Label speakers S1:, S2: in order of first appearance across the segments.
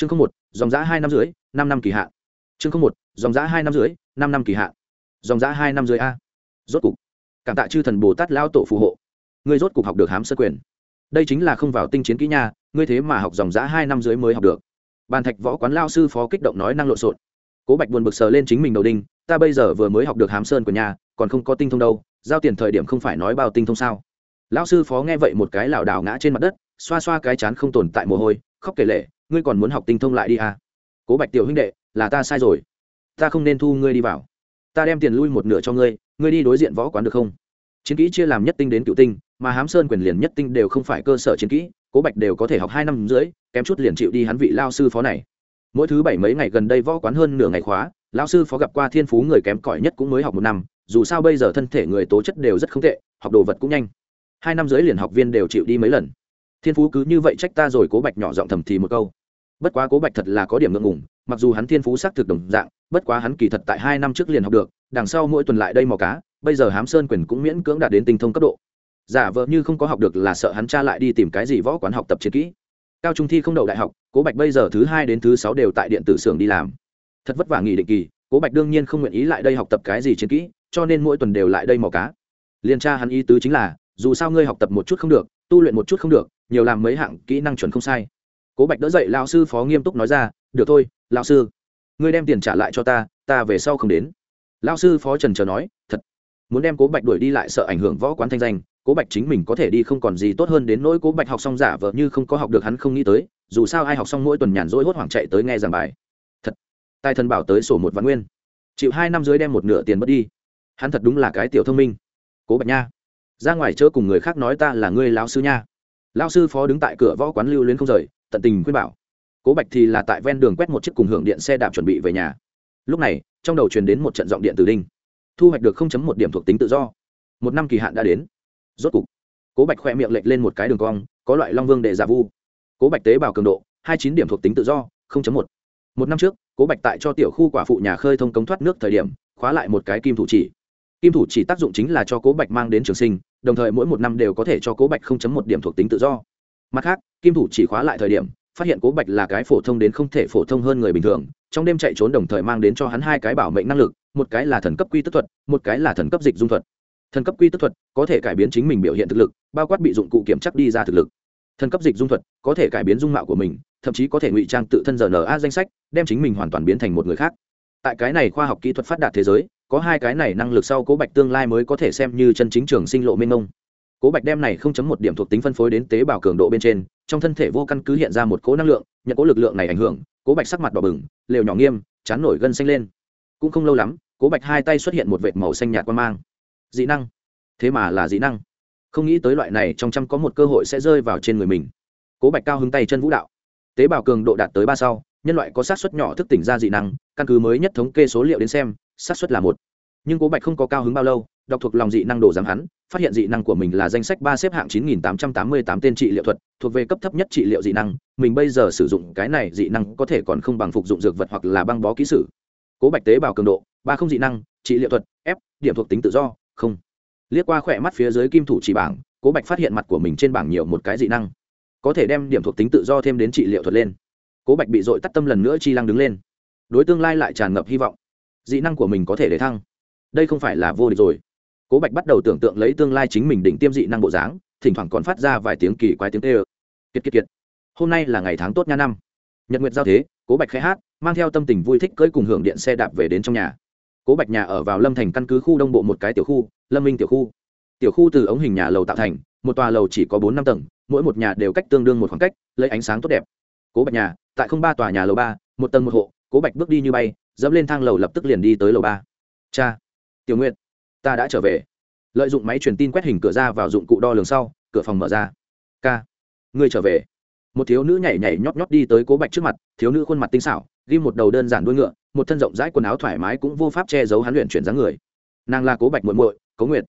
S1: chương không một, dòng giã hai năm dưới năm năm kỳ hạn. Chương không một, dòng giã hai năm dưới năm năm kỳ hạn. Dòng giã hai năm dưới a. Rốt cục, cảm tạ chư thần bồ tát lao tổ phù hộ. Ngươi rốt cục học được hám sơ quyền. Đây chính là không vào tinh chiến kỹ nha, ngươi thế mà học dòng giã hai năm dưới mới học được. Bàn thạch võ quán lao sư phó kích động nói năng lộn xộn. Cố bạch buồn bực sờ lên chính mình đầu đinh, ta bây giờ vừa mới học được hám sơn của nhà, còn không có tinh thông đâu, giao tiền thời điểm không phải nói bao tinh thông sao? Lão sư phó nghe vậy một cái lảo đảo ngã trên mặt đất, xoa xoa cái chán không tồn tại mồ hôi, khóc kể lệ ngươi còn muốn học tinh thông lại đi à? Cố bạch tiểu huynh đệ, là ta sai rồi. Ta không nên thu ngươi đi vào. Ta đem tiền lui một nửa cho ngươi ngươi đi đối diện võ quán được không? Chiến kỹ chia làm nhất tinh đến cựu tinh, mà hám sơn quyền liền nhất tinh đều không phải cơ sở chiến kỹ, cố bạch đều có thể học hai năm rưỡi, kém chút liền chịu đi hắn vị lao sư phó này. Mỗi thứ bảy mấy ngày gần đây võ quán hơn nửa ngày khóa, lao sư phó gặp qua thiên phú người kém cỏi nhất cũng mới học một năm, dù sao bây giờ thân thể người tố chất đều rất không tệ, học đồ vật cũng nhanh. Hai năm rưỡi liền học viên đều chịu đi mấy lần thiên phú cứ như vậy trách ta rồi, cố bạch nhỏ giọng thầm thì một câu. Bất quá cố bạch thật là có điểm ngượng ngùng, mặc dù hắn thiên phú xác thực đồng dạng, bất quá hắn kỳ thật tại hai năm trước liền học được, đằng sau mỗi tuần lại đây mò cá, bây giờ hám sơn quyền cũng miễn cưỡng đạt đến tinh thông cấp độ. Giả vờ như không có học được là sợ hắn cha lại đi tìm cái gì võ quán học tập chiến kỹ. Cao trung thi không đậu đại học, cố bạch bây giờ thứ hai đến thứ sáu đều tại điện tử xưởng đi làm. Thật vất vả nghỉ định kỳ, cố bạch đương nhiên không nguyện ý lại đây học tập cái gì chiến kỹ, cho nên mỗi tuần đều lại đây mò cá. Liên tra hắn ý tứ chính là, dù sao ngươi học tập một chút không được, tu luyện một chút không được nhiều làm mấy hạng kỹ năng chuẩn không sai. Cố bạch đỡ dậy lao sư phó nghiêm túc nói ra, được thôi lao sư, ngươi đem tiền trả lại cho ta ta về sau không đến. Lao sư phó trần trờ nói, thật, muốn đem cố bạch đuổi đi lại sợ ảnh hưởng võ quán thanh danh, cố bạch chính mình có thể đi không còn gì tốt hơn đến nỗi cố bạch học xong giả vờ như không có học được hắn không nghĩ tới, dù sao ai học xong mỗi tuần nhàn rỗi hốt hoảng chạy tới nghe giảng bài. Thật, tài thần bảo tới sổ một văn nguyên. Chịu hai năm dưới đem một nửa tiền mất đi. Hắn thật đúng là cái tiểu thông minh. Cố bạch nha, ra ngoài chớ cùng người khác nói ta là ngươi lão sư nha lão sư phó đứng tại cửa võ quán lưu luyến không rời, tận tình khuyên bảo. Cố bạch thì là tại ven đường quét một chiếc cùng hưởng điện xe đạp chuẩn bị về nhà. Lúc này, trong đầu truyền đến một trận giọng điện từ đinh. Thu hoạch được một điểm thuộc tính tự do. Một năm kỳ hạn đã đến. Rốt cục, cố bạch khoe miệng lệch lên một cái đường cong, có loại long vương đệ giả vu. Cố bạch tế bào cường độ, hai chín điểm thuộc tính tự do một. Một năm trước, cố bạch tại cho tiểu khu quả phụ nhà khơi thông cống thoát nước thời điểm, khóa lại một cái kim thủ chỉ. Kim thủ chỉ tác dụng chính là cho cố bạch mang đến trường sinh đồng thời mỗi một năm đều có thể cho cố bạch một điểm thuộc tính tự do. Mặt khác, kim thủ chỉ khóa lại thời điểm, phát hiện cố bạch là cái phổ thông đến không thể phổ thông hơn người bình thường, trong đêm chạy trốn đồng thời mang đến cho hắn hai cái bảo mệnh năng lực, một cái là thần cấp quy tức thuật, một cái là thần cấp dịch dung thuật. Thần cấp quy tức thuật có thể cải biến chính mình biểu hiện thực lực, bao quát bị dụng cụ kiểm chắc đi ra thực lực. Thần cấp dịch dung thuật có thể cải biến dung mạo của mình, thậm chí có thể ngụy trang tự thân giờ na danh sách, đem chính mình hoàn toàn biến thành một người khác. Tại cái này khoa học kỹ thuật phát đạt thế giới có hai cái này năng lực sau cố bạch tương lai mới có thể xem như chân chính trường sinh lộ mênh mông. Cố bạch đem này không chấm một điểm thuộc tính phân phối đến tế bào cường độ bên trên, trong thân thể vô căn cứ hiện ra một cố năng lượng, nhận cố lực lượng này ảnh hưởng, cố bạch sắc mặt đỏ bừng, lều nhỏ nghiêm, chán nổi gân xanh lên. Cũng không lâu lắm, cố bạch hai tay xuất hiện một vệt màu xanh nhạt quan mang. Dị năng. Thế mà là dị năng. Không nghĩ tới loại này trong trăm có một cơ hội sẽ rơi vào trên người mình. Cố bạch cao hứng tay chân vũ đạo. Tế bào cường độ đạt tới ba sau, nhân loại có sát xuất nhỏ thức tỉnh ra dị năng, căn cứ mới nhất thống kê số liệu đến xem Xác suất là một. Nhưng cố bạch không có cao hứng bao lâu, đọc thuộc lòng dị năng đồ giám hắn, phát hiện dị năng của mình là danh sách ba xếp hạng chín nghìn tám trăm tám mươi tám tên trị liệu thuật, thuộc về cấp thấp nhất trị liệu dị năng, mình bây giờ sử dụng cái này dị năng có thể còn không bằng phục dụng dược vật hoặc là băng bó kỹ sử cố bạch tế bào cường độ, ba không dị năng, trị liệu thuật, f, điểm thuộc tính tự do, không. Liếc qua khỏe mắt phía dưới kim thủ chỉ bảng, cố bạch phát hiện mặt của mình trên bảng nhiều một cái dị năng. Có thể đem điểm thuộc tính tự do thêm đến trị liệu thuật lên. Cố bạch bị dội tắt tâm lần nữa chi lăng đứng lên. Đối tương lai lại tràn ngập hy vọng dị năng của mình có thể để thăng. Đây không phải là vô địch rồi. Cố bạch bắt đầu tưởng tượng lấy tương lai chính mình đỉnh tiêm dị năng bộ dáng, thỉnh thoảng còn phát ra vài tiếng kỳ quái tiếng tê ơ kiệt kiệt kiệt. Hôm nay là ngày tháng tốt nha năm. Nhật nguyệt giao thế, cố bạch khai hát, mang theo tâm tình vui thích cưỡi cùng hưởng điện xe đạp về đến trong nhà. Cố bạch nhà ở vào lâm thành căn cứ khu đông bộ một cái tiểu khu, lâm minh tiểu khu. Tiểu khu từ ống hình nhà lầu tạo thành, một tòa lầu chỉ có bốn năm tầng, mỗi một nhà đều cách tương đương một khoảng cách, lấy ánh sáng tốt đẹp. Cố bạch nhà, tại không ba tòa nhà lầu ba, một tầng một hộ, cố bạch bước đi như bay dẫm lên thang lầu lập tức liền đi tới lầu ba. Cha, tiểu nguyện ta đã trở về. Lợi dụng máy truyền tin quét hình cửa ra vào dụng cụ đo lường sau, cửa phòng mở ra. Ca, ngươi trở về. Một thiếu nữ nhảy nhảy nhót nhót đi tới cố bạch trước mặt, thiếu nữ khuôn mặt tinh xảo, ghi một đầu đơn giản đuôi ngựa, một thân rộng rãi quần áo thoải mái cũng vô pháp che giấu hắn luyện chuyển dáng người. Nàng là cố bạch muội muội, cố nguyệt.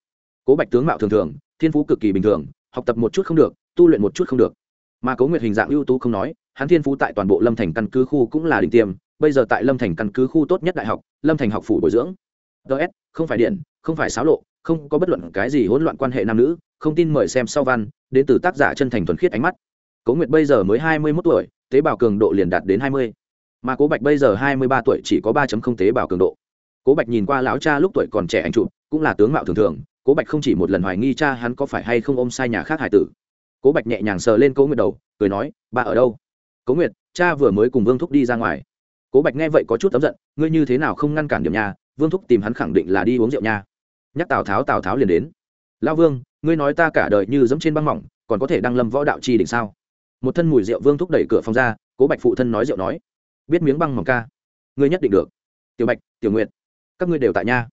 S1: Cố bạch tướng mạo thường thường, thiên phú cực kỳ bình thường, học tập một chút không được, tu luyện một chút không được. Mà cố nguyệt hình dạng ưu tú không nói, hắn thiên phú tại toàn bộ lâm thành căn cứ khu cũng là đỉnh tiêm bây giờ tại lâm thành căn cứ khu tốt nhất đại học, lâm thành học phủ bồi dưỡng. Ts không phải điện, không phải xáo lộ, không có bất luận cái gì hỗn loạn quan hệ nam nữ, không tin mời xem sau văn, đến từ tác giả chân thành thuần khiết ánh mắt. Cố nguyệt bây giờ mới hai mươi mốt tuổi, tế bào cường độ liền đạt đến hai mươi. Mà cố bạch bây giờ hai mươi ba tuổi chỉ có ba tế bào cường độ. Cố bạch nhìn qua lão cha lúc tuổi còn trẻ anh chụp, cũng là tướng mạo thường thường, cố bạch không chỉ một lần hoài nghi cha hắn có phải hay không ôm sai nhà khác hải tử. Cố bạch nhẹ nhàng sờ lên cố nguyệt đầu, cười nói bà ở đâu? Cố nguyệt, cha vừa mới cùng vương thúc đi ra ngoài cố bạch nghe vậy có chút tấm giận, ngươi như thế nào không ngăn cản điểm nhà? Vương thúc tìm hắn khẳng định là đi uống rượu nha. Nhắc tào tháo tào tháo liền đến. Lao vương, ngươi nói ta cả đời như dẫm trên băng mỏng, còn có thể đăng lâm võ đạo chi đỉnh sao? Một thân mùi rượu vương thúc đẩy cửa phòng ra, cố bạch phụ thân nói rượu nói. Biết miếng băng mỏng ca, ngươi nhất định được. Tiểu bạch, tiểu nguyệt, các ngươi đều tại nha.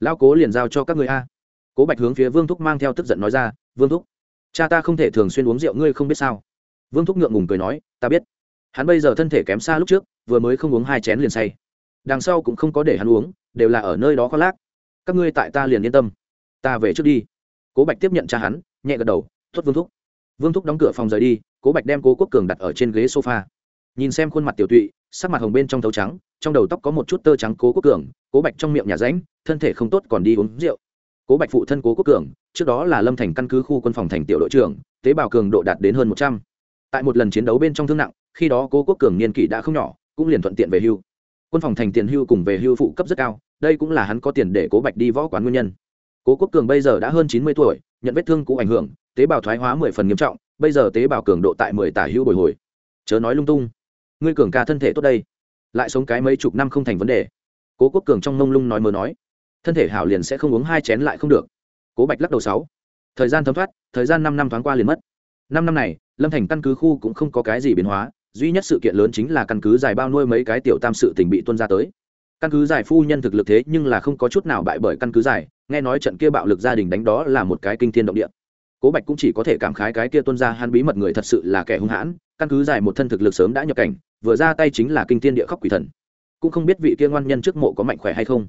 S1: Lao cố liền giao cho các ngươi a. Cố bạch hướng phía vương thúc mang theo tức giận nói ra, vương thúc, cha ta không thể thường xuyên uống rượu, ngươi không biết sao? Vương thúc ngượng ngùng cười nói, ta biết hắn bây giờ thân thể kém xa lúc trước, vừa mới không uống hai chén liền say. Đằng sau cũng không có để hắn uống, đều là ở nơi đó khoác lác. Các ngươi tại ta liền yên tâm. Ta về trước đi. Cố bạch tiếp nhận cha hắn, nhẹ gật đầu tuất vương thúc. Vương thúc đóng cửa phòng rời đi, cố bạch đem cố quốc cường đặt ở trên ghế sofa. Nhìn xem khuôn mặt tiểu tụy, sắc mặt hồng bên trong thấu trắng, trong đầu tóc có một chút tơ trắng cố quốc cường, cố bạch trong miệng nhà ránh, thân thể không tốt còn đi uống rượu. Cố bạch phụ thân cố quốc cường, trước đó là lâm thành căn cứ khu quân phòng thành tiểu đội trưởng, tế bào cường độ đạt đến hơn một trăm. Tại một lần chiến đấu bên trong thương nặng khi đó cố quốc cường niên kỷ đã không nhỏ, cũng liền thuận tiện về hưu. Quân phòng thành tiền hưu cùng về hưu phụ cấp rất cao, đây cũng là hắn có tiền để cố bạch đi võ quán nguyên nhân. Cố quốc cường bây giờ đã hơn chín mươi tuổi, nhận vết thương cũ ảnh hưởng, tế bào thoái hóa mười phần nghiêm trọng, bây giờ tế bào cường độ tại mười tả hưu bồi hồi. Chớ nói lung tung, ngươi cường ca thân thể tốt đây. Lại sống cái mấy chục năm không thành vấn đề. Cố quốc cường trong mông lung nói mơ nói, thân thể hảo liền sẽ không uống hai chén lại không được. Cố bạch lắc đầu sáu, thời gian thấm thoát, thời gian năm năm thoáng qua liền mất. Năm năm này, lâm thành căn cứ khu cũng không có cái gì biến hóa duy nhất sự kiện lớn chính là căn cứ giải bao nuôi mấy cái tiểu tam sự tình bị tuân ra tới. Căn cứ giải phu nhân thực lực thế nhưng là không có chút nào bại bởi căn cứ giải nghe nói trận kia bạo lực gia đình đánh đó là một cái kinh thiên động địa. Cố bạch cũng chỉ có thể cảm khái cái kia tuân ra hắn bí mật người thật sự là kẻ hung hãn, căn cứ giải một thân thực lực sớm đã nhập cảnh, vừa ra tay chính là kinh thiên địa khóc quỷ thần. Cũng không biết vị kia ngoan nhân trước mộ có mạnh khỏe hay không.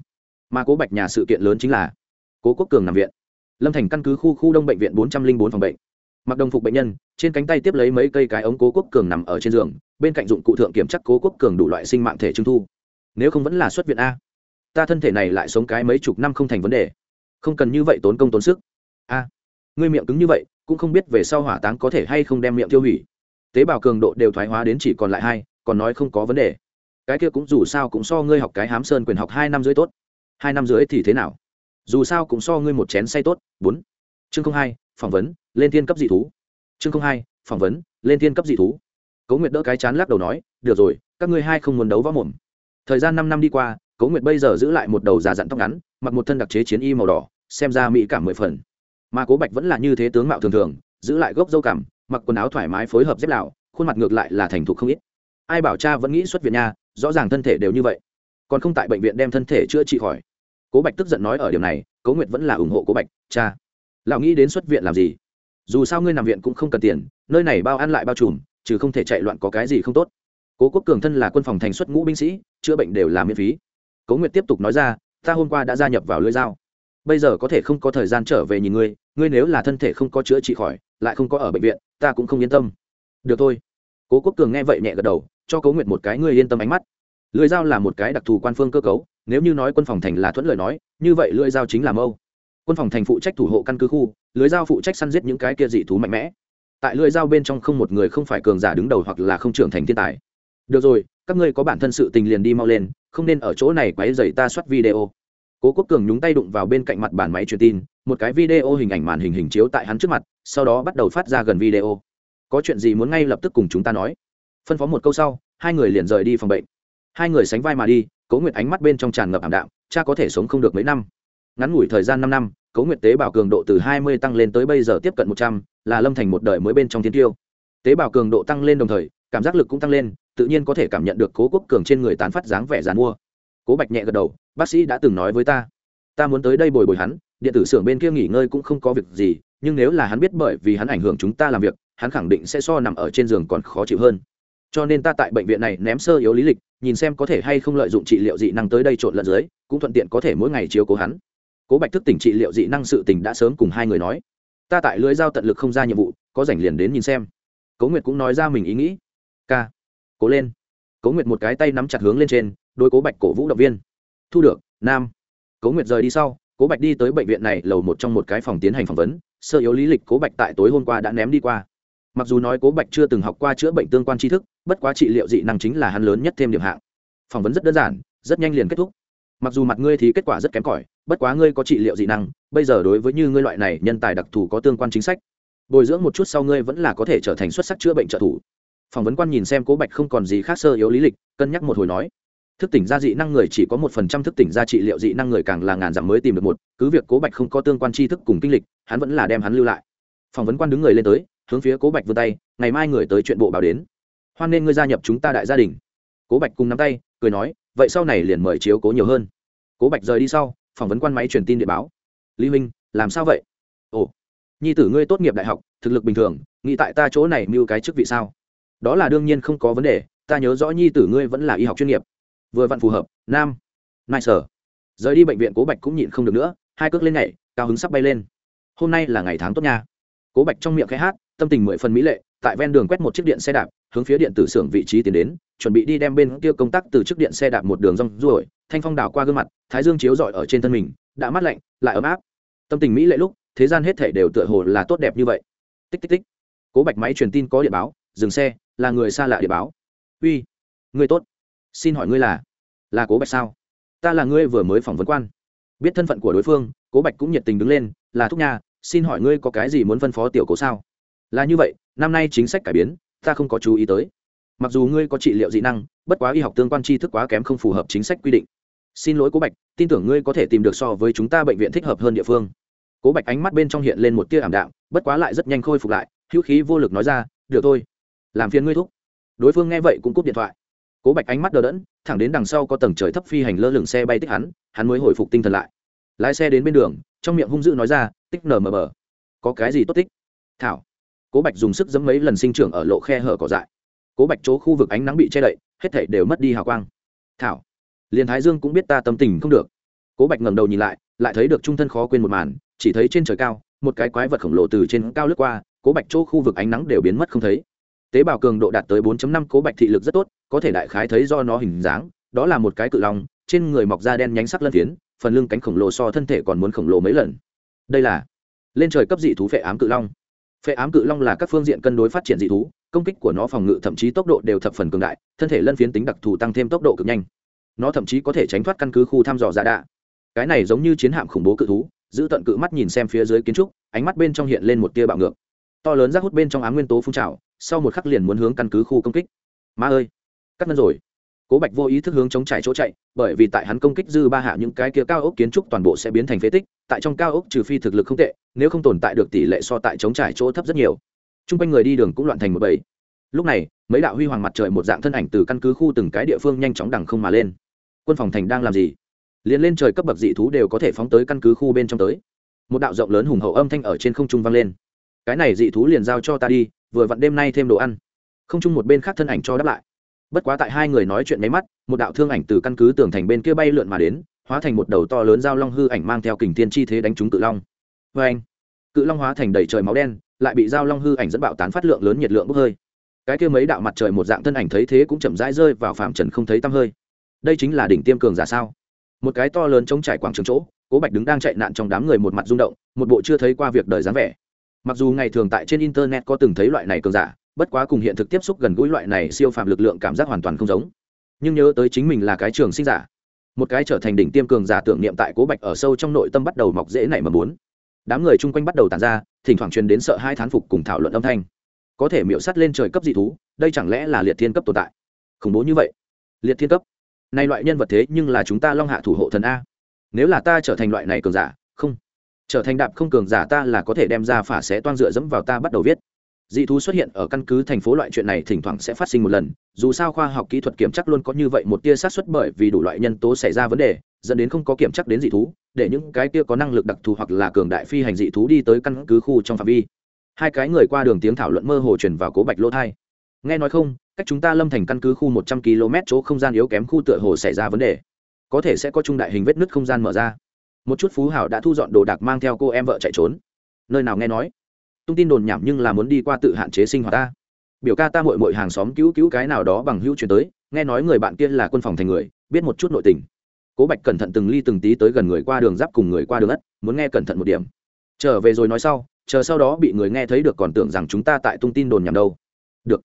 S1: Mà cố bạch nhà sự kiện lớn chính là cố quốc cường nằm viện. Lâm thành căn cứ khu khu đông bệnh viện bốn trăm linh bốn phòng bệnh mặc đồng phục bệnh nhân, trên cánh tay tiếp lấy mấy cây cái ống cố quốc cường nằm ở trên giường, bên cạnh dụng cụ thượng kiểm chắc cố quốc cường đủ loại sinh mạng thể trưng thu. Nếu không vẫn là xuất viện a. Ta thân thể này lại sống cái mấy chục năm không thành vấn đề. Không cần như vậy tốn công tốn sức. A. Ngươi miệng cứng như vậy, cũng không biết về sau hỏa táng có thể hay không đem miệng tiêu hủy. Tế bào cường độ đều thoái hóa đến chỉ còn lại hai, còn nói không có vấn đề. Cái kia cũng dù sao cũng so ngươi học cái hám sơn quyền học hai năm dưới tốt. Hai năm dưới thì thế nào? Dù sao cũng so ngươi một chén say tốt. Bốn. Chương không hai, phỏng vấn lên thiên cấp dị thú. Chương không hai, phỏng vấn, lên thiên cấp dị thú. Cấu nguyệt đỡ cái chán lắc đầu nói, được rồi, các ngươi hai không muốn đấu võ mồm. Thời gian năm năm đi qua cấu nguyệt bây giờ giữ lại một đầu già dặn tóc ngắn, mặc một thân đặc chế chiến y màu đỏ, xem ra mỹ cảm mười phần. Mà cố bạch vẫn là như thế tướng mạo thường thường, giữ lại gốc dâu cảm mặc quần áo thoải mái phối hợp dép lạo khuôn mặt ngược lại là thành thục không ít. Ai bảo cha vẫn nghĩ xuất viện nha, rõ ràng thân thể đều như vậy. Còn không tại bệnh viện đem thân thể chữa trị khỏi. Cố bạch tức giận nói ở điểm này, cố nguyệt vẫn là ủng hộ cố bạch, cha, lão nghĩ đến xuất viện làm gì? Dù sao ngươi nằm viện cũng không cần tiền, nơi này bao ăn lại bao trùm chứ không thể chạy loạn có cái gì không tốt. Cố quốc cường thân là quân phòng thành xuất ngũ binh sĩ, chữa bệnh đều là miễn phí. Cố nguyệt tiếp tục nói ra, ta hôm qua đã gia nhập vào lưới dao. Bây giờ có thể không có thời gian trở về nhìn ngươi ngươi nếu là thân thể không có chữa trị khỏi, lại không có ở bệnh viện, ta cũng không yên tâm. Được thôi. Cố quốc cường nghe vậy nhẹ gật đầu, cho cố nguyệt một cái ngươi yên tâm ánh mắt. Lưới dao là một cái đặc thù quan phương cơ cấu, nếu như nói quân phòng thành là thuận lợi nói, như vậy lưỡi dao chính là mâu. Quân phòng thành phụ trách thủ hộ căn cứ khu lưới dao phụ trách săn giết những cái kia dị thú mạnh mẽ. Tại lưới dao bên trong không một người không phải cường giả đứng đầu hoặc là không trưởng thành thiên tài. Được rồi, các ngươi có bản thân sự tình liền đi mau lên, không nên ở chỗ này quấy dày ta soát video. Cố quốc cường nhúng tay đụng vào bên cạnh mặt bàn máy truyền tin, một cái video hình ảnh màn hình hình chiếu tại hắn trước mặt, sau đó bắt đầu phát ra gần video. Có chuyện gì muốn ngay lập tức cùng chúng ta nói? Phân phó một câu sau, hai người liền rời đi phòng bệnh. Hai người sánh vai mà đi, cố nguyệt ánh mắt bên trong tràn ngập ảm đạm, cha có thể sống không được mấy năm ngắn ngủi thời gian năm năm cố nguyệt tế bào cường độ từ hai mươi tăng lên tới bây giờ tiếp cận một trăm, là lâm thành một đời mới bên trong thiên tiêu. Tế bào cường độ tăng lên đồng thời, cảm giác lực cũng tăng lên, tự nhiên có thể cảm nhận được cố quốc cường trên người tán phát dáng vẻ dàn mua. Cố bạch nhẹ gật đầu, bác sĩ đã từng nói với ta ta muốn tới đây bồi bồi hắn, điện tử xưởng bên kia nghỉ ngơi cũng không có việc gì, nhưng nếu là hắn biết bởi vì hắn ảnh hưởng chúng ta làm việc, hắn khẳng định sẽ so nằm ở trên giường còn khó chịu hơn. Cho nên ta tại bệnh viện này ném sơ yếu lý lịch, nhìn xem có thể hay không lợi dụng trị liệu dị năng tới đây trộn lẫn dưới, cũng thuận tiện có thể mỗi ngày chiếu cố hắn cố bạch thức tỉnh trị liệu dị năng sự tỉnh đã sớm cùng hai người nói. Ta tại lưới giao tận lực không ra nhiệm vụ, có rảnh liền đến nhìn xem. Cố nguyệt cũng nói ra mình ý nghĩ. K cố lên. Cố nguyệt một cái tay nắm chặt hướng lên trên đôi cố bạch cổ vũ động viên. Thu được, nam. Cố nguyệt rời đi sau, cố bạch đi tới bệnh viện này, lầu một trong một cái phòng tiến hành phỏng vấn. Sơ yếu lý lịch cố bạch tại tối hôm qua đã ném đi qua. Mặc dù nói cố bạch chưa từng học qua chữa bệnh tương quan tri thức, bất quá trị liệu dị năng chính là hắn lớn nhất thêm điểm hạng. Phỏng vấn rất đơn giản, rất nhanh liền kết thúc. Mặc dù mặt ngươi thì kết quả rất kém cỏi bất quá ngươi có trị liệu dị năng, bây giờ đối với như ngươi loại này nhân tài đặc thù có tương quan chính sách, bồi dưỡng một chút sau ngươi vẫn là có thể trở thành xuất sắc chữa bệnh trợ thủ. Phỏng vấn quan nhìn xem cố bạch không còn gì khác sơ yếu lý lịch, cân nhắc một hồi nói, thức tỉnh gia dị năng người chỉ có một phần trăm thức tỉnh gia trị liệu dị năng người càng là ngàn dặm mới tìm được một, cứ việc cố bạch không có tương quan tri thức cùng kinh lịch, hắn vẫn là đem hắn lưu lại. Phỏng vấn quan đứng người lên tới, hướng phía cố bạch vươn tay, ngày mai người tới chuyện bộ báo đến. Hoan nên ngươi gia nhập chúng ta đại gia đình. Cố bạch cùng nắm tay, cười nói, vậy sau này liền mời chiếu cố nhiều hơn. Cố bạch rời đi sau phỏng vấn quan máy truyền tin địa báo. Lý huynh, làm sao vậy? Ồ, nhi tử ngươi tốt nghiệp đại học, thực lực bình thường, nghĩ tại ta chỗ này mưu cái chức vị sao? Đó là đương nhiên không có vấn đề, ta nhớ rõ nhi tử ngươi vẫn là y học chuyên nghiệp. Vừa vặn phù hợp, nam. Nai sở rời đi bệnh viện, cố bạch cũng nhịn không được nữa, hai cước lên nhảy, cao hứng sắp bay lên. Hôm nay là ngày tháng tốt nha. Cố bạch trong miệng khai hát, tâm tình mười phần mỹ lệ, tại ven đường quét một chiếc điện xe đạp, hướng phía điện tử xưởng vị trí tiến đến, chuẩn bị đi đem bên kia công tác từ chiếc điện xe đạp một đường rong ruổi thanh phong đảo qua gương mặt, thái dương chiếu rọi ở trên thân mình, đã mát lạnh, lại ấm áp. Tâm tình mỹ lệ lúc, thế gian hết thể đều tựa hồ là tốt đẹp như vậy. Tích tích tích. Cố bạch máy truyền tin có điện báo, dừng xe, là người xa lạ điện báo. Uy, người tốt. Xin hỏi ngươi là là cố bạch sao? Ta là ngươi vừa mới phỏng vấn quan. Biết thân phận của đối phương, cố bạch cũng nhiệt tình đứng lên, là thúc nhà xin hỏi ngươi có cái gì muốn phân phó tiểu cố sao? Là như vậy, năm nay chính sách cải biến, ta không có chú ý tới. Mặc dù ngươi có trị liệu dị năng, bất quá y học tương quan tri thức quá kém không phù hợp chính sách quy định xin lỗi cố bạch, tin tưởng ngươi có thể tìm được so với chúng ta bệnh viện thích hợp hơn địa phương. Cố bạch ánh mắt bên trong hiện lên một tia ảm đạm, bất quá lại rất nhanh khôi phục lại, hữu khí vô lực nói ra, được thôi, làm phiền ngươi thúc. Đối phương nghe vậy cũng cúp điện thoại. Cố bạch ánh mắt đờ đẫn, thẳng đến đằng sau có tầng trời thấp phi hành lơ lửng xe bay tích hắn hắn mới hồi phục tinh thần lại. Lái xe đến bên đường, trong miệng hung dữ nói ra, tích nở mờ mờ. Có cái gì tốt tích? Thảo. Cố bạch dùng sức dẫm mấy lần sinh trưởng ở lộ khe hở cỏ dại. Cố bạch chỗ khu vực ánh nắng bị che đậy, hết thảy đều mất đi hào quang. Thảo liền thái dương cũng biết ta tâm tình không được. Cố bạch ngẩng đầu nhìn lại lại thấy được trung thân khó quên một màn, chỉ thấy trên trời cao, một cái quái vật khổng lồ từ trên cao lướt qua, cố bạch chỗ khu vực ánh nắng đều biến mất không thấy. Tế bào cường độ đạt tới 4.5 cố bạch thị lực rất tốt, có thể đại khái thấy do nó hình dáng, đó là một cái cự long, trên người mọc da đen nhánh sắc lân phiến, phần lưng cánh khổng lồ so thân thể còn muốn khổng lồ mấy lần. Đây là lên trời cấp dị thú phệ ám cự long. Phệ ám cự long là các phương diện cân đối phát triển dị thú, công kích của nó phòng ngự thậm chí tốc độ đều thập phần cường đại, thân thể lân phiến tính đặc thù tăng thêm tốc độ cực nhanh nó thậm chí có thể tránh thoát căn cứ khu thăm dò giả đạ. Cái này giống như chiến hạm khủng bố cự thú, giữ tận cự mắt nhìn xem phía dưới kiến trúc, ánh mắt bên trong hiện lên một tia bạo ngược. To lớn rác hút bên trong ám nguyên tố phun trào, sau một khắc liền muốn hướng căn cứ khu công kích. Ma ơi, cắt ngân rồi. Cố bạch vô ý thức hướng chống chạy chỗ chạy, bởi vì tại hắn công kích dư ba hạ những cái kia cao ốc kiến trúc toàn bộ sẽ biến thành phế tích, tại trong cao ốc trừ phi thực lực không tệ, nếu không tồn tại được tỷ lệ so tại chống trải chỗ thấp rất nhiều. T r u n g quanh người đi đường cũng loạn thành một bầy. Lúc này, mấy đạo huy hoàng mặt trời một dạng thân ảnh từ căn cứ khu từng cái địa phương nhanh chóng đằng không mà lên quân phòng thành đang làm gì? Liền lên trời cấp bậc dị thú đều có thể phóng tới căn cứ khu bên trong tới. Một đạo rộng lớn hùng hậu âm thanh ở trên không trung vang lên. Cái này dị thú liền giao cho ta đi, vừa vặn đêm nay thêm đồ ăn. Không chung một bên khác thân ảnh cho đáp lại. Bất quá tại hai người nói chuyện máy mắt, một đạo thương ảnh từ căn cứ tường thành bên kia bay lượn mà đến, hóa thành một đầu to lớn dao long hư ảnh mang theo kình thiên chi thế đánh trúng cự long. Vê anh, cự long hóa thành đầy trời máu đen, lại bị dao long hư ảnh dẫn bạo tán phát lượng lớn nhiệt lượng bốc hơi. Cái kia mấy đạo mặt trời một dạng thân ảnh thấy thế cũng chậm rãi rơi vào phạm trần không thấy tăm hơi đây chính là đỉnh tiêm cường giả sao? Một cái to lớn chống trải quảng trường chỗ, cố bạch đứng đang chạy nạn trong đám người một mặt rung động, một bộ chưa thấy qua việc đời dáng vẻ. Mặc dù ngày thường tại trên internet có từng thấy loại này cường giả, bất quá cùng hiện thực tiếp xúc gần gũi loại này siêu phàm lực lượng cảm giác hoàn toàn không giống. Nhưng nhớ tới chính mình là cái trường sinh giả. Một cái trở thành đỉnh tiêm cường giả tưởng niệm tại cố bạch ở sâu trong nội tâm bắt đầu mọc dễ nảy mầm muốn. Đám người chung quanh bắt đầu tàn ra, thỉnh thoảng truyền đến sợ hai thán phục cùng thảo luận âm thanh. Có thể miễu sắt lên trời cấp dị thú, đây chẳng lẽ là liệt thiên cấp tồn tại? Khủng bố như vậy. Liệt thiên cấp? Nay loại nhân vật thế nhưng là chúng ta long hạ thủ hộ thần a. Nếu là ta trở thành loại này cường giả, không. Trở thành đạp không cường giả ta là có thể đem ra phả xé toan dựa dẫm vào ta bắt đầu viết. Dị thú xuất hiện ở căn cứ thành phố loại chuyện này thỉnh thoảng sẽ phát sinh một lần, dù sao khoa học kỹ thuật kiểm chắc luôn có như vậy một tia sát xuất bởi vì đủ loại nhân tố xảy ra vấn đề, dẫn đến không có kiểm chắc đến dị thú, để những cái kia có năng lực đặc thù hoặc là cường đại phi hành dị thú đi tới căn cứ khu trong phạm vi. Hai cái người qua đường tiếng thảo luận mơ hồ truyền vào cố bạch lỗ thai. Nghe nói không cách chúng ta lâm thành căn cứ khu một trăm km chỗ không gian yếu kém khu tựa hồ xảy ra vấn đề. Có thể sẽ có trung đại hình vết nứt không gian mở ra. Một chút phú hảo đã thu dọn đồ đạc mang theo cô em vợ chạy trốn. Nơi nào nghe nói? Tung tin đồn nhảm nhưng là muốn đi qua tự hạn chế sinh hoạt ta. Biểu ca ta mội mội hàng xóm cứu cứu cái nào đó bằng hữu chuyển tới, nghe nói người bạn kia là quân phòng thành người, biết một chút nội tình. Cố bạch cẩn thận từng ly từng tí tới gần người qua đường giáp cùng người qua đường ất, muốn nghe cẩn thận một điểm. Trở về rồi nói sau, chờ sau đó bị người nghe thấy được còn tưởng rằng chúng ta tại tung tin đồn nhảm đâu. Được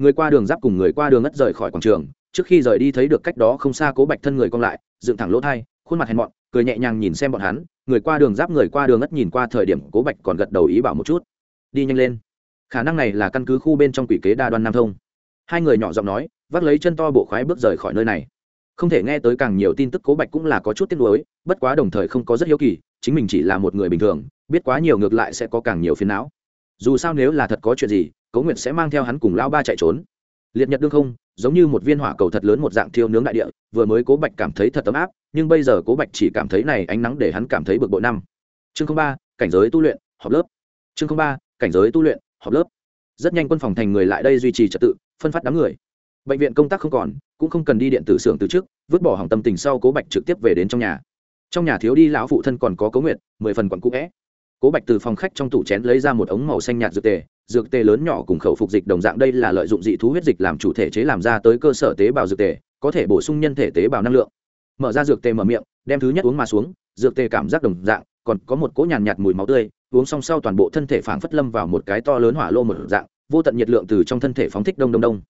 S1: người qua đường giáp cùng người qua đường ngất rời khỏi quảng trường, trước khi rời đi thấy được cách đó không xa cố bạch thân người cong lại, dựng thẳng lỗ thai, khuôn mặt hèn mọn, cười nhẹ nhàng nhìn xem bọn hắn, người qua đường giáp người qua đường ngất nhìn qua thời điểm cố bạch còn gật đầu ý bảo một chút. Đi nhanh lên. Khả năng này là căn cứ khu bên trong quỷ kế đa đoan nam thông. Hai người nhỏ giọng nói, vác lấy chân to bộ khoái bước rời khỏi nơi này. Không thể nghe tới càng nhiều tin tức cố bạch cũng là có chút tiếc nuối, bất quá đồng thời không có rất hiếu kỳ, chính mình chỉ là một người bình thường, biết quá nhiều ngược lại sẽ có càng nhiều phiền não dù sao nếu là thật có chuyện gì, cố nguyệt sẽ mang theo hắn cùng lao ba chạy trốn. Liệt nhật đương không, giống như một viên hỏa cầu thật lớn một dạng thiêu nướng đại địa, vừa mới cố bạch cảm thấy thật ấm áp, nhưng bây giờ cố bạch chỉ cảm thấy này ánh nắng để hắn cảm thấy bực bội năm. Chương ba, cảnh giới tu luyện, họp lớp. Chương ba, cảnh giới tu luyện, họp lớp. Rất nhanh quân phòng thành người lại đây duy trì trật tự, phân phát đám người. Bệnh viện công tác không còn, cũng không cần đi điện tử xưởng từ trước, vứt bỏ hỏng tâm tình sau cố bạch trực tiếp về đến trong nhà. Trong nhà thiếu đi lão phụ thân còn có cố nguyện mười phần quận cũ vẽ cố bạch từ phòng khách trong tủ chén lấy ra một ống màu xanh nhạt dược tề dược tề lớn nhỏ cùng khẩu phục dịch đồng dạng đây là lợi dụng dị thú huyết dịch làm chủ thể chế làm ra tới cơ sở tế bào dược tề có thể bổ sung nhân thể tế bào năng lượng. Mở ra dược tề mở miệng đem thứ nhất uống mà xuống dược tề cảm giác đồng dạng còn có một cỗ nhàn nhạt, nhạt mùi máu tươi uống xong sau toàn bộ thân thể phảng phất lâm vào một cái to lớn hỏa lô một dạng vô tận nhiệt lượng từ trong thân thể phóng thích đông đông đông.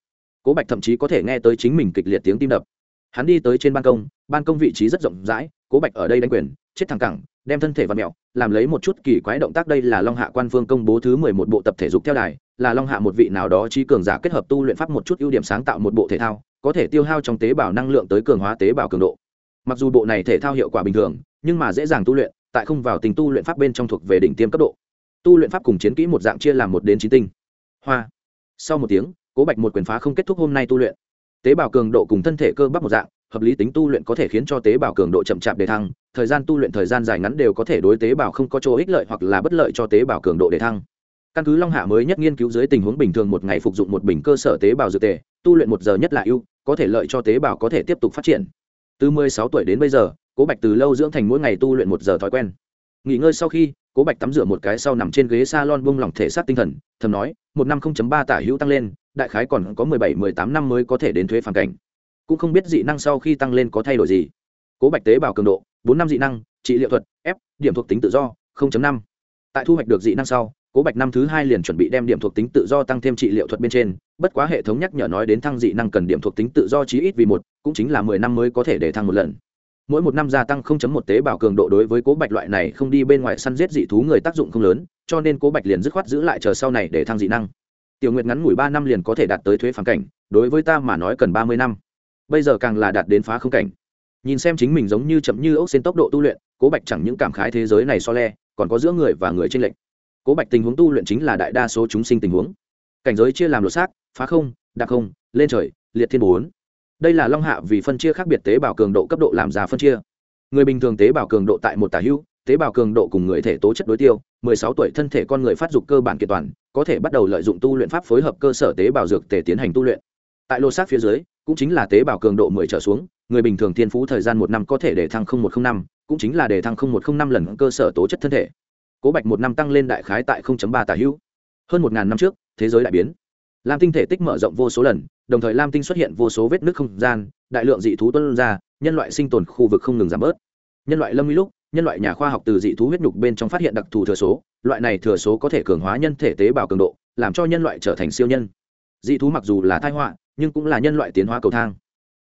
S1: Cố bạch thậm chí có thể nghe tới chính mình kịch liệt tiếng tim đập. Hắn đi tới trên ban công ban công vị trí rất rộng rãi cố bạch ở đây đánh quyền chết thẳng cẳng đem thân thể và mẹo làm lấy một chút kỳ quái động tác đây là long hạ quan phương công bố thứ mười một bộ tập thể dục theo đài, là long hạ một vị nào đó trí cường giả kết hợp tu luyện pháp một chút ưu điểm sáng tạo một bộ thể thao, có thể tiêu hao trong tế bào năng lượng tới cường hóa tế bào cường độ. Mặc dù bộ này thể thao hiệu quả bình thường, nhưng mà dễ dàng tu luyện, tại không vào tình tu luyện pháp bên trong thuộc về đỉnh tiêm cấp độ. Tu luyện pháp cùng chiến kỹ một dạng chia làm một đến chín tinh. Hoa. Sau một tiếng, cố bạch một quyền phá không kết thúc hôm nay tu luyện. Tế bào cường độ cùng thân thể cơ bắp một dạng hợp lý tính tu luyện có thể khiến cho tế bào cường độ chậm chạp đề thăng, thời gian tu luyện thời gian dài ngắn đều có thể đối tế bào không có chỗ ích lợi hoặc là bất lợi cho tế bào cường độ đề thăng. Căn cứ long hạ mới nhất nghiên cứu dưới tình huống bình thường một ngày phục dụng một bình cơ sở tế bào dược tề, tu luyện một giờ nhất là ưu, có thể lợi cho tế bào có thể tiếp tục phát triển. Từ 16 tuổi đến bây giờ, cố bạch từ lâu dưỡng thành mỗi ngày tu luyện một giờ thói quen. Nghỉ ngơi sau khi, cố bạch tắm rửa một cái sau nằm trên ghế s a lon bông lỏng thể xác tinh thần, thầm nói, một năm 0.3 tả hữu tăng lên, đại khái còn có 17-18 năm mới có thể đến thuế phản cảnh cũng không biết dị năng sau khi tăng lên có thay đổi gì. Cố bạch tế bào cường độ, bốn năm dị năng, trị liệu thuật, f, điểm thuộc tính tự do 0.5. tại thu hoạch được dị năng sau, cố bạch năm thứ hai liền chuẩn bị đem điểm thuộc tính tự do tăng thêm trị liệu thuật bên trên, bất quá hệ thống nhắc nhở nói đến thăng dị năng cần điểm thuộc tính tự do chí ít vì một, cũng chính là mười năm mới có thể để thăng một lần. Mỗi một năm gia tăng 0.1 tế bào cường độ đối với cố bạch loại này không đi bên ngoài săn giết dị thú người tác dụng không lớn, cho nên cố bạch liền dứt khoát giữ lại chờ sau này để thăng dị năng. Tiểu nguyệt ngắn ngủi ba năm liền có thể đạt tới thuế phản cảnh, đối với ta mà nói cần ba mươi năm bây giờ càng là đạt đến phá không cảnh. Nhìn xem chính mình giống như chậm như ốc xên tốc độ tu luyện, cố bạch chẳng những cảm khái thế giới này so le, còn có giữa người và người trên lệnh cố bạch tình huống tu luyện chính là đại đa số chúng sinh tình huống. Cảnh giới chia làm lột xác, phá không đặc không, lên trời, liệt thiên bốn. Đây là long hạ vì phân chia khác biệt tế bào cường độ cấp độ làm ra phân chia. Người bình thường tế bào cường độ tại một tả hữu, tế bào cường độ cùng người thể tố chất đối tiêu 16 tuổi thân thể con người phát dục cơ bản kiện toàn, có thể bắt đầu lợi dụng tu luyện pháp phối hợp cơ sở tế bào dược tề tiến hành tu luyện. Tại lô sát phía dưới cũng chính là tế bào cường độ 10 trở xuống người bình thường thiên phú thời gian một năm có thể để thăng 0105, cũng chính là để thăng 0105 lần cơ sở tố chất thân thể. Cố bạch một năm tăng lên đại khái tại 0.3 tả hữu. Hơn một ngàn năm trước thế giới đại biến. Lam tinh thể tích mở rộng vô số lần đồng thời lam tinh xuất hiện vô số vết nước không gian đại lượng dị thú tuôn ra nhân loại sinh tồn khu vực không ngừng giảm bớt. Nhân loại lâm nguy lúc nhân loại nhà khoa học từ dị thú huyết nhục bên trong phát hiện đặc thù thừa số loại này thừa số có thể cường hóa nhân thể tế bào cường độ làm cho nhân loại trở thành siêu nhân. Dị thú mặc dù là tai họa nhưng cũng là nhân loại tiến hóa cầu thang.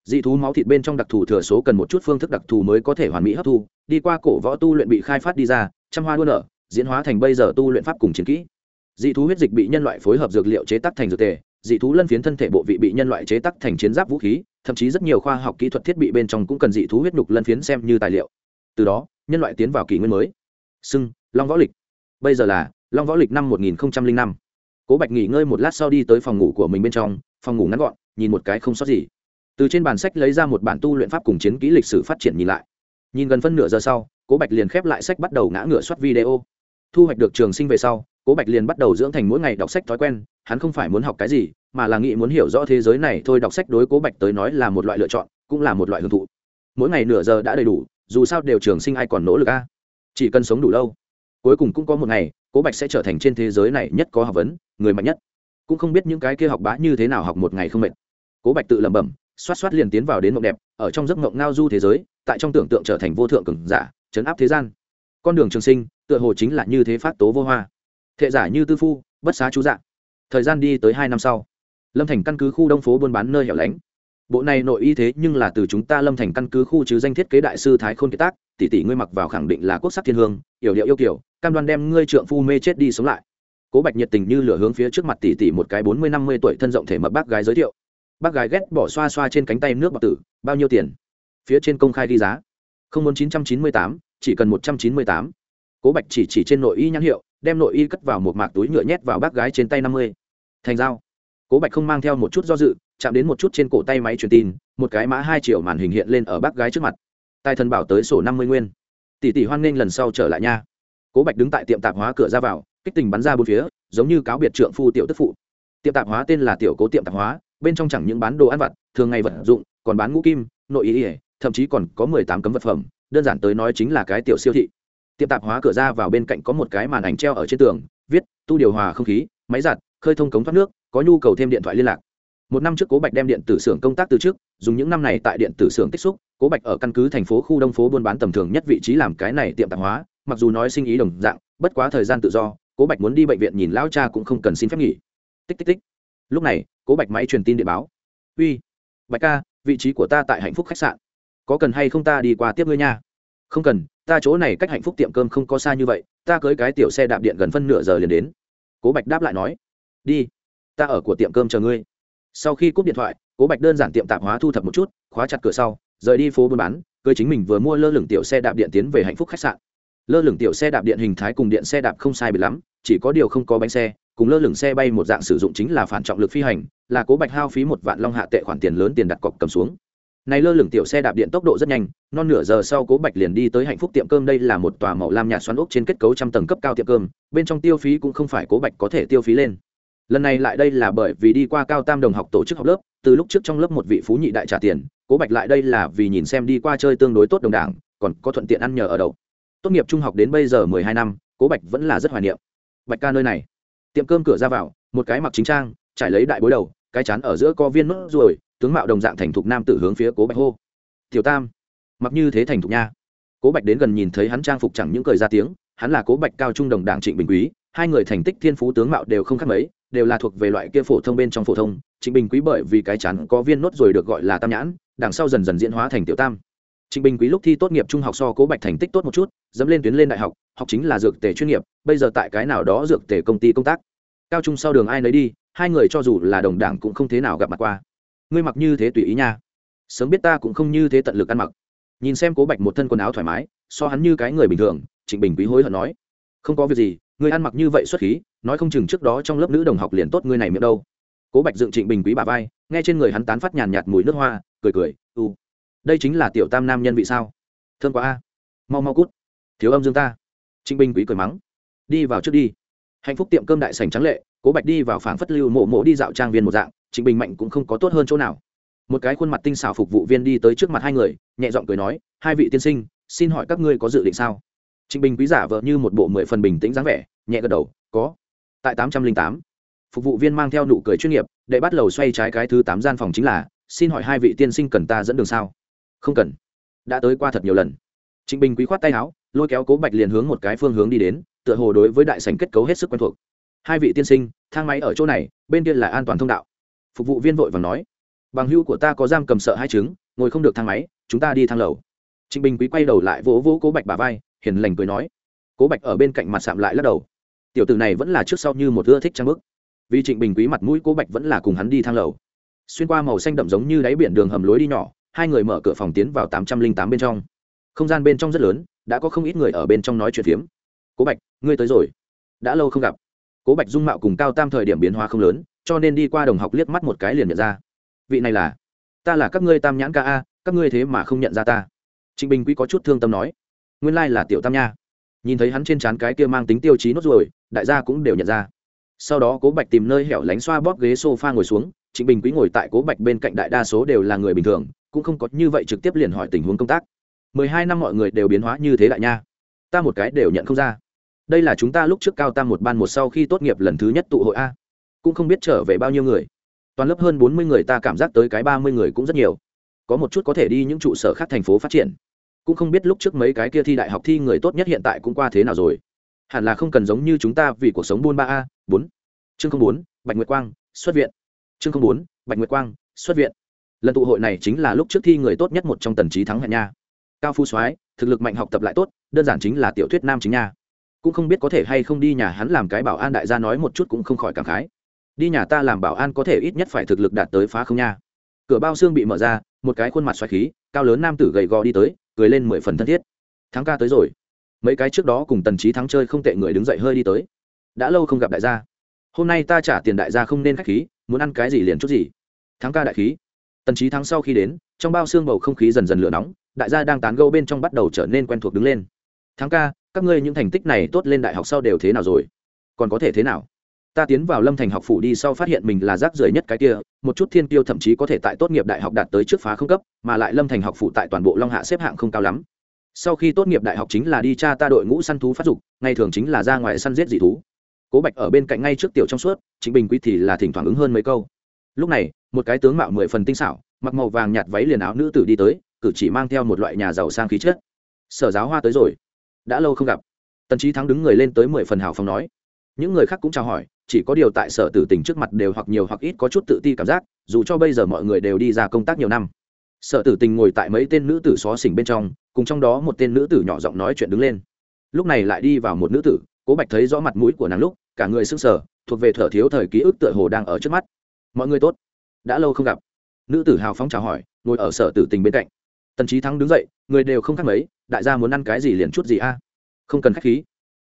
S1: Dị thú máu thịt bên trong đặc thù thừa số cần một chút phương thức đặc thù mới có thể hoàn mỹ hấp thu, đi qua cổ võ tu luyện bị khai phát đi ra, trăm hoa đua nở, diễn hóa thành bây giờ tu luyện pháp cùng chiến kỹ. Dị thú huyết dịch bị nhân loại phối hợp dược liệu chế tác thành dược tề, dị thú lân phiến thân thể bộ vị bị nhân loại chế tác thành chiến giáp vũ khí, thậm chí rất nhiều khoa học kỹ thuật thiết bị bên trong cũng cần dị thú huyết nhục lân phiến xem như tài liệu. Từ đó, nhân loại tiến vào kỷ nguyên mới. Xưng long võ lịch. Bây giờ là long võ lịch năm một nghìn năm. Cố bạch nghỉ ngơi một lát sau đi tới phòng ngủ của mình bên trong phòng ngủ ngắn gọn, nhìn một cái không sót gì. Từ trên bản sách lấy ra một bản tu luyện pháp cùng chiến kỹ lịch sử phát triển nhìn lại. Nhìn gần phân nửa giờ sau, cố bạch liền khép lại sách bắt đầu ngã ngựa soát video. Thu hoạch được trường sinh về sau, cố bạch liền bắt đầu dưỡng thành mỗi ngày đọc sách thói quen, hắn không phải muốn học cái gì, mà là nghĩ muốn hiểu rõ thế giới này, thôi đọc sách đối cố bạch tới nói là một loại lựa chọn, cũng là một loại hưởng thụ. Mỗi ngày nửa giờ đã đầy đủ, dù sao đều trường sinh ai còn nỗ lực a. Chỉ cần sống đủ lâu, cuối cùng cũng có một ngày, cố bạch sẽ trở thành trên thế giới này nhất có học vấn, người mạnh nhất cũng không biết những cái kia học bá như thế nào học một ngày không mệt. Cố bạch tự lẩm bẩm, xoát xoát liền tiến vào đến mộng đẹp, ở trong giấc mộng ngao du thế giới, tại trong tưởng tượng trở thành vô thượng cường giả chấn áp thế gian. Con đường trường sinh, tựa hồ chính là như thế phát tố vô hoa. Thệ giả như tư phu, bất xá chú dạng thời gian đi tới hai năm sau, lâm thành căn cứ khu đông phố buôn bán nơi hẻo lánh. Bộ này nội y thế nhưng là từ chúng ta lâm thành căn cứ khu chứ danh thiết kế đại sư thái khôn kế tác, tỷ tỷ ngươi mặc vào khẳng định là quốc sắc thiên hương yểu điệu yêu kiểu, cam đoan đem ngươi trượng phu mê chết đi sống lại cố bạch nhiệt tình như lửa hướng phía trước mặt tỷ tỷ một cái bốn mươi năm mươi tuổi thân rộng thể mập bác gái giới thiệu. Bác gái ghét bỏ xoa xoa trên cánh tay nước bọc tử, bao nhiêu tiền? Phía trên công khai ghi giá. Không muốn chín trăm chín mươi tám, chỉ cần một trăm chín mươi tám. Cố bạch chỉ chỉ trên nội y nhãn hiệu, đem nội y cất vào một mạc túi nhựa nhét vào bác gái trên tay năm mươi. Thành dao. Cố bạch không mang theo một chút do dự, chạm đến một chút trên cổ tay máy truyền tin, một cái mã hai triệu màn hình hiện lên ở bác gái trước mặt. Tài thần bảo tới sổ năm mươi nguyên. Tỷ tỷ hoan nghênh lần sau trở lại nha. Cố bạch đứng tại tiệm tạp hóa cửa ra vào kích tình bắn ra bốn phía, giống như cáo biệt trượng phu tiểu tức phụ. Tiệm tạp hóa tên là tiểu cố tiệm tạp hóa, bên trong chẳng những bán đồ ăn vặt, thường ngày vật dụng, còn bán ngũ kim, nội ý ỉa thậm chí còn có mười tám cấm vật phẩm, đơn giản tới nói chính là cái tiểu siêu thị. Tiệm tạp hóa cửa ra vào bên cạnh có một cái màn ảnh treo ở trên tường, viết, tu điều hòa không khí, máy giặt, khơi thông cống thoát nước, có nhu cầu thêm điện thoại liên lạc. Một năm trước cố bạch đem điện tử xưởng công tác từ trước, dùng những năm này tại điện tử xưởng tích xúc, cố bạch ở căn cứ thành phố khu đông phố buôn bán tầm thường nhất vị trí làm cái này tiệm tạp hóa, mặc dù nói sinh ý đồng dạng, bất quá thời gian tự do cố bạch muốn đi bệnh viện nhìn lão cha cũng không cần xin phép nghỉ. Tích tích tích. Lúc này, cố bạch máy truyền tin điện báo. Uy, bạch ca, vị trí của ta tại hạnh phúc khách sạn. Có cần hay không ta đi qua tiếp ngươi nha? Không cần, ta chỗ này cách hạnh phúc tiệm cơm không có xa như vậy, ta cưới cái tiểu xe đạp điện gần phân nửa giờ liền đến. Cố bạch đáp lại nói. Đi, ta ở của tiệm cơm chờ ngươi. Sau khi cúp điện thoại, cố bạch đơn giản tiệm tạp hóa thu thập một chút, khóa chặt cửa sau, rời đi phố buôn bán, cưới chính mình vừa mua lơ lửng tiểu xe đạp điện tiến về hạnh phúc khách sạn lơ lửng tiểu xe đạp điện hình thái cùng điện xe đạp không sai biệt lắm, chỉ có điều không có bánh xe, cùng lơ lửng xe bay một dạng sử dụng chính là phản trọng lực phi hành, là cố bạch hao phí một vạn long hạ tệ khoản tiền lớn tiền đặt cọc cầm xuống. Này lơ lửng tiểu xe đạp điện tốc độ rất nhanh, non nửa giờ sau cố bạch liền đi tới hạnh phúc tiệm cơm, đây là một tòa màu lam nhạt xoắn ốc trên kết cấu trăm tầng cấp cao tiệm cơm, bên trong tiêu phí cũng không phải cố bạch có thể tiêu phí lên. Lần này lại đây là bởi vì đi qua cao tam đồng học tổ chức học lớp, từ lúc trước trong lớp một vị phú nhị đại trả tiền, cố bạch lại đây là vì nhìn xem đi qua chơi tương đối tốt đồng đảng, còn có thuận tiện ăn nhờ ở đậu tốt nghiệp trung học đến bây giờ mười hai năm, cố bạch vẫn là rất hoài niệm. Bạch ca nơi này. Tiệm cơm cửa ra vào, một cái mặc chính trang, trải lấy đại bối đầu, cái chán ở giữa co viên nốt ruồi, tướng mạo đồng dạng thành thục nam tử hướng phía cố bạch hô. Tiểu tam. Mặc như thế thành thục nha. Cố bạch đến gần nhìn thấy hắn trang phục chẳng những cười ra tiếng, hắn là cố bạch cao trung đồng đảng trịnh bình quý, hai người thành tích thiên phú tướng mạo đều không khác mấy, đều là thuộc về loại kia phổ thông bên trong phổ thông. Trịnh bình quý bởi vì cái chán có viên nốt rồi được gọi là tam nhãn, đằng sau dần dần diễn hóa thành tiểu tam trịnh bình quý lúc thi tốt nghiệp trung học so cố bạch thành tích tốt một chút, dẫm lên tuyến lên đại học học chính là dược tề chuyên nghiệp, bây giờ tại cái nào đó dược tề công ty công tác. Cao trung sau đường ai nấy đi, hai người cho dù là đồng đảng cũng không thế nào gặp mặt qua. Ngươi mặc như thế tùy ý nha. Sớm biết ta cũng không như thế tận lực ăn mặc. Nhìn xem cố bạch một thân quần áo thoải mái, so hắn như cái người bình thường trịnh bình quý hối hận nói. Không có việc gì, ngươi ăn mặc như vậy xuất khí, nói không chừng trước đó trong lớp nữ đồng học liền tốt ngươi này miệng đâu. Cố bạch dựng trịnh bình quý bà vai, nghe trên người hắn tán phát nhàn nhạt mùi nước hoa, cười cười u đây chính là tiểu tam nam nhân vị sao? Thương quá a. Mau mau cút. Thiếu âm dương ta. Trinh binh quý cười mắng. Đi vào trước đi. Hạnh phúc tiệm cơm đại sành trắng lệ, cố bạch đi vào phảng phất lưu mộ mộ đi dạo trang viên một dạng, trịnh bình mạnh cũng không có tốt hơn chỗ nào. Một cái khuôn mặt tinh xảo phục vụ viên đi tới trước mặt hai người, nhẹ giọng cười nói, hai vị tiên sinh, xin hỏi các ngươi có dự định sao? Trịnh bình quý giả vợ như một bộ mười phần bình tĩnh dáng vẻ, nhẹ gật đầu, có. Tại tám trăm linh tám, phục vụ viên mang theo nụ cười chuyên nghiệp, để bắt lầu xoay trái cái thứ tám gian phòng chính là, xin hỏi hai vị tiên sinh cần ta dẫn đường sao? Không cần. Đã tới qua thật nhiều lần. Trịnh bình quý khoát tay áo lôi kéo cố bạch liền hướng một cái phương hướng đi đến tựa hồ đối với đại sành kết cấu hết sức quen thuộc. Hai vị tiên sinh thang máy ở chỗ này bên kia là an toàn thông đạo. Phục vụ viên vội và nói bằng hữu của ta có giam cầm sợ hai chứng, ngồi không được thang máy chúng ta đi thang lầu. Trịnh bình quý quay đầu lại vỗ vỗ cố bạch bà vai hiền lành cười nói cố bạch ở bên cạnh mặt sạm lại lắc đầu. Tiểu tử này vẫn là trước sau như một ưa thích trang bức. Vì trịnh bình quý mặt mũi cố bạch vẫn là cùng hắn đi thang lầu. Xuyên qua màu xanh đậm giống như đáy biển đường hầm lối đi nhỏ hai người mở cửa phòng tiến vào tám trăm linh tám bên trong. Không gian bên trong rất lớn, đã có không ít người ở bên trong nói chuyện phiếm. Cố bạch, ngươi tới rồi. Đã lâu không gặp. Cố bạch dung mạo cùng cao tam thời điểm biến hóa không lớn, cho nên đi qua đồng học liếc mắt một cái liền nhận ra. Vị này là, ta là các ngươi tam nhãn ca a, các ngươi thế mà không nhận ra ta. Trịnh bình quý có chút thương tâm nói. Nguyên lai là tiểu tam nha. Nhìn thấy hắn trên trán cái kia mang tính tiêu chí nốt ruồi, đại gia cũng đều nhận ra. Sau đó cố bạch tìm nơi hẻo lánh xoa bóp ghế s o f a ngồi xuống, trịnh bình quý ngồi tại cố bạch bên cạnh đại đa số đều là người bình thường cũng không có như vậy trực tiếp liền hỏi tình huống công tác. Mười hai năm mọi người đều biến hóa như thế đại nha. Ta một cái đều nhận không ra. Đây là chúng ta lúc trước cao tam một ban một sau khi tốt nghiệp lần thứ nhất tụ hội a. Cũng không biết trở về bao nhiêu người. Toàn lớp hơn bốn mươi người ta cảm giác tới cái ba mươi người cũng rất nhiều. Có một chút có thể đi những trụ sở khác thành phố phát triển. Cũng không biết lúc trước mấy cái kia thi đại học thi người tốt nhất hiện tại cũng qua thế nào rồi. Hẳn là không cần giống như chúng ta vì cuộc sống buôn ba a, bốn. Chương không bốn, bạch nguyệt quang, xuất viện. Chương không bốn, bạch nguyệt quang, xuất viện lần tụ hội này chính là lúc trước thi người tốt nhất một trong tần trí thắng hẹn nha. Cao phu soái, thực lực mạnh học tập lại tốt, đơn giản chính là tiểu thuyết nam chính nha. Cũng không biết có thể hay không đi nhà hắn làm cái bảo an đại gia nói một chút cũng không khỏi cảm khái. Đi nhà ta làm bảo an có thể ít nhất phải thực lực đạt tới phá không nha. Cửa bao xương bị mở ra, một cái khuôn mặt xoáy khí, cao lớn nam tử gầy gò đi tới, cười lên mười phần thân thiết. Thắng ca tới rồi. Mấy cái trước đó cùng tần trí thắng chơi không tệ người đứng dậy hơi đi tới. Đã lâu không gặp đại gia. Hôm nay ta trả tiền đại gia không nên k h á c h khí, muốn ăn cái gì liền chút gì. Thắng ca đại khí tần trí thắng sau khi đến, trong bao xương bầu không khí dần dần lửa nóng, đại gia đang tán gâu bên trong bắt đầu trở nên quen thuộc đứng lên. Thắng ca, các ngươi những thành tích này tốt lên đại học sau đều thế nào rồi? Còn có thể thế nào? Ta tiến vào lâm thành học phủ đi sau phát hiện mình là rác rưởi nhất cái kia, một chút thiên tiêu thậm chí có thể tại tốt nghiệp đại học đạt tới trước phá không cấp, mà lại lâm thành học phủ tại toàn bộ long hạ xếp hạng không cao lắm. Sau khi tốt nghiệp đại học chính là đi cha ta đội ngũ săn thú phát dục, ngày thường chính là ra ngoài săn giết dị thú. Cố bạch ở bên cạnh ngay trước tiểu trong suốt chính bình quý thì là thỉnh thoảng ứng hơn mấy câu lúc này, một cái tướng mạo mười phần tinh xảo, mặc màu vàng nhạt váy liền áo nữ tử đi tới, cử chỉ mang theo một loại nhà giàu sang khí chất. Sở giáo hoa tới rồi. Đã lâu không gặp. Tần trí thắng đứng người lên tới mười phần hào phong nói. Những người khác cũng chào hỏi, chỉ có điều tại sở tử tình trước mặt đều hoặc nhiều hoặc ít có chút tự ti cảm giác, dù cho bây giờ mọi người đều đi ra công tác nhiều năm. Sở tử tình ngồi tại mấy tên nữ tử xó xỉnh bên trong, cùng trong đó một tên nữ tử nhỏ giọng nói chuyện đứng lên. Lúc này lại đi vào một nữ tử, cố bạch thấy rõ mặt mũi của nàng lúc, cả người sưng sờ, thuộc về thở thiếu thời ký ức tựa hồ đang ở trước mắt mọi người tốt. Đã lâu không gặp. Nữ tử hào phóng chào hỏi, ngồi ở sở tử tình bên cạnh. Tần trí thắng đứng dậy, người đều không khác mấy, đại gia muốn ăn cái gì liền chút gì a. Không cần khách khí.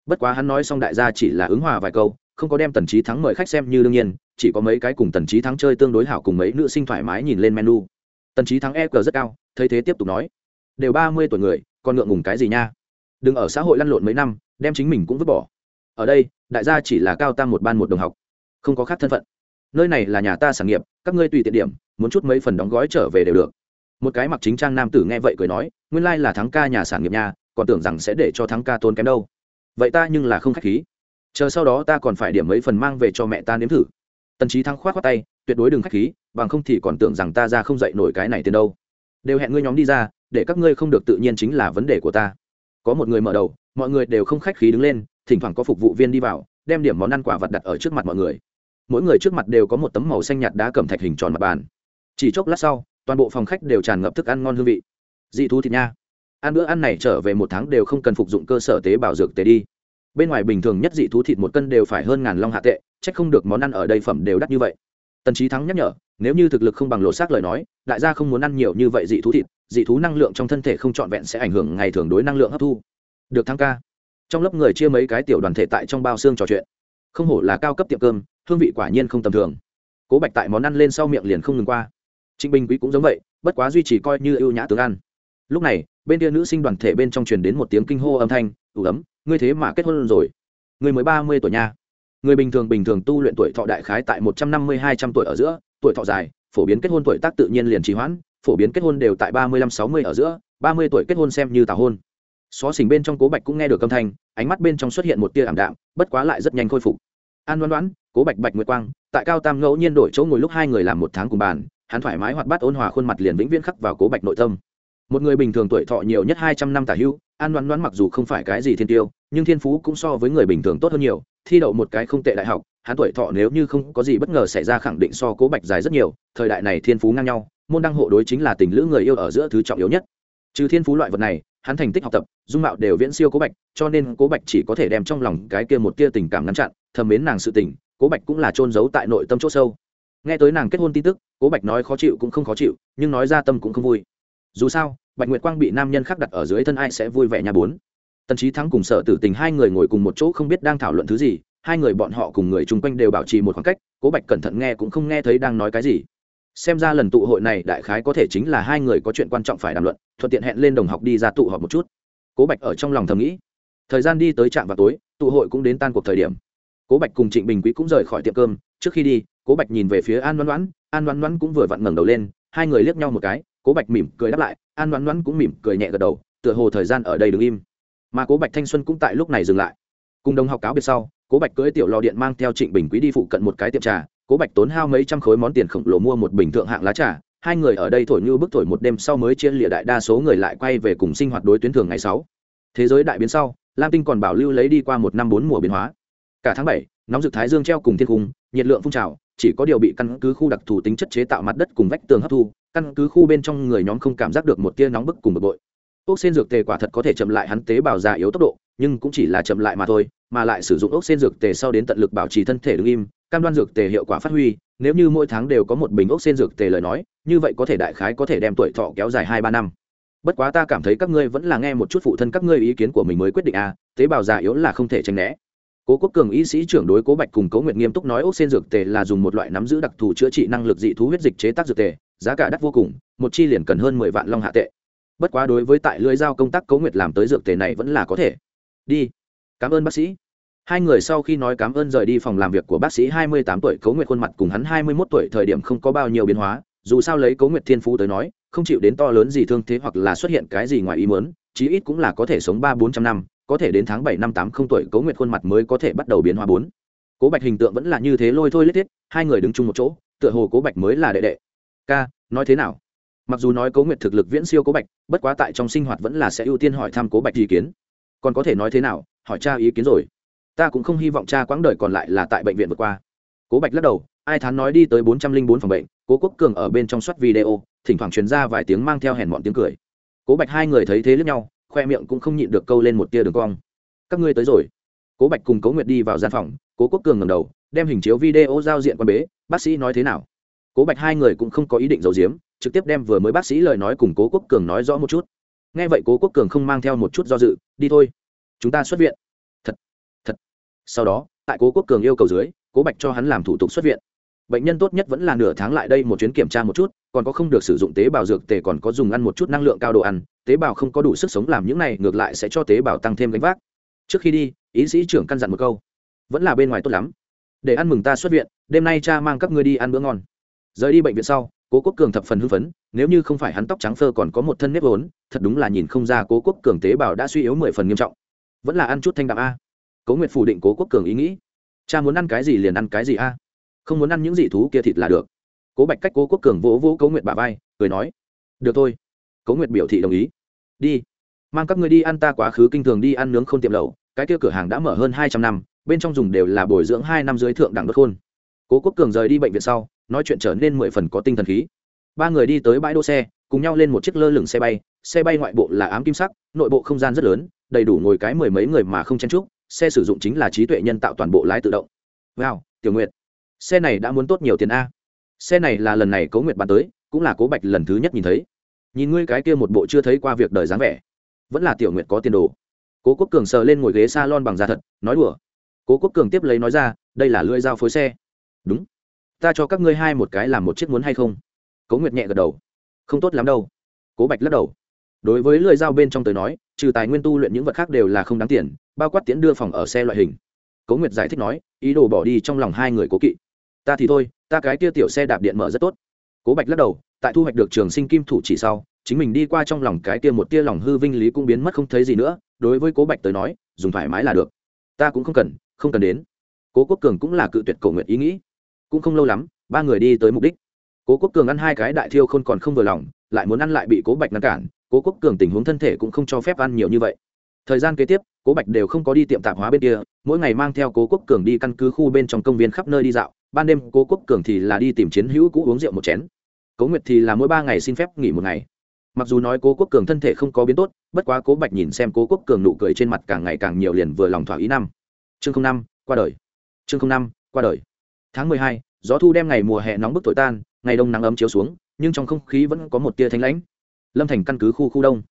S1: Bất quá hắn nói xong đại gia chỉ là ứng hòa vài câu, không có đem tần trí thắng mời khách xem như đương nhiên, chỉ có mấy cái cùng tần trí thắng chơi tương đối hảo cùng mấy nữ sinh thoải mái nhìn lên menu. Tần trí thắng e cờ rất cao, thấy thế tiếp tục nói. Đều ba mươi tuổi người còn ngượng ngùng cái gì nha? Đừng ở xã hội lăn lộn mấy năm, đem chính mình cũng vứt bỏ. Ở đây, đại gia chỉ là cao tam một ban một đồng học. Không có khác thân phận nơi này là nhà ta sản nghiệp, các ngươi tùy tiện điểm, muốn chút mấy phần đóng gói trở về đều được. Một cái mặc chính trang nam tử nghe vậy cười nói, nguyên lai là thắng ca nhà sản nghiệp nhà còn tưởng rằng sẽ để cho thắng ca tôn kém đâu. Vậy ta nhưng là không khách khí. Chờ sau đó ta còn phải điểm mấy phần mang về cho mẹ ta nếm thử. Tần trí thắng khoát khoát tay, tuyệt đối đừng khách khí, bằng không thì còn tưởng rằng ta ra không dạy nổi cái này tiền đâu. Đều hẹn ngươi nhóm đi ra, để các ngươi không được tự nhiên chính là vấn đề của ta. Có một người mở đầu, mọi người đều không khách khí đứng lên, thỉnh thoảng có phục vụ viên đi vào, đem điểm món ăn quả vật đặt ở trước mặt mọi người mỗi người trước mặt đều có một tấm màu xanh nhạt đá cầm thạch hình tròn mặt bàn. Chỉ chốc lát sau, toàn bộ phòng khách đều tràn ngập thức ăn ngon hương vị. Dị thú thịt nha. Ăn bữa ăn này trở về một tháng đều không cần phục dụng cơ sở tế bào dược tế đi. Bên ngoài bình thường nhất dị thú thịt một cân đều phải hơn ngàn long hạ tệ c không được món ăn ở đây phẩm đều đắt như vậy. Tần trí thắng nhắc nhở, nếu như thực lực không bằng lộ xác lời nói, đại gia không muốn ăn nhiều như vậy dị thú thịt, dị thú năng lượng trong thân thể không trọn vẹn sẽ ảnh hưởng ngày thường đối năng lượng hấp thu. Được thăng ca. Trong lớp người chia mấy cái tiểu đoàn thể tại trong bao xương trò chuyện. Không hổ là cao cấp tiệm cơm hương vị quả nhiên không tầm thường. Cố bạch tại món ăn lên sau miệng liền không ngừng qua. Trịnh bình quý cũng giống vậy, bất quá duy trì coi như ưu nhã tướng ăn. Lúc này, bên kia nữ sinh đoàn thể bên trong truyền đến một tiếng kinh hô âm thanh, ủ ấm, ngươi thế mà kết hôn rồi. Người mới ba mươi tuổi nha. Người bình thường bình thường tu luyện tuổi thọ đại khái tại một trăm năm mươi, hai trăm tuổi ở giữa, tuổi thọ dài, phổ biến kết hôn tuổi tác tự nhiên liền trì hoãn, phổ biến kết hôn đều tại ba mươi lăm, sáu mươi ở giữa, ba mươi tuổi kết hôn xem như tào hôn. Xó xỉnh bên trong cố bạch cũng nghe được âm thanh, ánh mắt bên trong xuất hiện một tia ảm đạm, bất quá lại rất nhanh khôi phục an đoán đoán cố bạch bạch nguyệt quang, tại cao tam ngẫu nhiên đổi chỗ ngồi lúc hai người làm một tháng cùng bàn, hắn thoải mái hoạt bát ôn hòa khuôn mặt liền vĩnh viễn khắc vào cố bạch nội tâm. Một người bình thường tuổi thọ nhiều nhất hai trăm năm tả hưu, an đoán đoán mặc dù không phải cái gì thiên tiêu, nhưng thiên phú cũng so với người bình thường tốt hơn nhiều, thi đậu một cái không tệ đại học, hắn tuổi thọ nếu như không có gì bất ngờ xảy ra khẳng định so cố bạch dài rất nhiều, thời đại này thiên phú ngang nhau, môn đăng hộ đối chính là tình lữ người yêu ở giữa thứ trọng yếu nhất. Trừ thiên phú loại vật này hắn thành tích học tập, dung mạo đều viễn siêu cố bạch, cho nên cố bạch chỉ có thể đem trong lòng cái kia một tia tình cảm ngăn chặn, thầm mến nàng sự tình, cố bạch cũng là trôn giấu tại nội tâm c h ỗ sâu. Nghe tới nàng kết hôn tin tức, cố bạch nói khó chịu cũng không khó chịu, nhưng nói ra tâm cũng không vui. Dù sao, bạch nguyệt quang bị nam nhân khác đặt ở dưới thân ai sẽ vui vẻ nhà bốn? Tần trí thắng cùng sở tử tình hai người ngồi cùng một chỗ không biết đang thảo luận thứ gì, hai người bọn họ cùng người chung quanh đều bảo trì một khoảng cách, cố bạch cẩn thận nghe cũng không nghe thấy đang nói cái gì xem ra lần tụ hội này đại khái có thể chính là hai người có chuyện quan trọng phải đàm luận, thuận tiện hẹn lên đồng học đi ra tụ họp một chút. Cố bạch ở trong lòng thầm nghĩ. Thời gian đi tới trạm vào tối, tụ hội cũng đến tan cuộc thời điểm. Cố bạch cùng trịnh bình quý cũng rời khỏi tiệm cơm. Trước khi đi, cố bạch nhìn về phía an đoán đoán an đoán đoán cũng vừa vặn ngẩng đầu lên, hai người liếc nhau một cái. Cố bạch mỉm cười đáp lại. An đoán đoán cũng mỉm cười nhẹ gật đầu, tựa hồ thời gian ở đây đứng im. Mà cố bạch thanh xuân cũng tại lúc này dừng lại. Cùng đồng học cáo biệt sau, cố bạch cưỡi tiểu lò điện mang theo trịnh bình quý đi phụ cận một cái tiệm trà cố bạch tốn hao mấy trăm khối món tiền khổng lồ mua một bình thượng hạng lá trà, hai người ở đây thổi như bức thổi một đêm sau mới chia lịa đại đa số người lại quay về cùng sinh hoạt đối tuyến thường ngày sáu. Thế giới đại biến sau, lam tinh còn bảo lưu lấy đi qua một năm bốn mùa biến hóa. Cả tháng bảy, nóng rực thái dương treo cùng thiên cung, nhiệt lượng phun trào, chỉ có điều bị căn cứ khu đặc thù tính chất chế tạo mặt đất cùng vách tường hấp thu, căn cứ khu bên trong người nhóm không cảm giác được một tia nóng bức cùng bực bội. Ốc sen dược tề quả thật có thể chậm lại hắn tế bào già yếu tốc độ, nhưng cũng chỉ là chậm lại mà thôi, mà lại sử dụng ốc sen dược tề sau đến tận lực bảo trì thân thể đứng im cam đoan dược tề hiệu quả phát huy nếu như mỗi tháng đều có một bình ốc sen dược tề lời nói như vậy có thể đại khái có thể đem tuổi thọ kéo dài hai ba năm. Bất quá ta cảm thấy các ngươi vẫn là nghe một chút phụ thân các ngươi ý kiến của mình mới quyết định a à, tế bào già yếu là không thể tránh né. Cố quốc cường y sĩ trưởng đối cố bạch cùng cố nguyệt nghiêm túc nói ốc sen dược tề là dùng một loại nắm giữ đặc thù chữa trị năng lực dị thú huyết dịch chế tác dược tề giá cả đắt vô cùng một chi liền cần hơn mười vạn long hạ tệ. Bất quá đối với tại lưới giao công tác cố nguyệt làm tới dược tề này vẫn là có thể. Đi. Cảm ơn bác sĩ hai người sau khi nói cảm ơn rời đi phòng làm việc của bác sĩ hai mươi tám tuổi, cố nguyệt khuôn mặt cùng hắn hai mươi mốt tuổi thời điểm không có bao nhiêu biến hóa. Dù sao lấy cố nguyệt thiên phú tới nói, không chịu đến to lớn gì thương thế hoặc là xuất hiện cái gì ngoài ý muốn, chí ít cũng là có thể sống ba bốn trăm năm, có thể đến tháng bảy năm tám không tuổi cố nguyệt khuôn mặt mới có thể bắt đầu biến hóa bốn. Cố bạch hình tượng vẫn là như thế lôi thôi lết thiết, hai người đứng chung một chỗ, tựa hồ cố bạch mới là đệ đệ. Ca, nói thế nào? Mặc dù nói cố nguyệt thực lực viễn siêu cố bạch, bất quá tại trong sinh hoạt vẫn là sẽ ưu tiên hỏi thăm cố bạch ý kiến. Còn có thể nói thế nào? Hỏi cha ý kiến rồi ta cũng không hy vọng cha quãng đời còn lại là tại bệnh viện vượt qua. Cố bạch lắc đầu, ai thán nói đi tới bốn trăm linh bốn phòng bệnh, cố quốc cường ở bên trong suất video, thỉnh thoảng truyền ra vài tiếng mang theo hèn mọn tiếng cười. Cố bạch hai người thấy thế lướt nhau, khoe miệng cũng không nhịn được câu lên một tia đường cong. Các ngươi tới rồi. Cố bạch cùng cố nguyệt đi vào gian phòng, cố quốc cường ngầm đầu, đem hình chiếu video giao diện quan bế, bác sĩ nói thế nào? Cố bạch hai người cũng không có ý định giấu giếm, trực tiếp đem vừa mới bác sĩ lời nói cùng cố quốc cường nói rõ một chút. Nghe vậy cố quốc cường không mang theo một chút do dự, đi thôi. Chúng ta xuất viện sau đó, tại cố quốc cường yêu cầu dưới, cố bạch cho hắn làm thủ tục xuất viện. Bệnh nhân tốt nhất vẫn là nửa tháng lại đây một chuyến kiểm tra một chút, còn có không được sử dụng tế bào dược tề còn có dùng ăn một chút năng lượng cao độ ăn, tế bào không có đủ sức sống làm những này, ngược lại sẽ cho tế bào tăng thêm gánh vác. Trước khi đi, ý sĩ trưởng căn dặn một câu, vẫn là bên ngoài tốt lắm. Để ăn mừng ta xuất viện, đêm nay cha mang các ngươi đi ăn bữa ngon. Rời đi bệnh viện sau, cố quốc cường thập phần hưng phấn, nếu như không phải hắn tóc trắng phơ còn có một thân nếp vốn, thật đúng là nhìn không ra cố quốc cường tế bào đã suy yếu mười phần nghiêm trọng. Vẫn là ăn chút thanh đạm a cố nguyệt phủ định cố quốc cường ý nghĩ. Cha muốn ăn cái gì liền ăn cái gì a. Không muốn ăn những gì thú kia thịt là được. Cố bạch cách cố quốc cường vỗ vỗ cố nguyệt bà vai, cười nói, được thôi. Cố nguyệt biểu thị đồng ý. Đi. Mang các người đi ăn ta quá khứ kinh thường đi ăn nướng không tiệm lẩu. Cái kia cửa hàng đã mở hơn hai trăm năm, bên trong dùng đều là bồi dưỡng hai năm dưới thượng đẳng đốt khôn. Cố quốc cường rời đi bệnh viện sau, nói chuyện trở nên mười phần có tinh thần khí. Ba người đi tới bãi đỗ xe, cùng nhau lên một chiếc lơ lửng xe bay. Xe bay ngoại bộ là ám kim sắc, nội bộ không gian rất lớn, đầy đủ ngồi cái mười mấy người mà không chen trúc xe sử dụng chính là trí tuệ nhân tạo toàn bộ lái tự động. Wow, tiểu nguyệt, xe này đã muốn tốt nhiều tiền a. Xe này là lần này cố nguyệt bàn tới, cũng là cố bạch lần thứ nhất nhìn thấy. Nhìn ngươi cái kia một bộ chưa thấy qua việc đời dáng vẻ, vẫn là tiểu nguyệt có tiền đồ. Cố quốc cường sờ lên ngồi ghế s a lon bằng da thật, nói đùa. Cố quốc cường tiếp lấy nói ra, đây là lưỡi dao phối xe. Đúng. Ta cho các ngươi hai một cái làm một chiếc muốn hay không? Cố nguyệt nhẹ gật đầu. Không tốt lắm đâu. Cố bạch lắc đầu. Đối với lưỡi dao bên trong tới nói trừ tài nguyên tu luyện những vật khác đều là không đáng tiền, bao quát tiễn đưa phòng ở xe loại hình. Cố nguyệt giải thích nói, ý đồ bỏ đi trong lòng hai người cố kỵ. Ta thì thôi, ta cái kia tiểu xe đạp điện mở rất tốt. Cố bạch lắc đầu, tại thu hoạch được trường sinh kim thủ chỉ sau, chính mình đi qua trong lòng cái kia một tia lòng hư vinh lý cũng biến mất không thấy gì nữa, đối với cố bạch tới nói, dùng thoải mái là được. Ta cũng không cần không cần đến. Cố quốc cường cũng là cự tuyệt cầu nguyện ý nghĩ. Cũng không lâu lắm, ba người đi tới mục đích. Cố quốc cường ăn hai cái đại thiêu khôn còn không vừa lòng, lại muốn ăn lại bị cố bạch ngăn cản cố quốc cường tình huống thân thể cũng không cho phép ăn nhiều như vậy. Thời gian kế tiếp, cố bạch đều không có đi tiệm tạp hóa bên kia, mỗi ngày mang theo cố quốc cường đi căn cứ khu bên trong công viên khắp nơi đi dạo, ban đêm cố quốc cường thì là đi tìm chiến hữu cũ uống rượu một chén. Cố nguyệt thì là mỗi ba ngày xin phép nghỉ một ngày. Mặc dù nói cố quốc cường thân thể không có biến tốt, bất quá cố bạch nhìn xem cố quốc cường nụ cười trên mặt càng ngày càng nhiều liền vừa lòng thỏa ý năm. Chương năm, qua đời. Chương năm, qua đời. Tháng mười hai, gió thu đem ngày mùa hè nóng bức thổi tan, ngày đông nắng ấm chiếu xuống, nhưng trong không khí vẫn có một tia thanh lãnh lâm thành căn cứ khu khu đông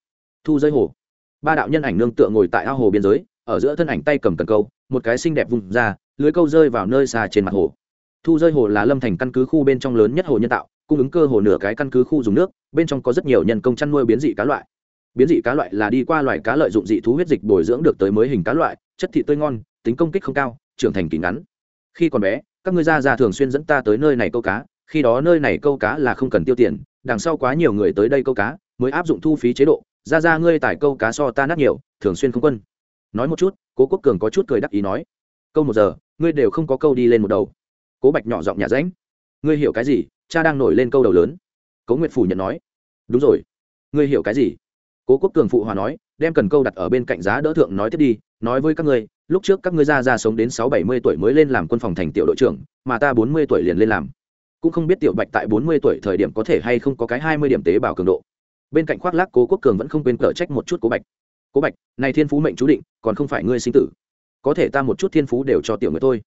S1: thu rơi hồ ba đạo nhân ảnh nương tựa ngồi tại ao hồ biên giới ở giữa thân ảnh tay cầm cần câu một cái xinh đẹp vùng ra lưới câu rơi vào nơi xa trên mặt hồ thu rơi hồ là lâm thành căn cứ khu bên trong lớn nhất hồ nhân tạo cung ứng cơ hồ nửa cái căn cứ khu dùng nước bên trong có rất nhiều nhân công chăn nuôi biến dị cá loại biến dị cá loại là đi qua loài cá lợi dụng dị thú huyết dịch bồi dưỡng được tới mới hình cá loại chất thị tươi ngon tính công kích không cao trưởng thành kỳ ngắn khi còn bé các ngươi gia già thường xuyên dẫn ta tới nơi này câu cá khi đó nơi này câu cá là không cần tiêu tiền đằng sau quá nhiều người tới đây câu cá, mới áp dụng thu phí chế độ. Ra ra ngươi tải câu cá so ta nát nhiều, thường xuyên không quân. Nói một chút, cố quốc cường có chút cười đắc ý nói. Câu một giờ, ngươi đều không có câu đi lên một đầu. Cố bạch nhỏ giọng nhà ránh. Ngươi hiểu cái gì? Cha đang nổi lên câu đầu lớn. Cố nguyệt phủ nhận nói. Đúng rồi. Ngươi hiểu cái gì? Cố quốc cường phụ hòa nói, đem cần câu đặt ở bên cạnh giá đỡ thượng nói tiếp đi. Nói với các ngươi, lúc trước các ngươi ra ra sống đến sáu bảy mươi tuổi mới lên làm quân phòng thành tiểu đội trưởng, mà ta bốn mươi tuổi liền lên làm cũng không biết tiểu bạch tại bốn mươi tuổi thời điểm có thể hay không có cái hai mươi điểm tế bào cường độ. Bên cạnh khoác lác cố quốc cường vẫn không quên cở trách một chút cố bạch. Cố bạch, này thiên phú mệnh chú định, còn không phải ngươi sinh tử. Có thể ta một chút thiên phú đều cho tiểu nguyệt thôi.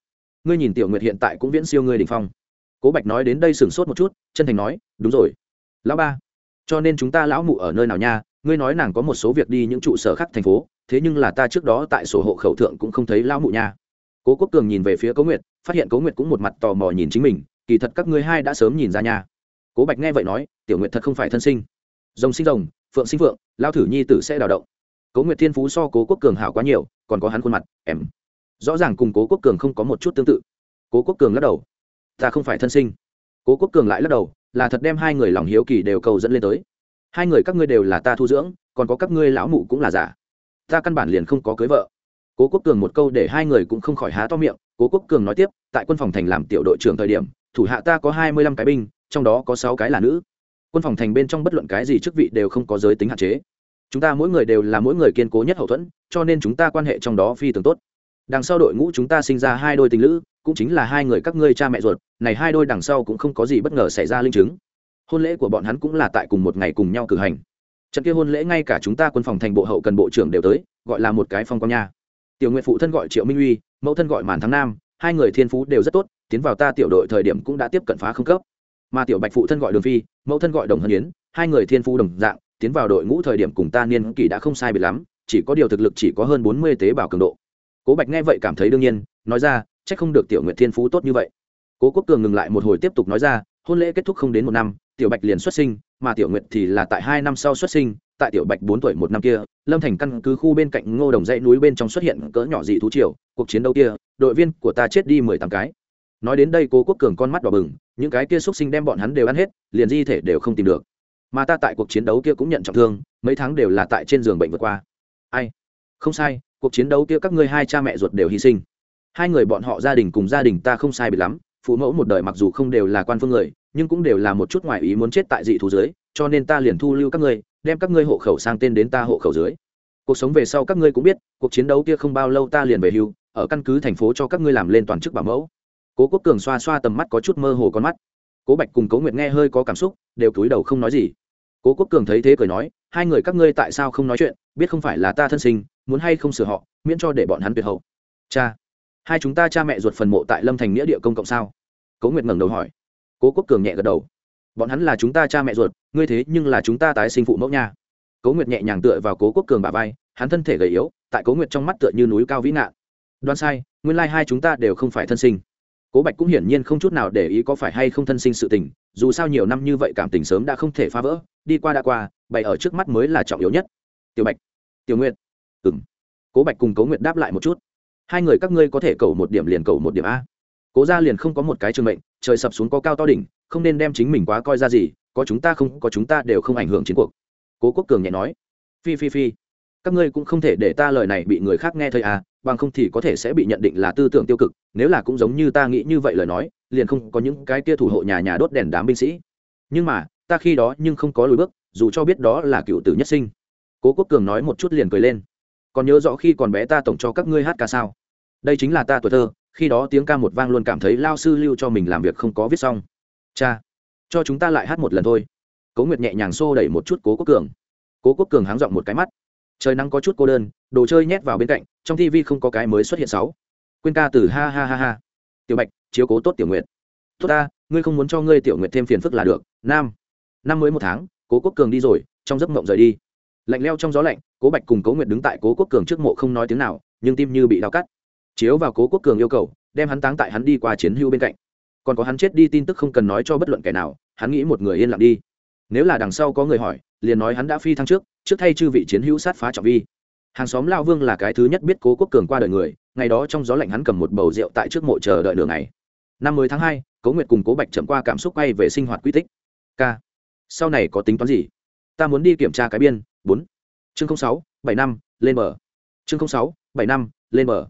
S1: Ngươi nhìn tiểu nguyệt hiện tại cũng viễn siêu ngươi đình phong. Cố bạch nói đến đây sửng sốt một chút, chân thành nói, đúng rồi. Lão ba, cho nên chúng ta lão mụ ở nơi nào nha? Ngươi nói nàng có một số việc đi những trụ sở khác thành phố, thế nhưng là ta trước đó tại sổ hộ khẩu thượng cũng không thấy lão mụ nha. Cố quốc cường nhìn về phía cố nguyệt, phát hiện cố nguyệt cũng một mặt tò mò nhìn chính mình kỳ thật các ngươi hai đã sớm nhìn ra nhà. cố bạch nghe vậy nói, tiểu nguyệt thật không phải thân sinh. Rồng sinh rồng, phượng sinh phượng, lao thử nhi tử sẽ đào động. Cố nguyệt thiên phú so cố quốc cường hảo quá nhiều, còn có hắn khuôn mặt, em. Rõ ràng cùng cố quốc cường không có một chút tương tự. Cố quốc cường lắc đầu, ta không phải thân sinh. Cố quốc cường lại lắc đầu, là thật đem hai người lòng hiếu kỳ đều cầu dẫn lên tới. Hai người các ngươi đều là ta thu dưỡng, còn có các ngươi lão mụ cũng là giả. Ta căn bản liền không có cưới vợ. Cố quốc cường một câu để hai người cũng không khỏi há to miệng. Cố quốc cường nói tiếp, tại quân phòng thành làm tiểu đội trưởng thời điểm thủ hạ ta có hai mươi lăm cái binh, trong đó có sáu cái là nữ. Quân phòng thành bên trong bất luận cái gì chức vị đều không có giới tính hạn chế. Chúng ta mỗi người đều là mỗi người kiên cố nhất hậu thuẫn, cho nên chúng ta quan hệ trong đó phi thường tốt. Đằng sau đội ngũ chúng ta sinh ra hai đôi tình lữ, cũng chính là hai người các ngươi cha mẹ ruột, này hai đôi đằng sau cũng không có gì bất ngờ xảy ra linh chứng. Hôn lễ của bọn hắn cũng là tại cùng một ngày cùng nhau cử hành. Trận kia hôn lễ ngay cả chúng ta quân phòng thành bộ hậu cần bộ trưởng đều tới, gọi là một cái phong quang nha. Tiểu nguyện phụ thân gọi triệu minh uy, mẫu thân gọi màn thắng nam, hai người thiên phú đều rất tốt tiến vào ta tiểu đội thời điểm cũng đã tiếp cận phá không cấp. Mà tiểu bạch phụ thân gọi đường phi, mẫu thân gọi đồng hân yến, hai người thiên phú đồng dạng, tiến vào đội ngũ thời điểm cùng ta niên kỷ đã không sai biệt lắm, chỉ có điều thực lực chỉ có hơn bốn mươi tế bào cường độ. Cố bạch nghe vậy cảm thấy đương nhiên, nói ra c h ắ c không được tiểu nguyện thiên phú tốt như vậy. Cố quốc cường ngừng lại một hồi tiếp tục nói ra, hôn lễ kết thúc không đến một năm, tiểu bạch liền xuất sinh, mà tiểu nguyện thì là tại hai năm sau xuất sinh, tại tiểu bạch bốn tuổi một năm kia, lâm thành căn cứ khu bên cạnh ngô đồng dãy núi bên trong xuất hiện cỡ nhỏ dị thú triều, cuộc chiến đấu kia, đội viên của ta chết đi mười tám cái nói đến đây, cố quốc cường con mắt đỏ bừng, những cái kia xúc sinh đem bọn hắn đều ăn hết, liền di thể đều không tìm được. Mà ta tại cuộc chiến đấu kia cũng nhận trọng thương, mấy tháng đều là tại trên giường bệnh vượt qua. Ai? Không sai, cuộc chiến đấu kia các ngươi hai cha mẹ ruột đều hy sinh. Hai người bọn họ gia đình cùng gia đình ta không sai bị lắm, phụ mẫu một đời mặc dù không đều là quan phương người, nhưng cũng đều là một chút ngoại ý muốn chết tại dị thú dưới, cho nên ta liền thu lưu các ngươi, đem các ngươi hộ khẩu sang tên đến ta hộ khẩu dưới. Cuộc sống về sau các ngươi cũng biết, cuộc chiến đấu kia không bao lâu ta liền về hưu, ở căn cứ thành phố cho các ngươi làm lên toàn chức bảo mẫu cố quốc cường xoa xoa tầm mắt có chút mơ hồ con mắt. Cố bạch cùng cố nguyệt nghe hơi có cảm xúc, đều cúi đầu không nói gì. Cố quốc cường thấy thế cười nói, hai người các ngươi tại sao không nói chuyện? Biết không phải là ta thân sinh, muốn hay không sửa họ, miễn cho để bọn hắn tuyệt hậu. Cha, hai chúng ta cha mẹ ruột phần mộ tại lâm thành nghĩa địa công cộng sao? Cố nguyệt ngẩng đầu hỏi. Cố quốc cường nhẹ gật đầu. Bọn hắn là chúng ta cha mẹ ruột, ngươi thế nhưng là chúng ta tái sinh phụ mẫu nha. Cố nguyệt nhẹ nhàng tựa vào cố quốc cường bà vai, hắn thân thể gầy yếu, tại cố nguyệt trong mắt tựa như núi cao vĩ ngạn. Đoan sai, nguyên lai hai chúng ta đều không phải thân sinh cố bạch cũng hiển nhiên không chút nào để ý có phải hay không thân sinh sự tình, dù sao nhiều năm như vậy cảm tình sớm đã không thể phá vỡ, đi qua đã qua, bày ở trước mắt mới là trọng yếu nhất. Tiểu bạch, tiểu nguyệt. Ừng cố bạch cùng cố nguyệt đáp lại một chút. Hai người các ngươi có thể cầu một điểm liền cầu một điểm a. Cố ra liền không có một cái trường mệnh, trời sập xuống có cao to đỉnh, không nên đem chính mình quá coi ra gì, có chúng ta không, có chúng ta đều không ảnh hưởng chiến cuộc. Cố quốc cường nhẹ nói. Phi phi phi các ngươi cũng không thể để ta lời này bị người khác nghe thấy à bằng không thì có thể sẽ bị nhận định là tư tưởng tiêu cực, nếu là cũng giống như ta nghĩ như vậy lời nói, liền không có những cái kia thủ hộ nhà nhà đốt đèn đám binh sĩ. Nhưng mà, ta khi đó nhưng không có lùi bước, dù cho biết đó là cựu tử nhất sinh. Cố quốc cường nói một chút liền cười lên. Còn nhớ rõ khi còn bé ta tổng cho các ngươi hát ca sao? Đây chính là ta tuổi thơ, khi đó tiếng ca một vang luôn cảm thấy lao sư lưu cho mình làm việc không có viết xong. Cha, cho chúng ta lại hát một lần thôi. Cố nguyệt nhẹ nhàng xô đẩy một chút cố quốc cường. Cố quốc cường háng giọng một cái mắt trời nắng có chút cô đơn, đồ chơi nhét vào bên cạnh, trong tv không có cái mới xuất hiện sáu. Quên ca từ ha ha ha ha. Tiểu bạch, chiếu cố tốt tiểu nguyệt. Tốt ta, ngươi không muốn cho ngươi tiểu nguyệt thêm phiền phức là được. Nam, năm mới một tháng, cố quốc cường đi rồi, trong giấc mộng rời đi. Lạnh leo trong gió lạnh, cố bạch cùng cố nguyệt đứng tại cố quốc cường trước mộ không nói tiếng nào, nhưng tim như bị đau cắt. Chiếu vào cố quốc cường yêu cầu, đem hắn táng tại hắn đi qua chiến hưu bên cạnh. Còn có hắn chết đi tin tức không cần nói cho bất luận kẻ nào, hắn nghĩ một người yên lặng đi. Nếu là đằng sau có người hỏi, liền nói hắn đã phi thăng trước trước thay chư vị chiến hữu sát phá trọng vi. Hàng xóm lao vương là cái thứ nhất biết cố quốc cường qua đời người, ngày đó trong gió lạnh hắn cầm một bầu rượu tại trước mộ chờ đợi đường này năm mới tháng hai, cố nguyệt cùng cố bạch chậm qua cảm xúc quay về sinh hoạt quy tích. K sau này có tính toán gì? Ta muốn đi kiểm tra cái biên, bốn. Chương sáu, bảy năm, lên bờ. Chương sáu, bảy năm, lên bờ.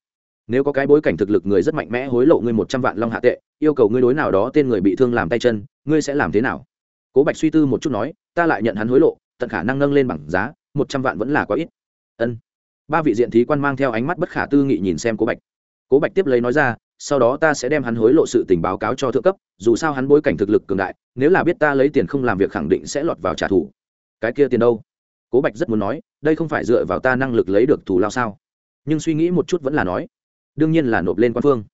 S1: Nếu có cái bối cảnh thực lực người rất mạnh mẽ hối lộ ngươi một trăm vạn long hạ tệ, yêu cầu ngươi đối nào đó tên người bị thương làm tay chân, ngươi sẽ làm thế nào? Cố bạch suy tư một chút nói, ta lại nhận hắn hối lộ tận khả năng nâng lên bằng giá, một trăm vạn vẫn là quá ít. Ân. Ba vị diện thí quan mang theo ánh mắt bất khả tư nghị nhìn xem cố bạch. Cố bạch tiếp lấy nói ra, sau đó ta sẽ đem hắn hối lộ sự tình báo cáo cho thượng cấp, dù sao hắn bối cảnh thực lực cường đại, nếu là biết ta lấy tiền không làm việc khẳng định sẽ lọt vào trả thù. Cái kia tiền đâu? Cố bạch rất muốn nói, đây không phải dựa vào ta năng lực lấy được thù lao sao? Nhưng suy nghĩ một chút vẫn là nói. Đương nhiên là nộp lên quan phương.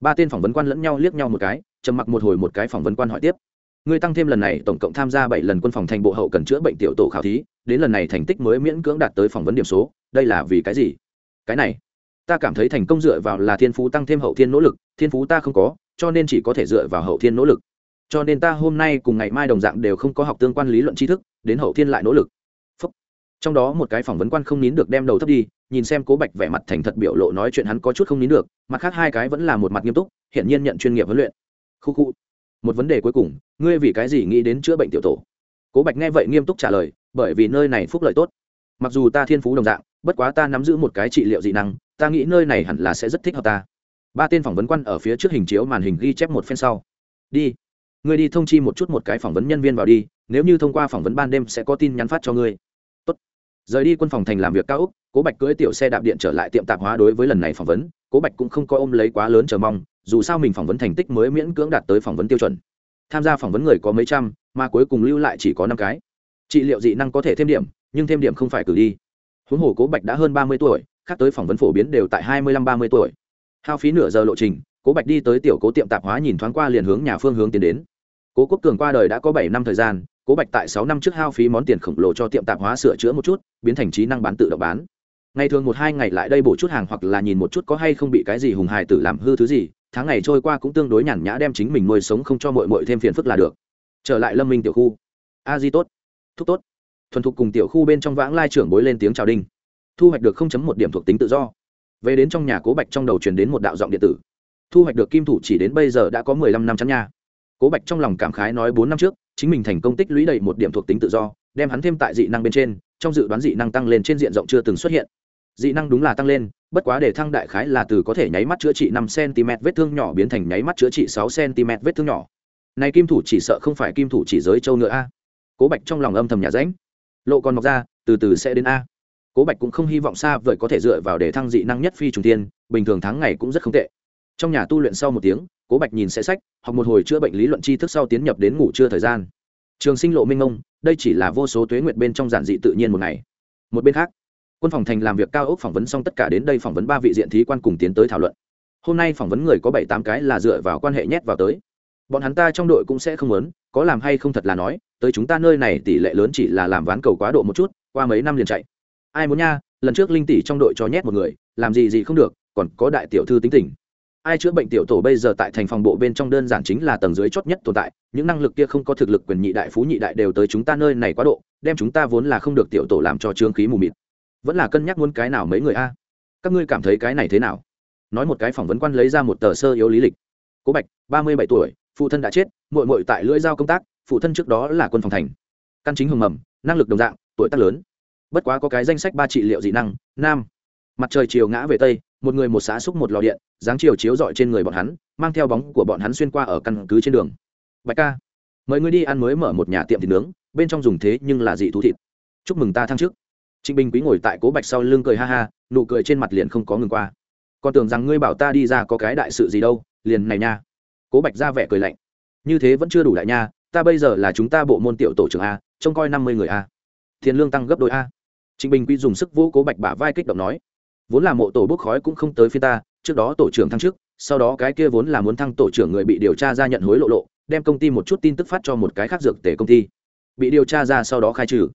S1: Ba tên phỏng vấn quan lẫn nhau liếc nhau một cái, trầm mặc một hồi một cái phỏng vấn quan hỏi tiếp ngươi tăng thêm lần này, tổng cộng tham gia bảy lần quân phòng thành bộ hậu cần chữa bệnh tiểu tổ khảo thí, đến lần này thành tích mới miễn cưỡng đạt tới phỏng vấn điểm số. Đây là vì cái gì? Cái này, ta cảm thấy thành công dựa vào là thiên phú tăng thêm hậu thiên nỗ lực, thiên phú ta không có, cho nên chỉ có thể dựa vào hậu thiên nỗ lực. Cho nên ta hôm nay cùng ngày mai đồng dạng đều không có học tương quan lý luận tri thức, đến hậu thiên lại nỗ lực. Phúc. trong đó một cái phỏng vấn quan không nín được đem đầu thấp đi, nhìn xem cố bạch vẻ mặt thành thật biểu lộ nói chuyện hắn có chút không nín được, mặt khác hai cái vẫn là một mặt nghiêm túc hiện nhiên nhận chuyên nghiệp huấn luyện. Khu khu một vấn đề cuối cùng, ngươi vì cái gì nghĩ đến chữa bệnh tiểu tổ? Cố bạch nghe vậy nghiêm túc trả lời, bởi vì nơi này phúc lợi tốt. Mặc dù ta thiên phú đồng dạng, bất quá ta nắm giữ một cái trị liệu dị năng, ta nghĩ nơi này hẳn là sẽ rất thích hợp ta. Ba tên phỏng vấn quan ở phía trước hình chiếu màn hình ghi chép một phen sau. Đi, ngươi đi thông chi một chút một cái phỏng vấn nhân viên vào đi, nếu như thông qua phỏng vấn ban đêm sẽ có tin nhắn phát cho ngươi. Tốt. rời đi quân phòng thành làm việc cao úc, cố bạch cưỡi tiểu xe đạp điện trở lại tiệm tạp hóa đối với lần này phỏng vấn, cố bạch cũng không có ôm lấy quá lớn chờ mong dù sao mình phỏng vấn thành tích mới miễn cưỡng đạt tới phỏng vấn tiêu chuẩn. Tham gia phỏng vấn người có mấy trăm, mà cuối cùng lưu lại chỉ có năm cái. Trị liệu dị năng có thể thêm điểm, nhưng thêm điểm không phải cử đi. Huống hồ cố bạch đã hơn ba mươi tuổi, khác tới phỏng vấn phổ biến đều tại hai mươi lăm ba mươi tuổi. Hao phí nửa giờ lộ trình, cố bạch đi tới tiểu cố tiệm tạp hóa nhìn thoáng qua liền hướng nhà phương hướng tiến đến. Cố quốc cường qua đời đã có bảy năm thời gian, cố bạch tại sáu năm trước hao phí món tiền khổng lồ cho tiệm tạp hóa sửa chữa một chút, biến thành trí năng bán tự động bán. Ngày thường một hai ngày lại đây bổ chút hàng hoặc là nhìn một chút có hay không bị cái gì hùng hài tử làm hư thứ gì tháng ngày trôi qua cũng tương đối nhàn nhã đem chính mình nuôi sống không cho mội mội thêm phiền phức là được. Trở lại lâm minh tiểu khu. A di tốt. Thúc tốt. Thuần thục cùng tiểu khu bên trong vãng lai trưởng bối lên tiếng chào đinh. Thu hoạch được một điểm thuộc tính tự do. Về đến trong nhà cố bạch trong đầu truyền đến một đạo giọng điện tử. Thu hoạch được kim thủ chỉ đến bây giờ đã có mười lăm năm chắn nha. Cố bạch trong lòng cảm khái nói bốn năm trước, chính mình thành công tích lũy đầy một điểm thuộc tính tự do, đem hắn thêm tại dị năng bên trên, trong dự đoán dị năng tăng lên trên diện rộng chưa từng xuất hiện. Dị năng đúng là tăng lên bất quá để thăng đại khái là từ có thể nháy mắt chữa trị năm cm vết thương nhỏ biến thành nháy mắt chữa trị sáu cm vết thương nhỏ. Này kim thủ chỉ sợ không phải kim thủ chỉ giới châu nữa a. Cố bạch trong lòng âm thầm nhà ránh. Lộ còn mọc ra, từ từ sẽ đến a. Cố bạch cũng không hy vọng xa vời có thể dựa vào để thăng dị năng nhất phi trùng tiên, bình thường tháng ngày cũng rất không tệ. Trong nhà tu luyện sau một tiếng, cố bạch nhìn sẽ sách, học một hồi chữa bệnh lý luận tri thức sau tiến nhập đến ngủ trưa thời gian. Trường sinh lộ minh ông đây chỉ là vô số tuế nguyệt bên trong giản dị tự nhiên một ngày. Một bên khác quân phòng thành làm việc cao ốc phỏng vấn xong tất cả đến đây phỏng vấn ba vị diện thí quan cùng tiến tới thảo luận. Hôm nay phỏng vấn người có bảy tám cái là dựa vào quan hệ nhét vào tới. Bọn hắn ta trong đội cũng sẽ không muốn, có làm hay không thật là nói, tới chúng ta nơi này tỷ lệ lớn chỉ là làm ván cầu quá độ một chút, qua mấy năm liền chạy. Ai muốn nha, lần trước linh tỷ trong đội cho nhét một người, làm gì gì không được, còn có đại tiểu thư tính tình. Ai chữa bệnh tiểu tổ bây giờ tại thành phòng bộ bên trong đơn giản chính là tầng dưới chót nhất tồn tại, những năng lực kia không có thực lực quyền nhị đại phú nhị đại đều tới chúng ta nơi này quá độ, đem chúng ta vốn là không được tiểu tổ làm cho trương khí mù mịt vẫn là cân nhắc muốn cái nào mấy người a? Các ngươi cảm thấy cái này thế nào? Nói một cái phỏng vấn quan lấy ra một tờ sơ yếu lý lịch. Cố bạch, ba mươi bảy tuổi, phụ thân đã chết mội mội tại lưỡi giao công tác, phụ thân trước đó là quân phòng thành. Căn chính hồng mầm, năng lực đồng dạng, tuổi tác lớn. Bất quá có cái danh sách ba trị liệu dị năng, nam. Mặt trời chiều ngã về tây, một người một xã xúc một lò điện, dáng chiều chiếu dọi trên người bọn hắn, mang theo bóng của bọn hắn xuyên qua ở căn cứ trên đường. Bạch ca, mời ngươi đi ăn mới mở một nhà tiệm thịt nướng, bên trong dùng thế nhưng là dị thú thịt. Chúc mừng ta thăng chức trịnh bình quý ngồi tại cố bạch sau lưng cười ha ha, nụ cười trên mặt liền không có ngừng qua. Còn tưởng rằng ngươi bảo ta đi ra có cái đại sự gì đâu, liền này nha. Cố bạch ra vẻ cười lạnh. Như thế vẫn chưa đủ đại nha, ta bây giờ là chúng ta bộ môn tiểu tổ trưởng a, trông coi năm mươi người a. Tiền lương tăng gấp đôi a. Trịnh bình quý dùng sức vô cố bạch bả vai kích động nói. Vốn là mộ tổ bốc khói cũng không tới phía ta, trước đó tổ trưởng thăng chức, sau đó cái kia vốn là muốn thăng tổ trưởng người bị điều tra ra nhận hối lộ lộ, đem công ty một chút tin tức phát cho một cái khác dược tể công ty. Bị điều tra ra sau đó khai trừ.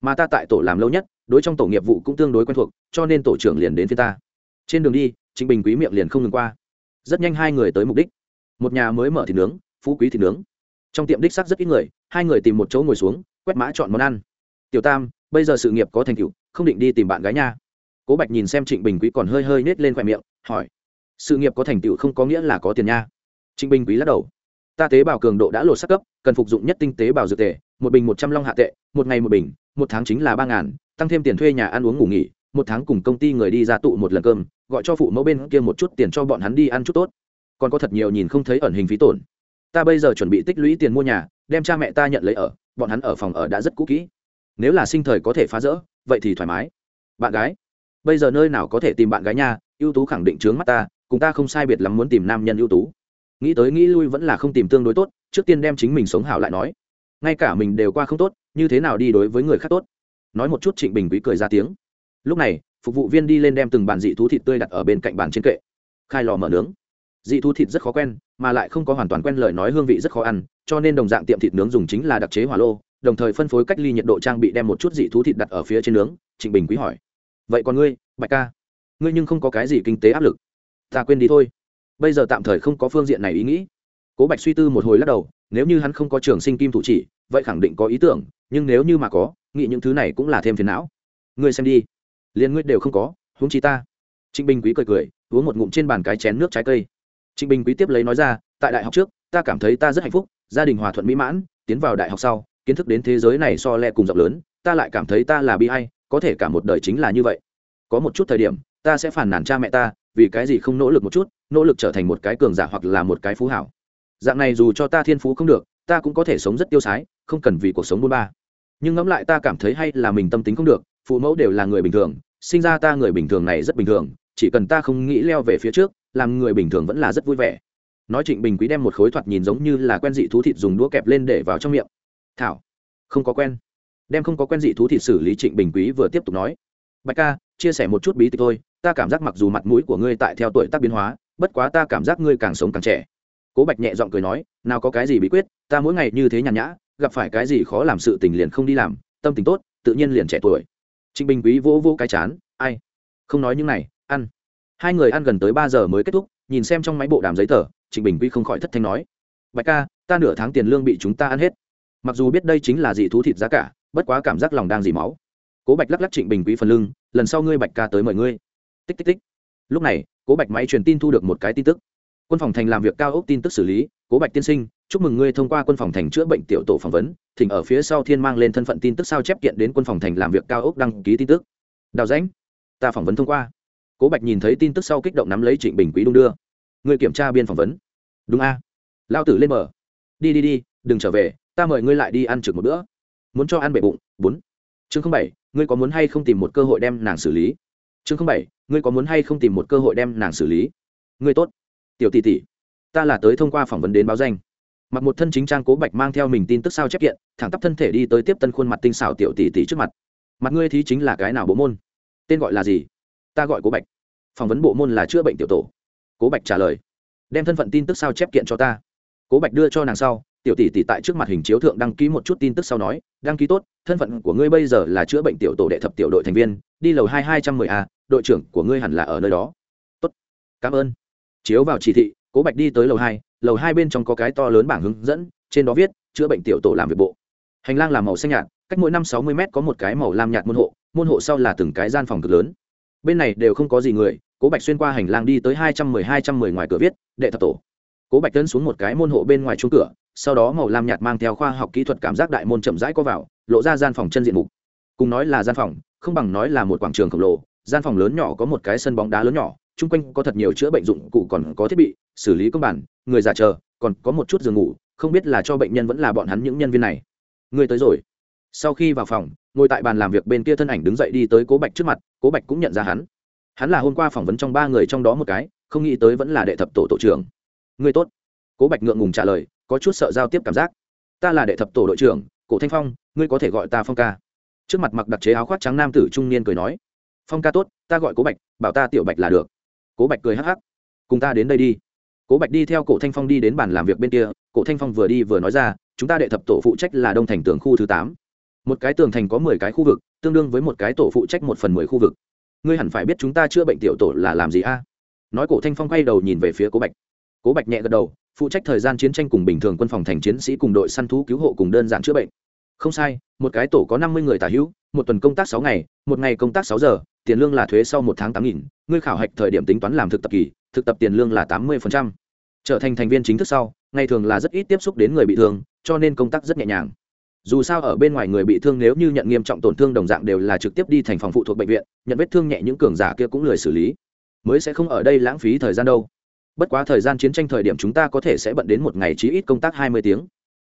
S1: Mà ta tại tổ làm lâu nhất đối trong tổ nghiệp vụ cũng tương đối quen thuộc, cho nên tổ trưởng liền đến phía ta. Trên đường đi, trịnh bình quý miệng liền không ngừng qua. Rất nhanh hai người tới mục đích. Một nhà mới mở thịt nướng, phú quý thịt nướng. Trong tiệm đích sắc rất ít người, hai người tìm một chỗ ngồi xuống, quét mã chọn món ăn. Tiểu tam, bây giờ sự nghiệp có thành tựu, không định đi tìm bạn gái nha. Cố bạch nhìn xem trịnh bình quý còn hơi hơi nết lên khoe miệng, hỏi, sự nghiệp có thành tựu không có nghĩa là có tiền nha? Trịnh bình quý lắc đầu, ta tế bào cường độ đã lột sắc cấp, cần phục dụng nhất tinh tế bào dược tệ một bình một trăm long hạ tệ, một ngày một bình, một tháng chính là ba ngàn tăng thêm tiền thuê nhà ăn uống ngủ nghỉ, một tháng cùng công ty người đi ra tụ một lần cơm, gọi cho phụ mẫu bên kia một chút tiền cho bọn hắn đi ăn chút tốt. Còn có thật nhiều nhìn không thấy ẩn hình phí tổn. Ta bây giờ chuẩn bị tích lũy tiền mua nhà, đem cha mẹ ta nhận lấy ở, bọn hắn ở phòng ở đã rất cũ kỹ. Nếu là sinh thời có thể phá rỡ, vậy thì thoải mái. Bạn gái, bây giờ nơi nào có thể tìm bạn gái nha, ưu tú khẳng định trướng mắt ta, cùng ta không sai biệt lắm muốn tìm nam nhân ưu tú. Nghĩ tới nghĩ lui vẫn là không tìm tương đối tốt, trước tiên đem chính mình sống hảo lại nói. Ngay cả mình đều qua không tốt, như thế nào đi đối với người khác tốt? Nói một chút trịnh bình quý cười ra tiếng. Lúc này, phục vụ viên đi lên đem từng bàn dị thú thịt tươi đặt ở bên cạnh bàn trên kệ. Khai lò mở nướng. Dị thú thịt rất khó quen, mà lại không có hoàn toàn quen lời nói hương vị rất khó ăn, cho nên đồng dạng tiệm thịt nướng dùng chính là đặc chế hỏa lô, đồng thời phân phối cách ly nhiệt độ trang bị đem một chút dị thú thịt đặt ở phía trên nướng, trịnh bình quý hỏi. Vậy còn ngươi, bạch ca, ngươi nhưng không có cái gì kinh tế áp lực. Ta quên đi thôi. Bây giờ tạm thời không có phương diện này ý nghĩ. Cố bạch suy tư một hồi lắc đầu, nếu như hắn không có trường sinh kim thủ chỉ, vậy khẳng định có ý tưởng, nhưng nếu như mà có nghĩ những thứ này cũng là thêm phiền não. Ngươi xem đi. Liền ngươi đều không có, huống chi ta. Trịnh bình quý cười cười, uống một ngụm trên bàn cái chén nước trái cây. Trịnh bình quý tiếp lấy nói ra, tại đại học trước, ta cảm thấy ta rất hạnh phúc, gia đình hòa thuận mỹ mãn, tiến vào đại học sau, kiến thức đến thế giới này so lẹ cùng rộng lớn, ta lại cảm thấy ta là bi hay có thể cả một đời chính là như vậy. Có một chút thời điểm, ta sẽ phản nản cha mẹ ta, vì cái gì không nỗ lực một chút, nỗ lực trở thành một cái cường giả hoặc là một cái phú hảo. Dạng này dù cho ta thiên phú không được, ta cũng có thể sống rất tiêu sái, không cần vì cuộc sống buôn ba nhưng ngẫm lại ta cảm thấy hay là mình tâm tính không được, phụ mẫu đều là người bình thường, sinh ra ta người bình thường này rất bình thường, chỉ cần ta không nghĩ leo về phía trước, làm người bình thường vẫn là rất vui vẻ. Nói trịnh bình quý đem một khối thoạt nhìn giống như là quen dị thú thịt dùng đũa kẹp lên để vào trong miệng. Thảo, không có quen. Đem không có quen dị thú thịt xử lý trịnh bình quý vừa tiếp tục nói. Bạch ca, chia sẻ một chút bí tịch thôi, ta cảm giác mặc dù mặt mũi của ngươi tại theo tuổi tác biến hóa, bất quá ta cảm giác ngươi càng sống càng trẻ. Cố bạch nhẹ giọng cười nói, nào có cái gì bí quyết, ta mỗi ngày như thế nhàn nhã gặp phải cái gì khó làm sự tình liền không đi làm, tâm tình tốt, tự nhiên liền trẻ tuổi. Trịnh bình quý vô vô cái chán, ai? Không nói những này, ăn. Hai người ăn gần tới ba giờ mới kết thúc, nhìn xem trong máy bộ đàm giấy tờ, trịnh bình quý không khỏi thất thanh nói, bạch ca, ta nửa tháng tiền lương bị chúng ta ăn hết. Mặc dù biết đây chính là dị thú thịt giá cả, bất quá cảm giác lòng đang dì máu. Cố bạch lắc lắc trịnh bình quý phần lưng, lần sau ngươi bạch ca tới mời ngươi. Tích tích tích. Lúc này, cố bạch máy truyền tin thu được một cái tin tức. Quân phòng thành làm việc cao ốc tin tức xử lý, cố bạch tiên sinh chúc mừng ngươi thông qua quân phòng thành chữa bệnh tiểu tổ phỏng vấn, thỉnh ở phía sau thiên mang lên thân phận tin tức sao chép kiện đến quân phòng thành làm việc cao ốc đăng ký tin tức. Đào rãnh, ta phỏng vấn thông qua. Cố bạch nhìn thấy tin tức sau kích động nắm lấy trịnh bình quý đung đưa. Người kiểm tra biên phỏng vấn. Đúng a. Lao tử lên mở. Đi đi đi, đừng trở về, ta mời ngươi lại đi ăn trực một bữa. Muốn cho ăn bể bụng, bốn. Chương không bảy, ngươi có muốn hay không tìm một cơ hội đem nàng xử lý? Chương không bảy, ngươi có muốn hay không tìm một cơ hội đem nàng xử lý? Ngươi tốt. Tiểu tỷ tỷ, ta là tới thông qua phỏng vấn đến báo danh mặc một thân chính trang cố bạch mang theo mình tin tức sao chép kiện, thẳng tắp thân thể đi tới tiếp tân khuôn mặt tinh xảo tiểu tỷ tỷ trước mặt. Mặt ngươi thí chính là cái nào bộ môn? Tên gọi là gì? Ta gọi cố bạch. Phỏng vấn bộ môn là chữa bệnh tiểu tổ. Cố bạch trả lời. Đem thân phận tin tức sao chép kiện cho ta. Cố bạch đưa cho nàng sau, tiểu tỷ tỷ tại trước mặt hình chiếu thượng đăng ký một chút tin tức sau nói, đăng ký tốt, thân phận của ngươi bây giờ là chữa bệnh tiểu tổ đệ thập tiểu đội thành viên, đi lầu hai hai trăm mười a, đội trưởng của ngươi hẳn là ở nơi đó. Tốt. Cảm ơn. Chiếu vào chỉ thị, cố bạch đi tới lầu hai lầu hai bên trong có cái to lớn bảng hướng dẫn, trên đó viết, chữa bệnh tiểu tổ làm việc bộ. Hành lang là màu xanh nhạt, cách mỗi năm sáu mươi m có một cái màu lam nhạt môn hộ môn hộ sau là từng cái gian phòng cực lớn. Bên này đều không có gì người, cố bạch xuyên qua hành lang đi tới hai trăm mười, hai trăm mười ngoài cửa viết, đệ thập tổ. Cố bạch tấn xuống một cái môn hộ bên ngoài chung cửa, sau đó màu lam nhạt mang theo khoa học kỹ thuật cảm giác đại môn chậm rãi có vào, lộ ra gian phòng chân diện mục. Cùng nói là gian phòng, không bằng nói là một quảng trường khổng lồ, gian phòng lớn nhỏ có một cái sân bóng đá lớn nhỏ chung quanh có thật nhiều chữa bệnh dụng cụ còn có thiết bị, xử lý công bản, người già chờ, còn có một chút giường ngủ, không biết là cho bệnh nhân vẫn là bọn hắn những nhân viên này. Người tới rồi. Sau khi vào phòng, ngồi tại bàn làm việc bên kia thân ảnh đứng dậy đi tới cố bạch trước mặt, cố bạch cũng nhận ra hắn. Hắn là hôm qua phỏng vấn trong ba người trong đó một cái, không nghĩ tới vẫn là đệ thập tổ tổ trưởng. Người tốt. Cố bạch ngượng ngùng trả lời, có chút sợ giao tiếp cảm giác. Ta là đệ thập tổ đội trưởng, cổ thanh phong, ngươi có thể gọi ta phong ca. Trước mặt mặc đặc chế áo khoác trắng nam tử trung niên cười nói, phong ca tốt, ta gọi cố bạch, bảo ta tiểu bạch là được cố bạch cười hắc hắc. Cùng ta đến đây đi. Cố bạch đi theo cổ thanh phong đi đến bàn làm việc bên kia, cổ thanh phong vừa đi vừa nói ra, chúng ta đệ thập tổ phụ trách là đông thành tường khu thứ tám. Một cái tường thành có mười cái khu vực, tương đương với một cái tổ phụ trách một phần mười khu vực. Ngươi hẳn phải biết chúng ta chữa bệnh tiểu tổ là làm gì a? Nói cổ thanh phong quay đầu nhìn về phía cố bạch. Cố bạch nhẹ gật đầu, phụ trách thời gian chiến tranh cùng bình thường quân phòng thành chiến sĩ cùng đội săn thú cứu hộ cùng đơn giản chữa bệnh. Không sai, một cái tổ có năm mươi người tả hữu, một tuần công tác sáu ngày, một ngày công tác sáu giờ, tiền lương là thuế sau một tháng tám nghìn ngươi khảo hạch thời điểm tính toán làm thực tập kỳ, thực tập tiền lương là tám mươi trở thành thành viên chính thức sau, ngày thường là rất ít tiếp xúc đến người bị thương, cho nên công tác rất nhẹ nhàng. Dù sao ở bên ngoài người bị thương nếu như nhận nghiêm trọng tổn thương đồng dạng đều là trực tiếp đi thành phòng phụ thuộc bệnh viện, nhận vết thương nhẹ những cường giả kia cũng lười xử lý. Mới sẽ không ở đây lãng phí thời gian đâu. Bất quá thời gian chiến tranh thời điểm chúng ta có thể sẽ bận đến một ngày chí ít công tác hai mươi tiếng.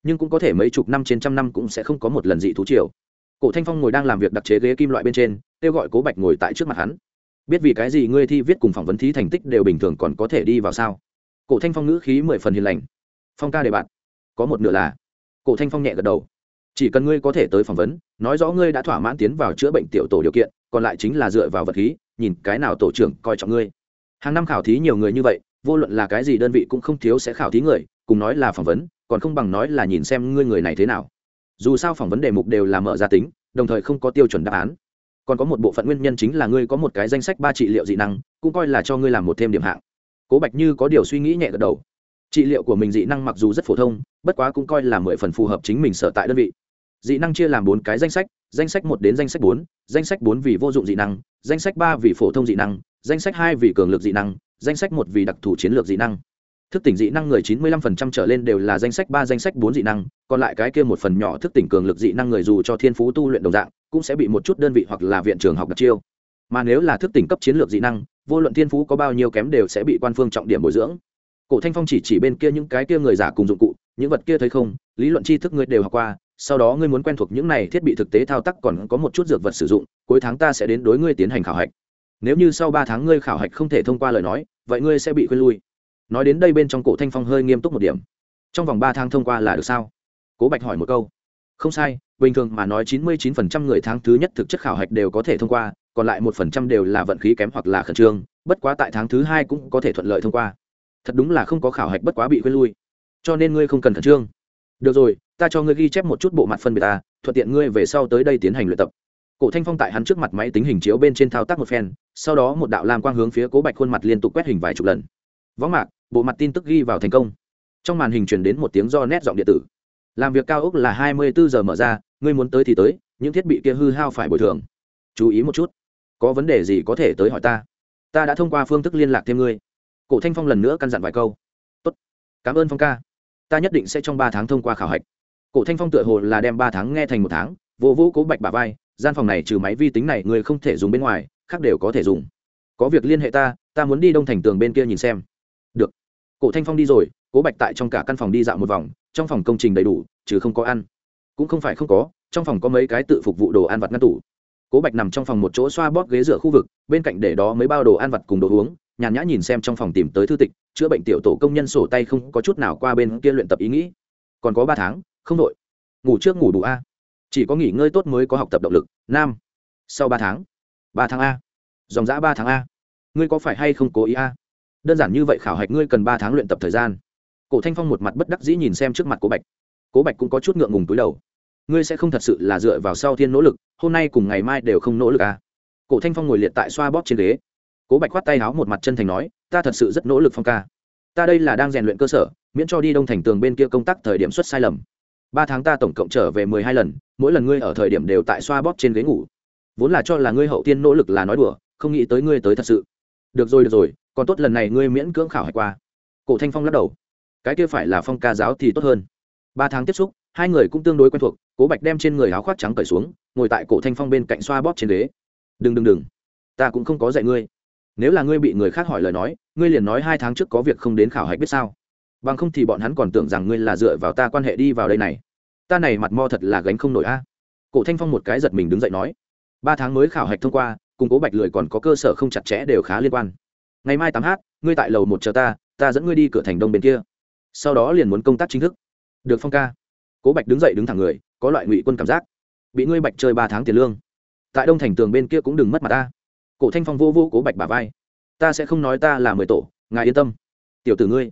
S1: Nhưng cũng có thể mấy chục năm trên trăm năm cũng sẽ không có một lần dị thú triều. Cổ thanh phong ngồi đang làm việc đặc chế ghế kim loại bên trên, kêu gọi cố bạch ngồi tại trước mặt hắn biết vì cái gì ngươi thi viết cùng phỏng vấn thí thành tích đều bình thường còn có thể đi vào sao? Cổ thanh phong ngữ khí mười phần hiền lành. Phong ca đề bạn có một nửa là. Cổ thanh phong nhẹ gật đầu. Chỉ cần ngươi có thể tới phỏng vấn, nói rõ ngươi đã thỏa mãn tiến vào chữa bệnh tiểu tổ điều kiện, còn lại chính là dựa vào vật khí, nhìn cái nào tổ trưởng coi trọng ngươi. Hàng năm khảo thí nhiều người như vậy, vô luận là cái gì đơn vị cũng không thiếu sẽ khảo thí người, cùng nói là phỏng vấn, còn không bằng nói là nhìn xem ngươi người này thế nào. Dù sao phỏng vấn đề mục đều là mở ra tính, đồng thời không có tiêu chuẩn đáp án còn có một bộ phận nguyên nhân chính là ngươi có một cái danh sách ba trị liệu dị năng, cũng coi là cho ngươi làm một thêm điểm hạng. Cố bạch như có điều suy nghĩ nhẹ gật đầu. Trị liệu của mình dị năng mặc dù rất phổ thông, bất quá cũng coi là mười phần phù hợp chính mình sở tại đơn vị. Dị năng chia làm bốn cái danh sách danh sách một đến danh sách bốn, danh sách bốn vì vô dụng dị năng, danh sách ba vì phổ thông dị năng, danh sách hai vì cường lực dị năng, danh sách một vì đặc thù chiến lược dị năng. Thức tỉnh dị năng người chín mươi lăm phần trăm trở lên đều là danh sách ba, danh sách bốn dị năng, còn lại cái kia một phần nhỏ thức tỉnh cường lực dị năng người dù cho thiên phú tu luyện đồng dạng cũng sẽ bị một chút đơn vị hoặc là viện trường học đặc chiêu. Mà nếu là thức tỉnh cấp chiến lược dị năng, vô luận thiên phú có bao nhiêu kém đều sẽ bị quan phương trọng điểm bồi dưỡng. Cổ thanh phong chỉ chỉ bên kia những cái kia người giả cùng dụng cụ, những vật kia thấy không, lý luận tri thức ngươi đều học qua, sau đó ngươi muốn quen thuộc những này thiết bị thực tế thao tác còn có một chút dược vật sử dụng, cuối tháng ta sẽ đến đối ngươi tiến hành khảo hạch. Nếu như sau ba tháng ngươi khảo hạch không thể thông qua lời nói, vậy ngươi sẽ bị khuyên lui. Nói đến đây bên trong cổ thanh phong hơi nghiêm túc một điểm. Trong vòng ba tháng thông qua là được sao? Cố bạch hỏi một câu. Không sai bình thường mà nói chín mươi chín phần trăm người tháng thứ nhất thực chất khảo hạch đều có thể thông qua, còn lại 1% đều là vận khí kém hoặc là khẩn trương, bất quá tại tháng thứ hai cũng có thể thuận lợi thông qua. Thật đúng là không có khảo hạch bất quá bị quên lui. Cho nên ngươi không cần khẩn trương. Được rồi, ta cho ngươi ghi chép một chút bộ mặt phân biệt ta, thuận tiện ngươi về sau tới đây tiến hành luyện tập. Cổ thanh phong tại hắn trước mặt máy tính hình chiếu bên trên thao tác một phen, sau đó một đạo lam quang hướng phía cố bạch khuôn mặt liên tục quét hình vài chục lần. Võng mạc, bộ mặt tin tức ghi vào thành công. Trong màn hình chuyển đến một tiếng do nét giọng điện tử. Làm việc cao ốc là hai mươi bốn giờ mở ra ngươi muốn tới thì tới, những thiết bị kia hư hao phải bồi thường. Chú ý một chút. Có vấn đề gì có thể tới hỏi ta? Ta đã thông qua phương thức liên lạc thêm ngươi. Cổ thanh phong lần nữa căn dặn vài câu. Tốt. cảm ơn phong ca. Ta nhất định sẽ trong ba tháng thông qua khảo hạch. Cổ thanh phong tựa hồ là đem ba tháng nghe thành một tháng, vô vũ cố bạch bà vai, gian phòng này trừ máy vi tính này người không thể dùng bên ngoài, khác đều có thể dùng. Có việc liên hệ ta ta muốn đi đông thành tường bên kia nhìn xem. Được. Cổ thanh phong đi rồi, cố bạch tại trong cả căn phòng đi dạo một vòng, trong phòng công trình đầy đủ chứ không có ăn cũng không phải không có, trong phòng có mấy cái tự phục vụ đồ ăn vặt ngăn tủ. Cố bạch nằm trong phòng một chỗ xoa bóp ghế rửa khu vực, bên cạnh để đó mấy bao đồ ăn vặt cùng đồ uống, nhàn nhã nhìn xem trong phòng tìm tới thư tịch, chữa bệnh tiểu tổ công nhân sổ tay không có chút nào qua bên kia luyện tập ý nghĩ. Còn có ba tháng, không đội. Ngủ trước ngủ đủ a. Chỉ có nghỉ ngơi tốt mới có học tập động lực. Nam. Sau ba tháng. Ba tháng a. Dòng giã ba tháng a. Ngươi có phải hay không cố ý a? Đơn giản như vậy khảo hạch ngươi cần ba tháng luyện tập thời gian. Cổ thanh phong một mặt bất đắc dĩ nhìn xem trước mặt cố bạch cố bạch cũng có chút ngượng ngùng túi đầu. Ngươi sẽ không thật sự là dựa vào sau thiên nỗ lực, hôm nay cùng ngày mai đều không nỗ lực à. cổ thanh phong ngồi liệt tại xoa bóp trên ghế. Cố bạch khoát tay háo một mặt chân thành nói, ta thật sự rất nỗ lực phong ca. Ta đây là đang rèn luyện cơ sở, miễn cho đi đông thành tường bên kia công tác thời điểm xuất sai lầm. Ba tháng ta tổng cộng trở về mười hai lần, mỗi lần ngươi ở thời điểm đều tại xoa bóp trên ghế ngủ. Vốn là cho là ngươi hậu tiên nỗ lực là nói đùa, không nghĩ tới ngươi tới thật sự. Được rồi được rồi, còn tốt lần này ngươi miễn cưỡng khảo hải qua. Cổ thanh phong lắc đầu. Cái kia phải là phong ca giáo thì tốt hơn ba tháng tiếp xúc, hai người cũng tương đối quen thuộc, cố bạch đem trên người áo khoác trắng cởi xuống, ngồi tại cổ thanh phong bên cạnh xoa bóp trên ghế. Đừng đừng đừng, ta cũng không có dạy ngươi. Nếu là ngươi bị người khác hỏi lời nói, ngươi liền nói hai tháng trước có việc không đến khảo hạch biết sao. Bằng không thì bọn hắn còn tưởng rằng ngươi là dựa vào ta quan hệ đi vào đây này. Ta này mặt mo thật là gánh không nổi a. Cổ thanh phong một cái giật mình đứng dậy nói. Ba tháng mới khảo hạch thông qua, cùng cố bạch lười còn có cơ sở không chặt chẽ đều khá liên quan. Ngày mai tám h ngươi tại lầu một chờ ta ta dẫn ngươi đi cửa thành đông bên kia. Sau đó liền muốn công tác chính thức được phong ca. Cố bạch đứng dậy đứng thẳng người, có loại ngụy quân cảm giác. Bị ngươi bạch chơi ba tháng tiền lương. Tại đông thành tường bên kia cũng đừng mất mặt ta. Cổ thanh phong vô vô cố bạch bà vai. Ta sẽ không nói ta là mười tổ, ngài yên tâm. Tiểu tử ngươi.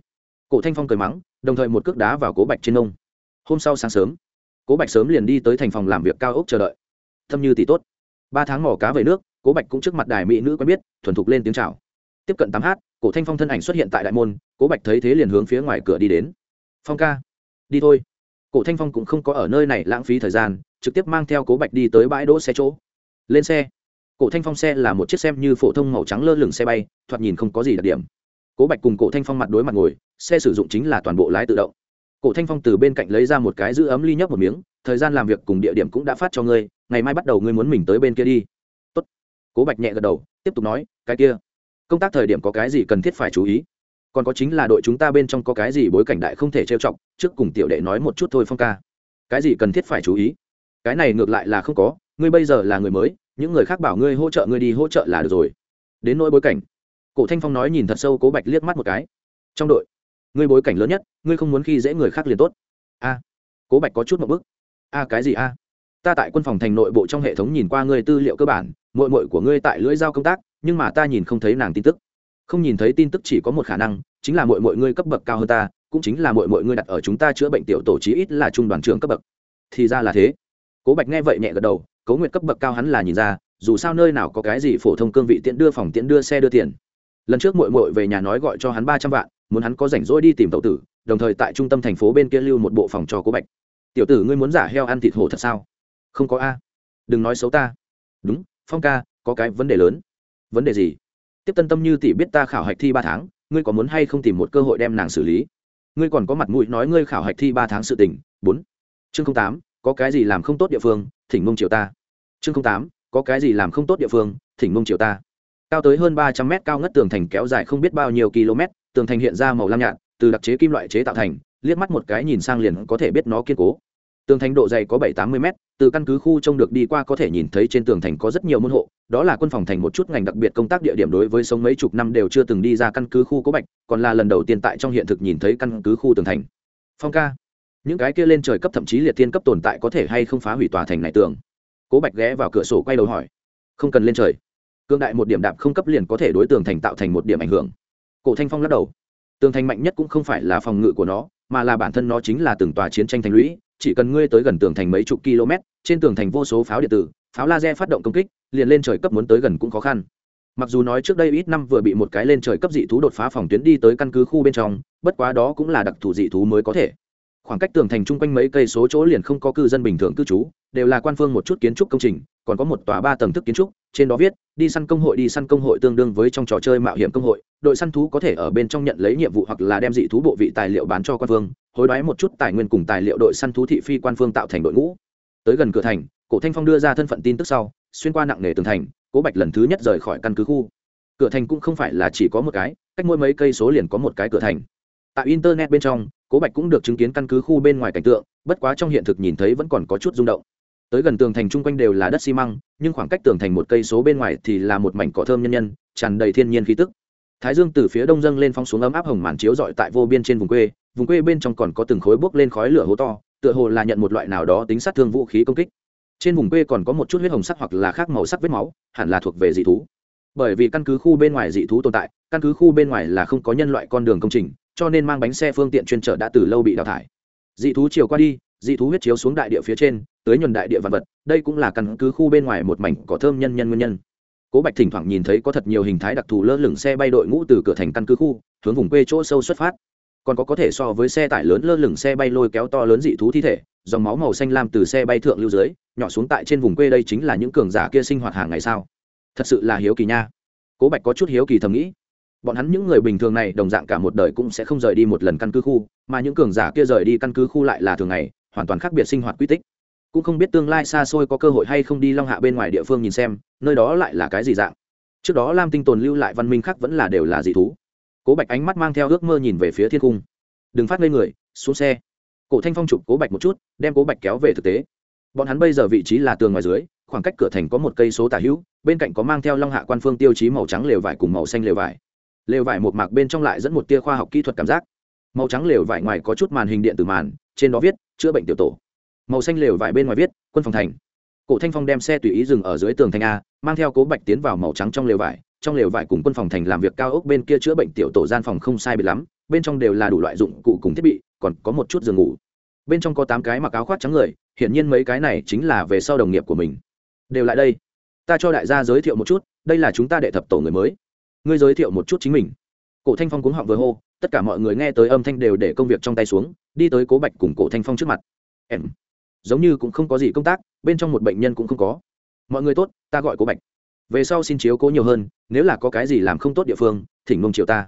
S1: Cổ thanh phong cười mắng, đồng thời một cước đá vào cố bạch trên nông hôm sau sáng sớm, cố bạch sớm liền đi tới thành phòng làm việc cao ốc chờ đợi. Thâm như tỷ tốt. Ba tháng mỏ cá về nước, cố bạch cũng trước mặt đài mỹ nữ quen biết, thuần thục lên tiếng chào. Tiếp cận tám h cổ thanh phong thân ảnh xuất hiện tại đại môn, cố bạch thấy thế liền hướng phía ngoài cửa đi đến. Phong ca đi thôi. Cổ thanh phong cũng không có ở nơi này lãng phí thời gian, trực tiếp mang theo cố bạch đi tới bãi đỗ xe chỗ. Lên xe. Cổ thanh phong xe là một chiếc xe như phổ thông màu trắng lơ lửng xe bay, thoạt nhìn không có gì đặc điểm. Cố bạch cùng cổ thanh phong mặt đối mặt ngồi, xe sử dụng chính là toàn bộ lái tự động. Cổ thanh phong từ bên cạnh lấy ra một cái giữ ấm ly nhấp một miếng, thời gian làm việc cùng địa điểm cũng đã phát cho ngươi, ngày mai bắt đầu ngươi muốn mình tới bên kia đi. Tốt. cố bạch nhẹ gật đầu, tiếp tục nói, cái kia. Công tác thời điểm có cái gì cần thiết phải chú ý? Còn có chính là đội chúng ta bên trong có cái gì bối cảnh đại không thể trêu chọc, trước cùng tiểu đệ nói một chút thôi phong ca. Cái gì cần thiết phải chú ý? Cái này ngược lại là không có, ngươi bây giờ là người mới, những người khác bảo ngươi hỗ trợ ngươi đi hỗ trợ là được rồi. Đến nỗi bối cảnh. Cổ thanh phong nói nhìn thật sâu cố bạch liếc mắt một cái. Trong đội, ngươi bối cảnh lớn nhất, ngươi không muốn khi dễ người khác liền tốt. A. Cố bạch có chút một bức a, cái gì a? Ta tại quân phòng thành nội bộ trong hệ thống nhìn qua ngươi tư liệu cơ bản mội mội của ngươi tại lưỡi giao công tác, nhưng mà ta nhìn không thấy nàng tin tức không nhìn thấy tin tức chỉ có một khả năng, chính là mọi mọi ngươi cấp bậc cao hơn ta, cũng chính là mọi mọi ngươi đặt ở chúng ta chữa bệnh tiểu tổ chí ít là trung đoàn trưởng cấp bậc. Thì ra là thế. Cố bạch nghe vậy nhẹ gật đầu cấu nguyệt cấp bậc cao hắn là nhìn ra, dù sao nơi nào có cái gì phổ thông cương vị tiện đưa phòng tiện đưa xe đưa tiền. Lần trước mội mội về nhà nói gọi cho hắn ba trăm vạn, muốn hắn có rảnh rỗi đi tìm tậu tử, đồng thời tại trung tâm thành phố bên kia lưu một bộ phòng cho cố bạch. Tiểu tử ngươi muốn giả heo ăn thịt hổ thật sao? Không có a. Đừng nói xấu ta. Đúng, phong ca, có cái vấn đề lớn. Vấn đề gì? Tiếp tân tâm như tỷ biết ta khảo hạch thi ba tháng, ngươi có muốn hay không tìm một cơ hội đem nàng xử lý? Ngươi còn có mặt mũi nói ngươi khảo hạch thi ba tháng sự tình, bốn. Chương tám, có cái gì làm không tốt địa phương, thỉnh mông triều ta. Chương tám, có cái gì làm không tốt địa phương, thỉnh mông triều ta. Cao tới hơn ba trăm mét cao ngất tường thành kéo dài không biết bao nhiêu km, tường thành hiện ra màu lam nhạt, từ đặc chế kim loại chế tạo thành, liếc mắt một cái nhìn sang liền có thể biết nó kiên cố tường thành độ dày có bảy tám mươi m từ căn cứ khu trông được đi qua có thể nhìn thấy trên tường thành có rất nhiều môn hộ, đó là quân phòng thành một chút ngành đặc biệt công tác địa điểm đối với sống mấy chục năm đều chưa từng đi ra căn cứ khu cố bạch, còn là lần đầu tiên tại trong hiện thực nhìn thấy căn cứ khu tường thành. Phong ca, những cái kia lên trời cấp thậm chí liệt thiên cấp tồn tại có thể hay không phá hủy tòa thành này tường? Cố bạch ghé vào cửa sổ quay đầu hỏi. Không cần lên trời. Cương đại một điểm đạp không cấp liền có thể đối tường thành tạo thành một điểm ảnh hưởng. Cổ thanh phong lắc đầu tường thành mạnh nhất cũng không phải là phòng ngự của nó, mà là bản thân nó chính là từng tòa chiến tranh thành lũy, chỉ cần ngươi tới gần tường thành mấy chục km, trên tường thành vô số pháo điện tử, pháo laser phát động công kích, liền lên trời cấp muốn tới gần cũng khó khăn. Mặc dù nói trước đây ít năm vừa bị một cái lên trời cấp dị thú đột phá phòng tuyến đi tới căn cứ khu bên trong, bất quá đó cũng là đặc thù dị thú mới có thể. Khoảng cách tường thành chung quanh mấy cây số chỗ liền không có cư dân bình thường cư trú, đều là quan phương một chút kiến trúc công trình còn có một tòa ba tầng thức kiến trúc, trên đó viết, đi săn công hội, đi săn công hội tương đương với trong trò chơi mạo hiểm công hội, đội săn thú có thể ở bên trong nhận lấy nhiệm vụ hoặc là đem dị thú bộ vị tài liệu bán cho quan phương hối đoái một chút tài nguyên cùng tài liệu đội săn thú thị phi quan phương tạo thành đội ngũ. Tới gần cửa thành, cổ thanh phong đưa ra thân phận tin tức sau, xuyên qua nặng nề tường thành, cố bạch lần thứ nhất rời khỏi căn cứ khu. Cửa thành cũng không phải là chỉ có một cái, cách mỗi mấy cây số liền có một cái cửa thành. Tại internet bên trong, cố bạch cũng được chứng kiến căn cứ khu bên ngoài cảnh tượng, bất quá trong hiện thực nhìn thấy vẫn còn có chút rung động tới gần tường thành chung quanh đều là đất xi măng, nhưng khoảng cách tường thành một cây số bên ngoài thì là một mảnh cỏ thơm nhân nhân, tràn đầy thiên nhiên khí tức. Thái dương từ phía đông dâng lên phong xuống ấm áp hồng màn chiếu dọi tại vô biên trên vùng quê vùng quê bên trong còn có từng khối bốc lên khói lửa hố to, tựa hồ là nhận một loại nào đó tính sát thương vũ khí công kích. Trên vùng quê còn có một chút huyết hồng sắc hoặc là khác màu sắc vết máu, hẳn là thuộc về dị thú. Bởi vì căn cứ khu bên ngoài dị thú tồn tại, căn cứ khu bên ngoài là không có nhân loại con đường công trình, cho nên mang bánh xe phương tiện chuyên trở đã từ lâu bị đào thải. Dị thú chiều qua đi, dị thú huyết chiếu xuống đại địa phía trên tới nhuần đại địa vật vật, đây cũng là căn cứ khu bên ngoài một mảnh cỏ thơm nhân nhân nguyên nhân. Cố bạch thỉnh thoảng nhìn thấy có thật nhiều hình thái đặc thù lơ lửng xe bay đội ngũ từ cửa thành căn cứ khu, hướng vùng quê chỗ sâu xuất phát. Còn có có thể so với xe tải lớn lơ lửng xe bay lôi kéo to lớn dị thú thi thể, dòng máu màu xanh lam từ xe bay thượng lưu dưới, nhỏ xuống tại trên vùng quê đây chính là những cường giả kia sinh hoạt hàng ngày sao? Thật sự là hiếu kỳ nha. Cố bạch có chút hiếu kỳ thầm nghĩ. Bọn hắn những người bình thường này đồng dạng cả một đời cũng sẽ không rời đi một lần căn cứ khu, mà những cường giả kia rời đi căn cứ khu lại là thường ngày, hoàn toàn khác biệt sinh hoạt quy tích cũng không biết tương lai xa xôi có cơ hội hay không đi long hạ bên ngoài địa phương nhìn xem, nơi đó lại là cái gì dạng. Trước đó lam tinh tồn lưu lại văn minh khác vẫn là đều là dị thú. Cố bạch ánh mắt mang theo ước mơ nhìn về phía thiên cung. Đừng phát ngây người, xuống xe. Cổ thanh phong chụp cố bạch một chút, đem cố bạch kéo về thực tế. Bọn hắn bây giờ vị trí là tường ngoài dưới, khoảng cách cửa thành có một cây số tả hữu, bên cạnh có mang theo long hạ quan phương tiêu chí màu trắng lều vải cùng màu xanh lều vải. Lều vải một mạc bên trong lại dẫn một tia khoa học kỹ thuật cảm giác. Màu trắng lều vải ngoài có chút màn hình điện tử màn, trên đó viết, chữa bệnh tiểu tổ màu xanh lều vải bên ngoài viết, quân phòng thành. Cổ thanh phong đem xe tùy ý dừng ở dưới tường thành a, mang theo cố bạch tiến vào màu trắng trong lều vải. Trong lều vải cùng quân phòng thành làm việc cao ốc bên kia chữa bệnh tiểu tổ gian phòng không sai biệt lắm, bên trong đều là đủ loại dụng cụ cùng thiết bị, còn có một chút giường ngủ. Bên trong có tám cái mặc áo khoác trắng người, hiển nhiên mấy cái này chính là về sau đồng nghiệp của mình. Đều lại đây, ta cho đại gia giới thiệu một chút, đây là chúng ta đệ thập tổ người mới. Ngươi giới thiệu một chút chính mình. Cổ thanh phong cuống họng vừa hô, tất cả mọi người nghe tới âm thanh đều để công việc trong tay xuống, đi tới cố bạch cùng cổ thanh phong trước mặt. Em giống như cũng không có gì công tác, bên trong một bệnh nhân cũng không có. Mọi người tốt, ta gọi cố bạch. Về sau xin chiếu cố nhiều hơn, nếu là có cái gì làm không tốt địa phương, thỉnh mông chiều ta.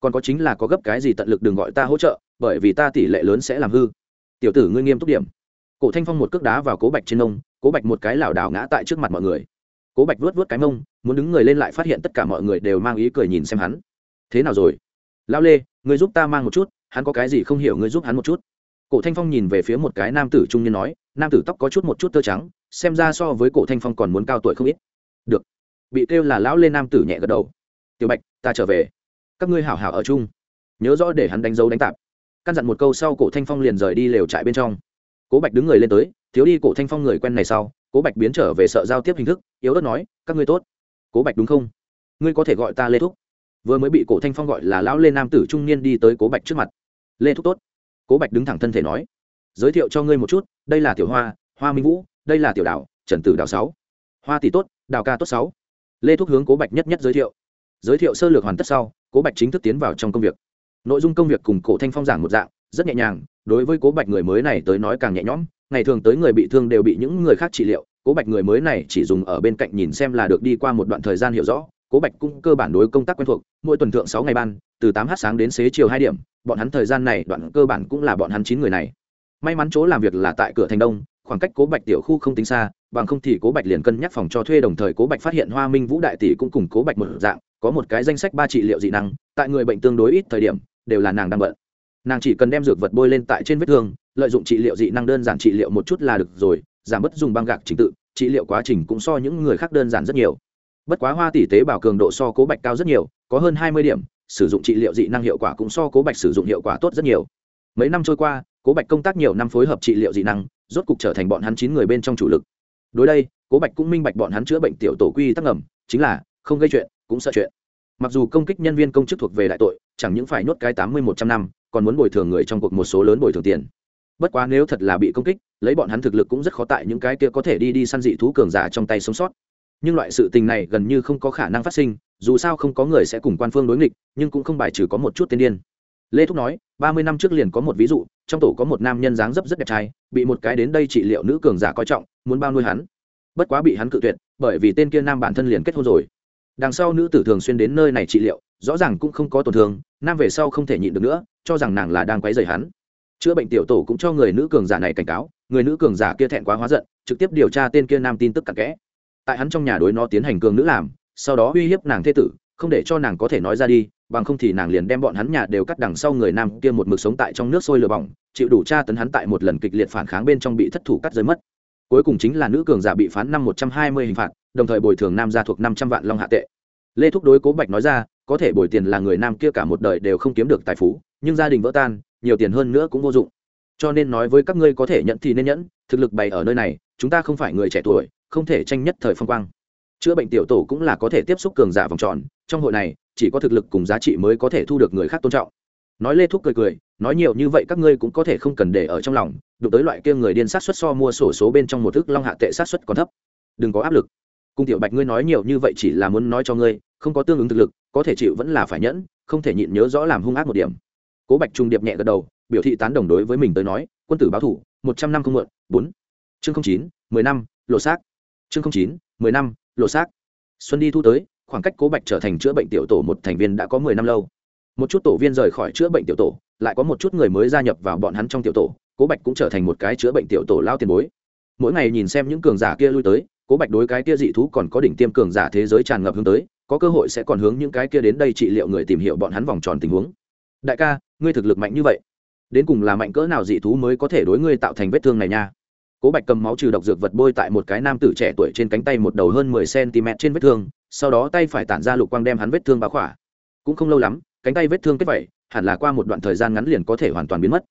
S1: Còn có chính là có gấp cái gì tận lực đừng gọi ta hỗ trợ, bởi vì ta tỷ lệ lớn sẽ làm hư. Tiểu tử ngươi nghiêm túc điểm. Cổ thanh phong một cước đá vào cố bạch trên nông cố bạch một cái lảo đảo ngã tại trước mặt mọi người. Cố bạch vớt vớt cái mông, muốn đứng người lên lại phát hiện tất cả mọi người đều mang ý cười nhìn xem hắn. Thế nào rồi? Lao lê, ngươi giúp ta mang một chút, hắn có cái gì không hiểu ngươi giúp hắn một chút cổ thanh phong nhìn về phía một cái nam tử trung niên nói, nam tử tóc có chút một chút tơ trắng, xem ra so với cổ thanh phong còn muốn cao tuổi không ít. Được. Bị kêu là lão Lên nam tử nhẹ gật đầu. Tiểu bạch, ta trở về. Các ngươi hảo hảo ở chung. Nhớ rõ để hắn đánh dấu đánh tạp. Căn dặn một câu sau cổ thanh phong liền rời đi lều trại bên trong. Cố bạch đứng người lên tới, thiếu đi cổ thanh phong người quen này sau, cố bạch biến trở về sợ giao tiếp hình thức, yếu ớt nói, các ngươi tốt. Cố bạch đúng không? Ngươi có thể gọi ta lê thúc. Vừa mới bị cổ thanh phong gọi là lão lê nam tử trung niên đi tới cố bạch trước mặt. Lê thúc tốt cố bạch đứng thẳng thân thể nói, giới thiệu cho ngươi một chút, đây là tiểu hoa hoa minh vũ, đây là tiểu đảo trần tử đào sáu. Hoa tỷ tốt, đào ca tốt sáu. Lê thúc hướng cố bạch nhất nhất giới thiệu. Giới thiệu sơ lược hoàn tất sau, cố bạch chính thức tiến vào trong công việc. Nội dung công việc cùng cổ thanh phong giảng một dạng, rất nhẹ nhàng, đối với cố bạch người mới này tới nói càng nhẹ nhõm, ngày thường tới người bị thương đều bị những người khác trị liệu, cố bạch người mới này chỉ dùng ở bên cạnh nhìn xem là được đi qua một đoạn thời gian hiểu rõ, cố bạch cũng cơ bản đối công tác quen thuộc, mỗi tuần thượng sáu ngày ban, từ tám h sáng đến xế chiều hai điểm bọn hắn thời gian này đoạn cơ bản cũng là bọn hắn chín người này. May mắn chỗ làm việc là tại cửa thành đông, khoảng cách cố bạch tiểu khu không tính xa, bằng không thì cố bạch liền cân nhắc phòng cho thuê đồng thời cố bạch phát hiện hoa minh vũ đại tỷ cũng cùng cố bạch một dạng, có một cái danh sách ba trị liệu dị năng, tại người bệnh tương đối ít thời điểm, đều là nàng đang bận. Nàng chỉ cần đem dược vật bôi lên tại trên vết thương, lợi dụng trị liệu dị năng đơn giản trị liệu một chút là được rồi, giảm bớt dùng băng gạc trình tự, trị liệu quá trình cũng so những người khác đơn giản rất nhiều. Bất quá hoa tỷ tế bào cường độ so cố bạch cao rất nhiều, có hơn hai mươi điểm sử dụng trị liệu dị năng hiệu quả cũng so cố bạch sử dụng hiệu quả tốt rất nhiều. Mấy năm trôi qua, cố bạch công tác nhiều năm phối hợp trị liệu dị năng, rốt cục trở thành bọn hắn chín người bên trong chủ lực. Đối đây, cố bạch cũng minh bạch bọn hắn chữa bệnh tiểu tổ quy tắc ngầm, chính là, không gây chuyện, cũng sợ chuyện. Mặc dù công kích nhân viên công chức thuộc về đại tội, chẳng những phải nhốt cái tám mươi một trăm năm, còn muốn bồi thường người trong cuộc một số lớn bồi thường tiền. Bất quá nếu thật là bị công kích, lấy bọn hắn thực lực cũng rất khó tại những cái kia có thể đi đi săn dị thú cường giả trong tay sống sót. Nhưng loại sự tình này gần như không có khả năng phát sinh dù sao không có người sẽ cùng quan phương đối nghịch, nhưng cũng không bài trừ có một chút tiên điên. Lê thúc nói, ba mươi năm trước liền có một ví dụ, trong tổ có một nam nhân dáng dấp rất đẹp trai, bị một cái đến đây trị liệu nữ cường giả coi trọng, muốn bao nuôi hắn. Bất quá bị hắn cự tuyệt, bởi vì tên kia nam bản thân liền kết hôn rồi. Đằng sau nữ tử thường xuyên đến nơi này trị liệu, rõ ràng cũng không có tổn thương, nam về sau không thể nhịn được nữa, cho rằng nàng là đang quấy rầy hắn. Chữa bệnh tiểu tổ cũng cho người nữ cường giả này cảnh cáo, người nữ cường giả kia thẹn quá hóa giận, trực tiếp điều tra tên kia nam tin tức cặn kẽ. Tại hắn trong nhà đối nó tiến hành cường nữ làm sau đó uy hiếp nàng thê tử, không để cho nàng có thể nói ra đi, bằng không thì nàng liền đem bọn hắn nhà đều cắt đằng sau người nam kia một mực sống tại trong nước sôi lửa bỏng, chịu đủ tra tấn hắn tại một lần kịch liệt phản kháng bên trong bị thất thủ cắt rơi mất. Cuối cùng chính là nữ cường giả bị phán năm một trăm hai mươi hình phạt, đồng thời bồi thường nam gia thuộc năm trăm vạn long hạ tệ. Lê thúc đối cố bạch nói ra, có thể bồi tiền là người nam kia cả một đời đều không kiếm được tài phú, nhưng gia đình vỡ tan, nhiều tiền hơn nữa cũng vô dụng. Cho nên nói với các ngươi có thể nhận thì nên nhẫn, thực lực bày ở nơi này, chúng ta không phải người trẻ tuổi, không thể tranh nhất thời phong quang chữa bệnh tiểu tổ cũng là có thể tiếp xúc cường giả vòng tròn, trong hội này, chỉ có thực lực cùng giá trị mới có thể thu được người khác tôn trọng. Nói lê thúc cười cười, nói nhiều như vậy các ngươi cũng có thể không cần để ở trong lòng, đụng tới loại kia người điên sát xuất so mua sổ số bên trong một thức long hạ tệ sát xuất còn thấp. Đừng có áp lực. Cung tiểu bạch ngươi nói nhiều như vậy chỉ là muốn nói cho ngươi, không có tương ứng thực lực, có thể chịu vẫn là phải nhẫn, không thể nhịn nhớ rõ làm hung ác một điểm. Cố bạch trung điệp nhẹ gật đầu, biểu thị tán đồng đối với mình tới nói, quân tử báo thủ, một trăm năm không mượn, bốn. Chương chín, mười năm lộ xác. Chương chín mười năm lộ xác. Xuân đi thu tới, khoảng cách cố bạch trở thành chữa bệnh tiểu tổ một thành viên đã có mười năm lâu. Một chút tổ viên rời khỏi chữa bệnh tiểu tổ, lại có một chút người mới gia nhập vào bọn hắn trong tiểu tổ, cố bạch cũng trở thành một cái chữa bệnh tiểu tổ lao tiền bối. Mỗi ngày nhìn xem những cường giả kia lui tới, cố bạch đối cái kia dị thú còn có đỉnh tiêm cường giả thế giới tràn ngập hướng tới, có cơ hội sẽ còn hướng những cái kia đến đây trị liệu người tìm hiểu bọn hắn vòng tròn tình huống. Đại ca, ngươi thực lực mạnh như vậy, đến cùng là mạnh cỡ nào dị thú mới có thể đối ngươi tạo thành vết thương này nha? Cố bạch cầm máu trừ độc dược vật bôi tại một cái nam tử trẻ tuổi trên cánh tay một đầu hơn mười cm trên vết thương, sau đó tay phải tản ra lục quang đem hắn vết thương báo khỏa. Cũng không lâu lắm, cánh tay vết thương kết vẩy, hẳn là qua một đoạn thời gian ngắn liền có thể hoàn toàn biến mất.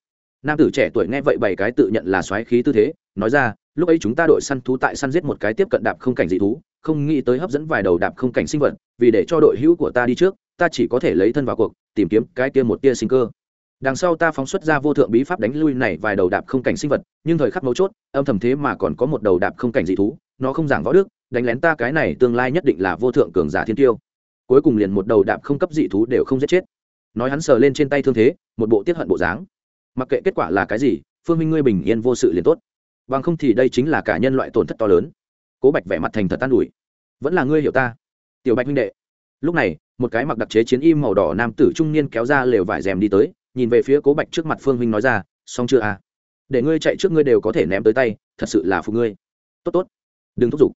S1: Nam tử trẻ tuổi nghe vậy bảy cái tự nhận là xoáy khí tư thế, nói ra, lúc ấy chúng ta đội săn thú tại săn giết một cái tiếp cận đạp không cảnh dị thú, không nghĩ tới hấp dẫn vài đầu đạp không cảnh sinh vật, vì để cho đội hữu của ta đi trước, ta chỉ có thể lấy thân vào cuộc, tìm kiếm cái kia một tia sinh cơ đằng sau ta phóng xuất ra vô thượng bí pháp đánh lui này vài đầu đạp không cảnh sinh vật, nhưng thời khắc mấu chốt, âm thầm thế mà còn có một đầu đạp không cảnh dị thú, nó không giảng võ đức, đánh lén ta cái này tương lai nhất định là vô thượng cường giả thiên tiêu. Cuối cùng liền một đầu đạp không cấp dị thú đều không giết chết. Nói hắn sờ lên trên tay thương thế, một bộ tiết hận bộ dáng. Mặc kệ kết quả là cái gì, phương minh ngươi bình yên vô sự liền tốt. Bằng không thì đây chính là cả nhân loại tổn thất to lớn. Cố bạch vẻ mặt thành thật tan ủi. Vẫn là ngươi hiểu ta. Tiểu bạch huynh đệ. Lúc này, một cái mặc đặc chế chiến y màu đỏ nam tử trung niên kéo ra lều vải rèm đi tới nhìn về phía cố bạch trước mặt phương huynh nói ra, xong chưa à? Để ngươi chạy trước ngươi đều có thể ném tới tay, thật sự là phụ ngươi. Tốt tốt. Đừng thúc giục.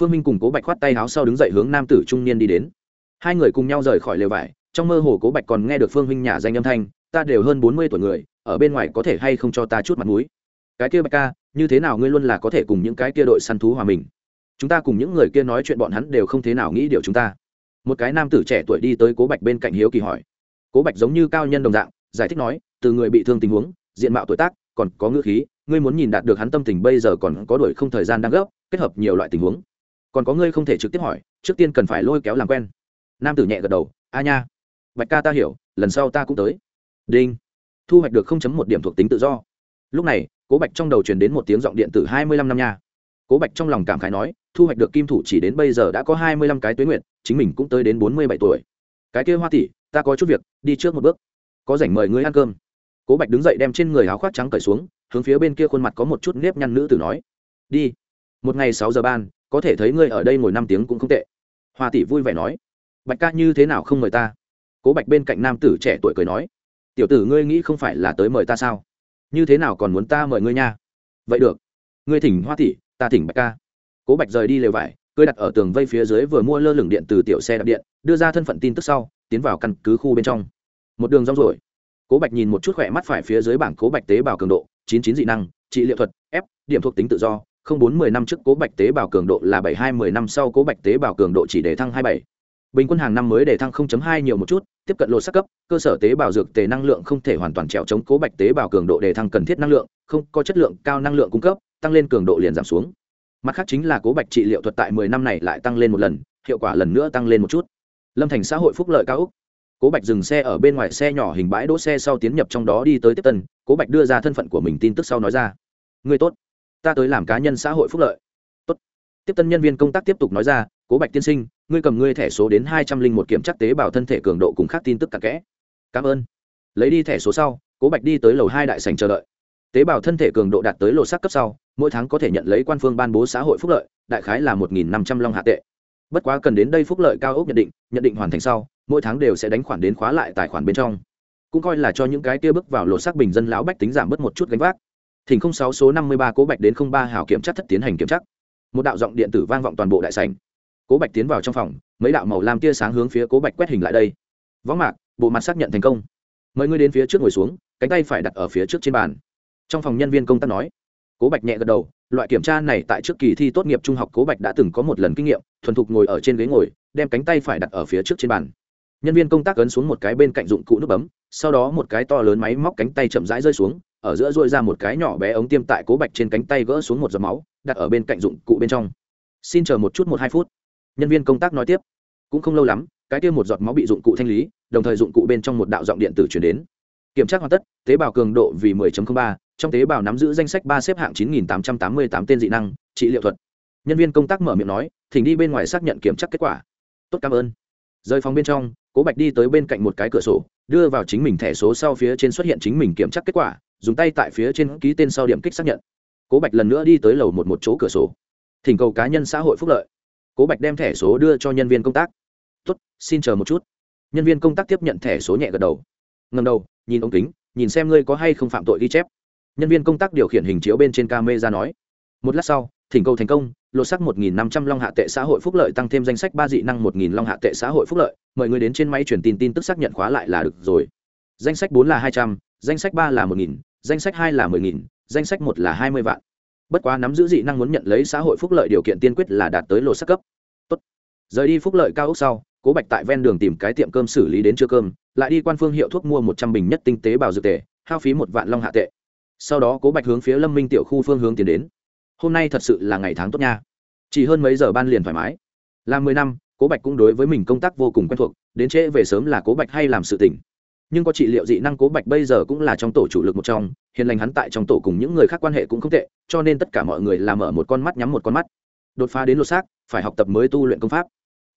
S1: Phương minh cùng cố bạch khoát tay áo sau đứng dậy hướng nam tử trung niên đi đến. Hai người cùng nhau rời khỏi lều vải, trong mơ hồ cố bạch còn nghe được phương huynh nhà danh âm thanh, ta đều hơn bốn mươi tuổi người, ở bên ngoài có thể hay không cho ta chút mặt mũi? Cái kia bạch ca, như thế nào ngươi luôn là có thể cùng những cái kia đội săn thú hòa mình? Chúng ta cùng những người kia nói chuyện bọn hắn đều không thế nào nghĩ điều chúng ta. Một cái nam tử trẻ tuổi đi tới cố bạch bên cạnh hiếu kỳ hỏi. Cố bạch giống như cao nhân đồng dạng giải thích nói, từ người bị thương tình huống, diện mạo tuổi tác, còn có ngữ khí, ngươi muốn nhìn đạt được hắn tâm tình bây giờ còn có đổi không thời gian đang gấp, kết hợp nhiều loại tình huống. Còn có ngươi không thể trực tiếp hỏi, trước tiên cần phải lôi kéo làm quen. Nam tử nhẹ gật đầu, a nha, bạch ca ta hiểu, lần sau ta cũng tới. Đinh. Thu hoạch được một điểm thuộc tính tự do. Lúc này, cố bạch trong đầu truyền đến một tiếng giọng điện tử hai mươi lăm năm nha. Cố bạch trong lòng cảm khái nói, thu hoạch được kim thủ chỉ đến bây giờ đã có hai mươi lăm cái tuế nguyện chính mình cũng tới đến bốn mươi bảy tuổi. Cái kia hoa tỷ, ta có chút việc, đi trước một bước có rảnh mời ngươi ăn cơm. Cố bạch đứng dậy đem trên người áo khoác trắng cởi xuống, hướng phía bên kia khuôn mặt có một chút nếp nhăn nữ tử nói, đi. Một ngày sáu giờ ban, có thể thấy ngươi ở đây ngồi năm tiếng cũng không tệ. Hoa tỷ vui vẻ nói, bạch ca như thế nào không mời ta? Cố bạch bên cạnh nam tử trẻ tuổi cười nói, tiểu tử ngươi nghĩ không phải là tới mời ta sao? Như thế nào còn muốn ta mời ngươi nha? Vậy được. Ngươi thỉnh hoa tỷ, ta thỉnh bạch ca. Cố bạch rời đi lều vải, cưới đặt ở tường vây phía dưới vừa mua lơ lửng điện từ tiểu xe đạp điện, đưa ra thân phận tin tức sau, tiến vào căn cứ khu bên trong một đường rong rồi cố bạch nhìn một chút khỏe mắt phải phía dưới bảng cố bạch tế bào cường độ, chín chín dị năng, trị liệu thuật, f, điểm thuộc tính tự do, không bốn mười năm trước cố bạch tế bào cường độ là bảy hai mười năm sau cố bạch tế bào cường độ chỉ để thăng hai bảy. Bình quân hàng năm mới để thăng 0.2 nhiều một chút, tiếp cận lột sắc cấp, cơ sở tế bào dược tề năng lượng không thể hoàn toàn trèo chống cố bạch tế bào cường độ để thăng cần thiết năng lượng, không có chất lượng cao năng lượng cung cấp, tăng lên cường độ liền giảm xuống. Mặt khác chính là cố bạch trị liệu thuật tại 10 năm này lại tăng lên một lần, hiệu quả lần nữa tăng lên một chút. Lâm thành xã hội phúc lợi cao úc cố bạch dừng xe ở bên ngoài xe nhỏ hình bãi đỗ xe sau tiến nhập trong đó đi tới tiếp tân. Cố bạch đưa ra thân phận của mình tin tức sau nói ra. Người tốt, ta tới làm cá nhân xã hội phúc lợi. Tốt. Tiếp tân nhân viên công tác tiếp tục nói ra. Cố bạch tiên sinh, ngươi cầm ngươi thẻ số đến hai trăm linh một kiểm tra tế bào thân thể cường độ cùng khác tin tức cặn kẽ. Cảm ơn. Lấy đi thẻ số sau, cố bạch đi tới lầu hai đại sành chờ đợi. Tế bào thân thể cường độ đạt tới lột xác cấp sau, mỗi tháng có thể nhận lấy quan phương ban bố xã hội phúc lợi, đại khái là một năm trăm long hạ tệ bất quá cần đến đây phúc lợi cao ốc nhận định nhận định hoàn thành sau, mỗi tháng đều sẽ đánh khoản đến khóa lại tài khoản bên trong. Cũng coi là cho những cái kia bước vào lột xác bình dân lão bách tính giảm bớt một chút gánh vác. Thỉnh không sáu số năm mươi ba cố bạch đến không ba hảo kiểm tra thất tiến hành kiểm tra. Một đạo giọng điện tử vang vọng toàn bộ đại sành cố bạch tiến vào trong phòng, mấy đạo màu lam tia sáng hướng phía cố bạch quét hình lại đây. Võng mạc, bộ mặt xác nhận thành công. Mời ngươi đến phía trước ngồi xuống, cánh tay phải đặt ở phía trước trên bàn. Trong phòng nhân viên công tác nói cố bạch nhẹ gật đầu loại kiểm tra này tại trước kỳ thi tốt nghiệp trung học cố bạch đã từng có một lần kinh nghiệm thuần thục ngồi ở trên ghế ngồi đem cánh tay phải đặt ở phía trước trên bàn. Nhân viên công tác ấn xuống một cái bên cạnh dụng cụ nút bấm sau đó một cái to lớn máy móc cánh tay chậm rãi rơi xuống ở giữa dội ra một cái nhỏ bé ống tiêm tại cố bạch trên cánh tay gỡ xuống một giọt máu đặt ở bên cạnh dụng cụ bên trong. Xin chờ một chút một hai phút. Nhân viên công tác nói tiếp. Cũng không lâu lắm cái tiêm một giọt máu bị dụng cụ thanh lý đồng thời dụng cụ bên trong một đạo giọng điện tử chuyển đến. Kiểm tra hoàn tất tế bào cường độ vì 10.03, trong tế bào nắm giữ danh sách ba xếp hạng 9888 tên dị năng, trị liệu thuật. Nhân viên công tác mở miệng nói, thỉnh đi bên ngoài xác nhận kiểm tra kết quả. Tốt, cảm ơn. Rời phòng bên trong, cố bạch đi tới bên cạnh một cái cửa sổ, đưa vào chính mình thẻ số sau phía trên xuất hiện chính mình kiểm tra kết quả, dùng tay tại phía trên ký tên sau điểm kích xác nhận. Cố bạch lần nữa đi tới lầu một một chỗ cửa sổ. Thỉnh cầu cá nhân xã hội phúc lợi. Cố bạch đem thẻ số đưa cho nhân viên công tác. Tốt, xin chờ một chút. Nhân viên công tác tiếp nhận thẻ số nhẹ gật đầu. Ngầm đầu, nhìn ống kính, nhìn xem ngươi có hay không phạm tội ghi chép nhân viên công tác điều khiển hình chiếu bên trên camera nói, một lát sau, thỉnh cầu thành công, lột sắc một nghìn năm trăm long hạ tệ xã hội phúc lợi tăng thêm danh sách ba dị năng một nghìn long hạ tệ xã hội phúc lợi, mời người đến trên máy truyền tin tin tức xác nhận khóa lại là được rồi. Danh sách bốn là hai trăm, danh sách ba là một nghìn, danh sách hai là mười nghìn, danh sách một là hai mươi vạn. Bất quá nắm giữ dị năng muốn nhận lấy xã hội phúc lợi điều kiện tiên quyết là đạt tới lột sắc cấp. Tốt. rời đi phúc lợi cao ốc sau, cố bạch tại ven đường tìm cái tiệm cơm xử lý đến trưa cơm, lại đi quan phương hiệu thuốc mua một trăm bình nhất tinh tế bào dược tề, hao phí một vạn long hạ tệ sau đó cố bạch hướng phía lâm minh tiểu khu phương hướng tiến đến. Hôm nay thật sự là ngày tháng tốt nha. Chỉ hơn mấy giờ ban liền thoải mái. Làm mười năm, cố bạch cũng đối với mình công tác vô cùng quen thuộc, đến trễ về sớm là cố bạch hay làm sự tỉnh nhưng có trị liệu dị năng cố bạch bây giờ cũng là trong tổ chủ lực một trong, hiền lành hắn tại trong tổ cùng những người khác quan hệ cũng không tệ, cho nên tất cả mọi người làm ở một con mắt nhắm một con mắt. Đột phá đến lột xác, phải học tập mới tu luyện công pháp.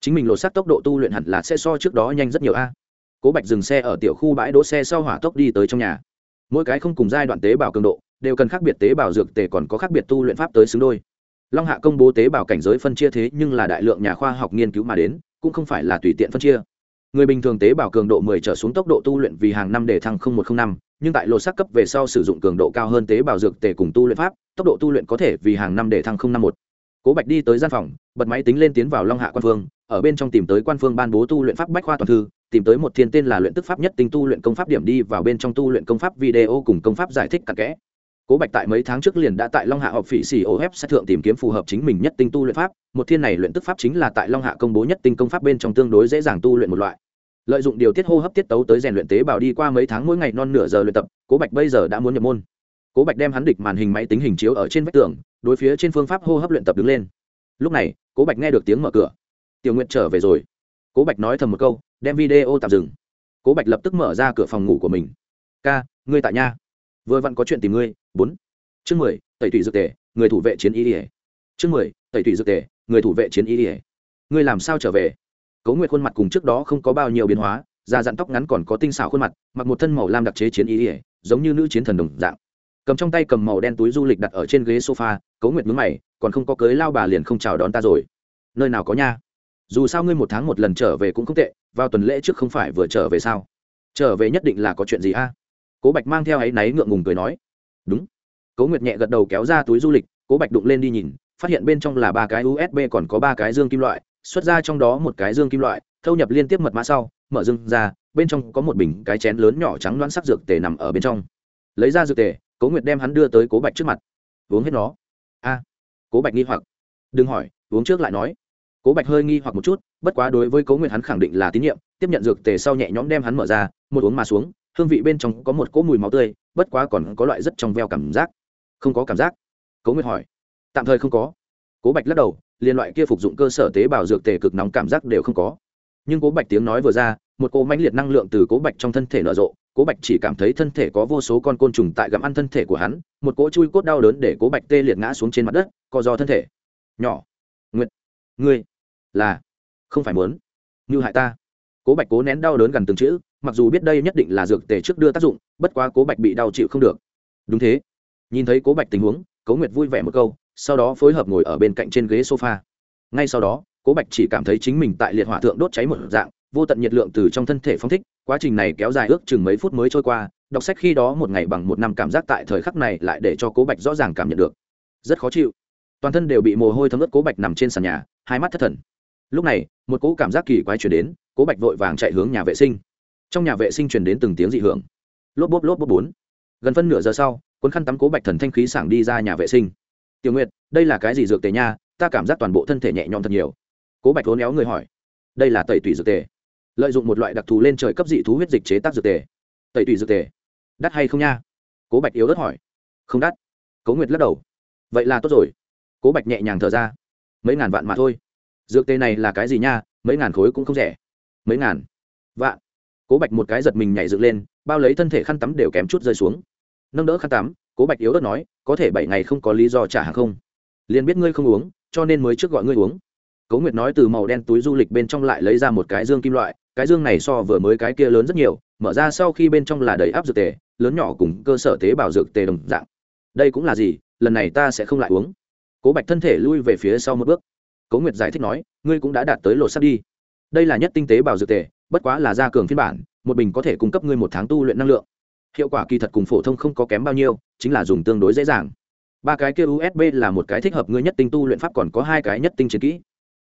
S1: Chính mình lột xác tốc độ tu luyện hẳn là sẽ so trước đó nhanh rất nhiều a. Cố bạch dừng xe ở tiểu khu bãi đỗ xe sau hỏa tốc đi tới trong nhà mỗi cái không cùng giai đoạn tế bào cường độ đều cần khác biệt tế bào dược tề còn có khác biệt tu luyện pháp tới xứng đôi long hạ công bố tế bào cảnh giới phân chia thế nhưng là đại lượng nhà khoa học nghiên cứu mà đến cũng không phải là tùy tiện phân chia người bình thường tế bào cường độ 10 trở xuống tốc độ tu luyện vì hàng năm để thăng 0105, nhưng tại lô sắc cấp về sau sử dụng cường độ cao hơn tế bào dược tề cùng tu luyện pháp tốc độ tu luyện có thể vì hàng năm để thăng 051. cố bạch đi tới gian phòng bật máy tính lên tiến vào long hạ quan phương ở bên trong tìm tới quan phương ban bố tu luyện pháp bách khoa toàn thư tìm tới một thiên tên là luyện tức pháp nhất tinh tu luyện công pháp điểm đi vào bên trong tu luyện công pháp video cùng công pháp giải thích cặn kẽ. Cố bạch tại mấy tháng trước liền đã tại long hạ học phỉ xì ô ép sát thượng tìm kiếm phù hợp chính mình nhất tinh tu luyện pháp. Một thiên này luyện tức pháp chính là tại long hạ công bố nhất tinh công pháp bên trong tương đối dễ dàng tu luyện một loại. Lợi dụng điều tiết hô hấp tiết tấu tới rèn luyện tế bào đi qua mấy tháng mỗi ngày non nửa giờ luyện tập, cố bạch bây giờ đã muốn nhập môn. Cố bạch đem hắn địch màn hình máy tính hình chiếu ở trên vách tường, đối phía trên phương pháp hô hấp luyện tập đứng lên. Lúc này, cố bạch nghe được tiếng mở cửa. Tiểu nguyện trở về rồi cố bạch nói thầm một câu, đem video tạm dừng. Cố bạch lập tức mở ra cửa phòng ngủ của mình. Ca, ngươi tại nha vừa vặn có chuyện tìm ngươi, bốn. Chương mười, tẩy thủy dược tề, người thủ vệ chiến y ỉa chương mười, tẩy thủy dược tề, người thủ vệ chiến y ỉa ngươi làm sao trở về? Cố nguyệt khuôn mặt cùng trước đó không có bao nhiêu biến hóa, da dặn tóc ngắn còn có tinh xảo khuôn mặt, mặc một thân màu lam đặc chế chiến y ỉa giống như nữ chiến thần đồng dạng. Cầm trong tay cầm màu đen túi du lịch đặt ở trên ghế sofa, cố nguyệt mướn mày, còn không có cưới lao bà liền không chào đón ta rồi. Nơi nào có nha? Dù sao ngươi một tháng một lần trở về cũng không tệ, vào tuần lễ trước không phải vừa trở về sao? Trở về nhất định là có chuyện gì a? Cố bạch mang theo áy náy ngượng ngùng cười nói. Đúng. Cố nguyệt nhẹ gật đầu kéo ra túi du lịch, cố bạch đụng lên đi nhìn, phát hiện bên trong là ba cái usb còn có ba cái dương kim loại, xuất ra trong đó một cái dương kim loại, thâu nhập liên tiếp mật mã sau, mở dương ra, bên trong có một bình cái chén lớn nhỏ trắng loãng sắc dược tề nằm ở bên trong. Lấy ra dược tề, cố nguyệt đem hắn đưa tới cố bạch trước mặt. Uống hết nó. A. Cố bạch nghi hoặc. Đừng hỏi, uống trước lại nói cố bạch hơi nghi hoặc một chút, bất quá đối với cố nguyệt hắn khẳng định là tín nhiệm, tiếp nhận dược tề sau nhẹ nhõm đem hắn mở ra, một uống mà xuống, hương vị bên trong có một cỗ mùi máu tươi, bất quá còn có loại rất trong veo cảm giác. Không có cảm giác? Cố nguyệt hỏi. Tạm thời không có. Cố bạch lắc đầu liên loại kia phục dụng cơ sở tế bào dược tề cực nóng cảm giác đều không có. Nhưng cố bạch tiếng nói vừa ra, một cỗ mãnh liệt năng lượng từ cố bạch trong thân thể nở rộ, cố bạch chỉ cảm thấy thân thể có vô số con côn trùng tại gặm ăn thân thể của hắn, một cỗ chui cốt đau đớn để cố bạch tê liệt ngã xuống trên mặt đất, co do thân thể. Nhỏ, nguyệt, ngươi là, không phải muốn. Như hại ta. Cố bạch cố nén đau đớn gần từng chữ, mặc dù biết đây nhất định là dược tề trước đưa tác dụng, bất quá cố bạch bị đau chịu không được. Đúng thế. Nhìn thấy cố bạch tình huống, cố nguyệt vui vẻ một câu, sau đó phối hợp ngồi ở bên cạnh trên ghế sofa. Ngay sau đó, cố bạch chỉ cảm thấy chính mình tại liệt hỏa thượng đốt cháy một dạng, vô tận nhiệt lượng từ trong thân thể phong thích, quá trình này kéo dài ước chừng mấy phút mới trôi qua, đọc sách khi đó một ngày bằng một năm cảm giác tại thời khắc này lại để cho cố bạch rõ ràng cảm nhận được. Rất khó chịu. Toàn thân đều bị mồ hôi thấm ướt cố bạch nằm trên sàn nhà, hai mắt thất thần lúc này, một cỗ cảm giác kỳ quái chuyển đến cố bạch vội vàng chạy hướng nhà vệ sinh. Trong nhà vệ sinh chuyển đến từng tiếng dị hưởng. Lốp bốp lốp bốp bốn. Gần phân nửa giờ sau, cuốn khăn tắm cố bạch thần thanh khí sảng đi ra nhà vệ sinh. Tiểu nguyệt, đây là cái gì dược tề nha? Ta cảm giác toàn bộ thân thể nhẹ nhõm thật nhiều. Cố bạch hố éo người hỏi. Đây là tẩy tủy dược tề. Lợi dụng một loại đặc thù lên trời cấp dị thú huyết dịch chế tác dược tề. Tẩy tủy dược tề? Đắt hay không nha? Cố bạch yếu đất hỏi. Không đắt. Cố nguyệt lắc đầu. Vậy là tốt rồi. Cố bạch nhẹ nhàng thở ra. Mấy ngàn vạn mà thôi dược tê này là cái gì nha? Mấy ngàn khối cũng không rẻ. Mấy ngàn? Vạn. Cố bạch một cái giật mình nhảy dựng lên, bao lấy thân thể khăn tắm đều kém chút rơi xuống. Nâng đỡ khăn tắm, cố bạch yếu đất nói, có thể bảy ngày không có lý do trả hàng không? Liền biết ngươi không uống, cho nên mới trước gọi ngươi uống. Cố nguyệt nói từ màu đen túi du lịch bên trong lại lấy ra một cái dương kim loại, cái dương này so vừa mới cái kia lớn rất nhiều, mở ra sau khi bên trong là đầy áp dược tề, lớn nhỏ cùng cơ sở tế bào dược tề đồng dạng. Đây cũng là gì? Lần này ta sẽ không lại uống. Cố bạch thân thể lui về phía sau một bước cố nguyệt giải thích nói, ngươi cũng đã đạt tới lột sắt đi. Đây là nhất tinh tế bào dược tề, bất quá là gia cường phiên bản, một bình có thể cung cấp ngươi một tháng tu luyện năng lượng. Hiệu quả kỳ thật cùng phổ thông không có kém bao nhiêu, chính là dùng tương đối dễ dàng. Ba cái kia usb là một cái thích hợp ngươi nhất tinh tu luyện pháp còn có hai cái nhất tinh chiến kỹ.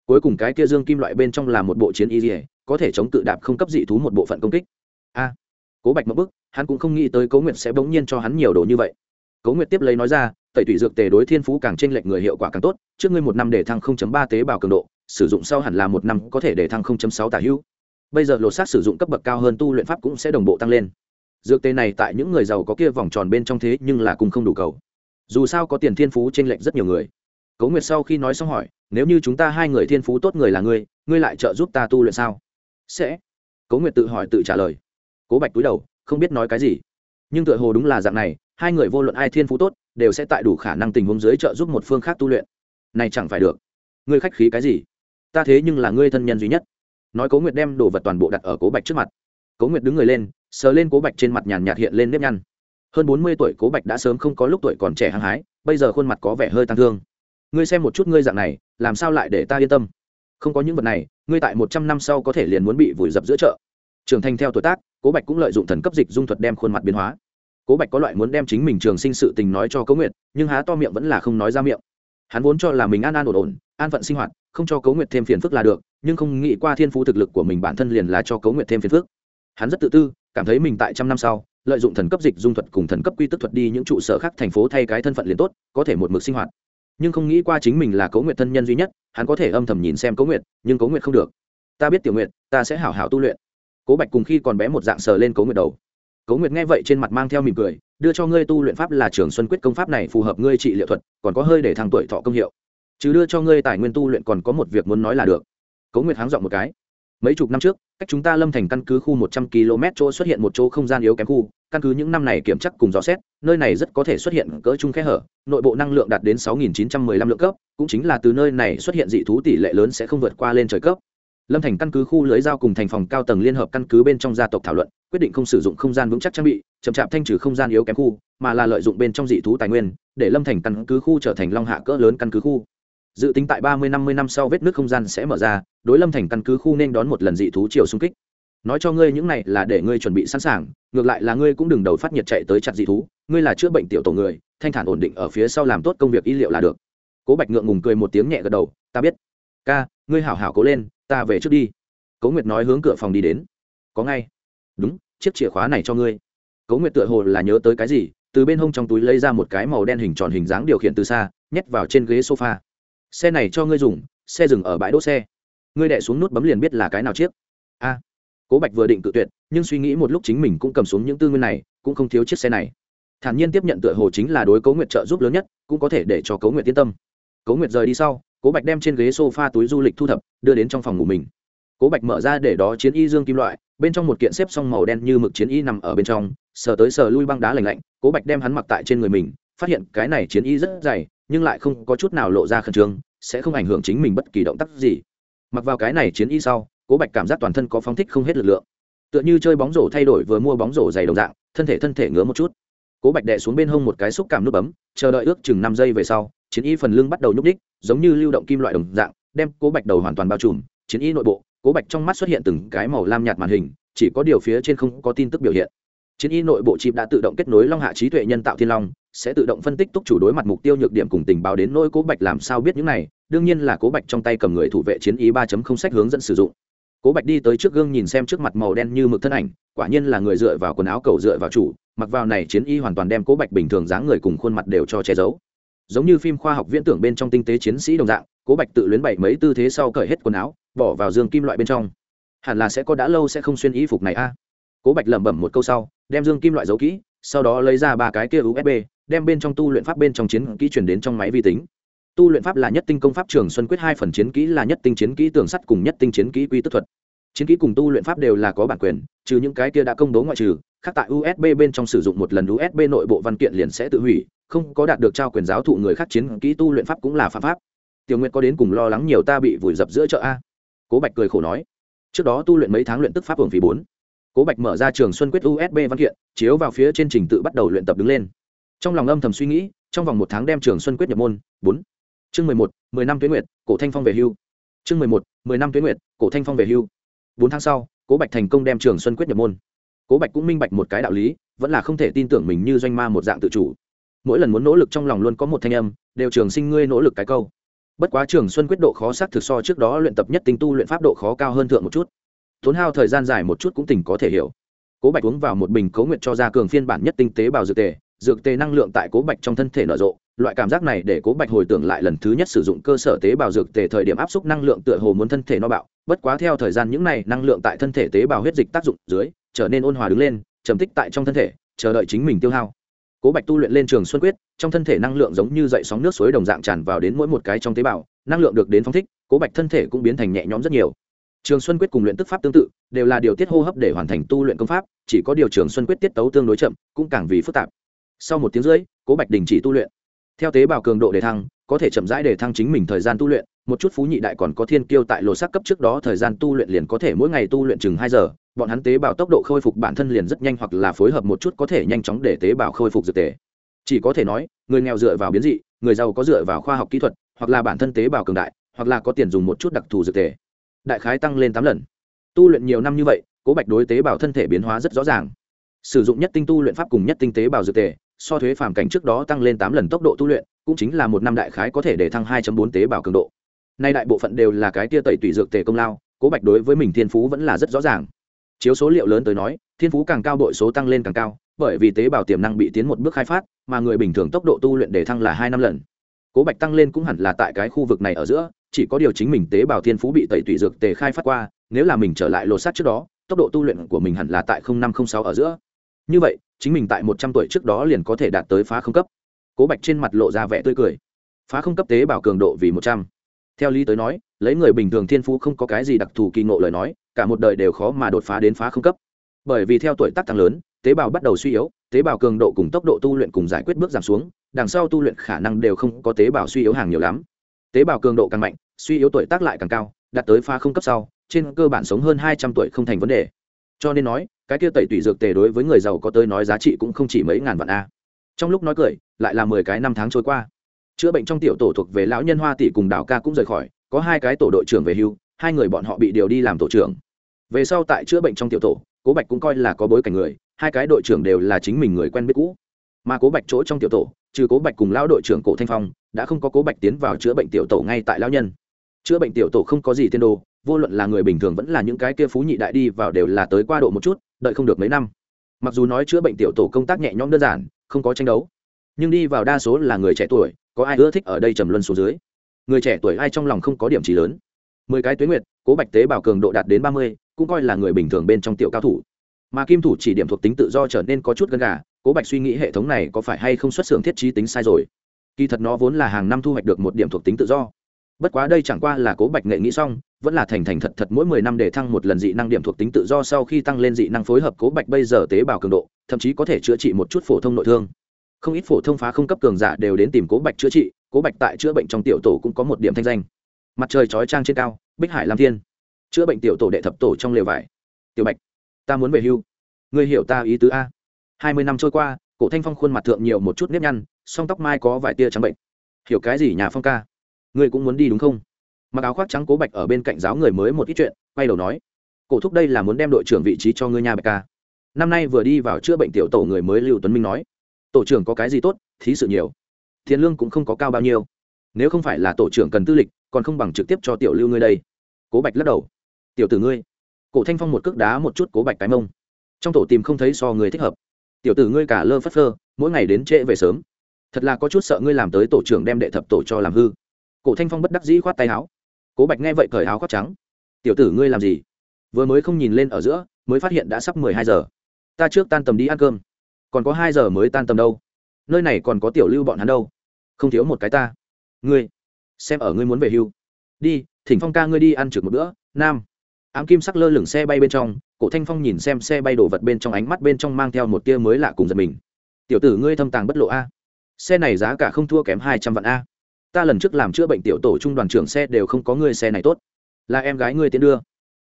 S1: Cuối cùng cái kia dương kim loại bên trong là một bộ chiến y dỉa có thể chống tự đạp không cấp dị thú một bộ phận công kích. A. Cố bạch mất bức hắn cũng không nghĩ tới cố nguyệt sẽ bỗng nhiên cho hắn nhiều đồ như vậy. Cố nguyệt tiếp lấy nói ra tẩy tủy dược tề đối thiên phú càng chênh lệch người hiệu quả càng tốt, trước ngươi một năm để thăng 0.3 tế bào cường độ, sử dụng sau hẳn là một năm có thể để thăng 0.6 tả hữu. Bây giờ lột xác sử dụng cấp bậc cao hơn tu luyện pháp cũng sẽ đồng bộ tăng lên. Dược tề này tại những người giàu có kia vòng tròn bên trong thế nhưng là cùng không đủ cầu. Dù sao có tiền thiên phú chênh lệch rất nhiều người. Cố nguyệt sau khi nói xong hỏi, nếu như chúng ta hai người thiên phú tốt người là ngươi ngươi lại trợ giúp ta tu luyện sao? Sẽ. Cố nguyệt tự hỏi tự trả lời. Cố bạch túi đầu, không biết nói cái gì. Nhưng tựa hồ đúng là dạng này hai người vô luận ai thiên phú tốt, đều sẽ tại đủ khả năng tình huống dưới trợ giúp một phương khác tu luyện. Này chẳng phải được. Ngươi khách khí cái gì? Ta thế nhưng là ngươi thân nhân duy nhất. Nói cố nguyệt đem đồ vật toàn bộ đặt ở cố bạch trước mặt. Cố nguyệt đứng người lên, sờ lên cố bạch trên mặt nhàn nhạt hiện lên nếp nhăn. Hơn bốn mươi tuổi cố bạch đã sớm không có lúc tuổi còn trẻ hăng hái, bây giờ khuôn mặt có vẻ hơi tăng thương. Ngươi xem một chút ngươi dạng này, làm sao lại để ta yên tâm? Không có những vật này, ngươi tại một trăm năm sau có thể liền muốn bị vùi dập giữa chợ. Trưởng thành theo tuổi tác, cố bạch cũng lợi dụng thần cấp dịch dung thuật đem khuôn mặt biến hóa cố bạch có loại muốn đem chính mình trường sinh sự tình nói cho cấu nguyệt, nhưng há to miệng vẫn là không nói ra miệng. Hắn vốn cho là mình an an ổn ổn, an phận sinh hoạt, không cho cấu nguyệt thêm phiền phức là được, nhưng không nghĩ qua thiên phú thực lực của mình bản thân liền là cho cấu nguyệt thêm phiền phức. Hắn rất tự tư, cảm thấy mình tại trăm năm sau, lợi dụng thần cấp dịch dung thuật cùng thần cấp quy tức thuật đi những trụ sở khác thành phố thay cái thân phận liền tốt, có thể một mực sinh hoạt. Nhưng không nghĩ qua chính mình là cấu nguyệt thân nhân duy nhất, hắn có thể âm thầm nhìn xem cấu nguyệt, nhưng cấu nguyệt không được. Ta biết tiểu nguyệt, ta sẽ hảo hảo tu luyện. Cố bạch cùng khi còn bé một dạng sờ lên cấu nguyệt đầu. Cố nguyệt nghe vậy trên mặt mang theo mỉm cười, đưa cho ngươi tu luyện pháp là trường xuân quyết công pháp này phù hợp ngươi trị liệu thuật, còn có hơi để thằng tuổi thọ công hiệu. Chứ đưa cho ngươi tài nguyên tu luyện còn có một việc muốn nói là được. Cố nguyệt háng dọn một cái. Mấy chục năm trước, cách chúng ta lâm thành căn cứ khu một trăm km chỗ xuất hiện một chỗ không gian yếu kém khu, căn cứ những năm này kiểm chắc cùng dò xét, nơi này rất có thể xuất hiện cỡ trung khe hở, nội bộ năng lượng đạt đến sáu nghìn chín trăm mười lăm lượng cấp, cũng chính là từ nơi này xuất hiện dị thú tỷ lệ lớn sẽ không vượt qua lên trời cấp lâm thành căn cứ khu lưới giao cùng thành phòng cao tầng liên hợp căn cứ bên trong gia tộc thảo luận, quyết định không sử dụng không gian vững chắc trang bị, chậm chạp thanh trừ không gian yếu kém khu, mà là lợi dụng bên trong dị thú tài nguyên, để lâm thành căn cứ khu trở thành long hạ cỡ lớn căn cứ khu. Dự tính tại ba mươi, năm mươi năm sau vết nước không gian sẽ mở ra, đối lâm thành căn cứ khu nên đón một lần dị thú chiều xung kích. Nói cho ngươi những này là để ngươi chuẩn bị sẵn sàng, ngược lại là ngươi cũng đừng đầu phát nhiệt chạy tới chặt dị thú, ngươi là chữa bệnh tiểu tổ người, thanh thản ổn định ở phía sau làm tốt công việc y liệu là được. Cố bạch ngượng ngùng cười một tiếng nhẹ gật đầu, ta biết. Ca, ngươi hảo hảo cố lên ta về trước đi. Cố nguyệt nói hướng cửa phòng đi đến. Có ngay. Đúng, chiếc chìa khóa này cho ngươi. Cố nguyệt tựa hồ là nhớ tới cái gì, từ bên hông trong túi lấy ra một cái màu đen hình tròn hình dáng điều khiển từ xa, nhét vào trên ghế sofa. Xe này cho ngươi dùng, xe dừng ở bãi đỗ xe. Ngươi đẻ xuống nút bấm liền biết là cái nào chiếc. A. Cố bạch vừa định cự tuyệt, nhưng suy nghĩ một lúc chính mình cũng cầm xuống những tư nguyên này, cũng không thiếu chiếc xe này. Thản nhiên tiếp nhận tựa hồ chính là đối cấu nguyệt trợ giúp lớn nhất, cũng có thể để cho cấu nguyệt yên tâm. Cấu nguyệt rời đi sau cố bạch đem trên ghế s o f a túi du lịch thu thập, đưa đến trong phòng ngủ mình. Cố bạch mở ra để đó chiến y dương kim loại, bên trong một kiện xếp xong màu đen như mực chiến y nằm ở bên trong, sờ tới sờ lui băng đá lành lạnh, cố bạch đem hắn mặc tại trên người mình, phát hiện cái này chiến y rất dày, nhưng lại không có chút nào lộ ra khẩn trương, sẽ không ảnh hưởng chính mình bất kỳ động tác gì. Mặc vào cái này chiến y sau, cố bạch cảm giác toàn thân có phóng thích không hết lực lượng. Tựa như chơi bóng rổ thay đổi vừa mua bóng rổ dày đồng dạng, thân thể thân thể ngứa một chút. Cố bạch đè xuống bên hông một cái xúc cảm nút bấm, chờ đợi ước chừng năm giây về sau, chiến y phần lưng bắt đầu nhúc đích giống như lưu động kim loại đồng dạng, đem cố bạch đầu hoàn toàn bao trùm, chiến y nội bộ, cố bạch trong mắt xuất hiện từng cái màu lam nhạt màn hình, chỉ có điều phía trên không có tin tức biểu hiện. Chiến y nội bộ chip đã tự động kết nối long hạ trí tuệ nhân tạo thiên long, sẽ tự động phân tích túc chủ đối mặt mục tiêu nhược điểm cùng tình báo đến nỗi cố bạch làm sao biết những này, đương nhiên là cố bạch trong tay cầm người thủ vệ chiến y ba không sách hướng dẫn sử dụng. Cố bạch đi tới trước gương nhìn xem trước mặt màu đen như mực thân ảnh, quả nhiên là người dựa vào quần áo, cầu dựa vào chủ, mặc vào này chiến y hoàn toàn đem cố bạch bình thường dáng người cùng khuôn mặt đều cho che giấu giống như phim khoa học viễn tưởng bên trong tinh tế chiến sĩ đồng dạng, cố bạch tự luyến bảy mấy tư thế sau cởi hết quần áo, bỏ vào dương kim loại bên trong. Hẳn là sẽ có đã lâu sẽ không xuyên y phục này a. Cố bạch lẩm bẩm một câu sau, đem dương kim loại giấu kỹ, sau đó lấy ra ba cái kia usb đem bên trong tu luyện pháp bên trong chiến kỹ chuyển đến trong máy vi tính. Tu luyện pháp là nhất tinh công pháp trường xuân quyết hai phần chiến kỹ là nhất tinh chiến kỹ tường sắt cùng nhất tinh chiến kỹ quy tức thuật chiến kỹ cùng tu luyện pháp đều là có bản quyền, trừ những cái kia đã công bố ngoại trừ, khác tại usb bên trong sử dụng một lần usb nội bộ văn kiện liền sẽ tự hủy, không có đạt được trao quyền giáo thụ người khác chiến kỹ tu luyện pháp cũng là phạm pháp. Tiểu nguyệt có đến cùng lo lắng nhiều ta bị vùi dập giữa chợ a. Cố bạch cười khổ nói, trước đó tu luyện mấy tháng luyện tức pháp hưởng phí bốn. Cố bạch mở ra trường xuân quyết usb văn kiện, chiếu vào phía trên trình tự bắt đầu luyện tập đứng lên. Trong lòng âm thầm suy nghĩ, trong vòng một tháng đem trường xuân quyết nhập môn, bốn. Chương mười một, mười năm tuyến nguyệt, cổ thanh phong về hưu. Chương mười một, mười năm tuyến nguyệt, cổ thanh phong về hưu bốn tháng sau, cố bạch thành công đem trường xuân quyết nhập môn. Cố bạch cũng minh bạch một cái đạo lý, vẫn là không thể tin tưởng mình như doanh ma một dạng tự chủ. Mỗi lần muốn nỗ lực trong lòng luôn có một thanh âm, đều trường sinh ngươi nỗ lực cái câu. Bất quá trường xuân quyết độ khó xác thực so trước đó luyện tập nhất tinh tu luyện pháp độ khó cao hơn thượng một chút. Tốn hao thời gian dài một chút cũng tỉnh có thể hiểu. Cố bạch uống vào một bình cấu nguyện cho ra cường phiên bản nhất tinh tế bào dược tề dược tề năng lượng tại cố bạch trong thân thể nở rộ, loại cảm giác này để cố bạch hồi tưởng lại lần thứ nhất sử dụng cơ sở tế bào dược tề thời điểm áp suất năng lượng tựa hồ muốn thân thể no bạo bất quá theo thời gian những này năng lượng tại thân thể tế bào huyết dịch tác dụng dưới, trở nên ôn hòa đứng lên, trầm tích tại trong thân thể, chờ đợi chính mình tiêu hao. Cố bạch tu luyện lên trường xuân quyết, trong thân thể năng lượng giống như dậy sóng nước suối đồng dạng tràn vào đến mỗi một cái trong tế bào, năng lượng được đến phong thích, cố bạch thân thể cũng biến thành nhẹ nhõm rất nhiều. Trường xuân quyết cùng luyện tức pháp tương tự, đều là điều tiết hô hấp để hoàn thành tu luyện công pháp, chỉ có điều trường xuân quyết tiết tấu tương đối chậm, cũng càng vì phức tạp. Sau một tiếng rưỡi, cố bạch đình chỉ tu luyện. Theo tế bào cường độ đề thăng, có thể chậm rãi đề thăng chính mình thời gian tu luyện một chút phú nhị đại còn có thiên kiêu tại lộ sắc cấp trước đó thời gian tu luyện liền có thể mỗi ngày tu luyện chừng hai giờ, bọn hắn tế bào tốc độ khôi phục bản thân liền rất nhanh hoặc là phối hợp một chút có thể nhanh chóng để tế bào khôi phục dược tề. Chỉ có thể nói, người nghèo dựa vào biến dị, người giàu có dựa vào khoa học kỹ thuật, hoặc là bản thân tế bào cường đại, hoặc là có tiền dùng một chút đặc thù dược tề. Đại khái tăng lên tám lần. Tu luyện nhiều năm như vậy, cố bạch đối tế bào thân thể biến hóa rất rõ ràng. Sử dụng nhất tinh tu luyện pháp cùng nhất tinh tế bào dược tề, so thuế phàm cảnh trước đó tăng lên tám lần tốc độ tu luyện, cũng chính là một năm đại khái có thể để thăng hai bốn tế bào cường độ nay đại bộ phận đều là cái tia tẩy tùy dược tề công lao, cố bạch đối với mình thiên phú vẫn là rất rõ ràng. Chiếu số liệu lớn tới nói, thiên phú càng cao đội số tăng lên càng cao, bởi vì tế bào tiềm năng bị tiến một bước khai phát, mà người bình thường tốc độ tu luyện để thăng là hai năm lần. Cố bạch tăng lên cũng hẳn là tại cái khu vực này ở giữa, chỉ có điều chính mình tế bào thiên phú bị tẩy tủy dược tề khai phát qua, nếu là mình trở lại lột xác trước đó, tốc độ tu luyện của mình hẳn là tại năm trăm sáu ở giữa. Như vậy, chính mình tại một trăm tuổi trước đó liền có thể đạt tới phá không cấp. Cố bạch trên mặt lộ ra vẻ tươi cười. Phá không cấp tế bào cường độ vì một trăm theo lý tới nói, lấy người bình thường thiên phú không có cái gì đặc thù kỳ ngộ lời nói, cả một đời đều khó mà đột phá đến phá không cấp. Bởi vì theo tuổi tác tăng lớn, tế bào bắt đầu suy yếu, tế bào cường độ cùng tốc độ tu luyện cùng giải quyết bước giảm xuống, đằng sau tu luyện khả năng đều không có tế bào suy yếu hàng nhiều lắm. Tế bào cường độ càng mạnh, suy yếu tuổi tác lại càng cao, đạt tới phá không cấp sau, trên cơ bản sống hơn hai trăm tuổi không thành vấn đề. Cho nên nói, cái kia tẩy tủy dược tề đối với người giàu có tới nói giá trị cũng không chỉ mấy ngàn vạn a. Trong lúc nói cười, lại là mười cái năm tháng trôi qua chữa bệnh trong tiểu tổ thuộc về lão nhân hoa tỷ cùng đào ca cũng rời khỏi, có hai cái tổ đội trưởng về hưu, hai người bọn họ bị điều đi làm tổ trưởng. Về sau tại chữa bệnh trong tiểu tổ, cố bạch cũng coi là có bối cảnh người, hai cái đội trưởng đều là chính mình người quen biết cũ. Mà cố bạch chỗ trong tiểu tổ, trừ cố bạch cùng lão đội trưởng cổ thanh phong, đã không có cố bạch tiến vào chữa bệnh tiểu tổ ngay tại lão nhân. Chữa bệnh tiểu tổ không có gì tiên đồ, vô luận là người bình thường vẫn là những cái kia phú nhị đại đi vào đều là tới qua độ một chút, đợi không được mấy năm. Mặc dù nói chữa bệnh tiểu tổ công tác nhẹ nhõm đơn giản, không có tranh đấu nhưng đi vào đa số là người trẻ tuổi, có ai ưa thích ở đây trầm luân xuống dưới? Người trẻ tuổi ai trong lòng không có điểm trí lớn? Mười cái tuế nguyệt, cố bạch tế bào cường độ đạt đến ba mươi, cũng coi là người bình thường bên trong tiểu cao thủ. Mà kim thủ chỉ điểm thuộc tính tự do trở nên có chút gần gà, cố bạch suy nghĩ hệ thống này có phải hay không xuất xưởng thiết trí tính sai rồi? Kỳ thật nó vốn là hàng năm thu hoạch được một điểm thuộc tính tự do. Bất quá đây chẳng qua là cố bạch nghệ nghĩ xong, vẫn là thành thành thật thật mỗi mười năm để thăng một lần dị năng điểm thuộc tính tự do sau khi tăng lên dị năng phối hợp cố bạch bây giờ tế bào cường độ, thậm chí có thể chữa trị một chút phổ thông nội thương không ít phổ thông phá không cấp cường giả đều đến tìm cố bạch chữa trị, cố bạch tại chữa bệnh trong tiểu tổ cũng có một điểm thanh danh. Mặt trời chói trang trên cao, bích hải lam thiên. Chữa bệnh tiểu tổ đệ thập tổ trong lều vải. Tiểu bạch, ta muốn về hưu. Ngươi hiểu ta ý tứ a. Hai mươi năm trôi qua, cổ thanh phong khuôn mặt thượng nhiều một chút nếp nhăn, song tóc mai có vài tia trắng bệnh. Hiểu cái gì nhà phong ca? Ngươi cũng muốn đi đúng không? Mặc áo khoác trắng cố bạch ở bên cạnh giáo người mới một ít chuyện, quay đầu nói. Cổ thúc đây là muốn đem đội trưởng vị trí cho ngươi nhà bạch ca. Năm nay vừa đi vào chữa bệnh tiểu tổ người mới lưu tuấn minh nói tổ trưởng có cái gì tốt, thí sự nhiều. Tiền lương cũng không có cao bao nhiêu. Nếu không phải là tổ trưởng cần tư lịch, còn không bằng trực tiếp cho tiểu lưu ngươi đây. Cố bạch lắc đầu. Tiểu tử ngươi. Cổ thanh phong một cước đá một chút cố bạch cái mông. Trong tổ tìm không thấy so người thích hợp. Tiểu tử ngươi cả lơ phất phơ, mỗi ngày đến trễ về sớm. Thật là có chút sợ ngươi làm tới tổ trưởng đem đệ thập tổ cho làm hư. Cổ thanh phong bất đắc dĩ khoát tay áo. Cố bạch nghe vậy cởi áo khoác trắng. Tiểu tử ngươi làm gì? Vừa mới không nhìn lên ở giữa, mới phát hiện đã sắp mười hai giờ. Ta trước tan tầm đi ăn cơm còn có hai giờ mới tan tầm đâu. Nơi này còn có tiểu lưu bọn hắn đâu. Không thiếu một cái ta. Ngươi, xem ở ngươi muốn về hưu. Đi, thỉnh phong ca ngươi đi ăn trực một bữa. Nam. Ám kim sắc lơ lửng xe bay bên trong, cổ thanh phong nhìn xem xe bay đổ vật bên trong ánh mắt bên trong mang theo một tia mới lạ cùng giật mình. Tiểu tử ngươi thâm tàng bất lộ a. Xe này giá cả không thua kém hai trăm vạn a. Ta lần trước làm chữa bệnh tiểu tổ trung đoàn trưởng xe đều không có ngươi xe này tốt. Là em gái ngươi tiến đưa.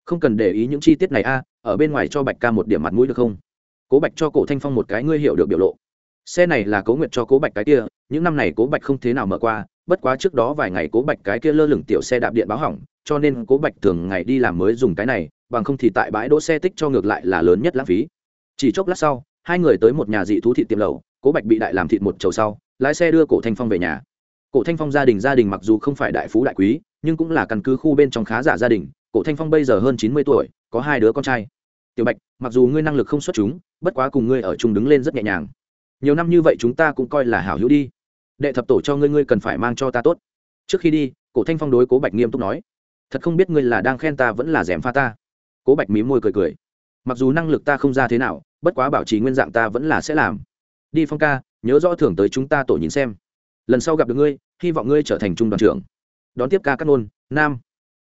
S1: Không cần để ý những chi tiết này a, ở bên ngoài cho bạch ca một điểm mặt mũi được không? Cố bạch cho cổ thanh phong một cái ngươi hiểu được biểu lộ. Xe này là cố nguyệt cho cố bạch cái kia, những năm này cố bạch không thế nào mở qua, bất quá trước đó vài ngày cố bạch cái kia lơ lửng tiểu xe đạp điện báo hỏng, cho nên cố bạch thường ngày đi làm mới dùng cái này, bằng không thì tại bãi đỗ xe tích cho ngược lại là lớn nhất lãng phí. Chỉ chốc lát sau, hai người tới một nhà dị thú thị tiệm lầu cố bạch bị đại làm thịt một chầu sau, lái xe đưa cổ thanh phong về nhà. Cổ thanh phong gia đình gia đình mặc dù không phải đại phú đại quý, nhưng cũng là căn cứ khu bên trong khá giả gia đình, cổ thanh phong bây giờ hơn chín mươi tuổi, có hai đứa con trai tiểu bạch, mặc dù ngươi năng lực không xuất chúng, bất quá cùng ngươi ở chung đứng lên rất nhẹ nhàng. Nhiều năm như vậy chúng ta cũng coi là hảo hữu đi. Đệ thập tổ cho ngươi ngươi cần phải mang cho ta tốt. Trước khi đi, cổ thanh phong đối cố bạch nghiêm túc nói, thật không biết ngươi là đang khen ta vẫn là d pha ta. Cố bạch mí môi cười cười, mặc dù năng lực ta không ra thế nào, bất quá bảo trì nguyên dạng ta vẫn là sẽ làm. Đi phong ca, nhớ rõ thưởng tới chúng ta tổ nhìn xem. Lần sau gặp được ngươi, hy vọng ngươi trở thành trung đoàn trưởng. Đón tiếp ca cát nôn, nam.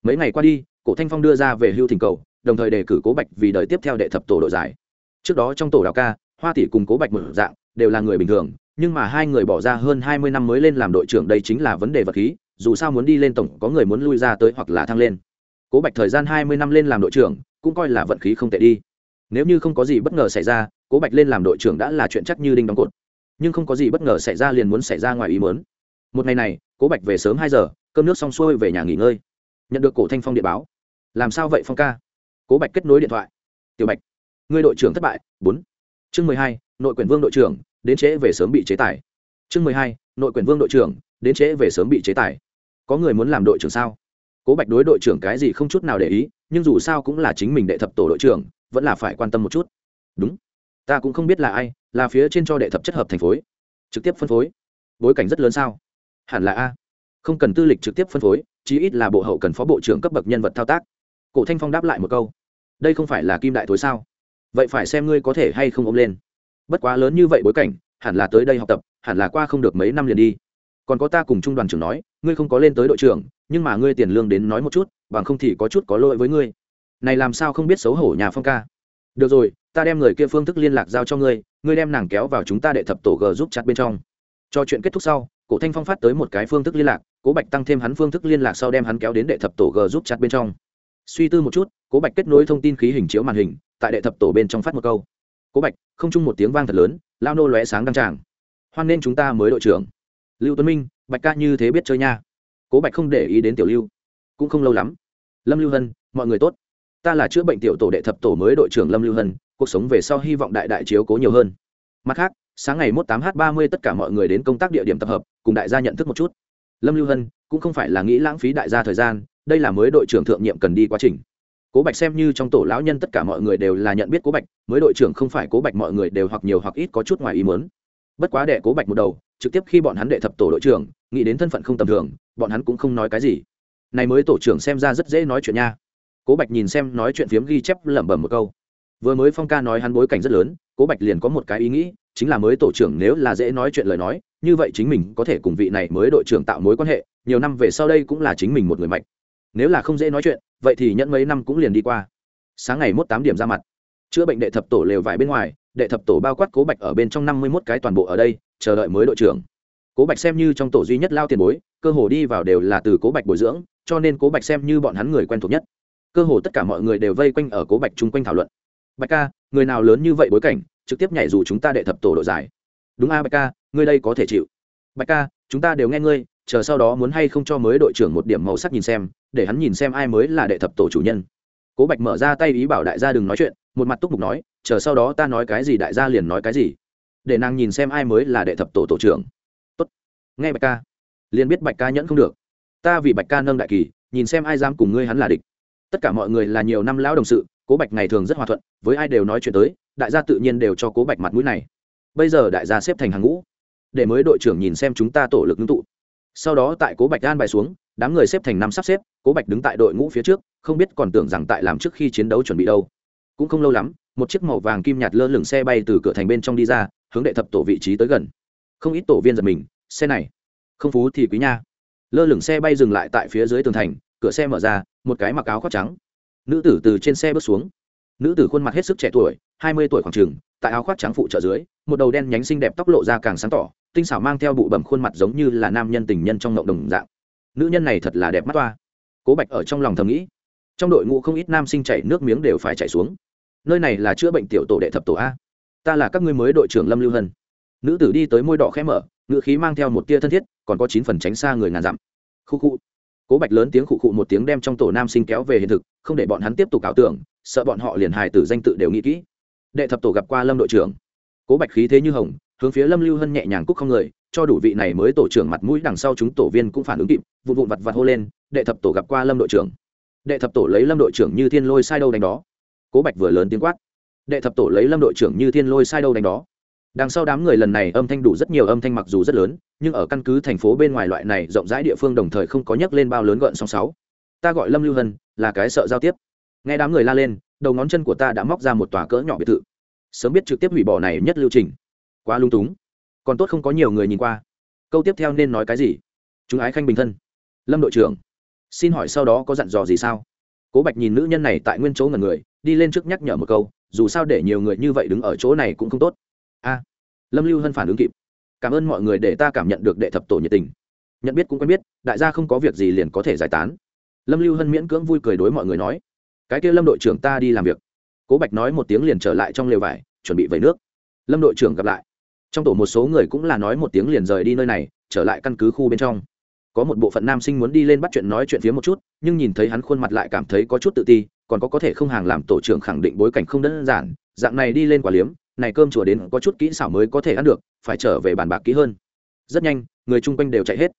S1: Mấy ngày qua đi, cổ thanh phong đưa ra về hưu thỉnh cầu đồng thời đề cử cố bạch vì đời tiếp theo đệ thập tổ đội giải. Trước đó trong tổ đào ca, hoa tỷ cùng cố bạch một dạng, đều là người bình thường, nhưng mà hai người bỏ ra hơn hai mươi năm mới lên làm đội trưởng đây chính là vấn đề vật khí, dù sao muốn đi lên tổng có người muốn lui ra tới hoặc là thăng lên. Cố bạch thời gian hai mươi năm lên làm đội trưởng, cũng coi là vận khí không tệ đi. Nếu như không có gì bất ngờ xảy ra, cố bạch lên làm đội trưởng đã là chuyện chắc như đinh đóng cột. Nhưng không có gì bất ngờ xảy ra liền muốn xảy ra ngoài ý mớn một ngày này, cố bạch về sớm hai giờ, cơm nước xong xuôi về nhà nghỉ ngơi. Nhận được cổ thanh phong điện báo. Làm sao vậy phong ca? Cố bạch kết nối điện thoại. Tiểu bạch, ngươi đội trưởng thất bại, bốn. Chương mười hai, nội quyền vương đội trưởng, đến trễ về sớm bị chế tài. Chương mười hai, nội quyền vương đội trưởng, đến trễ về sớm bị chế tài. Có người muốn làm đội trưởng sao? Cố bạch đối đội trưởng cái gì không chút nào để ý, nhưng dù sao cũng là chính mình đệ thập tổ đội trưởng, vẫn là phải quan tâm một chút. Đúng, ta cũng không biết là ai, là phía trên cho đệ thập chất hợp thành phối. Trực tiếp phân phối. Bối cảnh rất lớn sao? Hẳn là a. Không cần tư lịch trực tiếp phân phối, chí ít là bộ hậu cần phó bộ trưởng cấp bậc nhân vật thao tác cổ thanh phong đáp lại một câu, đây không phải là kim đại thối sao? Vậy phải xem ngươi có thể hay không ôm lên. Bất quá lớn như vậy bối cảnh, hẳn là tới đây học tập, hẳn là qua không được mấy năm liền đi. Còn có ta cùng trung đoàn trưởng nói, ngươi không có lên tới đội trưởng, nhưng mà ngươi tiền lương đến nói một chút, bằng không thì có chút có lỗi với ngươi. Này làm sao không biết xấu hổ nhà phong ca? Được rồi, ta đem người kia phương thức liên lạc giao cho ngươi ngươi đem nàng kéo vào chúng ta đệ thập tổ g giúp chặt bên trong. Cho chuyện kết thúc sau, cổ thanh phong phát tới một cái phương thức liên lạc, cố bạch tăng thêm hắn phương thức liên lạc sau đem hắn kéo đến đệ thập tổ g giúp chặt bên trong suy tư một chút, cố bạch kết nối thông tin khí hình chiếu màn hình, tại đệ thập tổ bên trong phát một câu. Cố bạch, không chung một tiếng vang thật lớn, lao nô lóe sáng đăng tràng. Hoan nên chúng ta mới đội trưởng. Lưu tuấn minh, bạch ca như thế biết chơi nha. Cố bạch không để ý đến tiểu lưu. Cũng không lâu lắm. Lâm lưu hân, mọi người tốt. Ta là chữa bệnh tiểu tổ đệ thập tổ mới đội trưởng lâm lưu hân, cuộc sống về sau hy vọng đại đại chiếu cố nhiều hơn. Mặt khác, sáng ngày mốt tám h ba mươi tất cả mọi người đến công tác địa điểm tập hợp, cùng đại gia nhận thức một chút. Lâm lưu hân, cũng không phải là nghĩ lãng phí đại gia thời gian đây là mới đội trưởng thượng nhiệm cần đi quá trình. Cố bạch xem như trong tổ lão nhân tất cả mọi người đều là nhận biết cố bạch, mới đội trưởng không phải cố bạch mọi người đều hoặc nhiều hoặc ít có chút ngoài ý muốn. Bất quá đệ cố bạch một đầu, trực tiếp khi bọn hắn đệ thập tổ đội trưởng, nghĩ đến thân phận không tầm thường, bọn hắn cũng không nói cái gì. Này mới tổ trưởng xem ra rất dễ nói chuyện nha. Cố bạch nhìn xem nói chuyện phiếm ghi chép lẩm bẩm một câu. Vừa mới phong ca nói hắn bối cảnh rất lớn, cố bạch liền có một cái ý nghĩ, chính là mới tổ trưởng nếu là dễ nói chuyện lời nói, như vậy chính mình có thể cùng vị này mới đội trưởng tạo mối quan hệ, nhiều năm về sau đây cũng là chính mình một người mạnh nếu là không dễ nói chuyện, vậy thì nhận mấy năm cũng liền đi qua. Sáng ngày mốt tám điểm ra mặt. Chữa bệnh đệ thập tổ lều vải bên ngoài, đệ thập tổ bao quát cố bạch ở bên trong năm mươi mốt cái toàn bộ ở đây, chờ đợi mới đội trưởng. Cố bạch xem như trong tổ duy nhất lao tiền bối, cơ hồ đi vào đều là từ cố bạch bồi dưỡng, cho nên cố bạch xem như bọn hắn người quen thuộc nhất. Cơ hồ tất cả mọi người đều vây quanh ở cố bạch chung quanh thảo luận. Bạch ca, người nào lớn như vậy bối cảnh, trực tiếp nhảy dù chúng ta đệ thập tổ độ dài. Đúng a, bạch ca, ngươi đây có thể chịu. Bạch ca, chúng ta đều nghe ngươi chờ sau đó muốn hay không cho mới đội trưởng một điểm màu sắc nhìn xem, để hắn nhìn xem ai mới là đệ thập tổ chủ nhân. Cố bạch mở ra tay ý bảo đại gia đừng nói chuyện, một mặt túc mục nói, chờ sau đó ta nói cái gì đại gia liền nói cái gì. Để nàng nhìn xem ai mới là đệ thập tổ tổ trưởng. Tốt. Nghe bạch ca. Liền biết bạch ca nhẫn không được. Ta vì bạch ca nâng đại kỳ, nhìn xem ai dám cùng ngươi hắn là địch. Tất cả mọi người là nhiều năm lão đồng sự, cố bạch ngày thường rất hòa thuận, với ai đều nói chuyện tới, đại gia tự nhiên đều cho cố bạch mặt mũi này. Bây giờ đại gia xếp thành hàng ngũ, để mới đội trưởng nhìn xem chúng ta tổ lực ngưng tụ sau đó tại cố bạch an bài xuống, đám người xếp thành năm sắp xếp, cố bạch đứng tại đội ngũ phía trước, không biết còn tưởng rằng tại làm trước khi chiến đấu chuẩn bị đâu. Cũng không lâu lắm, một chiếc màu vàng kim nhạt lơ lửng xe bay từ cửa thành bên trong đi ra, hướng đệ thập tổ vị trí tới gần. Không ít tổ viên giật mình, xe này, không phú thì quý nha. Lơ lửng xe bay dừng lại tại phía dưới tường thành, cửa xe mở ra, một cái mặc áo khoác trắng. Nữ tử từ trên xe bước xuống. Nữ tử khuôn mặt hết sức trẻ tuổi, hai mươi tuổi khoảng trường tại áo khoác trắng phụ trợ dưới, một đầu đen nhánh xinh đẹp tóc lộ ra càng sáng tỏ tinh xảo mang theo bụ bẩm khuôn mặt giống như là nam nhân tình nhân trong ngộng đồng dạng. Nữ nhân này thật là đẹp mắt toa. Cố bạch ở trong lòng thầm nghĩ. Trong đội ngũ không ít nam sinh chảy nước miếng đều phải chảy xuống. Nơi này là chữa bệnh tiểu tổ đệ thập tổ a. Ta là các ngươi mới đội trưởng lâm lưu hân. Nữ tử đi tới môi đỏ khẽ mở ngự khí mang theo một tia thân thiết, còn có chín phần tránh xa người ngàn dặm. Khu khu. Cố bạch lớn tiếng khụ khụ một tiếng đem trong tổ nam sinh kéo về hiện thực, không để bọn hắn tiếp tục ảo tưởng, sợ bọn họ liền hài tử danh tự đều nghĩ kỹ. Đệ thập tổ gặp qua lâm đội trưởng. Cố bạch khí thế như hồng hướng phía lâm lưu hân nhẹ nhàng cúc không người, cho đủ vị này mới tổ trưởng mặt mũi đằng sau chúng tổ viên cũng phản ứng kịp vụ vụn vặt vặt hô lên, đệ thập tổ gặp qua lâm đội trưởng. Đệ thập tổ lấy lâm đội trưởng như thiên lôi sai đâu đánh đó? Cố bạch vừa lớn tiếng quát. Đệ thập tổ lấy lâm đội trưởng như thiên lôi sai đâu đánh đó? Đằng sau đám người lần này âm thanh đủ rất nhiều, âm thanh mặc dù rất lớn, nhưng ở căn cứ thành phố bên ngoài loại này rộng rãi địa phương đồng thời không có nhấc lên bao lớn gợn sóng sáu. Ta gọi lâm lưu hân, là cái sợ giao tiếp. Nghe đám người la lên, đầu ngón chân của ta đã móc ra một tòa cỡ nhỏ biệt thự. Sớm biết trực tiếp hủy bỏ này nhất lưu trình quá lung túng. Còn tốt không có nhiều người nhìn qua. Câu tiếp theo nên nói cái gì? Chúng ái khanh bình thân. Lâm đội trưởng, xin hỏi sau đó có dặn dò gì sao? Cố bạch nhìn nữ nhân này tại nguyên chỗ ngần người, đi lên trước nhắc nhở một câu, dù sao để nhiều người như vậy đứng ở chỗ này cũng không tốt. A, lâm lưu hân phản ứng kịp. Cảm ơn mọi người để ta cảm nhận được đệ thập tổ nhiệt tình. Nhận biết cũng quen biết, đại gia không có việc gì liền có thể giải tán. Lâm lưu hân miễn cưỡng vui cười đối mọi người nói. Cái kia lâm đội trưởng ta đi làm việc. Cố bạch nói một tiếng liền trở lại trong lều vải, chuẩn bị vẩy nước. Lâm đội trưởng gặp lại trong tổ một số người cũng là nói một tiếng liền rời đi nơi này, trở lại căn cứ khu bên trong. Có một bộ phận nam sinh muốn đi lên bắt chuyện nói chuyện phía một chút, nhưng nhìn thấy hắn khuôn mặt lại cảm thấy có chút tự ti, còn có có thể không hàng làm tổ trưởng khẳng định bối cảnh không đơn giản, dạng này đi lên quả liếm, này cơm chùa đến có chút kỹ xảo mới có thể ăn được, phải trở về bàn bạc kỹ hơn. Rất nhanh, người chung quanh đều chạy hết.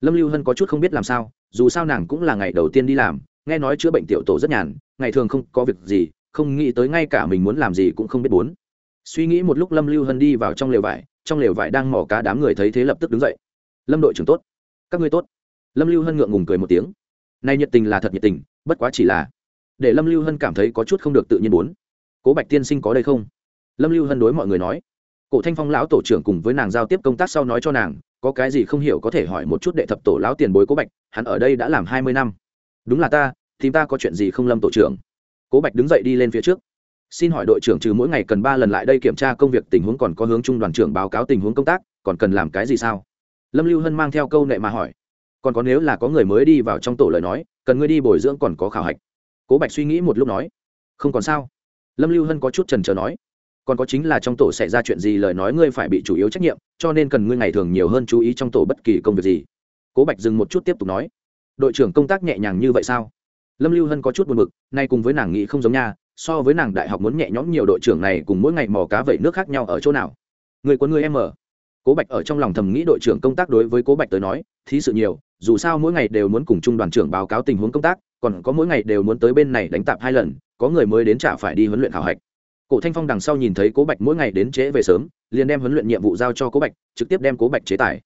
S1: Lâm lưu hân có chút không biết làm sao, dù sao nàng cũng là ngày đầu tiên đi làm, nghe nói chữa bệnh tiểu tổ rất nhàn, ngày thường không có việc gì, không nghĩ tới ngay cả mình muốn làm gì cũng không biết bốn suy nghĩ một lúc lâm lưu hân đi vào trong lều vải, trong lều vải đang mỏ cá đám người thấy thế lập tức đứng dậy. Lâm đội trưởng tốt. Các ngươi tốt. Lâm lưu hân ngượng ngùng cười một tiếng. Nay nhiệt tình là thật nhiệt tình, bất quá chỉ là để lâm lưu hân cảm thấy có chút không được tự nhiên muốn. Cố bạch tiên sinh có đây không? Lâm lưu hân đối mọi người nói. Cổ thanh phong lão tổ trưởng cùng với nàng giao tiếp công tác sau nói cho nàng, có cái gì không hiểu có thể hỏi một chút đệ thập tổ lão tiền bối cố bạch, hắn ở đây đã làm hai mươi năm. Đúng là ta thì ta có chuyện gì không lâm tổ trưởng? Cố bạch đứng dậy đi lên phía trước xin hỏi đội trưởng trừ mỗi ngày cần ba lần lại đây kiểm tra công việc, tình huống còn có hướng trung đoàn trưởng báo cáo tình huống công tác, còn cần làm cái gì sao? Lâm lưu hân mang theo câu nệ mà hỏi. Còn có nếu là có người mới đi vào trong tổ lời nói, cần ngươi đi bồi dưỡng còn có khảo hạch. Cố bạch suy nghĩ một lúc nói. Không còn sao. Lâm lưu hân có chút trần trờ nói. Còn có chính là trong tổ xảy ra chuyện gì lời nói ngươi phải bị chủ yếu trách nhiệm, cho nên cần ngươi ngày thường nhiều hơn chú ý trong tổ bất kỳ công việc gì. Cố bạch dừng một chút tiếp tục nói. Đội trưởng công tác nhẹ nhàng như vậy sao? Lâm lưu hân có chút buồn b ự c nay cùng với nàng nghĩ không giống nha so với nàng đại học muốn nhẹ nhõm nhiều đội trưởng này cùng mỗi ngày mò cá vẩy nước khác nhau ở chỗ nào? Người quân người em ở. Cố bạch ở trong lòng thầm nghĩ đội trưởng công tác đối với cố bạch tới nói, thí sự nhiều, dù sao mỗi ngày đều muốn cùng trung đoàn trưởng báo cáo tình huống công tác, còn có mỗi ngày đều muốn tới bên này đánh tạp hai lần, có người mới đến trả phải đi huấn luyện khảo hạch. Cổ thanh phong đằng sau nhìn thấy cố bạch mỗi ngày đến trễ về sớm, liền đem huấn luyện nhiệm vụ giao cho cố bạch, trực tiếp đem cố bạch chế tài.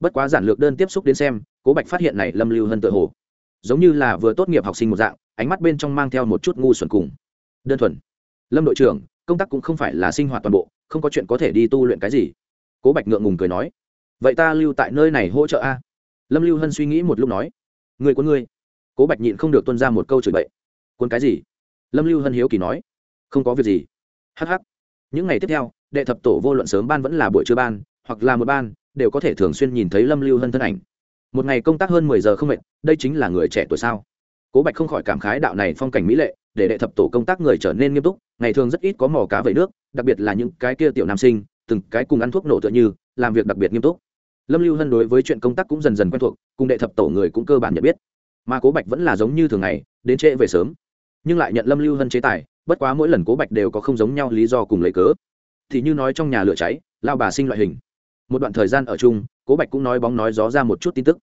S1: Bất quá giản lược đơn tiếp xúc đến xem, cố bạch phát hiện này lâm lưu hơn tự hồ giống như là vừa tốt nghiệp học sinh một dạng, ánh mắt bên trong mang theo một chút ngu xuẩn cùng đơn thuần. Lâm đội trưởng, công tác cũng không phải là sinh hoạt toàn bộ, không có chuyện có thể đi tu luyện cái gì. Cố bạch ngượng ngùng cười nói. Vậy ta lưu tại nơi này hỗ trợ a? Lâm lưu hân suy nghĩ một lúc nói. Người quân ngươi. Cố bạch nhịn không được tuân ra một câu chửi bậy. Quân cái gì? Lâm lưu hân hiếu kỳ nói. Không có việc gì. Hh những ngày tiếp theo, đệ thập tổ vô luận sớm ban vẫn là buổi trưa ban, hoặc là một ban, đều có thể thường xuyên nhìn thấy lâm lưu hân thân ảnh. Một ngày công tác hơn mười giờ không mệt, đây chính là người trẻ tuổi sao? Cố bạch không khỏi cảm khái đạo này phong cảnh mỹ lệ, để đệ thập tổ công tác người trở nên nghiêm túc, ngày thường rất ít có mò cá vẩy nước, đặc biệt là những cái kia tiểu nam sinh, từng cái cùng ăn thuốc nổ tựa như, làm việc đặc biệt nghiêm túc. Lâm lưu hân đối với chuyện công tác cũng dần dần quen thuộc, cùng đệ thập tổ người cũng cơ bản nhận biết. Mà cố bạch vẫn là giống như thường ngày, đến trễ về sớm. Nhưng lại nhận lâm lưu hân chế tài, bất quá mỗi lần cố bạch đều có không giống nhau lý do cùng lấy cớ. Thì như nói trong nhà lửa cháy, lao bà sinh loại hình. Một đoạn thời gian ở chung, cố bạch cũng nói bóng nói gió ra một chút tin tức.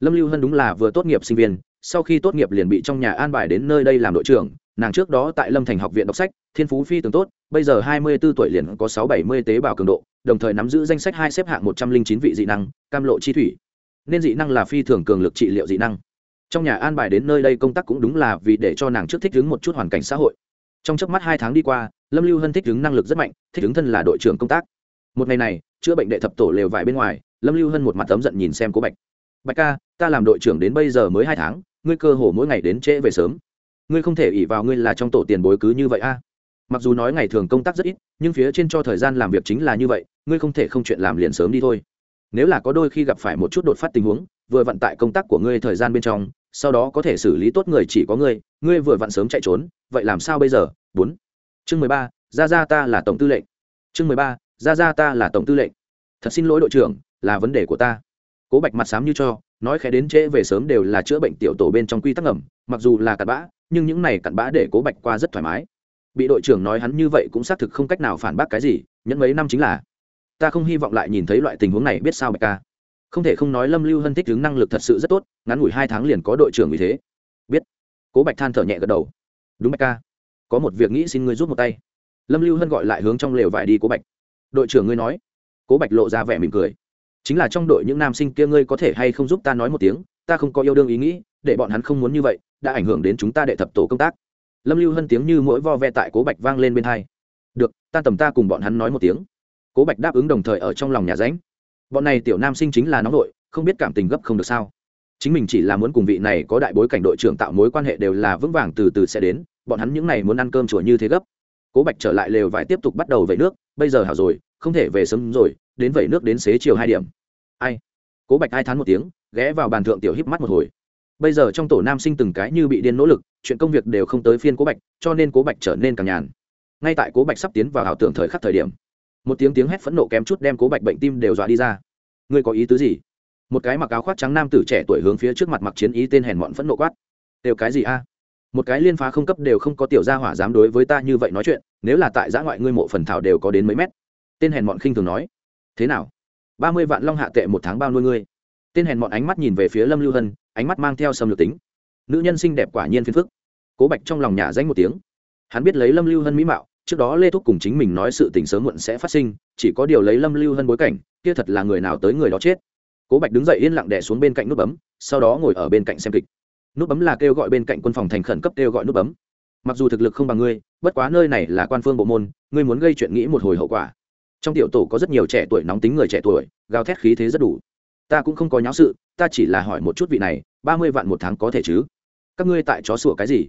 S1: Lâm lưu hân đúng là vừa tốt nghiệp sinh viên sau khi tốt nghiệp liền bị trong nhà an bài đến nơi đây làm đội trưởng, nàng trước đó tại lâm thành học viện đọc sách, thiên phú phi thường tốt, bây giờ hai mươi b ố tuổi liền có sáu bảy mươi tế bào cường độ, đồng thời nắm giữ danh sách hai xếp hạng một trăm linh chín vị dị năng, cam lộ chi thủy. Nên dị năng là phi thường cường lực trị liệu dị năng. Trong nhà an bài đến nơi đây công tác cũng đúng là vì để cho nàng trước thích ứng một chút hoàn cảnh xã hội. Trong chớp mắt hai tháng đi qua, lâm lưu hân thích ứng năng lực rất mạnh, thích ứng thân là đội trưởng công tác. Một ngày này, chữa bệnh đệ thập tổ lều vải bên ngoài, lâm lưu hân một mặt tấm giận nhìn xem cố bạch. Bạch ca, ta làm đội trưởng đến bây giờ mới hai tháng ngươi cơ hồ mỗi ngày đến trễ về sớm. Ngươi không thể ỉ vào ngươi là trong tổ tiền bối cứ như vậy a. Mặc dù nói ngày thường công tác rất ít, nhưng phía trên cho thời gian làm việc chính là như vậy, ngươi không thể không chuyện làm liền sớm đi thôi. Nếu là có đôi khi gặp phải một chút đột phát tình huống, vừa vận tại công tác của ngươi thời gian bên trong, sau đó có thể xử lý tốt người chỉ có ngươi ngươi vừa vặn sớm chạy trốn, vậy làm sao bây giờ? Bốn. Chương mười ba ra ra ta là tổng tư lệnh. Chương mười ba ra ra ta là tổng tư lệnh. Thật xin lỗi đội trưởng, là vấn đề của ta cố bạch mặt sám như cho, nói khẽ đến trễ về sớm đều là chữa bệnh tiểu tổ bên trong quy tắc ngầm, mặc dù là cặn bã, nhưng những này cặn bã để cố bạch qua rất thoải mái. Bị đội trưởng nói hắn như vậy cũng xác thực không cách nào phản bác cái gì, nhẫn mấy năm chính là. Ta không hy vọng lại nhìn thấy loại tình huống này, biết sao bạch ca? Không thể không nói lâm lưu hân thích ứng năng lực thật sự rất tốt, ngắn ngủi hai tháng liền có đội trưởng vì thế. Biết. Cố bạch than thở nhẹ gật đầu. Đúng bạch ca. Có một việc nghĩ xin ngươi rút một tay. Lâm lưu hân gọi lại hướng trong lều vải đi cố bạch. Đội trưởng ngươi nói. Cố bạch lộ ra vẻ mỉm cười chính là trong đội những nam sinh kia ngươi có thể hay không giúp ta nói một tiếng, ta không có yêu đương ý nghĩ, để bọn hắn không muốn như vậy, đã ảnh hưởng đến chúng ta đệ thập tổ công tác. Lâm lưu hân tiếng như mỗi vo ve tại cố bạch vang lên bên hai. Được, ta tầm ta cùng bọn hắn nói một tiếng. Cố bạch đáp ứng đồng thời ở trong lòng nhà ránh bọn này tiểu nam sinh chính là nóng đội, không biết cảm tình gấp không được sao. Chính mình chỉ là muốn cùng vị này có đại bối cảnh đội trưởng tạo mối quan hệ đều là vững vàng từ từ sẽ đến, bọn hắn những này muốn ăn cơm chùa như thế gấp. Cố bạch trở lại lều vải tiếp tục bắt đầu về nước, bây giờ hảo rồi không thể về sớm rồi, đến vẩy nước đến xế chiều hai điểm. Ai? Cố bạch hai tháng một tiếng, ghé vào bàn thượng tiểu híp mắt một hồi. Bây giờ trong tổ nam sinh từng cái như bị điên nỗ lực, chuyện công việc đều không tới phiên cố bạch, cho nên cố bạch trở nên càng nhàn. Ngay tại cố bạch sắp tiến vào ảo tưởng thời khắc thời điểm, một tiếng tiếng hét phẫn nộ kém chút đem cố bạch bệnh tim đều dọa đi ra. Ngươi có ý tứ gì? Một cái mặc áo khoác trắng nam tử trẻ tuổi hướng phía trước mặt mặc chiến ý tên hèn mọn phẫn nộ quát. Đều cái gì a? Một cái liên phá không cấp đều không có tiểu gia hỏa dám đối với ta như vậy nói chuyện, nếu là tại giã ngoại ngươi mộ phần thảo đều có đến mấy mét tên hèn mọn khinh thường nói, thế nào? Ba mươi vạn long hạ tệ một tháng bao nuôi ngươi? Tên hèn mọn ánh mắt nhìn về phía lâm lưu hân, ánh mắt mang theo sâm lược tính. Nữ nhân xinh đẹp quả nhiên phiền phức. Cố bạch trong lòng nhà danh một tiếng. Hắn biết lấy lâm lưu hân mỹ mạo, trước đó lê thúc cùng chính mình nói sự tình sớm muộn sẽ phát sinh, chỉ có điều lấy lâm lưu Hân bối cảnh, kia thật là người nào tới người đó chết. Cố bạch đứng dậy yên lặng đẻ xuống bên cạnh nút bấm, sau đó ngồi ở bên cạnh xem kịch. Nút bấm là kêu gọi bên cạnh quân phòng thành khẩn cấp kêu gọi nút bấm. Mặc dù thực lực không bằng ngươi, bất quá nơi này là quan phương bộ môn, ngươi muốn gây chuyện nghĩ một hồi hậu quả trong tiểu tổ có rất nhiều trẻ tuổi nóng tính người trẻ tuổi, gào thét khí thế rất đủ. Ta cũng không có nháo sự, ta chỉ là hỏi một chút vị này, ba mươi vạn một tháng có thể chứ? Các ngươi tại chó sủa cái gì?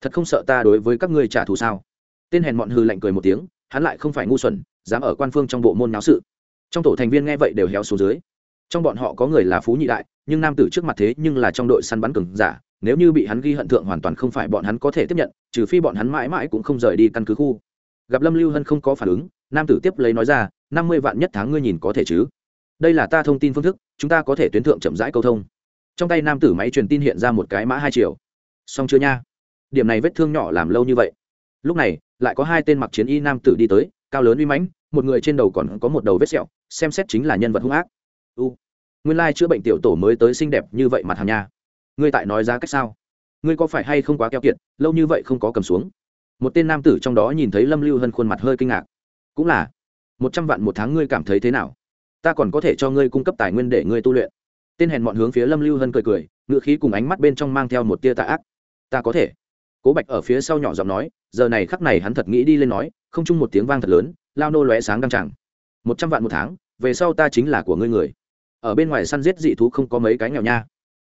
S1: Thật không sợ ta đối với các ngươi trả thù sao? Tên hèn mọn hư lạnh cười một tiếng, hắn lại không phải ngu xuẩn, dám ở quan phương trong bộ môn náo sự. Trong tổ thành viên nghe vậy đều héo xuống dưới. Trong bọn họ có người là phú nhị đại, nhưng nam tử trước mặt thế nhưng là trong đội săn bắn cừng giả, nếu như bị hắn ghi hận thượng hoàn toàn không phải bọn hắn có thể tiếp nhận, trừ phi bọn hắn mãi mãi cũng không rời đi căn cứ khu. Gặp lâm lưu hân không có phản ứng nam tử tiếp lấy nói ra, năm mươi vạn nhất tháng ngươi nhìn có thể chứ? Đây là ta thông tin phương thức, chúng ta có thể tuyến thượng chậm rãi câu thông. Trong tay nam tử máy truyền tin hiện ra một cái mã hai triệu xong chưa nha? Điểm này vết thương nhỏ làm lâu như vậy. Lúc này, lại có hai tên mặc chiến y nam tử đi tới, cao lớn uy mãnh, một người trên đầu còn có một đầu vết sẹo, xem xét chính là nhân vật hung ác. U, nguyên lai chữa bệnh tiểu tổ mới tới xinh đẹp như vậy mặt hàng nha. Ngươi tại nói giá cách sao? Ngươi có phải hay không quá keo kiệt, lâu như vậy không có cầm xuống? Một tên nam tử trong đó nhìn thấy lâm lưu hân khuôn mặt hơi kinh ngạc cũng là. Một trăm vạn một tháng ngươi cảm thấy thế nào? Ta còn có thể cho ngươi cung cấp tài nguyên để ngươi tu luyện. Tên hèn mọn hướng phía lâm lưu hân cười cười, ngựa khí cùng ánh mắt bên trong mang theo một tia tạ ác. Ta có thể. Cố bạch ở phía sau nhỏ giọng nói, giờ này khắc này hắn thật nghĩ đi lên nói, không chung một tiếng vang thật lớn, lao nô lóe sáng đăng chẳng một trăm vạn một tháng, về sau ta chính là của ngươi người. Ở bên ngoài săn giết dị thú không có mấy cái nghèo nha.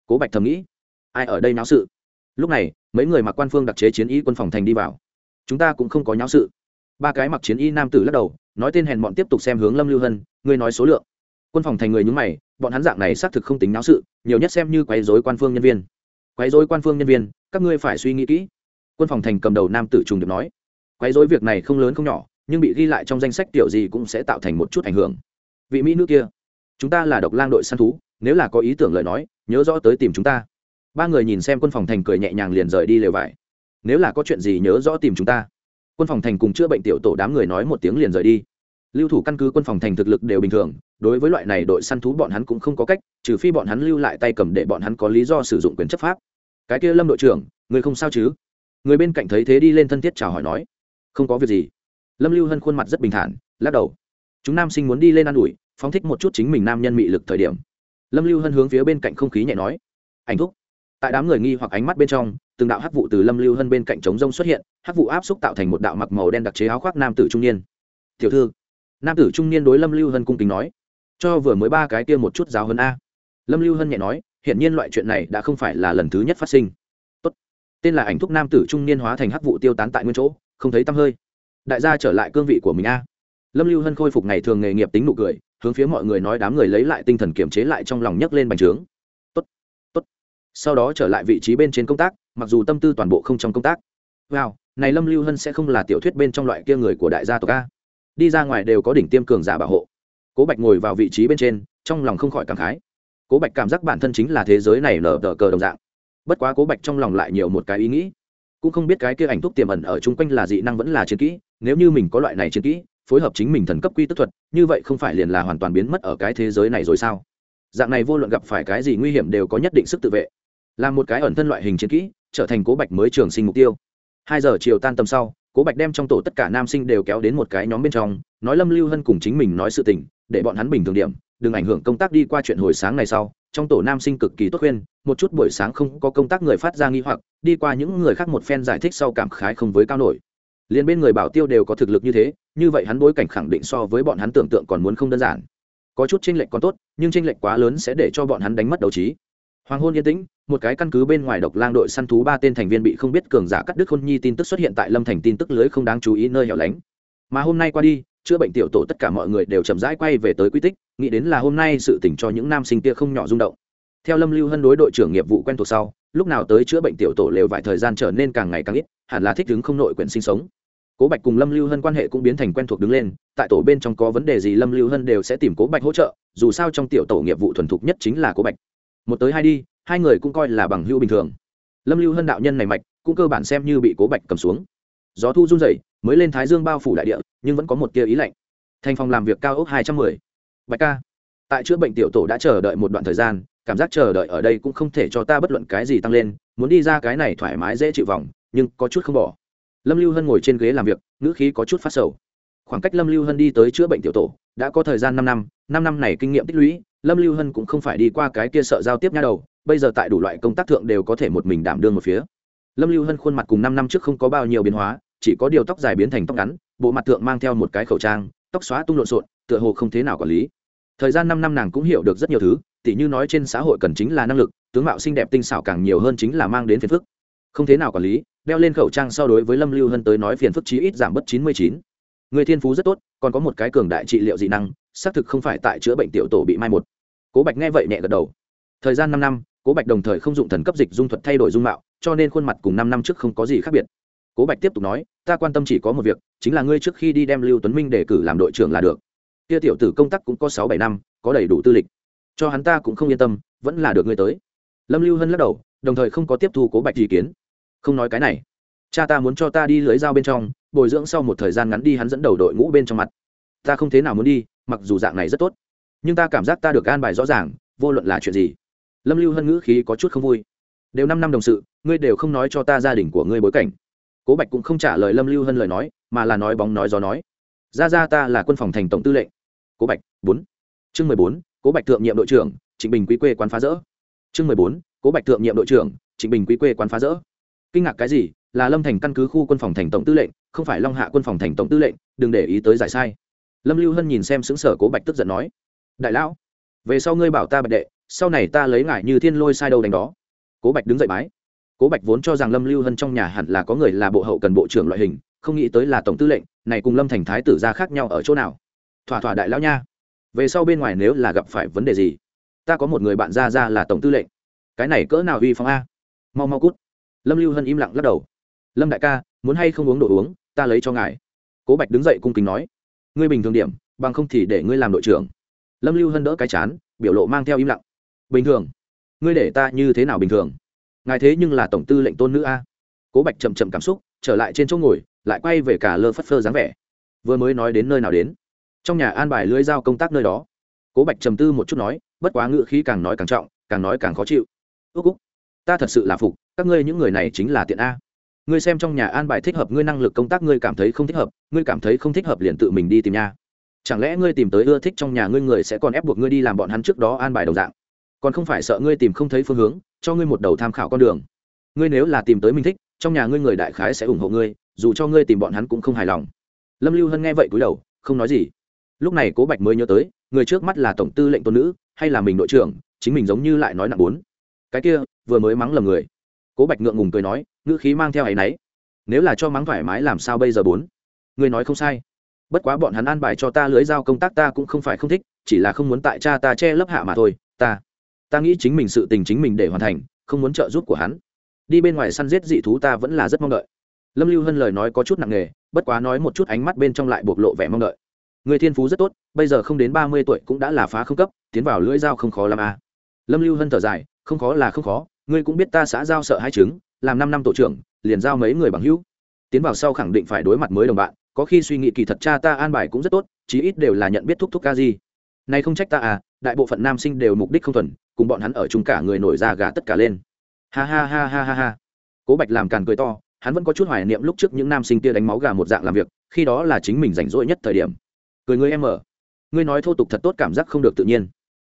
S1: Cố bạch thầm nghĩ, ai ở đây náo sự? Lúc này, mấy người mặc quan phương đặc chế chiến ý quân phòng thành đi vào. Chúng ta cũng không có nháo sự ba cái mặc chiến y nam tử lắc đầu, nói tên hèn bọn tiếp tục xem hướng lâm lưu hân, ngươi nói số lượng. Quân phòng thành người nhúng mày, bọn hắn dạng này xác thực không tính náo sự, nhiều nhất xem như quấy dối quan phương nhân viên. Quấy dối quan phương nhân viên, các ngươi phải suy nghĩ kỹ. Quân phòng thành cầm đầu nam tử trùng được nói, quấy dối việc này không lớn không nhỏ, nhưng bị ghi lại trong danh sách tiểu gì cũng sẽ tạo thành một chút ảnh hưởng. Vị mỹ nữ kia, chúng ta là độc lang đội săn thú, nếu là có ý tưởng lời nói, nhớ rõ tới tìm chúng ta. Ba người nhìn xem quân phòng thành cười nhẹ nhàng liền rời đi lều vải. Nếu là có chuyện gì nhớ rõ tìm chúng ta quân phòng thành cùng chữa bệnh tiểu tổ đám người nói một tiếng liền rời đi. Lưu thủ căn cứ quân phòng thành thực lực đều bình thường, đối với loại này đội săn thú bọn hắn cũng không có cách, trừ phi bọn hắn lưu lại tay cầm để bọn hắn có lý do sử dụng quyền chấp pháp. Cái kia lâm đội trưởng, người không sao chứ? Người bên cạnh thấy thế đi lên thân thiết chào hỏi nói, không có việc gì. Lâm lưu hân khuôn mặt rất bình thản, lắc đầu. Chúng nam sinh muốn đi lên ă n ủi, phóng thích một chút chính mình nam nhân mị lực thời điểm. Lâm lưu hân hướng phía bên cạnh không khí nhẹ nói, ảnh thúc. Tại đám người nghi hoặc ánh mắt bên trong từng đạo hắc vụ từ lâm lưu hân bên cạnh trống rông xuất hiện, hắc vụ áp xúc tạo thành một đạo mặc màu đen đặc chế áo khoác nam tử trung niên. Tiểu thư. Nam tử trung niên đối lâm lưu hân cung kính nói. Cho vừa mới ba cái kia một chút giáo hơn a. Lâm lưu hân nhẹ nói hiện nhiên loại chuyện này đã không phải là lần thứ nhất phát sinh. Tốt. tên là ảnh thúc nam tử trung niên hóa thành hắc vụ tiêu tán tại nguyên chỗ, không thấy tăm hơi. Đại gia trở lại cương vị của mình a. Lâm lưu hân khôi phục ngày thường nghề nghiệp tính nụ cười, hướng phía mọi người nói đám người lấy lại tinh thần kiềm chế lại trong lòng nhấc lên bành trướng sau đó trở lại vị trí bên trên công tác, mặc dù tâm tư toàn bộ không trong công tác. Wow, này lâm lưu hân sẽ không là tiểu thuyết bên trong loại kia người của đại gia tộc a. Đi ra ngoài đều có đỉnh tiêm cường giả bảo hộ. Cố bạch ngồi vào vị trí bên trên, trong lòng không khỏi cảm khái. Cố bạch cảm giác bản thân chính là thế giới này nở tờ cờ đồng dạng. Bất quá cố bạch trong lòng lại nhiều một cái ý nghĩ. Cũng không biết cái kia ảnh thuốc tiềm ẩn ở chung quanh là dị năng vẫn là chiến kỹ, nếu như mình có loại này chiến kỹ, phối hợp chính mình thần cấp quy tức thuật, như vậy không phải liền là hoàn toàn biến mất ở cái thế giới này rồi sao? Dạng này vô luận gặp phải cái gì nguy hiểm đều có nhất định sức tự vệ là một cái ẩn thân loại hình chiến kỹ, trở thành cố bạch mới trường sinh mục tiêu. Hai giờ chiều tan tầm sau, cố bạch đem trong tổ tất cả nam sinh đều kéo đến một cái nhóm bên trong, nói lâm lưu hân cùng chính mình nói sự tình, để bọn hắn bình thường điểm, đừng ảnh hưởng công tác đi qua chuyện hồi sáng này sau. Trong tổ nam sinh cực kỳ tốt khuyên, một chút buổi sáng không có công tác người phát ra nghi hoặc, đi qua những người khác một phen giải thích sau cảm khái không với cao nổi. Liền bên người bảo tiêu đều có thực lực như thế, như vậy hắn bối cảnh khẳng định so với bọn hắn tưởng tượng còn muốn không đơn giản. Có chút tranh lệch còn tốt, nhưng tranh lệch quá lớn sẽ để cho bọn hắn đánh mất đầu trí. Hoàng hôn yên tĩnh một cái căn cứ bên ngoài độc lang đội săn thú ba tên thành viên bị không biết cường giả cắt đứt khôn nhi tin tức xuất hiện tại lâm thành tin tức lưới không đáng chú ý nơi hẻo lánh. Mà hôm nay qua đi, chữa bệnh tiểu tổ tất cả mọi người đều chậm rãi quay về tới quy tích, nghĩ đến là hôm nay sự tỉnh cho những nam sinh kia không nhỏ rung động. Theo lâm lưu hân đối đội trưởng nghiệp vụ quen thuộc sau, lúc nào tới chữa bệnh tiểu tổ lều vài thời gian trở nên càng ngày càng ít, hẳn là thích ứng không nội quyển sinh sống. Cố bạch cùng lâm lưu hân quan hệ cũng biến thành quen thuộc đứng lên, tại tổ bên trong có vấn đề gì lâm lưu hân đều sẽ tìm cố bạch hỗ trợ, dù sao trong tiểu tổ nghiệp vụ thuần thục nhất chính là cố bạch. Một tới hai đi hai người cũng coi là bằng hữu bình thường. Lâm lưu hân đạo nhân này mạch, cũng cơ bản xem như bị cố bạch cầm xuống. Gió thu run rẩy, mới lên thái dương bao phủ đại địa, nhưng vẫn có một tia ý lạnh. Thành phòng làm việc cao ốc hai trăm mười. Bạch ca, tại chữa bệnh tiểu tổ đã chờ đợi một đoạn thời gian, cảm giác chờ đợi ở đây cũng không thể cho ta bất luận cái gì tăng lên, muốn đi ra cái này thoải mái dễ chịu vòng, nhưng có chút không bỏ. Lâm lưu hân ngồi trên ghế làm việc, ngữ khí có chút phát sầu. Khoảng cách lâm lưu hân đi tới chữa bệnh tiểu tổ, đã có thời gian năm năm năm năm này kinh nghiệm tích lũy, lâm lưu hân cũng không phải đi qua cái kia sợ giao tiếp nha đầu bây giờ tại đủ loại công tác thượng đều có thể một mình đảm đương một phía. Lâm lưu hân khuôn mặt cùng năm năm trước không có bao nhiêu biến hóa, chỉ có điều tóc dài biến thành tóc ngắn, bộ mặt thượng mang theo một cái khẩu trang, tóc xóa tung lộn xộn, tựa hồ không thế nào quản lý. Thời gian năm năm nàng cũng hiểu được rất nhiều thứ, tỉ như nói trên xã hội cần chính là năng lực, tướng mạo xinh đẹp tinh xảo càng nhiều hơn chính là mang đến phiền phức. Không thế nào quản lý, đeo lên khẩu trang so đối với lâm lưu hân tới nói phiền phức chí ít giảm bớt chín mươi chín. Người thiên phú rất tốt, còn có một cái cường đại trị liệu dị năng, xác thực không phải tại chữa bệnh tiểu tổ bị mai một. Cố bạch nghe vậy nhẹ gật đầu. Thời gian năm năm cố bạch đồng thời không dụng thần cấp dịch dung thuật thay đổi dung mạo, cho nên khuôn mặt cùng năm năm trước không có gì khác biệt. Cố bạch tiếp tục nói, ta quan tâm chỉ có một việc, chính là ngươi trước khi đi đem lưu tuấn minh đề cử làm đội trưởng là được. Kia tiểu tử công tác cũng có sáu bảy năm, có đầy đủ tư lịch. Cho hắn ta cũng không yên tâm, vẫn là được ngươi tới. Lâm lưu hân lắc đầu, đồng thời không có tiếp thu cố bạch ý kiến. Không nói cái này. Cha ta muốn cho ta đi lưới dao bên trong, bồi dưỡng sau một thời gian ngắn đi hắn dẫn đầu đội ngũ bên trong mặt. Ta không thế nào muốn đi, mặc dù dạng này rất tốt. Nhưng ta cảm giác ta được an bài rõ ràng, vô luận là chuyện gì lâm lưu hân ngữ khí có chút không vui. Đều năm năm đồng sự, ngươi đều không nói cho ta gia đình của ngươi bối cảnh. Cố bạch cũng không trả lời lâm lưu hân lời nói, mà là nói bóng nói gió nói. Ra ra ta là quân phòng thành tổng tư lệnh. Cố bạch, bốn. Chương mười bốn, cố bạch thượng nhiệm đội trưởng, trịnh bình quý quê quán phá rỡ. Chương mười bốn, cố bạch thượng nhiệm đội trưởng, trịnh bình quý quê quán phá rỡ. Kinh ngạc cái gì? Là lâm thành căn cứ khu quân phòng thành tổng tư lệnh, không phải long hạ quân phòng thành tổng tư lệnh, đừng để ý tới giải sai. Lâm lưu hân nhìn xem xứng sở cố bạch tức giận nói. Đại lão, về sau ngươi bảo ta bạch đệ sau này ta lấy ngại như thiên lôi sai đâu đánh đó. Cố bạch đứng dậy bái. Cố bạch vốn cho rằng lâm lưu hân trong nhà hẳn là có người là bộ hậu cần bộ trưởng loại hình, không nghĩ tới là tổng tư lệnh, này cùng lâm thành thái tử ra khác nhau ở chỗ nào? Thỏa thỏa đại lão nha. Về sau bên ngoài nếu là gặp phải vấn đề gì, ta có một người bạn ra ra là tổng tư lệnh. Cái này cỡ nào uy phong a? Mau mau cút. Lâm lưu hân im lặng lắc đầu. Lâm đại ca, muốn hay không uống đồ uống, ta lấy cho ngài. Cố bạch đứng dậy cung kính nói. Ngươi bình thường điểm, bằng không thì để ngươi làm đội trưởng. Lâm lưu hân đỡ cái chán, biểu lộ mang theo im lặng bình thường. Ngươi để ta như thế nào bình thường? Ngài thế nhưng là tổng tư lệnh tôn nữ a. Cố bạch chậm chậm cảm xúc, trở lại trên chỗ ngồi, lại quay về cả lơ phất phơ dáng vẻ. Vừa mới nói đến nơi nào đến? Trong nhà an bài lưới giao công tác nơi đó. Cố bạch trầm tư một chút nói, bất quá ngự khí càng nói càng trọng, càng nói càng khó chịu. Ước úc ta thật sự là phục, các ngươi những người này chính là tiện a. Ngươi xem trong nhà an bài thích hợp, ngươi năng lực công tác ngươi cảm thấy không thích hợp, ngươi cảm thấy không thích hợp liền tự mình đi tìm nha. Chẳng lẽ ngươi tìm tới ưa thích trong nhà ngươi người sẽ còn ép buộc ngươi đi làm bọn hắn trước đó an bài đồng dạng? Còn không phải sợ ngươi tìm không thấy phương hướng, cho ngươi một đầu tham khảo con đường. Ngươi nếu là tìm tới mình thích, trong nhà ngươi người đại khái sẽ ủng hộ ngươi, dù cho ngươi tìm bọn hắn cũng không hài lòng. Lâm lưu hân nghe vậy cúi đầu, không nói gì. Lúc này cố bạch mới nhớ tới, người trước mắt là tổng tư lệnh tôn nữ, hay là mình đội trưởng, chính mình giống như lại nói nặng bốn. Cái kia, vừa mới mắng lầm người. Cố bạch ngượng ngùng cười nói, ngữ khí mang theo áy náy nếu là cho mắng thoải mái làm sao bây giờ bốn? Ngươi nói không sai. Bất quá bọn hắn an bài cho ta lưới giao công tác ta cũng không phải không thích, chỉ là không muốn tại cha ta che lấp hạ mà thôi, ta ta nghĩ chính mình sự tình chính mình để hoàn thành, không muốn trợ giúp của hắn. Đi bên ngoài săn giết dị thú ta vẫn là rất mong đợi. Lâm lưu hân lời nói có chút nặng nề, bất quá nói một chút ánh mắt bên trong lại bộc lộ vẻ mong đợi. Người thiên phú rất tốt, bây giờ không đến ba mươi tuổi cũng đã là phá không cấp, tiến vào lưỡi dao không khó làm a à. lâm lưu hân thở dài, không khó là không khó, ngươi cũng biết ta xã giao sợ hai chứng, làm năm năm tổ trưởng, liền giao mấy người bằng hữu. Tiến vào sau khẳng định phải đối mặt mới đồng bạn, có khi suy nghĩ kỳ thật cha ta an bài cũng rất tốt, chí ít đều là nhận biết thúc thúc ca gì nay không trách ta à đại bộ phận nam sinh đều mục đích không thuần, cùng bọn hắn ở chung cả người nổi ra gà tất cả lên. Ha ha ha ha ha ha. Cố bạch làm càn cười to, hắn vẫn có chút hoài niệm lúc trước những nam sinh kia đánh máu gà một dạng làm việc, khi đó là chính mình rảnh rỗi nhất thời điểm. Cười ngươi em ở ngươi nói thô tục thật tốt cảm giác không được tự nhiên.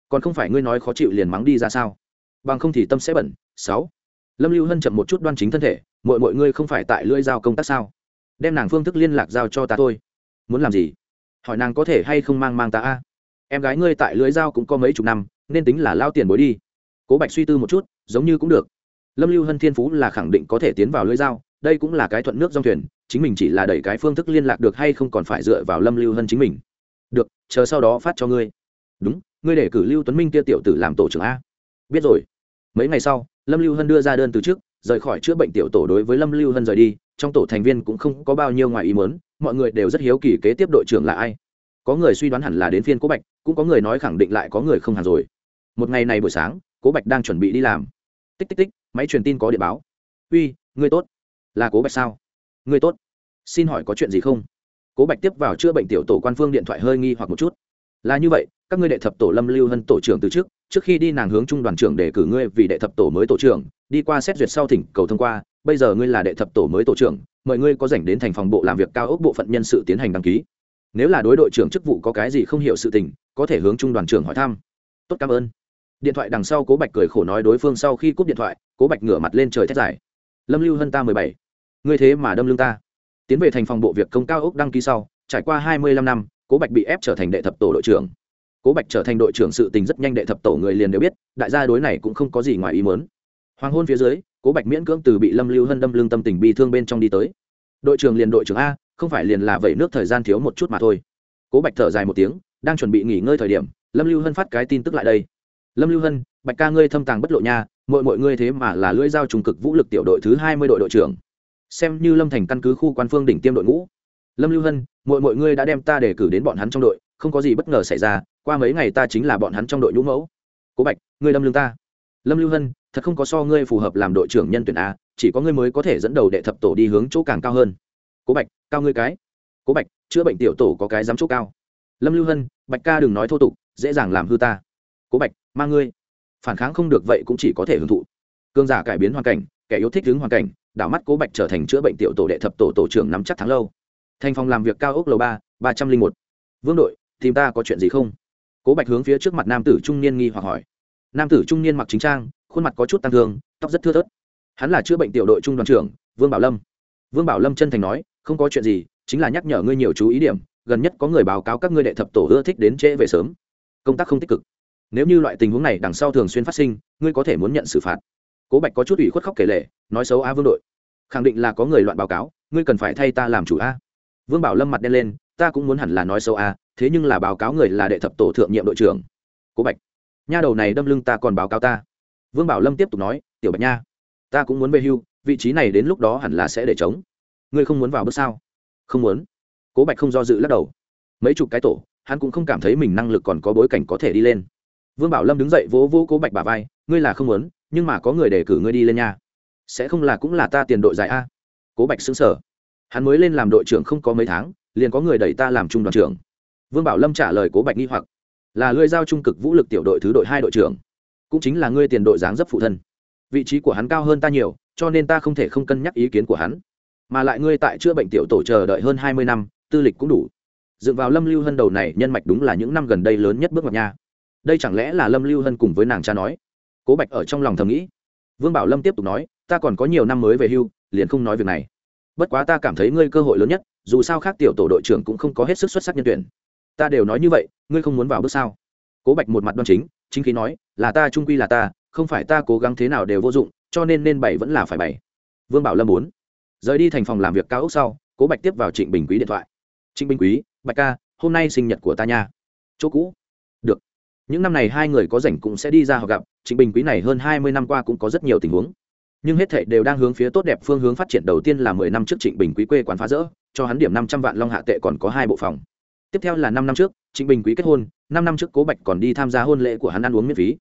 S1: Còn không phải ngươi nói khó chịu liền mắng đi ra sao? Bằng không thì tâm sẽ bẩn. Sáu. Lâm lưu hân chậm một chút đoan chính thân thể mọi mọi ngươi không phải tại lưỡi dao công tác sao? Đem nàng phương thức liên lạc giao cho ta thôi. Muốn làm gì? Hỏi nàng có thể hay không mang mang ta a? Em gái ngươi tại lưới dao cũng có mấy chục năm, nên tính là lao tiền bối đi. Cố bạch suy tư một chút, giống như cũng được. Lâm lưu hân thiên phú là khẳng định có thể tiến vào lưới dao, đây cũng là cái thuận nước dòng thuyền, chính mình chỉ là đẩy cái phương thức liên lạc được hay không còn phải dựa vào lâm lưu hân chính mình. Được, chờ sau đó phát cho ngươi. Đúng, ngươi để cử lưu tuấn minh kia tiểu tử làm tổ trưởng a. Biết rồi. Mấy ngày sau, lâm lưu hân đưa ra đơn từ trước, rời khỏi chữa bệnh tiểu tổ đối với lâm lưu hân rời đi, trong tổ thành viên cũng không có bao nhiêu ngoài ý mớn mọi người đều rất hiếu kỳ kế tiếp đội trưởng là ai có người suy đoán hẳn là đến phiên cố bạch, cũng có người nói khẳng định lại có người không hẳn rồi. Một ngày này buổi sáng, cố bạch đang chuẩn bị đi làm. Tích tích tích, máy truyền tin có điện báo. Uy, ngươi tốt. Là cố bạch sao? Ngươi tốt. Xin hỏi có chuyện gì không? Cố bạch tiếp vào chữa bệnh tiểu tổ quan phương điện thoại hơi nghi hoặc một chút. Là như vậy, các ngươi đệ thập tổ lâm lưu hân tổ trưởng từ trước trước khi đi nàng hướng trung đoàn trưởng để cử ngươi vì đệ thập tổ mới tổ trưởng, đi qua xét duyệt sau thỉnh cầu thông qua, bây giờ ngươi là đệ thập tổ mới tổ trưởng, mời ngươi có dành đến thành phòng bộ làm việc cao ốc bộ phận nhân sự tiến hành đăng ký nếu là đối đội trưởng chức vụ có cái gì không hiểu sự tình, có thể hướng trung đoàn trưởng hỏi thăm. Tốt, cảm ơn. Điện thoại đằng sau cố bạch cười khổ nói đối phương sau khi cúp điện thoại, cố bạch ngửa mặt lên trời thét dài. Lâm lưu hân ta mười bảy. Ngươi thế mà đâm lưng ta. Tiến về thành phòng bộ việc công cao ốc đăng ký sau, trải qua hai mươi lăm năm, cố bạch bị ép trở thành đệ thập tổ đội trưởng. Cố bạch trở thành đội trưởng sự tình rất nhanh đệ thập tổ người liền đều biết, đại gia đối này cũng không có gì ngoài ý mớn hoàng hôn phía dưới, cố bạch miễn cưỡng từ bị lâm lưu hân đâm lưng tâm tình bi thương bên trong đi tới. Đội trưởng liền đội trưởng a không phải liền là vậy nước thời gian thiếu một chút mà thôi. Cố bạch thở dài một tiếng, đang chuẩn bị nghỉ ngơi thời điểm, lâm lưu hân phát cái tin tức lại đây. Lâm lưu hân, bạch ca ngươi thâm tàng bất lộ nha mọi mọi ngươi thế mà là lưỡi dao trùng cực vũ lực tiểu đội thứ hai mươi đội đội trưởng. Xem như lâm thành căn cứ khu quan phương đỉnh tiêm đội ngũ. Lâm lưu hân mọi mọi ngươi đã đem ta để cử đến bọn hắn trong đội, không có gì bất ngờ xảy ra, qua mấy ngày ta chính là bọn hắn trong đội nhũ mẫu. Cố bạch, ngươi lâm lương ta. Lâm lưu hân, thật không có so ngươi phù hợp làm đội trưởng nhân tuyển a, chỉ có ngươi mới có thể dẫn đầu đệ thập tổ đi hướng chỗ càng cao hơn cố bạch, cao ngươi cái. Cố bạch, chữa bệnh tiểu tổ có cái giám chỗ cao. Lâm lưu hân, bạch ca đừng nói thô tục, dễ dàng làm hư ta. Cố bạch mang ngươi. Phản kháng không được vậy cũng chỉ có thể hưởng thụ. Cương giả cải biến hoàn cảnh, kẻ yêu thích hướng hoàn cảnh, đảo mắt cố bạch trở thành chữa bệnh tiểu tổ đệ thập tổ tổ trưởng nắm chắc tháng lâu. Thành phòng làm việc cao ốc lầu ba ba trăm linh một. Vương đội, tìm ta có chuyện gì không? Cố bạch hướng phía trước mặt nam tử trung niên nghi hoặc hỏi. Nam tử trung niên mặc chính trang, khuôn mặt có chút tăng thương, tóc rất thưa thớt. Hắn là chữa bệnh tiểu đội trung đoàn trưởng, vương bảo lâm. Vương bảo lâm chân thành nói không có chuyện gì, chính là nhắc nhở ngươi nhiều chú ý điểm, gần nhất có người báo cáo các ngươi đệ thập tổ ưa thích đến trễ về sớm. Công tác không tích cực. Nếu như loại tình huống này đằng sau thường xuyên phát sinh, ngươi có thể muốn nhận xử phạt. Cố bạch có chút ủy khuất khóc kể lệ nói xấu a vương đội. Khẳng định là có người loạn báo cáo, ngươi cần phải thay ta làm chủ a. Vương bảo lâm mặt đen lên, ta cũng muốn hẳn là nói xấu a, thế nhưng là báo cáo người là đệ thập tổ thượng nhiệm đội trưởng. Cố bạch, nha đầu này đâm lưng ta còn báo cáo ta. Vương bảo lâm tiếp tục nói, tiểu bạch nha, ta cũng muốn về hưu, vị trí này đến lúc đó hẳn là sẽ để chống ngươi không muốn vào bước sao? Không muốn. Cố bạch không do dự lắc đầu. Mấy chục cái tổ, hắn cũng không cảm thấy mình năng lực còn có bối cảnh có thể đi lên. Vương bảo lâm đứng dậy vỗ vỗ cố bạch bà vai, ngươi là không muốn, nhưng mà có người để cử ngươi đi lên nha. Sẽ không là cũng là ta tiền đội giải a. Cố bạch xứng sở hắn mới lên làm đội trưởng không có mấy tháng, liền có người đẩy ta làm trung đoàn trưởng. Vương bảo lâm trả lời cố bạch nghi hoặc. Là ngươi giao trung cực vũ lực tiểu đội thứ đội hai đội trưởng. Cũng chính là ngươi tiền đội dáng dấp phụ thân. Vị trí của hắn cao hơn ta nhiều, cho nên ta không thể không cân nhắc ý kiến của hắn mà lại ngươi tại chữa bệnh tiểu tổ chờ đợi hơn hai mươi năm, tư lịch cũng đủ. Dựng vào lâm lưu hân đầu này nhân mạch đúng là những năm gần đây lớn nhất bước ngoặt nha. Đây chẳng lẽ là lâm lưu hân cùng với nàng cha nói? Cố bạch ở trong lòng thầm nghĩ. Vương bảo lâm tiếp tục nói, ta còn có nhiều năm mới về hưu, liền không nói việc này. Bất quá ta cảm thấy ngươi cơ hội lớn nhất, dù sao khác tiểu tổ đội trưởng cũng không có hết sức xuất sắc nhân tuyển. Ta đều nói như vậy, ngươi không muốn vào bước sao? Cố bạch một mặt đoan chính chính khí nói, là ta, trung quy là ta, không phải ta cố gắng thế nào đều vô dụng, cho nên nên bảy vẫn là phải bảy vương bảo lâm muốn rời đi thành phòng làm việc cao ốc sau, cố bạch tiếp vào trịnh bình quý điện thoại. Trịnh bình quý, bạch ca, hôm nay sinh nhật của ta nha. Chỗ cũ. Được. Những năm này hai người có rảnh cũng sẽ đi ra họ gặp, trịnh bình quý này hơn hai mươi năm qua cũng có rất nhiều tình huống. Nhưng hết thệ đều đang hướng phía tốt đẹp phương hướng phát triển, đầu tiên là mười năm trước trịnh bình quý quê quán phá rỡ, cho hắn điểm năm trăm vạn long hạ tệ còn có hai bộ phòng. Tiếp theo là năm năm trước, trịnh bình quý kết hôn, năm năm trước cố bạch còn đi tham gia hôn lễ của hắn ăn uống miễn phí.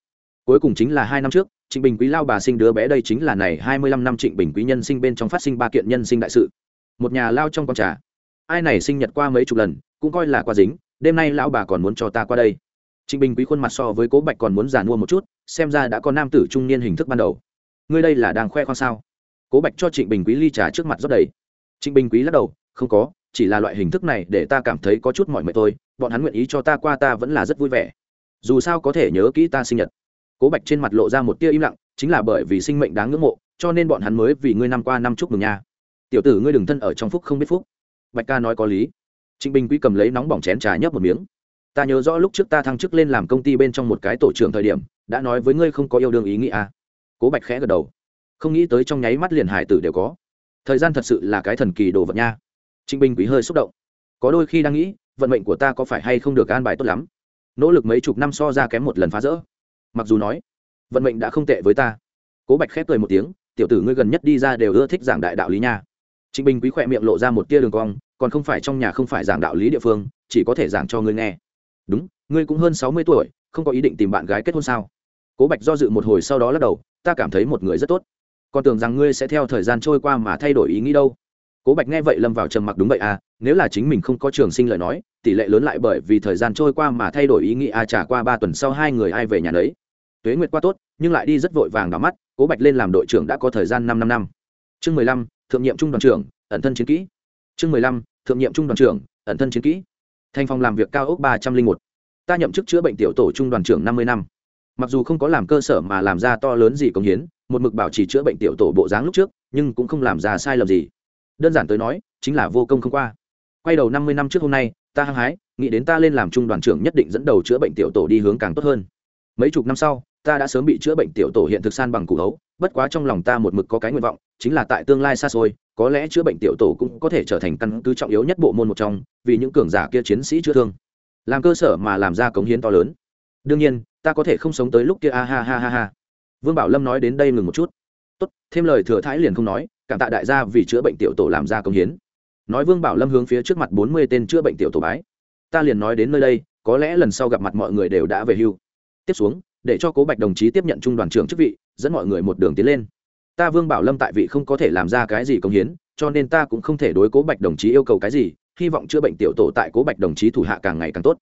S1: Cuối cùng chính là hai năm trước trịnh bình quý lao bà sinh đứa bé đây chính là này hai mươi lăm năm trịnh bình quý nhân sinh bên trong phát sinh ba kiện nhân sinh đại sự. Một nhà lao trong con trà. Ai này sinh nhật qua mấy chục lần, cũng coi là qua dính, đêm nay lão bà còn muốn cho ta qua đây. Trịnh bình quý khuôn mặt so với cố bạch còn muốn giàn mua một chút, xem ra đã có nam tử trung niên hình thức ban đầu. Ngươi đây là đang khoe khoang sao? Cố bạch cho trịnh bình quý ly trà trước mặt rót đầy. Trịnh bình quý lắc đầu, không có, chỉ là loại hình thức này để ta cảm thấy có chút mỏi mệt thôi, bọn hắn nguyện ý cho ta qua ta vẫn là rất vui vẻ. Dù sao có thể nhớ kỹ ta sinh nhật cố bạch trên mặt lộ ra một tia im lặng, chính là bởi vì sinh mệnh đáng ngưỡng mộ, cho nên bọn hắn mới vì ngươi năm qua năm chúc mừng nha. Tiểu tử ngươi đừng thân ở trong phúc không biết phúc. Bạch ca nói có lý. Trịnh bình quý cầm lấy nóng bỏng chén trà nhấp một miếng. Ta nhớ rõ lúc trước ta thăng chức lên làm công ty bên trong một cái tổ trưởng thời điểm, đã nói với ngươi không có yêu đương ý nghĩa à. cố bạch khẽ gật đầu. Không nghĩ tới trong nháy mắt liền hải tử đều có. Thời gian thật sự là cái thần kỳ đồ vật nha. Trịnh bình quý hơi xúc động. Có đôi khi đang nghĩ, vận mệnh của ta có phải hay không được an bài tốt lắm? Nỗ lực mấy chục năm so ra kém một lần phá rỡ mặc dù nói, vận mệnh đã không tệ với ta. Cố bạch khép cười một tiếng, tiểu tử ngươi gần nhất đi ra đều ưa thích giảng đại đạo lý nha. Trịnh bình quý khỏe miệng lộ ra một tia đường cong, còn không phải trong nhà không phải giảng đạo lý địa phương, chỉ có thể giảng cho ngươi nghe. Đúng, ngươi cũng hơn sáu mươi tuổi, không có ý định tìm bạn gái kết hôn sao? Cố bạch do dự một hồi sau đó lắc đầu, ta cảm thấy một người rất tốt. Còn tưởng rằng ngươi sẽ theo thời gian trôi qua mà thay đổi ý nghĩ đâu. Cố bạch nghe vậy lâm vào trầm mặc, đúng vậy à nếu là chính mình không có trường sinh lời nói, tỷ lệ lớn lại bởi vì thời gian trôi qua mà thay đổi ý nghĩ à trả qua ba tuần sau hai người ai về nhà đấy tuế nguyệt qua tốt, nhưng lại đi rất vội vàng đỏ mắt, cố bạch lên làm đội trưởng đã có thời gian năm năm năm. Chương mười lăm, thượng nhiệm trung đoàn trưởng, ẩn thân chiến kỹ. Chương mười lăm, thượng nhiệm trung đoàn trưởng, ẩn thân chiến kỹ. Thành phòng làm việc cao ốc ba trăm linh một. Ta nhậm chức chữa bệnh tiểu tổ trung đoàn trưởng năm mươi năm. Mặc dù không có làm cơ sở mà làm ra to lớn gì công hiến, một mực bảo trì chữa bệnh tiểu tổ bộ dáng lúc trước, nhưng cũng không làm ra sai lầm gì. Đơn giản tới nói, chính là vô công không qua. Quay đầu năm mươi năm trước hôm nay, ta hăng hái, nghĩ đến ta lên làm trung đoàn trưởng nhất định dẫn đầu chữa bệnh tiểu tổ đi hướng càng tốt hơn mấy chục năm sau, ta đã sớm bị chữa bệnh tiểu tổ hiện thực san bằng cụ hấu bất quá trong lòng ta một mực có cái nguyện vọng, chính là tại tương lai xa xôi, có lẽ chữa bệnh tiểu tổ cũng có thể trở thành căn cứ trọng yếu nhất bộ môn một trong, vì những cường giả kia chiến sĩ chữa thương. Làm cơ sở mà làm ra cống hiến to lớn. Đương nhiên, ta có thể không sống tới lúc kia, a ha ha ha ha. Vương bảo lâm nói đến đây ngừng một chút. Tốt, thêm lời thừa thái liền không nói, cảm tạ đại gia vì chữa bệnh tiểu tổ làm ra công hiến. Nói vương bảo lâm hướng phía trước mặt bốn mươi tên chữa bệnh tiểu tổ bái. Ta liền nói đến nơi đây, có lẽ lần sau gặp mặt mọi người đều đã về hưu tiếp xuống, để cho cố bạch đồng chí tiếp nhận trung đoàn trưởng chức vị, dẫn mọi người một đường tiến lên. Ta vương bảo lâm tại vị không có thể làm ra cái gì công hiến, cho nên ta cũng không thể đối cố bạch đồng chí yêu cầu cái gì, hy vọng chữa bệnh tiểu tổ tại cố bạch đồng chí thủ hạ càng ngày càng tốt.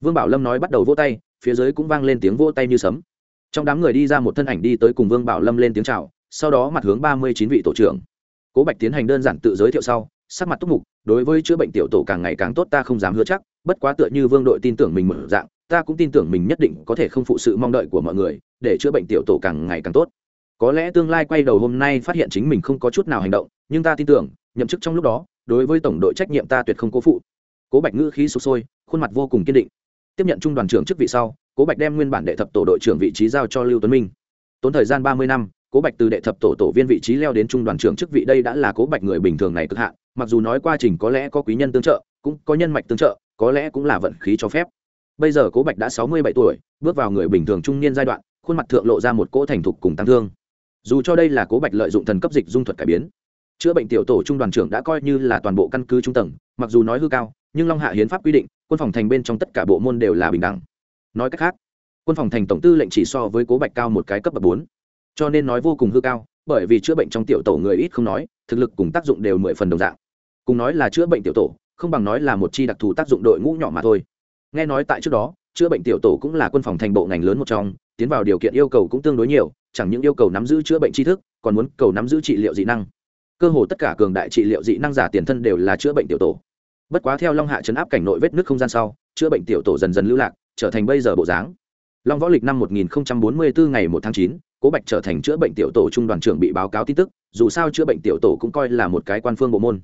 S1: Vương bảo lâm nói bắt đầu vỗ tay, phía dưới cũng vang lên tiếng vỗ tay như sấm. Trong đám người đi ra một thân ảnh đi tới cùng vương bảo lâm lên tiếng c h à o sau đó mặt hướng ba mươi chín vị tổ trưởng. Cố bạch tiến hành đơn giản tự giới thiệu sau, sắc mặt túc mục, đối với chữa bệnh tiểu tổ càng ngày càng tốt ta không dám hứa chắc, bất quá tựa như vương đội tin tưởng mình mở dạng ta cũng tin tưởng mình nhất định có thể không phụ sự mong đợi của mọi người, để chữa bệnh tiểu tổ càng ngày càng tốt. Có lẽ tương lai quay đầu hôm nay phát hiện chính mình không có chút nào hành động, nhưng ta tin tưởng, nhậm chức trong lúc đó, đối với tổng đội trách nhiệm ta tuyệt không cố phụ. Cố bạch ngữ khí sụp sôi, khuôn mặt vô cùng kiên định. Tiếp nhận trung đoàn trưởng chức vị sau, cố bạch đem nguyên bản đệ thập tổ đội trưởng vị trí giao cho lưu tuấn minh. Tốn thời gian ba mươi năm, cố bạch từ đệ thập tổ tổ viên vị trí leo đến trung đoàn trưởng chức vị đây đã là cố bạch người bình thường này cực hạn, mặc dù nói quá trình có lẽ có quý nhân tương trợ, cũng có nhân mạch tương trợ, có lẽ cũng là vận khí cho phép bây giờ cố bạch đã sáu mươi bảy tuổi, bước vào người bình thường trung niên giai đoạn, khuôn mặt thượng lộ ra một cỗ thành thục cùng tăng thương. Dù cho đây là cố bạch lợi dụng thần cấp dịch dung thuật cải biến, chữa bệnh tiểu tổ trung đoàn trưởng đã coi như là toàn bộ căn cứ trung tầng, mặc dù nói hư cao, nhưng long hạ hiến pháp quy định, quân phòng thành bên trong tất cả bộ môn đều là bình đẳng. Nói cách khác, quân phòng thành tổng tư lệnh chỉ so với cố bạch cao một cái cấp bậc bốn, cho nên nói vô cùng hư cao, bởi vì chữa bệnh trong tiểu tổ người ít không nói, thực lực cùng tác dụng đều mười phần đồng dạng. Cùng nói là chữa bệnh tiểu tổ, không bằng nói là một chi đặc thù tác dụng đội ngũ nhỏ mà thôi nghe nói tại trước đó chữa bệnh tiểu tổ cũng là quân phòng thành bộ ngành lớn một trong tiến vào điều kiện yêu cầu cũng tương đối nhiều chẳng những yêu cầu nắm giữ chữa bệnh tri thức còn muốn cầu nắm giữ trị liệu dị năng. Cơ hồ tất cả cường đại trị liệu dị năng giả tiền thân đều là chữa bệnh tiểu tổ. Bất quá theo long hạ chấn áp cảnh nội vết nước không gian sau chữa bệnh tiểu tổ dần dần lưu lạc trở thành bây giờ bộ dáng. Long võ lịch năm 1044 ngày 1 tháng 9, cố bạch trở thành chữa bệnh tiểu tổ trung đoàn trưởng bị báo cáo tin tức dù sao chữa bệnh tiểu tổ cũng coi là một cái quan phương bộ môn.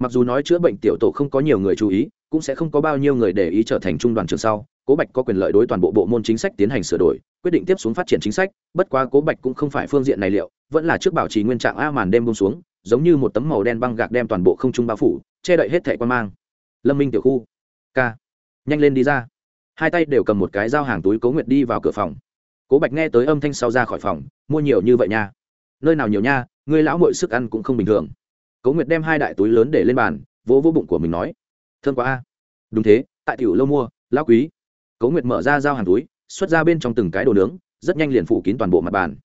S1: Mặc dù nói chữa bệnh tiểu tổ không có nhiều người chú ý cũng sẽ không có bao nhiêu người để ý trở thành trung đoàn trưởng sau. Cố bạch có quyền lợi đối toàn bộ bộ môn chính sách tiến hành sửa đổi, quyết định tiếp xuống phát triển chính sách. Bất quá cố bạch cũng không phải phương diện này liệu, vẫn là trước bảo trì nguyên trạng a màn đêm bông xuống, giống như một tấm màu đen băng gạc đem toàn bộ không trung bao phủ, che đậy hết thẻ quan mang. Lâm minh tiểu khu k nhanh lên đi ra. Hai tay đều cầm một cái dao hàng túi cố nguyệt đi vào cửa phòng. Cố bạch nghe tới âm thanh sau ra khỏi phòng, mua nhiều như vậy nha. Nơi nào nhiều nha người lão mội sức ăn cũng không bình thường. Cố nguyệt đem hai đại túi lớn để lên bàn, vỗ vỗ bụng của mình nói Thơm quá a. Đúng thế, tại tiểu lâu mua, lão quý. Cố nguyệt mở ra dao hàng túi, xuất ra bên trong từng cái đồ nướng, rất nhanh liền phủ kín toàn bộ mặt bàn.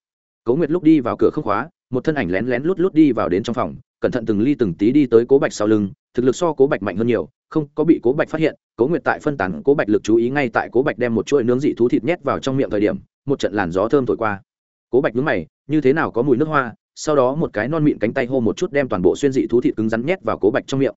S1: Cố nguyệt lúc đi vào cửa không khóa, một thân ảnh lén lén lút lút đi vào đến trong phòng, cẩn thận từng ly từng tí đi tới cố bạch sau lưng, thực lực so cố bạch mạnh hơn nhiều, không có bị cố bạch phát hiện cố nguyệt tại phân tán cố bạch lực chú ý ngay tại cố bạch đem một chuỗi nướng dị thú thịt nhét vào trong miệng thời điểm, một trận làn gió thơm thổi qua. Cố bạch nướng mày, như thế nào có mùi nước hoa, sau đó một cái non mịn cánh tay hô một chút đem toàn bộ xuyên dị thú thịt cứng rắn nhét vào cố bạch trong miệng.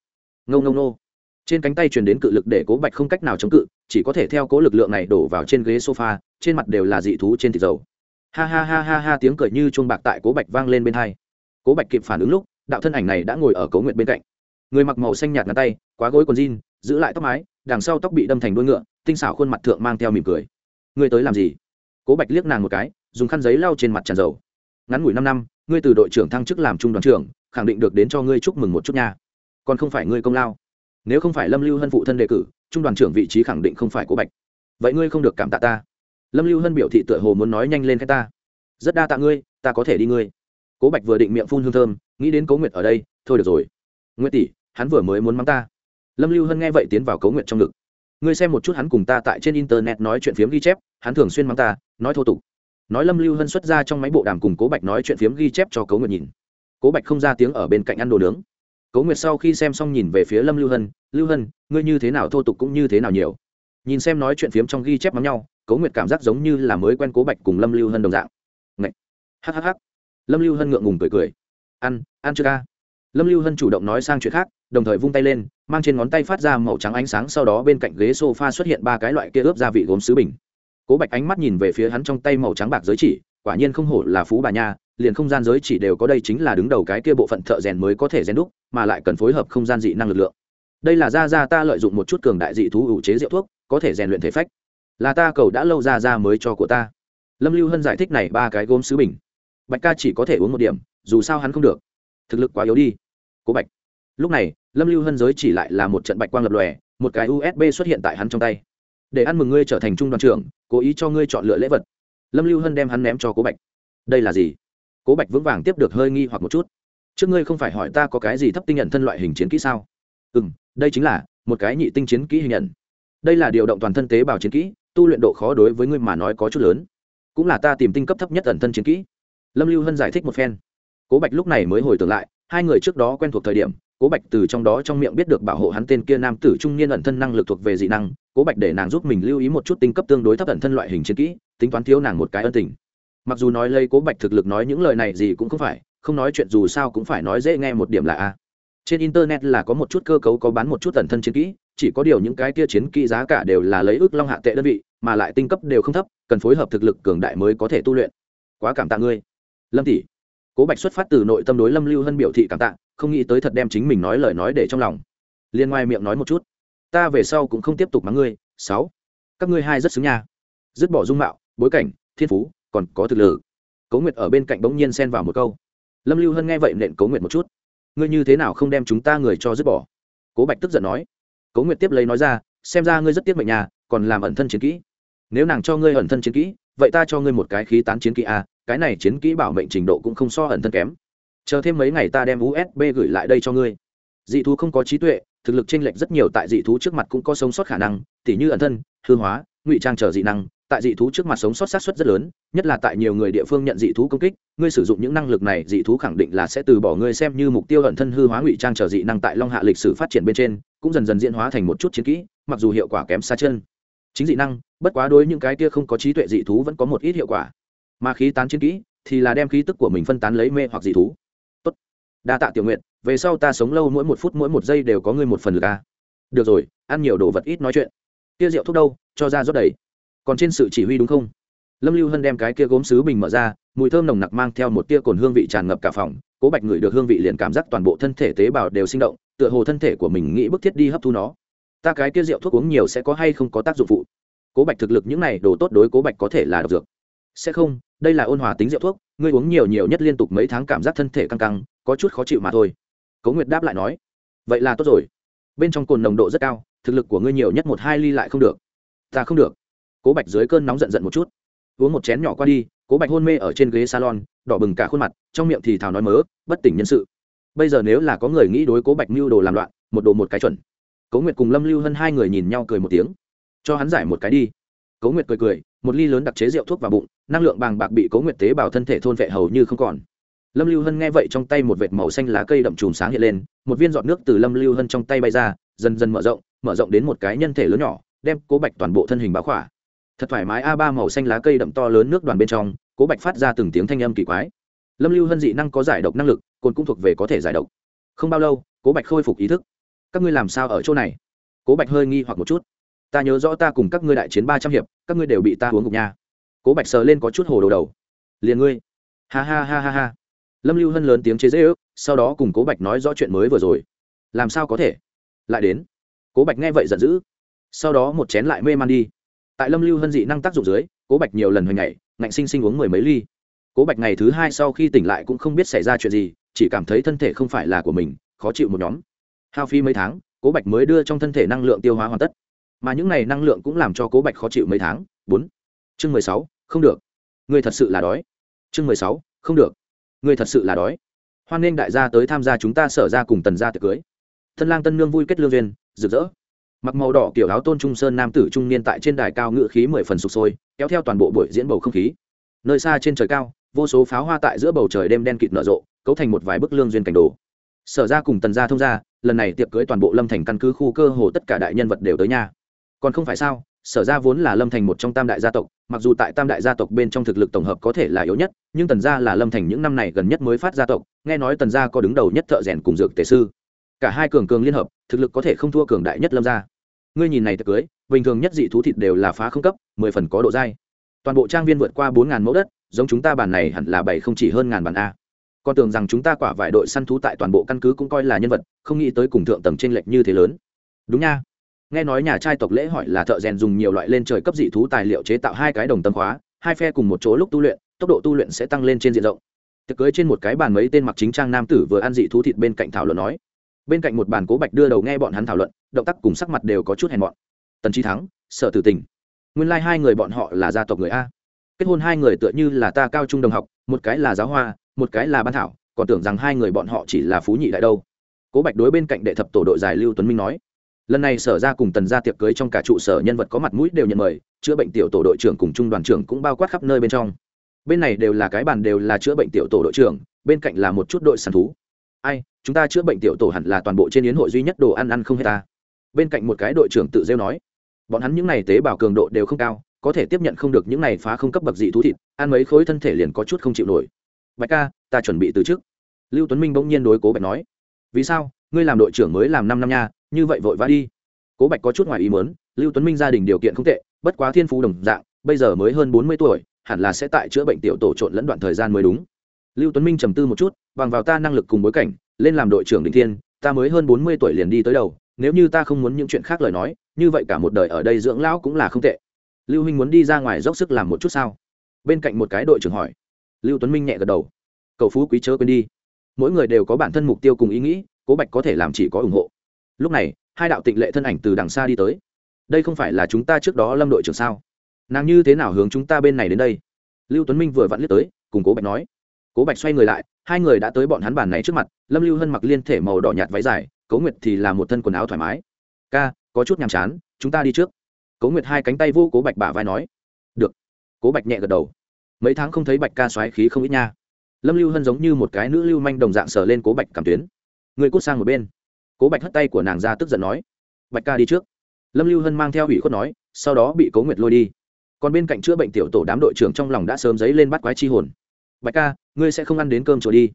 S1: Ngâu ngâu nô trên cánh tay truyền đến cự lực để cố bạch không cách nào chống cự, chỉ có thể theo cố lực lượng này đổ vào trên ghế sofa, trên mặt đều là dị thú trên thịt dầu. Ha ha ha ha ha, tiếng cười như chuông bạc tại cố bạch vang lên bên hai. Cố bạch kịp phản ứng lúc, đạo thân ảnh này đã ngồi ở cố nguyệt bên cạnh. Người mặc màu xanh nhạt ngắn tay, quá gối quần jean, giữ lại tóc mái, đằng sau tóc bị đâm thành đuôi ngựa, tinh xảo khuôn mặt thượng mang theo mỉm cười. Ngươi tới làm gì? Cố bạch liếc nàng một cái, dùng khăn giấy lau trên mặt tràn dầu. Ngắn ngủi năm năm, ngươi từ đội trưởng thăng chức làm trung đoàn trưởng, khẳng định được đến cho ngươi chúc mừng một chút nha. Còn không phải ngươi công lao nếu không phải lâm lưu hân phụ thân đề cử, trung đoàn trưởng vị trí khẳng định không phải của bạch. Vậy ngươi không được cảm tạ ta. Lâm lưu hân biểu thị tựa hồ muốn nói nhanh lên cái ta. Rất đa tạ ngươi, ta có thể đi ngươi. Cố bạch vừa định miệng phun hương thơm, nghĩ đến cố nguyệt ở đây, thôi được rồi. Nguyệt tỷ, hắn vừa mới muốn mắng ta. Lâm lưu hân nghe vậy tiến vào cố nguyệt trong ngực. Ngươi xem một chút hắn cùng ta tại trên internet nói chuyện phiếm ghi chép, hắn thường xuyên mắng ta, nói thô tục. Nói lâm lưu hân xuất ra trong máy bộ đàm cùng cố bạch nói chuyện phiếm ghi chép cho cố nguyệt nhìn. Cố bạch không ra tiếng ở bên cạnh ăn đồ nướng cố nguyệt sau khi xem xong nhìn về phía lâm lưu hân lưu hân, ngươi như thế nào, thô tục cũng như thế nào nhiều? Nhìn xem nói chuyện phiếm trong ghi chép mắng nhau, cố nguyệt cảm giác giống như là mới quen cố bạch cùng lâm lưu hân đồng dạng. Ngậy! hhh lâm lưu hân ngượng ngùng cười cười. Ăn ăn chưa ca? Lâm lưu hân chủ động nói sang chuyện khác, đồng thời vung tay lên, mang trên ngón tay phát ra màu trắng ánh sáng, sau đó bên cạnh ghế sofa xuất hiện ba cái loại kia ướp gia vị gốm sứ bình. Cố bạch ánh mắt nhìn về phía hắn trong tay màu trắng bạc giới chỉ quả nhiên không hổ là phú bà nha, liền không gian giới chỉ đều có đây chính là đứng đầu cái kia bộ phận thợ rèn mới có thể rèn đúc, mà lại cần phối hợp không gian dị năng lực lượng. Đây là ra ra ta lợi dụng một chút cường đại dị thú ủ chế rượu thuốc, có thể rèn luyện thể phách. Là ta cầu đã lâu ra ra mới cho của ta. Lâm lưu hân giải thích này ba cái gốm sứ bình. Bạch ca chỉ có thể uống một điểm, dù sao hắn không được. Thực lực quá yếu đi. Cố bạch. Lúc này, lâm lưu hân giới chỉ lại là một trận bạch quang lập lòe, một cái usb xuất hiện tại hắn trong tay. Để ăn mừng ngươi trở thành trung đoàn trưởng, cố ý cho ngươi chọn lựa lễ vật lâm lưu hân đem hắn ném cho cố bạch. Đây là gì? Cố bạch vững vàng tiếp được hơi nghi hoặc một chút. Trước ngươi không phải hỏi ta có cái gì thấp tinh nhận thân loại hình chiến kỹ sao? Ừ m đây chính là một cái nhị tinh chiến kỹ hình nhận. Đây là điều động toàn thân tế bào chiến kỹ, tu luyện độ khó đối với ngươi mà nói có chút lớn. Cũng là ta tìm tinh cấp thấp nhất ẩn thân chiến kỹ. Lâm lưu hân giải thích một phen. Cố bạch lúc này mới hồi tưởng lại, hai người trước đó quen thuộc thời điểm cố bạch từ trong đó trong miệng biết được bảo hộ hắn tên kia nam tử trung niên ẩn thân năng lực thuộc về dị năng, cố bạch để nàng giúp mình lưu ý một chút tinh cấp tương đối thấp ẩn thân loại hình chiến kỹ, tính toán thiếu nàng một cái ân tình. Mặc dù nói lây cố bạch thực lực nói những lời này gì cũng không phải, không nói chuyện dù sao cũng phải nói dễ nghe một điểm là a. Trên internet là có một chút cơ cấu có bán một chút ẩn thân chiến kỹ, chỉ có điều những cái kia chiến kỹ giá cả đều là lấy ước long hạ tệ đơn vị, mà lại tinh cấp đều không thấp, cần phối hợp thực lực cường đại mới có thể tu luyện. Quá cảm tạ ngươi. Lâm tỷ. Cố bạch xuất phát từ nội tâm đối lâm lưu hân biểu thị cảm tạ không nghĩ tới thật đem chính mình nói lời nói để trong lòng. Liên ngoài miệng nói một chút. Ta về sau cũng không tiếp tục mắng ngươi. Sáu. Các ngươi hai rất xứng nha. Dứt bỏ dung mạo, bối cảnh, thiên phú, còn có thực lực. Cố nguyệt ở bên cạnh bỗng nhiên xen vào một câu. Lâm lưu hân nghe vậy nện cố nguyệt một chút. Ngươi như thế nào không đem chúng ta người cho dứt bỏ? Cố bạch tức giận nói. Cố nguyệt tiếp lấy nói ra, xem ra ngươi rất tiếc mệnh nhà, còn làm ẩn thân chiến kỹ. Nếu nàng cho ngươi ẩn thân chiến kỹ, vậy ta cho ngươi một cái khí tán chiến kỹ a cái này chiến kỹ bảo mệnh trình độ cũng không so ẩn thân kém chờ thêm mấy ngày ta đem usb gửi lại đây cho ngươi. Dị thú không có trí tuệ, thực lực chênh lệch rất nhiều tại dị thú trước mặt cũng có sống sót khả năng, tỉ như ẩn thân, hư hóa, ngụy trang trở dị năng, tại dị thú trước mặt sống sót sát xuất rất lớn, nhất là tại nhiều người địa phương nhận dị thú công kích, ngươi sử dụng những năng lực này, dị thú khẳng định là sẽ từ bỏ ngươi xem như mục tiêu ẩn thân hư hóa ngụy trang trở dị năng tại long hạ lịch sử phát triển bên trên, cũng dần dần diễn hóa thành một chút chiến kỹ, mặc dù hiệu quả kém xa chân. Chính dị năng, bất quá đối những cái kia không có trí tuệ dị thú vẫn có một ít hiệu quả. Mà khí tán chiến kỹ thì là đem khí tức của mình phân tán lấy mê hoặc dị thú đa tạ tiểu nguyện, về sau ta sống lâu mỗi một phút mỗi một giây đều có ngươi một phần được a à. được rồi, ăn nhiều đồ vật ít nói chuyện. Kia rượu thuốc đâu, cho ra rót đầy. Còn trên sự chỉ huy đúng không? Lâm lưu hân đem cái kia gốm sứ bình mở ra, mùi thơm nồng nặc mang theo một tia cồn hương vị tràn ngập cả phòng, cố bạch ngửi được hương vị liền cảm giác toàn bộ thân thể tế bào đều sinh động, tựa hồ thân thể của mình nghĩ bức thiết đi hấp thu nó. Ta cái kia rượu thuốc uống nhiều sẽ có hay không có tác dụng phụ? Cố bạch thực lực những này đồ tốt đối cố bạch có thể là độc dược. Sẽ không, đây là ôn hòa tính rượu thuốc ngươi uống nhiều nhiều nhất liên tục mấy tháng cảm giác thân thể căng căng, có chút khó chịu mà thôi. Cố nguyệt đáp lại nói, vậy là tốt rồi. Bên trong cồn nồng độ rất cao, thực lực của ngươi nhiều nhất một hai ly lại không được. Ta không được. Cố bạch dưới cơn nóng giận giận một chút. Uống một chén nhỏ qua đi, cố bạch hôn mê ở trên ghế salon, đỏ bừng cả khuôn mặt, trong miệng thì thào nói mớ, bất tỉnh nhân sự. Bây giờ nếu là có người nghĩ đối cố bạch mưu đồ làm loạn, một đồ một cái chuẩn. Cố nguyệt cùng lâm lưu hơn hai người nhìn nhau cười một tiếng. Cho hắn giải một cái đi. Cố nguyệt cười cười, một ly lớn đặc chế rượu thuốc vào bụng năng lượng bàng bạc bị cố nguyệt tế bào thân thể thôn vệ hầu như không còn. Lâm lưu hân nghe vậy trong tay một vệt màu xanh lá cây đậm chùm sáng hiện lên, một viên giọt nước từ lâm lưu hân trong tay bay ra, dần dần mở rộng mở rộng đến một cái nhân thể lớn nhỏ, đem cố bạch toàn bộ thân hình báo khỏa. Thật thoải mái, a ba màu xanh lá cây đậm to lớn nước đoàn bên trong, cố bạch phát ra từng tiếng thanh âm kỳ quái. Lâm lưu hân dị năng có giải độc năng lực, cồn cũng thuộc về có thể giải độc. Không bao lâu, cố bạch khôi phục ý thức. Các ngươi làm sao ở chỗ này? Cố bạch hơi nghi hoặc một chút. Ta nhớ rõ ta cùng các ngươi đại chiến ba trăm hiệp, các ngươi đều bị ta uống gục nha cố bạch sờ lên có chút hồ đồ đầu. Liền ngươi. Ha ha ha ha ha. Lâm lưu hân lớn tiếng chế dễ ước, sau đó cùng cố bạch nói rõ chuyện mới vừa rồi. Làm sao có thể? Lại đến. Cố bạch nghe vậy giận dữ. Sau đó một chén lại mê man đi. Tại lâm lưu hân dị năng tác dụng dưới, cố bạch nhiều lần hồi ngày ngạnh sinh sinh uống mười mấy ly. Cố bạch ngày thứ hai sau khi tỉnh lại cũng không biết xảy ra chuyện gì, chỉ cảm thấy thân thể không phải là của mình, khó chịu một nhóm. Hao phi mấy tháng, cố bạch mới đưa trong thân thể năng lượng tiêu hóa hoàn tất. Mà những này năng lượng cũng làm cho cố bạch khó chịu mấy tháng. Bốn. Chương mười sáu không được. Người thật sự là đói. Chương mười sáu, không được. Người thật sự là đói. Hoan nghênh đại gia tới tham gia chúng ta sở ra cùng tần gia tiệc cưới. Thân lang tân nương vui kết lương duyên, rực rỡ. Mặc màu đỏ kiểu áo tôn trung sơn nam tử trung niên tại trên đài cao ngự khí mười phần sụp sôi, kéo theo toàn bộ buổi diễn bầu không khí. Nơi xa trên trời cao, vô số pháo hoa tại giữa bầu trời đêm đen kịt nở rộ, cấu thành một vài bức lương duyên cảnh đồ. Sở ra cùng tần gia thông gia, lần này tiệc cưới toàn bộ lâm thành căn cứ khu cơ hồ tất cả đại nhân vật đều tới nhà. Còn không phải sao sở ra vốn là lâm thành một trong tam đại gia tộc, mặc dù tại tam đại gia tộc bên trong thực lực tổng hợp có thể là yếu nhất, nhưng tần gia là lâm thành những năm này gần nhất mới phát gia tộc, nghe nói tần gia có đứng đầu nhất thợ rèn cùng dược tề sư. Cả hai cường cường liên hợp, thực lực có thể không thua cường đại nhất lâm gia. Ngươi nhìn này thật cưới, bình thường nhất dị thú thịt đều là phá không cấp, mười phần có độ dai. Toàn bộ trang viên vượt qua bốn ngàn mẫu đất, giống chúng ta bản này hẳn là bảy không chỉ hơn ngàn bản a. Con tưởng rằng chúng ta quả vải đội săn thú tại toàn bộ căn cứ cũng coi là nhân vật, không nghĩ tới cùng thượng tầng trên lệch như thế lớn. Đúng nha nghe nói nhà trai tộc lễ hỏi là thợ rèn dùng nhiều loại lên trời cấp dị thú tài liệu chế tạo hai cái đồng tâm khóa, hai phe cùng một chỗ lúc tu luyện, tốc độ tu luyện sẽ tăng lên trên diện rộng. Thực cưới trên một cái bàn mấy tên mặc chính trang nam tử vừa ăn dị thú thịt bên cạnh thảo luận nói. Bên cạnh một bàn cố bạch đưa đầu nghe bọn hắn thảo luận, động tác cùng sắc mặt đều có chút hèn bọn tần trí thắng sợ tử tình. Nguyên lai、like、hai người bọn họ là gia tộc người a. Kết hôn hai người tựa như là ta cao trung đồng học, một cái là giáo hoa, một cái là ban thảo, còn tưởng rằng hai người bọn họ chỉ là phú nhị đại đâu. Cố bạch đối bên cạnh đệ thập tổ đội giải lưu tuấn minh nói lần này sở ra cùng tần ra tiệc cưới trong cả trụ sở nhân vật có mặt mũi đều nhận mời, chữa bệnh tiểu tổ đội trưởng cùng trung đoàn trưởng cũng bao quát khắp nơi bên trong. Bên này đều là cái bàn đều là chữa bệnh tiểu tổ đội trưởng, bên cạnh là một chút đội săn thú. Ai, chúng ta chữa bệnh tiểu tổ hẳn là toàn bộ trên yến hội duy nhất đồ ăn ăn không hết ta. Bên cạnh một cái đội trưởng tự rêu nói, bọn hắn những n à y tế bào cường độ đều không cao, có thể tiếp nhận không được những n à y phá không cấp bậc dị thú thịt, ăn mấy khối thân thể liền có chút không chịu nổi. Bạch ca, ta chuẩn bị từ chức lưu tuấn minh bỗng nhiên đối cố bạch nói, vì sao, ngươi làm đội trưởng mới làm năm năm nha như vậy vội vã đi. Cố bạch có chút ngoài ý mớn lưu tuấn minh gia đình điều kiện không tệ, bất quá thiên phú đồng dạng, bây giờ mới hơn bốn mươi tuổi, hẳn là sẽ tại chữa bệnh tiểu tổ trộn lẫn đoạn thời gian mới đúng. Lưu tuấn minh trầm tư một chút, bằng vào ta năng lực cùng bối cảnh, lên làm đội trưởng đình thiên, ta mới hơn bốn mươi tuổi liền đi tới đầu, nếu như ta không muốn những chuyện khác lời nói, như vậy cả một đời ở đây dưỡng lão cũng là không tệ. Lưu minh muốn đi ra ngoài dốc sức làm một chút sao? Bên cạnh một cái đội trưởng hỏi. Lưu tuấn minh nhẹ gật đầu. Cầu phú quý chớ quên đi. Mỗi người đều có bản thân mục tiêu cùng ý nghĩ, cố bạch có thể làm chỉ có ủng hộ lúc này, hai đạo tịnh lệ thân ảnh từ đằng xa đi tới. Đây không phải là chúng ta trước đó lâm đội trưởng sao? Nàng như thế nào hướng chúng ta bên này đến đây? Lưu tuấn minh vừa vặn liếc tới, cùng cố bạch nói. Cố bạch xoay người lại, hai người đã tới bọn hắn bàn này trước mặt, lâm lưu hân mặc liên thể màu đỏ nhạt váy dài, cố nguyệt thì là một thân quần áo thoải mái. Ca, có chút nhàm chán, chúng ta đi trước. Cố nguyệt hai cánh tay vô cố bạch bả vai nói. Được. Cố bạch nhẹ gật đầu. Mấy tháng không thấy bạch ca xoáy khí không ít nha. Lâm lưu hân giống như một cái nữ lưu manh đồng dạng sờ lên cố bạch cảm tuyến. Người cút sang một bên cố bạch hất tay của nàng ra tức giận nói, bạch ca đi trước. Lâm lưu hân mang theo ủy khuất nói, sau đó bị cố nguyệt lôi đi. Còn bên cạnh chữa bệnh tiểu tổ đám đội trưởng trong lòng đã sớm dấy lên bắt quái chi hồn. Bạch ca, ngươi sẽ không ăn đến cơm chùa đi.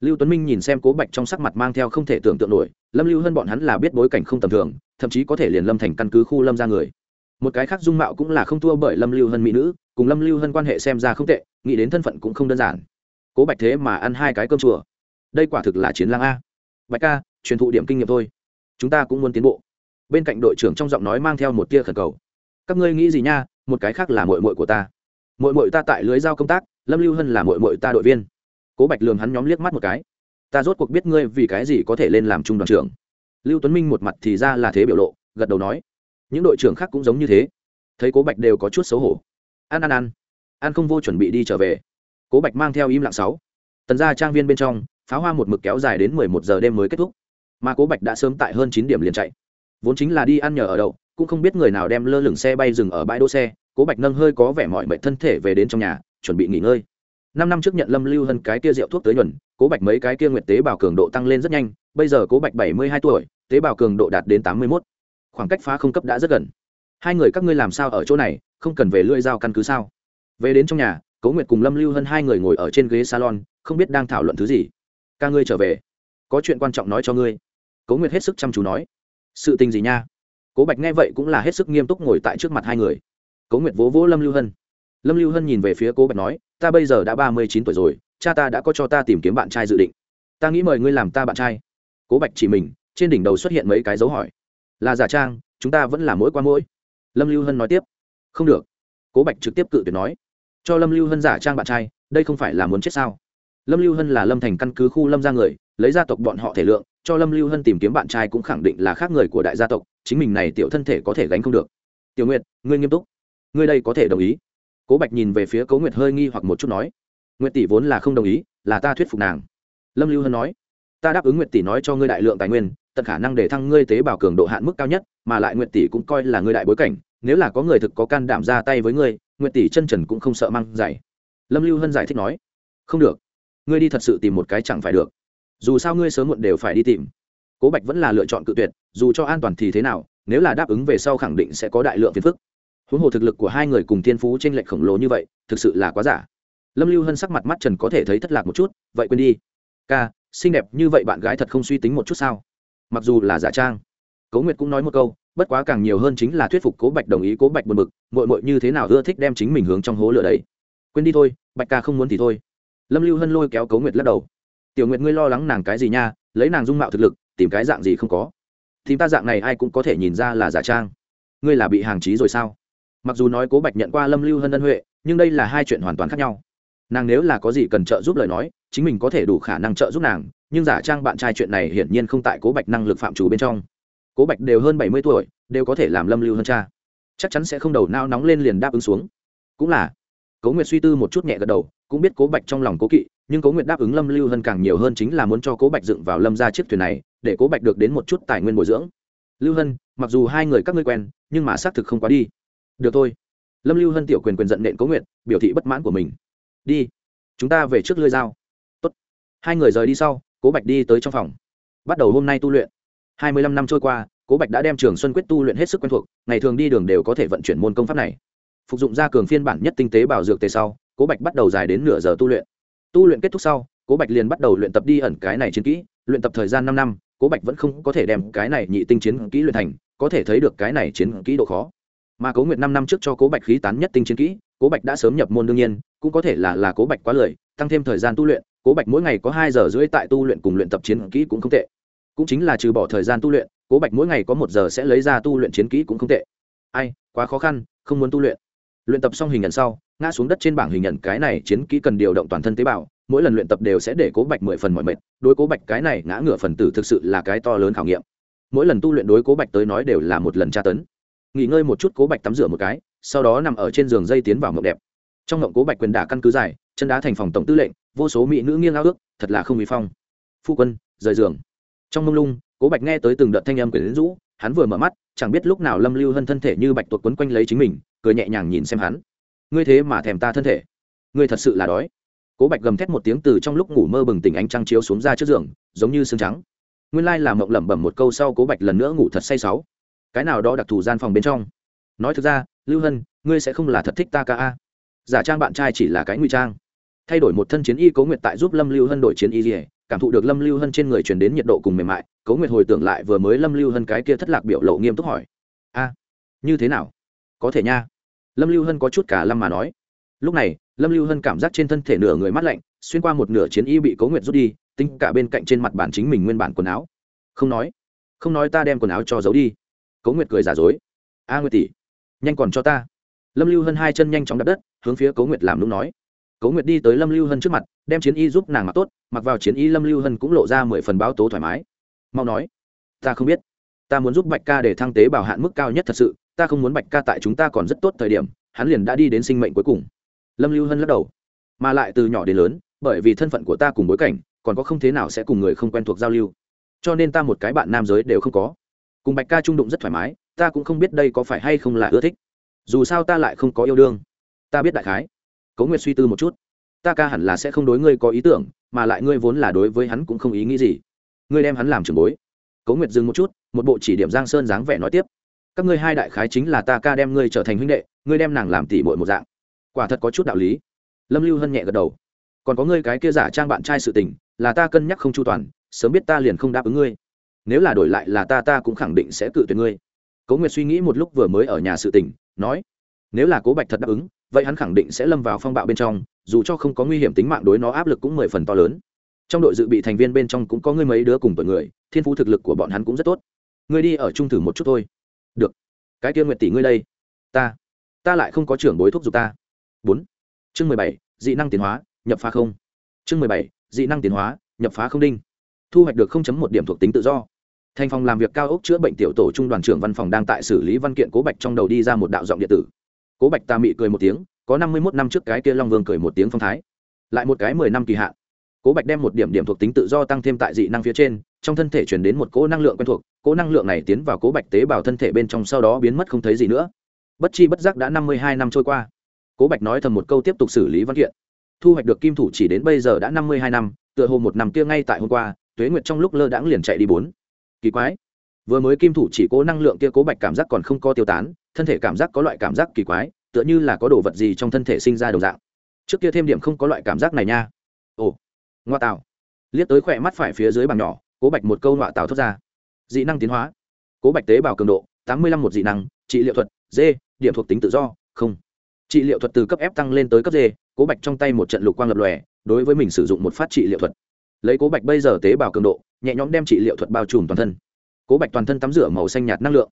S1: Lưu tuấn minh nhìn xem cố bạch trong sắc mặt mang theo không thể tưởng tượng nổi, lâm lưu hơn bọn hắn là biết bối cảnh không tầm thường, thậm chí có thể liền lâm thành căn cứ khu lâm ra người. Một cái khác dung mạo cũng là không thua bởi lâm lưu hơn mỹ nữ, cùng lâm lưu hơn quan hệ xem ra không tệ, nghĩ đến thân phận cũng không đơn giản. Cố bạch thế mà ăn hai cái cơm chùa. Đây quả thực là chiến lăng a. Bạch ca truyền thụ điểm kinh nghiệm thôi. Chúng ta cũng muốn tiến bộ. Bên cạnh đội trưởng trong giọng nói mang theo một tia khẩn cầu. Các ngươi nghĩ gì nha, một cái khác là mội mội của ta. Mội mội ta tại lưới giao công tác, lâm lưu hân là mội mội ta đội viên. Cố bạch lường hắn nhóm liếc mắt một cái. Ta rốt cuộc biết ngươi vì cái gì có thể lên làm trung đoàn trưởng. Lưu tuấn minh một mặt thì ra là thế biểu lộ, gật đầu nói. Những đội trưởng khác cũng giống như thế. Thấy cố bạch đều có chút xấu hổ. Ăn ăn ăn ăn không vô chuẩn bị đi trở về. Cố bạch mang theo im lặng sáu. Tần ra trang viên bên trong, pháo hoa một mực kéo dài đến mười một giờ đêm mới kết thúc mà cố bạch đã sớm tại hơn chín điểm liền chạy. Vốn chính là đi ăn nhờ ở đậu, cũng không biết người nào đem lơ lửng xe bay dừng ở bãi đỗ xe, cố bạch nâng hơi có vẻ mọi mệnh thân thể về đến trong nhà, chuẩn bị nghỉ ngơi. Năm năm trước nhận lâm lưu hơn cái kia rượu thuốc tới nhuần, cố bạch mấy cái kia nguyệt tế bào cường độ tăng lên rất nhanh, bây giờ cố bạch bảy mươi hai tuổi, tế bào cường độ đạt đến tám mươi mốt. Khoảng cách phá không cấp đã rất gần. Hai người các ngươi làm sao ở chỗ này, không cần về lưỡi dao căn cứ sao? Về đến trong nhà, cố nguyệt cùng lâm lưu hơn hai người ngồi ở trên ghế salon, không biết đang thảo luận thứ gì. Ca ngươi trở về có chuyện quan trọng nói cho ngươi. Cố nguyệt hết sức chăm chú nói. Sự tình gì nha? Cố bạch nghe vậy cũng là hết sức nghiêm túc ngồi tại trước mặt hai người. Cố nguyệt vỗ vỗ lâm lưu hân. Lâm lưu hân nhìn về phía cố bạch nói, ta bây giờ đã ba mươi chín tuổi rồi, cha ta đã có cho ta tìm kiếm bạn trai dự định. Ta nghĩ mời ngươi làm ta bạn trai. Cố bạch chỉ mình, trên đỉnh đầu xuất hiện mấy cái dấu hỏi. Là giả trang, chúng ta vẫn là mỗi qua mỗi. Lâm lưu hân nói tiếp. Không được. Cố bạch trực tiếp cự tuyệt nói. Cho lâm lưu hân giả trang bạn trai, đây không phải là muốn chết sao? Lâm lưu hân là lâm thành căn cứ khu lâm ra người lấy gia tộc bọn họ thể lượng, cho lâm lưu hân tìm kiếm bạn trai cũng khẳng định là khác người của đại gia tộc, chính mình này tiểu thân thể có thể gánh không được. Tiểu nguyệt, ngươi nghiêm túc. Ngươi đây có thể đồng ý. Cố bạch nhìn về phía cố nguyệt hơi nghi hoặc một chút nói. Nguyệt tỷ vốn là không đồng ý, là ta thuyết phục nàng. Lâm lưu hân nói. Ta đáp ứng nguyệt tỷ nói cho ngươi đại lượng tài nguyên, tận khả năng để thăng ngươi tế bào cường độ hạn mức cao nhất, mà lại nguyệt tỷ cũng coi là ngươi đại bối cảnh, nếu là có người thực có can đảm ra tay với ngươi, nguyệt tỷ chân trần cũng không sợ mang giày lâm lưu hân giải thích nói. Không được. Ngươi đi thật sự tìm một cái chẳng phải được dù sao ngươi sớm muộn đều phải đi tìm. Cố bạch vẫn là lựa chọn cự tuyệt, dù cho an toàn thì thế nào, nếu là đáp ứng về sau khẳng định sẽ có đại lượng phiền phức. Huống hồ thực lực của hai người cùng thiên phú t r ê n lệch khổng lồ như vậy, thực sự là quá giả. Lâm lưu hân sắc mặt mắt trần có thể thấy thất lạc một chút, vậy quên đi. Ca, xinh đẹp như vậy bạn gái thật không suy tính một chút sao? Mặc dù là giả trang. Cố nguyệt cũng nói một câu, bất quá càng nhiều hơn chính là thuyết phục cố bạch đồng ý cố bạch buồn bực mội mội như thế nào ưa thích đem chính mình hướng trong hố lửa đấy. Quên đi thôi, bạch ca không muốn thì thôi. Lâm lưu hân lôi kéo cố nguyệt lắc đầu tiểu nguyệt, ngươi lo lắng nàng cái gì nha? Lấy nàng dung mạo thực lực, tìm cái dạng gì không có? Thì ta dạng này ai cũng có thể nhìn ra là giả trang. Ngươi là bị hàng trí rồi sao? Mặc dù nói cố bạch nhận qua lâm lưu hân ân huệ, nhưng đây là hai chuyện hoàn toàn khác nhau. Nàng nếu là có gì cần trợ giúp lời nói, chính mình có thể đủ khả năng trợ giúp nàng, nhưng giả trang bạn trai chuyện này hiển nhiên không tại cố bạch năng lực phạm chủ bên trong. Cố bạch đều hơn bảy mươi tuổi, đều có thể làm lâm lưu hơn cha. Chắc chắn sẽ không đầu nao nóng lên liền đáp ứng xuống. Cũng là cố nguyệt suy tư một chút nhẹ gật đầu, cũng biết cố bạch trong lòng cố kỵ, nhưng cố nguyệt đáp ứng lâm lưu hơn càng nhiều hơn chính là muốn cho cố bạch dựng vào lâm ra chiếc thuyền này, để cố bạch được đến một chút tài nguyên bồi dưỡng. Lưu hân, mặc dù hai người các ngươi quen, nhưng mà xác thực không quá đi. Được thôi. Lâm lưu hân tiểu quyền quyền giận nện cố nguyệt, biểu thị bất mãn của mình. Đi, chúng ta về trước lưới dao. Tốt. hai người rời đi sau, cố bạch đi tới trong phòng. Bắt đầu hôm nay tu luyện. Hai mươi lăm năm trôi qua, cố bạch đã đem trường xuân quyết tu luyện hết sức quen thuộc, ngày thường đi đường đều có thể vận chuyển môn công pháp này phục dụng ra cường phiên bản nhất tinh tế bảo dược tề sau, cố bạch bắt đầu dài đến nửa giờ tu luyện. Tu luyện kết thúc sau, cố bạch liền bắt đầu luyện tập đi ẩn cái này chiến kỹ, luyện tập thời gian năm năm, cố bạch vẫn không có thể đem cái này nhị tinh chiến kỹ luyện thành, có thể thấy được cái này chiến kỹ độ khó. Mà cố nguyệt năm năm trước cho cố bạch khí tán nhất tinh chiến kỹ, cố bạch đã sớm nhập môn đương nhiên, cũng có thể là là cố bạch quá lười, tăng thêm thời gian tu luyện, cố bạch mỗi ngày có hai giờ rưỡi tại tu luyện cùng luyện tập chiến kỹ cũng không tệ. Cũng chính là trừ bỏ thời gian tu luyện, cố bạch mỗi ngày có một giờ sẽ lấy ra tu luyện chiến kỹ cũng không tệ. Ai, quá khó khăn, không muốn tu luyện luyện tập xong hình nhận sau, ngã xuống đất trên bảng hình nhận, cái này chiến kỹ cần điều động toàn thân tế bào, mỗi lần luyện tập đều sẽ để cố bạch mười phần mọi mệt, đối cố bạch cái này ngã ngửa phần tử thực sự là cái to lớn khảo nghiệm. Mỗi lần tu luyện đối cố bạch tới nói đều là một lần tra tấn. Nghỉ ngơi một chút cố bạch tắm rửa một cái, sau đó nằm ở trên giường dây tiến vào mộng đẹp. Trong mộng cố bạch quyền đả căn cứ dài, chân đá thành phòng tổng tư lệnh, vô số mỹ nữ nghiêng ao ước, thật là không bị phong. Phu quân, rời giường. Trong mông lung, cố bạch nghe tới từng đợt thanh âm quyển rũ, hắn vừa mở mắt, chẳng biết lúc nào lâm lưu hơn thân thể như bạch tuột quấn quanh lấy chính mình cười nhẹ nhàng nhìn xem hắn. Ngươi thế mà thèm ta thân thể. Ngươi thật sự là đói. Cố bạch gầm thét một tiếng từ trong lúc ngủ mơ bừng tỉnh ánh trăng chiếu xuống ra trước giường, giống như xương trắng. Nguyên lai là mộng lẩm bẩm một câu sau cố bạch lần nữa ngủ thật say sáu. Cái nào đó đặc thù gian phòng bên trong. Nói thực ra, lưu hân, ngươi sẽ không là thật thích ta ca a. Giả trang bạn trai chỉ là cái ngụy trang. Thay đổi một thân chiến y cố nguyệt tại giúp lâm lưu hân đổi chiến y gì cảm thụ được lâm lưu hân trên người truyền đến nhiệt độ cùng mềm mại, cố nguyệt hồi tưởng lại vừa mới lâm lưu hân cái kia thất lạc biểu lộ nghiêm túc hỏi. A, như thế nào? Có thể nha lâm lưu hân có chút cả lâm mà nói. Lúc này, lâm lưu hân cảm giác trên thân thể nửa người mát lạnh, xuyên qua một nửa chiến y bị cố nguyệt rút đi, tính cả bên cạnh trên mặt bản chính mình nguyên bản quần áo. Không nói không nói ta đem quần áo cho giấu đi. Cố nguyệt cười giả dối. A nguyệt tỷ, nhanh còn cho ta. Lâm lưu hân hai chân nhanh chóng đập đất, hướng phía cố nguyệt làm lúc nói. Cố nguyệt đi tới lâm lưu hân trước mặt, đem chiến y giúp nàng mặc tốt, mặc vào chiến y lâm lưu hân cũng lộ ra mười phần báo tố thoải mái. Mau nói, ta không biết, ta muốn giúp bạch ca để thăng tế bảo hạn mức cao nhất thật sự ta không muốn bạch ca tại chúng ta còn rất tốt thời điểm, hắn liền đã đi đến sinh mệnh cuối cùng. Lâm lưu hân lắc đầu. Mà lại từ nhỏ đến lớn, bởi vì thân phận của ta cùng bối cảnh, còn có không thế nào sẽ cùng người không quen thuộc giao lưu. Cho nên ta một cái bạn nam giới đều không có. Cùng bạch ca trung đụng rất thoải mái, ta cũng không biết đây có phải hay không là ưa thích. Dù sao ta lại không có yêu đương. Ta biết đại khái. Cố nguyệt suy tư một chút. Ta ca hẳn là sẽ không đối ngươi có ý tưởng, mà lại ngươi vốn là đối với hắn cũng không ý nghĩ gì. Ngươi đem hắn làm trường bối. Cố nguyệt dừng một chút, một bộ chỉ điểm giang sơn dáng vẻ nói tiếp các ngươi hai đại khái chính là ta ca đem ngươi trở thành huynh đệ, ngươi đem nàng làm tỷ bội một dạng. Quả thật có chút đạo lý. Lâm lưu hân nhẹ gật đầu. Còn có ngươi cái kia giả trang bạn trai sự tình, là ta cân nhắc không chu toàn, sớm biết ta liền không đáp ứng ngươi. Nếu là đổi lại là ta ta cũng khẳng định sẽ cự tuyệt ngươi. Cố nguyệt suy nghĩ một lúc vừa mới ở nhà sự tình, nói, nếu là cố bạch thật đáp ứng, vậy hắn khẳng định sẽ lâm vào phong bạo bên trong, dù cho không có nguy hiểm tính mạng đối nó áp lực cũng mười phần to lớn. Trong đội dự bị thành viên bên trong cũng có ngươi mấy đứa cùng tuổi người, thiên phú thực lực của bọn hắn cũng rất tốt. Ngươi đi ở chung thử một chút thôi được. Cái kia nguyệt tỷ ngươi đây. Ta. Ta lại không có trưởng bối thuốc giục ta. Bốn. Chương mười bảy, dị năng tiến hóa, nhập phá không. Chương mười bảy, dị năng tiến hóa, nhập phá không đinh. Thu hoạch được không chấm một điểm thuộc tính tự do. Thành phòng làm việc cao ốc chữa bệnh tiểu tổ trung đoàn trưởng văn phòng đang tại xử lý văn kiện cố bạch trong đầu đi ra một đạo giọng điện tử. Cố bạch ta mị cười một tiếng, có năm mươi mốt năm trước cái kia long vương cười một tiếng phong thái. Lại một cái mười năm kỳ hạn. Cố bạch đem một điểm điểm thuộc tính tự do tăng thêm tại dị năng phía trên, trong thân thể chuyển đến một cỗ năng lượng quen thuộc Cố năng lượng này tiến vào cố bạch tế bào thân thể bên trong sau đó biến mất không thấy gì nữa. Bất chi bất giác đã năm mươi hai năm trôi qua. Cố bạch nói thầm một câu tiếp tục xử lý văn kiện. Thu hoạch được kim thủ chỉ đến bây giờ đã năm mươi hai năm, tựa hồ một năm kia ngay tại hôm qua, tuế nguyệt trong lúc lơ đãng liền chạy đi bốn. Kỳ quái. Vừa mới kim thủ chỉ cố năng lượng kia cố bạch cảm giác còn không có tiêu tán, thân thể cảm giác có loại cảm giác kỳ quái, tựa như là có đồ vật gì trong thân thể sinh ra đồng dạng. Trước kia thêm điểm không có loại cảm giác này nha. Ồ. Ngoa tạo. Liếc tới khỏe mắt phải phía dưới bằng nhỏ, cố bạch một câu ngoạ tạo thốt ra dị năng tiến hóa. Cố bạch tế bào cường độ, tám mươi lăm một dị năng, trị liệu thuật, d, điểm thuộc tính tự do, không. Trị liệu thuật từ cấp f tăng lên tới cấp d, cố bạch trong tay một trận lục quang lập lòe, đối với mình sử dụng một phát trị liệu thuật. Lấy cố bạch bây giờ tế bào cường độ, nhẹ nhõm đem trị liệu thuật bao trùm toàn thân. Cố bạch toàn thân tắm rửa màu xanh nhạt năng lượng.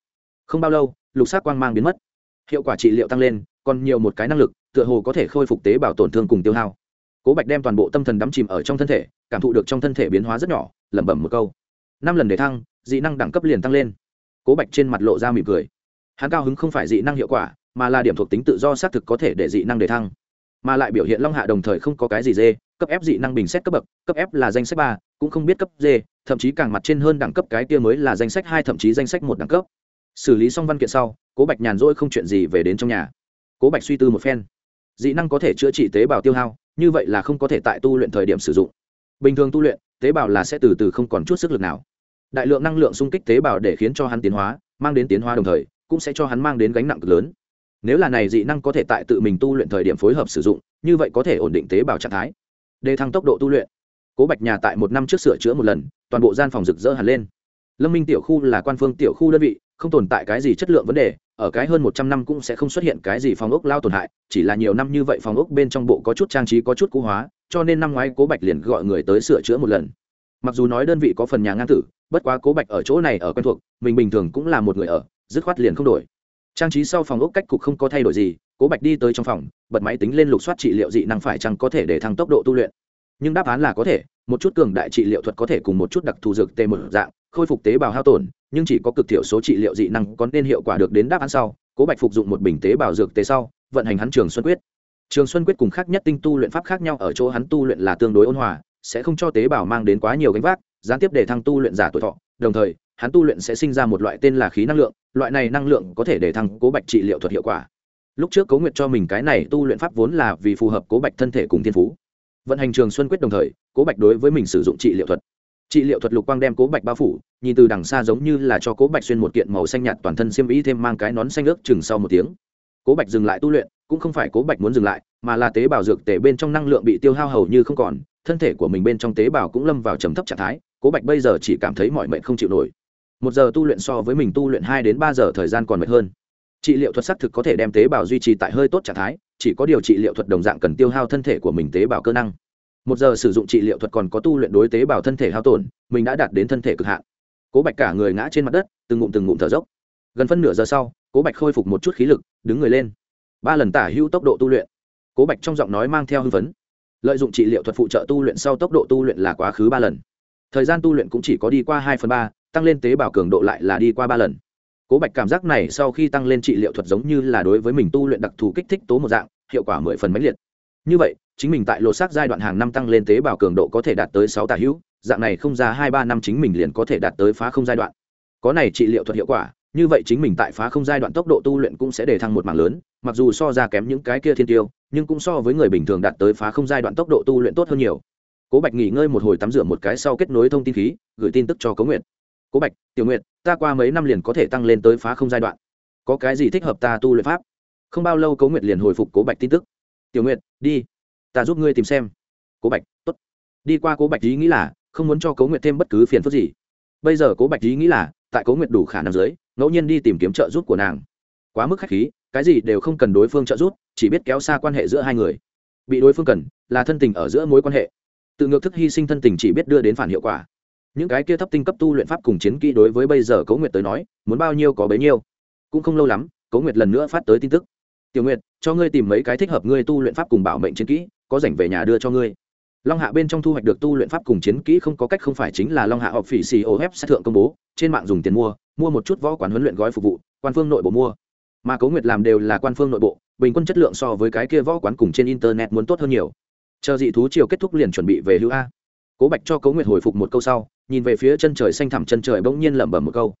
S1: Không bao lâu, lục xác quang mang biến mất. Hiệu quả trị liệu tăng lên, còn nhiều một cái năng lực, tựa hồ có thể khôi phục tế bào tổn thương cùng tiêu hao. Cố bạch đem toàn bộ tâm thần đắm chìm ở trong thân thể, cảm thụ được trong thân thể biến hóa rất nhỏ, lẩm bẩm một câu năm lần để thăng, dị năng đẳng cấp liền tăng lên. Cố bạch trên mặt lộ ra mỉm cười. Hắn cao hứng không phải dị năng hiệu quả, mà là điểm thuộc tính tự do xác thực có thể để dị năng để thăng. Mà lại biểu hiện long hạ đồng thời không có cái gì dê, cấp f dị năng bình xét cấp bậc, cấp f là danh sách ba, cũng không biết cấp dê, thậm chí càng mặt trên hơn đẳng cấp cái kia mới là danh sách hai, thậm chí danh sách một đẳng cấp. Xử lý xong văn kiện sau, cố bạch nhàn rỗi không chuyện gì về đến trong nhà. Cố bạch suy tư một phen. Dị năng có thể chữa trị tế bào tiêu hao, như vậy là không có thể tại tu luyện thời điểm sử dụng. Bình thường tu luyện, tế bào là sẽ từ từ không còn chút sức lực nào đại lượng năng lượng xung kích tế bào để khiến cho hắn tiến hóa, mang đến tiến hóa đồng thời, cũng sẽ cho hắn mang đến gánh nặng cực lớn. Nếu là này dị năng có thể tại tự mình tu luyện thời điểm phối hợp sử dụng, như vậy có thể ổn định tế bào trạng thái. Đề thăng tốc độ tu luyện. Cố bạch nhà tại một năm trước sửa chữa một lần, toàn bộ gian phòng rực rỡ hẳn lên. Lâm minh tiểu khu là quan phương tiểu khu đơn vị, không tồn tại cái gì chất lượng vấn đề, ở cái hơn một trăm năm cũng sẽ không xuất hiện cái gì phòng ốc lao tổn hại, chỉ là nhiều năm như vậy phòng ốc bên trong bộ có chút trang trí có chút cũ hóa, cho nên năm ngoái cố bạch liền gọi người tới sửa chữa một lần mặc dù nói đơn vị có phần nhà ngang tử, bất quá cố bạch ở chỗ này ở quen thuộc, mình bình thường cũng là một người ở, dứt khoát liền không đổi. Trang trí sau phòng ốc cách cục không có thay đổi gì, cố bạch đi tới trong phòng, bật máy tính lên lục soát trị liệu dị năng phải chăng có thể để thăng tốc độ tu luyện. Nhưng đáp án là có thể, một chút cường đại trị liệu thuật có thể cùng một chút đặc thù dược tê một dạng, khôi phục tế bào hao tổn, nhưng chỉ có cực thiểu số trị liệu dị năng có nên hiệu quả được đến đáp án sau, cố bạch phục dụng một bình tế bào dược tế sau, vận hành hắn trường xuân quyết. Trường xuân quyết cùng khác nhất tinh tu luyện pháp khác nhau ở chỗ hắn tu luyện là tương đối ôn hòa sẽ không cho tế bào mang đến quá nhiều gánh vác, gián tiếp để thăng tu luyện giả tuổi thọ. Đồng thời, hắn tu luyện sẽ sinh ra một loại tên là khí năng lượng, loại này năng lượng có thể để thăng cố bạch trị liệu thuật hiệu quả. Lúc trước cố nguyệt cho mình cái này tu luyện pháp vốn là vì phù hợp cố bạch thân thể cùng thiên phú. Vận hành trường xuân quyết đồng thời, cố bạch đối với mình sử dụng trị liệu thuật. Trị liệu thuật lục quang đem cố bạch bao phủ, nhìn từ đằng xa giống như là cho cố bạch xuyên một kiện màu xanh nhạt toàn thân xiêm ý thêm mang cái nón xanh ước chừng sau một tiếng. Cố bạch dừng lại tu luyện, cũng không phải cố bạch muốn dừng lại, mà là tế bào dược tể bên trong năng lượng bị tiêu hao hầu như không còn thân thể của mình bên trong tế bào cũng lâm vào trầm thấp trạng thái, cố bạch bây giờ chỉ cảm thấy mọi mệnh không chịu nổi. Một giờ tu luyện so với mình tu luyện hai đến ba giờ thời gian còn mệt hơn. Trị liệu thuật xác thực có thể đem tế bào duy trì tại hơi tốt trạng thái, chỉ có điều trị liệu thuật đồng dạng cần tiêu hao thân thể của mình tế bào cơ năng. Một giờ sử dụng trị liệu thuật còn có tu luyện đối tế bào thân thể hao tổn, mình đã đạt đến thân thể cực hạn. Cố bạch cả người ngã trên mặt đất, từng ngụm từng ngụm thở dốc. Gần phân nửa giờ sau, cố bạch khôi phục một chút khí lực, đứng người lên. Ba lần tả hữu tốc độ tu luyện. Cố bạch trong giọng nói mang theo hưng phấn lợi dụng trị liệu thuật phụ trợ tu luyện sau tốc độ tu luyện là quá khứ ba lần. Thời gian tu luyện cũng chỉ có đi qua hai phần ba, tăng lên tế bào cường độ lại là đi qua ba lần. Cố bạch cảm giác này sau khi tăng lên trị liệu thuật giống như là đối với mình tu luyện đặc thù kích thích tố một dạng, hiệu quả mười phần mãnh liệt. Như vậy, chính mình tại lột xác giai đoạn hàng năm tăng lên tế bào cường độ có thể đạt tới sáu tả hữu, dạng này không ra hai ba năm chính mình liền có thể đạt tới phá không giai đoạn. Có này trị liệu thuật hiệu quả như vậy chính mình tại phá không giai đoạn tốc độ tu luyện cũng sẽ để thăng một mảng lớn, mặc dù so ra kém những cái kia thiên tiêu, nhưng cũng so với người bình thường đạt tới phá không giai đoạn tốc độ tu luyện tốt hơn nhiều. Cố bạch nghỉ ngơi một hồi tắm rửa một cái sau kết nối thông tin khí, gửi tin tức cho cố nguyện cố bạch, tiểu nguyện ta qua mấy năm liền có thể tăng lên tới phá không giai đoạn. Có cái gì thích hợp ta tu luyện pháp? Không bao lâu cố nguyện liền hồi phục cố bạch tin tức. Tiểu nguyện đi, ta giúp ngươi tìm xem. Cố bạch t t đi qua cố bạch ý nghĩ là không muốn cho cố nguyện thêm bất cứ phiền phức gì. Bây giờ cố bạch ý nghĩ là, tại cố nguyện đủ khả năng dưới ngẫu nhiên đi tìm kiếm trợ giúp của nàng. Quá mức k h á c h khí, cái gì đều không cần đối phương trợ giúp, chỉ biết kéo xa quan hệ giữa hai người. Bị đối phương cần, là thân tình ở giữa mối quan hệ. Tự ngược thức hy sinh thân tình chỉ biết đưa đến phản hiệu quả. Những cái kia thấp tinh cấp tu luyện pháp cùng chiến kỹ đối với bây giờ cố nguyệt tới nói, muốn bao nhiêu có bấy nhiêu. Cũng không lâu lắm, cố nguyệt lần nữa phát tới tin tức. Tiểu nguyệt, cho ngươi tìm mấy cái thích hợp ngươi tu luyện pháp cùng bảo mệnh chiến kỹ, có rảnh về nhà đưa cho ngươi long hạ bên trong thu hoạch được tu luyện pháp cùng chiến kỹ không có cách không phải chính là long hạ họp phỉ xì ô hép sát thượng công bố, trên mạng dùng tiền mua mua một chút võ quán huấn luyện gói phục vụ, quan phương nội bộ mua. Mà cấu nguyệt làm đều là quan phương nội bộ, bình quân chất lượng so với cái kia võ quán cùng trên internet muốn tốt hơn nhiều. Chờ dị thú chiều kết thúc liền chuẩn bị về hữu a. Cố bạch cho cấu nguyệt hồi phục một câu sau, nhìn về phía chân trời xanh thẳm chân trời bỗng nhiên lẩm bẩm một câu.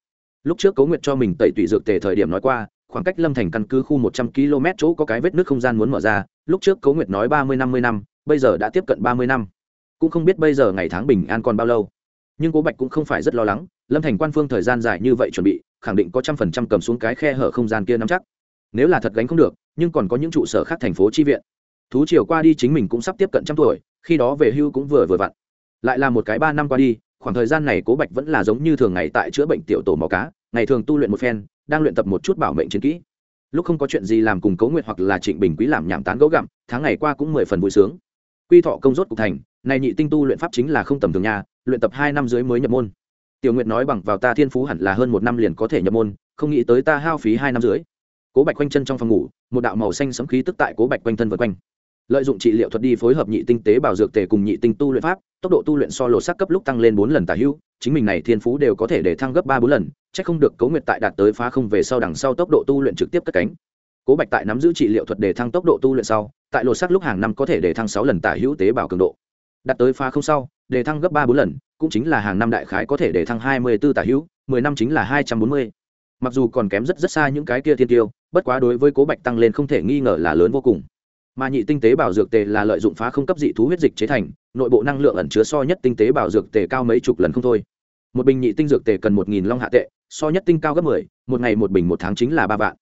S1: Lúc trước cấu nguyệt cho mình tẩy tủy dược tề thời điểm nói qua, khoảng cách lâm thành căn cứ khu một trăm km chỗ có cái vết nước không gian muốn mở ra, lúc trước cấu nguyệt nói ba mươi năm mươi năm bây giờ đã tiếp cận ba mươi năm, cũng không biết bây giờ ngày tháng bình an còn bao lâu. Nhưng cố bạch cũng không phải rất lo lắng, lâm thành quan phương thời gian dài như vậy chuẩn bị, khẳng định có trăm phần trăm cầm xuống cái khe hở không gian kia nắm chắc. Nếu là thật gánh không được, nhưng còn có những trụ sở khác thành phố chi viện. Thú chiều qua đi chính mình cũng sắp tiếp cận trăm tuổi, khi đó về hưu cũng vừa vừa vặn. Lại là một cái ba năm qua đi, khoảng thời gian này cố bạch vẫn là giống như thường ngày tại chữa bệnh tiểu tổ màu cá, ngày thường tu luyện một phen, đang luyện tập một chút bảo mệnh chiến kỹ. Lúc không có chuyện gì làm cùng cấu nguyện hoặc là trịnh bình quý làm nhảm tán gấu gặm, tháng ngày qua cũng mười phần vui sướng quy thọ công rốt cục thành, này nhị tinh tu luyện pháp chính là không tầm thường nhà luyện tập hai năm dưới mới nhập môn. Tiểu nguyệt nói bằng vào ta thiên phú hẳn là hơn một năm liền có thể nhập môn, không nghĩ tới ta hao phí hai năm dưới. Cố bạch quanh chân trong phòng ngủ, một đạo màu xanh sấm khí tức tại cố bạch quanh thân vượt quanh. Lợi dụng trị liệu thuật đi phối hợp nhị tinh tế bào dược tề cùng nhị tinh tu luyện pháp, tốc độ tu luyện so lộ sắc cấp lúc tăng lên bốn lần tả hưu chính mình này thiên phú đều có thể để thăng gấp ba bốn lần c h ắ c không được cấu nguyệt tại đạt tới phá không về sau đằng sau tốc độ tu luyện trực tiếp cất cánh cố bạch tại nắm giữ trị liệu thuật để thăng tốc độ tu luyện sau, tại lột sắc lúc hàng năm có thể để thăng sáu lần tả hữu tế bào cường độ. Đạt tới pha không sau, để thăng gấp ba bốn lần, cũng chính là hàng năm đại khái có thể để thăng hai mươi b ố tả hữu, mười năm chính là hai trăm bốn mươi. Mặc dù còn kém rất rất xa những cái kia thiên tiêu, bất quá đối với cố bạch tăng lên không thể nghi ngờ là lớn vô cùng. Mà nhị tinh tế bảo dược tề là lợi dụng phá không cấp dị thú huyết dịch chế thành, nội bộ năng lượng ẩn chứa so nhất tinh tế bảo dược tề cao mấy chục lần không thôi. Một bình nhị tinh dược tề cần một nghìn long hạ tệ, so nhất tinh cao gấp mười, một ngày một bình một tháng chính là ba vạn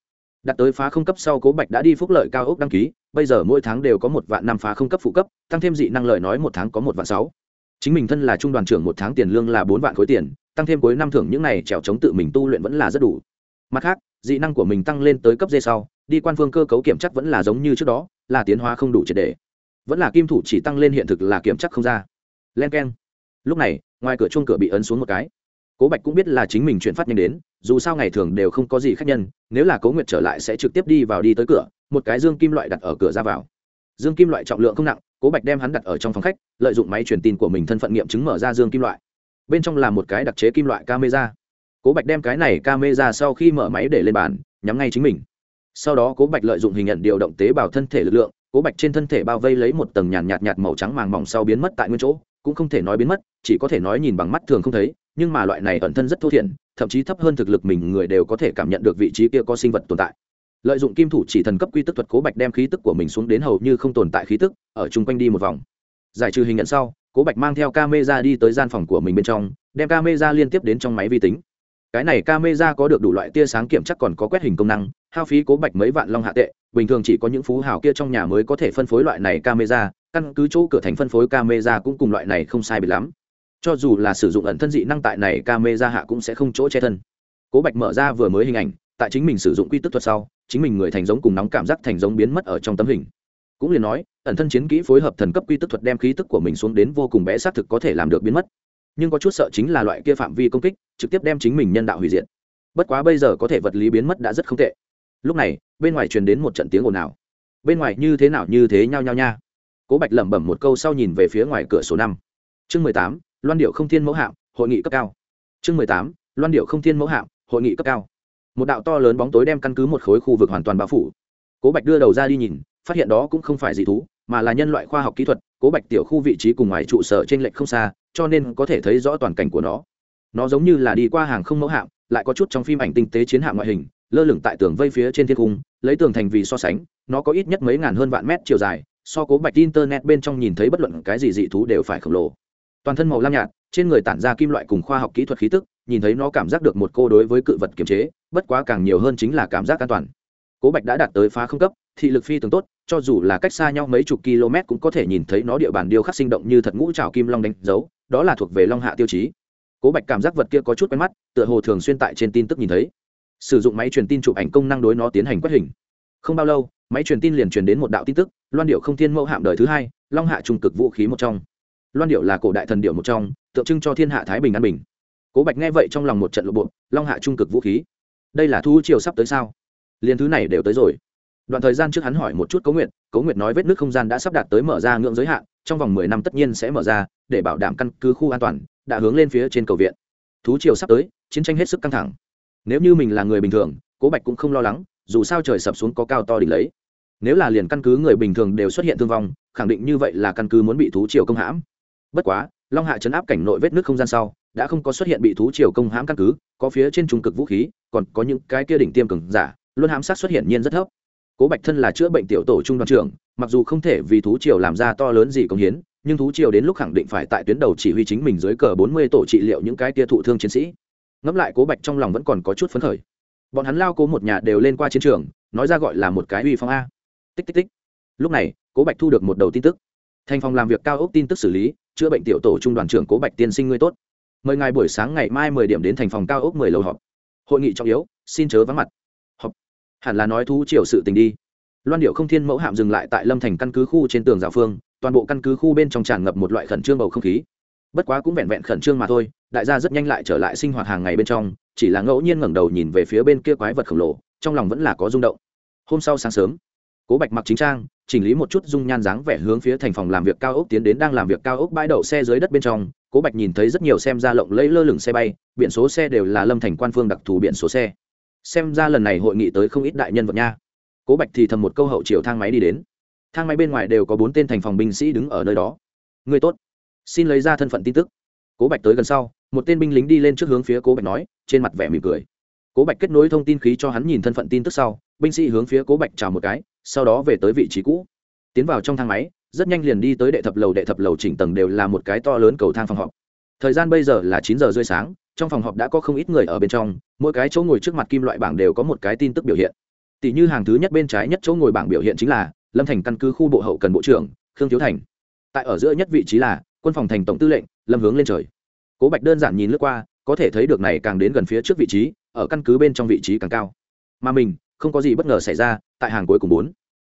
S1: đặt tới phá không cấp sau cố bạch đã đi phúc lợi cao ốc đăng ký, bây giờ mỗi tháng đều có một vạn năm phá không cấp phụ cấp, tăng thêm dị năng lợi nói một tháng có một vạn sáu. Chính mình thân là trung đoàn trưởng một tháng tiền lương là bốn vạn khối tiền, tăng thêm cuối năm thưởng những này trèo chống tự mình tu luyện vẫn là rất đủ. Mặt khác, dị năng của mình tăng lên tới cấp d sau, đi quan phương cơ cấu kiểm chắc vẫn là giống như trước đó, là tiến hóa không đủ triệt đề vẫn là kim thủ chỉ tăng lên hiện thực là kiểm chắc không ra. Len k e n lúc này, ngoài cửa chuông cửa bị ấn xuống một cái cố bạch cũng biết là chính mình chuyển phát nhanh đến, dù sao ngày thường đều không có gì khác nhân, nếu là cố nguyệt trở lại sẽ trực tiếp đi vào đi tới cửa, một cái dương kim loại đặt ở cửa ra vào. Dương kim loại trọng lượng không nặng, cố bạch đem hắn đặt ở trong phòng khách, lợi dụng máy truyền tin của mình thân phận nghiệm chứng mở ra dương kim loại. Bên trong là một cái đặc chế kim loại camera. Cố bạch đem cái này camera sau khi mở máy để lên bàn, nhắm ngay chính mình. Sau đó cố bạch lợi dụng hình nhận điều động tế bào thân thể lực lượng, cố bạch trên thân thể bao vây lấy một tầng nhàn nhạt nhạt màu trắng màng mỏng sau biến mất tại nguyên chỗ, cũng không thể nói biến mất, chỉ có thể nói nhìn bằng mắt thường không thấy nhưng mà loại này ẩn thân rất thô thiển, thậm chí thấp hơn thực lực mình người đều có thể cảm nhận được vị trí kia có sinh vật tồn tại. Lợi dụng kim thủ chỉ thần cấp quy tức thuật cố bạch đem khí tức của mình xuống đến hầu như không tồn tại khí tức, ở chung quanh đi một vòng. Giải trừ hình nhận sau, cố bạch mang theo camera đi tới gian phòng của mình bên trong, đem camera liên tiếp đến trong máy vi tính. Cái này camera có được đủ loại tia sáng kiểm chắc còn có quét hình công năng, hao phí cố bạch mấy vạn long hạ tệ, bình thường chỉ có những phú hào kia trong nhà mới có thể phân phối loại này camera căn cứ chỗ cửa thành phân phối camera cũng cùng loại này không sai bị lắm cho dù là sử dụng ẩn thân dị năng tại này ca mê ra hạ cũng sẽ không chỗ che thân. Cố bạch mở ra vừa mới hình ảnh, tại chính mình sử dụng quy tức thuật sau, chính mình người thành giống cùng nóng cảm giác thành giống biến mất ở trong tấm hình. Cũng liền nói, ẩn thân chiến kỹ phối hợp thần cấp quy tức thuật đem khí tức của mình xuống đến vô cùng bé xác thực có thể làm được biến mất. Nhưng có chút sợ chính là loại kia phạm vi công kích, trực tiếp đem chính mình nhân đạo hủy diệt. Bất quá bây giờ có thể vật lý biến mất đã rất không tệ. Lúc này, bên ngoài truyền đến một trận tiếng ồn ào. Bên ngoài như thế nào như thế nhao nhao nha. Cố bạch lẩm bẩm một câu sau nhìn về phía ngoài cửa số năm. Chương mười tám loan điệu không thiên mẫu hạng hội nghị cấp cao. Chương mười tám, loan điệu không thiên mẫu hạng hội nghị cấp cao. Một đạo to lớn bóng tối đem căn cứ một khối khu vực hoàn toàn bao phủ. Cố bạch đưa đầu ra đi nhìn, phát hiện đó cũng không phải dị thú, mà là nhân loại khoa học kỹ thuật, cố bạch tiểu khu vị trí cùng ngoài trụ sở trên lệnh không xa, cho nên có thể thấy rõ toàn cảnh của nó. Nó giống như là đi qua hàng không mẫu hạm, lại có chút trong phim ảnh tinh tế chiến hạm ngoại hình, lơ lửng tại tường vây phía trên thiên cung, lấy tường thành vì so sánh, nó có ít nhất mấy ngàn hơn vạn mét chiều dài, so cố bạch internet bên trong nhìn thấy bất luận cái gì dị thú đều phải khổng lồ toàn thân màu lam nhạt, trên người tản ra kim loại cùng khoa học kỹ thuật khí tức, nhìn thấy nó cảm giác được một cô đối với cự vật kiềm chế, bất quá càng nhiều hơn chính là cảm giác an toàn. Cố bạch đã đạt tới phá không cấp, thị lực phi thường tốt, cho dù là cách xa nhau mấy chục km cũng có thể nhìn thấy nó địa bàn điêu khắc sinh động như thật ngũ trào kim long đánh dấu, đó là thuộc về long hạ tiêu chí. Cố bạch cảm giác vật kia có chút quen mắt, tựa hồ thường xuyên tại trên tin tức nhìn thấy. Sử dụng máy truyền tin chụp ảnh công năng đối nó tiến hành quét hình. Không bao lâu, máy truyền tin liền truyền đến một đạo tin tức, loan điệu không thiên mẫu hạm đời thứ hai, long hạ trung cực vũ khí một trong loan điệu là cổ đại thần điệu một trong, tượng trưng cho thiên hạ thái bình an bình. Cố bạch nghe vậy trong lòng một trận lộ bộ long hạ trung cực vũ khí. Đây là thu chiều sắp tới sao? Liền thứ này đều tới rồi. Đoạn thời gian trước hắn hỏi một chút cấu nguyệt cấu nguyệt nói vết nước không gian đã sắp đạt tới mở ra ngưỡng giới hạn, trong vòng mười năm tất nhiên sẽ mở ra, để bảo đảm căn cứ khu an toàn, đã hướng lên phía trên cầu viện. Thú chiều sắp tới, chiến tranh hết sức căng thẳng. Nếu như mình là người bình thường, cố bạch cũng không lo lắng, dù sao trời sập xuống có cao to đỉnh lấy. Nếu là liền căn cứ người bình thường đều xuất hiện thương vong, khẳng định như vậy là căn cứ muốn bị thú triều công hãm bất quá, long hạ chấn áp cảnh nội vết nước không gian sau, đã không có xuất hiện bị thú triều công hãm căn cứ, có phía trên trung cực vũ khí, còn có những cái kia đỉnh tiêm cường giả luôn hãm sát xuất hiện nhiên rất thấp. Cố bạch thân là chữa bệnh tiểu tổ trung đoàn trưởng, mặc dù không thể vì thú triều làm ra to lớn gì công hiến, nhưng thú triều đến lúc khẳng định phải tại tuyến đầu chỉ huy chính mình dưới cờ bốn mươi tổ trị liệu những cái tia thụ thương chiến sĩ. Ngẫm lại cố bạch trong lòng vẫn còn có chút phấn khởi. Bọn hắn lao cố một nhà đều lên qua chiến trường, nói ra gọi là một cái uy phong a. Tích tích tích. Lúc này, cố bạch thu được một đầu tin tức. Thành phòng làm việc cao ốc tin tức xử lý chữa bệnh tiểu tổ trung đoàn trưởng cố bạch tiên sinh ngươi tốt. Mời ngài buổi sáng ngày mai mười điểm đến thành phòng cao ốc mười lầu họp. Hội nghị trọng yếu, xin chớ vắng mặt. Họp. Hẳn là nói thú triều sự tình đi. Loan điệu không thiên mẫu hạm dừng lại tại lâm thành căn cứ khu trên tường giả phương, toàn bộ căn cứ khu bên trong tràn ngập một loại khẩn trương bầu không khí. Bất quá cũng vẹn vẹn khẩn trương mà thôi, đại gia rất nhanh lại trở lại sinh hoạt hàng ngày bên trong, chỉ là ngẫu nhiên ngẩng đầu nhìn về phía bên kia quái vật khổng lồ, trong lòng vẫn là có rung động. Hôm sau sáng sớm, cố bạch mặc chính trang chỉnh lý một chút dung nhan dáng vẻ hướng phía thành phòng làm việc cao ốc tiến đến đang làm việc cao ốc bãi đậu xe dưới đất bên trong. Cố bạch nhìn thấy rất nhiều xem ra lộng lẫy lơ lửng xe bay, biển số xe đều là lâm thành quan phương đặc thù biển số xe. Xem ra lần này hội nghị tới không ít đại nhân vật nha. Cố bạch thì thầm một câu hậu chiều thang máy đi đến. Thang máy bên ngoài đều có bốn tên thành phòng binh sĩ đứng ở nơi đó. Người tốt, xin lấy ra thân phận tin tức. Cố bạch tới gần sau, một tên binh lính đi lên trước hướng phía cố bạch nói, trên mặt vẻ mỉm cười cố bạch kết nối thông tin khí cho hắn nhìn thân phận tin tức sau, binh sĩ hướng phía cố bạch chào một cái, sau đó về tới vị trí cũ. Tiến vào trong thang máy, rất nhanh liền đi tới đệ thập lầu, đệ thập lầu chỉnh tầng đều là một cái to lớn cầu thang phòng họp. Thời gian bây giờ là chín giờ rưỡi sáng, trong phòng họp đã có không ít người ở bên trong, mỗi cái chỗ ngồi trước mặt kim loại bảng đều có một cái tin tức biểu hiện. Tỷ như hàng thứ nhất bên trái nhất chỗ ngồi bảng biểu hiện chính là, lâm thành căn cứ khu bộ hậu cần bộ trưởng, khương thiếu thành. Tại ở giữa nhất vị trí là, quân phòng thành tổng tư lệnh, lâm hướng lên trời. Cố bạch đơn giản nhìn lướt qua, có thể thấy được này càng đến gần phía trước vị trí ở căn cứ bên trong vị trí càng cao. Mà mình, không có gì bất ngờ xảy ra, tại hàng cuối cùng bốn.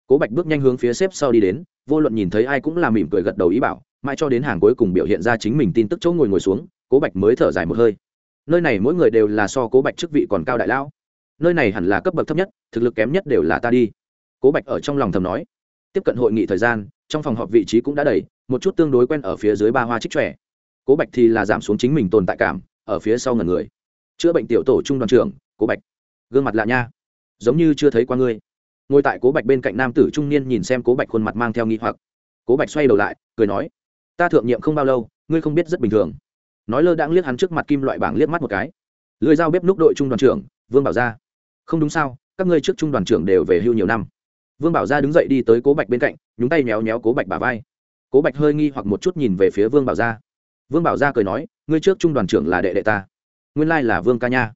S1: Cố bạch bước nhanh hướng phía xếp sau đi đến, vô luận nhìn thấy ai cũng là mỉm cười gật đầu ý bảo, mãi cho đến hàng cuối cùng biểu hiện ra chính mình tin tức chỗ ngồi ngồi xuống, cố bạch mới thở dài một hơi. Nơi này mỗi người đều là so cố bạch chức vị còn cao đại lão. Nơi này hẳn là cấp bậc thấp nhất, thực lực kém nhất đều là ta đi. Cố bạch ở trong lòng thầm nói. Tiếp cận hội nghị thời gian, trong phòng họp vị trí cũng đã đầy, một chút tương đối quen ở phía dưới ba hoa trích trẻ. Cố bạch thì là giảm xuống chính mình tồn tại cảm, ở phía sau ngần người chữa bệnh tiểu tổ trung đoàn trưởng, cố bạch. Gương mặt lạ nha. Giống như chưa thấy qua ngươi. Ngồi tại cố bạch bên cạnh nam tử trung niên nhìn xem cố bạch khuôn mặt mang theo nghi hoặc. Cố bạch xoay đầu lại, cười nói, ta thượng nhiệm không bao lâu, ngươi không biết rất bình thường. Nói lơ đãng liếc hắn trước mặt kim loại bảng liếc mắt một cái. Lưới dao bếp núc đội trung đoàn trưởng, vương bảo gia. Không đúng sao, các ngươi trước trung đoàn trưởng đều về hưu nhiều năm. Vương bảo gia đứng dậy đi tới cố bạch bên cạnh, nhúng tay méo méo cố bạch bà vai. Cố bạch hơi nghi hoặc một chút nhìn về phía vương bảo gia. Vương bảo gia cười nói, ngươi trước trung đoàn trưởng là đệ đệ ta nguyên lai là vương ca nha.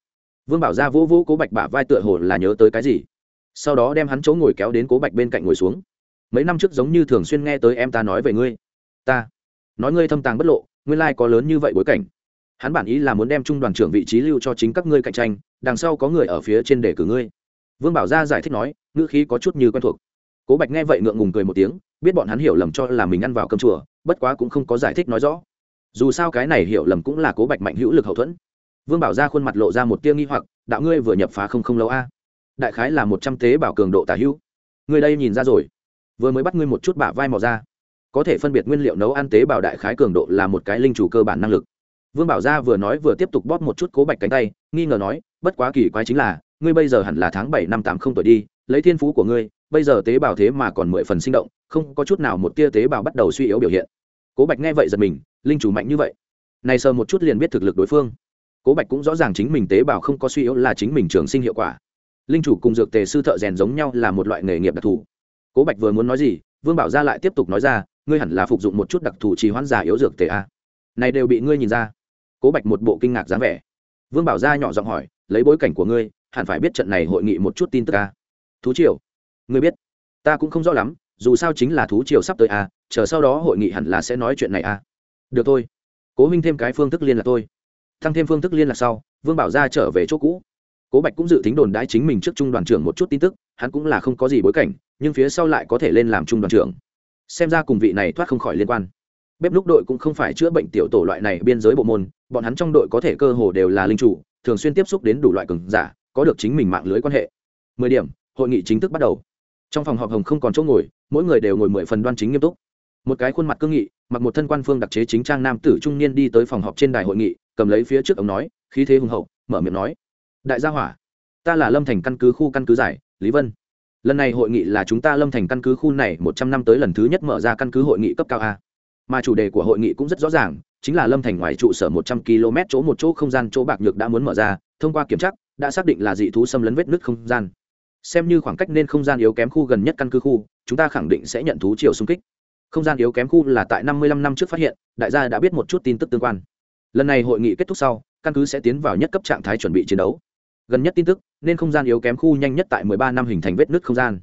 S1: Vương bảo gia vỗ vỗ cố bạch bả vai tựa hồ là nhớ tới cái gì. Sau đó đem hắn chỗ ngồi kéo đến cố bạch bên cạnh ngồi xuống. Mấy năm trước giống như thường xuyên nghe tới em ta nói về ngươi. Ta nói ngươi thâm tàng bất lộ, nguyên lai có lớn như vậy bối cảnh. Hắn bản ý là muốn đem trung đoàn trưởng vị trí lưu cho chính các ngươi cạnh tranh, đằng sau có người ở phía trên để cử ngươi. Vương bảo gia giải thích nói, ngữ khí có chút như quen thuộc. Cố bạch nghe vậy ngượng ngùng cười một tiếng, biết bọn hắn hiểu lầm cho là mình ăn vào cơm chùa, bất quá cũng không có giải thích nói rõ. Dù sao cái này hiểu lầm cũng là cố bạch mạnh hữu lực hậu thuẫn vương bảo ra khuôn mặt lộ ra một tia nghi hoặc, đạo ngươi vừa nhập phá không không lâu a. Đại khái là một trăm tế bảo cường độ tả hữu. Ngươi đây nhìn ra rồi. Vừa mới bắt ngươi một chút bả vai mò ra. Có thể phân biệt nguyên liệu nấu ăn tế bào đại khái cường độ là một cái linh chủ cơ bản năng lực. Vương bảo gia vừa nói vừa tiếp tục bóp một chút cố bạch cánh tay, nghi ngờ nói, bất quá kỳ quái chính là, ngươi bây giờ hẳn là tháng bảy năm tám không tuổi đi, lấy thiên phú của ngươi, bây giờ tế bào thế mà còn mười phần sinh động, không có chút nào một tia tế bào bắt đầu suy yếu biểu hiện. Cố bạch nghe vậy giật mình, linh chủ mạnh như vậy. Này sờ một chút liền biết thực lực đối phương cố bạch cũng rõ ràng chính mình tế bào không có suy yếu là chính mình trường sinh hiệu quả. Linh chủ cùng dược tề sư thợ rèn giống nhau là một loại nghề nghiệp đặc thù. Cố bạch vừa muốn nói gì, vương bảo gia lại tiếp tục nói ra, ngươi hẳn là phục dụng một chút đặc thù trì hoãn giả yếu dược tề a. Này đều bị ngươi nhìn ra. Cố bạch một bộ kinh ngạc dáng vẻ. Vương bảo gia nhỏ giọng hỏi, lấy bối cảnh của ngươi, hẳn phải biết trận này hội nghị một chút tin tức a? Thú triều. Ngươi biết. Ta cũng không rõ lắm, dù sao chính là thú triều sắp tới a, chờ sau đó hội nghị hẳn là sẽ nói chuyện này a. Được thôi. Cố minh thêm cái phương thức liên lạc tôi tăng thêm phương thức liên lạc sau, vương bảo gia trở về chỗ cũ. Cố bạch cũng dự tính đồn đãi chính mình trước trung đoàn trưởng một chút tin tức, hắn cũng là không có gì bối cảnh, nhưng phía sau lại có thể lên làm trung đoàn trưởng. Xem ra cùng vị này thoát không khỏi liên quan. Bếp lúc đội cũng không phải chữa bệnh tiểu tổ loại này biên giới bộ môn, bọn hắn trong đội có thể cơ hồ đều là linh chủ, thường xuyên tiếp xúc đến đủ loại cường giả, có được chính mình mạng lưới quan hệ. Mười điểm, hội nghị chính thức bắt đầu. Trong phòng họp hồng không còn chỗ ngồi, mỗi người đều ngồi mười phần đoan chính nghiêm túc. Một cái khuôn mặt cương nghị, mặc một thân quan phương đặc chế chính trang nam tử trung niên đi tới phòng họp trên đài hội nghị cầm lấy phía trước ông nói, khí thế hùng hậu, mở miệng nói, đại gia hỏa, ta là lâm thành căn cứ khu căn cứ giải, lý vân. Lần này hội nghị là chúng ta lâm thành căn cứ khu này một trăm năm tới lần thứ nhất mở ra căn cứ hội nghị cấp cao a. Mà chủ đề của hội nghị cũng rất rõ ràng, chính là lâm thành ngoài trụ sở một trăm km chỗ một chỗ không gian chỗ bạc nhược đã muốn mở ra, thông qua kiểm tra, đã xác định là dị thú xâm lấn vết nứt không gian. Xem như khoảng cách nên không gian yếu kém khu gần nhất căn cứ khu, chúng ta khẳng định sẽ nhận thú chiều xung kích. Không gian yếu kém khu là tại năm mươi lăm năm trước phát hiện, đại gia đã biết một chút tin tức tương quan lần này hội nghị kết thúc sau, căn cứ sẽ tiến vào nhất cấp trạng thái chuẩn bị chiến đấu. Gần nhất tin tức, nên không gian yếu kém khu nhanh nhất tại 13 năm hình thành vết nứt không gian.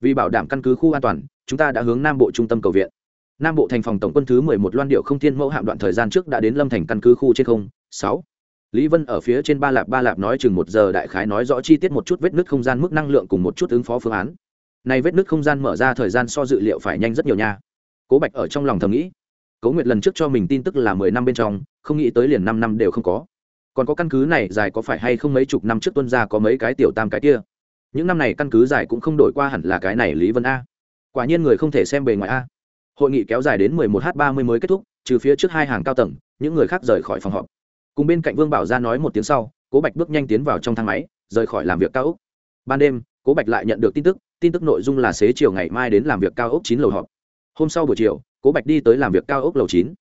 S1: Vì bảo đảm căn cứ khu an toàn, chúng ta đã hướng nam bộ trung tâm cầu viện. Nam bộ thành phòng tổng quân thứ 11 loan điệu không thiên mẫu hạm đoạn thời gian trước đã đến lâm thành căn cứ khu trên không, sáu. Lý vân ở phía trên ba lạp ba lạp nói chừng một giờ đại khái nói rõ chi tiết một chút vết nứt không gian mức năng lượng cùng một chút ứng phó phương án. Này vết nứt không gian mở ra thời gian so dự liệu phải nhanh rất nhiều nha. Cố bạch ở trong lòng thầm nghĩ cố nguyệt lần trước cho mình tin tức là mười năm bên trong, không nghĩ tới liền năm năm đều không có. Còn có căn cứ này dài có phải hay không mấy chục năm trước tuân ra có mấy cái tiểu tam cái kia? Những năm này căn cứ dài cũng không đổi qua hẳn là cái này lý vân a. Quả nhiên người không thể xem bề ngoài a. Hội nghị kéo dài đến 11 h 30 mới kết thúc, trừ phía trước hai hàng cao tầng, những người khác rời khỏi phòng họp. Cùng bên cạnh vương bảo ra nói một tiếng sau, cố bạch bước nhanh tiến vào trong thang máy, rời khỏi làm việc cao ốc. Ban đêm, cố bạch lại nhận được tin tức tin tức nội dung là xế chiều ngày mai đến làm việc cao ốc chín lầu họp. Hôm sau buổi chiều cố bạch đi tới làm việc cao ốc lầu chín.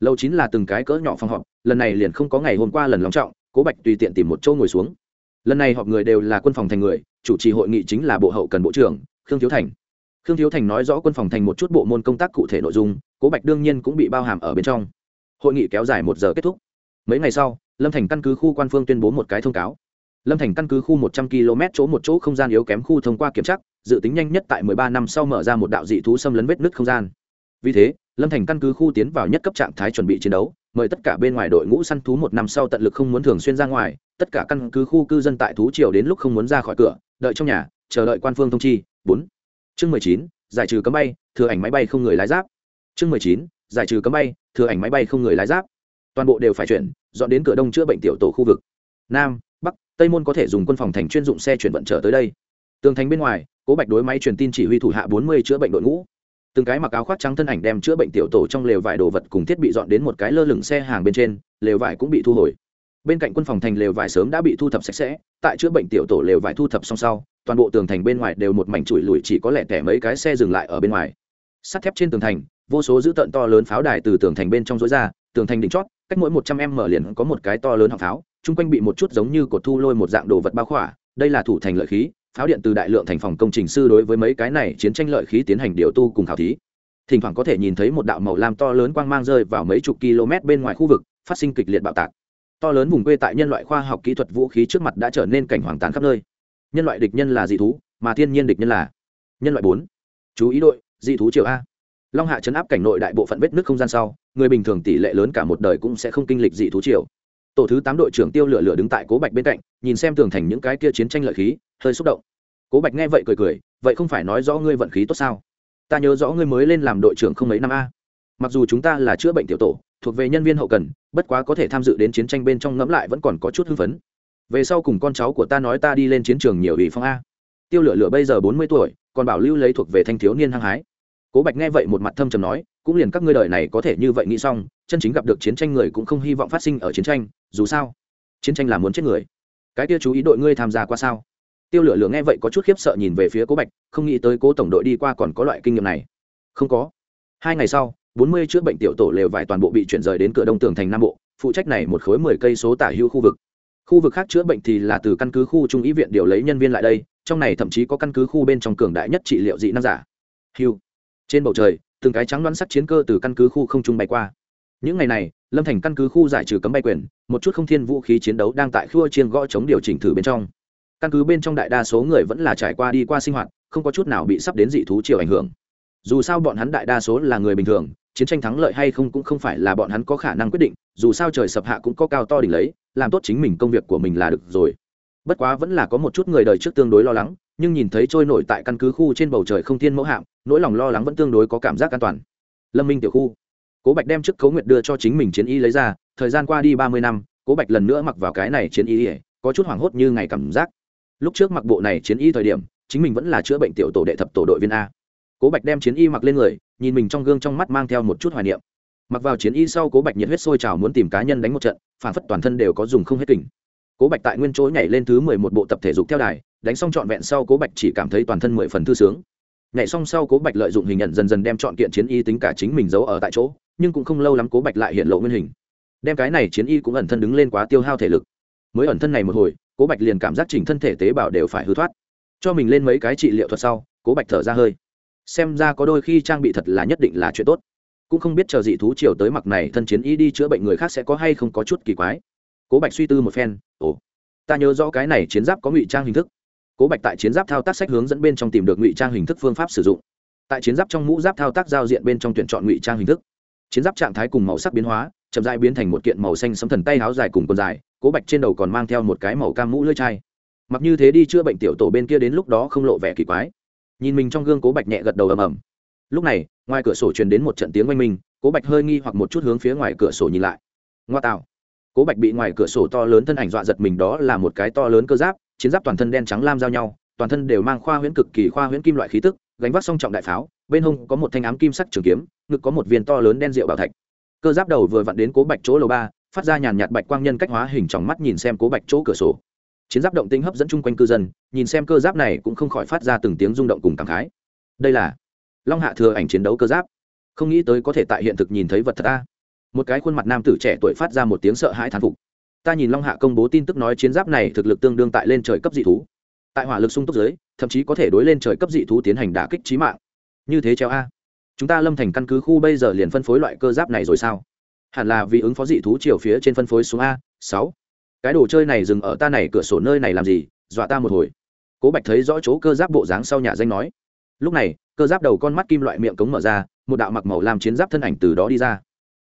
S1: Lầu chín là từng cái cỡ nhỏ phòng họp, lần này liền không có ngày hôm qua lần long trọng, cố bạch tùy tiện tìm một chỗ ngồi xuống. Lần này họp người đều là quân phòng thành người, chủ trì hội nghị chính là bộ hậu cần bộ trưởng, khương thiếu thành. Khương thiếu thành nói rõ quân phòng thành một chút bộ môn công tác cụ thể nội dung, cố bạch đương nhiên cũng bị bao hàm ở bên trong. Hội nghị kéo dài một giờ kết thúc. Mấy ngày sau, lâm thành căn cứ khu quan phương tuyên bố một cái thông cáo. Lâm thành căn cứ khu một trăm km chỗ một chỗ không gian yếu kém khu thông qua kiểm tra, dự tính nhanh nhất tại mười ba năm sau mở ra một đạo dị thú xâm lấn vết nứt không gian vì thế, lâm thành căn cứ khu tiến vào nhất cấp trạng thái chuẩn bị chiến đấu, mời tất cả bên ngoài đội ngũ săn thú một năm sau tận lực không muốn thường xuyên ra ngoài, tất cả căn cứ khu cư dân tại thú triều đến lúc không muốn ra khỏi cửa, đợi trong nhà, chờ đợi quan phương thông chi. Bốn. Chương mười chín, giải trừ cấm bay, thừa ảnh máy bay không người lái giáp. Chương mười chín, giải trừ cấm bay, thừa ảnh máy bay không người lái giáp. Toàn bộ đều phải chuyển, dọn đến cửa đông chữa bệnh tiểu tổ khu vực. Nam, bắc, tây môn có thể dùng quân phòng thành chuyên dụng xe chuyển vận trở tới đây. Tường thành bên ngoài, cố bạch đối máy truyền tin chỉ huy thủ hạ bốn mươi chữa bệnh đội ngũ từng cái mặc áo khoác trắng thân ảnh đem chữa bệnh tiểu tổ trong lều vải đồ vật cùng thiết bị dọn đến một cái lơ lửng xe hàng bên trên, lều vải cũng bị thu hồi. Bên cạnh quân phòng thành lều vải sớm đã bị thu thập sạch sẽ, tại chữa bệnh tiểu tổ lều vải thu thập xong sau, toàn bộ tường thành bên ngoài đều một mảnh chùi lùi chỉ có lẻ tẻ mấy cái xe dừng lại ở bên ngoài. Sắt thép trên tường thành, vô số dữ tợn to lớn pháo đài từ tường thành bên trong rối ra, tường thành đỉnh chót, cách mỗi một trăm em mở liền có một cái to lớn họng pháo, chung quanh bị một chút giống như cột thu lôi một dạng đồ vật bao khỏa, đây là thủ thành lợi khí pháo điện từ đại lượng thành phòng công trình sư đối với mấy cái này chiến tranh lợi khí tiến hành điều tu cùng khảo thí. Thỉnh thoảng có thể nhìn thấy một đạo màu lam to lớn quang mang rơi vào mấy chục km bên ngoài khu vực, phát sinh kịch liệt bạo tạc. To lớn vùng quê tại nhân loại khoa học kỹ thuật vũ khí trước mặt đã trở nên cảnh hoàng tàn khắp nơi. Nhân loại địch nhân là dị thú, mà thiên nhiên địch nhân là nhân loại bốn. Chú ý đội, dị thú triều a. Long hạ chấn áp cảnh nội đại bộ phận vết nước không gian sau, người bình thường tỷ lệ lớn cả một đời cũng sẽ không kinh lịch dị thú triều tổ thứ tám đội trưởng tiêu lửa lửa đứng tại cố bạch bên cạnh, nhìn xem tường thành những cái kia chiến tranh lợi khí, hơi xúc động. Cố bạch nghe vậy cười cười, vậy không phải nói rõ ngươi vận khí tốt sao? Ta nhớ rõ ngươi mới lên làm đội trưởng không mấy năm a. Mặc dù chúng ta là chữa bệnh tiểu tổ, thuộc về nhân viên hậu cần, bất quá có thể tham dự đến chiến tranh bên trong ngẫm lại vẫn còn có chút hưng phấn. Về sau cùng con cháu của ta nói ta đi lên chiến trường nhiều ủy phong a. Tiêu lửa lửa bây giờ bốn mươi tuổi, còn bảo lưu lấy thuộc về thanh thiếu niên hăng hái. Cố bạch nghe vậy một mặt thâm trầm nói, cũng liền các ngươi đời này có thể như vậy nghĩ xong, chân chính gặp được chiến tranh người cũng không hy vọng phát sinh ở chiến tranh dù sao, chiến tranh là muốn chết người. Cái kia chú ý đội ngươi tham gia qua sao? Tiêu lửa lửa nghe vậy có chút khiếp sợ nhìn về phía cố bạch, không nghĩ tới cố tổng đội đi qua còn có loại kinh nghiệm này. Không có. Hai ngày sau, bốn mươi chữa bệnh tiểu tổ lều vải toàn bộ bị chuyển rời đến cửa đông tường thành nam bộ, phụ trách này một khối mười cây số tả hữu khu vực. Khu vực khác chữa bệnh thì là từ căn cứ khu trung ý viện điều lấy nhân viên lại đây, trong này thậm chí có căn cứ khu bên trong cường đại nhất trị liệu dị năng giả. Hưu. Trên bầu trời, từng cái trắng đoán sắt chiến cơ từ căn cứ khu không trung bay qua. Những ngày này lâm thành căn cứ khu giải trừ cấm bay quyền, một chút không thiên vũ khí chiến đấu đang tại khua chiên gõ chống điều chỉnh thử bên trong. Căn cứ bên trong đại đa số người vẫn là trải qua đi qua sinh hoạt, không có chút nào bị sắp đến dị thú chiều ảnh hưởng. Dù sao bọn hắn đại đa số là người bình thường, chiến tranh thắng lợi hay không cũng không phải là bọn hắn có khả năng quyết định, dù sao trời sập hạ cũng có cao to đỉnh lấy, làm tốt chính mình công việc của mình là được rồi. Bất quá vẫn là có một chút người đời trước tương đối lo lắng, nhưng nhìn thấy trôi nổi tại căn cứ khu trên bầu trời không thiên mẫu hạm, nỗi lòng lo lắng vẫn tương đối có cảm giác an toàn. Lâm minh tiểu khu cố bạch đem trước cấu nguyệt đưa cho chính mình chiến y lấy ra, thời gian qua đi ba mươi năm, cố bạch lần nữa mặc vào cái này chiến y, có chút hoảng hốt như ngày cảm giác. Lúc trước mặc bộ này chiến y thời điểm, chính mình vẫn là chữa bệnh tiểu tổ đệ thập tổ đội viên a. Cố bạch đem chiến y mặc lên người, nhìn mình trong gương trong mắt mang theo một chút hoài niệm. Mặc vào chiến y sau, cố bạch nhiệt huyết sôi trào muốn tìm cá nhân đánh một trận, phản phất toàn thân đều có dùng không hết kình. Cố bạch tại nguyên chỗ nhảy lên thứ mười một bộ tập thể dục theo đài, đánh xong trọn vẹn sau, cố bạch chỉ cảm thấy toàn thân mười phần thư sướng nhảy xong sau cố bạch lợi dụng hình nhận dần dần đem chọn kiện chiến y tính cả chính mình giấu ở tại chỗ, nhưng cũng không lâu lắm cố bạch lại hiện lộ nguyên hình. Đem cái này chiến y cũng ẩn thân đứng lên quá tiêu hao thể lực. Mới ẩn thân này một hồi, cố bạch liền cảm giác chỉnh thân thể tế bào đều phải hư thoát. Cho mình lên mấy cái trị liệu thuật sau, cố bạch thở ra hơi. Xem ra có đôi khi trang bị thật là nhất định là chuyện tốt. Cũng không biết chờ dị thú chiều tới mặc này thân chiến y đi chữa bệnh người khác sẽ có hay không có chút kỳ quái. Cố bạch suy tư một phen, ồ, ta nhớ rõ cái này chiến giáp có ngụy trang hình thức cố bạch tại chiến giáp thao tác sách hướng dẫn bên trong tìm được ngụy trang hình thức phương pháp sử dụng. Tại chiến giáp trong mũ giáp thao tác giao diện bên trong tuyển chọn ngụy trang hình thức. Chiến giáp trạng thái cùng màu sắc biến hóa, chậm dại biến thành một kiện màu xanh sấm thần tay áo dài cùng quần dài, cố bạch trên đầu còn mang theo một cái màu cam mũ lưỡi chai. Mặc như thế đi chữa bệnh tiểu tổ bên kia đến lúc đó không lộ vẻ kỳ quái. Nhìn mình trong gương cố bạch nhẹ gật đầu ầm ầm. Lúc này, ngoài cửa sổ truyền đến một trận tiếng oanh minh, cố bạch hơi nghi hoặc một chút hướng phía ngoài cửa sổ nhìn lại. Ngoa tạo. Cố bạch bị ngoài cửa sổ to lớn thân ảnh dọa giật mình, đó là một cái to lớn cơ giáp chiến giáp toàn thân đen trắng lam giao nhau, toàn thân đều mang khoa huyễn cực kỳ khoa huyễn kim loại khí tức, gánh vác song trọng đại pháo, bên hông có một thanh ám kim sắc trường kiếm, ngực có một viên to lớn đen rượu bảo thạch. Cơ giáp đầu vừa vặn đến cố bạch chỗ lầu ba, phát ra nhàn nhạt bạch quang nhân cách hóa hình trong mắt nhìn xem cố bạch chỗ cửa sổ. Chiến giáp động tinh hấp dẫn chung quanh cư dân, nhìn xem cơ giáp này cũng không khỏi phát ra từng tiếng rung động cùng cảm khái. Đây là long hạ thừa ảnh chiến đấu cơ giáp. Không nghĩ tới có thể tại hiện thực nhìn thấy vật thật a. một cái khuôn mặt nam tử trẻ tuổi phát ra một tiếng sợ hãi thán phục ta nhìn long hạ công bố tin tức nói chiến giáp này thực lực tương đương tại lên trời cấp dị thú. Tại hỏa lực sung túc giới, thậm chí có thể đối lên trời cấp dị thú tiến hành đả kích trí mạng. Như thế treo a. Chúng ta lâm thành căn cứ khu bây giờ liền phân phối loại cơ giáp này rồi sao? Hẳn là vì ứng phó dị thú chiều phía trên phân phối xuống a, sáu. Cái đồ chơi này dừng ở ta này cửa sổ nơi này làm gì? Dọa ta một hồi. Cố bạch thấy rõ chỗ cơ giáp bộ dáng sau nhà danh nói. Lúc này, cơ giáp đầu con mắt kim loại miệng cống mở ra, một đạo mặc màu làm chiến giáp thân ảnh từ đó đi ra.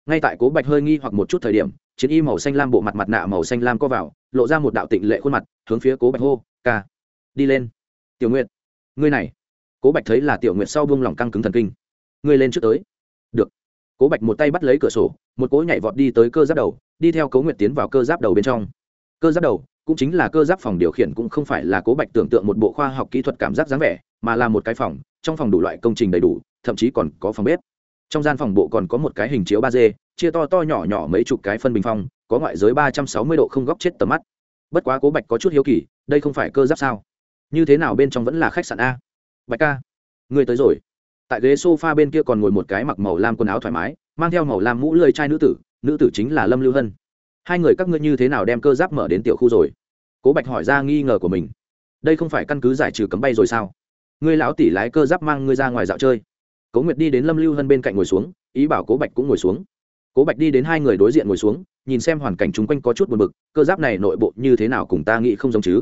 S1: Ngay tại cố bạch hơi nghi hoặc một chút thời điểm chiến y màu xanh lam bộ mặt mặt nạ màu xanh lam co vào, lộ ra một đạo tịnh lệ khuôn mặt, hướng phía cố bạch hô, ca, đi lên. Tiểu nguyệt, ngươi này. Cố bạch thấy là tiểu nguyệt sau buông lỏng căng cứng thần kinh. Ngươi lên trước tới. Được. Cố bạch một tay bắt lấy cửa sổ, một cố nhảy vọt đi tới cơ giáp đầu, đi theo cố nguyệt tiến vào cơ giáp đầu bên trong. Cơ giáp đầu cũng chính là cơ giáp phòng điều khiển, cũng không phải là cố bạch tưởng tượng một bộ khoa học kỹ thuật cảm giác dáng vẻ, mà là một cái phòng, trong phòng đủ loại công trình đầy đủ, thậm chí còn có phòng bếp. Trong gian phòng bộ còn có một cái hình chiếu ba d chia to to nhỏ nhỏ mấy chục cái phân bình phong, có ngoại giới ba trăm sáu mươi độ không góc chết tầm mắt. Bất quá cố bạch có chút hiếu kỳ, đây không phải cơ giáp sao? Như thế nào bên trong vẫn là khách sạn a? Bạch ca, người tới rồi. Tại ghế s o f a bên kia còn ngồi một cái mặc màu lam quần áo thoải mái, mang theo màu lam mũ lơi chai nữ tử nữ tử chính là lâm lưu hân. Hai người các ngươi như thế nào đem cơ giáp mở đến tiểu khu rồi? Cố bạch hỏi ra nghi ngờ của mình. Đây không phải căn cứ giải trừ cấm bay rồi sao? Ngươi lão tỷ lái cơ giáp mang ngươi ra ngoài dạo chơi. Cố nguyệt đi đến lâm lưu hân bên cạnh ngồi xuống, ý bảo cố bạch cũng ngồi xuống cố bạch đi đến hai người đối diện ngồi xuống, nhìn xem hoàn cảnh chung quanh có chút buồn bực, cơ giáp này nội bộ như thế nào cùng ta nghĩ không giống chứ?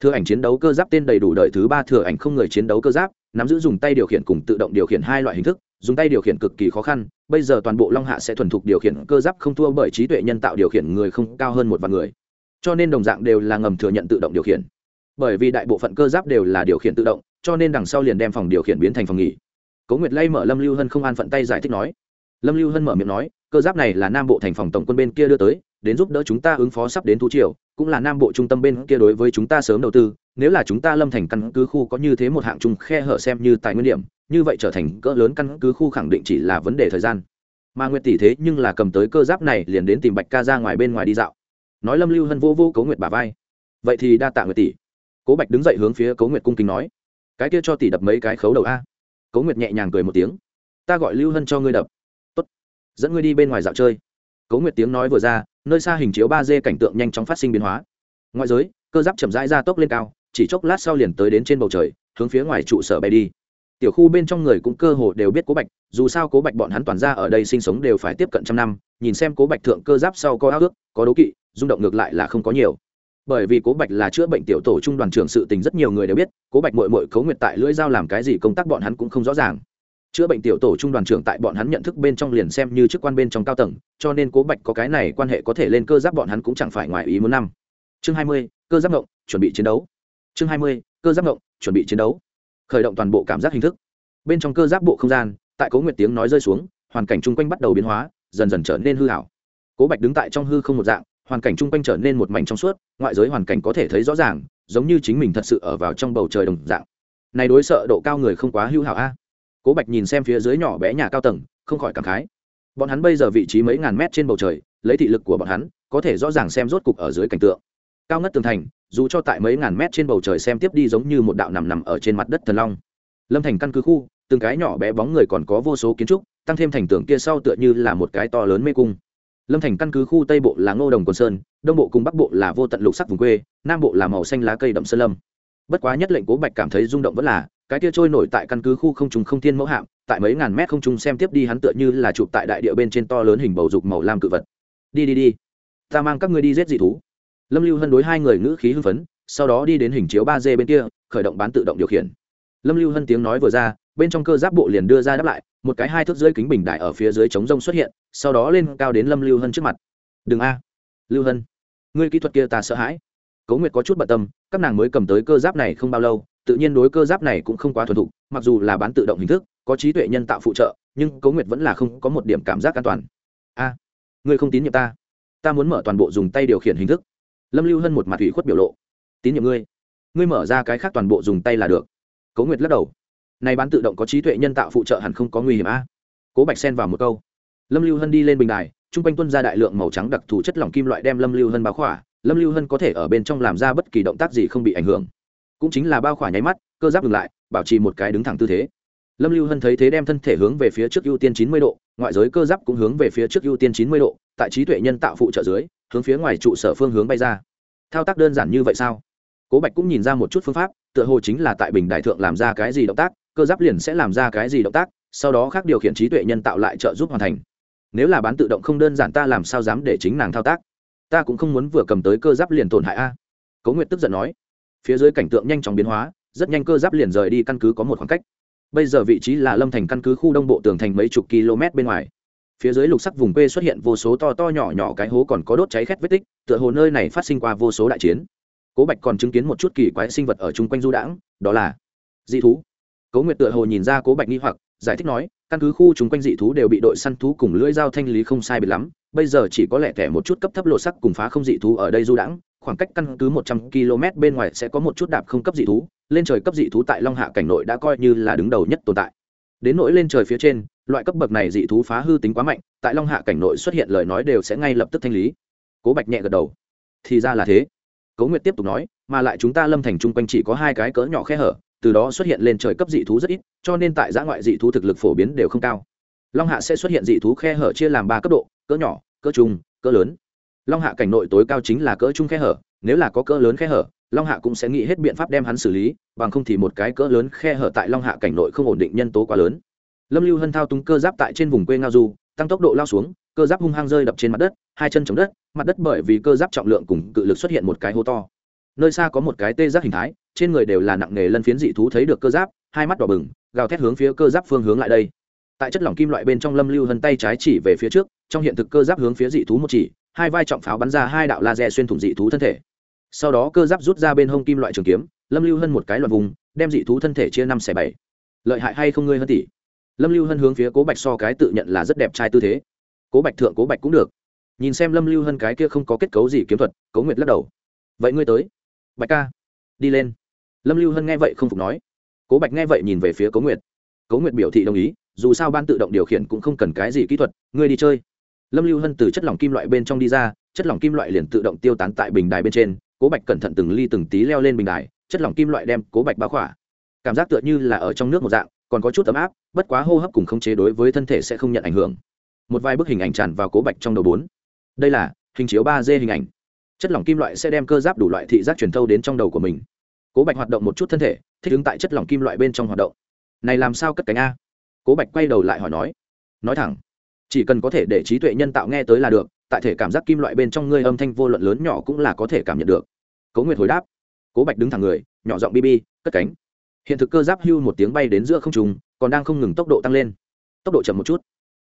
S1: Thừa ảnh chiến đấu cơ giáp tên đầy đủ đợi thứ ba thừa ảnh không người chiến đấu cơ giáp, nắm giữ dùng tay điều khiển cùng tự động điều khiển hai loại hình thức, dùng tay điều khiển cực kỳ khó khăn, bây giờ toàn bộ long hạ sẽ thuần thục điều khiển cơ giáp không thua bởi trí tuệ nhân tạo điều khiển người không cao hơn một vạn người. Cho nên đồng dạng đều là ngầm thừa nhận tự động điều khiển. Bởi vì đại bộ phận cơ giáp đều là điều khiển tự động, cho nên đằng sau liền đem phòng điều khiển biến thành phòng nghỉ. Cố nguyệt lay mở lâm lưu hân không an phận tay giải thích nói. Lâm lưu hân mở miệng nói cơ giáp này là nam bộ thành phòng tổng quân bên kia đưa tới, đến giúp đỡ chúng ta ứng phó sắp đến thu triều, cũng là nam bộ trung tâm bên kia đối với chúng ta sớm đầu tư, nếu là chúng ta lâm thành căn cứ khu có như thế một hạng chung khe hở xem như tài nguyên điểm, như vậy trở thành cỡ lớn căn cứ khu khẳng định chỉ là vấn đề thời gian. Mà nguyệt tỷ thế nhưng là cầm tới cơ giáp này liền đến tìm bạch ca ra ngoài bên ngoài đi dạo. Nói lâm lưu hân vô vô cấu nguyệt bà vai. Vậy thì đa tạ nguyệt tỷ. Cố bạch đứng dậy hướng phía cấu nguyệt cung kính nói. Cái kia cho tỷ đập mấy cái khấu đầu a. Cấu nguyệt nhẹ nhàng cười một tiếng. Ta gọi lưu hân cho ngươi đập dẫn ngươi đi bên ngoài dạo chơi. Cấu nguyệt tiếng nói vừa ra, nơi xa hình chiếu ba d cảnh tượng nhanh chóng phát sinh biến hóa. Ngoại giới, cơ giáp chậm rãi ra tốc lên cao, chỉ chốc lát sau liền tới đến trên bầu trời, hướng phía ngoài trụ sở bay đi. Tiểu khu bên trong người cũng cơ hồ đều biết cố bạch, dù sao cố bạch bọn hắn toàn ra ở đây sinh sống đều phải tiếp cận trăm năm, nhìn xem cố bạch thượng cơ giáp sau có áo ước, có đố kỵ, rung động ngược lại là không có nhiều. Bởi vì cố bạch là chữa bệnh tiểu tổ trung đoàn trưởng sự tình rất nhiều người đều biết, cố bạch mội mội cấu nguyệt tại lưỡi dao làm cái gì công tác bọn hắn cũng không rõ ràng chữa bệnh tiểu tổ trung đoàn trưởng tại bọn hắn nhận thức bên trong liền xem như chức quan bên trong cao tầng, cho nên cố bạch có cái này quan hệ có thể lên cơ giáp bọn hắn cũng chẳng phải ngoài ý muốn năm. Chương hai mươi, cơ giáp ngộng, chuẩn bị chiến đấu. Chương hai mươi, cơ giáp ngộng, chuẩn bị chiến đấu. Khởi động toàn bộ cảm giác hình thức. Bên trong cơ giáp bộ không gian, tại cố nguyệt tiếng nói rơi xuống, hoàn cảnh chung quanh bắt đầu biến hóa, dần dần trở nên hư hảo cố bạch đứng tại trong hư không một dạng, hoàn cảnh chung quanh trở nên một mảnh trong suốt, ngoại giới hoàn cảnh có thể thấy rõ ràng, giống như chính mình thật sự ở vào trong bầu trời đồng dạng. Này đối sợ độ cao người không quá hữu hảo a cố bạch nhìn xem phía dưới nhỏ bé nhà cao tầng, không khỏi cảm khái. Bọn hắn bây giờ vị trí mấy ngàn mét trên bầu trời, lấy thị lực của bọn hắn, có thể rõ ràng xem rốt cục ở dưới cảnh tượng. Cao ngất tường thành, dù cho tại mấy ngàn mét trên bầu trời xem tiếp đi giống như một đạo nằm nằm ở trên mặt đất thần long. Lâm thành căn cứ khu, từng cái nhỏ bé bóng người còn có vô số kiến trúc, tăng thêm thành tường kia sau tựa như là một cái to lớn mê cung. Lâm thành căn cứ khu tây bộ là ngô đồng quần sơn, đông bộ cùng bắc bộ là vô tận lục sắc vùng quê, nam bộ là màu xanh lá cây đậm sơn lâm. Bất quá nhất lệnh cố bạch cảm thấy rung động vẫn là cái kia trôi nổi tại căn cứ khu không trùng không thiên mẫu hạm, tại mấy ngàn mét không trùng xem tiếp đi hắn tựa như là chụp tại đại địa bên trên to lớn hình bầu dục màu lam cự vật. Đi đi đi, ta mang các ngươi đi giết dị thú. Lâm lưu hân đối hai người ngữ khí hưng phấn, sau đó đi đến hình chiếu ba d bên kia, khởi động bán tự động điều khiển. Lâm lưu hân tiếng nói vừa ra, bên trong cơ giáp bộ liền đưa ra đáp lại, một cái hai thước dưới kính bình đại ở phía dưới chống rông xuất hiện, sau đó lên cao đến lâm lưu hân trước mặt. Đừng a. Lưu hân, ngươi kỹ thuật kia ta sợ hãi. Cố nguyệt có chút bận tâm, các nàng mới cầm tới cơ giáp này không bao lâu tự nhiên đối cơ giáp này cũng không quá thuần thục, mặc dù là bán tự động hình thức, có trí tuệ nhân tạo phụ trợ, nhưng cố nguyệt vẫn là không có một điểm cảm giác an toàn. A, ngươi không tín nhiệm ta. Ta muốn mở toàn bộ dùng tay điều khiển hình thức. Lâm lưu hân một mặt ủy khuất biểu lộ. Tín nhiệm ngươi. Ngươi mở ra cái khác toàn bộ dùng tay là được. Cố nguyệt lắc đầu. Này bán tự động có trí tuệ nhân tạo phụ trợ hẳn không có nguy hiểm a. Cố bạch xen vào một câu. Lâm lưu hân đi lên bình đài t r u n g quanh tuân ra đại lượng màu trắng đặc thù chất lỏng kim loại đem lâm lưu hân báo khỏa. Lâm lưu hân có thể ở bên trong làm ra bất kỳ động tác gì không bị ảnh hưởng cũng chính là bao khỏa nháy mắt, cơ giáp ngừng lại, bảo trì một cái đứng thẳng tư thế. Lâm lưu hân thấy thế đem thân thể hướng về phía trước ưu tiên chín mươi độ, ngoại giới cơ giáp cũng hướng về phía trước ưu tiên chín mươi độ, tại trí tuệ nhân tạo phụ trợ dưới, hướng phía ngoài trụ sở phương hướng bay ra. Thao tác đơn giản như vậy sao? Cố bạch cũng nhìn ra một chút phương pháp, tựa hồ chính là tại bình đại thượng làm ra cái gì động tác, cơ giáp liền sẽ làm ra cái gì động tác, sau đó khác điều khiển trí tuệ nhân tạo lại trợ giúp hoàn thành. Nếu là bán tự động không đơn giản ta làm sao dám để chính nàng thao tác? Ta cũng không muốn vừa cầm tới cơ giáp liền tổn hại a. Cố nguyệt tức giận nói phía dưới cảnh tượng nhanh chóng biến hóa, rất nhanh cơ giáp liền rời đi căn cứ có một khoảng cách. Bây giờ vị trí là lâm thành căn cứ khu đông bộ tường thành mấy chục km bên ngoài. Phía dưới lục sắc vùng quê xuất hiện vô số to to nhỏ nhỏ cái hố còn có đốt cháy khét vết tích, tựa hồ nơi này phát sinh qua vô số đại chiến. Cố bạch còn chứng kiến một chút kỳ quái sinh vật ở chung quanh du đãng, đó là dị thú. Cố nguyệt tựa hồ nhìn ra cố bạch nghi hoặc, giải thích nói, căn cứ khu chung quanh dị thú đều bị đội săn thú cùng lưỡi dao thanh lý không sai biệt lắm bây giờ chỉ có lẽ tẻ một chút cấp thấp lộ sắc cùng phá không dị thú ở đây du đãng, khoảng cách căn cứ một trăm km bên ngoài sẽ có một chút đạp không cấp dị thú, lên trời cấp dị thú tại long hạ cảnh nội đã coi như là đứng đầu nhất tồn tại. Đến nỗi lên trời phía trên, loại cấp bậc này dị thú phá hư tính quá mạnh, tại long hạ cảnh nội xuất hiện lời nói đều sẽ ngay lập tức thanh lý. Cố bạch nhẹ gật đầu. Thì ra là thế. Cố nguyệt tiếp tục nói, mà lại chúng ta lâm thành chung quanh chỉ có hai cái cỡ nhỏ khe hở, từ đó xuất hiện lên trời cấp dị thú rất ít, cho nên tại giã ngoại dị thú thực lực phổ biến đều không cao. Long hạ sẽ xuất hiện dị thú khe hở chia làm ba cấp độ cỡ nhỏ, cỡ trung, cỡ lớn. Long hạ cảnh nội tối cao chính là cỡ trung khe hở, nếu là có cỡ lớn khe hở, long hạ cũng sẽ nghĩ hết biện pháp đem hắn xử lý, bằng không thì một cái cỡ lớn khe hở tại long hạ cảnh nội không ổn định nhân tố quá lớn. Lâm lưu hân thao túng cơ giáp tại trên vùng quê ngao du, tăng tốc độ lao xuống, cơ giáp hung hăng rơi đập trên mặt đất, hai chân chống đất, mặt đất bởi vì cơ giáp trọng lượng cùng cự lực xuất hiện một cái hố to. Nơi xa có một cái tê giác hình thái, trên người đều là nặng nghề lân phiến dị thú thấy được cơ giáp, hai mắt đỏ bừng, gào thét hướng phía cơ giáp phương hướng lại đây tại chất lỏng kim loại bên trong lâm lưu hân tay trái chỉ về phía trước, trong hiện thực cơ giáp hướng phía dị thú một chỉ, hai vai trọng pháo bắn ra hai đạo laser xuyên thủng dị thú thân thể. Sau đó cơ giáp rút ra bên hông kim loại trường kiếm, lâm lưu hân một cái loạt vùng, đem dị thú thân thể chia năm xẻ bảy. Lợi hại hay không ngươi hơn tỷ? Lâm lưu hân hướng phía cố bạch so cái tự nhận là rất đẹp trai tư thế. Cố bạch thượng cố bạch cũng được. Nhìn xem lâm lưu hân cái kia không có kết cấu gì kiếm thuật, cố nguyệt lắc đầu. Vậy ngươi tới. Bạch ca, đi lên. Lâm lưu hân nghe vậy không phục nói. Cố bạch nghe vậy nhìn về phía cố nguyệt. Cố nguyệt biểu thị đồng ý dù sao ban tự động điều khiển cũng không cần cái gì kỹ thuật, ngươi đi chơi. Lâm lưu hân từ chất lỏng kim loại bên trong đi ra, chất lỏng kim loại liền tự động tiêu tán tại bình đài bên trên, cố bạch cẩn thận từng ly từng tí leo lên bình đài, chất lỏng kim loại đem cố bạch báo khỏa. Cảm giác tựa như là ở trong nước một dạng, còn có chút ấm áp, bất quá hô hấp cùng khống chế đối với thân thể sẽ không nhận ảnh hưởng. Một vài bức hình ảnh tràn vào cố bạch trong đầu bốn. Đây là hình chiếu ba d hình ảnh. Chất lỏng kim loại sẽ đem cơ giáp đủ loại thị giác truyền thâu đến trong đầu của mình. Cố bạch hoạt động một chút thân thể, thích ứng tại chất lỏng kim loại bên trong hoạt động. Này làm sao cất cánh a? Cố bạch quay đầu lại hỏi nói nói thẳng, chỉ cần có thể để trí tuệ nhân tạo nghe tới là được, tại thể cảm giác kim loại bên trong ngươi âm thanh vô luận lớn nhỏ cũng là có thể cảm nhận được. Cố nguyệt hồi đáp, cố bạch đứng thẳng người, nhỏ giọng bb cất cánh. Hiện thực cơ giáp hưu một tiếng bay đến giữa không trùng còn đang không ngừng tốc độ tăng lên. Tốc độ chậm một chút.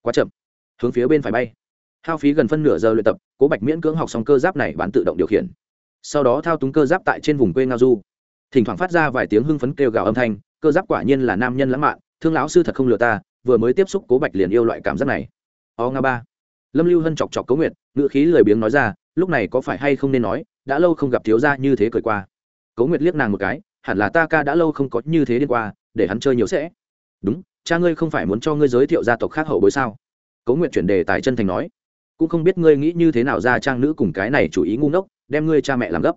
S1: Quá chậm. Hướng phía bên phải bay. Hao phí gần phân nửa giờ luyện tập, cố bạch miễn cưỡng học xong cơ giáp này bán tự động điều khiển. Sau đó thao túng cơ giáp tại trên vùng quê ngao du. Thỉnh thoảng phát ra vài tiếng hưng phấn kêu gào âm thanh, cơ giáp quả nhiên là nam nhân lãng mạn thương lão sư thật không lừa ta, vừa mới tiếp xúc cố bạch liền yêu loại cảm giác này. O nga ba. Lâm lưu hân chọc chọc cấu nguyệt ngự khí lười biếng nói ra, lúc này có phải hay không nên nói, đã lâu không gặp thiếu gia như thế cười qua. Cấu nguyệt liếc nàng một cái, hẳn là ta ca đã lâu không có như thế đi qua, để hắn chơi nhiều sẽ. Đúng, cha ngươi không phải muốn cho ngươi giới thiệu gia tộc khác hậu bối sao? Cấu nguyệt chuyển đề tài chân thành nói, cũng không biết ngươi nghĩ như thế nào ra trang nữ cùng cái này chủ ý ngu ngốc, đem ngươi cha mẹ làm gấp.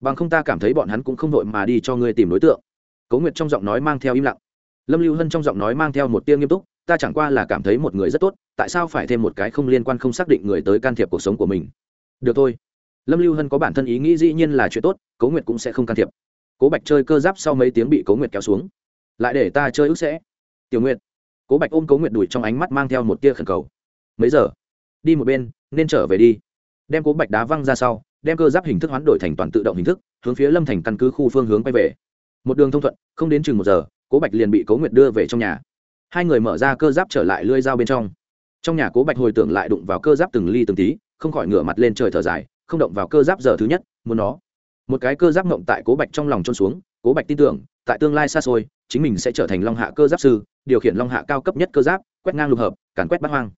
S1: Bằng không ta cảm thấy bọn hắn cũng không đội mà đi cho ngươi tìm đối tượng. Cấu nguyệt trong giọng nói mang theo im lặng lâm lưu hân trong giọng nói mang theo một tiêu nghiêm túc, ta chẳng qua là cảm thấy một người rất tốt, tại sao phải thêm một cái không liên quan không xác định người tới can thiệp cuộc sống của mình? Được thôi. Lâm lưu hân có bản thân ý nghĩ dĩ nhiên là chuyện tốt, Cố nguyệt cũng sẽ không can thiệp. Cố bạch chơi cơ giáp sau mấy tiếng bị cố nguyệt kéo xuống. Lại để ta chơi ức sẽ. Tiểu nguyệt. Cố bạch ôm cố nguyệt đuổi trong ánh mắt mang theo một tia khẩn cầu. Mấy giờ? Đi một bên, nên trở về đi. Đem cố bạch đá văng ra sau, đem cơ giáp hình thức hoán đổi thành toàn tự động hình thức, hướng phía lâm thành căn cứ khu phương hướng quay về. Một đường thông thuận, không đến chừng một giờ cố bạch liền bị cố nguyệt đưa về trong nhà. Hai người mở ra cơ giáp trở lại lưới dao bên trong. Trong nhà cố bạch hồi tưởng lại đụng vào cơ giáp từng ly từng tí, không khỏi ngửa mặt lên trời thở dài, không động vào cơ giáp giờ thứ nhất, muốn nó. Một cái cơ giáp ngộng tại cố bạch trong lòng trôn xuống, cố bạch tin tưởng, tại tương lai xa xôi, chính mình sẽ trở thành long hạ cơ giáp sư, điều khiển long hạ cao cấp nhất cơ giáp, quét ngang lục hợp, càn quét bắt hoang.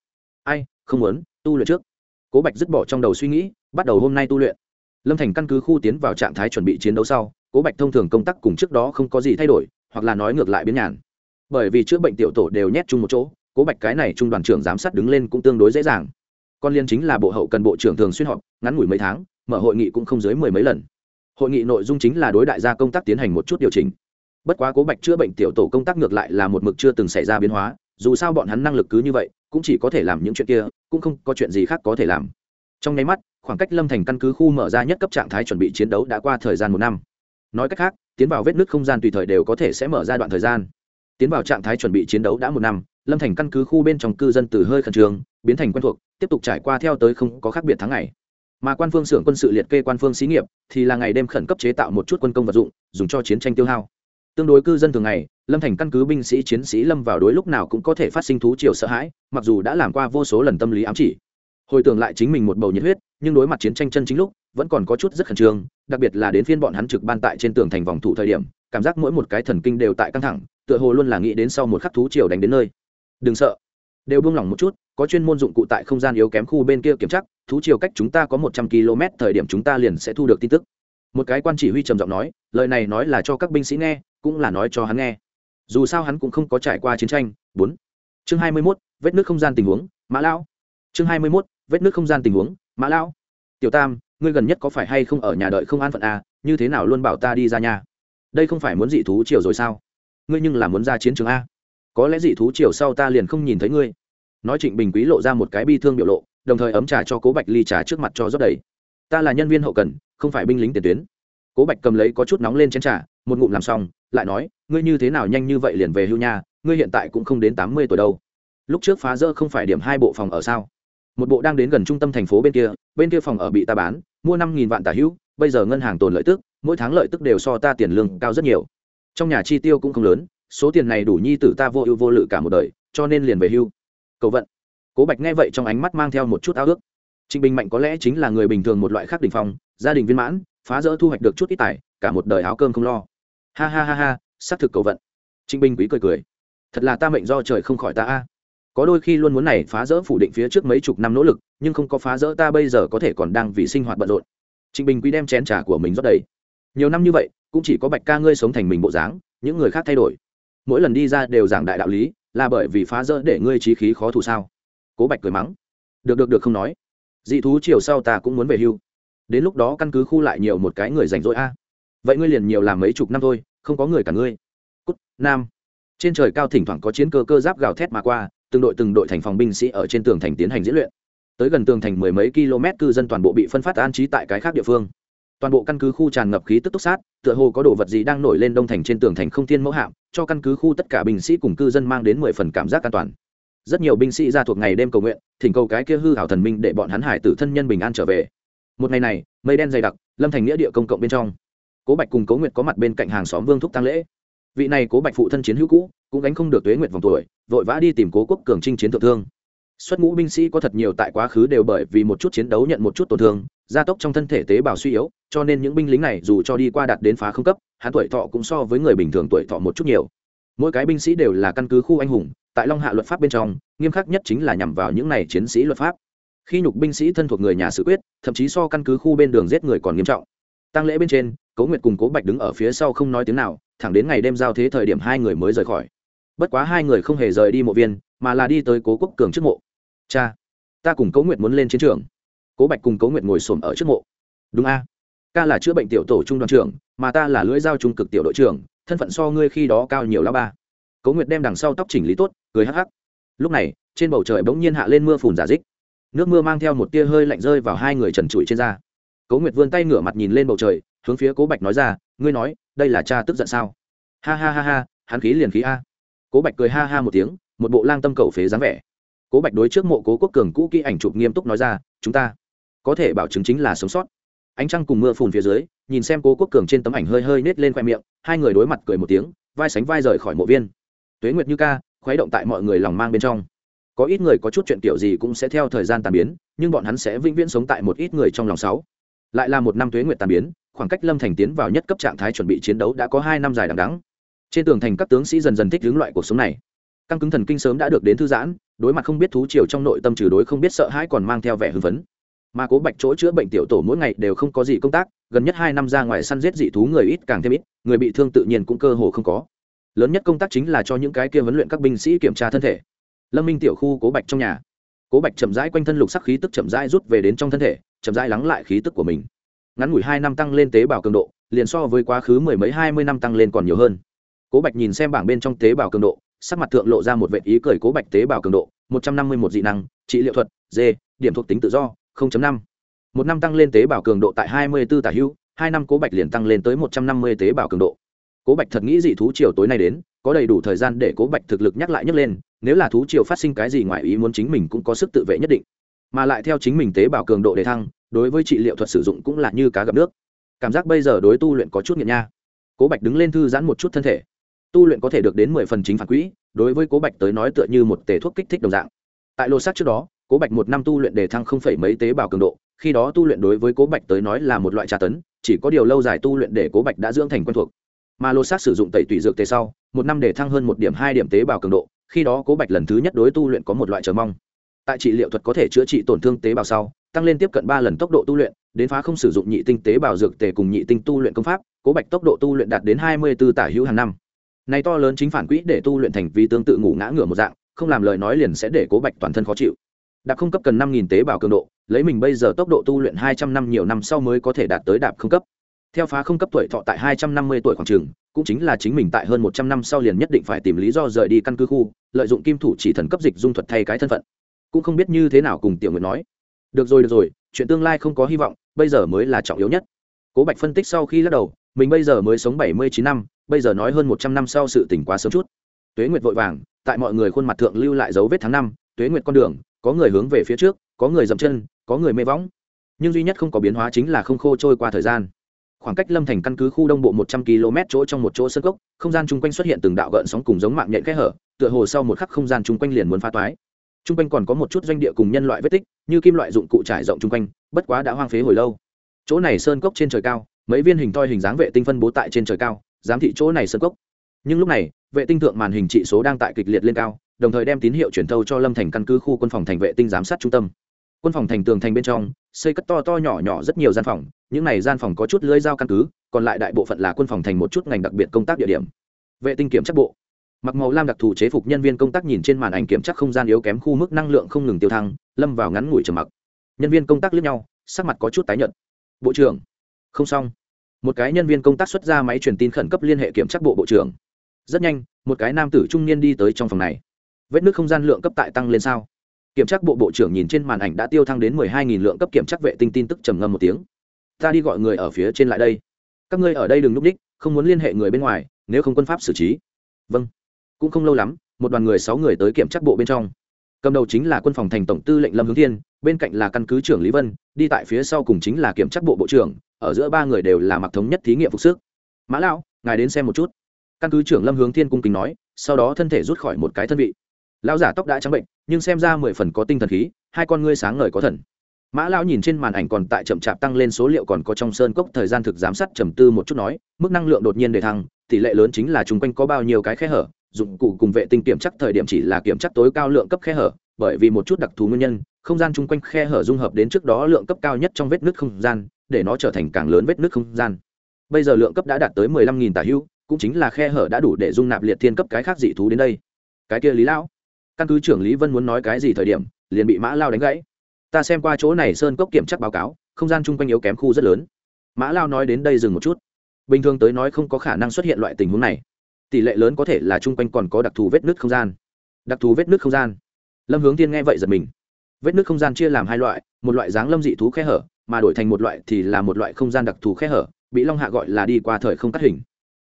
S1: Ai, không muốn, tu luyện trước. Cố bạch dứt bỏ trong đầu suy nghĩ, bắt đầu hôm nay tu luyện. Lâm thành căn cứ khu tiến vào trạng thái chuẩn bị chiến đấu sau, cố bạch thông thường công tác cùng trước đó không có gì thay đổi hoặc là nói ngược lại biến nhàn. Bởi vì chữa bệnh tiểu tổ đều nhét chung một chỗ, cố bạch cái này trung đoàn trưởng giám sát đứng lên cũng tương đối dễ dàng. Con liên chính là bộ hậu cần bộ trưởng thường xuyên họp, ngắn ngủi mấy tháng, mở hội nghị cũng không dưới mười mấy lần. Hội nghị nội dung chính là đối đại gia công tác tiến hành một chút điều chỉnh. Bất quá cố bạch chữa bệnh tiểu tổ công tác ngược lại là một mực chưa từng xảy ra biến hóa, dù sao bọn hắn năng lực cứ như vậy, cũng chỉ có thể làm những chuyện kia, cũng không có chuyện gì khác có thể làm. Trong nháy mắt, khoảng cách lâm thành căn cứ khu mở ra nhất cấp trạng thái chuẩn bị chiến đấu đã qua thời gian một năm. Nói cách khác tiến vào vết nứt không gian tùy thời đều có thể sẽ mở ra đoạn thời gian. Tiến vào trạng thái chuẩn bị chiến đấu đã một năm, lâm thành căn cứ khu bên trong cư dân từ hơi khẩn trương, biến thành quen thuộc, tiếp tục trải qua theo tới không có khác biệt tháng ngày. Mà quan phương xưởng quân sự liệt kê quan phương xí nghiệp, thì là ngày đêm khẩn cấp chế tạo một chút quân công vật dụng, dùng cho chiến tranh tiêu hao. Tương đối cư dân thường ngày, lâm thành căn cứ binh sĩ chiến sĩ lâm vào đối lúc nào cũng có thể phát sinh thú chiều sợ hãi, mặc dù đã làm qua vô số lần tâm lý ám chỉ. Hồi tưởng lại chính mình một bầu nhiệt huyết, nhưng đối mặt chiến tranh chân chính lúc vẫn còn có chút rất khẩn trương, đặc biệt là đến phiên bọn hắn trực ban tại trên tường thành vòng thủ thời điểm, cảm giác mỗi một cái thần kinh đều tại căng thẳng, tựa hồ luôn là nghĩ đến sau một khắc thú chiều đánh đến nơi. Đừng sợ. Đều buông lỏng một chút, có chuyên môn dụng cụ tại không gian yếu kém khu bên kia kiểm tra, thú chiều cách chúng ta có một trăm km thời điểm chúng ta liền sẽ thu được tin tức. Một cái quan chỉ huy trầm giọng nói, lời này nói là cho các binh sĩ nghe, cũng là nói cho hắn nghe. Dù sao hắn cũng không có trải qua chiến tranh. Bốn. Chương hai mươi mốt, vết nước không gian tình huống, mã lão. Chương hai mươi mốt, vết nước không gian tình huống, mã lão. Tiểu tam ngươi gần nhất có phải hay không ở nhà đợi không an phận à như thế nào luôn bảo ta đi ra nhà? Đây không phải muốn dị thú chiều rồi sao? Ngươi nhưng là muốn ra chiến trường a. Có lẽ dị thú chiều sau ta liền không nhìn thấy ngươi. Nói trịnh bình quý lộ ra một cái bi thương biểu lộ, đồng thời ấm trà cho cố bạch ly trà trước mặt cho rót đầy. Ta là nhân viên hậu cần, không phải binh lính tiền tuyến. Cố bạch cầm lấy có chút nóng lên chén trà, một ngụm làm xong, lại nói, ngươi như thế nào nhanh như vậy liền về hưu nha ngươi hiện tại cũng không đến tám mươi tuổi đâu. Lúc trước phá rỡ không phải điểm hai bộ phòng ở sao? Một bộ đang đến gần trung tâm thành phố bên kia bên kia phòng ở bị ta bán mua năm nghìn vạn tả hữu, bây giờ ngân hàng tồn lợi tức, mỗi tháng lợi tức đều so ta tiền lương cao rất nhiều. Trong nhà chi tiêu cũng không lớn, số tiền này đủ nhi tử ta vô ưu vô lự cả một đời, cho nên liền về hưu. Cầu vận. Cố bạch nghe vậy trong ánh mắt mang theo một chút ao ước. Trịnh bình mạnh có lẽ chính là người bình thường một loại khác đình phong, gia đình viên mãn, phá rỡ thu hoạch được chút ít tài, cả một đời áo cơm không lo. Ha ha ha ha, xác thực cầu vận. Trịnh bình quý cười cười. Thật là ta mệnh do trời không khỏi ta a có đôi khi luôn muốn này phá rỡ phủ định phía trước mấy chục năm nỗ lực, nhưng không có phá rỡ ta bây giờ có thể còn đang vì sinh hoạt bận rộn. Trịnh bình quý đem chén trà của mình rót đầy. Nhiều năm như vậy, cũng chỉ có bạch ca ngươi sống thành mình bộ dáng, những người khác thay đổi. Mỗi lần đi ra đều giảng đại đạo lý, là bởi vì phá rỡ để ngươi trí khí khó thù sao? Cố bạch cười mắng. Được được được, không nói. Dị thú chiều sau ta cũng muốn về hưu. Đến lúc đó căn cứ khu lại nhiều một cái người rảnh rỗi a. À. Vậy ngươi liền nhiều làm mấy chục năm thôi, không có người cả ngươi. Cút, nam. Trên trời cao thỉnh thoảng có chiến cơ cơ giáp gào thét mà qua từng đội từng đội thành phòng binh sĩ ở trên tường thành tiến hành diễn luyện. Tới gần tường thành mười mấy km, cư dân toàn bộ bị phân phát an trí tại cái khác địa phương. Toàn bộ căn cứ khu tràn ngập khí tức túc sát, tựa hồ có đồ vật gì đang nổi lên đông thành trên tường thành không thiên mẫu hạm, cho căn cứ khu tất cả binh sĩ cùng cư dân mang đến mười phần cảm giác an toàn. Rất nhiều binh sĩ ra thuộc ngày đêm cầu nguyện, thỉnh cầu cái kia hư hảo thần minh để bọn hắn hải tử thân nhân bình an trở về. Một ngày này, mây đen dày đặc, lâm thành nghĩa địa công cộng bên trong. Cố bạch cùng cố nguyệt có mặt bên cạnh hàng xóm vương thúc tăng lễ. Vị này cố bạch phụ thân chiến hữu cũ cũng gánh không được tuế nguyệt vòng tuổi, vội vã đi tìm cố quốc cường trinh chiến thượng thương. Xuất ngũ binh sĩ có thật nhiều tại quá khứ đều bởi vì một chút chiến đấu nhận một chút tổn thương, gia tốc trong thân thể tế bào suy yếu, cho nên những binh lính này dù cho đi qua đạt đến phá không cấp, hắn tuổi thọ cũng so với người bình thường tuổi thọ một chút nhiều. Mỗi cái binh sĩ đều là căn cứ khu anh hùng, tại long hạ luật pháp bên trong, nghiêm khắc nhất chính là nhằm vào những này chiến sĩ luật pháp. Khi nhục binh sĩ thân thuộc người nhà sự quyết, thậm chí so căn cứ khu bên đường giết người còn nghiêm trọng. Tăng lễ bên trên, cố nguyệt cùng cố bạch đứng ở phía sau không nói tiếng nào, thẳng đến ngày đêm giao thế thời điểm hai người mới rời khỏi bất quá hai người không hề rời đi mộ viên, mà là đi tới cố quốc cường trước mộ. Cha, ta cùng cố nguyệt muốn lên chiến trường. Cố bạch cùng cố nguyệt ngồi xổm ở trước mộ. Đúng a. Ca là chữa bệnh tiểu tổ trung đoàn trưởng, mà ta là lưỡi dao trung cực tiểu đội trưởng, thân phận so ngươi khi đó cao nhiều lá ba. Cố nguyệt đem đằng sau tóc chỉnh lý tốt, cười hắc hắc. Lúc này, trên bầu trời bỗng nhiên hạ lên mưa phùn giả dích. Nước mưa mang theo một tia hơi lạnh rơi vào hai người trần trụi trên da. Cố nguyệt vươn tay ngửa mặt nhìn lên bầu trời, hướng phía cố bạch nói ra, ngươi nói, đây là cha tức giận sao? Ha ha ha ha, hắn khí liền khí a cố bạch cười ha ha một tiếng, một bộ lang tâm cầu phế dáng vẻ. Cố bạch đối trước mộ cố quốc cường cũ kỹ ảnh chụp nghiêm túc nói ra, chúng ta có thể bảo chứng chính là sống sót. Ánh trăng cùng mưa phùn phía dưới, nhìn xem cố quốc cường trên tấm ảnh hơi hơi nết lên khoe miệng, hai người đối mặt cười một tiếng, vai sánh vai rời khỏi mộ viên. Tuế nguyệt như ca, khuấy động tại mọi người lòng mang bên trong. Có ít người có chút chuyện kiểu gì cũng sẽ theo thời gian tàn biến, nhưng bọn hắn sẽ vĩnh viễn sống tại một ít người trong lòng sáu. Lại là một năm tuế nguyệt tàn biến, khoảng cách lâm thành tiến vào nhất cấp trạng thái chuẩn bị chiến đấu đã có hai năm dài đằng đắng trên tường thành các tướng sĩ dần dần thích hướng loại cuộc sống này. Căng cứng thần kinh sớm đã được đến thư giãn, đối mặt không biết thú chiều trong nội tâm trừ đối không biết sợ hãi còn mang theo vẻ hưng phấn. Mà cố bạch chỗ chữa bệnh tiểu tổ mỗi ngày đều không có gì công tác, gần nhất hai năm ra ngoài săn giết dị thú người ít càng thêm ít, người bị thương tự nhiên cũng cơ hồ không có. Lớn nhất công tác chính là cho những cái kia huấn luyện các binh sĩ kiểm tra thân thể. Lâm minh tiểu khu cố bạch trong nhà. Cố bạch chậm rãi quanh thân lục sắc khí tức chậm rãi rút về đến trong thân thể, chậm rãi lắng lại khí tức của mình. Ngắn ngủi hai năm tăng lên tế bào cường độ, liền so với quá khứ mười mấy hai mươi năm tăng lên còn nhiều hơn cố bạch nhìn xem bảng bên trong tế bào cường độ, sắc mặt thượng lộ ra một vệ ý cười cố bạch tế bào cường độ, một trăm năm mươi một dị năng, trị liệu thuật, d, điểm thuộc tính tự do năm. Một năm tăng lên tế bào cường độ tại hai mươi b ố tả hữu, hai năm cố bạch liền tăng lên tới một trăm năm mươi tế bào cường độ. Cố bạch thật nghĩ dị thú triều tối nay đến, có đầy đủ thời gian để cố bạch thực lực nhắc lại nhấc lên, nếu là thú triều phát sinh cái gì ngoài ý muốn chính mình cũng có sức tự vệ nhất định. Mà lại theo chính mình tế bào cường độ để thăng, đối với trị liệu thuật sử dụng cũng là như cá gặp nước. Cảm giác bây giờ đối tu luyện có chút nghiện nha. Cố bạch đứng lên thư giãn một chút thân thể tu luyện có thể được đến mười phần chính phản quỹ, đối với cố bạch tới nói tựa như một tể thuốc kích thích đồng dạng. Tại lô sát trước đó, cố bạch một năm tu luyện để thăng không phẩy mấy tế bào cường độ, khi đó tu luyện đối với cố bạch tới nói là một loại trà tấn, chỉ có điều lâu dài tu luyện để cố bạch đã dưỡng thành quen thuộc. Mà lô sát sử dụng tẩy tủy dược tế sau, một năm để thăng hơn một điểm hai điểm tế bào cường độ, khi đó cố bạch lần thứ nhất đối tu luyện có một loại chờ mong. Tại trị liệu thuật có thể chữa trị tổn thương tế bào sau, tăng lên tiếp cận ba lần tốc độ tu luyện, đến phá không sử dụng nhị tinh tế bào dược tề cùng nhị tinh tu luyện công pháp, cố bạch tốc độ tu luyện đạt đến hai mươi b ố tả hữu hàng năm này to lớn chính phản quỹ để tu luyện thành vì tương tự ngủ ngã ngửa một dạng, không làm lời nói liền sẽ để cố bạch toàn thân khó chịu. Đạp không cấp cần năm nghìn tế bào cường độ, lấy mình bây giờ tốc độ tu luyện hai trăm năm nhiều năm sau mới có thể đạt tới đạp không cấp. Theo phá không cấp tuổi thọ tại hai trăm năm mươi tuổi khoảng trường cũng chính là chính mình tại hơn một trăm năm sau liền nhất định phải tìm lý do rời đi căn cứ khu, lợi dụng kim thủ chỉ thần cấp dịch dung thuật thay cái thân phận. Cũng không biết như thế nào cùng tiểu nguyện nói. Được rồi được rồi, chuyện tương lai không có hy vọng, bây giờ mới là trọng yếu nhất. Cố bạch phân tích sau khi lắc đầu, mình bây giờ mới sống bảy mươi chín năm bây giờ nói hơn một trăm năm sau sự tỉnh quá sớm chút. Tuế nguyệt vội vàng, tại mọi người khuôn mặt thượng lưu lại dấu vết tháng năm, tuế nguyệt con đường, có người hướng về phía trước, có người dậm chân, có người mê võng. Nhưng duy nhất không có biến hóa chính là không khô trôi qua thời gian. Khoảng cách lâm thành căn cứ khu đông bộ một trăm km chỗ trong một chỗ sơn cốc, không gian chung quanh xuất hiện từng đạo gợn sóng cùng giống mạng nhện kẽ hở, tựa hồ sau một khắc không gian chung quanh liền muốn phá toái. Chung quanh còn có một chút doanh địa cùng nhân loại vết tích, như kim loại dụng cụ trải rộng chung quanh, bất quá đã hoang phế hồi lâu. Chỗ này sơn cốc trên trời cao, mấy viên hình toi hình dáng vệ tinh phân bố tại trên trời cao giám thị chỗ này sơn cốc. Nhưng lúc này, vệ tinh thượng màn hình trị số đang tại kịch liệt lên cao, đồng thời đem tín hiệu truyền thâu cho lâm thành căn cứ khu quân phòng thành vệ tinh giám sát trung tâm. Quân phòng thành tường thành bên trong, xây cất to to nhỏ nhỏ rất nhiều gian phòng, những này gian phòng có chút lưới dao căn cứ, còn lại đại bộ phận là quân phòng thành một chút ngành đặc biệt công tác địa điểm. Vệ tinh kiểm tra bộ. Mặc màu lam đặc thù chế phục nhân viên công tác nhìn trên màn ảnh kiểm tra không gian yếu kém khu mức năng lượng không ngừng tiêu thăng, lâm vào ngắn ngủi trầm mặc. Nhân viên công tác lướt nhau, sắc mặt có chút tái nhợt. Bộ trưởng, không xong một cái nhân viên công tác xuất ra máy truyền tin khẩn cấp liên hệ kiểm tra bộ bộ trưởng. Rất nhanh, một cái nam tử trung niên đi tới trong phòng này. Vết nước không gian lượng cấp tại tăng lên sao? Kiểm tra bộ bộ trưởng nhìn trên màn ảnh đã tiêu thăng đến mười hai nghìn lượng cấp kiểm tra vệ tinh tin tức trầm ngâm một tiếng. Ta đi gọi người ở phía trên lại đây. Các ngươi ở đây đừng núp đích, không muốn liên hệ người bên ngoài, nếu không quân pháp xử trí. Vâng. Cũng không lâu lắm, một đoàn người sáu người tới kiểm tra bộ bên trong. Cầm đầu chính là quân phòng thành tổng tư lệnh lâm hướng thiên, bên cạnh là căn cứ trưởng lý vân, đi tại phía sau cùng chính là kiểm tra bộ bộ trưởng ở giữa ba người đều là mặc thống nhất thí nghiệm phục sức. Mã lão, ngài đến xem một chút. Căn cứ trưởng lâm hướng thiên cung kính nói, sau đó thân thể rút khỏi một cái thân vị. Lão giả tóc đã trắng bệnh, nhưng xem ra mười phần có tinh thần khí, hai con ngươi sáng ngời có thần. Mã lão nhìn trên màn ảnh còn tại chậm chạp tăng lên số liệu còn có trong sơn cốc thời gian thực giám sát trầm tư một chút nói, mức năng lượng đột nhiên để thăng, tỷ lệ lớn chính là chung quanh có bao nhiêu cái khe hở, dụng cụ cùng vệ tinh kiểm chắc thời điểm chỉ là kiểm chắc tối cao lượng cấp khe hở, bởi vì một chút đặc thù nguyên nhân, không gian chung quanh khe hở dung hợp đến trước đó lượng cấp cao nhất trong vết nứt không gian để nó trở thành càng lớn vết nứt không gian. Bây giờ lượng cấp đã đạt tới mười lăm nghìn tả hữu, cũng chính là khe hở đã đủ để dung nạp liệt thiên cấp cái khác dị thú đến đây. Cái kia lý lão, căn cứ trưởng lý vân muốn nói cái gì thời điểm, liền bị mã lao đánh gãy. Ta xem qua chỗ này sơn cốc kiểm tra báo cáo, không gian chung quanh yếu kém khu rất lớn. Mã lao nói đến đây dừng một chút. Bình thường tới nói không có khả năng xuất hiện loại tình huống này. Tỷ lệ lớn có thể là chung quanh còn có đặc thù vết nứt không gian. Đặc thù vết nứt không gian. Lâm hướng tiên nghe vậy giật mình. Vết nứt không gian chia làm hai loại, một loại dáng lâm dị thú khe hở mà đổi thành một loại thì là một loại không gian đặc thù khe hở, bị long hạ gọi là đi qua thời không cắt hình.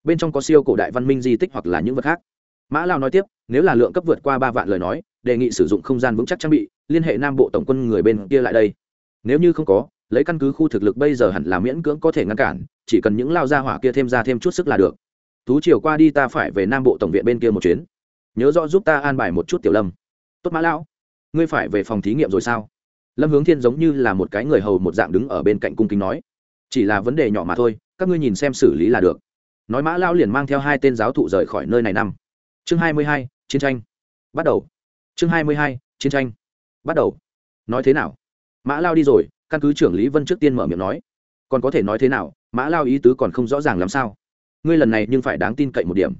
S1: Bên trong có siêu cổ đại văn minh di tích hoặc là những vật khác. Mã lao nói tiếp, nếu là lượng cấp vượt qua ba vạn lời nói, đề nghị sử dụng không gian vững chắc trang bị, liên hệ nam bộ tổng quân người bên kia lại đây. Nếu như không có, lấy căn cứ khu thực lực bây giờ hẳn là miễn cưỡng có thể ngăn cản, chỉ cần những lao gia hỏa kia thêm ra thêm chút sức là được. Thú chiều qua đi ta phải về nam bộ tổng viện bên kia một chuyến. Nhớ rõ giúp ta an bài một chút tiểu lâm. Tốt mã lão ngươi phải về phòng thí nghiệm rồi sao? Lâm hướng thiên giống như là một cái người hầu một dạng đứng ở bên cạnh cung kính nói, chỉ là vấn đề nhỏ mà thôi, các ngươi nhìn xem xử lý là được. Nói mã lão liền mang theo hai tên giáo thụ rời khỏi nơi này năm. Chương hai mươi hai, chiến tranh. Bắt đầu. Chương hai mươi hai, chiến tranh. Bắt đầu. Nói thế nào? Mã lao đi rồi, căn cứ trưởng lý vân trước tiên mở miệng nói. Còn có thể nói thế nào? Mã lao ý tứ còn không rõ ràng làm sao? Ngươi lần này nhưng phải đáng tin cậy một điểm.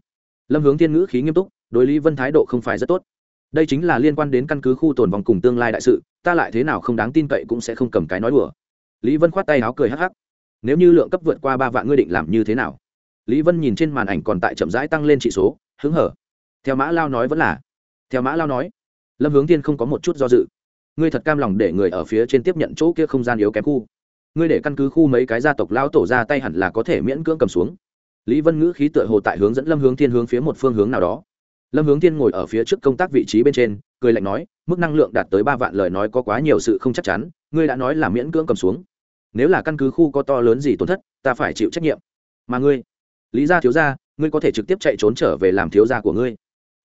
S1: Lâm hướng Thiên ngữ khí nghiêm túc, đối lý vân thái độ không phải rất tốt đây chính là liên quan đến căn cứ khu tồn vòng cùng tương lai đại sự, ta lại thế nào không đáng tin cậy cũng sẽ không cầm cái nói đùa. Lý vân khoát tay áo cười hắc hắc. Nếu như lượng cấp vượt qua ba vạn ngươi định làm như thế nào? Lý vân nhìn trên màn ảnh còn tại chậm rãi tăng lên trị số, hứng hở. Theo mã lao nói vẫn là. Theo mã lao nói, lâm hướng tiên không có một chút do dự. Ngươi thật cam lòng để người ở phía trên tiếp nhận chỗ kia không gian yếu kém khu. Ngươi để căn cứ khu mấy cái gia tộc lao tổ ra tay hẳn là có thể miễn cưỡng cầm xuống. Lý vân ngữ khí tựa hồ tại hướng dẫn lâm hướng thiên hướng phía một phương hướng nào đó lâm hướng thiên ngồi ở phía trước công tác vị trí bên trên, cười lạnh nói, mức năng lượng đạt tới ba vạn lời nói có quá nhiều sự không chắc chắn, ngươi đã nói là miễn cưỡng cầm xuống. Nếu là căn cứ khu có to lớn gì tổn thất, ta phải chịu trách nhiệm. Mà ngươi, lý gia thiếu gia, ngươi có thể trực tiếp chạy trốn trở về làm thiếu gia của ngươi.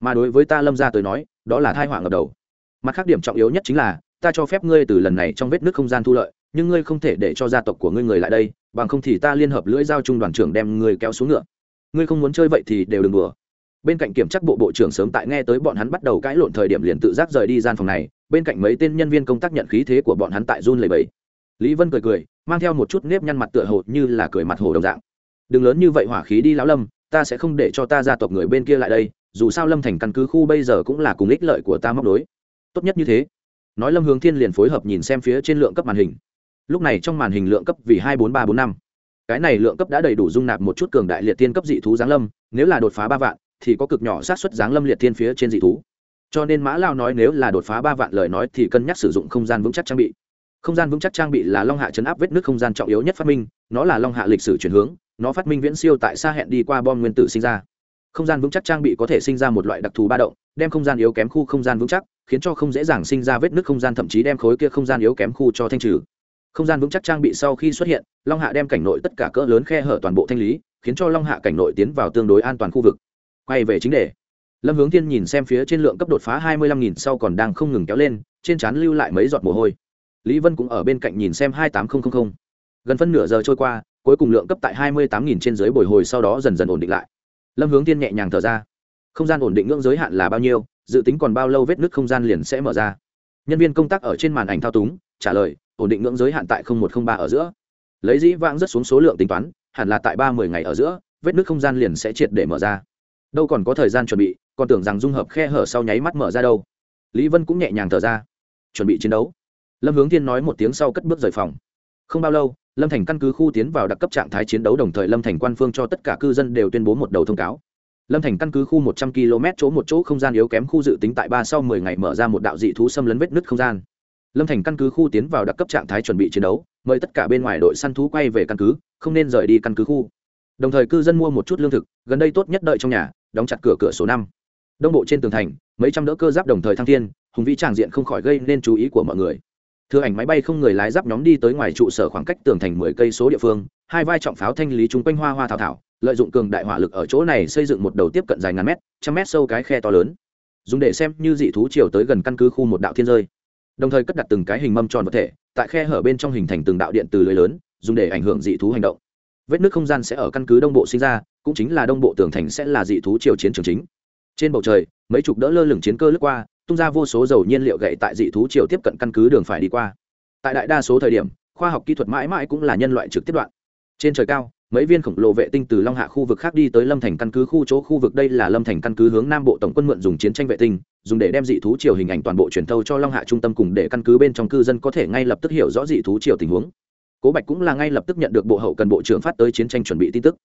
S1: Mà đối với ta lâm gia tới nói, đó là thai họa ngập đầu. Mặt khác điểm trọng yếu nhất chính là, ta cho phép ngươi từ lần này trong vết nước không gian thu lợi, nhưng ngươi không thể để cho gia tộc của ngươi người lại đây, bằng không thì ta liên hợp lưỡi giao trung đoàn trưởng đem ngươi kéo xuống ngựa. Ngươi không muốn chơi vậy thì đều đừng đùa bên cạnh kiểm tra bộ bộ trưởng sớm tại nghe tới bọn hắn bắt đầu cãi lộn thời điểm liền tự giác rời đi gian phòng này, bên cạnh mấy tên nhân viên công tác nhận khí thế của bọn hắn tại run lầy bẫy lý vân cười cười, mang theo một chút nếp nhăn mặt tựa hồ như là cười mặt hồ đồng dạng. Đừng lớn như vậy hỏa khí đi lão lâm, ta sẽ không để cho ta gia tộc người bên kia lại đây, dù sao lâm thành căn cứ khu bây giờ cũng là cùng ích lợi của ta móc đối tốt nhất như thế. Nói lâm hướng thiên liền phối hợp nhìn xem phía trên lượng cấp màn hình. Lúc này trong màn hình lượng cấp vì hai bốn ba bốn năm. Cái này lượng cấp đã đầy đủ dung nạp một chút cường đại liệt tiên cấp dị thú giáng lâm, nếu là đột phá ba vạn thì có cực nhỏ sát xuất dáng lâm liệt tiên phía trên dị thú. Cho nên mã lao nói nếu là đột phá ba vạn lời nói thì cân nhắc sử dụng không gian vững chắc trang bị. Không gian vững chắc trang bị là long hạ chấn áp vết nước không gian trọng yếu nhất phát minh, nó là long hạ lịch sử chuyển hướng, nó phát minh viễn siêu tại xa hẹn đi qua bom nguyên tử sinh ra. Không gian vững chắc trang bị có thể sinh ra một loại đặc thù ba động, đem không gian yếu kém khu không gian vững chắc, khiến cho không dễ dàng sinh ra vết nứt không gian, thậm chí đem khối kia không gian yếu kém khu cho thanh trừ. Không gian vững chắc trang bị sau khi xuất hiện, long hạ đem cảnh nội tất cả cỡ lớn khe hở toàn bộ thanh lý, khiến cho long hạ cảnh nội tiến vào tương đối an toàn khu vực quay về chính đề. Lâm hướng thiên nhìn xem phía trên lượng cấp đột phá hai mươi lăm nghìn sau còn đang không ngừng kéo lên, trên trán lưu lại mấy giọt mồ hôi. Lý vân cũng ở bên cạnh nhìn xem hai tám nghìn gần phân nửa giờ trôi qua, cuối cùng lượng cấp tại hai mươi tám nghìn trên dưới bồi hồi sau đó dần dần ổn định lại. Lâm hướng thiên nhẹ nhàng thở ra. Không gian ổn định ngưỡng giới hạn là bao nhiêu, dự tính còn bao lâu vết nứt không gian liền sẽ mở ra. Nhân viên công tác ở trên màn ảnh thao túng, trả lời, ổn định ngưỡng giới hạn tại một trăm ba ở giữa. Lấy dĩ vãng rất xuống số lượng tính toán, hẳn là tại ba mươi ngày ở giữa, vết nứt không gian liền sẽ triệt để mở ra đâu còn có thời gian chuẩn bị, còn tưởng rằng dung hợp khe hở sau nháy mắt mở ra đâu. Lý vân cũng nhẹ nhàng thở ra. Chuẩn bị chiến đấu. Lâm hướng thiên nói một tiếng sau cất bước rời phòng. Không bao lâu, lâm thành căn cứ khu tiến vào đặc cấp trạng thái chiến đấu đồng thời lâm thành quan phương cho tất cả cư dân đều tuyên bố một đầu thông cáo. Lâm thành căn cứ khu một trăm km chỗ một chỗ không gian yếu kém khu dự tính tại ba sau mười ngày mở ra một đạo dị thú xâm lấn vết nứt không gian. Lâm thành căn cứ khu tiến vào đặc cấp trạng thái chuẩn bị chiến đấu, mời tất cả bên ngoài đội săn thú quay về căn cứ, không nên rời đi căn cứ khu đồng thời cư dân mua một chút lương thực, gần đây tốt nhất đợi trong nhà, đóng chặt cửa cửa số năm. Đông bộ trên tường thành, mấy trăm đỡ cơ giáp đồng thời thăng thiên, hùng vĩ tràng diện không khỏi gây nên chú ý của mọi người. Thừa ảnh máy bay không người lái giáp nhóm đi tới ngoài trụ sở khoảng cách tường thành mười cây số địa phương, hai vai trọng pháo thanh lý chung quanh hoa hoa thảo thảo, lợi dụng cường đại hỏa lực ở chỗ này xây dựng một đầu tiếp cận dài ngàn mét, trăm mét sâu cái khe to lớn. Dùng để xem như dị thú chiều tới gần căn cứ khu một đạo thiên rơi. Đồng thời cất đặt từng cái hình mâm tròn vật thể, tại khe hở bên trong hình thành từng đạo điện từ lưới lớn, dùng để ảnh hưởng dị thú hành động vết nước không gian sẽ ở căn cứ đông bộ sinh ra, cũng chính là đông bộ tường thành sẽ là dị thú triều chiến trường chính. Trên bầu trời, mấy chục đỡ lơ lửng chiến cơ lướt qua, tung ra vô số dầu nhiên liệu gậy tại dị thú triều tiếp cận căn cứ đường phải đi qua. Tại đại đa số thời điểm, khoa học kỹ thuật mãi mãi cũng là nhân loại trực tiếp đoạn. Trên trời cao, mấy viên khổng lồ vệ tinh từ long hạ khu vực khác đi tới lâm thành căn cứ khu chỗ khu vực đây là lâm thành căn cứ hướng nam bộ tổng quân mượn dùng chiến tranh vệ tinh, dùng để đem dị thú triều hình ảnh toàn bộ truyền thâu cho long hạ trung tâm cùng để căn cứ bên trong cư dân có thể ngay lập tức hiểu rõ dị thú triều tình huống cố bạch cũng là ngay lập tức nhận được bộ hậu cần bộ trưởng phát tới chiến tranh chuẩn bị tin tức.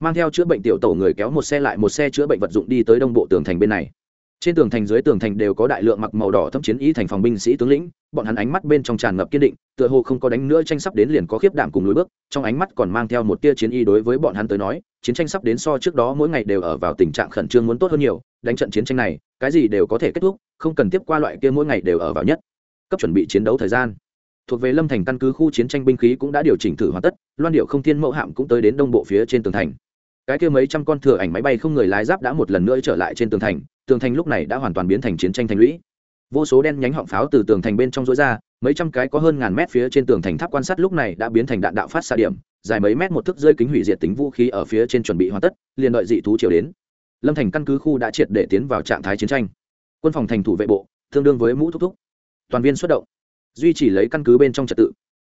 S1: Mang theo chữa bệnh tiểu tổ người kéo một xe lại một xe chữa bệnh vật dụng đi tới đông bộ tường thành bên này. Trên tường thành dưới tường thành đều có đại lượng mặc màu đỏ thâm chiến ý thành phòng binh sĩ tướng lĩnh, bọn hắn ánh mắt bên trong tràn ngập kiên định, tựa hồ không có đánh nữa tranh sắp đến liền có khiếp đảm cùng lối bước, trong ánh mắt còn mang theo một tia chiến y đối với bọn hắn tới nói, chiến tranh sắp đến so trước đó mỗi ngày đều ở vào tình trạng khẩn trương muốn tốt hơn nhiều, đánh trận chiến tranh này, cái gì đều có thể kết thúc, không cần tiếp qua loại kia mỗi ngày đều ở vào nhất. Cấp chuẩn bị chiến đấu thời gian thuộc về lâm thành căn cứ khu chiến tranh binh khí cũng đã điều chỉnh thử hoàn tất, loan điệu không thiên mẫu hạm cũng tới đến đông bộ phía trên tường thành. Cái kia mấy trăm con thừa ảnh máy bay không người lái giáp đã một lần nữa trở lại trên tường thành tường thành lúc này đã hoàn toàn biến thành chiến tranh thành lũy. Vô số đen nhánh họng pháo từ tường thành bên trong rối ra, mấy trăm cái có hơn ngàn mét phía trên tường thành tháp quan sát lúc này đã biến thành đạn đạo phát xạ điểm, dài mấy mét một thước rơi kính hủy diệt tính vũ khí ở phía trên chuẩn bị hoàn tất, liền đợi dị thú chiều đến. Lâm thành căn cứ khu đã triệt để tiến vào trạng thái chiến tranh. Quân phòng thành thủ vệ bộ, tương đương với mũ thúc thúc. Toàn viên xuất động duy trì lấy căn cứ bên trong trật tự.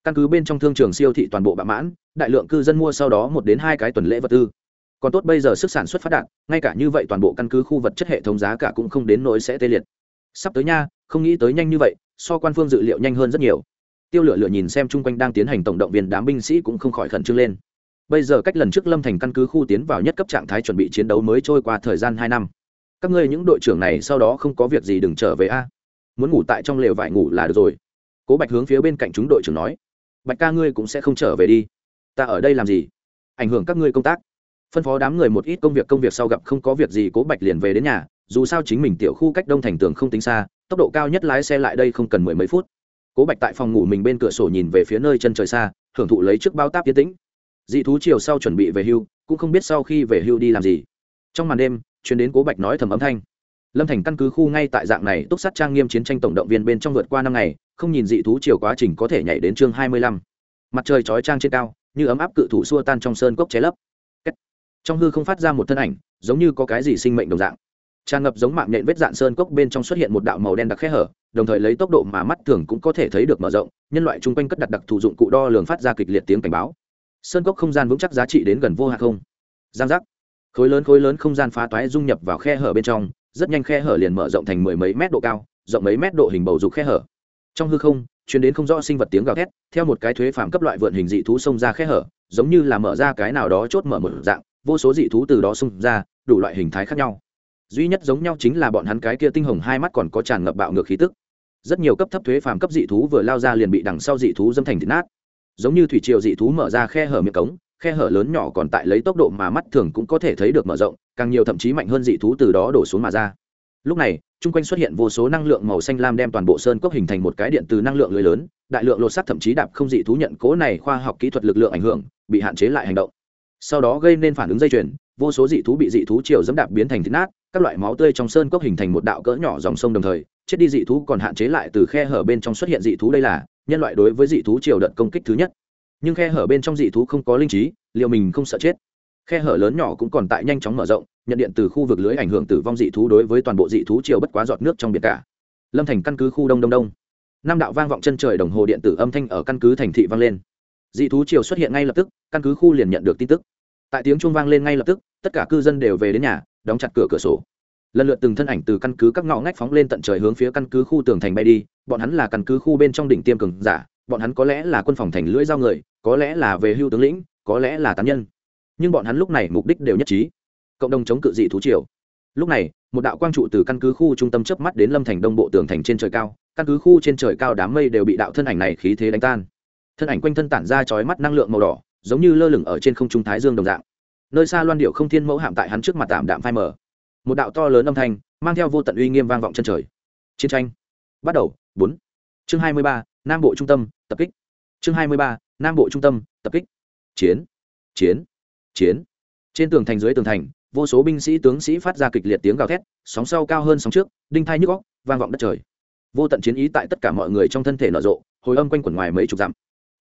S1: Căn cứ bên trong thương trường siêu thị toàn bộ bạ mãn, đại lượng cư dân mua sau đó một đến hai cái tuần lễ vật tư. Còn tốt bây giờ sức sản xuất phát đạt, ngay cả như vậy toàn bộ căn cứ khu vật chất hệ thống giá cả cũng không đến nỗi sẽ tê liệt. Sắp tới nha, không nghĩ tới nhanh như vậy, so quan phương dự liệu nhanh hơn rất nhiều. Tiêu lửa lửa nhìn xem chung quanh đang tiến hành tổng động viên đám binh sĩ cũng không khỏi khẩn trương lên. Bây giờ cách lần trước lâm thành căn cứ khu tiến vào nhất cấp trạng thái chuẩn bị chiến đấu mới trôi qua thời gian hai năm. Các ngươi những đội trưởng này sau đó không có việc gì đừng trở về a. Muốn ngủ tại trong lều vải ngủ là được rồi cố bạch hướng phía bên cạnh chúng đội trưởng nói, bạch ca ngươi cũng sẽ không trở về đi. Ta ở đây làm gì? Ảnh hưởng các ngươi công tác. Phân phó đám người một ít công việc công việc sau gặp không có việc gì, cố bạch liền về đến nhà. Dù sao chính mình tiểu khu cách đông thành tường không tính xa, tốc độ cao nhất lái xe lại đây không cần mười mấy phút. Cố bạch tại phòng ngủ mình bên cửa sổ nhìn về phía nơi chân trời xa hưởng thụ lấy trước bao táp tiến tĩnh. Dị thú chiều sau chuẩn bị về hưu, cũng không biết sau khi về hưu đi làm gì. Trong màn đêm chuyến đến cố bạch nói thầm âm thanh. Lâm thành căn cứ khu ngay tại dạng này túc sát trang nghiêm chiến tranh tổng động viên bên trong vượt qua năm ngày không nhìn dị thú chiều quá trình có thể nhảy đến chương hai mươi lăm. Mặt trời chói trang trên cao, như ấm áp cự thủ xua tan trong sơn cốc cháy lấp. Trong hư không phát ra một thân ảnh, giống như có cái gì sinh mệnh đồng dạng. Tràn ngập giống mạng nhện vết dạn sơn cốc bên trong xuất hiện một đạo màu đen đặc khe hở, đồng thời lấy tốc độ mà mắt thường cũng có thể thấy được mở rộng, nhân loại chung quanh cất đặt đặc thù dụng cụ đo lường phát ra kịch liệt tiếng cảnh báo. Sơn cốc không gian vững chắc giá trị đến gần vô hạn không. Giang giác. Khối lớn khối lớn không gian phá toái dung nhập vào khe hở bên trong, rất nhanh khe hở liền mở rộng thành mười mấy mét độ cao, rộng mấy mét độ hình bầu dục khe hở trong hư không chuyển đến không rõ sinh vật tiếng gào thét, theo một cái thuế phạm cấp loại vượn hình dị thú xông ra khe hở, giống như là mở ra cái nào đó chốt mở một dạng, vô số dị thú từ đó xông ra, đủ loại hình thái khác nhau. Duy nhất giống nhau chính là bọn hắn cái kia tinh hồng hai mắt còn có tràn ngập bạo ngược khí tức. Rất nhiều cấp thấp thuế phàm cấp dị thú vừa lao ra liền bị đằng sau dị thú dâm thành thịt nát. Giống như thủy triều dị thú mở ra khe hở miệng cống, khe hở lớn nhỏ còn tại lấy tốc độ mà mắt thường cũng có thể thấy được mở rộng, càng nhiều thậm chí mạnh hơn dị thú từ đó đổ xuống mà ra lúc này, chung quanh xuất hiện vô số năng lượng màu xanh lam đem toàn bộ sơn cốc hình thành một cái điện từ năng lượng lưới lớn, đại lượng lột sắt thậm chí đạp không dị thú nhận cố này khoa học kỹ thuật lực lượng ảnh hưởng, bị hạn chế lại hành động. Sau đó gây nên phản ứng dây chuyền, vô số dị thú bị dị thú chiều dẫm đạp biến thành thịt nát, các loại máu tươi trong sơn cốc hình thành một đạo cỡ nhỏ dòng sông đồng thời, chết đi dị thú còn hạn chế lại từ khe hở bên trong xuất hiện dị thú đây là nhân loại đối với dị thú chiều đợt công kích thứ nhất. Nhưng khe hở bên trong dị thú không có linh trí, liệu mình không sợ chết? Khe hở lớn nhỏ cũng còn tại nhanh chóng mở rộng, nhận điện từ khu vực lưới ảnh hưởng tử vong dị thú đối với toàn bộ dị thú chiều bất quá giọt nước trong biển cả. Lâm thành căn cứ khu đông đông đông. Năm đạo vang vọng chân trời đồng hồ điện tử âm thanh ở căn cứ thành thị vang lên. Dị thú chiều xuất hiện ngay lập tức, căn cứ khu liền nhận được tin tức. Tại tiếng chuông vang lên ngay lập tức, tất cả cư dân đều về đến nhà, đóng chặt cửa cửa sổ. Lần lượt từng thân ảnh từ căn cứ các ngõ ngách phóng lên tận trời hướng phía căn cứ khu tường thành bay đi, bọn hắn là căn cứ khu bên trong đỉnh tiêm cường giả, bọn hắn có lẽ là quân phòng thành lưỡi giao người, có lẽ là về hưu tướng lĩnh, có lẽ là tán nhân nhưng bọn hắn lúc này mục đích đều nhất trí. Cộng đồng chống cự dị thú triều. Lúc này, một đạo quang trụ từ căn cứ khu trung tâm chớp mắt đến lâm thành đông bộ tường thành trên trời cao, căn cứ khu trên trời cao đám mây đều bị đạo thân ảnh này khí thế đánh tan. Thân ảnh quanh thân tản ra chói mắt năng lượng màu đỏ, giống như lơ lửng ở trên không trung thái dương đồng dạng. Nơi xa loan điệu không thiên mẫu hạm tại hắn trước mặt tạm đạm phai mờ. Một đạo to lớn âm thanh, mang theo vô tận uy nghiêm vang vọng chân trời. Chiến tranh. Bắt đầu. Bốn. Chương hai mươi ba, nam bộ trung tâm, tập kích. Chương hai mươi ba, nam bộ trung tâm, tập kích. Chiến. Chiến chiến. Trên tường thành dưới tường thành, vô số binh sĩ tướng sĩ phát ra kịch liệt tiếng gào thét, sóng sau cao hơn sóng trước, đinh thai nhức góc vang vọng đất trời. Vô tận chiến ý tại tất cả mọi người trong thân thể nở rộ, hồi âm quanh quẩn ngoài mấy chục dặm.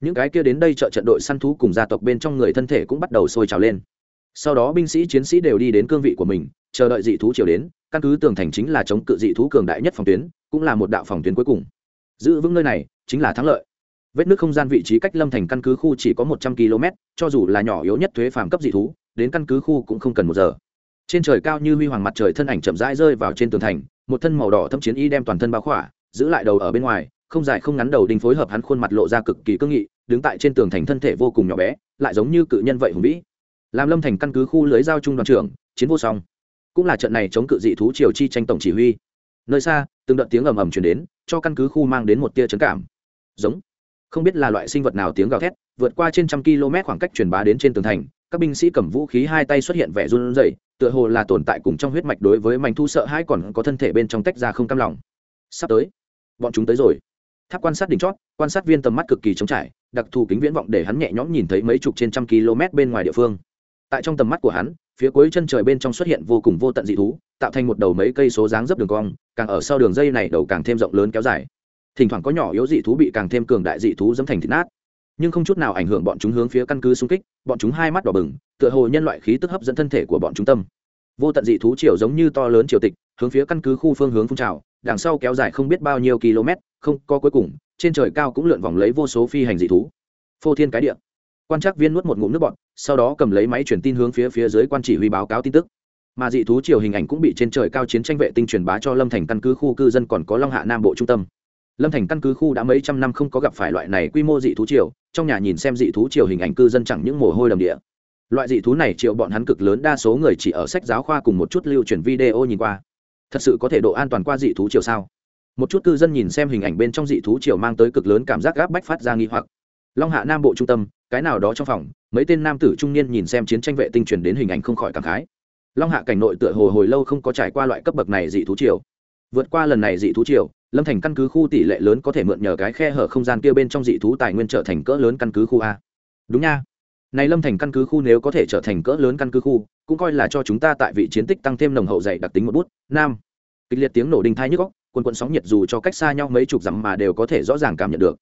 S1: Những cái kia đến đây trợ trận đội săn thú cùng gia tộc bên trong người thân thể cũng bắt đầu sôi trào lên. Sau đó binh sĩ chiến sĩ đều đi đến cương vị của mình, chờ đợi dị thú chiều đến, căn cứ tường thành chính là chống cự dị thú cường đại nhất phòng tuyến, cũng là một đạo phòng tuyến cuối cùng. Giữ vững nơi này, chính là thắng lợi vết nước không gian vị trí cách lâm thành căn cứ khu chỉ có một trăm km cho dù là nhỏ yếu nhất thuế phàm cấp dị thú, đến căn cứ khu cũng không cần một giờ. Trên trời cao như huy hoàng mặt trời thân ảnh chậm rãi rơi vào trên tường thành, một thân màu đỏ thâm chiến y đem toàn thân bao khỏa, giữ lại đầu ở bên ngoài, không dài không ngắn đầu đinh phối hợp hắn khuôn mặt lộ ra cực kỳ cương nghị, đứng tại trên tường thành thân thể vô cùng nhỏ bé, lại giống như cự nhân vậy hùng vĩ. Làm lâm thành căn cứ khu lưới giao trung đoàn trưởng, chiến vô song. Cũng là trận này chống cự dị thú triều chi tranh tổng chỉ huy. Nơi xa, từng đợt tiếng ầm ầm chuyển đến, cho căn cứ khu mang đến một tia trấn cảm. Giống không biết là loại sinh vật nào tiếng gào thét, vượt qua trên trăm km khoảng cách truyền bá đến trên tường thành, các binh sĩ cầm vũ khí hai tay xuất hiện vẻ run rẩy, tựa hồ là tồn tại cùng trong huyết mạch đối với mảnh thu sợ hãi còn có thân thể bên trong tách ra không cam lòng. Sắp tới, bọn chúng tới rồi. Tháp quan sát đỉnh chót, quan sát viên tầm mắt cực kỳ trống trải, đặc thù kính viễn vọng để hắn nhẹ nhõm nhìn thấy mấy chục trên trăm km bên ngoài địa phương. Tại trong tầm mắt của hắn, phía cuối chân trời bên trong xuất hiện vô cùng vô tận dị thú, tạo thành một đầu mấy cây số dáng dấp đường cong, càng ở sau đường dây này đầu càng thêm rộng lớn kéo dài thỉnh thoảng có nhỏ yếu dị thú bị càng thêm cường đại dị thú dẫm thành thịt nát. Nhưng không chút nào ảnh hưởng bọn chúng hướng phía căn cứ xung kích, bọn chúng hai mắt đỏ bừng, tựa hồ nhân loại khí tức hấp dẫn thân thể của bọn chúng tâm. Vô tận dị thú chiều giống như to lớn triều tịch, hướng phía căn cứ khu phương hướng phun trào, đằng sau kéo dài không biết bao nhiêu km, không có cuối cùng, trên trời cao cũng lượn vòng lấy vô số phi hành dị thú. Phô thiên cái địa. Quan trắc viên nuốt một ngụm nước bọt, sau đó cầm lấy máy truyền tin hướng phía phía dưới quan chỉ huy báo cáo tin tức. Mà dị thú chiều hình ảnh cũng bị trên trời cao chiến tranh vệ tinh truyền bá cho lâm thành căn cứ khu cư dân còn có long hạ nam bộ trung tâm lâm thành căn cứ khu đã mấy trăm năm không có gặp phải loại này quy mô dị thú triều, trong nhà nhìn xem dị thú triều hình ảnh cư dân chẳng những mồ hôi đầm địa. Loại dị thú này triệu bọn hắn cực lớn, đa số người chỉ ở sách giáo khoa cùng một chút lưu truyền video nhìn qua. Thật sự có thể độ an toàn qua dị thú triều sao? Một chút cư dân nhìn xem hình ảnh bên trong dị thú triều mang tới cực lớn cảm giác gáp bách phát ra nghi hoặc. Long hạ nam bộ trung tâm, cái nào đó trong phòng, mấy tên nam tử trung niên nhìn xem chiến tranh vệ tinh truyền đến hình ảnh không khỏi cảm khái. Long hạ cảnh nội tựa hồi hồi lâu không có trải qua loại cấp bậc này dị thú triều. Vượt qua lần này dị thú triều lâm thành căn cứ khu tỷ lệ lớn có thể mượn nhờ cái khe hở không gian kia bên trong dị thú tài nguyên trở thành cỡ lớn căn cứ khu a. Đúng nha. Này lâm thành căn cứ khu nếu có thể trở thành cỡ lớn căn cứ khu, cũng coi là cho chúng ta tại vị chiến tích tăng thêm nồng hậu dày đặc tính một bút. Nam. Kịch liệt tiếng nổ đinh thai nhức góc quần quần sóng nhiệt dù cho cách xa nhau mấy chục dặm mà đều có thể rõ ràng cảm nhận được.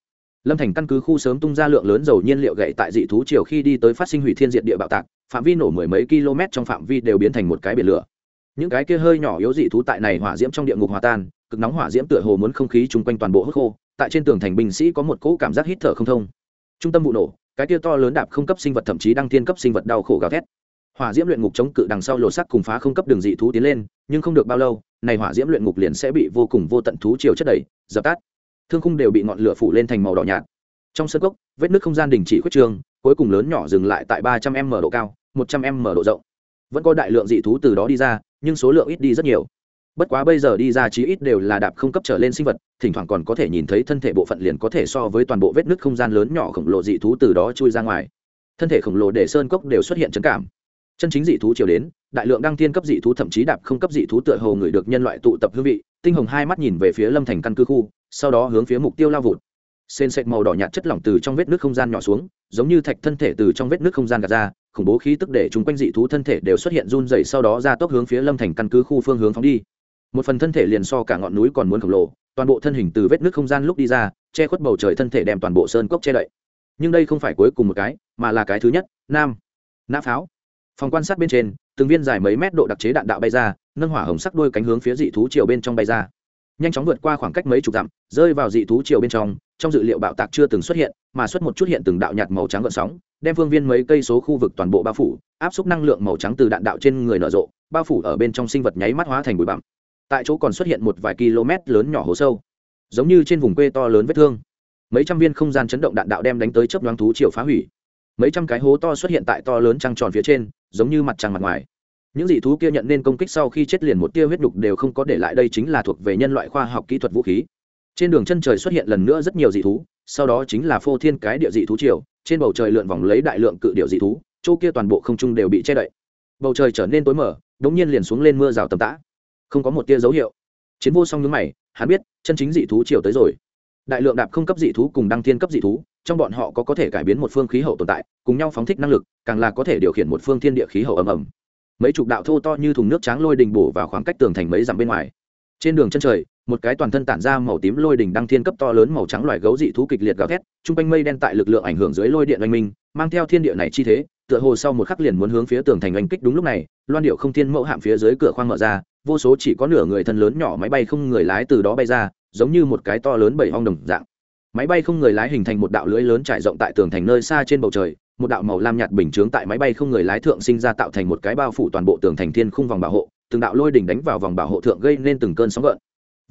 S1: Lâm thành căn cứ khu sớm tung ra lượng lớn dầu nhiên liệu gậy tại dị thú chiều khi đi tới phát sinh hủy thiên diệt địa bạo tạc, phạm vi nổ mười mấy km trong phạm vi đều biến thành một cái biển lửa. Những cái kia hơi nhỏ yếu dị thú tại này hỏa diễm trong địa ngục hòa tan cực nóng hỏa diễm tựa hồ muốn không khí chung quanh toàn bộ hớt khô, tại trên tường thành binh sĩ có một cỗ cảm giác hít thở không thông. Trung tâm vụ nổ, cái tia to lớn đạp không cấp sinh vật thậm chí đăng thiên cấp sinh vật đau khổ gào thét. Hỏa diễm luyện ngục chống cự đằng sau lột sắc cùng phá không cấp đường dị thú tiến lên, nhưng không được bao lâu, này hỏa diễm luyện ngục liền sẽ bị vô cùng vô tận thú chiều chất đẩy, dập tắt. Thương khung đều bị ngọn lửa phủ lên thành màu đỏ nhạt. Trong sân gốc vết nước không gian đình chỉ khuyết trường, cuối cùng lớn nhỏ dừng lại tại ba trăm m độ cao, một trăm m độ rộng. Vẫn có đại lượng dị thú từ đó đi ra, nhưng số lượng ít đi rất nhiều bất quá bây giờ đi ra chí ít đều là đạp không cấp trở lên sinh vật, thỉnh thoảng còn có thể nhìn thấy thân thể bộ phận liền có thể so với toàn bộ vết nứt không gian lớn nhỏ khổng lồ dị thú từ đó chui ra ngoài. Thân thể khổng lồ để sơn cốc đều xuất hiện trấn cảm. Chân chính dị thú chiều đến, đại lượng đăng thiên cấp dị thú thậm chí đạp không cấp dị thú tựa hồ người được nhân loại tụ tập hương vị, tinh hồng hai mắt nhìn về phía lâm thành căn cứ khu, sau đó hướng phía mục tiêu lao vụt. Sên sệt màu đỏ nhạt chất lỏng từ trong vết nước không gian nhỏ xuống, giống như thạch thân thể từ trong vết nước không gian gạt ra, khủng bố khí tức để chúng quanh dị thú thân thể đều xuất hiện run dày sau đó ra tốc hướng phía lâm thành căn cứ khu phương hướng phóng đi một phần thân thể liền so cả ngọn núi còn muốn khổng lồ, toàn bộ thân hình từ vết nước không gian lúc đi ra, che khuất bầu trời thân thể đem toàn bộ sơn cốc che đậy. Nhưng đây không phải cuối cùng một cái, mà là cái thứ nhất, nam. Nã pháo. Phòng quan sát bên trên, từng viên dài mấy mét độ đặc chế đạn đạo bay ra, nâng hỏa hồng sắc đôi cánh hướng phía dị thú chiều bên trong bay ra. Nhanh chóng vượt qua khoảng cách mấy chục dặm, rơi vào dị thú chiều bên trong trong dự liệu bạo tạc chưa từng xuất hiện, mà xuất một chút hiện từng đạo nhạt màu trắng gợn sóng, đem phương viên mấy cây số khu vực toàn bộ bao phủ, áp suất năng lượng màu trắng từ đạn đạo trên người nở rộ, bao phủ ở bên trong sinh vật nháy mắt hóa thành bụi bặm tại chỗ còn xuất hiện một vài km lớn nhỏ hố sâu, giống như trên vùng quê to lớn vết thương. Mấy trăm viên không gian chấn động đạn đạo đem đánh tới chớp nhoáng thú chiều phá hủy. Mấy trăm cái hố to xuất hiện tại to lớn trăng tròn phía trên, giống như mặt trăng mặt ngoài. Những dị thú kia nhận nên công kích sau khi chết liền một tia huyết đục đều không có để lại đây chính là thuộc về nhân loại khoa học kỹ thuật vũ khí. Trên đường chân trời xuất hiện lần nữa rất nhiều dị thú, sau đó chính là phô thiên cái địa dị thú triều, trên bầu trời lượn vòng lấy đại lượng cự điệu dị thú, chỗ kia toàn bộ không trung đều bị che đậy. Bầu trời trở nên tối mở đ ỗ n g nhiên liền xuống lên mưa rào tầm tã không có một tia dấu hiệu. Chiến vô song nhướng mày, hắn biết, chân chính dị thú triều tới rồi. Đại lượng đạp không cấp dị thú cùng đăng thiên cấp dị thú, trong bọn họ có có thể cải biến một phương khí hậu tồn tại, cùng nhau phóng thích năng lực, càng là có thể điều khiển một phương thiên địa khí hậu ầm ầm. Mấy chục đạo thô to như thùng nước tráng lôi đình bổ vào khoảng cách tường thành mấy dặm bên ngoài. Trên đường chân trời, một cái toàn thân tản ra màu tím lôi đỉnh đăng thiên cấp to lớn màu trắng loài gấu dị thú kịch liệt gào thét chung quanh mây đen tại lực lượng ảnh hưởng dưới lôi điện oanh minh, mang theo thiên địa này chi thế, tựa hồ sau một khắc liền muốn hướng phía tường thành oanh kích đúng lúc này, loan điệu không thiên mẫu hạm phía dưới cửa khoang mở ra vô số chỉ có nửa người thân lớn nhỏ máy bay không người lái từ đó bay ra, giống như một cái to lớn bảy hong đồng dạng. Máy bay không người lái hình thành một đạo lưới lớn trải rộng tại tường thành nơi xa trên bầu trời, một đạo màu lam nhạt bình chướng tại máy bay không người lái thượng sinh ra tạo thành một cái bao phủ toàn bộ tường thành thiên khung vòng bảo hộ, từng đạo lôi đỉnh đánh vào vòng bảo hộ thượng gây nên từng cơn sóng gợn.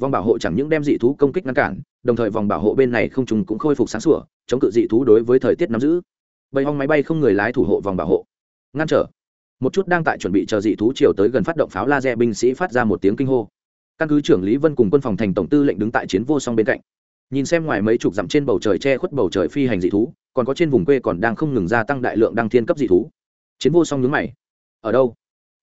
S1: Vòng bảo hộ chẳng những đem dị thú công kích ngăn cản, đồng thời vòng bảo hộ bên này không trùng cũng khôi phục sáng sủa, chống cự dị thú đối với thời tiết nắm giữ. Bầy hong máy bay không người lái thủ hộ vòng bảo hộ. Ngăn trở một chút đang tại chuẩn bị chờ dị thú chiều tới gần phát động pháo laser binh sĩ phát ra một tiếng kinh hô. Căn cứ trưởng lý vân cùng quân phòng thành tổng tư lệnh đứng tại chiến vô song bên cạnh. Nhìn xem ngoài mấy chục dặm trên bầu trời che khuất bầu trời phi hành dị thú, còn có trên vùng quê còn đang không ngừng gia tăng đại lượng đăng thiên cấp dị thú. Chiến vô song nhướng mày. Ở đâu?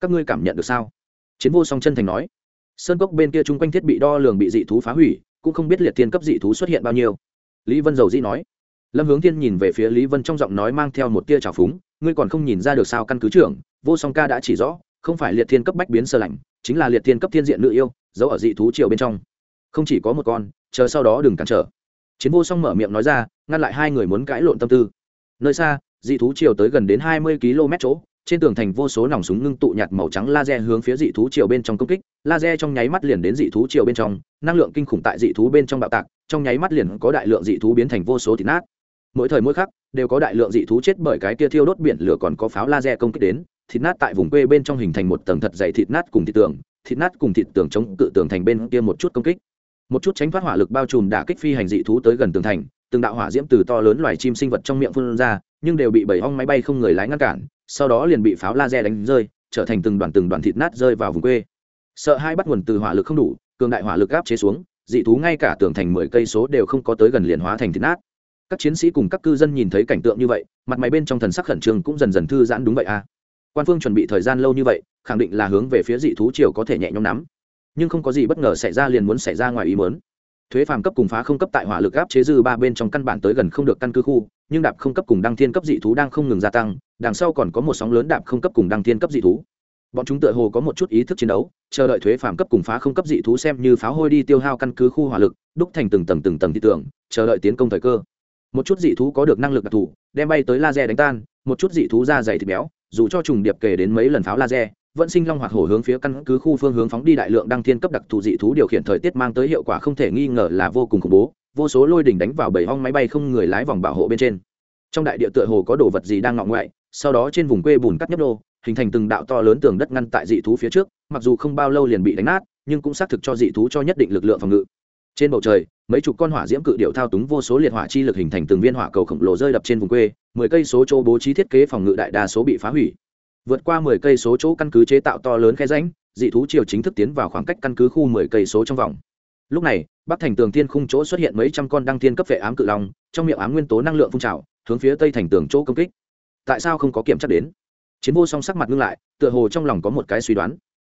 S1: Các ngươi cảm nhận được sao? Chiến vô song chân thành nói. Sơn cốc bên kia chung quanh thiết bị đo lường bị dị thú phá hủy, cũng không biết liệt thiên cấp dị thú xuất hiện bao nhiêu. Lý vân dầu dĩ nói. Lâm hướng thiên nhìn về phía lý vân trong giọng nói mang theo một tia trào phúng, ngươi còn không nhìn ra được sao căn cứ trưởng vô song ca đã chỉ rõ, không phải liệt thiên cấp bách biến sơ lạnh, chính là liệt thiên cấp thiên diện nữ yêu, giấu ở dị thú triều bên trong. Không chỉ có một con, chờ sau đó đừng cản trở. Chiến vô song mở miệng nói ra, ngăn lại hai người muốn cãi lộn tâm tư. Nơi xa, dị thú triều tới gần đến hai mươi km chỗ, trên tường thành vô số nòng súng ngưng tụ nhạt màu trắng laser hướng phía dị thú triều bên trong công kích. Laser trong nháy mắt liền đến dị thú triều bên trong, năng lượng kinh khủng tại dị thú bên trong bạo tạc, trong nháy mắt liền có đại lượng dị thú biến thành vô số thịt nát. Mỗi thời mỗi khắc, đều có đại lượng dị thú chết bởi cái kia thiêu đốt biển lửa còn có pháo laser công kích đến thịt nát tại vùng quê bên trong hình thành một tầng thật dày thịt nát cùng thịt tường, thịt nát cùng thịt tường chống cự tường thành bên kia một chút công kích. Một chút tránh thoát hỏa lực bao trùm đả kích phi hành dị thú tới gần tường thành, từng đạo hỏa diễm từ to lớn loài chim sinh vật trong miệng phun ra, nhưng đều bị bảy ong máy bay không người lái ngăn cản, sau đó liền bị pháo laser đánh rơi, trở thành từng đoàn từng đoàn thịt nát rơi vào vùng quê. Sợ hai bắt nguồn từ hỏa lực không đủ, cường đại hỏa lực áp chế xuống, dị thú ngay cả tường thành mười cây số đều không có tới gần liền hóa thành thịt nát. Các chiến sĩ cùng các cư dân nhìn thấy cảnh tượng như vậy, mặt máy bên trong thần sắc khẩn trương cũng dần dần thư giãn đúng vậy à quan phương chuẩn bị thời gian lâu như vậy, khẳng định là hướng về phía dị thú triều có thể nhẹ nhõm nắm. Nhưng không có gì bất ngờ xảy ra liền muốn xảy ra ngoài ý mớn thuế phàm cấp cùng phá không cấp tại hỏa lực áp chế dư ba bên trong căn bản tới gần không được căn cứ khu, nhưng đạp không cấp cùng đăng thiên cấp dị thú đang không ngừng gia tăng, đằng sau còn có một sóng lớn đạp không cấp cùng đăng thiên cấp dị thú. Bọn chúng tựa hồ có một chút ý thức chiến đấu, chờ đợi thuế phàm cấp cùng phá không cấp dị thú xem như pháo hôi đi tiêu hao căn cứ khu hỏa lực, đúc thành từng tầng từng tầng thị tưởng chờ đợi tiến công thời cơ. Một chút dị thú có được năng lực đặc thù, đem bay tới laser đánh tan, một chút dị thú da dày thịt béo dù cho trùng điệp kể đến mấy lần pháo laser, vẫn sinh long hoạt hổ hướng phía căn cứ khu phương hướng phóng đi đại lượng đăng thiên cấp đặc thù dị thú điều khiển thời tiết mang tới hiệu quả không thể nghi ngờ là vô cùng khủng bố, vô số lôi đỉnh đánh vào bảy hong máy bay không người lái vòng bảo hộ bên trên. Trong đại địa tựa hồ có đồ vật gì đang ngọ ngoại, sau đó trên vùng quê bùn cắt nhấp đô hình thành từng đạo to lớn tường đất ngăn tại dị thú phía trước, mặc dù không bao lâu liền bị đánh nát, nhưng cũng xác thực cho dị thú cho nhất định lực lượng phòng ngự. Trên bầu trời, mấy chục con hỏa diễm cự điệu thao túng vô số liệt hỏa chi lực hình thành từng viên hỏa cầu khổng lồ rơi đập trên vùng quê mười cây số chỗ bố trí thiết kế phòng ngự đại đa số bị phá hủy. Vượt qua mười cây số chỗ căn cứ chế tạo to lớn khe rãnh, dị thú triều chính thức tiến vào khoảng cách căn cứ khu mười cây số trong vòng. Lúc này, bắc thành tường thiên khung chỗ xuất hiện mấy trăm con đăng thiên cấp vệ ám cự long, trong miệng ám nguyên tố năng lượng phun trào, hướng phía tây thành tường chỗ công kích. Tại sao không có kiểm chắc đến? Chiến vô song sắc mặt ngưng lại, tựa hồ trong lòng có một cái suy đoán.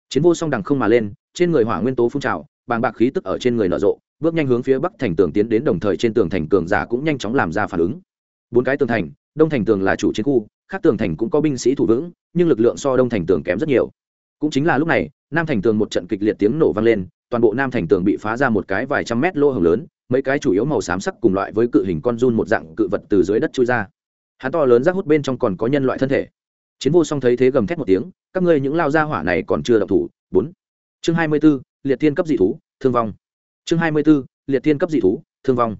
S1: Chiến vô song đằng không mà lên, trên người hỏa nguyên tố phun trào, bàng bạc khí tức ở trên người nở rộ, bước nhanh hướng phía bắc thành tường tiến đến đồng thời trên tường thành cường giả cũng nhanh chóng làm ra phản ứng. Bốn cái tường thành đông thành tường là chủ chiến khu, khác tường thành cũng có binh sĩ thủ vững, nhưng lực lượng so đông thành tường kém rất nhiều. Cũng chính là lúc này, nam thành tường một trận kịch liệt tiếng nổ vang lên, toàn bộ nam thành tường bị phá ra một cái vài trăm mét lỗ hồng lớn, mấy cái chủ yếu màu xám sắc cùng loại với cự hình con run một dạng cự vật từ dưới đất trôi ra. Hắn to lớn rác hút bên trong còn có nhân loại thân thể. Chiến vô song thấy thế gầm thét một tiếng, các ngươi những lao gia hỏa này còn chưa động thủ. Bốn. Chương hai mươi b ố liệt thiên cấp dị thú, thương vong. Chương hai mươi b ố liệt thiên cấp dị thú, thương vong.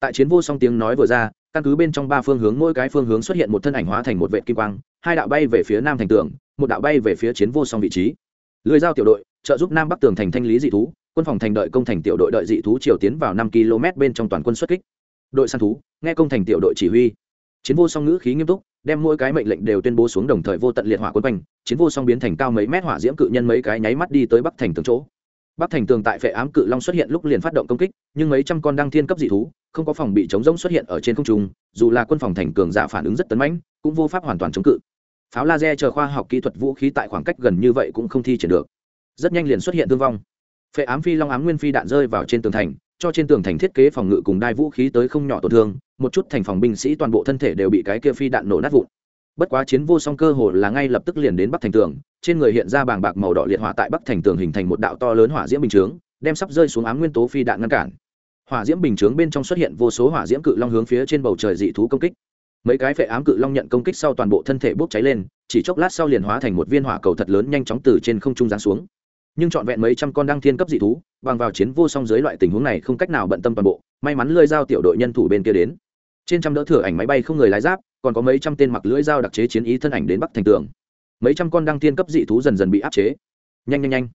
S1: Tại chiến vô song tiếng nói vừa ra căn cứ bên trong ba phương hướng, mỗi cái phương hướng xuất hiện một thân ảnh hóa thành một vệ kim quang, hai đạo bay về phía nam thành tường, một đạo bay về phía chiến vô song vị trí. Lưới giao tiểu đội, trợ giúp nam bắc tường thành thanh lý dị thú, quân phòng thành đợi công thành tiểu đội đợi dị thú triều tiến vào năm km bên trong toàn quân xuất kích. Đội săn thú, nghe công thành tiểu đội chỉ huy. Chiến vô song ngữ khí nghiêm túc, đem mỗi cái mệnh lệnh đều tuyên bố xuống đồng thời vô tận liệt hỏa quân quanh, chiến vô song biến thành cao mấy mét hỏa diễm cự nhân mấy cái nháy mắt đi tới bắc thành tường chỗ bắc thành tường tại phệ ám cự long xuất hiện lúc liền phát động công kích, nhưng mấy trăm con đăng thiên cấp dị thú, không có phòng bị chống rỗng xuất hiện ở trên không trung, dù là quân phòng thành cường giả phản ứng rất tấn mãnh, cũng vô pháp hoàn toàn chống cự. Pháo laser chờ khoa học kỹ thuật vũ khí tại khoảng cách gần như vậy cũng không thi triển được. Rất nhanh liền xuất hiện thương vong. Phệ ám phi long ám nguyên phi đạn rơi vào trên tường thành, cho trên tường thành thiết kế phòng ngự cùng đai vũ khí tới không nhỏ tổn thương, một chút thành phòng binh sĩ toàn bộ thân thể đều bị cái kia phi đạn nổ nát vụn bất quá chiến vô song cơ hồ là ngay lập tức liền đến bắc thành tường, trên người hiện ra bàng bạc màu đỏ liệt hỏa tại bắc thành tường hình thành một đạo to lớn hỏa diễm bình chướng, đem sắp rơi xuống ám nguyên tố phi đạn ngăn cản. Hỏa diễm bình chướng bên trong xuất hiện vô số hỏa diễm cự long hướng phía trên bầu trời dị thú công kích. Mấy cái phệ ám cự long nhận công kích sau toàn bộ thân thể bốc cháy lên, chỉ chốc lát sau liền hóa thành một viên hỏa cầu thật lớn nhanh chóng từ trên không trung giáng xuống. Nhưng trọn vẹn mấy trăm con đăng thiên cấp dị thú, bằng vào chiến vô song dưới loại tình huống này không cách nào bận tâm toàn bộ, may mắn lơi giao tiểu đội nhân thủ bên kia đến. Trên trăm đỡ thửa ảnh máy bay không người lái giáp còn có mấy trăm tên mặc lưỡi dao đặc chế chiến ý thân ảnh đến bắc thành tường. Mấy trăm con đăng thiên cấp dị thú dần dần bị áp chế. Nhanh nhanh nhanh.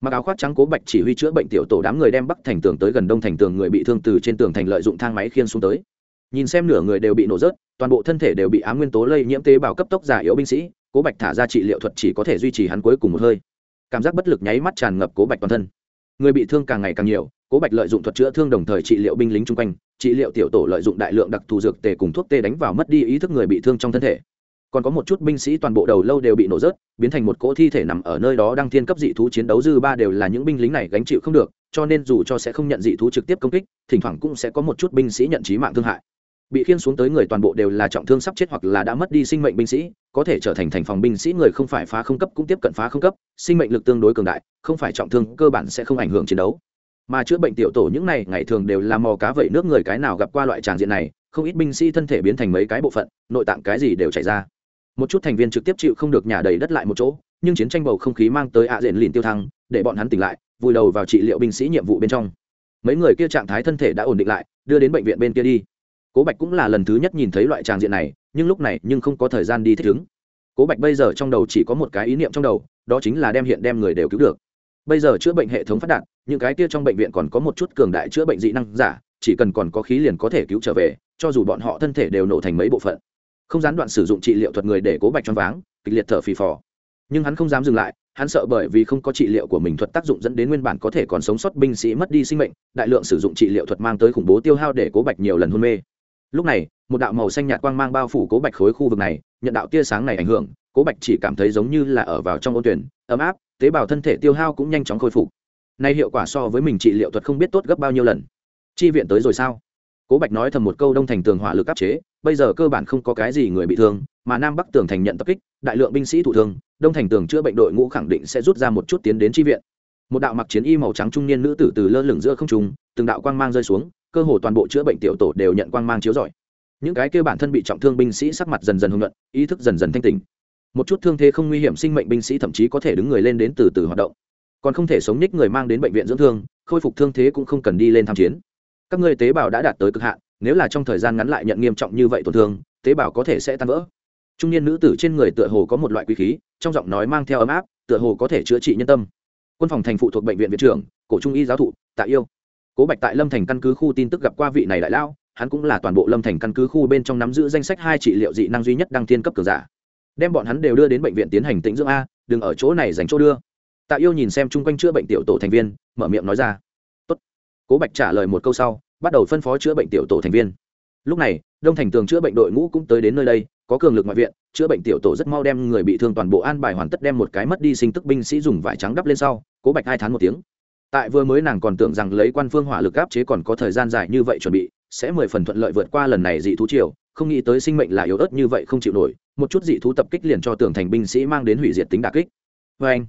S1: Mặc áo khoác trắng cố bạch chỉ huy chữa bệnh tiểu tổ đám người đem bắc thành tường tới gần đông thành tường người bị thương từ trên tường thành lợi dụng thang máy khiên xuống tới. Nhìn xem nửa người đều bị nổ rớt, toàn bộ thân thể đều bị ám nguyên tố lây nhiễm tế bào cấp tốc giả yếu binh sĩ, cố bạch thả ra trị liệu thuật chỉ có thể duy trì hắn cuối cùng một hơi. Cảm giác bất lực nháy mắt tràn ngập cố bạch toàn thân người bị thương càng ngày càng nhiều, cố bạch lợi dụng thuật chữa thương đồng thời trị liệu binh lính chung quanh, trị liệu tiểu tổ lợi dụng đại lượng đặc thù dược tề cùng thuốc tê đánh vào mất đi ý thức người bị thương trong thân thể. Còn có một chút binh sĩ toàn bộ đầu lâu đều bị nổ rớt, biến thành một cỗ thi thể nằm ở nơi đó đang thiên cấp dị thú chiến đấu dư ba đều là những binh lính này gánh chịu không được, cho nên dù cho sẽ không nhận dị thú trực tiếp công kích, thỉnh thoảng cũng sẽ có một chút binh sĩ nhận trí mạng thương hại bị khiên xuống tới người toàn bộ đều là trọng thương sắp chết hoặc là đã mất đi sinh mệnh binh sĩ, có thể trở thành thành phòng binh sĩ người không phải phá không cấp cũng tiếp cận phá không cấp, sinh mệnh lực tương đối cường đại, không phải trọng thương, cơ bản sẽ không ảnh hưởng chiến đấu. Mà chữa bệnh tiểu tổ những này, ngày thường đều là mò cá vậy nước người cái nào gặp qua loại tràng diện này, không ít binh sĩ thân thể biến thành mấy cái bộ phận, nội tạng cái gì đều chảy ra. Một chút thành viên trực tiếp chịu không được nhà đầy đất lại một chỗ, nhưng chiến tranh bầu không khí mang tới ạ diện lìn tiêu thăng, để bọn hắn tỉnh lại, vùi đầu vào trị liệu binh sĩ nhiệm vụ bên trong. Mấy người kia trạng thái thân thể đã ổn định lại, đưa đến bệnh viện bên kia đi cố bạch cũng là lần thứ nhất nhìn thấy loại tràng diện này, nhưng lúc này nhưng không có thời gian đi thích ứng. Cố bạch bây giờ trong đầu chỉ có một cái ý niệm trong đầu, đó chính là đem hiện đem người đều cứu được. Bây giờ chữa bệnh hệ thống phát đạt, những cái kia trong bệnh viện còn có một chút cường đại chữa bệnh dị năng giả, chỉ cần còn có khí liền có thể cứu trở về, cho dù bọn họ thân thể đều nổ thành mấy bộ phận. Không gián đoạn sử dụng trị liệu thuật người để cố bạch choáng váng, kịch liệt thở phì phò. Nhưng hắn không dám dừng lại, hắn sợ bởi vì không có trị liệu của mình thuật tác dụng dẫn đến nguyên bản có thể còn sống sót binh sĩ mất đi sinh mệnh, đại lượng sử dụng trị liệu thuật mang tới khủng bố tiêu hao để cố bạch nhiều lần hôn mê lúc này, một đạo màu xanh nhạt quang mang bao phủ cố bạch khối khu vực này, nhận đạo tia sáng này ảnh hưởng, cố bạch chỉ cảm thấy giống như là ở vào trong ô tuyển, ấm áp, tế bào thân thể tiêu hao cũng nhanh chóng khôi phục. Nay hiệu quả so với mình trị liệu thuật không biết tốt gấp bao nhiêu lần. Chi viện tới rồi sao? Cố bạch nói thầm một câu đông thành tường hỏa lực áp chế, bây giờ cơ bản không có cái gì người bị thương, mà nam bắc tường thành nhận tập kích, đại lượng binh sĩ thụ thương, đông thành tường chữa bệnh đội ngũ khẳng định sẽ rút ra một chút tiến đến chi viện. Một đạo mặc chiến y màu trắng trung niên nữ tử từ lơ lửng giữa không trung, từng đạo quang mang rơi xuống cơ hồ toàn bộ chữa bệnh tiểu tổ đều nhận quang mang chiếu rọi. Những cái kêu bản thân bị trọng thương binh sĩ sắc mặt dần dần hưng luận ý thức dần dần thanh tỉnh. Một chút thương thế không nguy hiểm sinh mệnh binh sĩ thậm chí có thể đứng người lên đến từ từ hoạt động. Còn không thể sống ních người mang đến bệnh viện dưỡng thương, khôi phục thương thế cũng không cần đi lên tham chiến. Các ngươi tế bào đã đạt tới cực hạn, nếu là trong thời gian ngắn lại nhận nghiêm trọng như vậy tổn thương, tế bào có thể sẽ tan vỡ. Trung niên nữ tử trên người tựa hồ có một loại quý khí, trong giọng nói mang theo ấm áp, tựa hồ có thể chữa trị nhân tâm. Quân phòng thành phụ thuộc bệnh viện viện trưởng, cổ trung y giáo thụ, tạ yêu cố bạch tại lâm thành căn cứ khu tin tức gặp qua vị này đại lao, hắn cũng là toàn bộ lâm thành căn cứ khu bên trong nắm giữ danh sách hai trị liệu dị năng duy nhất đăng thiên cấp cường giả. Đem bọn hắn đều đưa đến bệnh viện tiến hành tĩnh dưỡng a đừng ở chỗ này dành chỗ đưa. Tạ yêu nhìn xem chung quanh chữa bệnh tiểu tổ thành viên mở miệng nói ra. Tốt. cố bạch trả lời một câu sau bắt đầu phân phó chữa bệnh tiểu tổ thành viên. Lúc này đông thành tường chữa bệnh đội ngũ cũng tới đến nơi đây có cường lực ngoại viện chữa bệnh tiểu tổ rất mau đem người bị thương toàn bộ an bài hoàn tất đem một cái mất đi sinh tức binh sĩ dùng vải trắng đắp lên sau cố bạch hai tháng một tiếng tại vừa mới nàng còn tưởng rằng lấy quan phương hỏa lực áp chế còn có thời gian dài như vậy chuẩn bị, sẽ mười phần thuận lợi vượt qua lần này dị thú triều, không nghĩ tới sinh mệnh là yếu ớt như vậy không chịu nổi, một chút dị thú tập kích liền cho tường thành binh sĩ mang đến hủy diệt tính đà kích. Vê anh,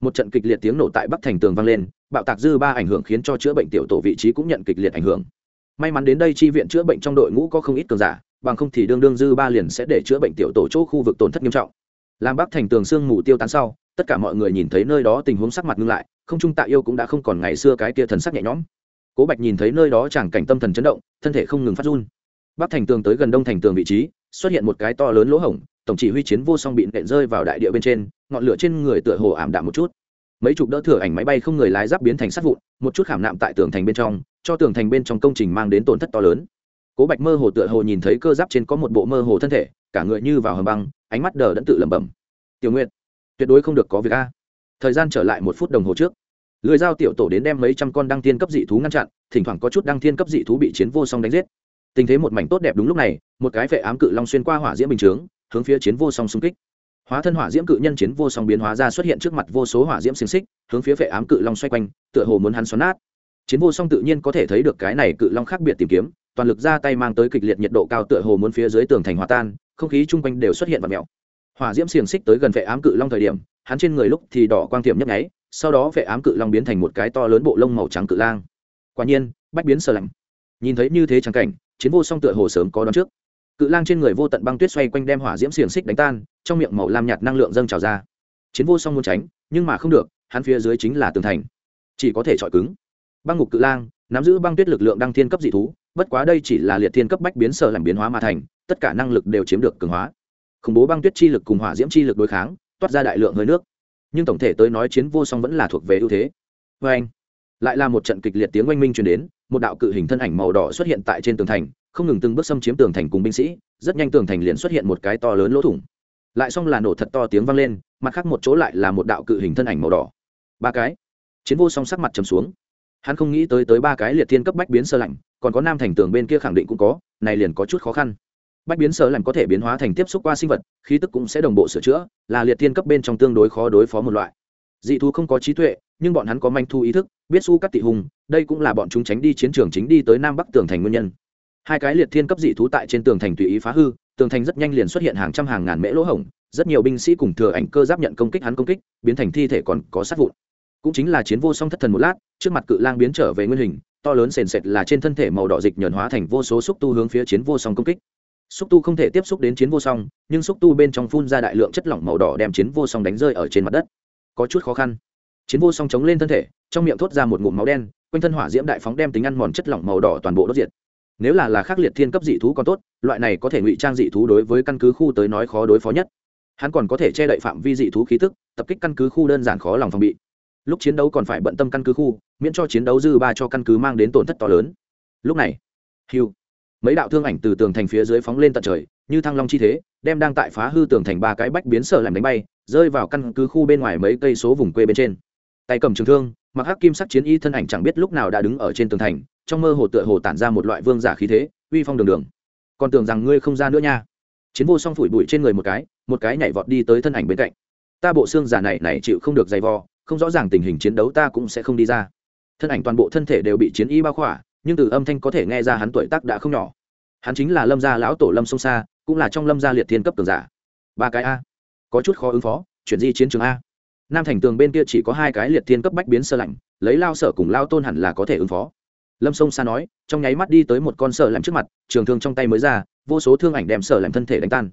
S1: một trận kịch liệt tiếng nổ tại bắc thành tường vang lên, bạo tạc dư ba ảnh hưởng khiến cho chữa bệnh tiểu tổ vị trí cũng nhận kịch liệt ảnh hưởng. May mắn đến đây chi viện chữa bệnh trong đội ngũ có không ít cường giả, bằng không thì đương đương dư ba liền sẽ để chữa bệnh tiểu tổ chỗ khu vực tổn thất nghiêm trọng. Làm bắc thành tường sương mù tiêu tán sau, tất cả mọi người nhìn thấy nơi đó tình huống sắc mặt ngưng lại không trung tạ yêu cũng đã không còn ngày xưa cái kia thần sắc nhẹ nhõm. Cố bạch nhìn thấy nơi đó chẳng cảnh tâm thần chấn động, thân thể không ngừng phát run. Bắc thành tường tới gần đông thành tường vị trí, xuất hiện một cái to lớn lỗ hổng, tổng chỉ huy chiến vô song bị nện rơi vào đại địa bên trên, ngọn lửa trên người tựa hồ ảm đạm một chút. Mấy chục đỡ thừa ảnh máy bay không người lái giáp biến thành sát vụn, một chút khảm nạm tại tường thành bên trong, cho tường thành bên trong công trình mang đến tổn thất to lớn. Cố bạch mơ hồ tựa hồ nhìn thấy cơ giáp trên có một bộ mơ hồ thân thể, cả người như vào hầm băng, ánh mắt đờ đẫn tự lẩm bẩm. Tiểu nguyện tuyệt đối không được có việc a thời gian trở lại một phút đồng hồ trước. Lưới giao tiểu tổ đến đem mấy trăm con đăng thiên cấp dị thú ngăn chặn, thỉnh thoảng có chút đăng thiên cấp dị thú bị chiến vô song đánh giết. Tình thế một mảnh tốt đẹp đúng lúc này, một cái vệ ám cự long xuyên qua hỏa diễm bình chướng, hướng phía chiến vô song xung kích. Hóa thân hỏa diễm cự nhân chiến vô song biến hóa ra xuất hiện trước mặt vô số hỏa diễm xiềng xích, hướng phía vệ ám cự long xoay quanh, tựa hồ muốn hắn xoắn nát. Chiến vô song tự nhiên có thể thấy được cái này cự long khác biệt tìm kiếm, toàn lực ra tay mang tới kịch liệt nhiệt độ cao tựa hồ muốn phía dưới tường thành hòa tan, không khí chung quanh đều xuất hiện vật mèo hỏa diễm xiềng xích tới gần vệ ám cự long thời điểm hắn trên người lúc thì đỏ quang tiệm nhấp nháy, sau đó vệ ám cự long biến thành một cái to lớn bộ lông màu trắng cự lang. Quả nhiên, bách biến sờ lạnh. Nhìn thấy như thế trắng cảnh, chiến vô song tựa hồ sớm có đón trước. Cự lang trên người vô tận băng tuyết xoay quanh đem hỏa diễm xiềng xích đánh tan, trong miệng màu lam nhạt năng lượng dâng trào ra. Chiến vô song muốn tránh, nhưng mà không được, hắn phía dưới chính là tường thành. Chỉ có thể chọi cứng. Băng ngục cự lang, nắm giữ băng tuyết lực lượng đăng thiên cấp dị thú, bất quá đây chỉ là liệt thiên cấp bách biến sở làm biến hóa mà thành, tất cả năng lực đều chiếm được cường hóa. Khủng bố băng tuyết chi lực cùng hỏa diễm chi lực đối kháng toát ra đại lượng hơi nước. Nhưng tổng thể tới nói chiến vô song vẫn là thuộc về ưu thế. Vê anh, lại là một trận kịch liệt tiếng oanh minh truyền đến, một đạo cự hình thân ảnh màu đỏ xuất hiện tại trên tường thành, không ngừng từng bước xâm chiếm tường thành cùng binh sĩ, rất nhanh tường thành liền xuất hiện một cái to lớn lỗ thủng. Lại xong là nổ thật to tiếng vang lên, mặt khác một chỗ lại là một đạo cự hình thân ảnh màu đỏ. Ba cái, chiến vô song sắc mặt trầm xuống. Hắn không nghĩ tới tới ba cái liệt thiên cấp bách biến sơ lạnh, còn có nam thành tường bên kia khẳng định cũng có, này liền có chút khó khăn bách biến sở lạnh có thể biến hóa thành tiếp xúc qua sinh vật, khí tức cũng sẽ đồng bộ sửa chữa, là liệt thiên cấp bên trong tương đối khó đối phó một loại. Dị thú không có trí tuệ, nhưng bọn hắn có manh thu ý thức, biết su cắt tị hùng, đây cũng là bọn chúng tránh đi chiến trường chính đi tới nam bắc tường thành nguyên nhân. Hai cái liệt thiên cấp dị thú tại trên tường thành tùy ý phá hư, tường thành rất nhanh liền xuất hiện hàng trăm hàng ngàn mễ lỗ hổng, rất nhiều binh sĩ cùng thừa ảnh cơ giáp nhận công kích hắn công kích, biến thành thi thể còn có sát vụn. Cũng chính là chiến vô song thất thần một lát, trước mặt cự lang biến trở về nguyên hình, to lớn sền sệt là trên thân thể màu đỏ dịch nhờn hóa thành vô số xúc tu hướng phía chiến vô song công kích xúc tu không thể tiếp xúc đến chiến vô song, nhưng xúc tu bên trong phun ra đại lượng chất lỏng màu đỏ đem chiến vô song đánh rơi ở trên mặt đất. Có chút khó khăn. Chiến vô song chống lên thân thể, trong miệng thốt ra một ngụm máu đen, quanh thân hỏa diễm đại phóng đem tính ăn mòn chất lỏng màu đỏ toàn bộ đốt diệt. Nếu là là khắc liệt thiên cấp dị thú còn tốt, loại này có thể ngụy trang dị thú đối với căn cứ khu tới nói khó đối phó nhất. Hắn còn có thể che đậy phạm vi dị thú khí tức, tập kích căn cứ khu đơn giản khó lòng phòng bị. Lúc chiến đấu còn phải bận tâm căn cứ khu, miễn cho chiến đấu dư ba cho căn cứ mang đến tổn thất to lớn. Lúc này hiu mấy đạo thương ảnh từ tường thành phía dưới phóng lên tận trời, như thăng long chi thế, đem đang tại phá hư tường thành ba cái bách biến sở làm đánh bay, rơi vào căn cứ khu bên ngoài mấy cây số vùng quê bên trên. Tay cầm trường thương, mặc hắc kim sắc chiến y thân ảnh chẳng biết lúc nào đã đứng ở trên tường thành, trong mơ hồ tựa hồ tản ra một loại vương giả khí thế, uy phong đường đường. Còn tưởng rằng ngươi không ra nữa nha. Chiến vô song phủi bụi trên người một cái một cái nhảy vọt đi tới thân ảnh bên cạnh. Ta bộ xương giả này này chịu không được dày vò, không rõ ràng tình hình chiến đấu ta cũng sẽ không đi ra. Thân ảnh toàn bộ thân thể đều bị chiến y bao khỏa nhưng từ âm thanh có thể nghe ra hắn tuổi tác đã không nhỏ. Hắn chính là lâm gia lão tổ lâm sông xa cũng là trong lâm gia liệt thiên cấp tường giả. Ba cái a. Có chút khó ứng phó, chuyển di chiến trường a. Nam thành tường bên kia chỉ có hai cái liệt thiên cấp bách biến sơ lạnh, lấy lao sở cùng lao tôn hẳn là có thể ứng phó. Lâm sông xa nói, trong nháy mắt đi tới một con sợ lạnh trước mặt, trường thương trong tay mới ra, vô số thương ảnh đem sợ lạnh thân thể đánh tan.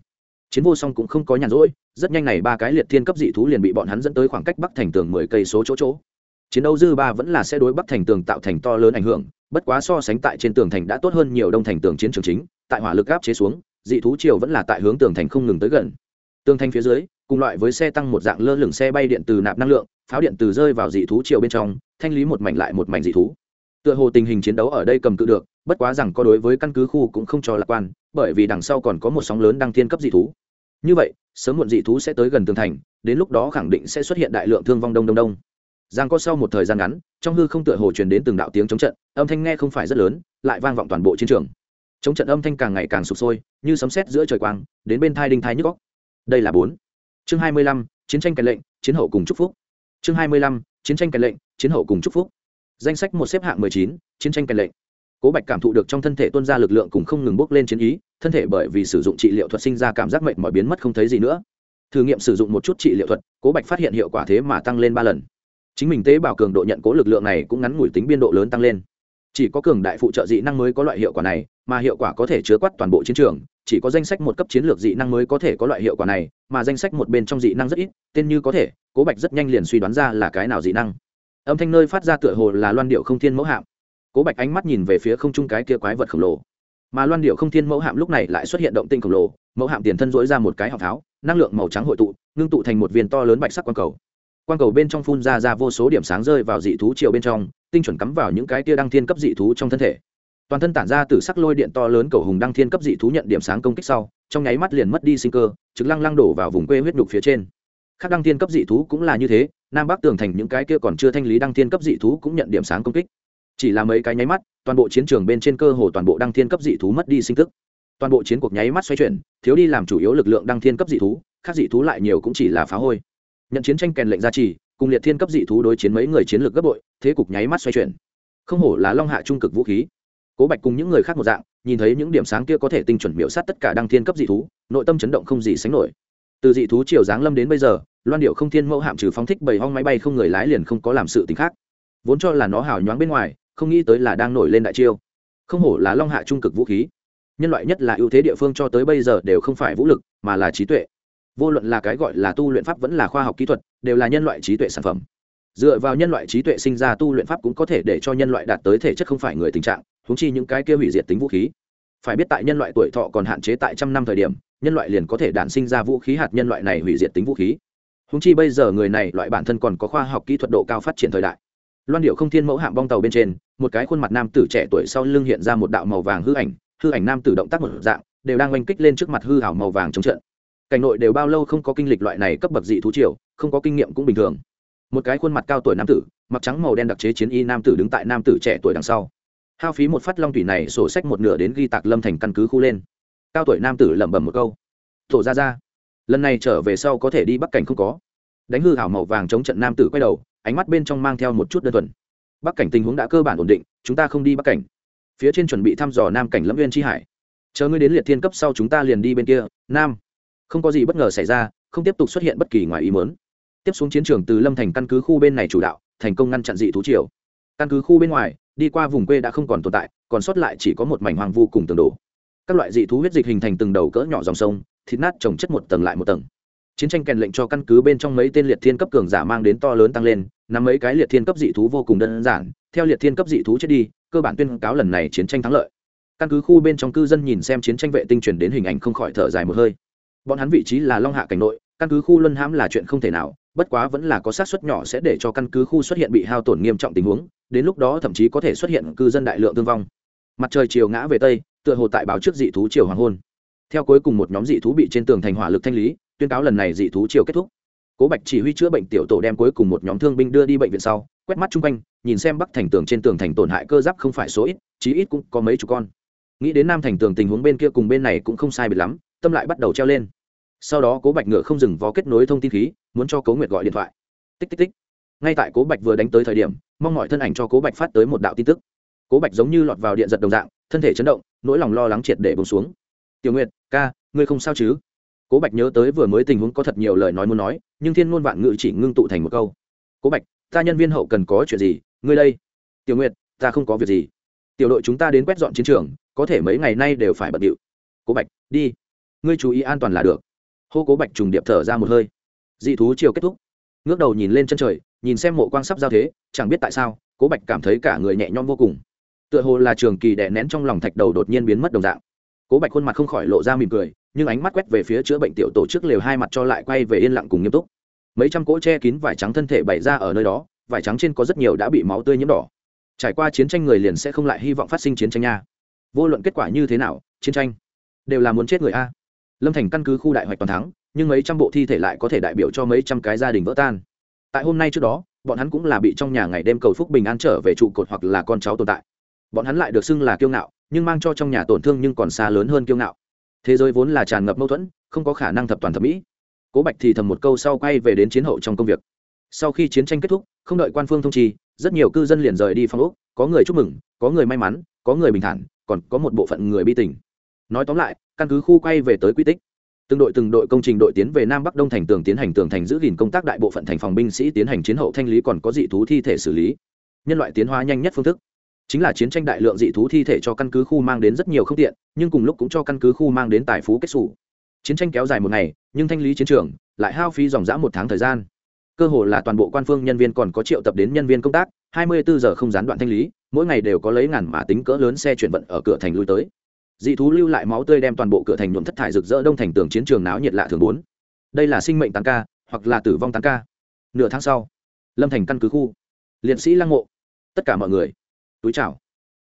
S1: Chiến vô song cũng không có nhàn rỗi, rất nhanh này ba cái liệt thiên cấp dị thú liền bị bọn hắn dẫn tới khoảng cách bắc thành tường mười cây số chỗ chỗ chiến đấu dư ba vẫn là sẽ đối bắc thành tường tạo thành to lớn ảnh hưởng, bất quá so sánh tại trên tường thành đã tốt hơn nhiều đông thành tường chiến trường chính, tại hỏa lực áp chế xuống, dị thú triều vẫn là tại hướng tường thành không ngừng tới gần. Tường thành phía dưới, cùng loại với xe tăng một dạng lơ lửng xe bay điện từ nạp năng lượng, pháo điện từ rơi vào dị thú triều bên trong, thanh lý một mảnh lại một mảnh dị thú. Tựa hồ tình hình chiến đấu ở đây cầm cự được, bất quá rằng có đối với căn cứ khu cũng không cho lạc quan, bởi vì đằng sau còn có một sóng lớn đăng thiên cấp dị thú. Như vậy, sớm muộn dị thú sẽ tới gần tường thành, đến lúc đó khẳng định sẽ xuất hiện đại lượng thương vong đông đông đông giang có sau một thời gian ngắn, trong hư không tựa hồ truyền đến từng đạo tiếng chống trận, âm thanh nghe không phải rất lớn, lại vang vọng toàn bộ chiến trường. Chống trận âm thanh càng ngày càng sụp sôi, như sấm sét giữa trời quang, đến bên thai đinh thai nhức góc đây là bốn. Chương hai mươi lăm, chiến tranh kèn lệnh, chiến hậu cùng chúc phúc. Chương hai mươi lăm, chiến tranh kèn lệnh, chiến hậu cùng chúc phúc. Danh sách một xếp hạng mười chín, chiến tranh kèn lệnh. Cố bạch cảm thụ được trong thân thể tuân ra lực lượng cùng không ngừng bốc lên chiến ý, thân thể bởi vì sử dụng trị liệu thuật sinh ra cảm giác mệnh mọi biến mất không thấy gì nữa. Thử nghiệm sử dụng một chút trị liệu thuật, cố bạch phát hiện hiệu quả thế mà tăng lên ba lần chính mình tế bào cường độ nhận cố lực lượng này cũng ngắn ngủi tính biên độ lớn tăng lên. Chỉ có cường đại phụ trợ dị năng mới có loại hiệu quả này, mà hiệu quả có thể chứa quát toàn bộ chiến trường, chỉ có danh sách một cấp chiến lược dị năng mới có thể có loại hiệu quả này, mà danh sách một bên trong dị năng rất ít, tên như có thể, cố bạch rất nhanh liền suy đoán ra là cái nào dị năng. Âm thanh nơi phát ra tựa hồ là loan điệu không thiên mẫu hạm. Cố bạch ánh mắt nhìn về phía không trung cái kia quái vật khổng lồ. Mà loan điệu không thiên mẫu hạm lúc này lại xuất hiện động tinh khổng lồ, mẫu hạm tiền thân dỗi ra một cái họng tháo, năng lượng màu trắng hội tụ, ngưng tụ thành một viên to lớn bạch sắc quang cầu quang cầu bên trong phun ra ra vô số điểm sáng rơi vào dị thú chiều bên trong, tinh chuẩn cắm vào những cái tia đăng thiên cấp dị thú trong thân thể. Toàn thân tản ra từ sắc lôi điện to lớn cầu hùng đăng thiên cấp dị thú nhận điểm sáng công kích sau, trong nháy mắt liền mất đi sinh cơ, trực lăng lăng đổ vào vùng quê huyết đục phía trên. Khác đăng thiên cấp dị thú cũng là như thế, nam bắc tường thành những cái kia còn chưa thanh lý đăng thiên cấp dị thú cũng nhận điểm sáng công kích. Chỉ là mấy cái nháy mắt, toàn bộ chiến trường bên trên cơ hồ toàn bộ đăng thiên cấp dị thú mất đi sinh tức. Toàn bộ chiến cuộc nháy mắt xoay chuyển, thiếu đi làm chủ yếu lực lượng đăng thiên cấp dị thú, khác dị thú lại nhiều cũng chỉ là phá hôi nhận chiến tranh kèn lệnh gia trì, cùng liệt thiên cấp dị thú đối chiến mấy người chiến lược gấp bội, thế cục nháy mắt xoay chuyển. Không hổ là long hạ trung cực vũ khí. Cố bạch cùng những người khác một dạng, nhìn thấy những điểm sáng kia có thể tinh chuẩn miễu sát tất cả đăng thiên cấp dị thú, nội tâm chấn động không gì sánh nổi. Từ dị thú chiều giáng lâm đến bây giờ, loan điệu không thiên mẫu hạm trừ phóng thích bảy hong máy bay không người lái liền không có làm sự t khác. Vốn cho là nó hào nhoáng bên ngoài, không nghĩ tới là đang nổi lên đại chiêu. Không hổ là long hạ trung cực vũ khí. Nhân loại nhất là ưu thế địa phương cho tới bây giờ đều không phải vũ lực, mà là trí tuệ vô luận là cái gọi là tu luyện pháp vẫn là khoa học kỹ thuật, đều là nhân loại trí tuệ sản phẩm. Dựa vào nhân loại trí tuệ sinh ra tu luyện pháp cũng có thể để cho nhân loại đạt tới thể chất không phải người tình trạng húng chi những cái kia hủy diệt tính vũ khí. Phải biết tại nhân loại tuổi thọ còn hạn chế tại trăm năm thời điểm, nhân loại liền có thể đản sinh ra vũ khí hạt nhân loại này hủy diệt tính vũ khí. Húng chi bây giờ người này loại bản thân còn có khoa học kỹ thuật độ cao phát triển thời đại. Loan điệu không thiên mẫu hạm bong tàu bên trên, một cái khuôn mặt nam tử trẻ tuổi sau lưng hiện ra một đạo màu vàng hư ảnh hư ảnh nam tử động tác một dạng, đều đang oanh kích lên trước mặt hư hảo màu vàng chống trận cảnh nội đều bao lâu không có kinh lịch loại này cấp bậc dị thú triều, không có kinh nghiệm cũng bình thường. Một cái khuôn mặt cao tuổi nam tử, mặc trắng màu đen đặc chế chiến y nam tử đứng tại nam tử trẻ tuổi đằng sau. Hao phí một phát long thủy này sổ sách một nửa đến ghi tạc lâm thành căn cứ khu lên. Cao tuổi nam tử lẩm bẩm một câu. Thổ ra ra, lần này trở về sau có thể đi bắc cảnh không có. Đánh hư hảo màu vàng chống trận nam tử quay đầu, ánh mắt bên trong mang theo một chút đơn thuần. Bắc cảnh tình huống đã cơ bản ổn định, chúng ta không đi bắc cảnh. Phía trên chuẩn bị thăm dò nam cảnh lâm viên tri hải. Chờ ngươi đến liệt thiên cấp sau chúng ta liền đi bên kia, nam không có gì bất ngờ xảy ra, không tiếp tục xuất hiện bất kỳ ngoài ý mớn tiếp xuống chiến trường từ lâm thành căn cứ khu bên này chủ đạo, thành công ngăn chặn dị thú triều. Căn cứ khu bên ngoài, đi qua vùng quê đã không còn tồn tại, còn sót lại chỉ có một mảnh hoang vu cùng tường đổ. Các loại dị thú huyết dịch hình thành từng đầu cỡ nhỏ dòng sông, thịt nát trồng chất một tầng lại một tầng. Chiến tranh kèn lệnh cho căn cứ bên trong mấy tên liệt thiên cấp cường giả mang đến to lớn tăng lên, nắm mấy cái liệt thiên cấp dị thú vô cùng đơn giản, theo liệt thiên cấp dị thú chết đi, cơ bản tuyên cáo lần này chiến tranh thắng lợi. Căn cứ khu bên trong cư dân nhìn xem chiến tranh vệ tinh truyền đến hình ảnh không khỏi thở dài một hơi bọn hắn vị trí là long hạ cảnh nội, căn cứ khu luân hãm là chuyện không thể nào, bất quá vẫn là có sát suất nhỏ sẽ để cho căn cứ khu xuất hiện bị hao tổn nghiêm trọng tình huống, đến lúc đó thậm chí có thể xuất hiện cư dân đại lượng thương vong. Mặt trời chiều ngã về tây, tựa hồ tại báo trước dị thú chiều hoàng hôn. Theo cuối cùng một nhóm dị thú bị trên tường thành hỏa lực thanh lý, tuyên cáo lần này dị thú chiều kết thúc. Cố bạch chỉ huy chữa bệnh tiểu tổ đem cuối cùng một nhóm thương binh đưa đi bệnh viện sau, quét mắt chung quanh, nhìn xem bắc thành tường trên tường thành tổn hại cơ giáp không phải số ít, chí ít cũng có mấy chục con. Nghĩ đến nam thành tường tình huống bên kia cùng bên này cũng không sai biệt lắm tâm lại bắt đầu treo lên. Sau đó cố bạch ngựa không dừng vó kết nối thông tin khí, muốn cho cố nguyệt gọi điện thoại. Tích tích tích. Ngay tại cố bạch vừa đánh tới thời điểm, mong mọi thân ảnh cho cố bạch phát tới một đạo tin tức. Cố bạch giống như lọt vào điện giật đồng dạng, thân thể chấn động, nỗi lòng lo lắng triệt để bông xuống. Tiểu nguyệt, ca, ngươi không sao chứ? Cố bạch nhớ tới vừa mới tình huống có thật nhiều lời nói muốn nói, nhưng thiên ngôn vạn ngữ chỉ ngưng tụ thành một câu. Cố bạch, ta nhân viên hậu cần có chuyện gì? Ngươi đây. Tiểu nguyệt, ta không có việc gì. Tiểu đội chúng ta đến quét dọn chiến trường, có thể mấy ngày nay đều phải bận điệu. Cố bạch, đi ngươi chú ý an toàn là được. Hô cố bạch trùng điệp thở ra một hơi. Dị thú chiều kết thúc. Ngước đầu nhìn lên chân trời, nhìn xem mộ quang sắp giao thế, chẳng biết tại sao, cố bạch cảm thấy cả người nhẹ nhõm vô cùng. Tựa hồ là trường kỳ đè nén trong lòng thạch đầu đột nhiên biến mất đồng dạng. Cố bạch khuôn mặt không khỏi lộ ra mỉm cười, nhưng ánh mắt quét về phía chữa bệnh tiểu tổ chức lều hai mặt cho lại quay về yên lặng cùng nghiêm túc. Mấy trăm cỗ che kín vải trắng thân thể bày ra ở nơi đó, vải trắng trên có rất nhiều đã bị máu tươi nhiễm đỏ. Trải qua chiến tranh người liền sẽ không lại hy vọng phát sinh chiến tranh nha. Vô luận kết quả như thế nào, chiến tranh đều là muốn chết người a lâm thành căn cứ khu đại hoạch toàn thắng, nhưng mấy trăm bộ thi thể lại có thể đại biểu cho mấy trăm cái gia đình vỡ tan. Tại hôm nay trước đó, bọn hắn cũng là bị trong nhà ngày đêm cầu phúc bình an trở về trụ cột hoặc là con cháu tồn tại. Bọn hắn lại được xưng là kiêu ngạo, nhưng mang cho trong nhà tổn thương nhưng còn xa lớn hơn kiêu ngạo. Thế giới vốn là tràn ngập mâu thuẫn, không có khả năng thập toàn thẩm mỹ. Cố bạch thì thầm một câu sau quay về đến chiến hậu trong công việc. Sau khi chiến tranh kết thúc, không đợi quan phương thông trì rất nhiều cư dân liền rời đi phong úc có người chúc mừng, có người may mắn, có người bình thản, còn có một bộ phận người bi tình. Nói tóm lại căn cứ khu quay về tới quy tích. Từng đội từng đội công trình đội tiến về nam bắc đông thành tường tiến hành tường thành giữ gìn công tác đại bộ phận thành phòng binh sĩ tiến hành chiến hậu thanh lý còn có dị thú thi thể xử lý. Nhân loại tiến hóa nhanh nhất phương thức. Chính là chiến tranh đại lượng dị thú thi thể cho căn cứ khu mang đến rất nhiều không tiện, nhưng cùng lúc cũng cho căn cứ khu mang đến tài phú kết xù. Chiến tranh kéo dài một ngày, nhưng thanh lý chiến trường lại hao phí dòng dã một tháng thời gian. Cơ hồ là toàn bộ quan phương nhân viên còn có triệu tập đến nhân viên công tác 24 giờ không gián đoạn thanh lý, mỗi ngày đều có lấy ngàn mã tính cỡ lớn xe chuyển vận ở cửa thành lui tới dị thú lưu lại máu tươi đem toàn bộ cửa thành nhuộm thất thải rực rỡ đông thành tường chiến trường náo nhiệt lạ thường bốn. Đây là sinh mệnh tăng ca, hoặc là tử vong tăng ca. Nửa tháng sau, lâm thành căn cứ khu. Liệt sĩ lăng mộ. Tất cả mọi người. Túi chào.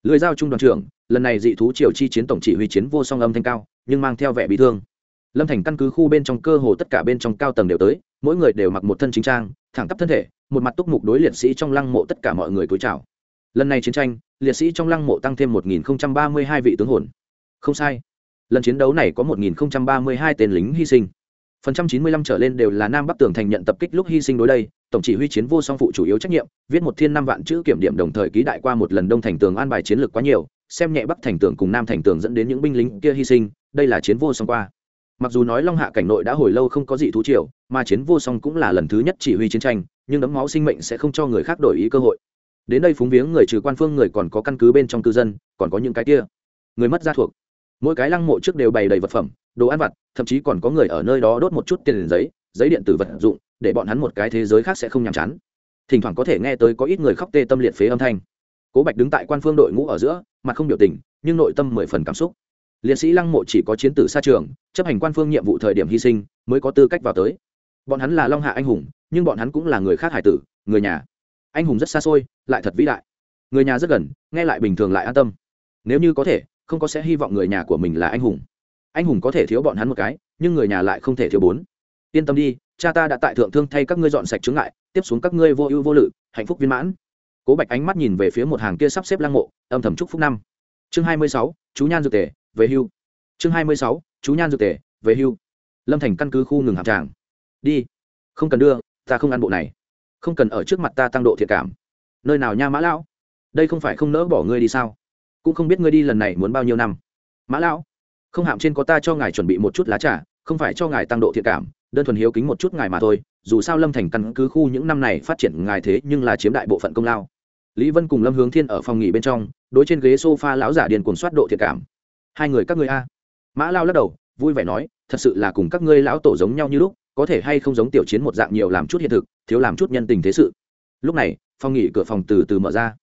S1: Lưới giao trung đoàn trưởng, lần này dị thú triều chi chiến tổng chỉ huy chiến vô song âm thanh cao, nhưng mang theo vẻ bị thương. Lâm thành căn cứ khu bên trong cơ hồ tất cả bên trong cao tầng đều tới, mỗi người đều mặc một thân chính trang, thẳng tắp thân thể, một mặt túc mục đối liệt sĩ trong lăng mộ tất cả mọi người túi chào. Lần này chiến tranh, liệt sĩ trong lăng mộ tăng thêm một nghìn ba mươi hai vị tướng hồn không sai. Lần chiến đấu này có một nghìn ba mươi hai tên lính hy sinh. Phần trăm chín mươi lăm trở lên đều là nam bắc tường thành nhận tập kích lúc hy sinh đối đây, tổng chỉ huy chiến vô song phụ chủ yếu trách nhiệm, viết một thiên năm vạn chữ kiểm điểm đồng thời ký đại qua một lần đông thành tường an bài chiến lược quá nhiều, xem nhẹ bắc thành tường cùng nam thành tường dẫn đến những binh lính kia hy sinh, đây là chiến vô song qua. Mặc dù nói long hạ cảnh nội đã hồi lâu không có gì thú triều, mà chiến vô song cũng là lần thứ nhất chỉ huy chiến tranh, nhưng đấm máu sinh mệnh sẽ không cho người khác đổi ý cơ hội. Đến đây phúng viếng người trừ quan phương người còn có căn cứ bên trong cư dân, còn có những cái kia. Người mất gia thuộc mỗi cái lăng mộ trước đều bày đầy vật phẩm, đồ ăn vặt, thậm chí còn có người ở nơi đó đốt một chút tiền giấy giấy điện tử vật dụng, để bọn hắn một cái thế giới khác sẽ không nhàm chán. Thỉnh thoảng có thể nghe tới có ít người khóc tê tâm liệt phế âm thanh. Cố bạch đứng tại quan phương đội ngũ ở giữa, mặt không biểu tình, nhưng nội tâm mười phần cảm xúc. Liệt sĩ lăng mộ chỉ có chiến tử xa trường, chấp hành quan phương nhiệm vụ thời điểm hy sinh, mới có tư cách vào tới. Bọn hắn là long hạ anh hùng, nhưng bọn hắn cũng là người khác hải tử, người nhà. Anh hùng rất xa xôi, lại thật vĩ đại. Người nhà rất gần, nghe lại bình thường lại an tâm. Nếu như có thể không có sẽ hy vọng người nhà của mình là anh hùng. Anh hùng có thể thiếu bọn hắn một cái, nhưng người nhà lại không thể thiếu bốn. Yên tâm đi, cha ta đã tại thượng thương thay các ngươi dọn sạch chướng ngại, tiếp xuống các ngươi vô ưu vô lự, hạnh phúc viên mãn. Cố bạch ánh mắt nhìn về phía một hàng kia sắp xếp lăng mộ, âm thầm chúc phúc năm. Chương hai mươi sáu, chú nhan dược tề, về hưu. Chương hai mươi sáu, chú nhan dược tề, về hưu. Lâm thành căn cứ khu ngừng hạp tràng. Đi. Không cần đưa, ta không ăn bộ này. Không cần ở trước mặt ta tăng độ thiệt cảm. Nơi nào nha mã lão? Đây không phải không nỡ bỏ ngươi đi sao? Cũng không biết ngươi đi lần này muốn bao nhiêu năm. Mã lão, không hạm trên có ta cho ngài chuẩn bị một chút lá trà, không phải cho ngài tăng độ thiện cảm, đơn thuần hiếu kính một chút ngài mà thôi, dù sao lâm thành căn cứ khu những năm này phát triển ngài thế nhưng là chiếm đại bộ phận công lao. Lý vân cùng lâm hướng thiên ở phòng nghỉ bên trong, đối trên ghế s o f a lão giả điền cuồng soát độ thiện cảm. Hai người các ngươi a. Mã lao lắc đầu, vui vẻ nói, thật sự là cùng các ngươi lão tổ giống nhau như lúc, có thể hay không giống tiểu chiến một dạng nhiều làm chút hiện thực, thiếu làm chút nhân tình thế sự. Lúc này, phòng nghỉ cửa phòng từ từ mở ra.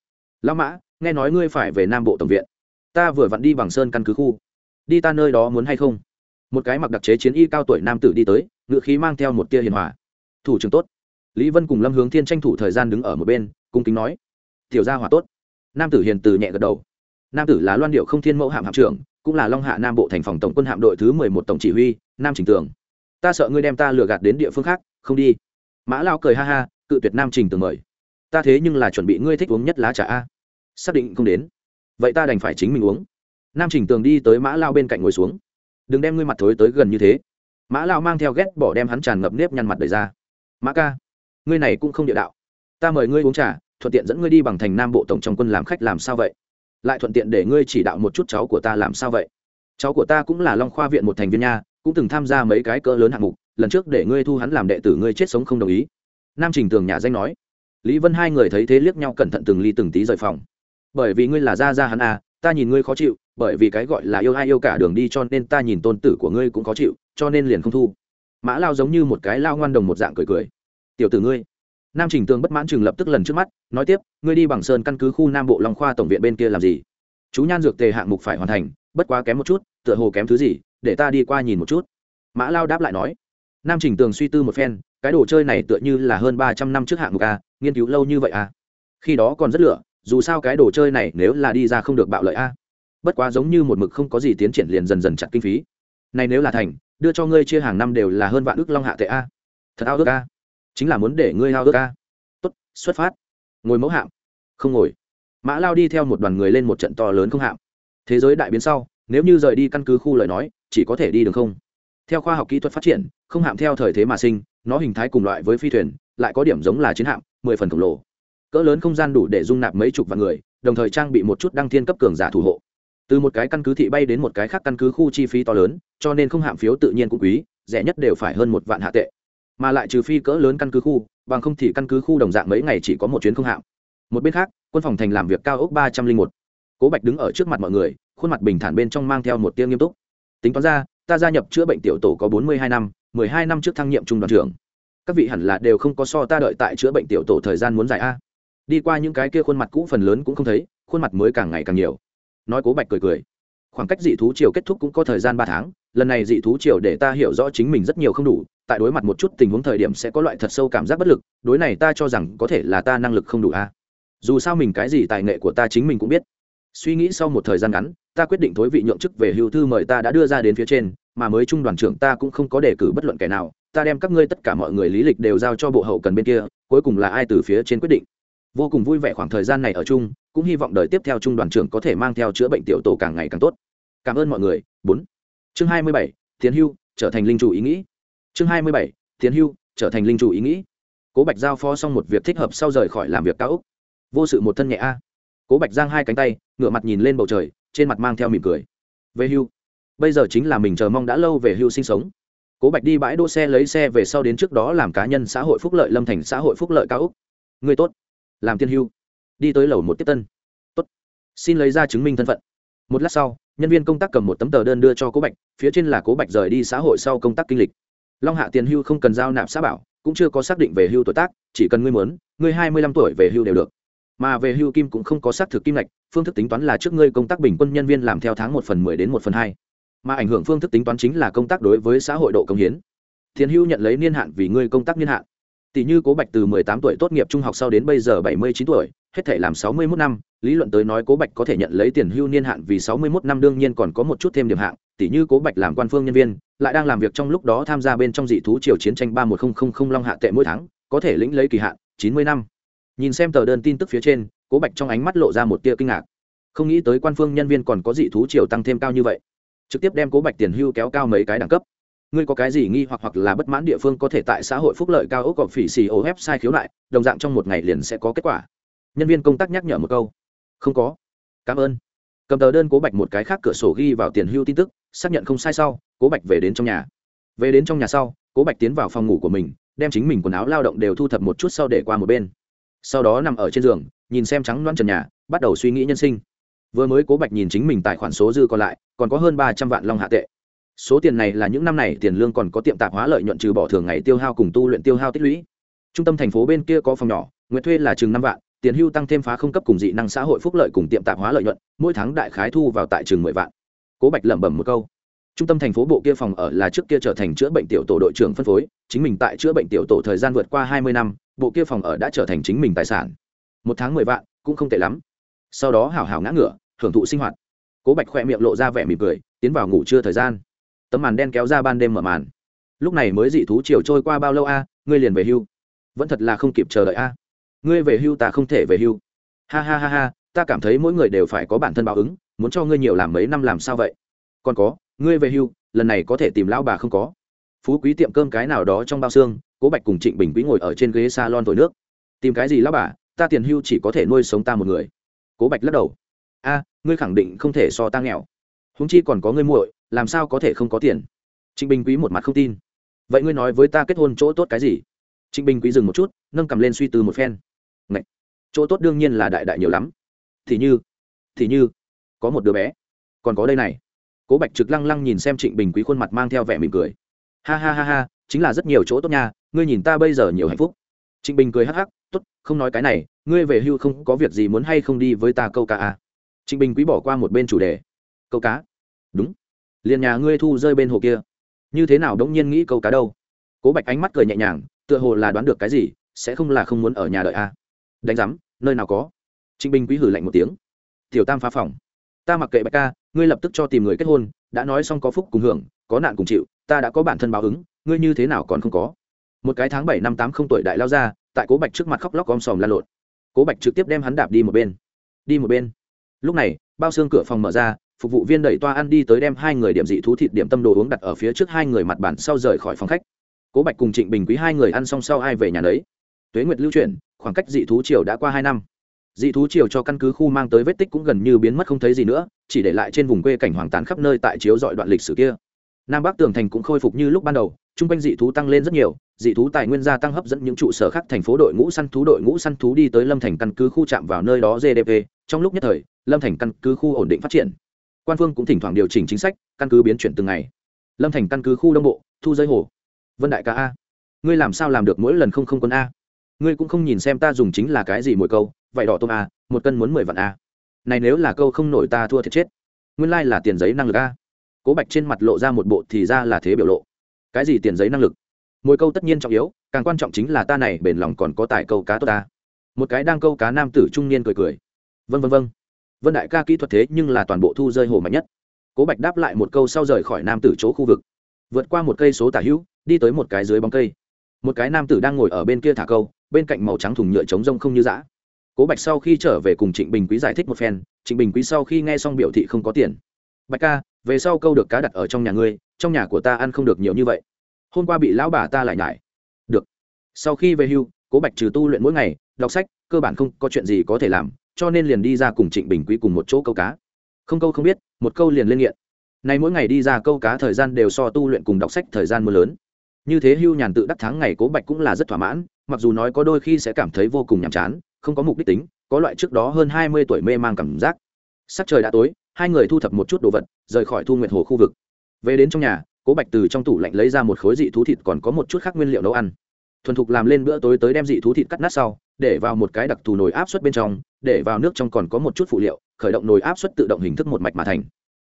S1: Lão mã nghe nói ngươi phải về nam bộ tổng viện. Ta vừa vặn đi bằng sơn căn cứ khu. Đi ta nơi đó muốn hay không? Một cái mặc đặc chế chiến y cao tuổi nam tử đi tới, ngựa khí mang theo một tia hiền hòa. Thủ trưởng tốt. Lý vân cùng lâm hướng thiên tranh thủ thời gian đứng ở một bên, cung kính nói. Tiểu gia hỏa tốt. Nam tử hiền từ nhẹ gật đầu. Nam tử là loan điệu không thiên mẫu hạm hạm trưởng, cũng là long hạ nam bộ thành phòng tổng quân hạm đội thứ mười một tổng chỉ huy, nam trình tường. Ta sợ ngươi đem ta lừa gạt đến địa phương khác, không đi. Mã lao cười ha ha, cự tuyệt nam trình tường mời. Ta thế nhưng là chuẩn bị ngươi thích uống nhất lá trà a xác định không đến. Vậy ta đành phải chính mình uống. Nam trình tường đi tới mã lao bên cạnh ngồi xuống. Đừng đem ngươi mặt thối tới gần như thế. Mã lao mang theo ghét bỏ đem hắn tràn ngập nếp nhăn mặt đầy ra. Mã ca, ngươi này cũng không địa đạo. Ta mời ngươi uống trà, thuận tiện dẫn ngươi đi bằng thành nam bộ tổng trong quân làm khách làm sao vậy? Lại thuận tiện để ngươi chỉ đạo một chút cháu của ta làm sao vậy? Cháu của ta cũng là long khoa viện một thành viên nha, cũng từng tham gia mấy cái cỡ lớn hạng mục, lần trước để ngươi thu hắn làm đệ tử ngươi chết sống không đồng ý. Nam trình tường nhà danh nói. Lý vân hai người thấy thế liếc nhau cẩn thận từng ly từng tí rời phòng bởi vì ngươi là gia gia hắn à ta nhìn ngươi khó chịu bởi vì cái gọi là yêu ai yêu cả đường đi cho nên ta nhìn tôn tử của ngươi cũng khó chịu cho nên liền không thu. Mã lao giống như một cái lao ngoan đồng một dạng cười cười. Tiểu tử ngươi. Nam trình tường bất mãn chừng lập tức lần trước mắt nói tiếp ngươi đi bằng sơn căn cứ khu nam bộ long khoa tổng viện bên kia làm gì? Chú nhan dược tề hạng mục phải hoàn thành bất quá kém một chút tựa hồ kém thứ gì để ta đi qua nhìn một chút. Mã lao đáp lại nói. Nam trình tường suy tư một phen cái đồ chơi này tựa như là hơn ba trăm năm trước hạng mục a nghiên cứu lâu như vậy à, khi đó còn rất lửa dù sao cái đồ chơi này nếu là đi ra không được bạo lợi a. Bất quá giống như một mực không có gì tiến triển liền dần dần chặt kinh phí. Này nếu là thành, đưa cho ngươi chia hàng năm đều là hơn vạn ước long hạ tệ a. Thật ao ước a. Chính là muốn để ngươi ao ước a. Tốt, xuất phát. Ngồi mẫu hạm. Không ngồi. Mã lao đi theo một đoàn người lên một trận to lớn không hạm. Thế giới đại biến sau, nếu như rời đi căn cứ khu lời nói, chỉ có thể đi đường không. Theo khoa học kỹ thuật phát triển, không hạm theo thời thế mà sinh, nó hình thái cùng loại với phi thuyền, lại có điểm giống là chiến hạm, mười phần khổng lồ cỡ lớn không gian đủ để dung nạp mấy chục vạn người, đồng thời trang bị một chút đăng thiên cấp cường giả thủ hộ. Từ một cái căn cứ thị bay đến một cái khác căn cứ khu chi phí to lớn, cho nên không hạm phiếu tự nhiên cũng quý, rẻ nhất đều phải hơn một vạn hạ tệ. Mà lại trừ phi cỡ lớn căn cứ khu, bằng không thì căn cứ khu đồng dạng mấy ngày chỉ có một chuyến không hạm. Một bên khác, quân phòng thành làm việc cao ốc ba trăm linh một. Cố bạch đứng ở trước mặt mọi người, khuôn mặt bình thản bên trong mang theo một tiêu nghiêm túc. Tính toán ra, ta gia nhập chữa bệnh tiểu tổ có bốn mươi hai năm, mười hai năm trước thăng nhiệm trung đoàn trưởng. Các vị hẳn là đều không có so ta đợi tại chữa bệnh tiểu tổ thời gian muốn dài a đi qua những cái kia khuôn mặt cũ phần lớn cũng không thấy, khuôn mặt mới càng ngày càng nhiều. Nói cố bạch cười cười. Khoảng cách dị thú triều kết thúc cũng có thời gian ba tháng, lần này dị thú triều để ta hiểu rõ chính mình rất nhiều không đủ, tại đối mặt một chút tình huống thời điểm sẽ có loại thật sâu cảm giác bất lực, đối này ta cho rằng có thể là ta năng lực không đủ a. Dù sao mình cái gì tài nghệ của ta chính mình cũng biết. Suy nghĩ sau một thời gian ngắn, ta quyết định thối vị nhượng chức về hưu thư mời ta đã đưa ra đến phía trên, mà mới trung đoàn trưởng ta cũng không có đề cử bất luận kẻ nào, ta đem các ngươi tất cả mọi người lý lịch đều giao cho bộ hậu cần bên kia, cuối cùng là ai từ phía trên quyết định vô cùng vui vẻ khoảng thời gian này ở chung, cũng hy vọng đời tiếp theo trung đoàn trưởng có thể mang theo chữa bệnh tiểu tổ càng ngày càng tốt. Cảm ơn mọi người. Bốn. Chương hai mươi bảy tiến hưu, trở thành linh chủ ý nghĩ. Chương hai mươi bảy tiến hưu, trở thành linh chủ ý nghĩ. Cố bạch giao phó xong một việc thích hợp sau rời khỏi làm việc cao úc vô sự một thân nhẹ a. Cố bạch giang hai cánh tay ngựa mặt nhìn lên bầu trời, trên mặt mang theo mỉm cười. Về hưu. Bây giờ chính là mình chờ mong đã lâu về hưu sinh sống. Cố bạch đi bãi đỗ xe lấy xe về sau đến trước đó làm cá nhân xã hội phúc lợi lâm thành xã hội phúc lợi cao úc người tốt làm tiên hưu, đi tới lầu một tiếp tân. Tốt. Xin lấy ra chứng minh thân phận. Một lát sau, nhân viên công tác cầm một tấm tờ đơn đưa cho cố bạch, phía trên là cố bạch rời đi xã hội sau công tác kinh lịch. Long hạ tiền hưu không cần giao nạp xã bảo, cũng chưa có xác định về hưu tuổi tác, chỉ cần ngươi muốn, ngươi hai mươi lăm tuổi về hưu đều được. Mà về hưu kim cũng không có xác thực kim ngạch, phương thức tính toán là trước ngươi công tác bình quân nhân viên làm theo tháng một phần mười đến một phần hai. Mà ảnh hưởng phương thức tính toán chính là công tác đối với xã hội độ công hiến. Tiền hưu nhận lấy niên hạn vì ngươi công tác niên hạn tỷ như cố bạch từ mười tám tuổi tốt nghiệp trung học sau đến bây giờ bảy mươi chín tuổi, hết thể làm 61 năm, lý luận tới nói cố bạch có thể nhận lấy tiền hưu niên hạn vì 61 năm đương nhiên còn có một chút thêm điểm hạng, tỷ như cố bạch làm quan phương nhân viên, lại đang làm việc trong lúc đó tham gia bên trong dị thú triều chiến tranh ba một nghìn long hạ tệ mỗi tháng, có thể lĩnh lấy kỳ hạn chín mươi năm. Nhìn xem tờ đơn tin tức phía trên, cố bạch trong ánh mắt lộ ra một tia kinh ngạc. Không nghĩ tới quan phương nhân viên còn có dị thú triều tăng thêm cao như vậy. Trực tiếp đem cố bạch tiền hưu kéo cao mấy cái đẳng cấp ngươi có cái gì nghi hoặc hoặc là bất mãn địa phương có thể tại xã hội phúc lợi cao ốc cọp phỉ xì ô website khiếu nại đồng dạng trong một ngày liền sẽ có kết quả. Nhân viên công tác nhắc nhở một câu. Không có. Cảm ơn. Cầm tờ đơn cố bạch một cái khác cửa sổ ghi vào tiền hưu tin tức, xác nhận không sai sau, cố bạch về đến trong nhà. Về đến trong nhà sau, cố bạch tiến vào phòng ngủ của mình, đem chính mình quần áo lao động đều thu thập một chút sau để qua một bên. Sau đó nằm ở trên giường, nhìn xem trắng loan trần nhà, bắt đầu suy nghĩ nhân sinh. Vừa mới cố bạch nhìn chính mình tài khoản số dư còn lại, còn có hơn ba trăm vạn long hạ tệ số tiền này là những năm này tiền lương còn có tiệm tạp hóa lợi nhuận trừ bỏ thường ngày tiêu hao cùng tu luyện tiêu hao tích lũy. Trung tâm thành phố bên kia có phòng nhỏ, nguyện thuê là chừng năm vạn, tiền hưu tăng thêm phá không cấp cùng dị năng xã hội phúc lợi cùng tiệm tạp hóa lợi nhuận, mỗi tháng đại khái thu vào tại chừng mười vạn. Cố bạch lẩm bẩm một câu. Trung tâm thành phố bộ kia phòng ở là trước kia trở thành chữa bệnh tiểu tổ đội trưởng phân phối, chính mình tại chữa bệnh tiểu tổ thời gian vượt qua hai mươi năm, bộ kia phòng ở đã trở thành chính mình tài sản. Một tháng mười vạn, cũng không tệ lắm. Sau đó hảo hảo ngã ngửa, hưởng thụ sinh hoạt. Cố bạch khoe miệng lộ ra vẻ mỉm cười, tiến vào ngủ trưa thời gian tấm màn đen kéo ra ban đêm mở màn. Lúc này mới dị thú chiều trôi qua bao lâu a? Ngươi liền về hưu. Vẫn thật là không kịp chờ đợi a. Ngươi về hưu ta không thể về hưu. Ha ha ha ha, ta cảm thấy mỗi người đều phải có bản thân báo ứng, muốn cho ngươi nhiều làm mấy năm làm sao vậy? Còn có, ngươi về hưu, lần này có thể tìm lão bà không có? Phú quý tiệm cơm cái nào đó trong bao xương, cố bạch cùng trịnh bình quý ngồi ở trên ghế s a lon thổi nước. Tìm cái gì lão bà, ta tiền hưu chỉ có thể nuôi sống ta một người. Cố bạch lắc đầu. A, ngươi khẳng định không thể so ta nghèo. Húng chi còn có ngươi muội làm sao có thể không có tiền? Trịnh bình quý một mặt không tin. Vậy ngươi nói với ta kết hôn chỗ tốt cái gì? Trịnh bình quý dừng một chút, nâng cầm lên suy tư một phen. Ngậy! chỗ tốt đương nhiên là đại đại nhiều lắm. Thì như thì như, có một đứa bé, còn có đây này. Cố bạch trực lăng lăng nhìn xem trịnh bình quý khuôn mặt mang theo vẻ mỉm cười. Ha ha ha ha, chính là rất nhiều chỗ tốt nha, ngươi nhìn ta bây giờ nhiều hạnh phúc. Trịnh bình cười hắc hắc t ố t không nói cái này, ngươi về hưu không có việc gì muốn hay không đi với ta câu cá à. trịnh bình quý bỏ qua một bên chủ đề. Câu cá? Đúng liền nhà ngươi thu rơi bên hồ kia. Như thế nào đống nhiên nghĩ câu cá đâu? Cố bạch ánh mắt cười nhẹ nhàng, tựa hồ là đoán được cái gì, sẽ không là không muốn ở nhà đợi à. đánh giám, nơi nào có? Trịnh bình quý hử lạnh một tiếng. Tiểu tam phá phòng. Ta mặc kệ bạch ca, ngươi lập tức cho tìm người kết hôn, đã nói xong có phúc cùng hưởng, có nạn cùng chịu, ta đã có bản thân báo ứng, ngươi như thế nào còn không có? Một cái tháng bảy năm tám không tuổi đại lao ra, tại cố bạch trước mặt khóc lóc om sòm lan lộn. Cố bạch trực tiếp đem hắn đạp đi một bên. Đi một bên. Lúc này, bao xương cửa phòng mở ra phục vụ viên đẩy toa ăn đi tới đem hai người điểm dị thú thịt điểm tâm đồ uống đặt ở phía trước hai người mặt bản sau rời khỏi phòng khách. Cố bạch cùng trịnh bình quý hai người ăn xong sau ai về nhà đấy tuế nguyệt lưu chuyển, khoảng cách dị thú triều đã qua hai năm. Dị thú triều cho căn cứ khu mang tới vết tích cũng gần như biến mất không thấy gì nữa, chỉ để lại trên vùng quê cảnh hoàng tàn khắp nơi tại chiếu dọi đoạn lịch sử kia. Nam bắc tường thành cũng khôi phục như lúc ban đầu, chung quanh dị thú tăng lên rất nhiều, dị thú tài nguyên gia tăng hấp dẫn những trụ sở khác thành phố đội ngũ săn thú đội ngũ săn thú đi tới lâm thành căn cứ khu chạm vào nơi đó gdp trong lúc nhất thời, lâm thành căn cứ khu ổn định phát triển quan phương cũng thỉnh thoảng điều chỉnh chính sách, căn cứ biến chuyển từng ngày. Lâm thành căn cứ khu đông bộ, thu giới hồ. Vân đại ca a. Ngươi làm sao làm được mỗi lần không không quân a? Ngươi cũng không nhìn xem ta dùng chính là cái gì mỗi câu vậy đỏ tôm a, một cân muốn mười vạn a. Này nếu là câu không nổi ta thua thiệt chết. Nguyên lai là tiền giấy năng lực a. Cố bạch trên mặt lộ ra một bộ thì ra là thế biểu lộ. Cái gì tiền giấy năng lực? Mỗi câu tất nhiên trọng yếu, càng quan trọng chính là ta này bền lòng còn có tài câu cá tốt ta một cái đang câu cá nam tử trung niên cười cười. Vân vân vân vân đại ca kỹ thuật thế nhưng là toàn bộ thu rơi hồ mạnh nhất cố bạch đáp lại một câu sau rời khỏi nam tử chỗ khu vực vượt qua một cây số tả hữu đi tới một cái dưới bóng cây một cái nam tử đang ngồi ở bên kia thả câu bên cạnh màu trắng thùng nhựa trống rông không như dã cố bạch sau khi trở về cùng trịnh bình quý giải thích một phen trịnh bình quý sau khi nghe xong biểu thị không có tiền bạch ca về sau câu được cá đặt ở trong nhà ngươi trong nhà của ta ăn không được nhiều như vậy hôm qua bị lão bà ta lại nhải được sau khi về hưu cố bạch trừ tu luyện mỗi ngày đọc sách cơ bản không có chuyện gì có thể làm cho nên liền đi ra cùng trịnh bình quý cùng một chỗ câu cá. Không câu không biết, một câu liền lên nghiện. Nay mỗi ngày đi ra câu cá thời gian đều so tu luyện cùng đọc sách thời gian mưa lớn. Như thế hưu nhàn tự đắc tháng ngày cố bạch cũng là rất thỏa mãn, mặc dù nói có đôi khi sẽ cảm thấy vô cùng nhàm chán, không có mục đích tính, có loại trước đó hơn hai mươi tuổi mê mang cảm giác. Sắc trời đã tối, hai người thu thập một chút đồ vật, rời khỏi thu nguyệt hồ khu vực. Về đến trong nhà, cố bạch từ trong tủ lạnh lấy ra một khối dị thú thịt còn có một chút khác nguyên liệu nấu ăn thuần thục làm lên bữa tối tới đem dị thú thịt cắt nát sau, để vào một cái đặc thù nồi áp suất bên trong, để vào nước trong còn có một chút phụ liệu, khởi động nồi áp suất tự động hình thức một mạch mà thành.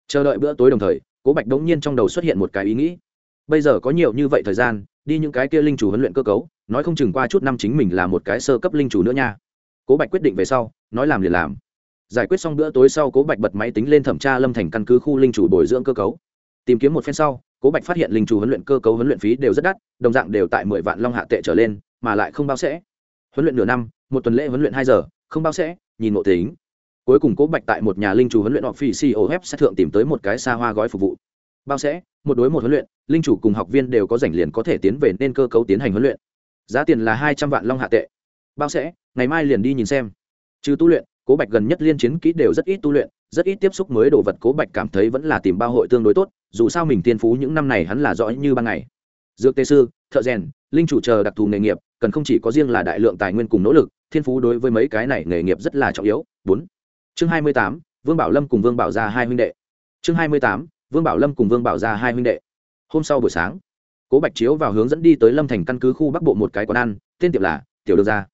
S1: Chờ đợi bữa tối đồng thời, cố bạch đống nhiên trong đầu xuất hiện một cái ý nghĩ. Bây giờ có nhiều như vậy thời gian, đi những cái kia linh chủ huấn luyện cơ cấu, nói không chừng qua chút năm chính mình là một cái sơ cấp linh chủ nữa nha. Cố bạch quyết định về sau, nói làm liền làm. Giải quyết xong bữa tối sau, cố bạch bật máy tính lên thẩm tra lâm thành căn cứ khu linh chủ bồi dưỡng cơ cấu tìm kiếm một phen sau, cố bạch phát hiện linh chủ huấn luyện cơ cấu huấn luyện phí đều rất đắt, đồng dạng đều tại mười vạn long hạ tệ trở lên, mà lại không bao sẽ. Huấn luyện nửa năm, một tuần lễ huấn luyện hai giờ, không bao sẽ, nhìn ngộ tính. Cuối cùng cố bạch tại một nhà linh chủ huấn luyện họ phi cof sẽ thượng tìm tới một cái xa hoa gói phục vụ. Bao sẽ, một đối một huấn luyện, linh chủ cùng học viên đều có rảnh liền có thể tiến về nên cơ cấu tiến hành huấn luyện. Giá tiền là hai trăm vạn long hạ tệ. Bao sẽ, ngày mai liền đi nhìn xem. Trừ tu luyện, cố bạch gần nhất liên chiến kỹ đều rất ít tu luyện, rất ít tiếp xúc mới đồ vật cố bạch cảm thấy vẫn là tìm bao hội tương đối tốt dù sao mình tiên phú những năm này hắn là rõ như ban ngày. Dược tê sư, thợ rèn, linh chủ chờ đặc thù nghề nghiệp, cần không chỉ có riêng là đại lượng tài nguyên cùng nỗ lực, thiên phú đối với mấy cái này nghề nghiệp rất là trọng yếu. Bốn. Chương hai mươi tám, vương bảo lâm cùng vương bảo gia hai huynh đệ. Chương hai mươi tám, vương bảo lâm cùng vương bảo gia hai huynh đệ. Hôm sau buổi sáng, cố bạch chiếu vào hướng dẫn đi tới lâm thành căn cứ khu bắc bộ một cái quán ăn, tên tiệm là tiểu đường gia.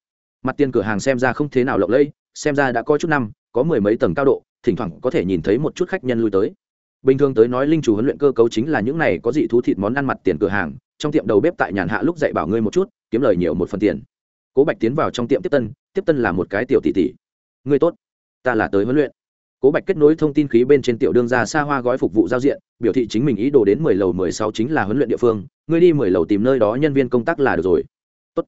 S1: Mặt tiền cửa hàng xem ra không thế nào lộng lẫy, xem ra đã có chút năm, có mười mấy tầng cao độ, thỉnh thoảng có thể nhìn thấy một chút khách nhân lui tới bình thường tới nói linh chủ huấn luyện cơ cấu chính là những này có dị thú thịt món ăn mặt tiền cửa hàng, trong tiệm đầu bếp tại nhàn hạ lúc dạy bảo ngươi một chút, kiếm lời nhiều một phần tiền. Cố bạch tiến vào trong tiệm tiếp tân tiếp tân là một cái tiểu tỷ tỷ. Ngươi tốt, ta là tới huấn luyện. Cố bạch kết nối thông tin khí bên trên tiểu đương ra xa hoa gói phục vụ giao diện, biểu thị chính mình ý đồ đến mười lầu mười sáu chính là huấn luyện địa phương, ngươi đi mười lầu tìm nơi đó nhân viên công tác là được rồi. Tốt.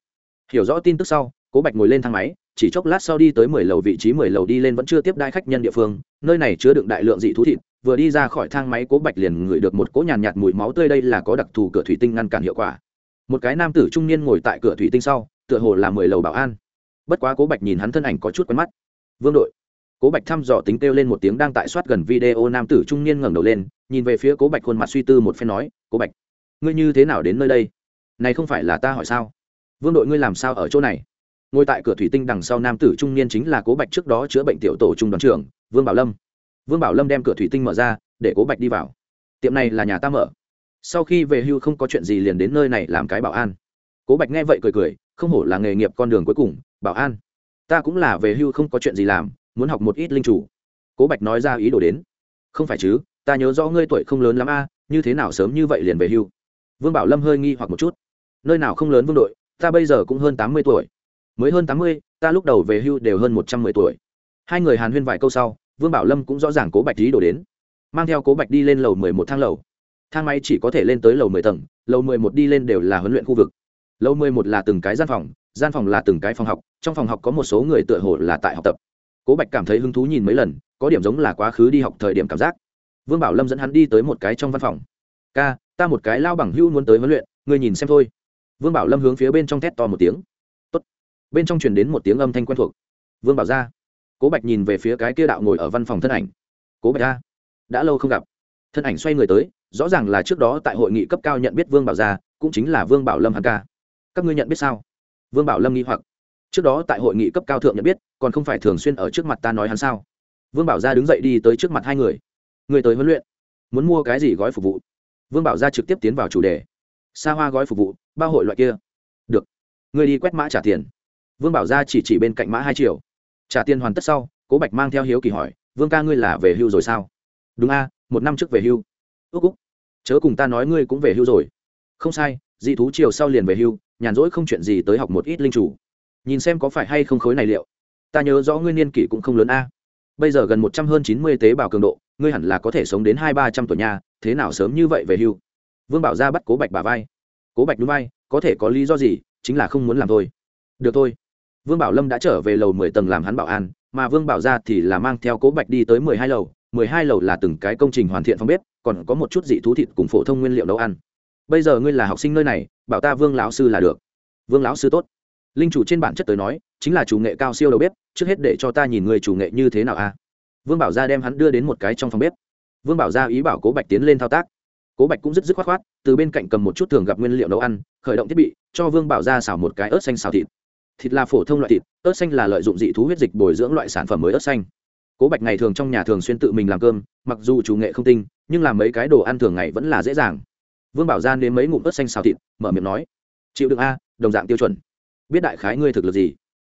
S1: hiểu rõ tin tức sau, cố bạch ngồi lên thang máy, chỉ chốc lát sau đi tới mười lầu vị trí mười lầu đi lên vẫn chưa tiếp đai khách nhân địa phương, nơi này chứa đựng đại lượng dị thú thịt vừa đi ra khỏi thang máy cố bạch liền ngửi được một cỗ nhàn nhạt, nhạt mùi máu tươi đây là có đặc thù cửa thủy tinh ngăn cản hiệu quả. Một cái nam tử trung niên ngồi tại cửa thủy tinh sau tựa hồ là mười lầu bảo an. Bất quá cố bạch nhìn hắn thân ảnh có chút quen mắt. Vương đội. Cố bạch thăm dò tính kêu lên một tiếng đang tại soát gần video nam tử trung niên ngẩng đầu lên nhìn về phía cố bạch khuôn mặt suy tư một phen nói cố bạch ngươi như thế nào đến nơi đây? Này không phải là ta hỏi sao? Vương đội ngươi làm sao ở chỗ này? Ngồi tại cửa thủy tinh đằng sau nam tử trung niên chính là cố bạch trước đó chữa bệnh tiểu tổ trung đoàn trưởng vương bảo lâm vương bảo lâm đem cửa thủy tinh mở ra, để cố bạch đi vào. Tiệm này là nhà ta mở. Sau khi về hưu không có chuyện gì liền đến nơi này làm cái bảo an. Cố bạch nghe vậy cười cười, không hổ là nghề nghiệp con đường cuối cùng, bảo an. Ta cũng là về hưu không có chuyện gì làm, muốn học một ít linh chủ. Cố bạch nói ra ý đồ đến. Không phải chứ, ta nhớ rõ ngươi tuổi không lớn lắm a, như thế nào sớm như vậy liền về hưu? Vương bảo lâm hơi nghi hoặc một chút. Nơi nào không lớn vương đội, ta bây giờ cũng hơn tám mươi tuổi. Mới hơn tám mươi, ta lúc đầu về hưu đều hơn một trăm mười tuổi. Hai người hàn huyên vài câu sau vương bảo lâm cũng rõ ràng cố bạch lý đổ đến. Mang theo cố bạch đi lên lầu mười một thang lầu. Thang máy chỉ có thể lên tới lầu mười tầng, lầu mười một đi lên đều là huấn luyện khu vực. Lầu mười một là từng cái gian phòng gian phòng là từng cái phòng học, trong phòng học có một số người tựa hồ là tại học tập. Cố bạch cảm thấy hứng thú nhìn mấy lần, có điểm giống là quá khứ đi học thời điểm cảm giác. Vương bảo lâm dẫn hắn đi tới một cái trong văn phòng. Ca, ta một cái lao bằng hữu muốn tới huấn luyện, ngươi nhìn xem thôi. Vương bảo lâm hướng phía bên trong thét to một tiếng. Tốt. bên trong truyền đến một tiếng âm thanh quen thuộc. Vương bảo ra cố bạch nhìn về phía cái kia đạo ngồi ở văn phòng thân ảnh. Cố bạch ra đã lâu không gặp. Thân ảnh xoay người tới, rõ ràng là trước đó tại hội nghị cấp cao nhận biết vương bảo gia, cũng chính là vương bảo lâm hắn ca. Các ngươi nhận biết sao? Vương bảo lâm nghi hoặc. Trước đó tại hội nghị cấp cao thượng nhận biết, còn không phải thường xuyên ở trước mặt ta nói hắn sao? Vương bảo gia đứng dậy đi tới trước mặt hai người. Người tới huấn luyện, muốn mua cái gì gói phục vụ? Vương bảo gia trực tiếp tiến vào chủ đề. Xa hoa gói phục vụ, bao hội loại kia. Được người đi quét mã trả tiền. Vương bảo gia chỉ chỉ bên cạnh mã hai triệu trả tiền hoàn tất sau, cố bạch mang theo hiếu kỳ hỏi, vương ca ngươi là về hưu rồi sao? Đúng a, một năm trước về hưu. Ước úc, chớ cùng ta nói ngươi cũng về hưu rồi. Không sai, dị thú chiều sau liền về hưu, nhàn rỗi không chuyện gì tới học một ít linh chủ. Nhìn xem có phải hay không khối này liệu. Ta nhớ rõ ngươi niên kỷ cũng không lớn a. Bây giờ gần một trăm hơn chín mươi tế bào cường độ, ngươi hẳn là có thể sống đến hai ba trăm tuổi nha, thế nào sớm như vậy về hưu? Vương bảo ra bắt cố bạch bà vai. Cố bạch núi vai, có thể có lý do gì, chính là không muốn làm thôi. Được thôi vương bảo lâm đã trở về lầu mười tầng làm hắn bảo an, mà vương bảo ra thì là mang theo cố bạch đi tới mười hai lầu. Mười hai lầu là từng cái công trình hoàn thiện phòng bếp, còn có một chút dị thú thịt cùng phổ thông nguyên liệu nấu ăn. Bây giờ ngươi là học sinh nơi này, bảo ta vương lão sư là được. Vương lão sư tốt. Linh chủ trên bản chất tới nói, chính là chủ nghệ cao siêu đầu bếp, trước hết để cho ta nhìn người chủ nghệ như thế nào a. Vương bảo gia đem hắn đưa đến một cái trong phòng bếp. Vương bảo gia ý bảo cố bạch tiến lên thao tác. Cố bạch cũng rất dứt khoát khoát, từ bên cạnh cầm một chút thường gặp nguyên liệu nấu ăn, khởi động thiết bị, cho vương bảo gia xào một cái ớt xanh xào thịt thịt là phổ thông loại thịt, ớt xanh là lợi dụng dị thú huyết dịch bồi dưỡng loại sản phẩm mới ớt xanh. Cố bạch ngày thường trong nhà thường xuyên tự mình làm cơm, mặc dù chủ nghệ không tinh, nhưng làm mấy cái đồ ăn thường ngày vẫn là dễ dàng. Vương bảo gian đến mấy ngụm ớt xanh xào thịt, mở miệng nói, chịu đựng a, đồng dạng tiêu chuẩn. Biết đại khái ngươi thực lực gì?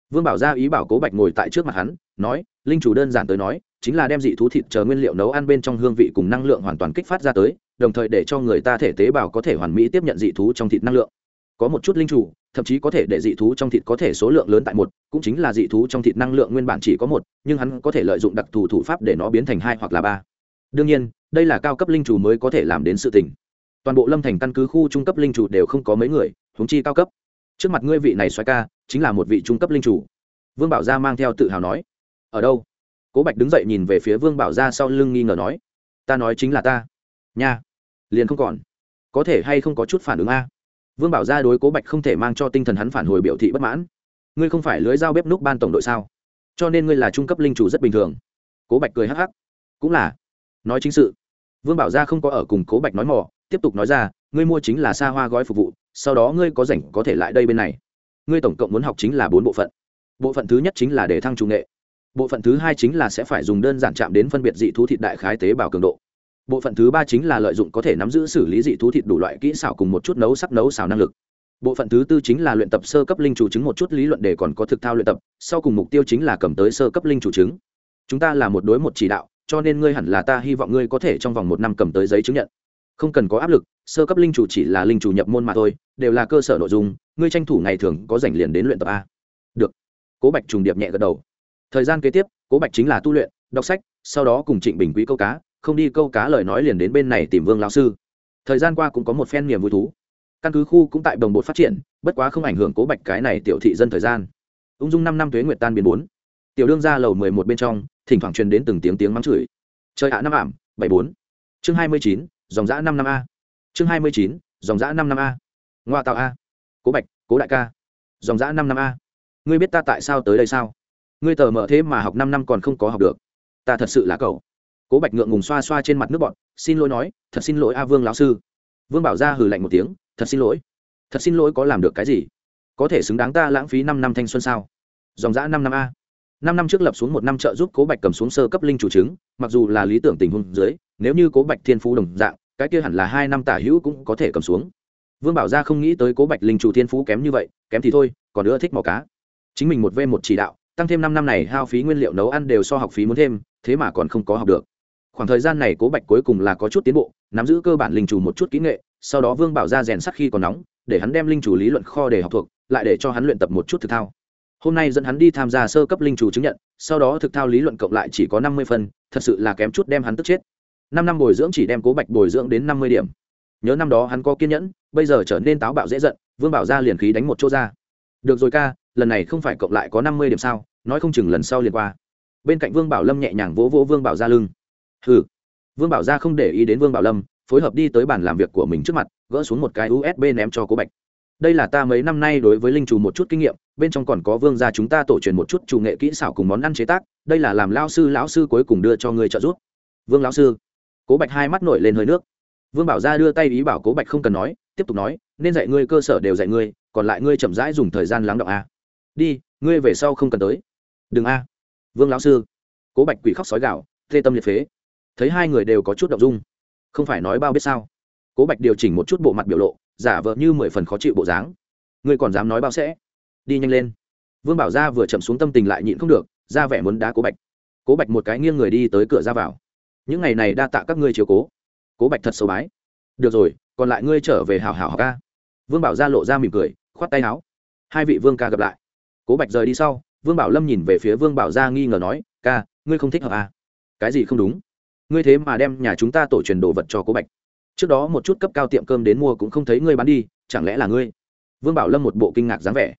S1: Vương bảo gia ý bảo cố bạch ngồi tại trước mặt hắn, nói, linh chủ đơn giản tới nói, chính là đem dị thú thịt chờ nguyên liệu nấu ăn bên trong hương vị cùng năng lượng hoàn toàn kích phát ra tới, đồng thời để cho người ta thể tế bào có thể hoàn mỹ tiếp nhận dị thú trong thịt năng lượng có một chút linh chủ, thậm chí có thể để dị thú trong thịt có thể số lượng lớn tại một, cũng chính là dị thú trong thịt năng lượng nguyên bản chỉ có một, nhưng hắn có thể lợi dụng đặc thù thủ pháp để nó biến thành hai hoặc là ba. Đương nhiên, đây là cao cấp linh chủ mới có thể làm đến sự tình. Toàn bộ lâm thành căn cứ khu trung cấp linh chủ đều không có mấy người húng chi cao cấp. Trước mặt ngươi vị này xoay ca, chính là một vị trung cấp linh chủ. Vương bảo gia mang theo tự hào nói. Ở đâu? Cố bạch đứng dậy nhìn về phía vương bảo gia sau lưng nghi ngờ nói. Ta nói chính là ta. Nha. Liền không còn. Có thể hay không có chút phản ứng a? Vương bảo gia đối cố bạch không thể mang cho tinh thần hắn phản hồi biểu thị bất mãn. Ngươi không phải lưới giao bếp núc ban tổng đội sao? Cho nên ngươi là trung cấp linh chủ rất bình thường. Cố bạch cười hắc hắc. Cũng là. Nói chính sự. Vương bảo gia không có ở cùng cố bạch nói mỏ tiếp tục nói ra, ngươi mua chính là xa hoa gói phục vụ, sau đó ngươi có rảnh có thể lại đây bên này. Ngươi tổng cộng muốn học chính là bốn bộ phận. Bộ phận thứ nhất chính là để thăng trung nghệ. Bộ phận thứ hai chính là sẽ phải dùng đơn giản chạm đến phân biệt dị thú thịt đại khái tế bào cường độ bộ phận thứ ba chính là lợi dụng có thể nắm giữ xử lý dị thú thịt đủ loại kỹ xảo cùng một chút nấu sắc nấu xào năng lực. Bộ phận thứ tư chính là luyện tập sơ cấp linh chủ chứng một chút lý luận để còn có thực thao luyện tập, sau cùng mục tiêu chính là cầm tới sơ cấp linh chủ chứng. Chúng ta là một đối một chỉ đạo, cho nên ngươi hẳn là ta hy vọng ngươi có thể trong vòng một năm cầm tới giấy chứng nhận. Không cần có áp lực, sơ cấp linh chủ chỉ là linh chủ nhập môn mà thôi, đều là cơ sở nội dung, ngươi tranh thủ ngày thường có dành liền đến luyện tập a. Được. Cố bạch trùng điệp nhẹ gật đầu. Thời gian kế tiếp, cố bạch chính là tu luyện, đọc sách, sau đó cùng trịnh bình quý câu cá không đi câu cá lời nói liền đến bên này tìm vương lão sư. Thời gian qua cũng có một phen niềm vui thú. Căn cứ khu cũng tại đồng bộ phát triển, bất quá không ảnh hưởng cố bạch cái này tiểu thị dân thời gian. Ung dung năm năm thuế nguyệt tan biến bốn. Tiểu đương ra lầu mười một bên trong, thỉnh thoảng truyền đến từng tiếng tiếng mắng chửi. Trời hạ năm ảm, bảy bốn. Chương hai mươi chín, dòng giã năm năm a. Chương hai mươi chín, dòng giã năm năm a. Ngoa tạo a. Cố bạch, cố đại ca. Dòng giã năm năm a. Ngươi biết ta tại sao tới đây sao? Ngươi tờ mở thế mà học năm năm còn không có học được. Ta thật sự là cậu cố bạch ngượng ngùng xoa xoa trên mặt nước bọn xin lỗi nói, thật xin lỗi a vương lão sư. Vương bảo ra hừ lạnh một tiếng, thật xin lỗi. Thật xin lỗi có làm được cái gì? Có thể xứng đáng ta lãng phí năm năm thanh xuân sao? Dòng giã năm năm a. Năm năm trước lập xuống một năm trợ giúp cố bạch cầm xuống sơ cấp linh chủ chứng, mặc dù là lý tưởng tình huống dưới, nếu như cố bạch thiên phú đồng dạng, cái kia hẳn là hai năm tả hữu cũng có thể cầm xuống. Vương bảo gia không nghĩ tới cố bạch linh chủ thiên phú kém như vậy, kém thì thôi, còn nữa thích màu cá. Chính mình một v một chỉ đạo, tăng thêm năm năm này hao phí nguyên liệu nấu ăn đều so học phí muốn thêm, thế mà còn không có học được khoảng thời gian này cố bạch cuối cùng là có chút tiến bộ, nắm giữ cơ bản linh chủ một chút kỹ nghệ, sau đó vương bảo ra rèn sắt khi còn nóng, để hắn đem linh chủ lý luận kho để học thuộc, lại để cho hắn luyện tập một chút thực thao. Hôm nay dẫn hắn đi tham gia sơ cấp linh chủ chứng nhận, sau đó thực thao lý luận cộng lại chỉ có năm mươi phân, thật sự là kém chút đem hắn tức chết. Năm năm bồi dưỡng chỉ đem cố bạch bồi dưỡng đến năm mươi điểm. Nhớ năm đó hắn có kiên nhẫn, bây giờ trở nên táo bạo dễ giận, vương bảo ra liền khí đánh một chỗ ra. Được rồi ca, lần này không phải cộng lại có năm mươi điểm sao, nói không chừng lần sau liền qua. Bên cạnh vương bảo lâm nhẹ nhàng vỗ vỗ vương bảo ra lưng hừ. Vương bảo gia không để ý đến vương bảo lâm, phối hợp đi tới bàn làm việc của mình trước mặt, gỡ xuống một cái usb ném cho cố bạch. Đây là ta mấy năm nay đối với linh trù một chút kinh nghiệm, bên trong còn có vương gia chúng ta tổ truyền một chút chủ nghệ kỹ xảo cùng món ăn chế tác, đây là làm lao sư, lão sư cuối cùng đưa cho ngươi trợ giúp. Vương lão sư. Cố bạch hai mắt nổi lên hơi nước. Vương bảo gia đưa tay ý bảo cố bạch không cần nói, tiếp tục nói, nên dạy ngươi cơ sở đều dạy ngươi, còn lại ngươi chậm rãi dùng thời gian lắng động a. Đi, ngươi về sau không cần tới. Đừng a. Vương lão sư. Cố bạch quỷ khóc sói gạo tê tâm liệt phế thấy hai người đều có chút động dung. Không phải nói bao biết sao? Cố bạch điều chỉnh một chút bộ mặt biểu lộ, giả vờ như mười phần khó chịu bộ dáng. Ngươi còn dám nói bao sẽ? Đi nhanh lên. Vương bảo gia vừa chậm xuống tâm tình lại nhịn không được, ra vẻ muốn đá cố bạch. Cố bạch một cái nghiêng người đi tới cửa ra vào. Những ngày này đa tạ các ngươi chiều cố. Cố bạch thật sâu bái. Được rồi, còn lại ngươi trở về hảo hảo học ca. Vương bảo gia lộ ra mỉm cười, khoát tay áo. Hai vị vương ca gặp lại. Cố bạch rời đi sau, vương bảo lâm nhìn về phía vương bảo gia nghi ngờ nói, ca, ngươi không thích hợp à? cái gì không đúng? Ngươi thế mà đem nhà chúng ta tổ truyền đồ vật cho cố bạch. Trước đó một chút cấp cao tiệm cơm đến mua cũng không thấy ngươi bán đi, chẳng lẽ là ngươi? Vương bảo lâm một bộ kinh ngạc dáng vẻ.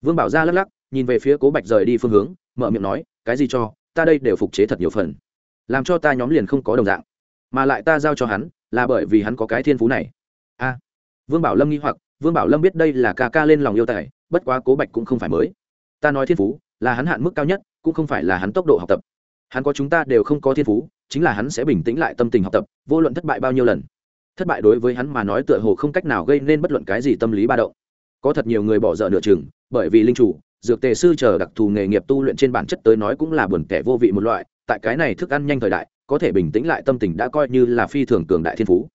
S1: Vương bảo ra lắc lắc, nhìn về phía cố bạch rời đi phương hướng, mở miệng nói, cái gì cho? Ta đây đều phục chế thật nhiều phần. Làm cho ta nhóm liền không có đồng dạng. Mà lại ta giao cho hắn, là bởi vì hắn có cái thiên phú này. A. Vương bảo lâm nghi hoặc, vương bảo lâm biết đây là ca ca lên lòng yêu tài, bất quá cố bạch cũng không phải mới. Ta nói thiên phú, là hắn hạn mức cao nhất, cũng không phải là hắn tốc độ học tập. Hắn có chúng ta đều không có thiên phú chính là hắn sẽ bình tĩnh lại tâm tình học tập, vô luận thất bại bao nhiêu lần. Thất bại đối với hắn mà nói tựa hồ không cách nào gây nên bất luận cái gì tâm lý ba động. Có thật nhiều người bỏ dở nửa chừng, bởi vì linh chủ, dược tề sư chờ đặc thù nghề nghiệp tu luyện trên bản chất tới nói cũng là buồn kẻ vô vị một loại, tại cái này thức ăn nhanh thời đại, có thể bình tĩnh lại tâm tình đã coi như là phi thường cường đại thiên phú.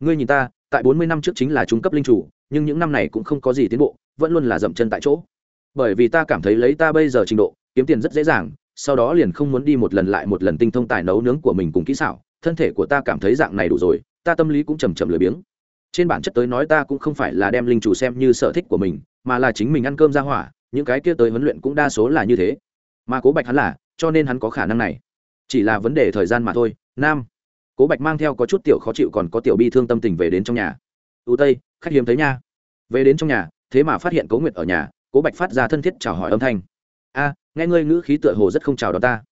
S1: Ngươi nhìn ta, tại bốn mươi năm trước chính là trung cấp linh chủ, nhưng những năm này cũng không có gì tiến bộ, vẫn luôn là dậm chân tại chỗ. Bởi vì ta cảm thấy lấy ta bây giờ trình độ, kiếm tiền rất dễ dàng sau đó liền không muốn đi một lần lại một lần tinh thông tài nấu nướng của mình cùng kỹ xảo, thân thể của ta cảm thấy dạng này đủ rồi, ta tâm lý cũng chầm chậm lười biếng. Trên bản chất tới nói ta cũng không phải là đem linh chủ xem như sở thích của mình, mà là chính mình ăn cơm ra hỏa, những cái kia tới huấn luyện cũng đa số là như thế. Mà cố bạch hắn là, cho nên hắn có khả năng này. Chỉ là vấn đề thời gian mà thôi, nam. Cố bạch mang theo có chút tiểu khó chịu còn có tiểu bi thương tâm tình về đến trong nhà. Tù tây, khách hiếm thấy nha. Về đến trong nhà, thế mà phát hiện cố nguyệt ở nhà, cố bạch phát ra thân thiết chào hỏi âm thanh. A nghe ngươi ngữ khí tựa hồ rất không chào đón ta.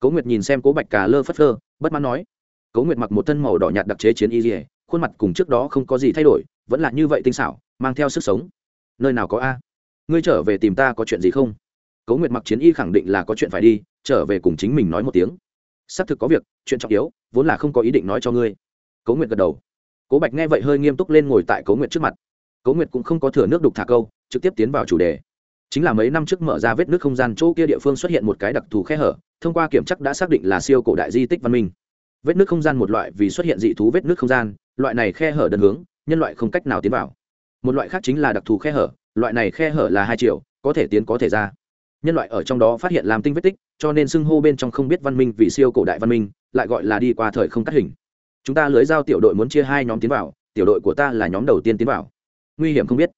S1: Cố nguyệt nhìn xem cố bạch cà lơ phất lơ bất mãn nói. Cố nguyệt mặc một thân màu đỏ nhạt đặc chế chiến y dỉa khuôn mặt cùng trước đó không có gì thay đổi, vẫn là như vậy tinh xảo, mang theo sức sống. Nơi nào có a? Ngươi trở về tìm ta có chuyện gì không? Cố nguyệt mặc chiến y khẳng định là có chuyện phải đi, trở về cùng chính mình nói một tiếng. Xác thực có việc, chuyện trọng yếu, vốn là không có ý định nói cho ngươi. Cố nguyệt gật đầu. Cố bạch nghe vậy hơi nghiêm túc lên ngồi tại cố nguyệt trước mặt. Cố nguyệt cũng không có thừa nước đục thả câu, trực tiếp tiến vào chủ đề chính là mấy năm trước mở ra vết nước không gian chỗ kia địa phương xuất hiện một cái đặc thù khe hở, thông qua kiểm chắc đã xác định là siêu cổ đại di tích văn minh. Vết nước không gian một loại vì xuất hiện dị thú vết nước không gian, loại này khe hở đơn hướng, nhân loại không cách nào tiến vào. Một loại khác chính là đặc thù khe hở, loại này khe hở là hai triệu có thể tiến có thể ra. Nhân loại ở trong đó phát hiện làm tinh vết tích, cho nên xưng hô bên trong không biết văn minh vì siêu cổ đại văn minh, lại gọi là đi qua thời không cắt hình. Chúng ta lưới giao tiểu đội muốn chia hai nhóm tiến vào, tiểu đội của ta là nhóm đầu tiên tiến vào. Nguy hiểm không biết.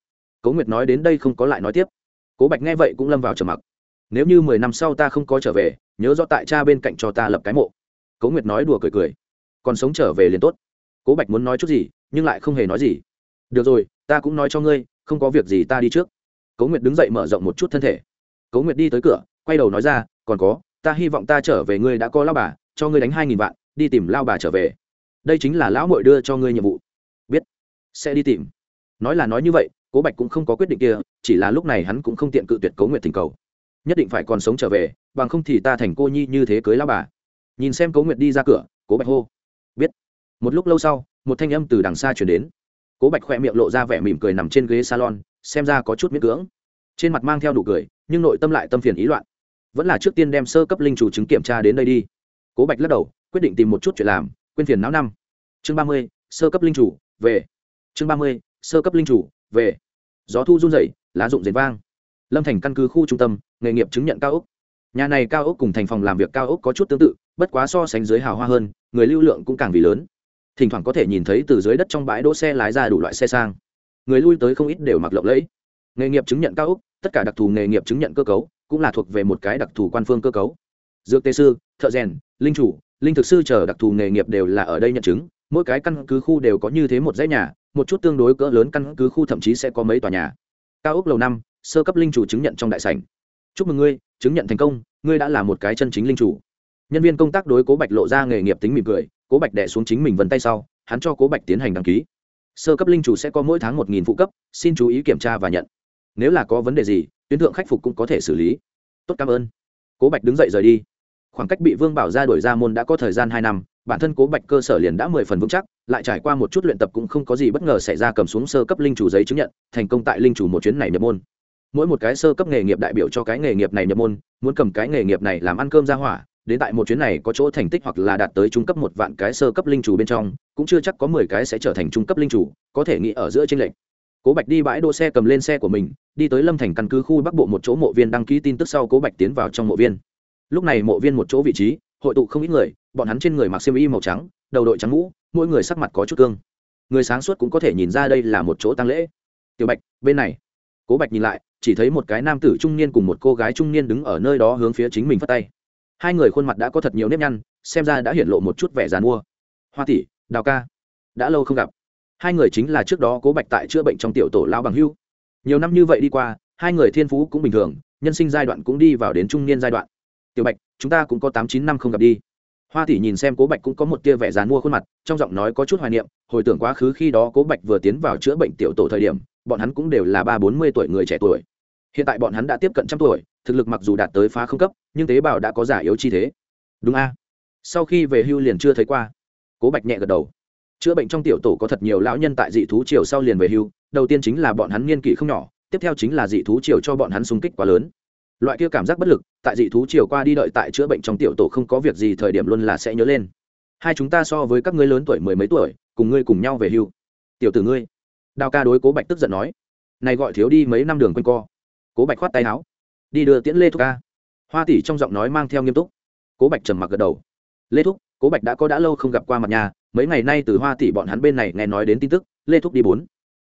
S1: Cấu nguyệt nói đến đây không có lại nói tiếp cố bạch nghe vậy cũng lâm vào trầm mặc. Nếu như mười năm sau ta không có trở về, nhớ rõ tại cha bên cạnh cho ta lập cái mộ. Cố nguyệt nói đùa cười cười. Còn sống trở về liền tốt. Cố bạch muốn nói chút gì, nhưng lại không hề nói gì. Được rồi, ta cũng nói cho ngươi, không có việc gì ta đi trước. Cố nguyệt đứng dậy mở rộng một chút thân thể. Cố nguyệt đi tới cửa, quay đầu nói ra, còn có, ta hy vọng ta trở về ngươi đã có lao bà, cho ngươi đánh hai nghìn vạn, đi tìm lao bà trở về. Đây chính là lão mội đưa cho ngươi nhiệm vụ. Biết, sẽ đi tìm. Nói là nói như vậy cố bạch cũng không có quyết định kia, chỉ là lúc này hắn cũng không tiện cự tuyệt cố nguyệt thỉnh cầu. Nhất định phải còn sống trở về, bằng không thì ta thành cô nhi như thế cưới lao bà. Nhìn xem cố nguyệt đi ra cửa, cố bạch hô. Biết. Một lúc lâu sau, một thanh âm từ đằng xa chuyển đến. Cố bạch khoe miệng lộ ra vẻ mỉm cười nằm trên ghế salon, xem ra có chút miễn cưỡng. Trên mặt mang theo đủ cười, nhưng nội tâm lại tâm phiền ý loạn. Vẫn là trước tiên đem sơ cấp linh chủ chứng kiểm tra đến đây đi. Cố bạch lắc đầu, quyết định tìm một chút chuyện làm, quên phiền não năm. Chương ba mươi, sơ cấp linh chủ, về. Chương ba mươi, sơ cấp linh chủ, về gió thu run dậy lá rụng rền vang. Lâm thành căn cứ khu trung tâm, nghề nghiệp chứng nhận cao ốc. Nhà này cao ốc cùng thành phòng làm việc cao ốc có chút tương tự, bất quá so sánh dưới hào hoa hơn, người lưu lượng cũng càng vì lớn. Thỉnh thoảng có thể nhìn thấy từ dưới đất trong bãi đỗ xe lái ra đủ loại xe sang. Người lui tới không ít đều mặc lộng lẫy. Nghề nghiệp chứng nhận cao ốc, tất cả đặc thù nghề nghiệp chứng nhận cơ cấu, cũng là thuộc về một cái đặc thù quan phương cơ cấu. Dược tê sư, thợ rèn, linh chủ, linh thực sư chờ đặc thù nghề nghiệp đều là ở đây nhận chứng, mỗi cái căn cứ khu đều có như thế một dãy nhà một chút tương đối cỡ lớn căn cứ khu thậm chí sẽ có mấy tòa nhà. Cao ốc lầu năm, sơ cấp linh chủ chứng nhận trong đại sảnh. Chúc mừng ngươi, chứng nhận thành công, ngươi đã là một cái chân chính linh chủ. Nhân viên công tác đối cố bạch lộ ra nghề nghiệp tính mỉm cười, cố bạch đẻ xuống chính mình vân tay sau, hắn cho cố bạch tiến hành đăng ký. Sơ cấp linh chủ sẽ có mỗi tháng một nghìn phụ cấp, xin chú ý kiểm tra và nhận. Nếu là có vấn đề gì, tuyến thượng khắc phục cũng có thể xử lý. Tốt, cảm ơn. Cố bạch đứng dậy rời đi. Khoảng cách bị vương bảo ra đổi ra môn đã có thời gian hai năm, bản thân cố bạch cơ sở liền đã mười phần vững chắc lại trải qua một chút luyện tập cũng không có gì bất ngờ xảy ra cầm xuống sơ cấp linh chủ giấy chứng nhận, thành công tại linh chủ một chuyến này nhập môn. Mỗi một cái sơ cấp nghề nghiệp đại biểu cho cái nghề nghiệp này nhập môn, muốn cầm cái nghề nghiệp này làm ăn cơm ra hỏa, đến tại một chuyến này có chỗ thành tích hoặc là đạt tới trung cấp một vạn cái sơ cấp linh chủ bên trong, cũng chưa chắc có mười cái sẽ trở thành trung cấp linh chủ, có thể nghĩ ở giữa tranh lệch. Cố bạch đi bãi đỗ xe cầm lên xe của mình, đi tới lâm thành căn cứ khu bắc bộ một chỗ mộ viên đăng ký tin tức sau cố bạch tiến vào trong mộ viên. Lúc này mộ viên một chỗ vị trí, hội tụ không ít người, bọn hắn trên người mặc xiêm y màu trắng, đầu đội trắng mũ mỗi người sắc mặt có chút cương. Người sáng suốt cũng có thể nhìn ra đây là một chỗ tăng lễ. Tiểu bạch, bên này. Cố bạch nhìn lại, chỉ thấy một cái nam tử trung niên cùng một cô gái trung niên đứng ở nơi đó hướng phía chính mình phát tay. Hai người khuôn mặt đã có thật nhiều nếp nhăn, xem ra đã hiện lộ một chút vẻ dàn mua hoa tỷ, đào ca, đã lâu không gặp. Hai người chính là trước đó cố bạch tại chữa bệnh trong tiểu tổ lao bằng hưu. Nhiều năm như vậy đi qua, hai người thiên phú cũng bình thường, nhân sinh giai đoạn cũng đi vào đến trung niên giai đoạn. Tiểu bạch, chúng ta cũng có tám chín năm không gặp đi hoa tỷ nhìn xem cố bạch cũng có một tia vẻ dán mua khuôn mặt, trong giọng nói có chút hoài niệm, hồi tưởng quá khứ khi đó cố bạch vừa tiến vào chữa bệnh tiểu tổ thời điểm, bọn hắn cũng đều là ba bốn mươi tuổi người trẻ tuổi. Hiện tại bọn hắn đã tiếp cận trăm tuổi, thực lực mặc dù đạt tới phá không cấp, nhưng tế bào đã có giả yếu chi thế. Đúng a? Sau khi về hưu liền chưa thấy qua. Cố bạch nhẹ gật đầu. Chữa bệnh trong tiểu tổ có thật nhiều lão nhân tại dị thú triều sau liền về hưu, đầu tiên chính là bọn hắn niên kỷ không nhỏ, tiếp theo chính là dị thú triều cho bọn hắn xung kích quá lớn loại kia cảm giác bất lực, tại dị thú chiều qua đi đợi tại chữa bệnh trong tiểu tổ không có việc gì thời điểm luôn là sẽ nhớ lên. Hai chúng ta so với các ngươi lớn tuổi mười mấy tuổi, cùng ngươi cùng nhau về hưu. Tiểu tử ngươi. Đào ca đối cố bạch tức giận nói. Này gọi thiếu đi mấy năm đường quanh co. Cố bạch khoát tay áo. Đi đưa tiễn lê thúc ca. Hoa tỷ trong giọng nói mang theo nghiêm túc. Cố bạch trầm mặc gật đầu. Lê thúc, cố bạch đã có đã lâu không gặp qua mặt nhà, mấy ngày nay từ hoa tỷ bọn hắn bên này nghe nói đến tin tức, lê thúc đi bốn.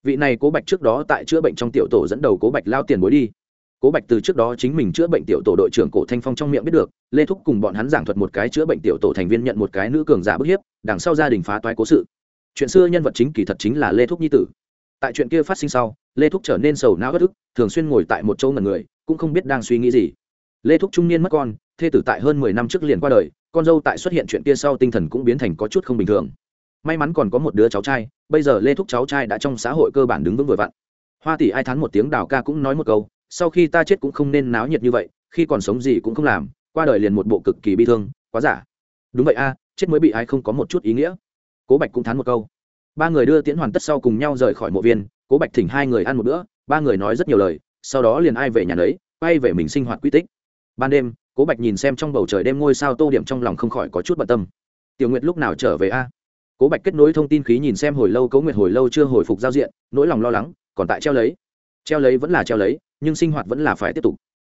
S1: Vị này cố bạch trước đó tại chữa bệnh trong tiểu tổ dẫn đầu cố bạch lao tiền bối đi cố bạch từ trước đó chính mình chữa bệnh tiểu tổ đội trưởng cổ thanh phong trong miệng biết được, lê thúc cùng bọn hắn giảng thuật một cái chữa bệnh tiểu tổ thành viên nhận một cái nữ cường giả bức hiếp, đằng sau gia đình phá toái cố sự. Chuyện xưa nhân vật chính kỳ thật chính là lê thúc nhi tử. Tại chuyện kia phát sinh sau, lê thúc trở nên sầu não bất ức, thường xuyên ngồi tại một chỗ ngần người, cũng không biết đang suy nghĩ gì. Lê thúc trung niên mất con, thê tử tại hơn mười năm trước liền qua đời, con dâu tại xuất hiện chuyện kia sau tinh thần cũng biến thành có chút không bình thường. May mắn còn có một đứa cháu trai, bây giờ lê thúc cháu trai đã trong xã hội cơ bản đứng vững vừa vặn. Hoa tỷ ai thắn một tiếng đào ca cũng nói một câu sau khi ta chết cũng không nên náo nhiệt như vậy, khi còn sống gì cũng không làm, qua đời liền một bộ cực kỳ bi thương, quá giả. Đúng vậy a, chết mới bị ai không có một chút ý nghĩa. Cố bạch cũng thán một câu. Ba người đưa tiễn hoàn tất sau cùng nhau rời khỏi mộ viên, cố bạch thỉnh hai người ăn một bữa, ba người nói rất nhiều lời, sau đó liền ai về nhà đấy quay về mình sinh hoạt quy tích. Ban đêm, cố bạch nhìn xem trong bầu trời đêm ngôi sao tô điểm trong lòng không khỏi có chút bận tâm. Tiểu nguyệt lúc nào trở về a? Cố bạch kết nối thông tin khí nhìn xem hồi lâu, cố nguyệt hồi lâu chưa hồi phục giao diện, nỗi lòng lo lắng còn tại treo lấy treo lấy vẫn là treo lấy, nhưng sinh hoạt vẫn là phải tiếp tục.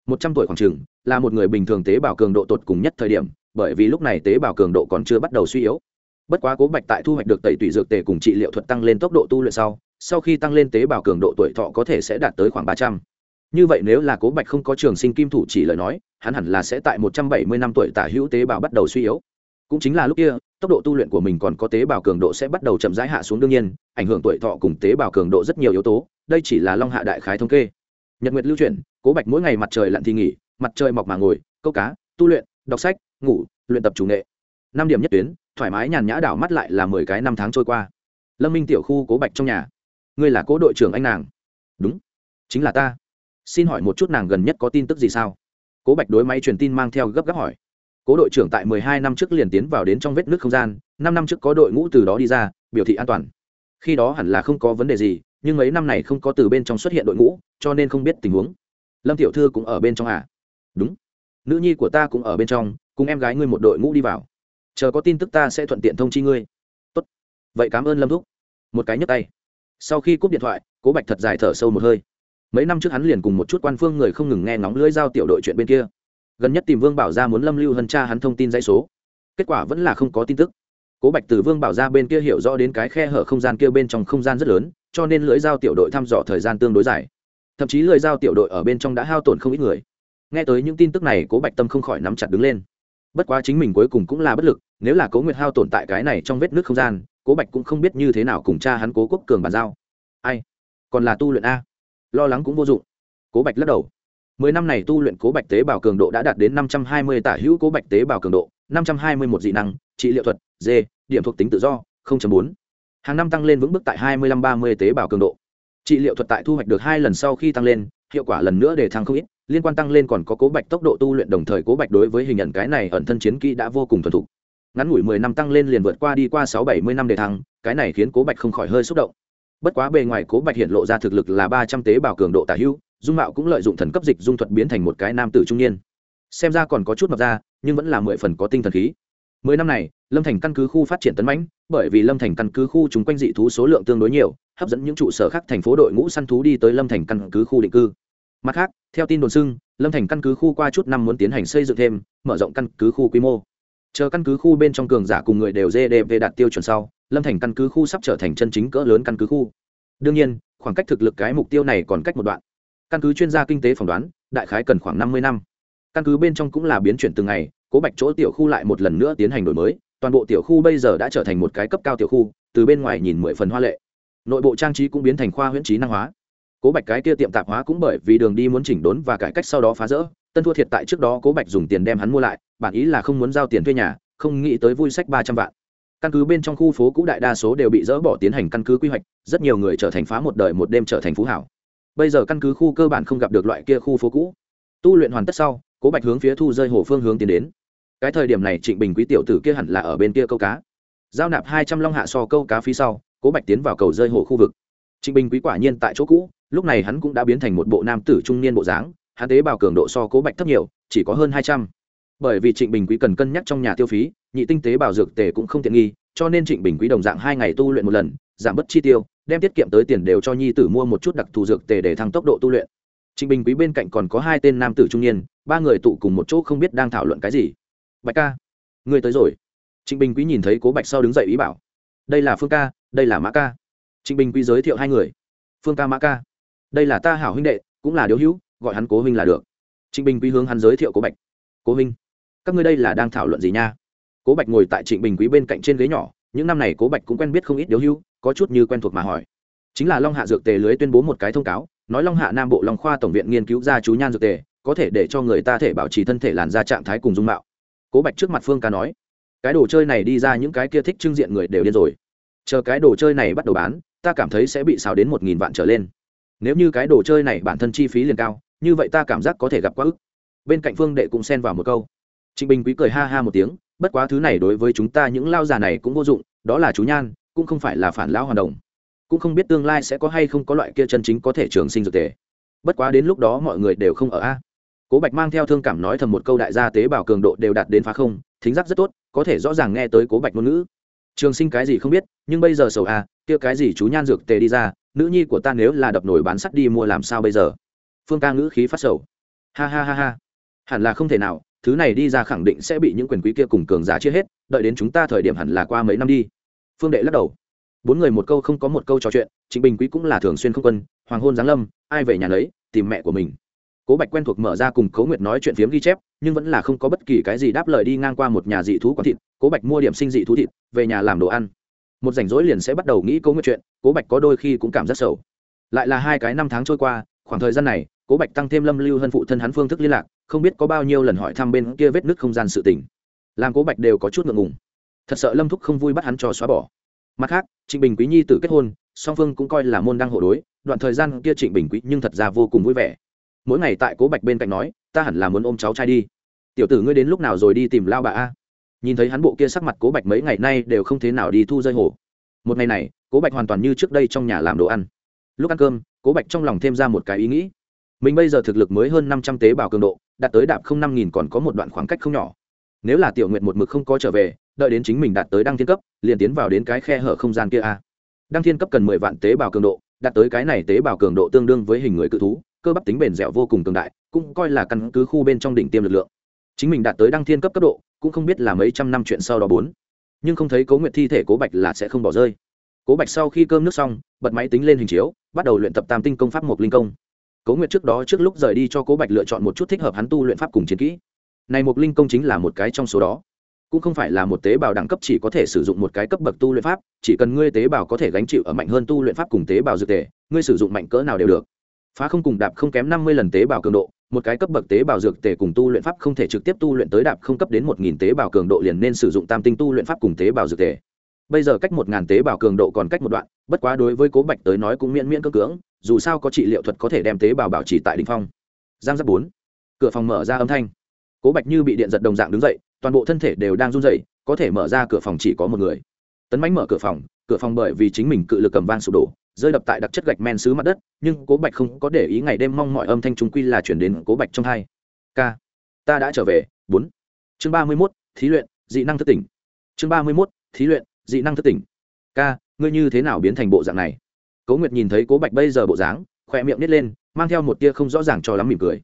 S1: Một trăm tuổi khoảng chừng là một người bình thường tế bào cường độ tột cùng nhất thời điểm, bởi vì lúc này tế bào cường độ còn chưa bắt đầu suy yếu. Bất quá cố bạch tại thu hoạch được tẩy tủy dược tề cùng trị liệu thuật tăng lên tốc độ tu luyện sau sau khi tăng lên tế bào cường độ tuổi thọ có thể sẽ đạt tới khoảng ba trăm. Như vậy nếu là cố bạch không có trường sinh kim thủ chỉ lời nói, hắn hẳn là sẽ tại một trăm bảy mươi năm tuổi tả hữu tế bào bắt đầu suy yếu. Cũng chính là lúc kia, tốc độ tu luyện của mình còn có tế bào cường độ sẽ bắt đầu chậm rãi hạ xuống đương nhiên, ảnh hưởng tuổi thọ cùng tế bào cường độ rất nhiều yếu tố đây chỉ là long hạ đại khái thống kê. Nhật nguyệt lưu chuyển, cố bạch mỗi ngày mặt trời lặn thì nghỉ, mặt trời mọc mà ngồi, câu cá, tu luyện, đọc sách, ngủ, luyện tập chủ nghệ. Năm điểm nhất tuyến, thoải mái nhàn nhã đảo mắt lại là mười cái năm tháng trôi qua. Lâm minh tiểu khu cố bạch trong nhà. Ngươi là cố đội trưởng anh nàng. Đúng, chính là ta. Xin hỏi một chút nàng gần nhất có tin tức gì sao? Cố bạch đối máy truyền tin mang theo gấp gáp hỏi. Cố đội trưởng tại mười hai năm trước liền tiến vào đến trong vết nước không gian, năm năm trước có đội ngũ từ đó đi ra, biểu thị an toàn. Khi đó hẳn là không có vấn đề gì nhưng mấy năm này không có từ bên trong xuất hiện đội ngũ, cho nên không biết tình huống. Lâm tiểu thư cũng ở bên trong à? Đúng. Nữ nhi của ta cũng ở bên trong, cùng em gái ngươi một đội ngũ đi vào. Chờ có tin tức ta sẽ thuận tiện thông chi ngươi. Tốt. vậy cảm ơn lâm thúc. Một cái nhấp tay. Sau khi cúp điện thoại, cố bạch thật dài thở sâu một hơi. Mấy năm trước hắn liền cùng một chút quan phương người không ngừng nghe ngóng lưỡi giao tiểu đội chuyện bên kia. Gần nhất tìm vương bảo ra muốn lâm lưu hân cha hắn thông tin dãy số. Kết quả vẫn là không có tin tức. Cố bạch từ vương bảo ra bên kia hiểu rõ đến cái khe hở không gian kia bên trong không gian rất lớn cho nên lưỡi giao tiểu đội thăm dò thời gian tương đối dài. Thậm chí lưỡi giao tiểu đội ở bên trong đã hao tổn không ít người. Nghe tới những tin tức này, cố bạch tâm không khỏi nắm chặt đứng lên. Bất quá chính mình cuối cùng cũng là bất lực, nếu là cố nguyệt hao tổn tại cái này trong vết nước không gian, cố bạch cũng không biết như thế nào cùng cha hắn cố quốc cường bàn giao. Ai? Còn là tu luyện a? Lo lắng cũng vô dụng. Cố bạch lắc đầu. Mười năm này tu luyện cố bạch tế bào cường độ đã đạt đến năm trăm hai mươi tả hữu cố bạch tế bào cường độ, năm trăm hai mươi một dị năng, trị liệu thuật, d, điểm thuộc tính tự do bốn hàng năm tăng lên vững bước tại hai mươi năm ba mươi tế bào cường độ. Trị liệu thuật tại thu hoạch được hai lần sau khi tăng lên, hiệu quả lần nữa để thăng không ít, liên quan tăng lên còn có cố bạch tốc độ tu luyện đồng thời cố bạch đối với hình nhận cái này ẩn thân chiến kỹ đã vô cùng thuần thục. Ngắn ngủi mười năm tăng lên liền vượt qua đi qua sáu bảy mươi năm để thăng, cái này khiến cố bạch không khỏi hơi xúc động. Bất quá bề ngoài cố bạch hiện lộ ra thực lực là ba trăm tế bào cường độ tả hữu, dung mạo cũng lợi dụng thần cấp dịch dung thuật biến thành một cái nam tử trung niên. Xem ra còn có chút mập ra, nhưng vẫn là mười phần có tinh thần khí. Mười năm này, lâm thành căn cứ khu phát triển tấn mãnh bởi vì lâm thành căn cứ khu chúng quanh dị thú số lượng tương đối nhiều, hấp dẫn những trụ sở khác thành phố đội ngũ săn thú đi tới lâm thành căn cứ khu định cư. Mặt khác, theo tin đồn xưng, lâm thành căn cứ khu qua chút năm muốn tiến hành xây dựng thêm, mở rộng căn cứ khu quy mô. Chờ căn cứ khu bên trong cường giả cùng người đều gdp đạt tiêu chuẩn sau, lâm thành căn cứ khu sắp trở thành chân chính cỡ lớn căn cứ khu. Đương nhiên, khoảng cách thực lực cái mục tiêu này còn cách một đoạn. Căn cứ chuyên gia kinh tế phỏng đoán, đại khái cần khoảng năm mươi năm. Căn cứ bên trong cũng là biến chuyển từng ngày, cố bạch chỗ tiểu khu lại một lần nữa tiến hành đổi mới toàn bộ tiểu khu bây giờ đã trở thành một cái cấp cao tiểu khu, từ bên ngoài nhìn mười phần hoa lệ. Nội bộ trang trí cũng biến thành khoa huyễn trí năng hóa. Cố bạch cái kia tiệm tạp hóa cũng bởi vì đường đi muốn chỉnh đốn và cải cách sau đó phá rỡ, tân thua thiệt tại trước đó cố bạch dùng tiền đem hắn mua lại, bản ý là không muốn giao tiền thuê nhà, không nghĩ tới vui sách ba trăm vạn. Căn cứ bên trong khu phố cũ đại đa số đều bị dỡ bỏ tiến hành căn cứ quy hoạch, rất nhiều người trở thành phá một đời một đêm trở thành phú hảo. Bây giờ căn cứ khu cơ bản không gặp được loại kia khu phố cũ. Tu luyện hoàn tất sau, cố bạch hướng phía thu rơi hồ phương hướng tiến đến cái thời điểm này trịnh bình quý tiểu tử kia hẳn là ở bên kia câu cá. Giao nạp hai trăm long hạ so câu cá phía sau, cố bạch tiến vào cầu rơi hồ khu vực. Trịnh bình quý quả nhiên tại chỗ cũ, lúc này hắn cũng đã biến thành một bộ nam tử trung niên bộ dáng, hắn tế bào cường độ so cố bạch thấp nhiều, chỉ có hơn hai trăm. Bởi vì trịnh bình quý cần cân nhắc trong nhà tiêu phí, nhị tinh tế bào dược tề cũng không tiện nghi, cho nên trịnh bình quý đồng dạng hai ngày tu luyện một lần, giảm bớt chi tiêu, đem tiết kiệm tới tiền đều cho nhi tử mua một chút đặc thù dược tề để thăng tốc độ tu luyện. Trịnh bình quý bên cạnh còn có hai tên nam tử trung niên, ba người tụ cùng một chỗ không biết đang thảo luận cái gì bạch ca người tới rồi. Trịnh bình quý nhìn thấy cố bạch sau đứng dậy ý bảo, đây là phương ca, đây là mã ca. Trịnh bình quý giới thiệu hai người, phương ca mã ca, đây là ta hảo huynh đệ, cũng là điếu hữu, gọi hắn cố huynh là được. Trịnh bình quý hướng hắn giới thiệu cố bạch, cố huynh, các ngươi đây là đang thảo luận gì nha? Cố bạch ngồi tại trịnh bình quý bên cạnh trên ghế nhỏ, những năm này cố bạch cũng quen biết không ít điếu hữu, có chút như quen thuộc mà hỏi. Chính là long hạ dược tề lưới tuyên bố một cái thông cáo, nói long hạ nam bộ long khoa tổng viện nghiên cứu ra chú nhan dược tề, có thể để cho người ta thể bảo trì thân thể làn ra trạng thái cùng dung mạo cố bạch trước mặt phương ca nói, cái đồ chơi này đi ra những cái kia thích trưng diện người đều điên rồi. Chờ cái đồ chơi này bắt đầu bán, ta cảm thấy sẽ bị xào đến một nghìn vạn trở lên. Nếu như cái đồ chơi này bản thân chi phí liền cao, như vậy ta cảm giác có thể gặp quá ức. Bên cạnh phương đệ cũng xen vào một câu. Trịnh bình quý cười ha ha một tiếng, bất quá thứ này đối với chúng ta những lao già này cũng vô dụng, đó là chú nhan, cũng không phải là phản lão hoàn đồng. Cũng không biết tương lai sẽ có hay không có loại kia chân chính có thể trường sinh dược tề. Bất quá đến lúc đó mọi người đều không ở a cố bạch mang theo thương cảm nói thầm một câu đại gia tế bào cường độ đều đạt đến phá không, thính giác rất tốt, có thể rõ ràng nghe tới cố bạch ngôn ngữ. Trường sinh cái gì không biết, nhưng bây giờ sầu a kia cái gì chú nhan dược tề đi ra, nữ nhi của ta nếu là đập nổi bán sắt đi mua làm sao bây giờ? Phương ca ngữ khí phát sầu. Ha ha ha ha. Hẳn là không thể nào, thứ này đi ra khẳng định sẽ bị những quyền quý kia cùng cường giá chia hết, đợi đến chúng ta thời điểm hẳn là qua mấy năm đi. Phương đệ lắc đầu. Bốn người một câu không có một câu trò chuyện, trịnh bình quý cũng là thường xuyên không quân, hoàng hôn giáng lâm, ai về nhà lấy tìm mẹ của mình cố bạch quen thuộc mở ra cùng cố nguyệt nói chuyện phiếm ghi chép, nhưng vẫn là không có bất kỳ cái gì đáp lời đi ngang qua một nhà dị thú quán thịt. Cố bạch mua điểm sinh dị thú thịt, về nhà làm đồ ăn. Một rảnh rỗi liền sẽ bắt đầu nghĩ cấu nguyệt chuyện, cố bạch có đôi khi cũng cảm giác sầu. Lại là hai cái năm tháng trôi qua, khoảng thời gian này, cố bạch tăng thêm lâm lưu hơn phụ thân hắn phương thức liên lạc, không biết có bao nhiêu lần hỏi thăm bên kia vết nứt không gian sự tình. Làm cố bạch đều có chút ngượng ngùng. Thật sợ lâm thúc không vui bắt hắn cho xóa bỏ. Mặt khác, trịnh bình quý nhi tự kết hôn, song phương cũng coi là môn đăng hộ đối, đoạn thời gian kia trịnh bình quý nhưng thật ra vô cùng vui vẻ mỗi ngày tại cố bạch bên cạnh nói, ta hẳn là muốn ôm cháu trai đi. Tiểu tử ngươi đến lúc nào rồi đi tìm lao bà a? Nhìn thấy hắn bộ kia sắc mặt cố bạch mấy ngày nay đều không thế nào đi thu rơi hổ. Một ngày này, cố bạch hoàn toàn như trước đây trong nhà làm đồ ăn. Lúc ăn cơm, cố bạch trong lòng thêm ra một cái ý nghĩ. Mình bây giờ thực lực mới hơn năm trăm tế bào cường độ, đạt tới đạp không năm nghìn còn có một đoạn khoảng cách không nhỏ. Nếu là tiểu nguyện một mực không có trở về, đợi đến chính mình đạt tới đăng thiên cấp, liền tiến vào đến cái khe hở không gian kia a. Đăng thiên cấp cần mười vạn tế bào cường độ, đạt tới cái này tế bào cường độ tương đương với hình người cự thú cơ bắp tính bền dẻo vô cùng cường đại cũng coi là căn cứ khu bên trong đỉnh tiêm lực lượng. Chính mình đạt tới đăng thiên cấp cấp độ cũng không biết là mấy trăm năm chuyện sau đó bốn. Nhưng không thấy cố nguyện thi thể cố bạch là sẽ không bỏ rơi. Cố bạch sau khi cơm nước xong bật máy tính lên hình chiếu bắt đầu luyện tập tam tinh công pháp một linh công. Cố nguyệt trước đó trước lúc rời đi cho cố bạch lựa chọn một chút thích hợp hắn tu luyện pháp cùng chiến kỹ. Này một linh công chính là một cái trong số đó. Cũng không phải là một tế bào đẳng cấp chỉ có thể sử dụng một cái cấp bậc tu luyện pháp chỉ cần ngươi tế bào có thể gánh chịu ở mạnh hơn tu luyện pháp cùng tế bào dược thể, ngươi sử dụng mạnh cỡ nào đều được phá không cùng đạp không kém năm mươi lần tế bào cường độ, một cái cấp bậc tế bào dược tề cùng tu luyện pháp không thể trực tiếp tu luyện tới đạp không cấp đến một nghìn tế bào cường độ liền nên sử dụng tam tinh tu luyện pháp cùng tế bào dược tề. Bây giờ cách một ngàn tế bào cường độ còn cách một đoạn, bất quá đối với cố bạch tới nói cũng miễn miễn cơ cưỡng, dù sao có trị liệu thuật có thể đem tế bào bảo trì tại đình phong. Giang giáp bốn. Cửa phòng mở ra âm thanh. Cố bạch như bị điện giật đồng dạng đứng dậy, toàn bộ thân thể đều đang run dậy có thể mở ra cửa phòng chỉ có một người. Tấn mánh mở cửa phòng cửa phòng bởi vì chính mình cự lực cầm vang sụp đổ rơi đập tại đặc chất gạch men xứ mặt đất, nhưng cố bạch không có để ý ngày đêm mong mọi âm thanh chúng quy là chuyển đến cố bạch trong hai. K ta đã trở về, bốn. Chương ba mươi mốt, thí luyện, dị năng thất tỉnh. Chương ba mươi mốt, thí luyện, dị năng thất tỉnh. K ngươi như thế nào biến thành bộ dạng này? Cố nguyệt nhìn thấy cố bạch bây giờ bộ dáng, khỏe miệng nít lên, mang theo một tia không rõ ràng cho lắm mỉm cười.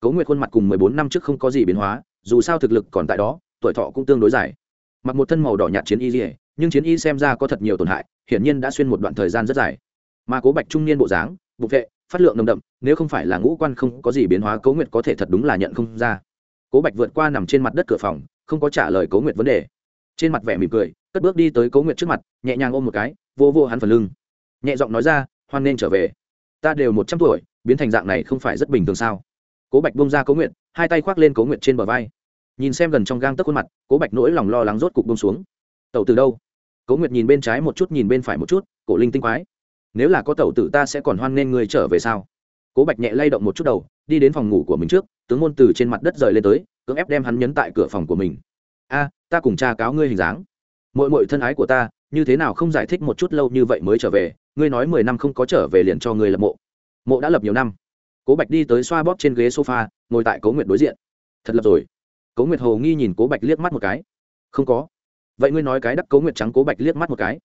S1: Cố nguyệt khuôn mặt cùng mười bốn năm trước không có gì biến hóa, dù sao thực lực còn tại đó, tuổi thọ cũng tương đối dài. Mặc một thân màu đỏ nhạt chiến y nhưng chiến y xem ra có thật nhiều tổn hại, hiển nhiên đã xuyên một đoạn thời gian rất dài mà cố bạch trung niên bộ dáng bục vệ, phát lượng nồng đậm, nếu không phải là ngũ quan không có gì biến hóa, cố nguyệt có thể thật đúng là nhận không ra. Cố bạch vượt qua nằm trên mặt đất cửa phòng, không có trả lời cố nguyệt vấn đề. Trên mặt vẻ mỉm cười, cất bước đi tới cố nguyệt trước mặt, nhẹ nhàng ôm một cái, vô vô hắn phần lưng. Nhẹ giọng nói ra, hoan nên trở về. Ta đều một trăm tuổi, biến thành dạng này không phải rất bình thường sao? Cố bạch bông ra cố nguyệt, hai tay khoác lên cố nguyệt trên bờ vai. Nhìn xem gần trong gang tấc khuôn mặt, cố bạch nỗi lòng lo lắng rốt cục bông xuống. Tẩu từ đâu? Cố nguyệt nhìn bên trái một chút, nhìn bên phải một chút, cổ linh tinh quái nếu là có tẩu tử ta sẽ còn hoan nên người trở về sao? Cố bạch nhẹ lay động một chút đầu, đi đến phòng ngủ của mình trước, tướng môn từ trên mặt đất rời lên tới, cưỡng ép đem hắn nhấn tại cửa phòng của mình. A, ta cùng cha cáo ngươi hình dáng. Mội mội thân ái của ta, như thế nào không giải thích một chút lâu như vậy mới trở về? Ngươi nói mười năm không có trở về liền cho ngươi lập mộ. Mộ đã lập nhiều năm. Cố bạch đi tới xoa bóp trên ghế sofa, ngồi tại cố nguyệt đối diện. Thật lập rồi. Cố nguyệt hồ nghi nhìn cố bạch liếc mắt một cái. Không có. Vậy ngươi nói cái đắc cố nguyệt trắng cố bạch liếc mắt một cái.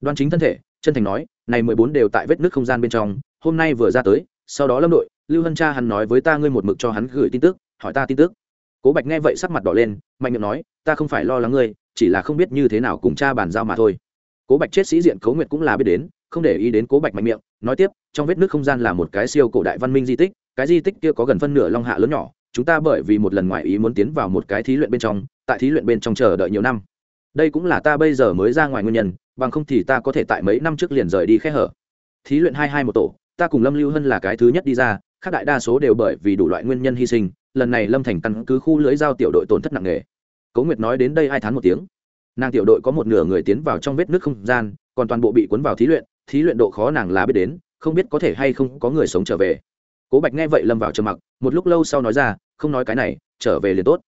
S1: Đoan chính thân thể, chân thành nói này mười bốn đều tại vết nước không gian bên trong, hôm nay vừa ra tới, sau đó lâm đội, lưu hân cha hắn nói với ta ngươi một mực cho hắn gửi tin tức, hỏi ta tin tức. Cố bạch nghe vậy sắc mặt đỏ lên, mạnh miệng nói, ta không phải lo lắng ngươi, chỉ là không biết như thế nào cùng cha bàn giao mà thôi. Cố bạch chết sĩ diện cố nguyệt cũng là biết đến, không để ý đến cố bạch mạnh miệng, nói tiếp, trong vết nước không gian là một cái siêu cổ đại văn minh di tích, cái di tích kia có gần phân nửa long hạ lớn nhỏ, chúng ta bởi vì một lần ngoại ý muốn tiến vào một cái thí luyện bên trong, tại thí luyện bên trong chờ đợi nhiều năm. Đây cũng là ta bây giờ mới ra ngoài nguyên nhân bằng không thì ta có thể tại mấy năm trước liền rời đi khe hở. Thí luyện hai hai một tổ, ta cùng lâm lưu hân là cái thứ nhất đi ra, khác đại đa số đều bởi vì đủ loại nguyên nhân hy sinh, lần này lâm thành căn cứ khu lưới giao tiểu đội tổn thất nặng nề. Cố nguyệt nói đến đây hai tháng một tiếng. Nàng tiểu đội có một nửa người tiến vào trong vết nước không gian, còn toàn bộ bị cuốn vào thí luyện thí luyện độ khó nàng là biết đến, không biết có thể hay không có người sống trở về. Cố bạch nghe vậy lâm vào trầm mặc, một lúc lâu sau nói ra, không nói cái này, trở về liền tốt.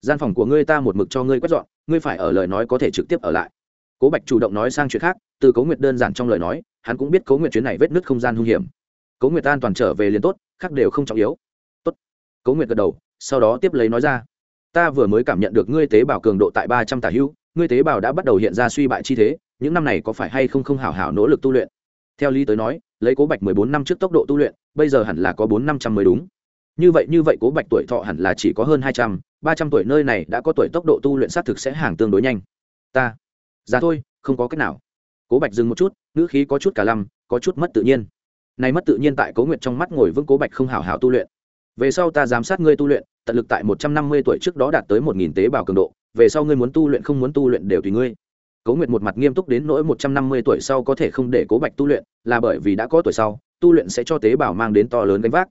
S1: Gian phòng của ngươi ta một mực cho ngươi quét dọn, ngươi phải ở lời nói có thể trực tiếp ở lại cố bạch chủ động nói sang chuyện khác, từ cố nguyệt đơn giản trong lời nói, hắn cũng biết cố nguyệt chuyến này vết nứt không gian hung hiểm. Cố nguyệt an toàn trở về liền tốt, khác đều không trọng yếu. Tốt. Cố nguyệt gật đầu, sau đó tiếp lấy nói ra. Ta vừa mới cảm nhận được ngươi tế bào cường độ tại ba trăm tả hữu ngươi tế bào đã bắt đầu hiện ra suy bại chi thế, những năm này có phải hay không không hảo hảo nỗ lực tu luyện? Theo lý tới nói, lấy cố bạch mười bốn năm trước tốc độ tu luyện, bây giờ hẳn là có bốn năm trăm mới đúng. Như vậy như vậy cố bạch tuổi thọ hẳn là chỉ có hơn hai trăm, ba trăm tuổi nơi này đã có tuổi tốc độ tu luyện xác thực sẽ hàng tương đối nhanh. Ta ra thôi, không có cách nào. Cố bạch dừng một chút, ngữ khí có chút cả lăm, có chút mất tự nhiên. Này mất tự nhiên tại cố nguyệt trong mắt ngồi vững cố bạch không hảo hảo tu luyện. Về sau ta giám sát ngươi tu luyện, tận lực tại một trăm năm mươi tuổi trước đó đạt tới một nghìn tế bào cường độ, về sau ngươi muốn tu luyện không muốn tu luyện đều tùy ngươi. Cố nguyệt một mặt nghiêm túc đến nỗi một trăm năm mươi tuổi sau có thể không để cố bạch tu luyện, là bởi vì đã có tuổi sau, tu luyện sẽ cho tế bào mang đến to lớn gánh vác.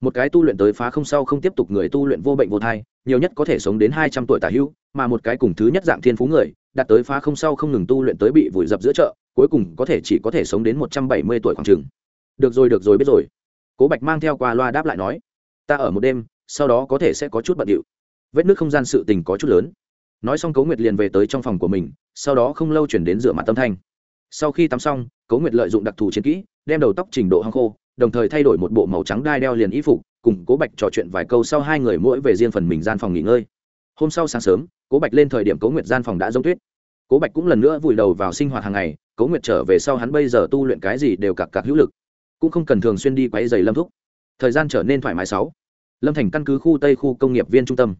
S1: Một cái tu luyện tới phá không sau không tiếp tục người tu luyện vô bệnh vô thai, nhiều nhất có thể sống đến hai trăm tuổi tả hữu mà một cái cùng thứ nhất dạng thiên phú người đạt tới phá không sau không ngừng tu luyện tới bị vùi dập giữa chợ, cuối cùng có thể chỉ có thể sống đến một trăm bảy mươi tuổi khoảng chừng. Được rồi được rồi, biết rồi. Cố bạch mang theo qua loa đáp lại nói, ta ở một đêm, sau đó có thể sẽ có chút bận điệu. Vết nước không gian sự tình có chút lớn. Nói xong cấu nguyệt liền về tới trong phòng của mình, sau đó không lâu chuyển đến rửa mặt tâm thanh. Sau khi tắm xong cấu nguyệt lợi dụng đặc thù chiến kỹ, đem đầu tóc trình độ hăng khô, đồng thời thay đổi một bộ màu trắng đai đeo liền y phục, cùng cố bạch trò chuyện vài câu sau hai người mỗi về riêng phần mình gian phòng nghỉ ngơi hôm sau sáng sớm, cố bạch lên thời điểm cố nguyệt gian phòng đã giống tuyết. Cố bạch cũng lần nữa vùi đầu vào sinh hoạt hàng ngày, cố nguyệt trở về sau hắn bây giờ tu luyện cái gì đều cặp cặp hữu lực, cũng không cần thường xuyên đi quấy giày lâm thúc. Thời gian trở nên thoải mái sáu. Lâm thành căn cứ khu tây khu công nghiệp viên trung tâm.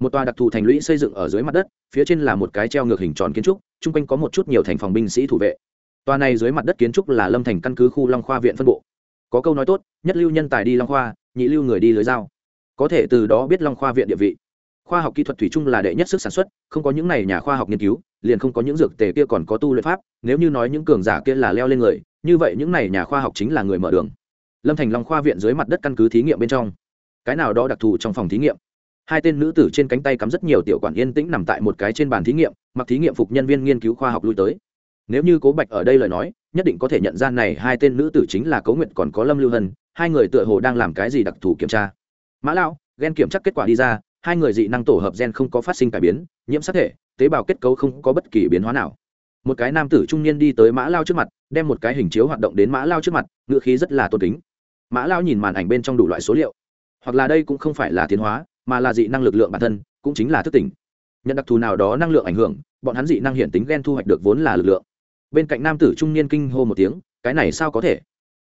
S1: Một tòa đặc thù thành lũy xây dựng ở dưới mặt đất, phía trên là một cái treo ngược hình tròn kiến trúc, chung quanh có một chút nhiều thành phòng binh sĩ thủ vệ. Tòa này dưới mặt đất kiến trúc là lâm thành căn cứ khu long khoa viện phân bộ. Có câu nói tốt, nhất lưu nhân tài đi long khoa, nhị lưu người đi lưới dao. Có thể từ đó biết long khoa viện địa vị khoa học kỹ thuật thủy chung là đệ nhất sức sản xuất, không có những này nhà khoa học nghiên cứu, liền không có những dược tề kia còn có tu luyện pháp, nếu như nói những cường giả kia là leo lên người, như vậy những này nhà khoa học chính là người mở đường. Lâm thành long khoa viện dưới mặt đất căn cứ thí nghiệm bên trong. Cái nào đó đặc thù trong phòng thí nghiệm. Hai tên nữ tử trên cánh tay cắm rất nhiều tiểu quản yên tĩnh nằm tại một cái trên bàn thí nghiệm, mặc thí nghiệm phục nhân viên nghiên cứu khoa học lui tới. Nếu như cố bạch ở đây lời nói, nhất định có thể nhận ra này hai tên nữ tử chính là cố nguyện còn có lâm lưu hân, hai người tựa hồ đang làm cái gì đặc thù kiểm tra. Mã lao ghen kiểm tra kết quả đi ra hai người dị năng tổ hợp gen không có phát sinh cải biến, nhiễm sắc thể, tế bào kết cấu không có bất kỳ biến hóa nào. Một cái nam tử trung niên đi tới mã lao trước mặt, đem một cái hình chiếu hoạt động đến mã lao trước mặt ngựa khí rất là tôn kính. Mã lao nhìn màn ảnh bên trong đủ loại số liệu. Hoặc là đây cũng không phải là tiến hóa, mà là dị năng lực lượng bản thân, cũng chính là thức tỉnh. Nhận đặc thù nào đó năng lượng ảnh hưởng, bọn hắn dị năng hiện tính gen thu hoạch được vốn là lực lượng. Bên cạnh nam tử trung niên kinh hô một tiếng, cái này sao có thể?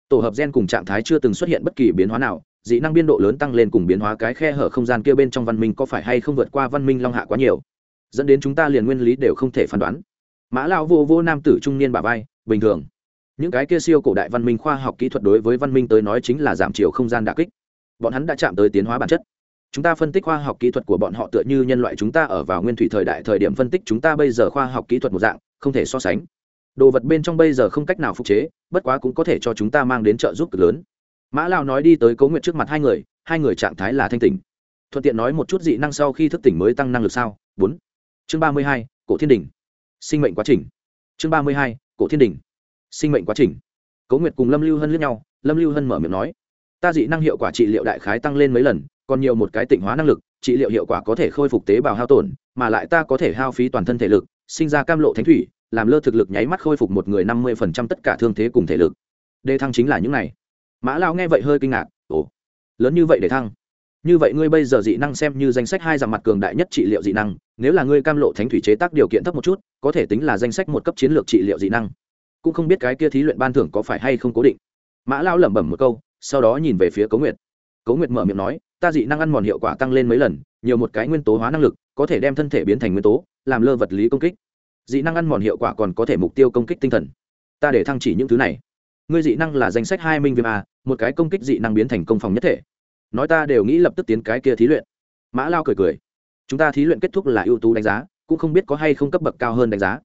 S1: Tổ hợp gen cùng trạng thái chưa từng xuất hiện bất kỳ biến hóa nào dị năng biên độ lớn tăng lên cùng biến hóa cái khe hở không gian kia bên trong văn minh có phải hay không vượt qua văn minh long hạ quá nhiều? Dẫn đến chúng ta liền nguyên lý đều không thể phán đoán. Mã lao vô vô nam tử trung niên bà vai, bình thường. Những cái kia siêu cổ đại văn minh khoa học kỹ thuật đối với văn minh tới nói chính là giảm chiều không gian đà kích. Bọn hắn đã chạm tới tiến hóa bản chất. Chúng ta phân tích khoa học kỹ thuật của bọn họ tựa như nhân loại chúng ta ở vào nguyên thủy thời đại thời điểm phân tích chúng ta bây giờ khoa học kỹ thuật một dạng, không thể so sánh. Đồ vật bên trong bây giờ không cách nào phục chế, bất quá cũng có thể cho chúng ta mang đến trợ giúp cực lớn mã lao nói đi tới cấu nguyện trước mặt hai người hai người trạng thái là thanh tỉnh. Thuận tiện nói một chút dị năng sau khi thức tỉnh mới tăng năng lực sao? Bốn. Chương ba mươi hai, cổ thiên đình. Sinh mệnh quá trình. Chương ba mươi hai, cổ thiên đình. Sinh mệnh quá trình. Cấu nguyệt cùng lâm lưu hân lướt nhau, lâm lưu hân mở miệng nói, ta dị năng hiệu quả trị liệu đại khái tăng lên mấy lần, còn nhiều một cái tịnh hóa năng lực, trị liệu hiệu quả có thể khôi phục tế bào hao tổn, mà lại ta có thể hao phí toàn thân thể lực, sinh ra cam lộ thánh thủy, làm lơ thực lực nháy mắt khôi phục một người năm mươi phần trăm tất cả thương thế cùng thể lực. Đề thăng chính là những này mã lao nghe vậy hơi kinh ngạc, ồ, lớn như vậy để thăng. Như vậy ngươi bây giờ dị năng xem như danh sách hai dặm mặt cường đại nhất trị liệu dị năng, nếu là ngươi cam lộ thánh thủy chế tác điều kiện thấp một chút, có thể tính là danh sách một cấp chiến lược trị liệu dị năng. Cũng không biết cái kia thí luyện ban thưởng có phải hay không cố định. Mã lao lẩm bẩm một câu, sau đó nhìn về phía cấu nguyệt. Cấu nguyệt mở miệng nói, ta dị năng ăn mòn hiệu quả tăng lên mấy lần, nhiều một cái nguyên tố hóa năng lực, có thể đem thân thể biến thành nguyên tố, làm lơ vật lý công kích. Dị năng ăn mòn hiệu quả còn có thể mục tiêu công kích tinh thần. Ta để thăng chỉ những thứ này ngươi dị năng là danh sách hai minh viêm a, một cái công kích dị năng biến thành công phòng nhất thể. Nói ta đều nghĩ lập tức tiến cái kia thí luyện. Mã lao cười cười. Chúng ta thí luyện kết thúc là ưu tú đánh giá, cũng không biết có hay không cấp bậc cao hơn đánh giá.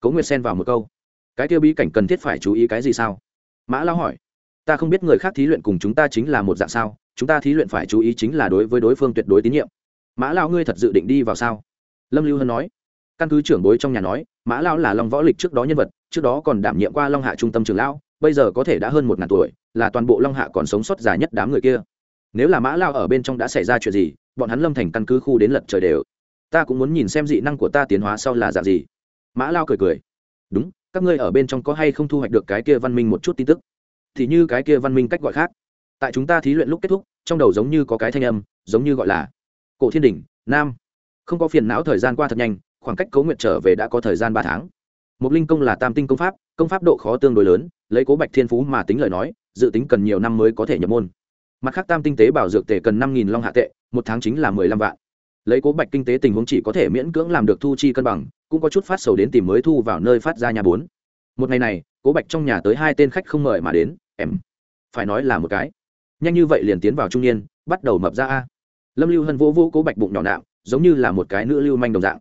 S1: Cố nguyệt xen vào một câu. Cái kia bí cảnh cần thiết phải chú ý cái gì sao? Mã lao hỏi. Ta không biết người khác thí luyện cùng chúng ta chính là một dạng sao, chúng ta thí luyện phải chú ý chính là đối với đối phương tuyệt đối tín nhiệm. Mã lao ngươi thật dự định đi vào sao? Lâm lưu hân nói. Căn cứ trưởng bối trong nhà nói, mã lao là long võ lịch trước đó nhân vật, trước đó còn đảm nhiệm qua long hạ trung tâm trường lão bây giờ có thể đã hơn một ngàn tuổi, là toàn bộ long hạ còn sống sót dài nhất đám người kia. Nếu là mã lao ở bên trong đã xảy ra chuyện gì, bọn hắn lâm thành căn cứ khu đến lật trời đều. Ta cũng muốn nhìn xem dị năng của ta tiến hóa sau là dạng gì. Mã lao cười cười. Đúng, các ngươi ở bên trong có hay không thu hoạch được cái kia văn minh một chút tin tức? Thì như cái kia văn minh cách gọi khác. Tại chúng ta thí luyện lúc kết thúc, trong đầu giống như có cái thanh âm, giống như gọi là cổ thiên Đình nam. Không có phiền não thời gian qua thật nhanh, khoảng cách cấu nguyện trở về đã có thời gian ba tháng. Một linh công là tam tinh công pháp công pháp độ khó tương đối lớn lấy cố bạch thiên phú mà tính lời nói, dự tính cần nhiều năm mới có thể nhập môn. Mặt khác tam tinh tế bảo dược tể cần năm nghìn long hạ tệ, một tháng chính là mười lăm vạn. Lấy cố bạch kinh tế tình huống chỉ có thể miễn cưỡng làm được thu chi cân bằng, cũng có chút phát sầu đến tìm mới thu vào nơi phát ra nhà bốn. Một ngày này, cố bạch trong nhà tới hai tên khách không mời mà đến, em. Phải nói là một cái. Nhanh như vậy liền tiến vào trung niên, bắt đầu mập ra a. Lâm lưu hân vỗ vỗ cố bạch bụng nhỏ nạo giống như là một cái nữ lưu manh đồng dạng.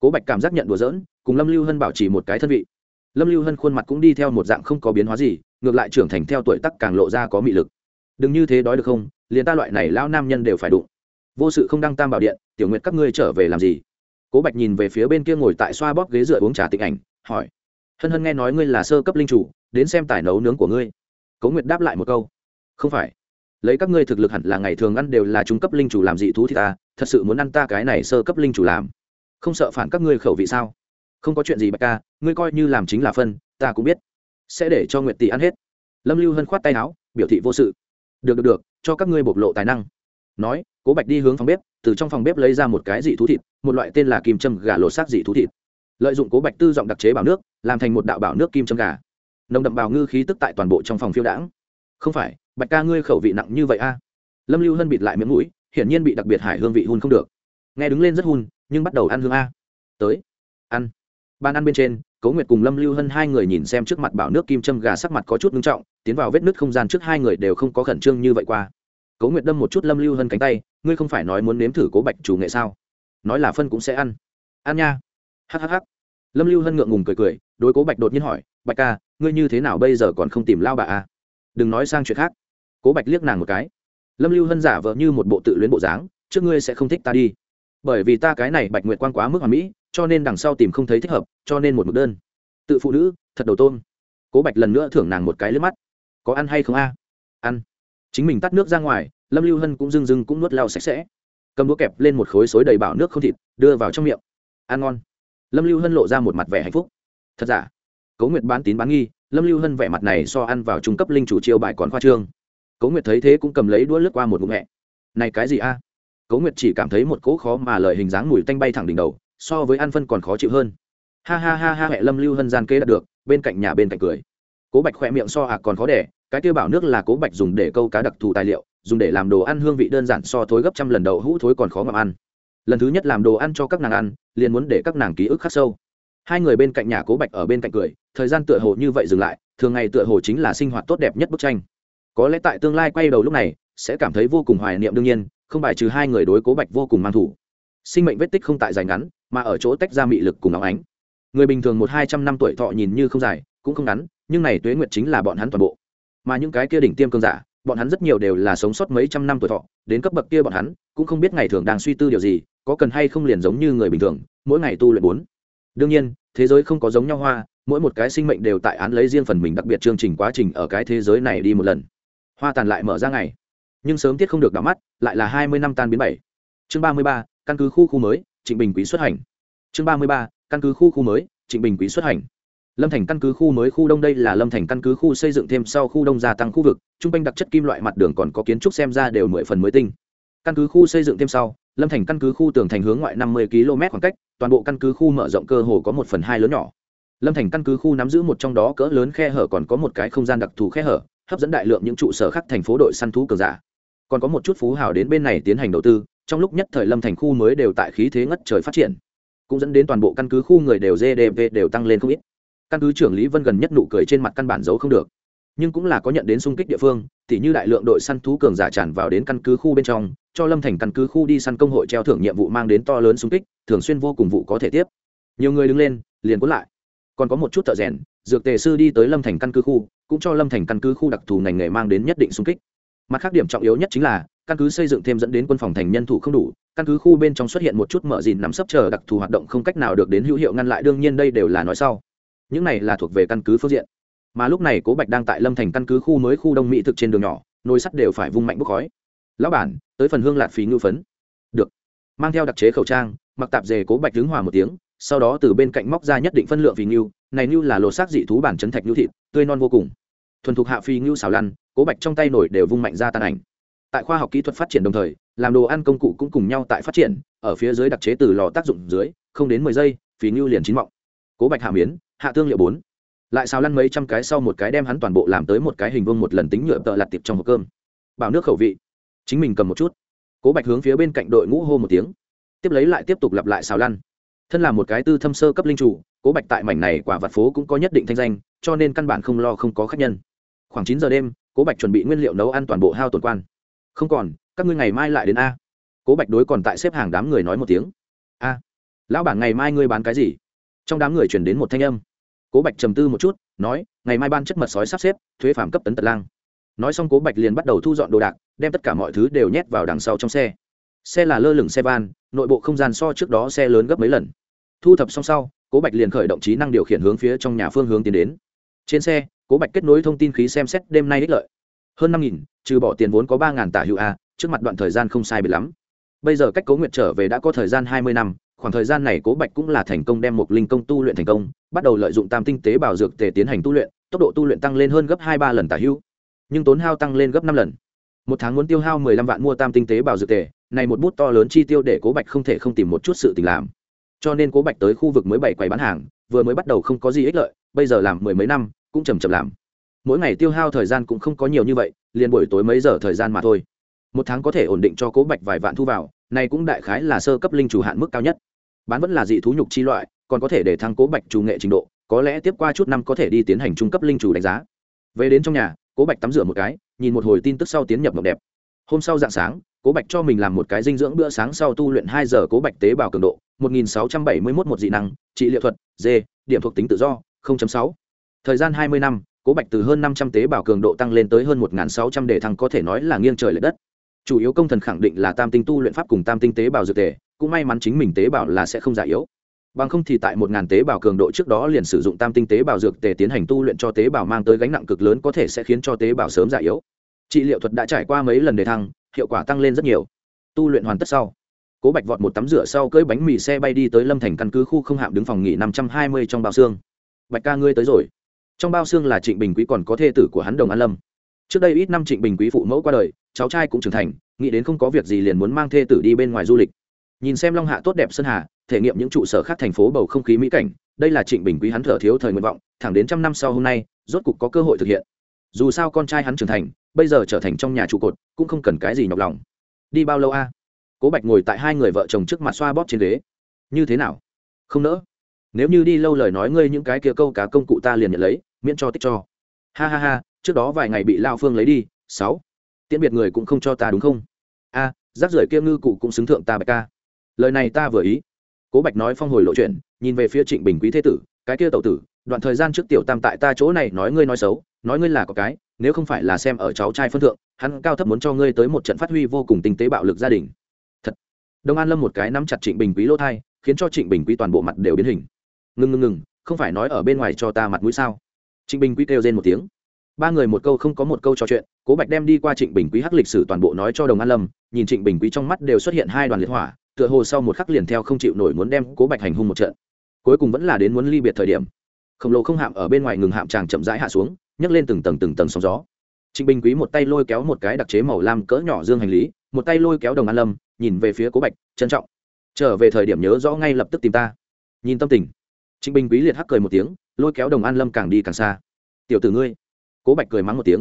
S1: Cố bạch cảm giác nhận đùa dỡn cùng lâm lưu hân bảo trì một cái thân vị lâm lưu hân khuôn mặt cũng đi theo một dạng không có biến hóa gì, ngược lại trưởng thành theo tuổi tắc càng lộ ra có mị lực. Đừng như thế đói được không, liền ta loại này lao nam nhân đều phải đụng. Vô sự không đăng tam bảo điện, tiểu nguyệt các ngươi trở về làm gì? Cố bạch nhìn về phía bên kia ngồi tại xoa bóp ghế dựa uống trà tịnh ảnh, hỏi. Hân hân nghe nói ngươi là sơ cấp linh chủ, đến xem tài nấu nướng của ngươi. Cố nguyệt đáp lại một câu. Không phải. Lấy các ngươi thực lực hẳn là ngày thường ăn đều là trung cấp linh chủ làm dị thú thì ta, thật sự muốn ăn ta cái này sơ cấp linh chủ làm. Không sợ phản các ngươi khẩu vị sao? Không có chuyện gì bạch ca, ngươi coi như làm chính là phân, ta cũng biết. Sẽ để cho nguyệt tỷ ăn hết. Lâm lưu hân khoát tay áo, biểu thị vô sự. Được được được, cho các ngươi bộc lộ tài năng. Nói, cố bạch đi hướng phòng bếp, từ trong phòng bếp lấy ra một cái dị thú thịt, một loại tên là kim châm gà lột xác dị thú thịt. Lợi dụng cố bạch tư giọng đặc chế bảo nước, làm thành một đạo bảo nước kim châm gà. Nồng đậm bào ngư khí tức tại toàn bộ trong phòng phiêu đãng. Không phải, bạch ca ngươi khẩu vị nặng như vậy a? Lâm lưu hân bịt lại miệng mũi, hiển nhiên bị đặc biệt hải hương vị hun không được. Nghe đứng lên rất hun, nhưng bắt đầu ăn hương a. Tới, ăn ban ăn bên trên cấu nguyệt cùng lâm lưu hân hai người nhìn xem trước mặt bảo nước kim châm gà sắc mặt có chút ngưng trọng, tiến vào vết nứt không gian trước hai người đều không có khẩn trương như vậy qua. Cấu nguyệt đâm một chút lâm lưu hân cánh tay, ngươi không phải nói muốn nếm thử cố bạch chủ nghệ sao? Nói là phân cũng sẽ ăn. Ăn nha. Hhh lâm lưu hân ngượng ngùng cười cười, đối cố bạch đột nhiên hỏi, bạch ca, ngươi như thế nào bây giờ còn không tìm lao bà à? đừng nói sang chuyện khác. Cố bạch liếc nàng một cái. Lâm lưu hân giả vờ như một bộ tự luyến bộ dáng, trước ngươi sẽ không thích ta đi. Bởi vì ta cái này bạch nguyệt quan quá mức hoàn mỹ cho nên đằng sau tìm không thấy thích hợp, cho nên một mực đơn. Tự phụ nữ, thật đầu tôm. Cố bạch lần nữa thưởng nàng một cái lướt mắt. Có ăn hay không a? Ăn. Chính mình tắt nước ra ngoài, lâm lưu hân cũng rưng rưng cũng nuốt lao sạch sẽ. Cầm đũa kẹp lên một khối xối đầy bảo nước không thịt, đưa vào trong miệng. Ăn ngon. Lâm lưu hân lộ ra một mặt vẻ hạnh phúc. Thật giả? Cố nguyệt bán tín bán nghi, lâm lưu hân vẻ mặt này so ăn vào trung cấp linh chủ chiêu bài còn khoa trương. Cố nguyệt thấy thế cũng cầm lấy đũa lướt qua một ngụm hẹ này cái gì a? Cố nguyệt chỉ cảm thấy một cỗ khó mà lời hình dáng mùi tanh bay thẳng đỉnh đầu so với ăn phân còn khó chịu hơn. Ha ha ha ha hẹ lâm lưu hân gian kế đạt được, bên cạnh nhà bên cạnh cười. Cố bạch khỏe miệng so ạc còn khó đẻ, cái tiêu bảo nước là cố bạch dùng để câu cá đặc thù tài liệu, dùng để làm đồ ăn hương vị đơn giản so thối gấp trăm lần đậu hũ thối còn khó ngậm ăn. Lần thứ nhất làm đồ ăn cho các nàng ăn, liền muốn để các nàng ký ức khắc sâu. Hai người bên cạnh nhà cố bạch ở bên cạnh cười, thời gian tựa hồ như vậy dừng lại, thường ngày tựa hồ chính là sinh hoạt tốt đẹp nhất bức tranh. Có lẽ tại tương lai quay đầu lúc này, sẽ cảm thấy vô cùng hoài niệm đương nhiên, không bài trừ hai người đối cố bạch vô cùng mang thủ sinh mệnh vết tích không tại dài ngắn, mà ở chỗ tách ra mị lực cùng áo ánh. Người bình thường một hai trăm năm tuổi thọ nhìn như không dài, cũng không ngắn, nhưng này tuế nguyệt chính là bọn hắn toàn bộ. Mà những cái kia đỉnh tiêm cơn giả, bọn hắn rất nhiều đều là sống sót mấy trăm năm tuổi thọ, đến cấp bậc kia bọn hắn, cũng không biết ngày thường đang suy tư điều gì, có cần hay không liền giống như người bình thường, mỗi ngày tu luyện bốn. Đương nhiên, thế giới không có giống nhau hoa, mỗi một cái sinh mệnh đều tại án lấy riêng phần mình đặc biệt chương trình quá trình ở cái thế giới này đi một lần. Hoa tàn lại mở ra ngày. Nhưng sớm tiết không được đắm mắt, lại là hai mươi năm tan biến bảy. Chương ba mươi ba căn cứ khu khu mới, trịnh bình quý xuất hành. Chương ba mươi ba, căn cứ khu khu mới, trịnh bình quý xuất hành. Lâm thành căn cứ khu mới khu đông đây là lâm thành căn cứ khu xây dựng thêm sau khu đông gia tăng khu vực t r u n g quanh đặc chất kim loại mặt đường còn có kiến trúc xem ra đều mười phần mới tinh. Căn cứ khu xây dựng thêm sau, lâm thành căn cứ khu tường thành hướng ngoại năm mươi km khoảng cách, toàn bộ căn cứ khu mở rộng cơ hồ có một phần hai lớn nhỏ. Lâm thành căn cứ khu nắm giữ một trong đó cỡ lớn khe hở còn có một cái không gian đặc thù khe hở, hấp dẫn đại lượng những trụ sở khác thành phố đội săn thú cờ giả. Còn có một chút phú hào đến bên này tiến hành đầu tư trong lúc nhất thời lâm thành khu mới đều tại khí thế ngất trời phát triển, cũng dẫn đến toàn bộ căn cứ khu người đều gdp đều tăng lên không ít. Căn cứ trưởng lý vân gần nhất nụ cười trên mặt căn bản giấu không được, nhưng cũng là có nhận đến xung kích địa phương, tỉ như đại lượng đội săn thú cường giả tràn vào đến căn cứ khu bên trong, cho lâm thành căn cứ khu đi săn công hội treo thưởng nhiệm vụ mang đến to lớn xung kích, thường xuyên vô cùng vụ có thể tiếp. Nhiều người đứng lên, liền cuốn lại. Còn có một chút thợ rèn, dược tề sư đi tới lâm thành căn cứ khu, cũng cho lâm thành căn cứ khu đặc thù ngành nghề mang đến nhất định xung kích mặt khác điểm trọng yếu nhất chính là, căn cứ xây dựng thêm dẫn đến quân phòng thành nhân thủ không đủ, căn cứ khu bên trong xuất hiện một chút mở dìn nắm sấp chờ đặc thù hoạt động không cách nào được đến hữu hiệu ngăn lại, đương nhiên đây đều là nói sau. Những này là thuộc về căn cứ phương diện. Mà lúc này cố bạch đang tại lâm thành căn cứ khu mới khu đông mỹ thực trên đường nhỏ, nồi sắt đều phải vung mạnh bốc khói. Lão bản, tới phần hương lạt phí ngư phấn. Được. Mang theo đặc chế khẩu trang, mặc tạp dề cố bạch đứng hòa một tiếng, sau đó từ bên cạnh móc ra nhất định phân lượng vì ngưu, này ngưu là lột xác dị thú bản chấn thạch ngưu thịt, tươi non vô cùng thuần thục hạ phi ngưu xào lăn, cố bạch trong tay nổi đều vung mạnh ra tàn ảnh. Tại khoa học kỹ thuật phát triển đồng thời, làm đồ ăn công cụ cũng cùng nhau tại phát triển, ở phía dưới đặc chế từ lò tác dụng dưới, không đến mười giây phí ngưu liền chín mọng. Cố bạch hạ miến, hạ tương liệu bốn. Lại xào lăn mấy trăm cái sau một cái đem hắn toàn bộ làm tới một cái hình vuông một lần tính nhựa tợ lặt tiệp trong hộp cơm. Bảo nước khẩu vị. Chính mình cầm một chút. Cố bạch hướng phía bên cạnh đội ngũ hô một tiếng. Tiếp lấy lại tiếp tục lặp lại xào lăn. Thân là một cái tư thâm sơ cấp linh chủ, cố bạch tại mảnh này quả vật phố cũng có nhất định thanh danh, cho nên căn bản không lo không có khách nhân khoảng chín giờ đêm, cố bạch chuẩn bị nguyên liệu nấu ăn toàn bộ hao tồn quan. Không còn, các ngươi ngày mai lại đến a. Cố bạch đối còn tại xếp hàng đám người nói một tiếng. A, lão bản ngày mai ngươi bán cái gì? Trong đám người chuyển đến một thanh âm. Cố bạch trầm tư một chút, nói, ngày mai ban chất mật sói sắp xếp, thuế phạm cấp tấn tật lang. Nói xong cố bạch liền bắt đầu thu dọn đồ đạc, đem tất cả mọi thứ đều nhét vào đằng sau trong xe. Xe là lơ lửng xe van, nội bộ không gian so trước đó xe lớn gấp mấy lần. Thu thập xong sau, cố bạch liền khởi động trí năng điều khiển hướng phía trong nhà phương hướng tiến đến trên xe, cố bạch kết nối thông tin khí xem xét đêm nay ích lợi. Hơn năm nghìn, trừ bỏ tiền vốn có ba ngàn tả hữu a, trước mặt đoạn thời gian không sai biệt lắm. Bây giờ cách cố nguyện trở về đã có thời gian hai mươi năm, khoảng thời gian này cố bạch cũng là thành công đem một linh công tu luyện thành công, bắt đầu lợi dụng tam tinh tế bào dược tề tiến hành tu luyện, tốc độ tu luyện tăng lên hơn gấp hai ba lần tả hữu. Nhưng tốn hao tăng lên gấp năm lần. Một tháng muốn tiêu hao mười lăm vạn mua tam tinh tế bào dược tề, này một bút to lớn chi tiêu để cố bạch không thể không tìm một chút sự tình làm. Cho nên cố bạch tới khu vực mới bảy quầy bán hàng, vừa mới bắt đầu không có gì ích lợi, bây giờ làm mười mấy năm cũng chầm chậm làm. Mỗi ngày tiêu hao thời gian cũng không có nhiều như vậy, liền buổi tối mấy giờ thời gian mà thôi. Một tháng có thể ổn định cho cố bạch vài vạn thu vào này cũng đại khái là sơ cấp linh chủ hạn mức cao nhất. Bán vẫn là dị thú nhục chi loại, còn có thể để thăng cố bạch chủ nghệ trình độ, có lẽ tiếp qua chút năm có thể đi tiến hành trung cấp linh chủ đánh giá. Về đến trong nhà, cố bạch tắm rửa một cái, nhìn một hồi tin tức sau tiến nhập mộng đẹp. Hôm sau dạng sáng, cố bạch cho mình làm một cái dinh dưỡng bữa sáng sau tu luyện hai giờ cố bạch tế bào cường độ, một nghìn sáu trăm bảy mươi mốt một dị năng, trị liệu thuật, d, điểm thuộc tính tự do sáu thời gian hai mươi năm, cố bạch từ hơn năm trăm tế bào cường độ tăng lên tới hơn một nghìn sáu trăm đề thăng có thể nói là nghiêng trời l ệ đất. Chủ yếu công thần khẳng định là tam tinh tu luyện pháp cùng tam tinh tế bào dược tề, cũng may mắn chính mình tế bào là sẽ không già yếu. Bằng không thì tại một ngàn tế bào cường độ trước đó liền sử dụng tam tinh tế bào dược tề tiến hành tu luyện cho tế bào mang tới gánh nặng cực lớn có thể sẽ khiến cho tế bào sớm già yếu. Trị liệu thuật đã trải qua mấy lần đề thăng, hiệu quả tăng lên rất nhiều. Tu luyện hoàn tất sau, cố bạch vọt một tắm rửa sau cưỡi bánh mì xe bay đi tới lâm thành căn cứ khu không hạm đứng phòng nghỉ năm trăm hai mươi trong bao xương. Bạch ca ngươi tới rồi trong bao xương là trịnh bình quý còn có thê tử của hắn đồng an lâm trước đây ít năm trịnh bình quý phụ mẫu qua đời cháu trai cũng trưởng thành nghĩ đến không có việc gì liền muốn mang thê tử đi bên ngoài du lịch nhìn xem long hạ tốt đẹp sơn hà thể nghiệm những trụ sở khác thành phố bầu không khí mỹ cảnh đây là trịnh bình quý hắn thở thiếu thời nguyện vọng thẳng đến trăm năm sau hôm nay rốt cục có cơ hội thực hiện dù sao con trai hắn trưởng thành bây giờ trở thành trong nhà trụ cột cũng không cần cái gì nhọc lòng đi bao lâu a cố bạch ngồi tại hai người vợ chồng trước mặt xoa bóp trên ghế như thế nào không nỡ nếu như đi lâu lời nói ngươi những cái kia câu cá công cụ ta liền nhận lấy miễn cho tích cho. Ha ha ha trước đó vài ngày bị lao phương lấy đi sáu. Tiễn biệt người cũng không cho ta đúng không? A à, rác rưởi kia ngư cụ cũng xứng thượng ta bạch ca. Lời này ta vừa ý. Cố bạch nói phong hồi lộ chuyện nhìn về phía trịnh bình quý thế tử cái kia tẩu tử đoạn thời gian trước tiểu tam tại ta chỗ này nói ngươi nói xấu nói ngươi là có cái nếu không phải là xem ở cháu trai phân thượng hắn cao thấp muốn cho ngươi tới một trận phát huy vô cùng tinh tế bạo lực gia đình. Thật. Đông an lâm một cái nắm chặt trịnh bình quý lỗ thai khiến cho trịnh bình quý toàn bộ mặt đều biến hình. Ngừng ngừng ngừng không phải nói ở bên ngoài cho ta mặt mũi sao? Trịnh bình quý kêu lên một tiếng. Ba người một câu không có một câu trò chuyện, cố bạch đem đi qua trịnh bình quý hắc lịch sử toàn bộ nói cho đồng an lâm, nhìn trịnh bình quý trong mắt đều xuất hiện hai đoàn liệt hỏa, tựa hồ sau một khắc liền theo không chịu nổi muốn đem cố bạch hành hung một trận. Cuối cùng vẫn là đến muốn ly biệt thời điểm. Khổng lồ không hạm ở bên ngoài ngừng hạm tràng chậm rãi hạ xuống, nhấc lên từng tầng từng tầng sóng gió. Trịnh bình quý một tay lôi kéo một cái đặc chế màu lam cỡ nhỏ dương hành lý, một tay lôi kéo đồng an lâm, nhìn về phía cố bạch, trân trọng, trở về thời điểm nhớ rõ ngay lập tức tìm ta. Nhìn tâm tình, trịnh bình quý liệt hắc cười một tiếng lôi kéo đồng an lâm càng đi càng xa. Tiểu tử ngươi, cố bạch cười mắng một tiếng.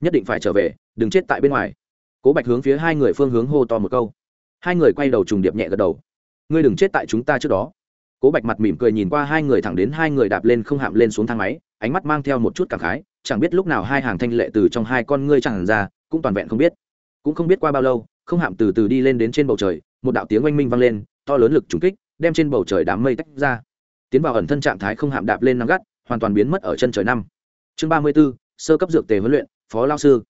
S1: Nhất định phải trở về, đừng chết tại bên ngoài. Cố bạch hướng phía hai người phương hướng hô to một câu. Hai người quay đầu trùng điệp nhẹ gật đầu. Ngươi đừng chết tại chúng ta trước đó. Cố bạch mặt mỉm cười nhìn qua hai người thẳng đến hai người đạp lên không hạm lên xuống thang máy, ánh mắt mang theo một chút cảm khái, chẳng biết lúc nào hai hàng thanh lệ từ trong hai con ngươi chẳng ra, cũng toàn vẹn không biết. Cũng không biết qua bao lâu, không hạm từ từ đi lên đến trên bầu trời, một đạo tiếng oanh minh vang lên, to lớn lực trúng kích, đem trên bầu trời đám mây tách ra tiến vào ẩn thân trạng thái không hạm đạp lên nắm gắt, hoàn toàn biến mất ở chân trời năm. Chương ba mươi b ố sơ cấp dược tề huấn luyện, phó lao sư.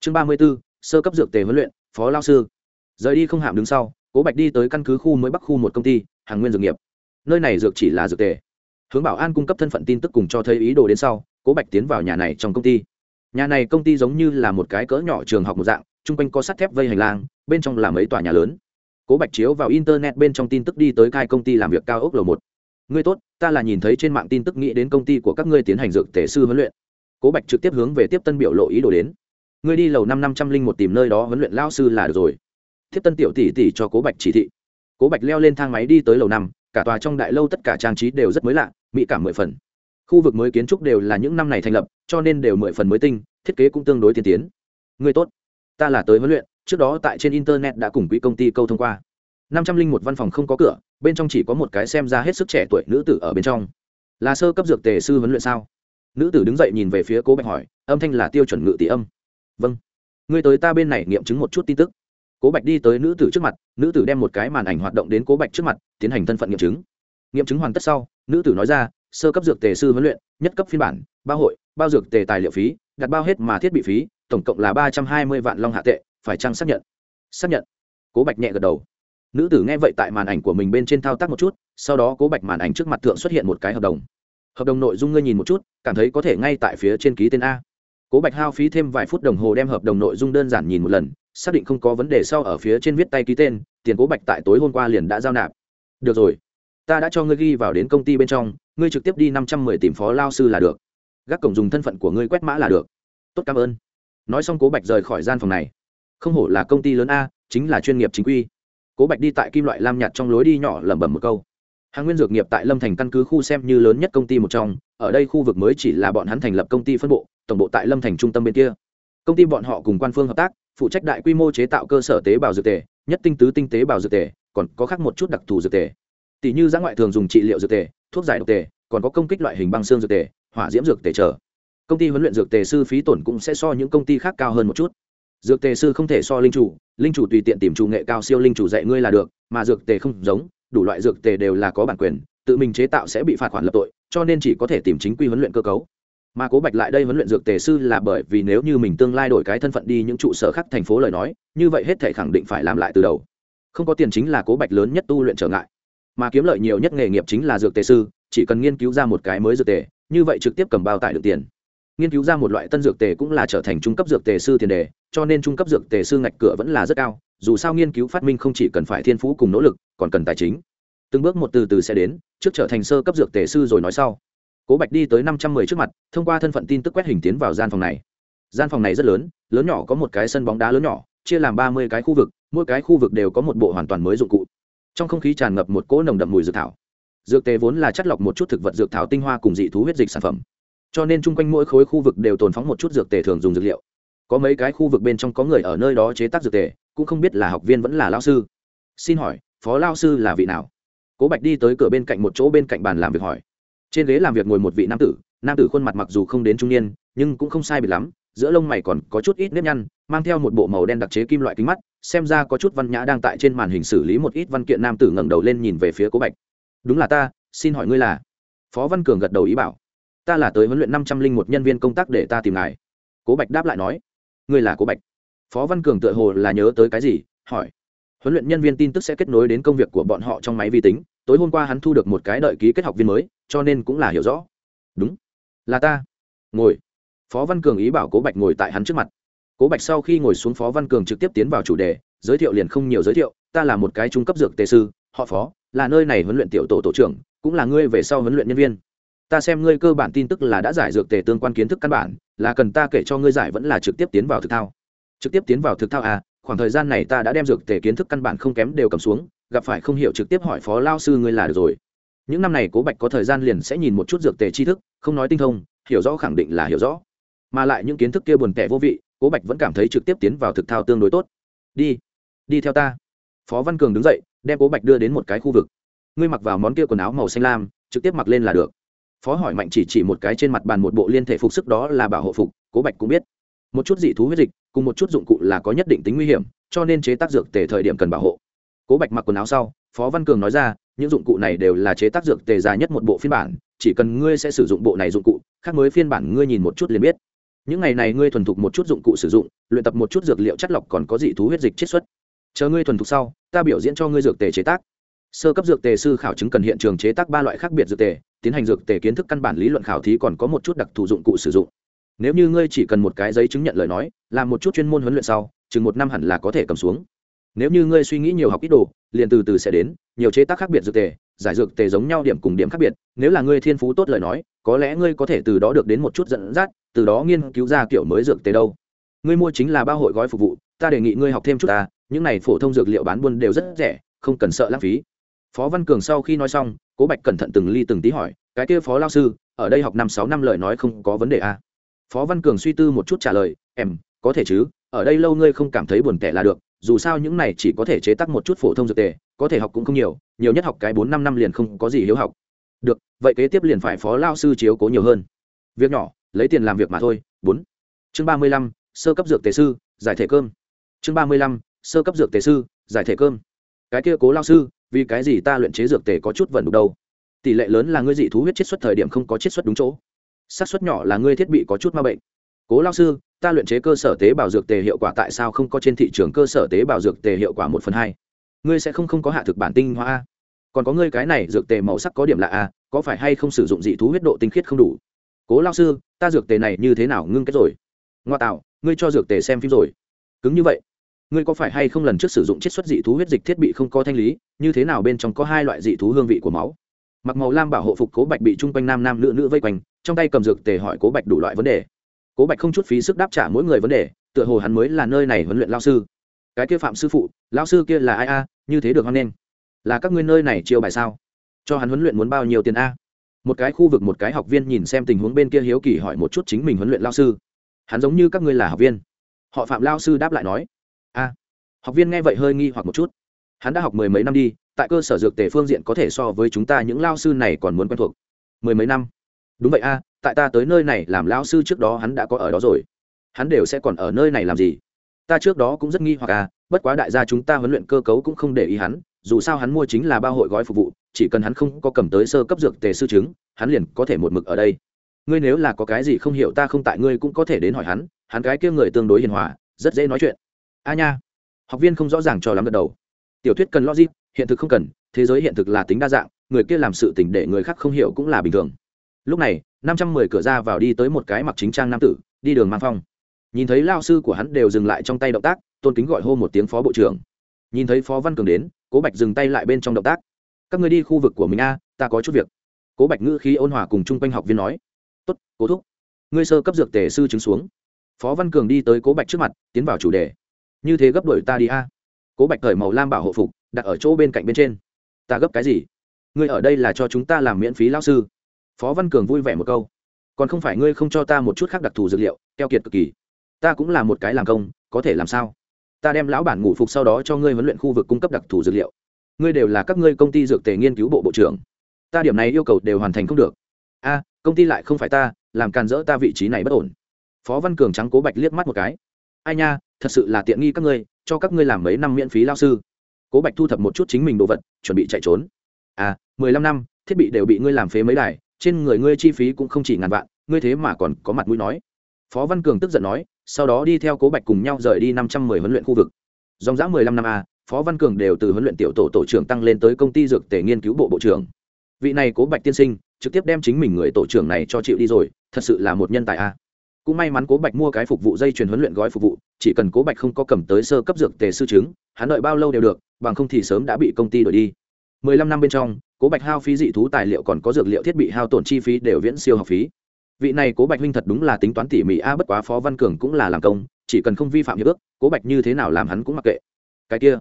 S1: Chương ba mươi b ố sơ cấp dược tề huấn luyện, phó lao sư. Rời đi không hạm đứng sau, cố bạch đi tới căn cứ khu mới bắc khu một công ty, hàng nguyên dược nghiệp. Nơi này dược chỉ là dược tề. Hướng bảo an cung cấp thân phận tin tức cùng cho thấy ý đồ đến sau, cố bạch tiến vào nhà này trong công ty. Nhà này công ty giống như là một cái cỡ nhỏ trường học một dạng, chung quanh có sắt thép vây hành lang, bên trong là mấy tòa nhà lớn. Cố bạch chiếu vào internet bên trong tin tức đi tới cai công ty làm việc cao ốc lầu một. Người tốt ta là nhìn thấy trên mạng tin tức nghĩ đến công ty của các ngươi tiến hành dược tể sư huấn luyện. Cố bạch trực tiếp hướng về tiếp tân biểu lộ ý đồ đến. Ngươi đi lầu năm năm trăm linh một tìm nơi đó huấn luyện lao sư là được rồi. Tiếp tân tiểu tỷ tỷ cho cố bạch chỉ thị. Cố bạch leo lên thang máy đi tới lầu năm, cả tòa trong đại lâu tất cả trang trí đều rất mới lạ, mỹ cảm mười phần. Khu vực mới kiến trúc đều là những năm này thành lập, cho nên đều mười phần mới tinh, thiết kế cũng tương đối tiên tiến. Ngươi tốt, ta là tới huấn luyện, trước đó tại trên internet đã cùng quỹ công ty câu thông qua năm trăm linh một văn phòng không có cửa, bên trong chỉ có một cái xem ra hết sức trẻ tuổi nữ tử ở bên trong. Là sơ cấp dược tề sư huấn luyện sao? Nữ tử đứng dậy nhìn về phía cố bạch hỏi, âm thanh là tiêu chuẩn ngự tỷ âm. Vâng. Ngươi tới ta bên này nghiệm chứng một chút tin tức. Cố bạch đi tới nữ tử trước mặt, nữ tử đem một cái màn ảnh hoạt động đến cố bạch trước mặt, tiến hành thân phận nghiệm chứng. Nghiệm chứng hoàn tất sau, nữ tử nói ra, sơ cấp dược tề sư huấn luyện, nhất cấp phiên bản bao hội, bao dược tề tài liệu phí, đặt bao hết mà thiết bị phí, tổng cộng là ba trăm hai mươi vạn long hạ tệ, phải chăng xác nhận? Xác nhận. Cố bạch nhẹ gật đầu nữ tử nghe vậy tại màn ảnh của mình bên trên thao tác một chút, sau đó cố bạch màn ảnh trước mặt thượng xuất hiện một cái hợp đồng. Hợp đồng nội dung ngươi nhìn một chút, cảm thấy có thể ngay tại phía trên ký tên a. Cố bạch hao phí thêm vài phút đồng hồ đem hợp đồng nội dung đơn giản nhìn một lần, xác định không có vấn đề sau ở phía trên viết tay ký tên, tiền cố bạch tại tối hôm qua liền đã giao nạp. Được rồi, ta đã cho ngươi ghi vào đến công ty bên trong, ngươi trực tiếp đi năm trăm mười tìm phó lao sư là được. Gác cổng dùng thân phận của ngươi quét mã là được. Tốt, cảm ơn. Nói xong cố bạch rời khỏi gian phòng này. Không hổ là công ty lớn a, chính là chuyên nghiệp chính quy cố bạch đi tại kim loại lam nhạt trong lối đi nhỏ lẩm bẩm một câu. Hàng nguyên dược nghiệp tại lâm thành căn cứ khu xem như lớn nhất công ty một trong, ở đây khu vực mới chỉ là bọn hắn thành lập công ty phân bộ, tổng bộ tại lâm thành trung tâm bên kia. Công ty bọn họ cùng quan phương hợp tác, phụ trách đại quy mô chế tạo cơ sở tế bào dược tề, nhất tinh tứ tinh tế bào dược tề, còn có khác một chút đặc thù dược tề. Tỷ như giã ngoại thường dùng trị liệu dược tề, thuốc giải độc tề, còn có công kích loại hình băng xương dược tề, hỏa diễm dược tề trở công ty huấn luyện dược tề sư phí tổn cũng sẽ so những công ty khác cao hơn một chút dược tề sư không thể so linh chủ linh chủ tùy tiện tìm chủ nghệ cao siêu linh chủ dạy ngươi là được, mà dược tề không giống, đủ loại dược tề đều là có bản quyền, tự mình chế tạo sẽ bị phạt khoản lập tội, cho nên chỉ có thể tìm chính quy huấn luyện cơ cấu. Mà cố bạch lại đây huấn luyện dược tề sư là bởi vì nếu như mình tương lai đổi cái thân phận đi những trụ sở khác thành phố lời nói, như vậy hết thể khẳng định phải làm lại từ đầu. Không có tiền chính là cố bạch lớn nhất tu luyện trở ngại. Mà kiếm lợi nhiều nhất nghề nghiệp chính là dược tề sư, chỉ cần nghiên cứu ra một cái mới dược tề, như vậy trực tiếp cầm bao tải được tiền nghiên cứu ra một loại tân dược tề cũng là trở thành trung cấp dược tề sư tiền đề, cho nên trung cấp dược tề sư ngạch cửa vẫn là rất cao, dù sao nghiên cứu phát minh không chỉ cần phải thiên phú cùng nỗ lực, còn cần tài chính. Từng bước một từ từ sẽ đến, trước trở thành sơ cấp dược tề sư rồi nói sau. Cố bạch đi tới năm trăm mười trước mặt, thông qua thân phận tin tức quét hình tiến vào gian phòng này. Gian phòng này rất lớn lớn nhỏ có một cái sân bóng đá lớn nhỏ, chia làm ba mươi cái khu vực, mỗi cái khu vực đều có một bộ hoàn toàn mới dụng cụ. Trong không khí tràn ngập một cỗ nồng đậm mùi dược thảo. Dược tề vốn là chất lọc một chút thực vật dược thảo tinh hoa cùng dị thú huyết dịch sản phẩm cho nên chung quanh mỗi khối khu vực đều tồn phóng một chút dược tề thường dùng dược liệu. Có mấy cái khu vực bên trong có người ở nơi đó chế tác dược tề, cũng không biết là học viên vẫn là lao sư. Xin hỏi, phó lao sư là vị nào? Cố bạch đi tới cửa bên cạnh một chỗ bên cạnh bàn làm việc hỏi. Trên ghế làm việc ngồi một vị nam tử nam tử khuôn mặt mặc dù không đến trung niên, nhưng cũng không sai biệt lắm, giữa lông mày còn có chút ít nếp nhăn, mang theo một bộ màu đen đặc chế kim loại kính mắt, xem ra có chút văn nhã đang tại trên màn hình xử lý một ít văn kiện nam tử ngẩng đầu lên nhìn về phía cố bạch. Đúng là ta, xin hỏi ngươi là? Phó văn cường gật đầu ý bảo ta là tới huấn luyện năm trăm linh một nhân viên công tác để ta tìm ngài. Cố bạch đáp lại nói, ngươi là cố bạch. Phó văn cường tựa hồ là nhớ tới cái gì, hỏi. Huấn luyện nhân viên tin tức sẽ kết nối đến công việc của bọn họ trong máy vi tính, tối hôm qua hắn thu được một cái đợi ký kết học viên mới, cho nên cũng là hiểu rõ. Đúng. Là ta. Ngồi. Phó văn cường ý bảo cố bạch ngồi tại hắn trước mặt. Cố bạch sau khi ngồi xuống, phó văn cường trực tiếp tiến vào chủ đề, giới thiệu liền không nhiều giới thiệu, ta là một cái trung cấp dược tề sư, họ phó, là nơi này huấn luyện tiểu tổ tổ trưởng, cũng là ngươi về sau huấn luyện nhân viên ta xem ngươi cơ bản tin tức là đã giải dược tề tương quan kiến thức căn bản, là cần ta kể cho ngươi giải vẫn là trực tiếp tiến vào thực thao. Trực tiếp tiến vào thực thao à khoảng thời gian này ta đã đem dược tề kiến thức căn bản không kém đều cầm xuống, gặp phải không hiểu trực tiếp hỏi phó lao sư ngươi là được rồi. Những năm này cố bạch có thời gian liền sẽ nhìn một chút dược tề tri thức, không nói tinh thông, hiểu rõ khẳng định là hiểu rõ. Mà lại những kiến thức kia buồn tẻ vô vị, cố bạch vẫn cảm thấy trực tiếp tiến vào thực thao tương đối tốt. Đi đi theo ta. Phó văn cường đứng dậy, đem cố bạch đưa đến một cái khu vực. Ngươi mặc vào món kia quần áo màu xanh lam, trực tiếp mặc lên là được phó hỏi mạnh chỉ chỉ một cái trên mặt bàn một bộ liên thể phục sức đó là bảo hộ phục, cố bạch cũng biết. Một chút dị thú huyết dịch, cùng một chút dụng cụ là có nhất định tính nguy hiểm, cho nên chế tác dược tề thời điểm cần bảo hộ. Cố bạch mặc quần áo sau, phó văn cường nói ra, những dụng cụ này đều là chế tác dược tề dài nhất một bộ phiên bản, chỉ cần ngươi sẽ sử dụng bộ này dụng cụ, khác mới phiên bản ngươi nhìn một chút liền biết. Những ngày này ngươi thuần thục một chút dụng cụ sử dụng, luyện tập một chút dược liệu chất lọc còn có dị thú huyết dịch chiết xuất. Chờ ngươi thuần thục sau, ta biểu diễn cho ngươi dược tề chế tác sơ cấp dược tề sư khảo chứng cần hiện trường chế tác ba loại khác biệt dược tề, tiến hành dược tề kiến thức căn bản lý luận khảo thí còn có một chút đặc thù dụng cụ sử dụng. Nếu như ngươi chỉ cần một cái giấy chứng nhận lời nói, làm một chút chuyên môn huấn luyện sau, chừng một năm hẳn là có thể cầm xuống. Nếu như ngươi suy nghĩ nhiều học ít đồ, liền từ từ sẽ đến, nhiều chế tác khác biệt dược tề, giải dược tề giống nhau điểm cùng điểm khác biệt, nếu là ngươi thiên phú tốt lời nói, có lẽ ngươi có thể từ đó được đến một chút dẫn dắt, từ đó nghiên cứu ra kiểu mới dược tề đâu. Ngươi mua chính là bao hội gói phục vụ, ta đề nghị ngươi học thêm chút ta, những này phổ thông dược liệu bán buôn đều rất rẻ, không cần sợ lãng phí phó văn cường sau khi nói xong, cố bạch cẩn thận từng ly từng tí hỏi, cái kia phó lao sư, ở đây học năm sáu năm lời nói không có vấn đề à? phó văn cường suy tư một chút trả lời, em, có thể chứ, ở đây lâu ngươi không cảm thấy buồn tẻ là được, dù sao những này chỉ có thể chế tác một chút phổ thông dược tề, có thể học cũng không nhiều nhiều nhất học cái bốn năm năm liền không có gì hiếu học. Được, vậy kế tiếp liền phải phó lao sư chiếu cố nhiều hơn. Việc nhỏ, lấy tiền làm việc mà thôi. Bốn. Chương ba mươi lăm, sơ cấp dược tề sư, giải thể cơm. Chương ba mươi lăm, sơ cấp dược tề sư, giải thể cơm. Cái kia cố lao sư vì cái gì ta luyện chế dược tề có chút vẩn đục đâu? Tỷ lệ lớn là ngươi dị thú huyết chiết xuất thời điểm không có chiết xuất đúng chỗ. Xác suất nhỏ là ngươi thiết bị có chút ma bệnh. Cố lao sư, ta luyện chế cơ sở tế bào dược tề hiệu quả tại sao không có trên thị trường cơ sở tế bào dược tề hiệu quả một phần hai? Ngươi sẽ không không có hạ thực bản tinh hoa a? Còn có ngươi cái này dược tề màu sắc có điểm lạ a, có phải hay không sử dụng dị thú huyết độ tinh khiết không đủ? Cố lao sư, ta dược tề này như thế nào ngưng kết rồi? Ngoa tạo, ngươi cho dược tề xem phim rồi. Cứng như vậy ngươi có phải hay không lần trước sử dụng chiết xuất dị thú huyết dịch thiết bị không có thanh lý, như thế nào bên trong có hai loại dị thú hương vị của máu? Mặc màu lam bảo hộ phục cố bạch bị chung quanh nam nam nữ nữ vây quanh, trong tay cầm dược tề hỏi cố bạch đủ loại vấn đề. Cố bạch không chút phí sức đáp trả mỗi người vấn đề, tựa hồ hắn mới là nơi này huấn luyện lao sư. Cái kia phạm sư phụ, lao sư kia là ai a? Như thế được hoan nghênh. Là các ngươi nơi này chiêu bài sao? Cho hắn huấn luyện muốn bao nhiêu tiền a? Một cái khu vực một cái học viên nhìn xem tình huống bên kia hiếu kỳ hỏi một chút chính mình huấn luyện lao sư. Hắn giống như các ngươi là học viên. Họ phạm lao sư đáp lại nói a học viên nghe vậy hơi nghi hoặc một chút. Hắn đã học mười mấy năm đi, tại cơ sở dược tề phương diện có thể so với chúng ta những lao sư này còn muốn quen thuộc. Mười mấy năm? Đúng vậy a, tại ta tới nơi này làm lao sư trước đó hắn đã có ở đó rồi. Hắn đều sẽ còn ở nơi này làm gì? Ta trước đó cũng rất nghi hoặc a, bất quá đại gia chúng ta huấn luyện cơ cấu cũng không để ý hắn, dù sao hắn mua chính là ba hội gói phục vụ, chỉ cần hắn không có cầm tới sơ cấp dược tề sư chứng, hắn liền có thể một mực ở đây. Ngươi nếu là có cái gì không hiểu ta không tại ngươi cũng có thể đến hỏi hắn hắn cái kia người tương đối hiền hòa, rất dễ nói chuyện a nha. Học viên không rõ ràng cho lắm gật đầu. Tiểu thuyết cần logic, hiện thực không cần, thế giới hiện thực là tính đa dạng, người kia làm sự tình để người khác không hiểu cũng là bình thường. Lúc này, năm trăm mười cửa ra vào đi tới một cái mặc chính trang nam tử, đi đường mang phong. Nhìn thấy lao sư của hắn đều dừng lại trong tay động tác, tôn kính gọi hô một tiếng phó bộ trưởng. Nhìn thấy phó văn cường đến, cố bạch dừng tay lại bên trong động tác. Các người đi khu vực của mình a, ta có chút việc. Cố bạch ngữ khí ôn hòa cùng chung quanh học viên nói. Tốt, cố thúc. Ngươi sơ cấp dược tề sư chứng xuống. Phó văn cường đi tới cố bạch trước mặt, tiến vào chủ đề như thế gấp đổi ta đi a. Cố bạch cởi màu lam bảo hộ phục, đặt ở chỗ bên cạnh bên trên. Ta gấp cái gì? Ngươi ở đây là cho chúng ta làm miễn phí lao sư. Phó văn cường vui vẻ một câu. Còn không phải ngươi không cho ta một chút khác đặc thù dược liệu, keo kiệt cực kỳ. Ta cũng là một cái làm công, có thể làm sao? Ta đem lão bản ngủ phục sau đó cho ngươi huấn luyện khu vực cung cấp đặc thù dược liệu. Ngươi đều là các ngươi công ty dược tề nghiên cứu bộ bộ trưởng. Ta điểm này yêu cầu đều hoàn thành không được. A, công ty lại không phải ta, làm càn rỡ ta vị trí này bất ổn. Phó văn cường trắng cố bạch liếc mắt một cái. Ai nha thật sự là tiện nghi các ngươi, cho các ngươi làm mấy năm miễn phí lao sư. Cố bạch thu thập một chút chính mình đồ vật, chuẩn bị chạy trốn. À mười lăm năm, thiết bị đều bị ngươi làm phế mấy đài, trên người ngươi chi phí cũng không chỉ ngàn vạn, ngươi thế mà còn có mặt mũi nói. Phó văn cường tức giận nói, sau đó đi theo cố bạch cùng nhau rời đi năm trăm mười huấn luyện khu vực. Dòng dã mười lăm năm a, phó văn cường đều từ huấn luyện tiểu tổ tổ trưởng tăng lên tới công ty dược tể nghiên cứu bộ bộ trưởng. Vị này cố bạch tiên sinh, trực tiếp đem chính mình người tổ trưởng này cho chịu đi rồi, thật sự là một nhân tài a cũng may mắn cố bạch mua cái phục vụ dây chuyền huấn luyện gói phục vụ, chỉ cần cố bạch không có cầm tới sơ cấp dược tề sư chứng, hắn đợi bao lâu đều được, bằng không thì sớm đã bị công ty đổi đi. Mười lăm năm bên trong, cố bạch hao phí dị thú tài liệu còn có dược liệu thiết bị hao tổn chi phí đều viễn siêu học phí. Vị này cố bạch huynh thật đúng là tính toán tỉ mỉ, a, bất quá phó văn cường cũng là làm công, chỉ cần không vi phạm hiệp ước, cố bạch như thế nào làm hắn cũng mặc kệ. Cái kia,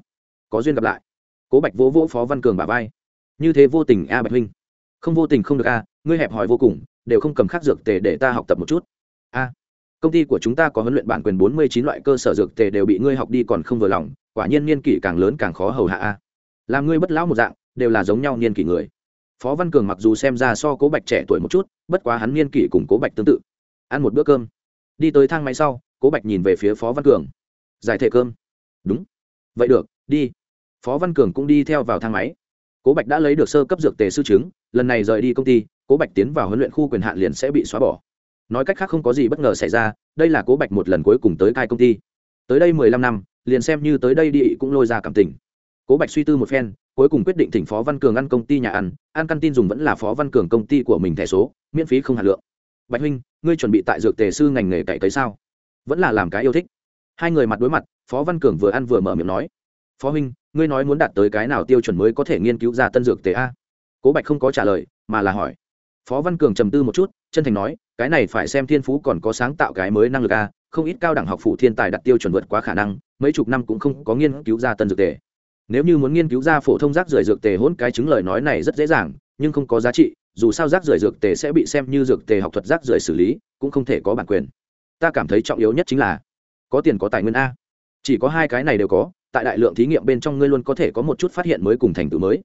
S1: có duyên gặp lại. Cố bạch vỗ vỗ phó văn cường bà vai. Như thế vô tình, a, bạch huynh. Không vô tình không được, a, ngươi hẹp hòi vô cùng, đều không cầm khắc dược tề để ta học tập một chút. A công ty của chúng ta có huấn luyện bản quyền bốn mươi chín loại cơ sở dược tề đều bị ngươi học đi còn không vừa lòng, quả nhiên niên kỷ càng lớn càng khó hầu hạ a. Làm ngươi bất lão một dạng, đều là giống nhau niên kỷ người. Phó văn cường mặc dù xem ra so cố bạch trẻ tuổi một chút, bất quá hắn niên kỷ cùng cố bạch tương tự. Ăn một bữa cơm. Đi tới thang máy sau, cố bạch nhìn về phía phó văn cường. Giải thể cơm. Đúng. Vậy được, đi. Phó văn cường cũng đi theo vào thang máy. Cố bạch đã lấy được sơ cấp dược tề sư chứng, lần này rời đi công ty, cố bạch tiến vào huấn luyện khu quyền hạn liền sẽ bị xóa bỏ nói cách khác không có gì bất ngờ xảy ra, đây là cố bạch một lần cuối cùng tới cai công ty. Tới đây mười lăm năm, liền xem như tới đây đi cũng lôi ra cảm tình. Cố bạch suy tư một phen, cuối cùng quyết định thỉnh phó văn cường ăn công ty nhà ăn ăn căn tin dùng vẫn là phó văn cường công ty của mình thẻ số, miễn phí không hạt lượng. Bạch huynh, ngươi chuẩn bị tại dược tề sư ngành nghề cậy tới sao? Vẫn là làm cái yêu thích. Hai người mặt đối mặt, phó văn cường vừa ăn vừa mở miệng nói, phó huynh, ngươi nói muốn đạt tới cái nào tiêu chuẩn mới có thể nghiên cứu ra tân dược tề a? Cố bạch không có trả lời, mà là hỏi. Phó văn cường trầm tư một chút, chân thành nói cái này phải xem thiên phú còn có sáng tạo cái mới năng lực a, không ít cao đẳng học phụ thiên tài đặt tiêu chuẩn vượt quá khả năng, mấy chục năm cũng không có nghiên cứu ra tân dược tề. Nếu như muốn nghiên cứu ra phổ thông rác rưởi dược tề hôn cái chứng lời nói này rất dễ dàng, nhưng không có giá trị, dù sao rác rưởi dược tề sẽ bị xem như dược tề học thuật rác rưởi xử lý, cũng không thể có bản quyền. Ta cảm thấy trọng yếu nhất chính là, có tiền có tài nguyên a. Chỉ có hai cái này đều có, tại đại lượng thí nghiệm bên trong ngươi luôn có thể có một chút phát hiện mới cùng thành tựu mới.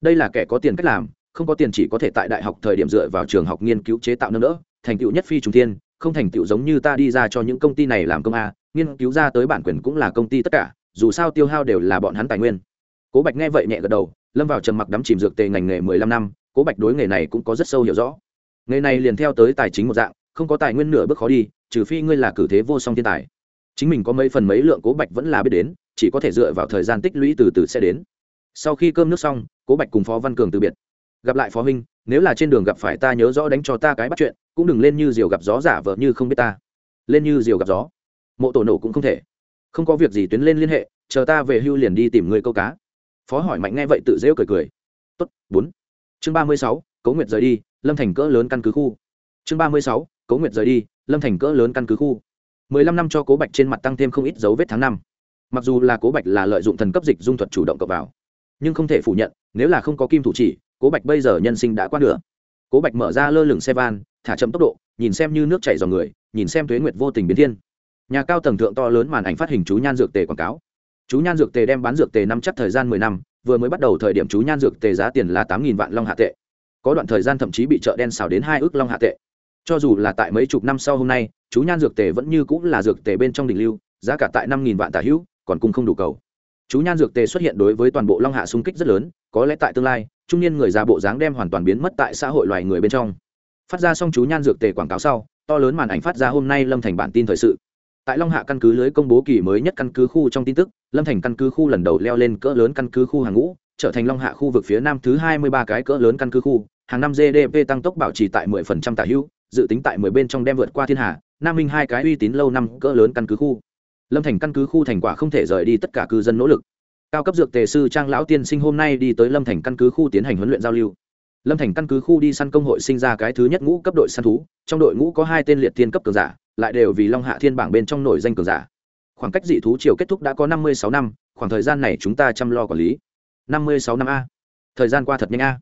S1: Đây là kẻ có tiền cách làm, không có tiền chỉ có thể tại đại học thời điểm dựa vào trường học nghiên cứu chế tạo nâng đỡ thành tựu nhất phi trùng thiên, không thành tựu giống như ta đi ra cho những công ty này làm công a, nghiên cứu ra tới bản quyền cũng là công ty tất cả, dù sao tiêu hao đều là bọn hắn tài nguyên. Cố bạch nghe vậy nhẹ gật đầu, lâm vào trầm mặc đắm chìm dược tề ngành nghề mười lăm năm, cố bạch đối nghề này cũng có rất sâu hiểu rõ. Nghề này liền theo tới tài chính một dạng, không có tài nguyên nửa bước khó đi, trừ phi ngươi là cử thế vô song thiên tài. Chính mình có mấy phần mấy lượng cố bạch vẫn là biết đến, chỉ có thể dựa vào thời gian tích lũy từ từ sẽ đến. Sau khi cơm nước xong, cố bạch cùng phó văn cường từ biệt. Gặp lại phó huynh, nếu là trên đường gặp phải ta nhớ rõ đánh cho ta cái bắt chuyện cũng đừng lên như diều gặp gió giả vờ như không biết ta. Lên như diều gặp gió. Mộ tổ nổ cũng không thể. Không có việc gì tuyến lên liên hệ, chờ ta về hưu liền đi tìm người câu cá. Phó hỏi mạnh nghe vậy tự dễu cười cười. Tốt, bốn. Chương ba mươi sáu, cấu nguyệt rời đi, lâm thành cỡ lớn căn cứ khu. Chương ba mươi sáu, cấu nguyệt rời đi, lâm thành cỡ lớn căn cứ khu. Mười lăm năm cho cố bạch trên mặt tăng thêm không ít dấu vết tháng năm. Mặc dù là cố bạch là lợi dụng thần cấp dịch dung thuật chủ động cập vào, nhưng không thể phủ nhận, nếu là không có kim thủ chỉ, cố bạch bây giờ nhân sinh đã qua nửa cố bạch mở ra lơ lửng xe van, thả chậm tốc độ, nhìn xem như nước chảy dòng người, nhìn xem tuế nguyệt vô tình biến thiên. Nhà cao tầng thượng to lớn màn ảnh phát hình chú nhan dược tề quảng cáo. Chú nhan dược tề đem bán dược tề năm chắc thời gian mười năm, vừa mới bắt đầu thời điểm chú nhan dược tề giá tiền là tám nghìn vạn long hạ tệ. Có đoạn thời gian thậm chí bị chợ đen xào đến hai ước long hạ tệ. Cho dù là tại mấy chục năm sau hôm nay, chú nhan dược tề vẫn như cũng là dược tề bên trong đỉnh lưu, giá cả tại năm nghìn vạn tả hữu, còn cùng không đủ cầu. Chú nhan dược tề xuất hiện đối với toàn bộ long hạ xung kích rất lớn, có lẽ tại tương lai trung niên người già bộ dáng đem hoàn toàn biến mất tại xã hội loài người bên trong. Phát ra xong chú nhan dược tề quảng cáo sau, to lớn màn ảnh phát ra hôm nay lâm thành bản tin thời sự. Tại long hạ căn cứ lưới công bố kỳ mới nhất căn cứ khu trong tin tức, lâm thành căn cứ khu lần đầu leo lên cỡ lớn căn cứ khu hàng ngũ, trở thành long hạ khu vực phía nam thứ hai mươi ba cái cỡ lớn căn cứ khu. Hàng năm gdp tăng tốc bảo trì tại mười phần trăm tả hữu, dự tính tại mười bên trong đem vượt qua thiên hạ, nam minh hai cái uy tín lâu năm cỡ lớn căn cứ khu. Lâm thành căn cứ khu thành quả không thể rời đi tất cả cư dân nỗ lực cao cấp dược tề sư trang lão tiên sinh hôm nay đi tới lâm thành căn cứ khu tiến hành huấn luyện giao lưu. Lâm thành căn cứ khu đi săn công hội sinh ra cái thứ nhất ngũ cấp đội săn thú, trong đội ngũ có hai tên liệt tiên cấp cường giả, lại đều vì long hạ thiên bảng bên trong nổi danh cường giả. Khoảng cách dị thú chiều kết thúc đã có năm mươi sáu năm, khoảng thời gian này chúng ta chăm lo quản lý. năm mươi sáu năm a. Thời gian qua thật nhanh a.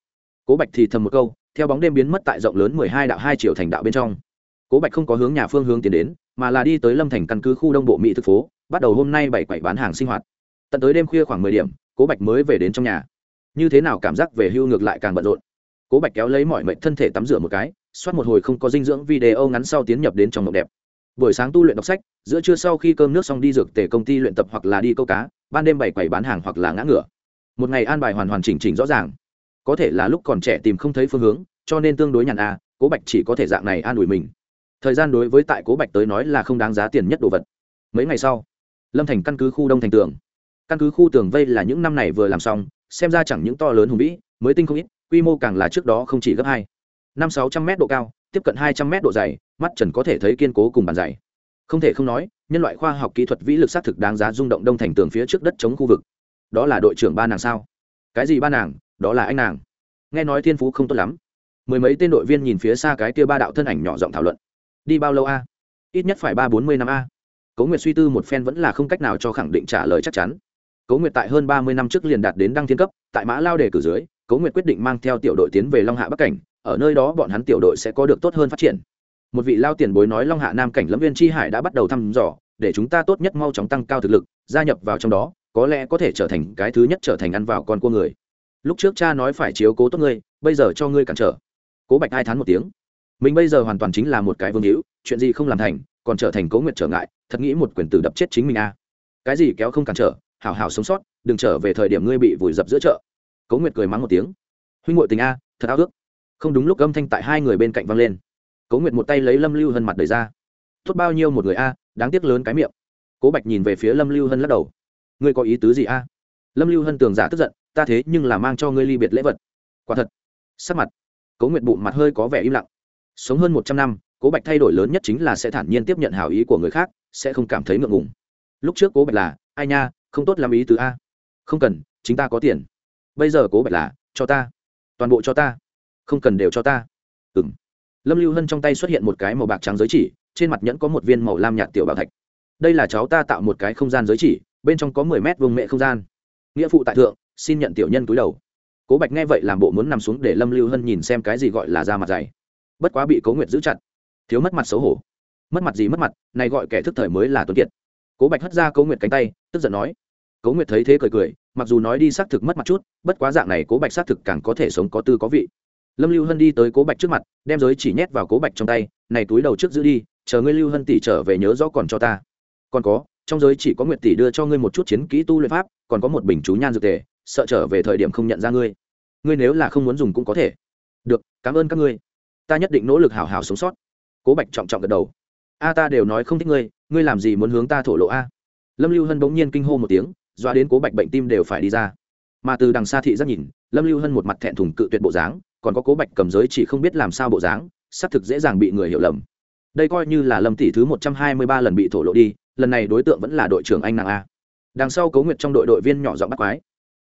S1: Cố bạch thì thầm một câu, theo bóng đêm biến mất tại rộng lớn mười hai đạo hai triệu thành đạo bên trong. Cố bạch không có hướng nhà phương hướng tiến đến, mà là đi tới lâm thành căn cứ khu đông bộ mỹ thực phố, bắt đầu hôm nay bảy quẩy bán hàng sinh hoạt tận tới đêm khuya khoảng mười điểm, cố bạch mới về đến trong nhà. Như thế nào cảm giác về hưu ngược lại càng bận rộn. Cố bạch kéo lấy mọi mệnh thân thể tắm rửa một cái soát một hồi không có dinh dưỡng video ngắn sau tiến nhập đến trong mộng đẹp. Buổi sáng tu luyện đọc sách, giữa trưa sau khi cơm nước xong đi dược tể công ty luyện tập hoặc là đi câu cá, ban đêm bảy quầy bán hàng hoặc là ngã ngựa. một ngày an bài hoàn hoàn chỉnh chỉnh rõ ràng. Có thể là lúc còn trẻ tìm không thấy phương hướng, cho nên tương đối nhàn à cố bạch chỉ có thể dạng này an ủi mình. Thời gian đối với tại cố bạch tới nói là không đáng giá tiền nhất đồ vật. Mấy ngày sau, lâm thành căn cứ khu đông thành tường căn cứ khu tường vây là những năm này vừa làm xong, xem ra chẳng những to lớn hùng vĩ, mới tinh không ít, quy mô càng là trước đó không chỉ gấp hai. Năm sáu trăm m độ cao, tiếp cận hai trăm m độ dày, mắt trần có thể thấy kiên cố cùng bàn dày. Không thể không nói, nhân loại khoa học kỹ thuật vĩ lực xác thực đáng giá rung động đông thành tường phía trước đất chống khu vực. Đó là đội trưởng ba nàng sao? Cái gì ba nàng? Đó là anh nàng. Nghe nói thiên phú không tốt lắm. Mười mấy tên đội viên nhìn phía xa cái kia ba đạo thân ảnh nhỏ giọng thảo luận. Đi bao lâu a? Ít nhất phải ba bốn mươi năm a. Cố nguyệt suy tư một phen vẫn là không cách nào cho khẳng định trả lời chắc chắn cố nguyệt tại hơn ba mươi năm trước liền đạt đến đăng thiên cấp, tại mã lao đề cử dưới, cố nguyệt quyết định mang theo tiểu đội tiến về long hạ bắc cảnh, ở nơi đó bọn hắn tiểu đội sẽ có được tốt hơn phát triển. Một vị lao tiền bối nói long hạ nam cảnh lâm viên chi hải đã bắt đầu thăm dò, để chúng ta tốt nhất mau chóng tăng cao thực lực, gia nhập vào trong đó, có lẽ có thể trở thành cái thứ nhất trở thành ăn vào con cua người. Lúc trước cha nói phải chiếu cố tốt ngươi, bây giờ cho ngươi cản trở. Cố bạch hai tháng một tiếng. Mình bây giờ hoàn toàn chính là một cái vương hữu, chuyện gì không làm thành, còn trở thành cố nguyệt trở ngại, thật nghĩ một quyền tử đập chết chính mình a à. cái gì kéo không cản trở hảo hảo sống sót, đừng trở về thời điểm ngươi bị vùi dập giữa chợ. Cố nguyệt cười mắng một tiếng. Huynh ngội tình a, thật ao ước. Không đúng lúc âm thanh tại hai người bên cạnh văng lên. Cố nguyệt một tay lấy lâm lưu hân mặt đầy ra. Tốt bao nhiêu một người a, đáng tiếc lớn cái miệng. Cố bạch nhìn về phía lâm lưu hân lắc đầu. Ngươi có ý tứ gì a? Lâm lưu hân tường giả tức giận. Ta thế nhưng là mang cho ngươi ly biệt lễ vật. Quả thật. Sắc mặt. Cố nguyệt bụng mặt hơi có vẻ im lặng. Sống hơn một trăm năm, cố bạch thay đổi lớn nhất chính là sẽ thản nhiên tiếp nhận hào ý của người khác, sẽ không cảm thấy ngượng ngùng. Lúc trước cố bạch là, ai nha không tốt làm ý tứ a. Không cần, chính ta có tiền. Bây giờ cố bạch là, cho ta. Toàn bộ cho ta. Không cần đều cho ta. Ừng lâm lưu hân trong tay xuất hiện một cái màu bạc trắng giới chỉ, trên mặt nhẫn có một viên màu lam nhạt tiểu bảo thạch. Đây là cháu ta tạo một cái không gian giới chỉ, bên trong có mười mét vùng mệ không gian. Nghĩa phụ tại thượng, xin nhận tiểu nhân túi đầu. Cố bạch nghe vậy làm bộ muốn nằm xuống để lâm lưu hân nhìn xem cái gì gọi là da mặt dày. Bất quá bị cố nguyệt giữ chặt. Thiếu mất mặt xấu hổ. Mất mặt gì mất mặt, này gọi kẻ thức thời mới là tuấn kiệt. Cố bạch hất ra cố nguyệt cánh tay, tức giận nói cố nguyệt thấy thế cười cười, mặc dù nói đi xác thực mất mặt chút, bất quá dạng này cố bạch xác thực càng có thể sống có tư có vị. Lâm lưu hân đi tới cố bạch trước mặt, đem giới chỉ nhét vào cố bạch trong tay, này túi đầu trước giữ đi, chờ ngươi lưu hân tỷ trở về nhớ rõ còn cho ta. Còn có, trong giới chỉ có nguyệt tỷ đưa cho ngươi một chút chiến kỹ tu luyện pháp, còn có một bình chú nhan dược tề, sợ trở về thời điểm không nhận ra ngươi. Ngươi nếu là không muốn dùng cũng có thể. Được, cảm ơn các ngươi. Ta nhất định nỗ lực hào hào sống sót. Cố bạch trọng trọng gật đầu. A, ta đều nói không thích ngươi ngươi làm gì muốn hướng ta thổ lộ a? Lâm lưu hân bỗng nhiên kinh hô một tiếng doa đến cố bạch bệnh tim đều phải đi ra. Mà từ đằng xa thị rất nhìn, lâm lưu hân một mặt thẹn thùng cự tuyệt bộ dáng, còn có cố bạch cầm giới chỉ không biết làm sao bộ dáng, xác thực dễ dàng bị người hiểu lầm. Đây coi như là lâm tỷ thứ một trăm hai mươi ba lần bị thổ lộ đi, lần này đối tượng vẫn là đội trưởng anh nàng a. Đằng sau cấu nguyệt trong đội đội viên nhỏ giọng bắt quái.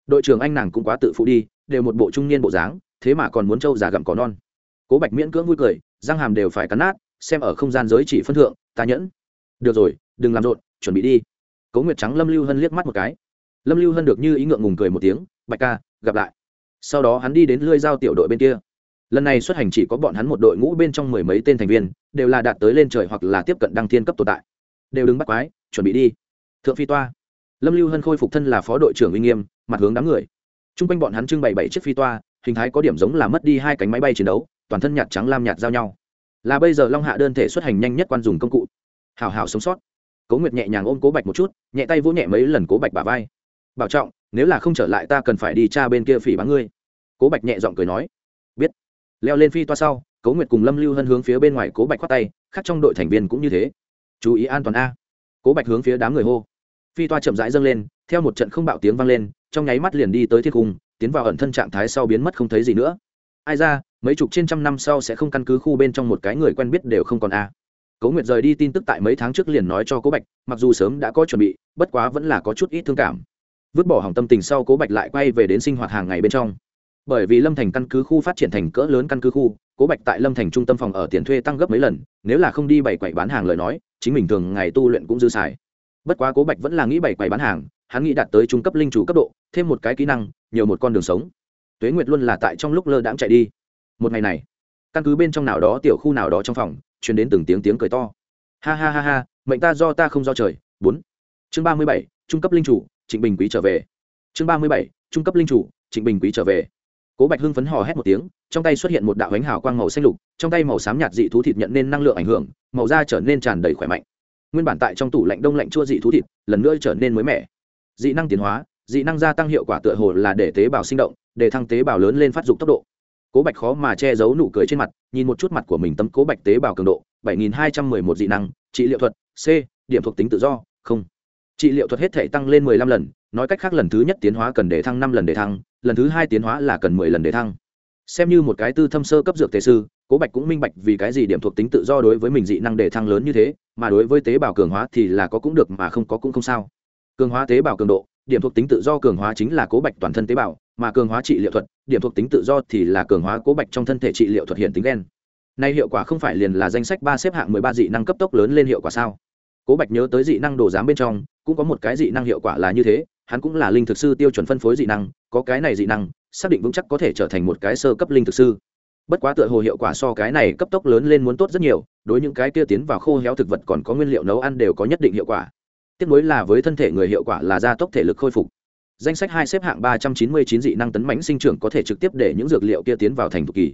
S1: Đội trưởng anh nàng cũng quá tự phụ đi, đều một bộ trung niên bộ dáng, thế mà còn muốn trâu già gặm có non. Cố bạch miễn cưỡng vui cười, răng hàm đều phải cắn nát, xem ở không gian giới chỉ phân thượng, ta nhẫn. Được rồi, đừng làm rộn, chuẩn bị đi. Cố nguyệt trắng lâm lưu hân liếc mắt một cái lâm lưu hân được như ý ngượng ngùng cười một tiếng, bạch ca, gặp lại. Sau đó hắn đi đến lưới giao tiểu đội bên kia. Lần này xuất hành chỉ có bọn hắn một đội ngũ bên trong mười mấy tên thành viên, đều là đạt tới lên trời hoặc là tiếp cận đăng thiên cấp tồn tại. Đều đứng bắt quái, chuẩn bị đi. Thượng phi toa. Lâm lưu hân khôi phục thân là phó đội trưởng uy nghiêm, mặt hướng đám người. T r u n g quanh bọn hắn trưng bày bảy chiếc phi toa, hình thái có điểm giống là mất đi hai cánh máy bay chiến đấu, toàn thân nhạt trắng lam nhạt giao nhau. Là bây giờ long hạ đơn thể xuất hành nhanh nhất quan dùng công cụ. Hào hào sống sót. Cố nguyệt nhẹ nhàng ôm cố bạch một chút, nhẹ tay vỗ nhẹ mấy lần cố bạch bà vai bảo trọng, nếu là không trở lại ta cần phải đi cha bên kia phỉ báng ngươi. Cố bạch nhẹ giọng cười nói. Biết. Leo lên phi toa sau, cố nguyệt cùng lâm lưu hân hướng phía bên ngoài cố bạch khoát tay, khác trong đội thành viên cũng như thế. Chú ý an toàn a. Cố bạch hướng phía đám người hô. Phi toa chậm rãi dâng lên, theo một trận không bạo tiếng vang lên, trong nháy mắt liền đi tới thiết cung, tiến vào ẩn thân trạng thái sau biến mất không thấy gì nữa. Ai ra, mấy chục trên trăm năm sau sẽ không căn cứ khu bên trong một cái người quen biết đều không còn a. Cố nguyệt rời đi tin tức tại mấy tháng trước liền nói cho cố bạch, mặc dù sớm đã có chuẩn bị, bất quá vẫn là có chút ít thương cảm vứt bỏ hỏng tâm tình sau cố bạch lại quay về đến sinh hoạt hàng ngày bên trong. Bởi vì lâm thành căn cứ khu phát triển thành cỡ lớn căn cứ khu, cố bạch tại lâm thành trung tâm phòng ở tiền thuê tăng gấp mấy lần, nếu là không đi bày quậy bán hàng lời nói, chính mình thường ngày tu luyện cũng dư xài. Bất quá cố bạch vẫn là nghĩ bày quậy bán hàng, hắn nghĩ đạt tới trung cấp linh chủ cấp độ, thêm một cái kỹ năng, nhiều một con đường sống. Tuế nguyệt luôn là tại trong lúc lơ đãng chạy đi. Một ngày này, căn cứ bên trong nào đó tiểu khu nào đó trong phòng chuyển đến từng tiếng tiếng cười to. Ha ha ha ha, mệnh ta do ta không do trời. Bốn. Chương ba mươi bảy, trung cấp linh chủ trịnh bình quý trở về. Chương ba mươi bảy, trung cấp linh chủ, trịnh bình quý trở về. Cố bạch hưng phấn hò hét một tiếng, trong tay xuất hiện một đạo ánh hào quang màu xanh lục, trong tay màu xám nhạt dị thú thịt nhận nên năng lượng ảnh hưởng, màu da trở nên tràn đầy khỏe mạnh. Nguyên bản tại trong tủ lạnh đông lạnh chua dị thú thịt, lần nữa trở nên mới mẻ. Dị năng tiến hóa, dị năng gia tăng hiệu quả tựa hồ là để tế bào sinh động, để thăng tế bào lớn lên phát dục tốc độ. Cố bạch khó mà che giấu nụ cười trên mặt, nhìn một chút mặt của mình tấm cố bạch tế bào cường độ, bảy nghìn hai trăm mười một dị năng, trị liệu thuật, c, điểm thuộc tính tự do, không trị liệu thuật hết thể tăng lên mười lăm lần, nói cách khác lần thứ nhất tiến hóa cần để thăng năm lần để thăng, lần thứ hai tiến hóa là cần mười lần để thăng. Xem như một cái tư thâm sơ cấp dược tế sư, cố bạch cũng minh bạch vì cái gì điểm thuộc tính tự do đối với mình dị năng để thăng lớn như thế, mà đối với tế bào cường hóa thì là có cũng được mà không có cũng không sao. Cường hóa tế bào cường độ, điểm thuộc tính tự do cường hóa chính là cố bạch toàn thân tế bào, mà cường hóa trị liệu thuật, điểm thuộc tính tự do thì là cường hóa cố bạch trong thân thể trị liệu thuật hiện tính gen. nay hiệu quả không phải liền là danh sách ba xếp hạng mười ba dị năng cấp tốc lớn lên hiệu quả sao? Cố bạch nhớ tới dị năng đồ giám bên trong, cũng có một cái dị năng hiệu quả là như thế, hắn cũng là linh thực sư tiêu chuẩn phân phối dị năng, có cái này dị năng, xác định vững chắc có thể trở thành một cái sơ cấp linh thực sư. Bất quá tựa hồ hiệu quả so cái này cấp tốc lớn lên muốn tốt rất nhiều, đối những cái kia tiến vào khô héo thực vật còn có nguyên liệu nấu ăn đều có nhất định hiệu quả. Tiếp nối là với thân thể người hiệu quả là gia tốc thể lực khôi phục. Danh sách hai xếp hạng ba trăm chín mươi chín dị năng tấn mãnh sinh trưởng có thể trực tiếp để những dược liệu kia tiến vào thành thục kỳ.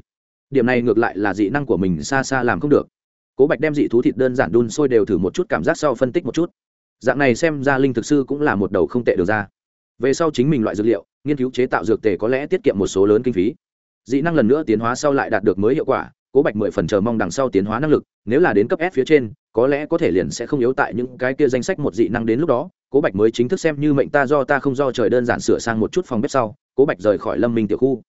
S1: Điểm này ngược lại là dị năng của mình xa xa làm không được cố bạch đem dị thú thịt đơn giản đun sôi đều thử một chút cảm giác sau phân tích một chút. Dạng này xem ra linh thực sư cũng là một đầu không tệ được ra. Về sau chính mình loại dược liệu, nghiên cứu chế tạo dược tề có lẽ tiết kiệm một số lớn kinh phí. Dị năng lần nữa tiến hóa sau lại đạt được mới hiệu quả, cố bạch mười phần chờ mong đằng sau tiến hóa năng lực, nếu là đến cấp s phía trên, có lẽ có thể liền sẽ không yếu tại những cái kia danh sách một dị năng đến lúc đó. Cố bạch mới chính thức xem như mệnh ta do ta không do trời đơn giản sửa sang một chút phòng bếp sau, cố bạch rời khỏi lâm minh tiểu khu.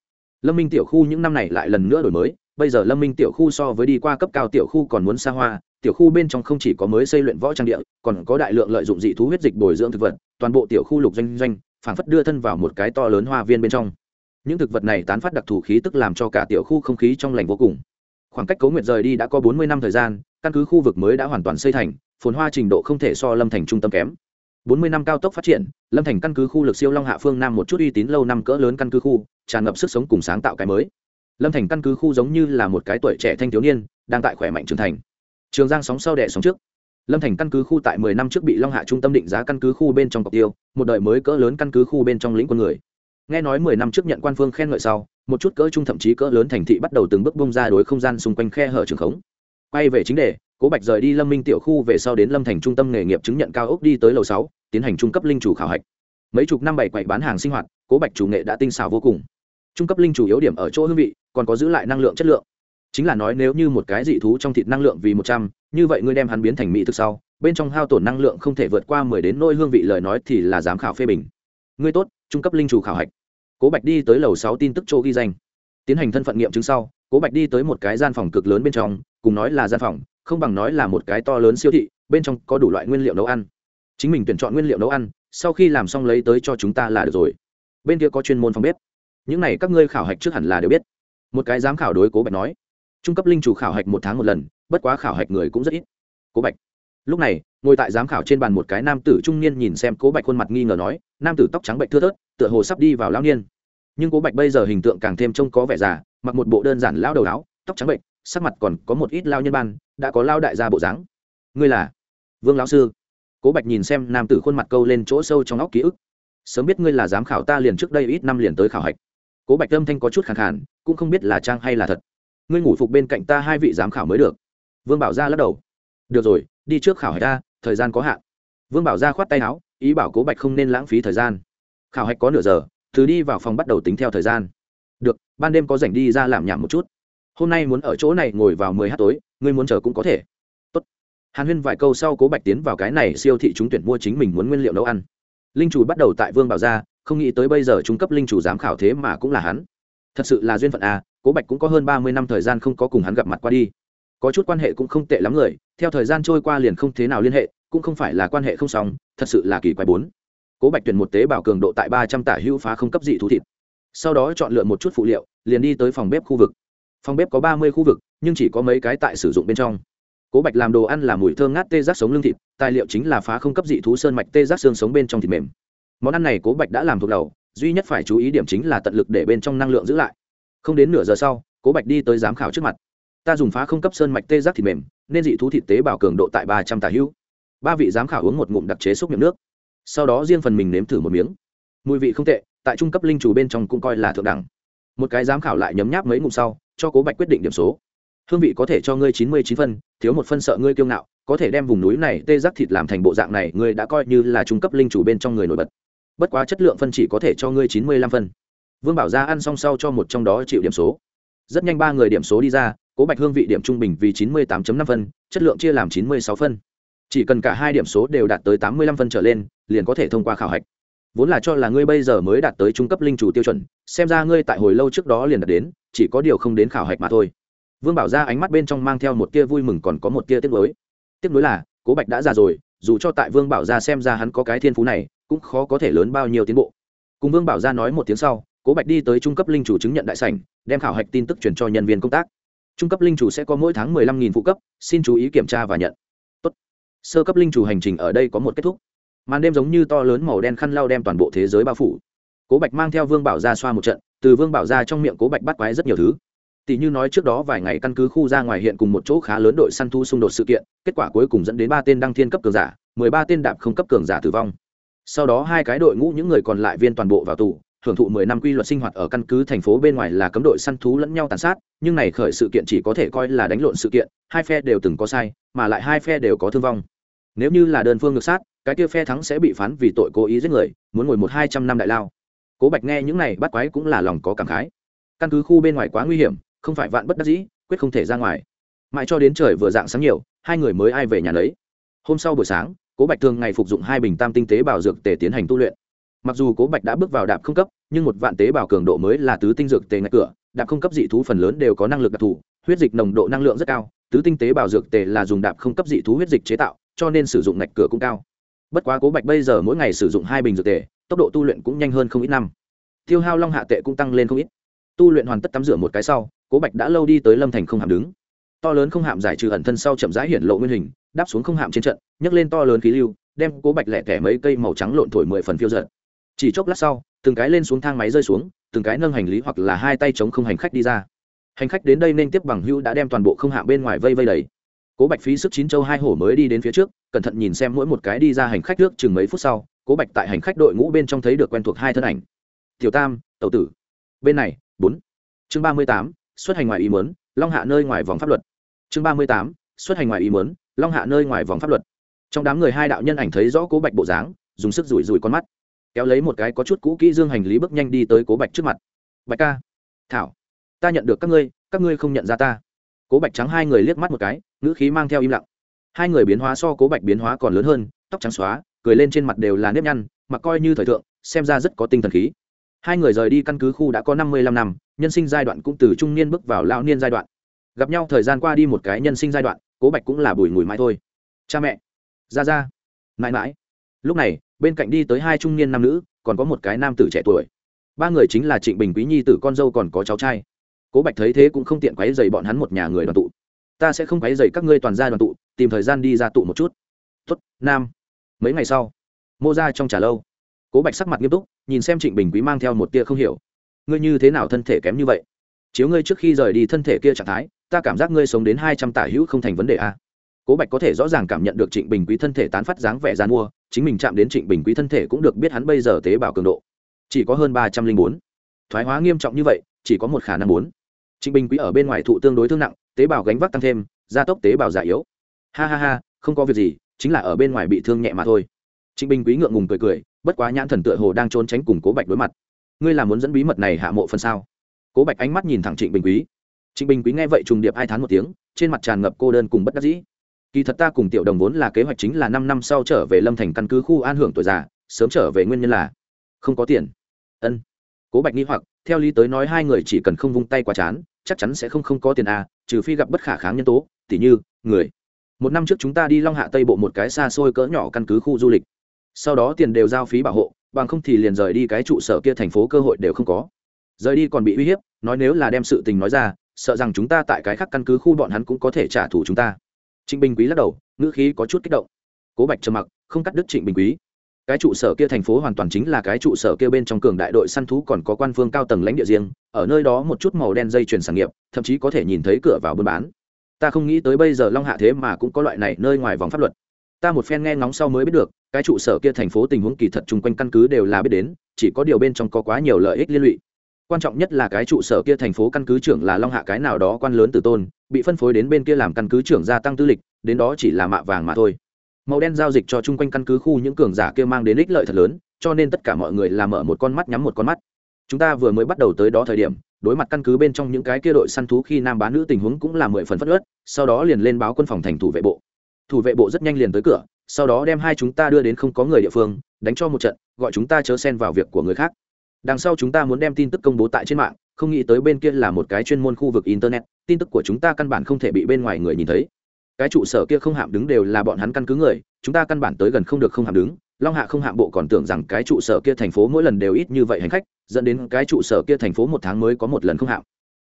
S1: Lâm minh tiểu khu những năm này lại lần nữa đổi mới bây giờ lâm minh tiểu khu so với đi qua cấp cao tiểu khu còn muốn xa hoa, tiểu khu bên trong không chỉ có mới xây luyện võ trang địa, còn có đại lượng lợi dụng dị thú huyết dịch bồi dưỡng thực vật, toàn bộ tiểu khu lục doanh doanh, phảng phất đưa thân vào một cái to lớn hoa viên bên trong. Những thực vật này tán phát đặc thù khí tức làm cho cả tiểu khu không khí trong lành vô cùng. Khoảng cách cấu nguyệt rời đi đã có bốn mươi năm thời gian, căn cứ khu vực mới đã hoàn toàn xây thành, phồn hoa trình độ không thể so lâm thành trung tâm kém. Bốn mươi năm cao tốc phát triển, lâm thành căn cứ khu lực siêu long hạ phương nam một chút uy tín lâu năm cỡ lớn căn cứ khu, tràn ngập sức sống cùng sáng tạo cái mới lâm thành căn cứ khu giống như là một cái tuổi trẻ thanh thiếu niên, đang tại khỏe mạnh trưởng thành. Trường giang sóng sau đẻ sóng trước. Lâm thành căn cứ khu tại mười năm trước bị long hạ trung tâm định giá căn cứ khu bên trong cọc tiêu, một đời mới cỡ lớn căn cứ khu bên trong lĩnh quân người. Nghe nói mười năm trước nhận quan phương khen ngợi sau, một chút cỡ trung thậm chí cỡ lớn thành thị bắt đầu từng bước bông ra đối không gian xung quanh khe hở trường khống. Quay về chính đề, cố bạch rời đi lâm minh tiểu khu về sau đến lâm thành trung tâm nghề nghiệp chứng nhận cao ốc đi tới lầu sáu, tiến hành trung cấp linh chủ khảo hạch. Mấy chục năm bảy quậy bán hàng sinh hoạt, cố bạch chủ nghệ đã tinh xảo vô cùng trung cấp linh chủ yếu điểm ở chỗ hương vị, còn có giữ lại năng lượng chất lượng. Chính là nói nếu như một cái dị thú trong thịt năng lượng vì một trăm, như vậy ngươi đem hắn biến thành mỹ thực sau, bên trong hao tổn năng lượng không thể vượt qua mười đến nôi hương vị lời nói thì là giám khảo phê bình. Ngươi tốt, trung cấp linh chủ khảo hạch. Cố bạch đi tới lầu sáu tin tức chỗ ghi danh. Tiến hành thân phận nghiệm chứng sau, cố bạch đi tới một cái gian phòng cực lớn bên trong, cùng nói là gian phòng, không bằng nói là một cái to lớn siêu thị, bên trong có đủ loại nguyên liệu nấu ăn. Chính mình tuyển chọn nguyên liệu nấu ăn, sau khi làm xong lấy tới cho chúng ta là được rồi. Bên kia có chuyên môn phòng bếp những này các ngươi khảo hạch trước hẳn là đều biết. Một cái giám khảo đối cố bạch nói. Trung cấp linh chủ khảo hạch một tháng một lần, bất quá khảo hạch người cũng rất ít. Cố bạch. Lúc này, ngồi tại giám khảo trên bàn một cái nam tử trung niên nhìn xem cố bạch khuôn mặt nghi ngờ nói, nam tử tóc trắng bệnh thưa thớt, tựa hồ sắp đi vào lao niên. Nhưng cố bạch bây giờ hình tượng càng thêm trông có vẻ già, mặc một bộ đơn giản lao đầu áo, tóc trắng bệnh, sắc mặt còn có một ít lao nhân ban, đã có lao đại gia bộ dáng. Ngươi là vương lão sư? Cố bạch nhìn xem nam tử khuôn mặt câu lên chỗ sâu trong óc ký ức. Sớm biết ngươi là giám khảo ta liền trước đây ít năm liền tới khảo hạch cố bạch âm thanh có chút khẳng khản cũng không biết là trang hay là thật. Ngươi ngủ phục bên cạnh ta hai vị giám khảo mới được. Vương bảo gia lắc đầu. Được rồi, đi trước khảo hạch ta, thời gian có hạn. Vương bảo gia khoát tay áo, ý bảo cố bạch không nên lãng phí thời gian. Khảo hạch có nửa giờ thứ đi vào phòng bắt đầu tính theo thời gian. Được, ban đêm có rảnh đi ra làm nhảm một chút. Hôm nay muốn ở chỗ này ngồi vào mười h tối, ngươi muốn chờ cũng có thể. Tốt. hàn huyên vài câu sau cố bạch tiến vào cái này siêu thị trúng tuyển mua chính mình muốn nguyên liệu nấu ăn. Linh chủ bắt đầu tại vương bảo gia không nghĩ tới bây giờ trung cấp linh chủ giám khảo thế mà cũng là hắn. Thật sự là duyên phận à cố bạch cũng có hơn ba mươi năm thời gian không có cùng hắn gặp mặt qua đi. Có chút quan hệ cũng không tệ lắm người, theo thời gian trôi qua liền không thế nào liên hệ, cũng không phải là quan hệ không xong, thật sự là kỳ quái bốn. Cố bạch tuyển một tế bào cường độ tại ba trăm tả hữu phá không cấp dị thú thịt. Sau đó chọn lựa một chút phụ liệu, liền đi tới phòng bếp khu vực. Phòng bếp có ba mươi khu vực, nhưng chỉ có mấy cái tại sử dụng bên trong. Cố bạch làm đồ ăn là mùi thơm ngát tê giác sống lương thịt, tài liệu chính là phá không cấp dị thú sơn mạch tê giác xương sống bên trong thịt mềm món ăn này cố bạch đã làm thuộc đầu, duy nhất phải chú ý điểm chính là tận lực để bên trong năng lượng giữ lại. Không đến nửa giờ sau, cố bạch đi tới giám khảo trước mặt. Ta dùng phá không cấp sơn mạch tê giác thịt mềm, nên dị thú thịt tế bào cường độ tại ba trăm tà hữu. Ba vị giám khảo uống một ngụm đặc chế xúc miệng nước. Sau đó riêng phần mình nếm thử một miếng. Mùi vị không tệ, tại trung cấp linh chủ bên trong cũng coi là thượng đẳng. Một cái giám khảo lại nhấm nháp mấy ngụm sau, cho cố bạch quyết định điểm số. Hương vị có thể cho ngươi chín mươi chín phân, thiếu một phân sợ ngươi kiêu ngạo, có thể đem vùng núi này tê giác thịt làm thành bộ dạng này, ngươi đã coi như là trung cấp linh chủ bên trong người nổi bật bất quá chất lượng phân chỉ có thể cho ngươi chín mươi lăm phân. Vương bảo gia ăn xong sau cho một trong đó chịu điểm số. Rất nhanh ba người điểm số đi ra, cố bạch hương vị điểm trung bình vì chín mươi tám năm phân, chất lượng chia làm chín mươi sáu phân. Chỉ cần cả hai điểm số đều đạt tới tám mươi lăm phân trở lên, liền có thể thông qua khảo hạch. Vốn là cho là ngươi bây giờ mới đạt tới trung cấp linh chủ tiêu chuẩn, xem ra ngươi tại hồi lâu trước đó liền đạt đến, chỉ có điều không đến khảo hạch mà thôi. Vương bảo ra ánh mắt bên trong mang theo một tia vui mừng còn có một tia tiếc nuối. Tiếc nuối là, cố bạch đã già rồi, dù cho tại vương bảo ra xem ra hắn có cái thiên phú này cũng khó có thể lớn bao nhiêu tiến bộ. Cùng vương bảo ra nói một tiếng sau, cố bạch đi tới trung cấp linh chủ chứng nhận đại sảnh, đem khảo hạch tin tức truyền cho nhân viên công tác. Trung cấp linh chủ sẽ có mỗi tháng mười lăm nghìn phụ cấp, xin chú ý kiểm tra và nhận. Tốt. sơ cấp linh chủ hành trình ở đây có một kết thúc. Màn đêm giống như to lớn màu đen khăn lau đem toàn bộ thế giới bao phủ. Cố bạch mang theo vương bảo ra xoa một trận, từ vương bảo ra trong miệng cố bạch bắt quái rất nhiều thứ. Tỷ như nói trước đó vài ngày căn cứ khu ra ngoài hiện cùng một chỗ khá lớn đội săn thu xung đột sự kiện, kết quả cuối cùng dẫn đến ba tên đăng thiên cấp cường giả, mười ba tên đạp không cấp cường giả tử vong sau đó hai cái đội ngũ, những người còn lại viên toàn bộ vào tù, hưởng thụ mười năm quy luật sinh hoạt ở căn cứ thành phố bên ngoài là cấm đội săn thú lẫn nhau tàn sát, nhưng này khởi sự kiện chỉ có thể coi là đánh lộn sự kiện, hai phe đều từng có sai, mà lại hai phe đều có thương vong. Nếu như là đơn phương ngược sát, cái kia phe thắng sẽ bị phán vì tội cố ý giết người, muốn ngồi một hai trăm năm đại lao. Cố bạch nghe những này bắt quái cũng là lòng có cảm khái. Căn cứ khu bên ngoài quá nguy hiểm, không phải vạn bất đắc dĩ, quyết không thể ra ngoài. Mãi cho đến trời vừa dạng sáng nhiều, hai người mới ai về nhà lấy. Hôm sau buổi sáng cố bạch thường ngày phục dụng hai bình tam tinh tế bào dược tề tiến hành tu luyện. Mặc dù cố bạch đã bước vào đạp không cấp, nhưng một vạn tế bào cường độ mới là tứ tinh dược tề ngạch cửa. Đạp không cấp dị thú phần lớn đều có năng lực đặc thù, huyết dịch nồng độ năng lượng rất cao, tứ tinh tế bào dược tề là dùng đạp không cấp dị thú huyết dịch chế tạo, cho nên sử dụng ngạch cửa cũng cao. Bất quá cố bạch bây giờ mỗi ngày sử dụng hai bình dược tề, tốc độ tu luyện cũng nhanh hơn không ít năm. Tiêu hao long hạ tệ cũng tăng lên không ít. Tu luyện hoàn tất tắm rửa một cái sau, cố bạch đã lâu đi tới lâm thành không hàm đứng. To lớn không hạm giải trừ ẩn thân sau chậm rãi hiện lộ nguyên hình đáp xuống không hạm trên trận, nhấc lên to lớn khí lưu, đem cố bạch lẻ tẻ mấy cây màu trắng lộn thổi mười phần phiêu giật chỉ chốc lát sau, từng cái lên xuống thang máy rơi xuống, từng cái nâng hành lý hoặc là hai tay chống không hành khách đi ra. Hành khách đến đây nên tiếp bằng hưu đã đem toàn bộ không hạm bên ngoài vây vây đầy. Cố bạch phí sức chín châu hai hổ mới đi đến phía trước, cẩn thận nhìn xem mỗi một cái đi ra hành khách trước chừng mấy phút sau, cố bạch tại hành khách đội ngũ bên trong thấy được quen thuộc hai thân ảnh. Tiểu tam, tẩu tử. Bên này, bốn. Chương ba mươi tám, xuất hành ngoài ý mớn long hạ nơi ngoài vòng pháp luật. Chương ba mươi tám, xuất hành ngoài ý mớn long hạ nơi ngoài vòng pháp luật. Trong đám người hai đạo nhân ảnh thấy rõ cố bạch bộ dáng, dùng sức rủi rủi con mắt. Kéo lấy một cái có chút cũ kỹ dương hành lý bước nhanh đi tới cố bạch trước mặt. Bạch ca, thảo, ta nhận được các ngươi các ngươi không nhận ra ta. Cố bạch trắng hai người liếc mắt một cái, ngữ khí mang theo im lặng. Hai người biến hóa so cố bạch biến hóa còn lớn hơn, tóc trắng xóa, cười lên trên mặt đều là nếp nhăn mà coi như thời thượng, xem ra rất có tinh thần khí. Hai người rời đi căn cứ khu đã có năm mươi lăm năm, nhân sinh giai đoạn cũng từ trung niên bước vào lao niên giai đoạn. Gặp nhau thời gian qua đi một cái nhân sinh giai đoạn cố bạch cũng là bùi ngùi mãi thôi. Cha mẹ, ra ra, mãi mãi. Lúc này, bên cạnh đi tới hai trung niên nam nữ, còn có một cái nam tử trẻ tuổi. Ba người chính là trịnh bình quý nhi tử con dâu còn có cháu trai. Cố bạch thấy thế cũng không tiện quấy dày bọn hắn một nhà người đoàn tụ. Ta sẽ không quấy dày các ngươi toàn gia đoàn tụ, tìm thời gian đi ra tụ một chút. Tuất nam. Mấy ngày sau, mô ra trong trà lâu. Cố bạch sắc mặt nghiêm túc, nhìn xem trịnh bình quý mang theo một tia không hiểu. Ngươi như thế nào thân thể kém như vậy? Chiếu ngươi trước khi rời đi thân thể kia trạng thái ta cảm giác ngươi sống đến hai trăm tả hữu không thành vấn đề a. À. cố bạch có thể rõ ràng cảm nhận được trịnh bình quý thân thể tán phát dáng vẻ gian mua chính mình chạm đến trịnh bình quý thân thể cũng được biết hắn bây giờ tế bào cường độ. Chỉ có hơn ba trăm linh bốn. Thoái hóa nghiêm trọng như vậy, chỉ có một khả năng bốn. Trịnh bình quý ở bên ngoài thụ tương đối thương nặng, tế bào gánh vác tăng thêm, gia tốc tế bào già yếu. Ha ha ha, không có việc gì, chính là ở bên ngoài bị thương nhẹ mà thôi. Trịnh bình quý ngượng ngùng cười cười, bất quá nhãn thần tựa hồ đang trốn tránh cùng cố bạch đối mặt. Ngươi là muốn dẫn bí mật này hạ mộ phần sao? Cố bạch ánh mắt nhìn thẳng trịnh bình quý trịnh bình quý nghe vậy trùng điệp hai tháng một tiếng, trên mặt tràn ngập cô đơn cùng bất đắc dĩ. Kỳ thật ta cùng tiểu đồng vốn là kế hoạch chính là năm năm sau trở về lâm thành căn cứ khu an hưởng tuổi già, sớm trở về nguyên nhân là không có tiền. Ân. Cố bạch nghi hoặc, theo lý tới nói hai người chỉ cần không vung tay quá chán, chắc chắn sẽ không không có tiền à trừ phi gặp bất khả kháng nhân tố, tỉ như, người. Một năm trước chúng ta đi long hạ tây bộ một cái xa xôi cỡ nhỏ căn cứ khu du lịch. Sau đó tiền đều giao phí bảo hộ, bằng không thì liền rời đi cái trụ sở kia thành phố cơ hội đều không có. Rời đi còn bị uy hiếp, nói nếu là đem sự tình nói ra sợ rằng chúng ta tại cái khác căn cứ khu bọn hắn cũng có thể trả thù chúng ta. Trịnh bình quý lắc đầu, ngữ khí có chút kích động. Cố bạch trầm mặc, không cắt đứt trịnh bình quý. Cái trụ sở kia thành phố hoàn toàn chính là cái trụ sở kia bên trong cường đại đội săn thú còn có quan phương cao tầng lãnh địa riêng, ở nơi đó một chút màu đen dây chuyển sản nghiệp, thậm chí có thể nhìn thấy cửa vào buôn bán. Ta không nghĩ tới bây giờ long hạ thế mà cũng có loại này nơi ngoài vòng pháp luật. Ta một phen nghe ngóng sau mới biết được, cái trụ sở kia thành phố tình huống kỳ thật chung quanh căn cứ đều là biết đến, chỉ có điều bên trong có quá nhiều lợi ích liên lụy quan trọng nhất là cái trụ sở kia thành phố căn cứ trưởng là long hạ, cái nào đó quan lớn từ tôn, bị phân phối đến bên kia làm căn cứ trưởng gia tăng tư lịch, đến đó chỉ là mạ vàng mà thôi. Màu đen giao dịch cho chung quanh căn cứ khu những cường giả kia mang đến ích lợi thật lớn, cho nên tất cả mọi người làm mở một con mắt nhắm một con mắt. Chúng ta vừa mới bắt đầu tới đó thời điểm, đối mặt căn cứ bên trong những cái kia đội săn thú khi nam bá nữ tình huống cũng là mười phần phất ớt sau đó liền lên báo quân phòng thành thủ vệ bộ. Thủ vệ bộ rất nhanh liền tới cửa, sau đó đem hai chúng ta đưa đến không có người địa phương, đánh cho một trận, gọi chúng ta chớ xen vào việc của người khác đằng sau chúng ta muốn đem tin tức công bố tại trên mạng, không nghĩ tới bên kia là một cái chuyên môn khu vực internet, tin tức của chúng ta căn bản không thể bị bên ngoài người nhìn thấy. Cái trụ sở kia không hạm đứng đều là bọn hắn căn cứ người, chúng ta căn bản tới gần không được không hạm đứng. Long hạ không hạm bộ còn tưởng rằng cái trụ sở kia thành phố mỗi lần đều ít như vậy hành khách, dẫn đến cái trụ sở kia thành phố một tháng mới có một lần không hạm.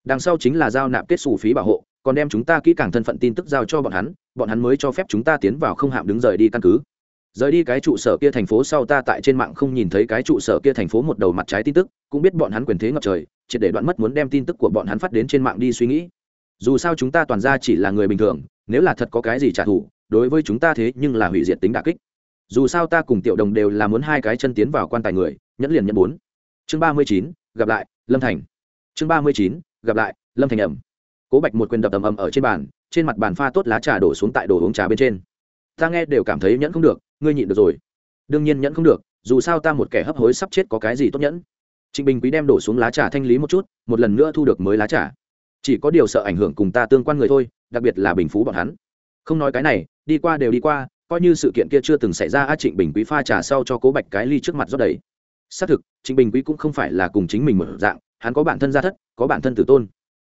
S1: Đằng sau chính là giao nạp kết xù phí bảo hộ, còn đem chúng ta kỹ càng thân phận tin tức giao cho bọn hắn bọn hắn mới cho phép chúng ta tiến vào không hạm đứng rời đi căn cứ rời đi cái trụ sở kia thành phố sau ta tại trên mạng không nhìn thấy cái trụ sở kia thành phố một đầu mặt trái tin tức, cũng biết bọn hắn quyền thế ngập trời triệt để đoạn mất muốn đem tin tức của bọn hắn phát đến trên mạng đi suy nghĩ. Dù sao chúng ta toàn ra chỉ là người bình thường, nếu là thật có cái gì trả thù, đối với chúng ta thế nhưng là hủy diệt tính đà kích. Dù sao ta cùng tiểu đồng đều là muốn hai cái chân tiến vào quan tài người, nhẫn liền nhận bốn. Chương ba mươi chín, gặp lại, lâm thành. Chương ba mươi chín, gặp lại, lâm thành ẩm. Cố bạch một quyền đập ầm ầm ở trên bàn, trên mặt bàn pha tốt lá trà đổ xuống tại đồ uống trà bên trên. Ta nghe đều cảm thấy nhẫn không được ngươi nhịn được rồi. Đương nhiên nhẫn không được, dù sao ta một kẻ hấp hối sắp chết có cái gì tốt nhẫn? Trịnh bình quý đem đổ xuống lá trà thanh lý một chút, một lần nữa thu được mới lá trà. Chỉ có điều sợ ảnh hưởng cùng ta tương quan người thôi, đặc biệt là bình phú bọn hắn. Không nói cái này, đi qua đều đi qua, coi như sự kiện kia chưa từng xảy ra, a trịnh bình quý pha trà sau cho cố bạch cái ly trước mặt rót đầy. Xác thực, trịnh bình quý cũng không phải là cùng chính mình mở dạng, hắn có bản thân gia thất, có bản thân tử tôn.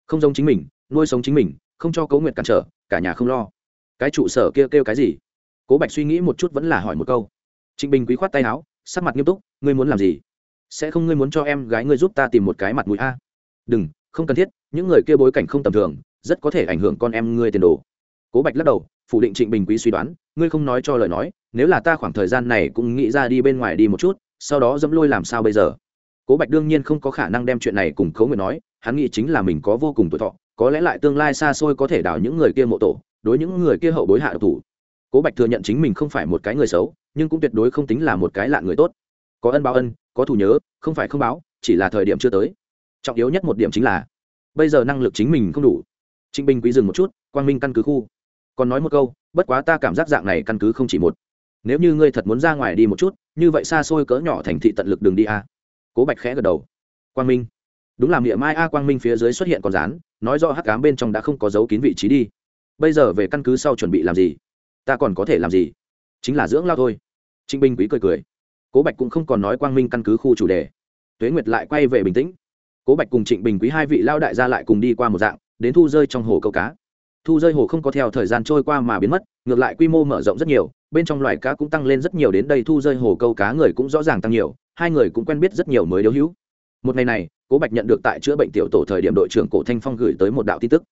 S1: Không giống chính mình, nuôi sống chính mình, không cho cấu nguyệt cản trở, cả nhà không lo. Cái trụ sở kia kêu cái gì? Cố bạch suy nghĩ một chút vẫn là hỏi một câu. Trịnh bình quý khoát tay áo, sắc mặt nghiêm túc, ngươi muốn làm gì? Sẽ không ngươi muốn cho em gái ngươi giúp ta tìm một cái mặt mũi a? Đừng, không cần thiết, những người kia bối cảnh không tầm thường, rất có thể ảnh hưởng con em ngươi tiền đồ. Cố bạch lắc đầu, phủ định trịnh bình quý suy đoán, ngươi không nói cho lời nói, nếu là ta khoảng thời gian này cũng nghĩ ra đi bên ngoài đi một chút, sau đó dẫm lôi làm sao bây giờ? Cố bạch đương nhiên không có khả năng đem chuyện này cùng khấu người nói, hắn nghĩ chính là mình có vô cùng tuổi thọ, có lẽ lại tương lai xa xôi có thể đào những người kia mộ tổ, đối những người kia hậu bối hạ độc thủ cố bạch thừa nhận chính mình không phải một cái người xấu, nhưng cũng tuyệt đối không tính là một cái lạ người tốt. Có ân báo ân, có thù nhớ, không phải không báo, chỉ là thời điểm chưa tới. Trọng yếu nhất một điểm chính là, bây giờ năng lực chính mình không đủ. Trịnh Binh quý dừng một chút, quang minh căn cứ khu. Còn nói một câu, bất quá ta cảm giác dạng này căn cứ không chỉ một. Nếu như ngươi thật muốn ra ngoài đi một chút, như vậy xa xôi cỡ nhỏ thành thị tận lực đường đi a cố bạch khẽ gật đầu. Quang minh. Đúng là miệng mai a quang minh phía dưới xuất hiện con rán, nói rõ hắc cám bên trong đã không có dấu kín vị trí đi. Bây giờ về căn cứ sau chuẩn bị làm gì? Ta còn có thể làm gì? Chính là dưỡng lao thôi. Trịnh bình quý cười cười. Cố bạch cũng không còn nói quang minh căn cứ khu chủ đề. Tuế nguyệt lại quay về bình tĩnh. Cố bạch cùng trịnh bình quý hai vị lao đại gia lại cùng đi qua một dạng, đến thu rơi trong hồ câu cá. Thu rơi hồ không có theo thời gian trôi qua mà biến mất, ngược lại quy mô mở rộng rất nhiều, bên trong loài cá cũng tăng lên rất nhiều đến đây thu rơi hồ câu cá người cũng rõ ràng tăng nhiều, hai người cũng quen biết rất nhiều mới điếu hữu. Một ngày này, cố bạch nhận được tại chữa bệnh tiểu tổ thời điểm đội trưởng cổ thanh phong gửi tới một đạo tin tức.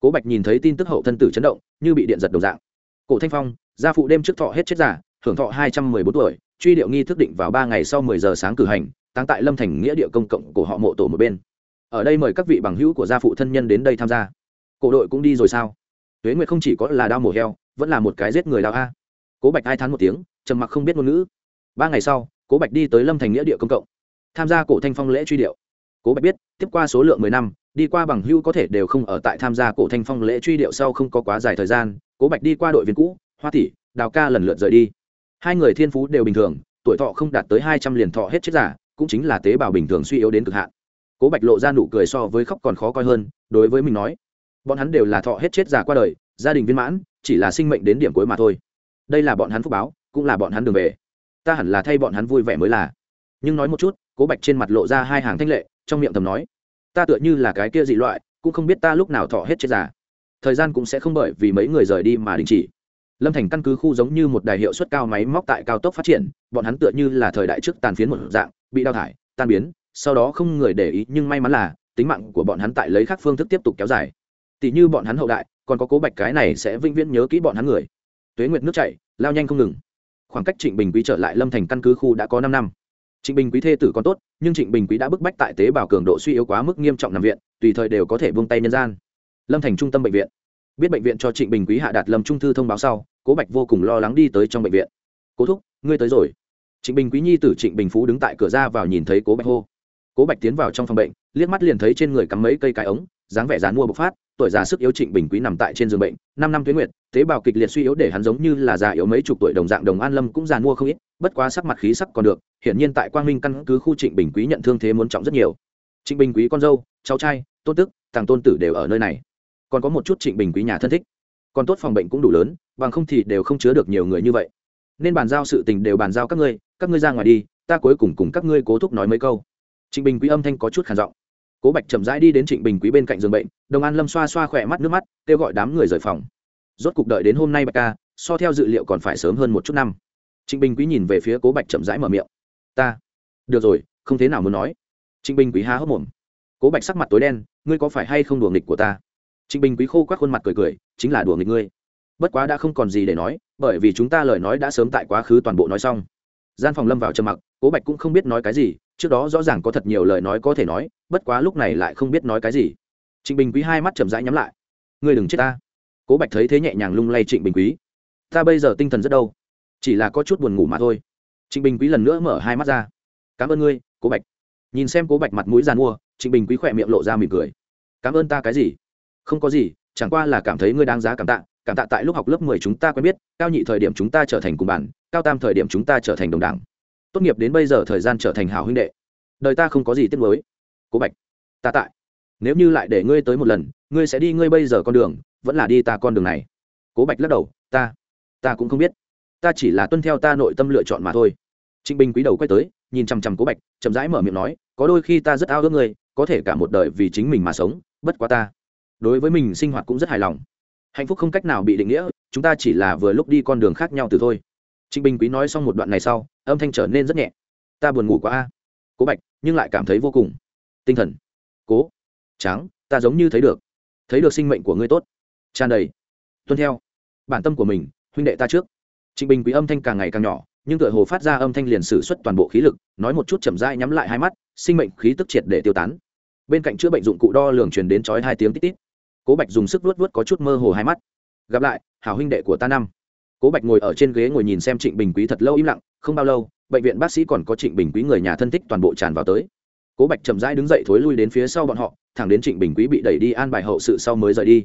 S1: Cố bạch nhìn thấy tin tức hậu thân tử chấn động, như bị điện giật đồng dạng cổ thanh phong, gia phụ đêm trước thọ hết chết giả, hưởng thọ hai trăm mười bốn tuổi, truy điệu nghi thức định vào ba ngày sau mười giờ sáng cử hành, táng tại lâm thành nghĩa địa công cộng của họ mộ tổ một bên. Ở đây mời các vị bằng hữu của gia phụ thân nhân đến đây tham gia. Cổ đội cũng đi rồi sao? Tuế nguyệt không chỉ có là đao mổ heo, vẫn là một cái giết người đau a. Cố bạch ai thán một tiếng, trầm mặc không biết ngôn ngữ. Ba ngày sau, cố bạch đi tới lâm thành nghĩa địa công cộng, tham gia cổ thanh phong lễ truy điệu. Cố bạch biết, tiếp qua số lượng mười năm đi qua bằng hưu có thể đều không ở tại tham gia cổ thanh phong lễ truy điệu sau không có quá dài thời gian, cố bạch đi qua đội viên cũ, hoa tỷ, đào ca lần lượt rời đi. Hai người thiên phú đều bình thường, tuổi thọ không đạt tới hai trăm liền thọ hết chết giả, cũng chính là tế bào bình thường suy yếu đến cực hạn. Cố bạch lộ ra nụ cười so với khóc còn khó coi hơn, đối với mình nói, bọn hắn đều là thọ hết chết giả qua đời, gia đình viên mãn, chỉ là sinh mệnh đến điểm cuối mà thôi. Đây là bọn hắn phúc báo, cũng là bọn hắn đường về. Ta hẳn là thay bọn hắn vui vẻ mới là. Nhưng nói một chút, cố bạch trên mặt lộ ra hai hàng thanh lệ, trong miệng thầm nói ta tựa như là cái kia dị loại, cũng không biết ta lúc nào thọ hết chết già. thời gian cũng sẽ không bởi vì mấy người rời đi mà đình chỉ. Lâm thành căn cứ khu giống như một đài hiệu suất cao máy móc tại cao tốc phát triển, bọn hắn tựa như là thời đại trước tàn phiến một dạng, bị đào thải, tan biến, sau đó không người để ý, nhưng may mắn là, tính mạng của bọn hắn tại lấy khác phương thức tiếp tục kéo dài. Tỷ như bọn hắn hậu đại, còn có cố bạch cái này sẽ vĩnh viễn nhớ kỹ bọn hắn người. Tuế nguyệt nước chảy, lao nhanh không ngừng. Khoảng cách trịnh bình quý trở lại lâm thành căn cứ khu đã có năm năm trịnh bình quý thê tử còn tốt, nhưng trịnh bình quý đã bức bách tại tế bào cường độ suy yếu quá mức nghiêm trọng nằm viện, tùy thời đều có thể vung tay nhân gian. Lâm thành trung tâm bệnh viện. Biết bệnh viện cho trịnh bình quý hạ đạt lâm trung thư thông báo sau, cố bạch vô cùng lo lắng đi tới trong bệnh viện. Cố thúc, ngươi tới rồi. Trịnh bình quý nhi tử trịnh bình phú đứng tại cửa ra vào nhìn thấy cố bạch hô. Cố bạch tiến vào trong phòng bệnh, liếc mắt liền thấy trên người cắm mấy cây cái ống, dáng vẻ dán mua bộc phát, tuổi già sức yếu trịnh bình quý nằm tại trên giường bệnh, năm năm tuyến nguyệt, tế bào kịch liệt suy yếu để hắn giống như là già yếu mấy chục tuổi đồng dạng đồng an lâm cũng già mua không ít bất quá sắc mặt khí sắc còn được, hiển nhiên tại quang minh căn cứ khu trịnh bình quý nhận thương thế muốn trọng rất nhiều. Trịnh bình quý con dâu, cháu trai, tôn tức, thằng tôn tử đều ở nơi này. Còn có một chút trịnh bình quý nhà thân thích. Còn tốt phòng bệnh cũng đủ lớn, bằng không thì đều không chứa được nhiều người như vậy. Nên bàn giao sự tình đều bàn giao các ngươi các ngươi ra ngoài đi, ta cuối cùng cùng các ngươi cố thúc nói mấy câu. Trịnh bình quý âm thanh có chút khản giọng. Cố bạch chậm rãi đi đến trịnh bình quý bên cạnh giường bệnh, đồng an lâm xoa xoa khỏe mắt nước mắt, kêu gọi đám người rời phòng. Rốt cục đợi đến hôm nay bạch ca, so theo dự liệu còn phải sớm hơn một chút năm trịnh bình quý nhìn về phía cố bạch chậm rãi mở miệng. Ta, được rồi, không thế nào muốn nói. Trịnh bình quý há hốc mồm. Cố bạch sắc mặt tối đen, ngươi có phải hay không đùa nghịch của ta? Trịnh bình quý khô quát khuôn mặt cười cười, chính là đùa nghịch ngươi. Bất quá đã không còn gì để nói, bởi vì chúng ta lời nói đã sớm tại quá khứ toàn bộ nói xong. Gian phòng lâm vào trầm mặc, cố bạch cũng không biết nói cái gì, trước đó rõ ràng có thật nhiều lời nói có thể nói, bất quá lúc này lại không biết nói cái gì. Trịnh bình quý hai mắt chậm rãi nhắm lại. Ngươi đừng chết ta. Cố bạch thấy thế nhẹ nhàng lung lay trịnh bình quý. Ta bây giờ tinh thần rất đâu chỉ là có chút buồn ngủ mà thôi. Trịnh bình quý lần nữa mở hai mắt ra. Cảm ơn ngươi, cố bạch. Nhìn xem cố bạch mặt mũi giàn mua, trịnh bình quý khỏe miệng lộ ra mỉm cười. Cảm ơn ta cái gì? Không có gì, chẳng qua là cảm thấy ngươi đáng giá cảm tạ cảm tạ tại lúc học lớp mười chúng ta quen biết, cao nhị thời điểm chúng ta trở thành cùng bản cao tam thời điểm chúng ta trở thành đồng đảng. Tốt nghiệp đến bây giờ thời gian trở thành hảo huynh đệ. Đời ta không có gì tiếc mới cố bạch, ta tại. Nếu như lại để ngươi tới một lần, ngươi sẽ đi ngươi bây giờ con đường, vẫn là đi ta con đường này. Cố bạch lắc đầu, ta ta cũng không biết ta chỉ là tuân theo ta nội tâm lựa chọn mà thôi. Trịnh bình quý đầu quay tới, nhìn chằm chằm cố bạch, chậm rãi mở miệng nói, có đôi khi ta rất ao ước ngươi, có thể cả một đời vì chính mình mà sống, bất quá ta đối với mình sinh hoạt cũng rất hài lòng. Hạnh phúc không cách nào bị định nghĩa, chúng ta chỉ là vừa lúc đi con đường khác nhau từ thôi. Trịnh bình quý nói xong một đoạn này sau, âm thanh trở nên rất nhẹ. Ta buồn ngủ quá a. Cố bạch, nhưng lại cảm thấy vô cùng tinh thần. Cố tráng ta giống như thấy được thấy được sinh mệnh của ngươi tốt, tràn đầy, tuân theo bản tâm của mình, huynh đệ ta trước trịnh bình quý âm thanh càng ngày càng nhỏ, nhưng tựa hồ phát ra âm thanh liền sử xuất toàn bộ khí lực, nói một chút chậm rãi nhắm lại hai mắt, sinh mệnh khí tức triệt để tiêu tán. Bên cạnh chữa bệnh dụng cụ đo lường truyền đến chói hai tiếng tít tít. Cố bạch dùng sức vuốt vuốt có chút mơ hồ hai mắt. Gặp lại, hảo huynh đệ của ta năm. Cố bạch ngồi ở trên ghế ngồi nhìn xem trịnh bình quý thật lâu im lặng, không bao lâu, bệnh viện bác sĩ còn có trịnh bình quý người nhà thân thích toàn bộ tràn vào tới. Cố bạch chậm rãi đứng dậy thối lui đến phía sau bọn họ, thẳng đến trịnh bình quý bị đẩy đi an bài hậu sự sau mới rời đi.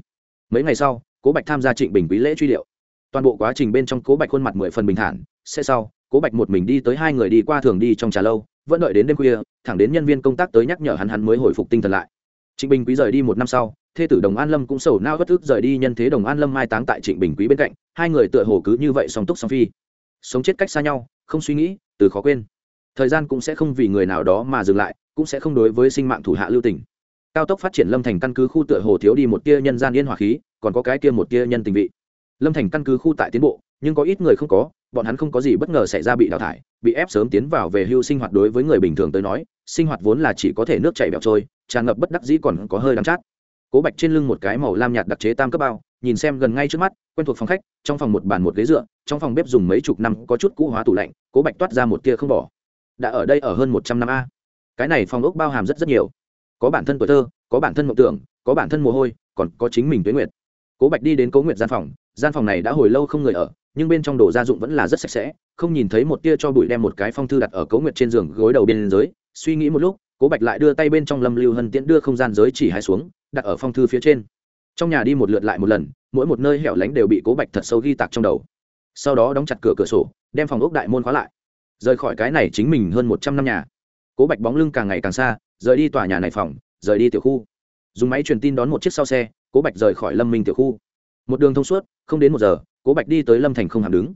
S1: Mấy ngày sau, cố bạch tham gia trịnh bình quý lễ truy điệu toàn bộ quá trình bên trong cố bạch khuôn mặt mười phần bình thản, sẽ sau, cố bạch một mình đi tới hai người đi qua thường đi trong trà lâu, vẫn đợi đến đêm khuya, thẳng đến nhân viên công tác tới nhắc nhở hắn hắn mới hồi phục tinh thần lại. Trịnh bình quý rời đi một năm sau, thê tử đồng an lâm cũng sầu nao bất ức rời đi nhân thế đồng an lâm mai táng tại trịnh bình quý bên cạnh, hai người tựa hồ cứ như vậy song túc song phi. Sống chết cách xa nhau, không suy nghĩ, từ khó quên. Thời gian cũng sẽ không vì người nào đó mà dừng lại, cũng sẽ không đối với sinh mạng thủ hạ lưu tình. Cao tốc phát triển lâm thành căn cứ khu tựa hồ thiếu đi một tia nhân gian yên hòa khí, còn có cái kia một tia nhân tình vị lâm thành căn cứ khu tại tiến bộ, nhưng có ít người không có, bọn hắn không có gì bất ngờ xảy ra bị đào thải, bị ép sớm tiến vào về hưu sinh hoạt đối với người bình thường tới nói, sinh hoạt vốn là chỉ có thể nước chảy bẹo trôi, tràn ngập bất đắc dĩ còn có hơi đắm chát. Cố bạch trên lưng một cái màu lam nhạt đặc chế tam cấp bao, nhìn xem gần ngay trước mắt, quen thuộc phòng khách, trong phòng một bàn một ghế dựa, trong phòng bếp dùng mấy chục năm có chút cũ hóa tủ lạnh, cố bạch toát ra một tia không bỏ. Đã ở đây ở hơn một trăm năm a. Cái này phòng ốc bao hàm rất rất nhiều. Có bản thân tuổi thơ, có bản thân mộng tưởng, có bản thân mồ hôi, còn có chính mình tuế nguyệt cố bạch đi đến cố nguyệt gian phòng gian phòng này đã hồi lâu không người ở, nhưng bên trong đồ gia dụng vẫn là rất sạch sẽ, không nhìn thấy một tia cho bụi đem một cái phong thư đặt ở cố nguyệt trên giường gối đầu bên dưới. Suy nghĩ một lúc, cố bạch lại đưa tay bên trong lâm lưu hân tiễn đưa không gian giới chỉ hai xuống, đặt ở phong thư phía trên. Trong nhà đi một lượt lại một lần, mỗi một nơi hẻo lánh đều bị cố bạch thật sâu ghi tạc trong đầu. Sau đó đóng chặt cửa cửa sổ, đem phòng ốc đại môn khóa lại. Rời khỏi cái này chính mình hơn một trăm năm nhà. Cố bạch bóng lưng càng ngày càng xa, rời đi tòa nhà này phòng, rời đi tiểu khu. Dùng máy truyền tin đón một chiếc sau xe cố bạch rời khỏi lâm minh tiểu khu một đường thông suốt không đến một giờ cố bạch đi tới lâm thành không Hạm đứng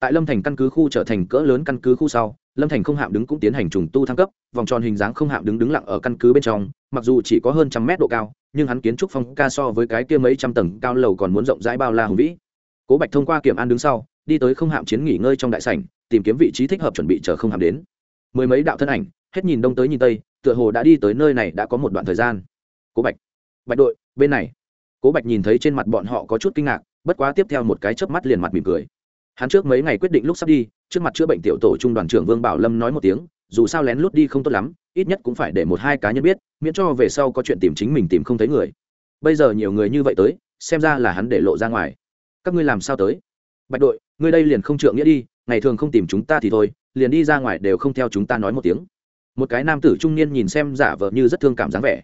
S1: tại lâm thành căn cứ khu trở thành cỡ lớn căn cứ khu sau lâm thành không hạm đứng cũng tiến hành trùng tu thăng cấp vòng tròn hình dáng không hạm đứng đứng lặng ở căn cứ bên trong mặc dù chỉ có hơn trăm mét độ cao nhưng hắn kiến trúc phong ca so với cái kia mấy trăm tầng cao lầu còn muốn rộng rãi bao la hùng vĩ cố bạch thông qua kiểm an đứng sau đi tới không hạm chiến nghỉ ngơi trong đại sảnh tìm kiếm vị trí thích hợp chuẩn bị chờ không hạm đến mười mấy đạo thân ảnh hết nhìn đông tới nhìn tây tựa hồ đã đi tới nơi này đã có một đoạn thời gian cố bạch bạch đội bên này cố bạch nhìn thấy trên mặt bọn họ có chút kinh ngạc, bất quá tiếp theo một cái chớp mắt liền mặt mỉm cười. Hắn trước mấy ngày quyết định lúc sắp đi, trước mặt chữa bệnh tiểu tổ trung đoàn trưởng vương bảo lâm nói một tiếng, dù sao lén lút đi không tốt lắm, ít nhất cũng phải để một hai cá nhân biết, miễn cho về sau có chuyện tìm chính mình tìm không thấy người. Bây giờ nhiều người như vậy tới, xem ra là hắn để lộ ra ngoài. Các ngươi làm sao tới? Bạch đội, ngươi đây liền không trượng nghĩa đi, ngày thường không tìm chúng ta thì thôi, liền đi ra ngoài đều không theo chúng ta nói một tiếng. Một cái nam tử trung niên nhìn xem giả vờ như rất thương cảm dáng vẻ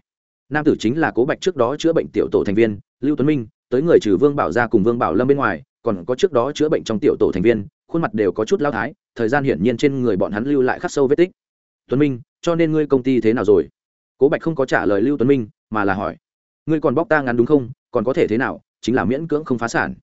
S1: nam tử chính là cố bạch trước đó chữa bệnh tiểu tổ thành viên, lưu tuấn minh, tới người trừ vương bảo ra cùng vương bảo lâm bên ngoài, còn có trước đó chữa bệnh trong tiểu tổ thành viên, khuôn mặt đều có chút lao thái, thời gian hiển nhiên trên người bọn hắn lưu lại khắc sâu vết tích. Tuấn minh, cho nên ngươi công ty thế nào rồi? Cố bạch không có trả lời lưu tuấn minh, mà là hỏi. Ngươi còn bóc ta ngắn đúng không? Còn có thể thế nào? Chính là miễn cưỡng không phá sản.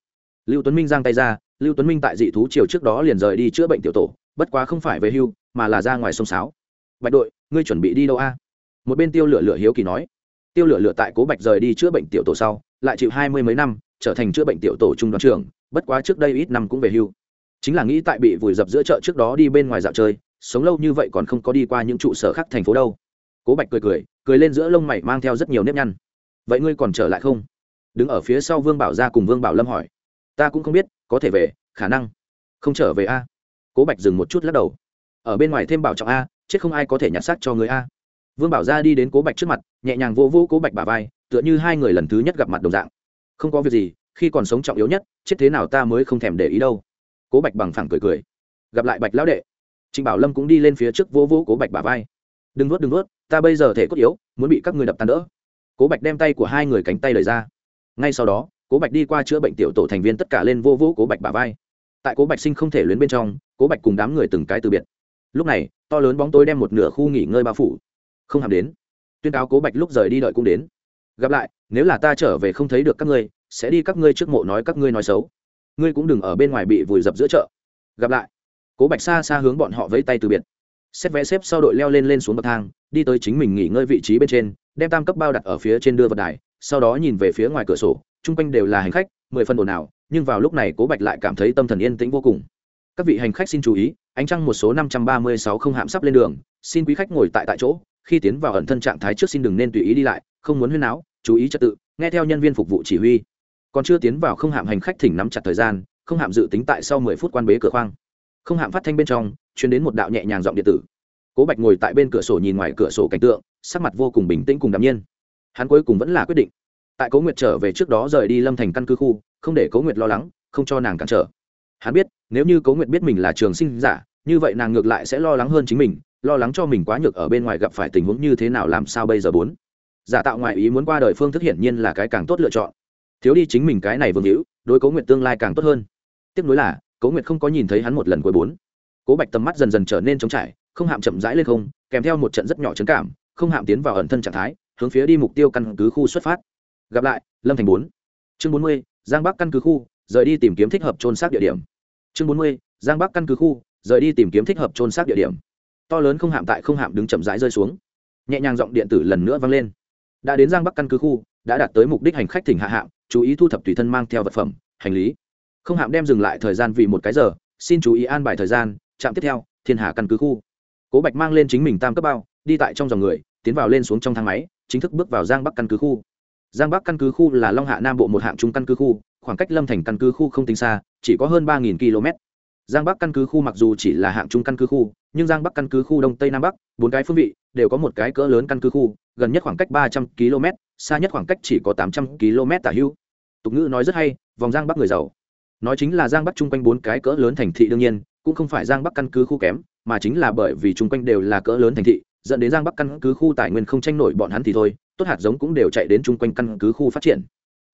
S1: Lưu tuấn minh giang tay ra, lưu tuấn minh tại dị thú triều trước đó liền rời đi chữa bệnh tiểu tổ, bất quá không phải về hưu, mà là ra ngoài sông sáo. Bạch đội, ngươi chuẩn bị đi đâu a? Một bên tiêu lửa lửa hiếu kỳ nói tiêu lửa lửa tại cố bạch rời đi chữa bệnh tiểu tổ sau, lại chịu hai mươi mấy năm, trở thành chữa bệnh tiểu tổ trung đoàn trưởng, bất quá trước đây ít năm cũng về hưu. Chính là nghĩ tại bị vùi dập giữa chợ trước đó đi bên ngoài dạo chơi, sống lâu như vậy còn không có đi qua những trụ sở khác thành phố đâu. Cố bạch cười cười cười lên giữa lông mày mang theo rất nhiều nếp nhăn. Vậy ngươi còn trở lại không? Đứng ở phía sau vương bảo ra cùng vương bảo lâm hỏi. Ta cũng không biết, có thể về, khả năng. Không trở về a? Cố bạch dừng một chút lắc đầu. Ở bên ngoài thêm bảo trọng a, chết không ai có thể nhặt xác cho người a vương bảo ra đi đến cố bạch trước mặt, nhẹ nhàng vô vô cố bạch bà vai, tựa như hai người lần thứ nhất gặp mặt đồng dạng. Không có việc gì, khi còn sống trọng yếu nhất, chết thế nào ta mới không thèm để ý đâu. Cố bạch bằng phẳng cười cười. Gặp lại bạch lão đệ. Trịnh bảo lâm cũng đi lên phía trước vô vô cố bạch bà vai. Đừng nuốt đừng nuốt, ta bây giờ thể cốt yếu, muốn bị các người đập tan đỡ. Cố bạch đem tay của hai người cánh tay lời ra. Ngay sau đó, cố bạch đi qua chữa bệnh tiểu tổ thành viên tất cả lên vô vô cố bạch bà vai. Tại cố bạch sinh không thể luyến bên trong, cố bạch cùng đám người từng cái từ biệt. Lúc này, to lớn bóng tối đem một nửa khu nghỉ ngơi bao phủ không hàm đến. Tuyên cáo cố bạch lúc rời đi đợi cũng đến. Gặp lại, nếu là ta trở về không thấy được các ngươi, sẽ đi các ngươi trước mộ nói các ngươi nói xấu. Ngươi cũng đừng ở bên ngoài bị vùi dập giữa chợ. Gặp lại. Cố bạch xa xa hướng bọn họ vẫy tay từ biệt. Xét vé xếp sau đội leo lên lên xuống bậc thang, đi tới chính mình nghỉ ngơi vị trí bên trên, đem tam cấp bao đặt ở phía trên đưa vật đài, sau đó nhìn về phía ngoài cửa sổ, chung quanh đều là hành khách, mười phân ồn ào, nhưng vào lúc này cố bạch lại cảm thấy tâm thần yên tĩnh vô cùng. Các vị hành khách xin chú ý, ánh trăng một số năm trăm ba mươi sáu không hạm sắp lên đường, xin quý khách ngồi tại tại chỗ khi tiến vào ẩn thân trạng thái trước xin đừng nên tùy ý đi lại, không muốn huyên áo chú ý trật tự, nghe theo nhân viên phục vụ chỉ huy. Còn chưa tiến vào không hạm hành khách thỉnh nắm chặt thời gian, không hạm dự tính tại sau mười phút quan bế cửa khoang. Không hạm phát thanh bên trong chuyến đến một đạo nhẹ nhàng giọng điện tử. Cố bạch ngồi tại bên cửa sổ nhìn ngoài cửa sổ cảnh tượng, sắc mặt vô cùng bình tĩnh cùng đ ạ m nhiên. Hắn cuối cùng vẫn là quyết định. Tại cố nguyệt trở về trước đó rời đi lâm thành căn cứ khu, không để cố nguyệt lo lắng, không cho nàng cản trở. Hắn biết, nếu như cố nguyệt biết mình là trường sinh giả, như vậy nàng ngược lại sẽ lo lắng hơn chính mình lo lắng cho mình quá nhược ở bên ngoài gặp phải tình huống như thế nào làm sao bây giờ bốn? Giả tạo ngoại ý muốn qua đời phương thức hiển nhiên là cái càng tốt lựa chọn. Thiếu đi chính mình cái này vương hữu, đối cố nguyện tương lai càng tốt hơn. Tiếp nối là, cố nguyện không có nhìn thấy hắn một lần cuối bốn. Cố bạch tầm mắt dần dần trở nên trống trải, không hạm chậm rãi lên không, kèm theo một trận rất nhỏ trấn cảm, không hạm tiến vào ẩn thân trạng thái, hướng phía đi mục tiêu căn cứ khu xuất phát. Gặp lại, lâm thành bốn. Chương bốn mươi, giang bắc căn cứ khu, rời đi tìm kiếm thích hợp trôn xác địa điểm. Chương bốn mươi, giang bắc căn cứ khu, rời đi tìm kiếm thích hợp trôn xác địa điểm to lớn không hạm tại không hạm đứng chậm rãi rơi xuống. Nhẹ nhàng giọng điện tử lần nữa vang lên. Đã đến giang bắc căn cứ khu, đã đạt tới mục đích hành khách thỉnh hạ hạm, chú ý thu thập tùy thân mang theo vật phẩm, hành lý. Không hạm đem dừng lại thời gian vì một cái giờ, xin chú ý an bài thời gian, trạm tiếp theo, thiên hà căn cứ khu. Cố bạch mang lên chính mình tam cấp bao, đi tại trong dòng người, tiến vào lên xuống trong thang máy, chính thức bước vào giang bắc căn cứ khu. Giang bắc căn cứ khu là long hạ nam bộ một hạng trung căn cứ khu, khoảng cách lâm thành căn cứ khu không tính xa, chỉ có hơn ba km giang bắc căn cứ khu mặc dù chỉ là hạng trung căn cứ khu nhưng giang bắc căn cứ khu đông tây nam bắc bốn cái phương vị đều có một cái cỡ lớn căn cứ khu gần nhất khoảng cách ba trăm km xa nhất khoảng cách chỉ có tám trăm km tả hữu tục ngữ nói rất hay vòng giang bắc người giàu nói chính là giang bắc chung quanh bốn cái cỡ lớn thành thị đương nhiên cũng không phải giang bắc căn cứ khu kém mà chính là bởi vì chung quanh đều là cỡ lớn thành thị dẫn đến giang bắc căn cứ khu tài nguyên không tranh nổi bọn hắn thì thôi tốt hạt giống cũng đều chạy đến chung quanh căn cứ khu phát triển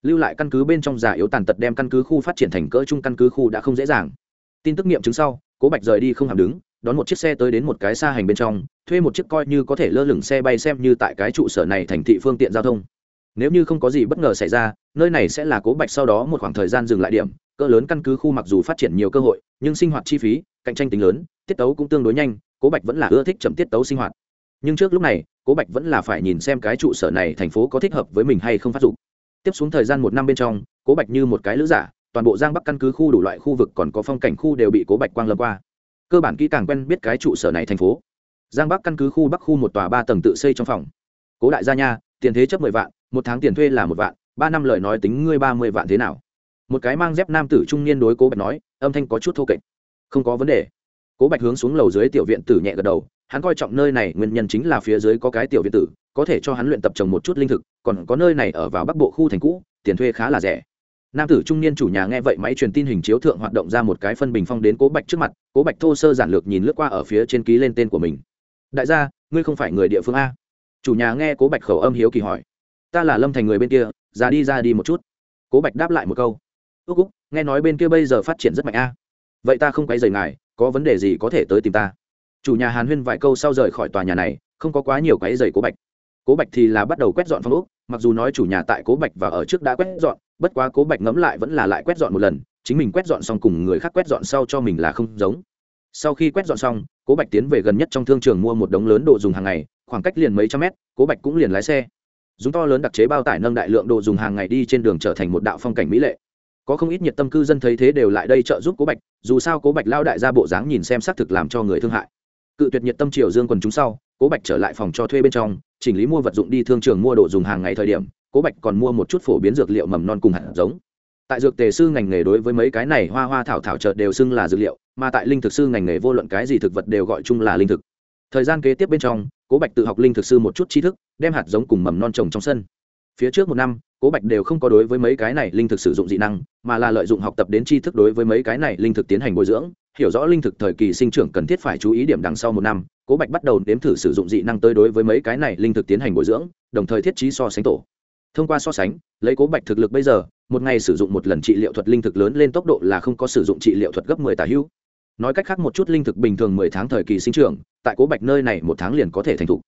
S1: lưu lại căn cứ bên trong giả yếu tàn tật đem căn cứ khu phát triển thành cỡ chung căn cứ khu đã không dễ dàng tin tức nghiệm chứng sau, cố bạch rời đi không hàm đứng, đón một chiếc xe tới đến một cái xa hành bên trong, thuê một chiếc coi như có thể lơ lửng xe bay xem như tại cái trụ sở này thành thị phương tiện giao thông. Nếu như không có gì bất ngờ xảy ra, nơi này sẽ là cố bạch sau đó một khoảng thời gian dừng lại điểm, cỡ lớn căn cứ khu mặc dù phát triển nhiều cơ hội, nhưng sinh hoạt chi phí, cạnh tranh tính lớn, tiết tấu cũng tương đối nhanh, cố bạch vẫn là ưa thích chậm tiết tấu sinh hoạt. Nhưng trước lúc này, cố bạch vẫn là phải nhìn xem cái trụ sở này thành phố có thích hợp với mình hay không phát dụng tiếp xuống thời gian một năm bên trong, cố bạch như một cái lữ giả toàn bộ giang bắc căn cứ khu đủ loại khu vực còn có phong cảnh khu đều bị cố bạch quang lâm qua. Cơ bản kỹ càng quen biết cái trụ sở này thành phố. Giang bắc căn cứ khu bắc khu một tòa ba tầng tự xây trong phòng. Cố đại gia nha, tiền thế chấp mười vạn, một tháng tiền thuê là một vạn, ba năm lời nói tính ngươi ba mươi vạn thế nào? Một cái mang dép nam tử trung niên đối cố bạch nói, âm thanh có chút thô kệch. Không có vấn đề. Cố bạch hướng xuống lầu dưới tiểu viện tử nhẹ gật đầu, hắn coi trọng nơi này nguyên nhân chính là phía dưới có cái tiểu viện tử, có thể cho hắn luyện tập trồng một chút linh thực, còn có nơi này ở vào bắc bộ khu thành cũ, tiền thuê khá là rẻ nam tử trung niên chủ nhà nghe vậy máy truyền tin hình chiếu thượng hoạt động ra một cái phân bình phong đến cố bạch trước mặt, cố bạch thô sơ giản lược nhìn lướt qua ở phía trên ký lên tên của mình. Đại gia, ngươi không phải người địa phương a? Chủ nhà nghe cố bạch khẩu âm hiếu kỳ hỏi. Ta là lâm thành người bên kia ra đi ra đi một chút. Cố bạch đáp lại một câu. Ước úc, nghe nói bên kia bây giờ phát triển rất mạnh a. Vậy ta không quấy rời ngài, có vấn đề gì có thể tới tìm ta? Chủ nhà hàn huyên vài câu sau rời khỏi tòa nhà này, không có quá nhiều quấy rầy cố bạch. Cố bạch thì là bắt đầu quét dọn phòng úc mặc dù nói chủ nhà tại cố bạch và ở trước đã quét dọn bất quá cố bạch ngẫm lại vẫn là lại quét dọn một lần, chính mình quét dọn xong cùng người khác quét dọn sau cho mình là không giống. Sau khi quét dọn xong, cố bạch tiến về gần nhất trong thương trường mua một đống lớn đồ dùng hàng ngày, khoảng cách liền mấy trăm mét, cố bạch cũng liền lái xe. Dùng to lớn đặc chế bao tải nâng đại lượng đồ dùng hàng ngày đi trên đường trở thành một đạo phong cảnh mỹ lệ. Có không ít nhiệt tâm cư dân thấy thế đều lại đây trợ giúp cố bạch, dù sao cố bạch lao đại ra bộ dáng nhìn xem xác thực làm cho người thương hại. Cự tuyệt nhiệt tâm triều dương quần chúng sau, cố bạch trở lại phòng cho thuê bên trong, chỉnh lý mua vật dụng đi thương trường mua đồ dùng hàng ngày thời điểm cố bạch còn mua một chút phổ biến dược liệu mầm non cùng hạt giống. Tại dược tề sư ngành nghề đối với mấy cái này hoa hoa thảo thảo chợt đều xưng là dược liệu, mà tại linh thực sư ngành nghề vô luận cái gì thực vật đều gọi chung là linh thực. Thời gian kế tiếp bên trong, cố bạch tự học linh thực sư một chút tri thức, đem hạt giống cùng mầm non trồng trong sân. Phía trước một năm, cố bạch đều không có đối với mấy cái này linh thực sử dụng dị năng, mà là lợi dụng học tập đến tri thức đối với mấy cái này linh thực tiến hành bồi dưỡng, hiểu rõ linh thực thời kỳ sinh trưởng cần thiết phải chú ý điểm đằng sau một năm, cố bạch bắt đầu nếm thử sử dụng dị năng tới đối với mấy cái này linh thực tiến hành bồi dưỡng, đồng thời thiết trí so sánh tổ thông qua so sánh, lấy cố bạch thực lực bây giờ, một ngày sử dụng một lần trị liệu thuật linh thực lớn lên tốc độ là không có sử dụng trị liệu thuật gấp mười tà hữu. Nói cách khác một chút linh thực bình thường mười tháng thời kỳ sinh trưởng, tại cố bạch nơi này một tháng liền có thể thành thục.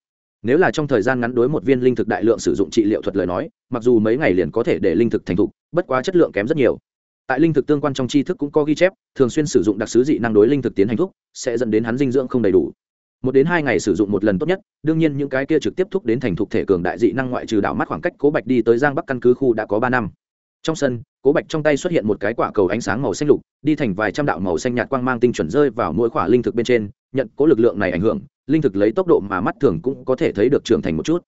S1: Nếu là trong thời gian ngắn đối một viên linh thực đại lượng sử dụng trị liệu thuật lời nói, mặc dù mấy ngày liền có thể để linh thực thành thục, bất quá chất lượng kém rất nhiều. Tại linh thực tương quan trong tri thức cũng có ghi chép, thường xuyên sử dụng đặc sứ dị năng đối linh thực tiến hành thuốc sẽ dẫn đến hắn dinh dưỡng không đầy đủ một đến hai ngày sử dụng một lần tốt nhất, đương nhiên những cái kia trực tiếp thúc đến thành thục thể cường đại dị năng ngoại trừ đảo mắt khoảng cách cố bạch đi tới giang bắc căn cứ khu đã có ba năm. Trong sân, cố bạch trong tay xuất hiện một cái quả cầu ánh sáng màu xanh lục, đi thành vài trăm đạo màu xanh nhạt quang mang tinh chuẩn rơi vào mỗi khỏa linh thực bên trên, nhận cố lực lượng này ảnh hưởng, linh thực lấy tốc độ mà mắt thường cũng có thể thấy được trưởng thành một chút.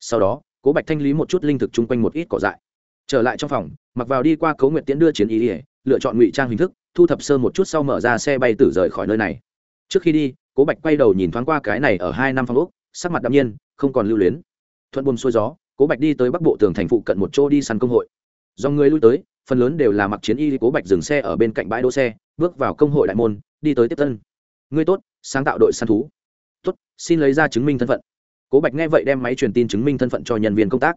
S1: Sau đó, cố bạch thanh lý một chút linh thực chung quanh một ít cỏ dại. Trở lại trong phòng, mặc vào đi qua cấu nguyện tiễn đưa chiến ý ỉa lựa chọn ngụy trang hình thức, thu thập sơ một chút sau mở ra xe bay tử rời khỏi nơi này. Trước khi đi cố bạch quay đầu nhìn thoáng qua cái này ở hai năm phong úc sắc mặt đ ạ m nhiên, không còn lưu luyến. Thuận buồm xuôi gió, cố bạch đi tới bắc bộ tường thành phụ cận một chỗ đi săn công hội. Do người lui tới, phần lớn đều là mặc chiến y, cố bạch dừng xe ở bên cạnh bãi đỗ xe, bước vào công hội đại môn, đi tới tiếp tân. Ngươi tốt, sáng tạo đội săn thú. Tốt, xin lấy ra chứng minh thân phận. Cố bạch nghe vậy đem máy truyền tin chứng minh thân phận cho nhân viên công tác.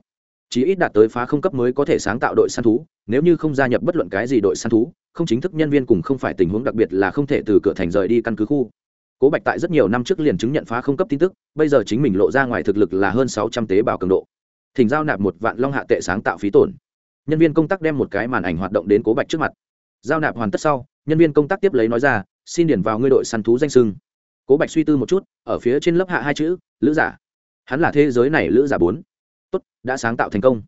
S1: Chỉ ít đạt tới phá không cấp mới có thể sáng tạo đội săn thú, nếu như không gia nhập bất luận cái gì đội săn thú, không chính thức nhân viên cùng không phải tình huống đặc biệt là không thể từ cửa thành rời đi căn cứ khu cố bạch tại rất nhiều năm trước liền chứng nhận phá không cấp tin tức, bây giờ chính mình lộ ra ngoài thực lực là hơn sáu trăm tế bào cường độ. Thỉnh giao nạp một vạn long hạ tệ sáng tạo phí tổn. Nhân viên công tác đem một cái màn ảnh hoạt động đến cố bạch trước mặt. Giao nạp hoàn tất sau, nhân viên công tác tiếp lấy nói ra, xin điển vào ngươi đội săn thú danh sưng. Cố bạch suy tư một chút, ở phía trên lớp hạ hai chữ, lữ giả. Hắn là thế giới này lữ giả bốn. Tốt, đã sáng tạo thành công.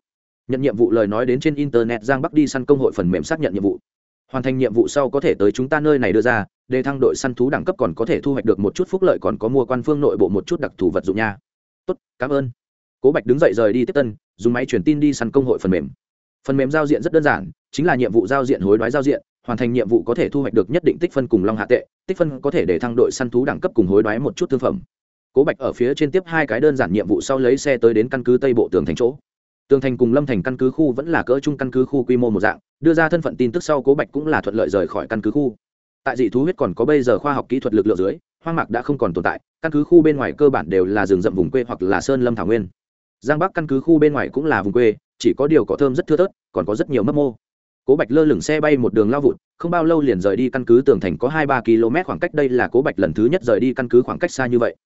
S1: Nhận nhiệm vụ lời nói đến trên internet, giang bắc đi săn công hội phần mềm xác nhận nhiệm vụ hoàn thành nhiệm vụ sau có thể tới chúng ta nơi này đưa ra đề thăng đội săn thú đẳng cấp còn có thể thu hoạch được một chút phúc lợi còn có mua quan phương nội bộ một chút đặc thù vật dụng nha. Tốt, cảm ơn. Cố bạch đứng dậy rời đi tiếp tân, dùng máy truyền tin đi săn công hội phần mềm. Phần mềm giao diện rất đơn giản, chính là nhiệm vụ giao diện hối đoái giao diện, hoàn thành nhiệm vụ có thể thu hoạch được nhất định tích phân cùng long hạ tệ, tích phân có thể để thăng đội săn thú đẳng cấp cùng hối đoái một chút thương phẩm. Cố bạch ở phía trên tiếp hai cái đơn giản nhiệm vụ sau lấy xe tới đến căn cứ tây bộ tường thành chỗ tường thành cùng lâm thành căn cứ khu vẫn là cỡ chung căn cứ khu quy mô một dạng, đưa ra thân phận tin tức sau cố bạch cũng là thuận lợi rời khỏi căn cứ khu. Tại dị thú huyết còn có bây giờ khoa học kỹ thuật lực lượng dưới, hoang mạc đã không còn tồn tại, căn cứ khu bên ngoài cơ bản đều là rừng rậm vùng quê hoặc là sơn lâm thảo nguyên. Giang bắc căn cứ khu bên ngoài cũng là vùng quê, chỉ có điều cỏ thơm rất thưa thớt, còn có rất nhiều mấp mô. Cố bạch lơ lửng xe bay một đường lao vụt, không bao lâu liền rời đi căn cứ tường thành có hai ba km khoảng cách đây là cố bạch lần thứ nhất rời đi căn cứ khoảng cách xa như vậy.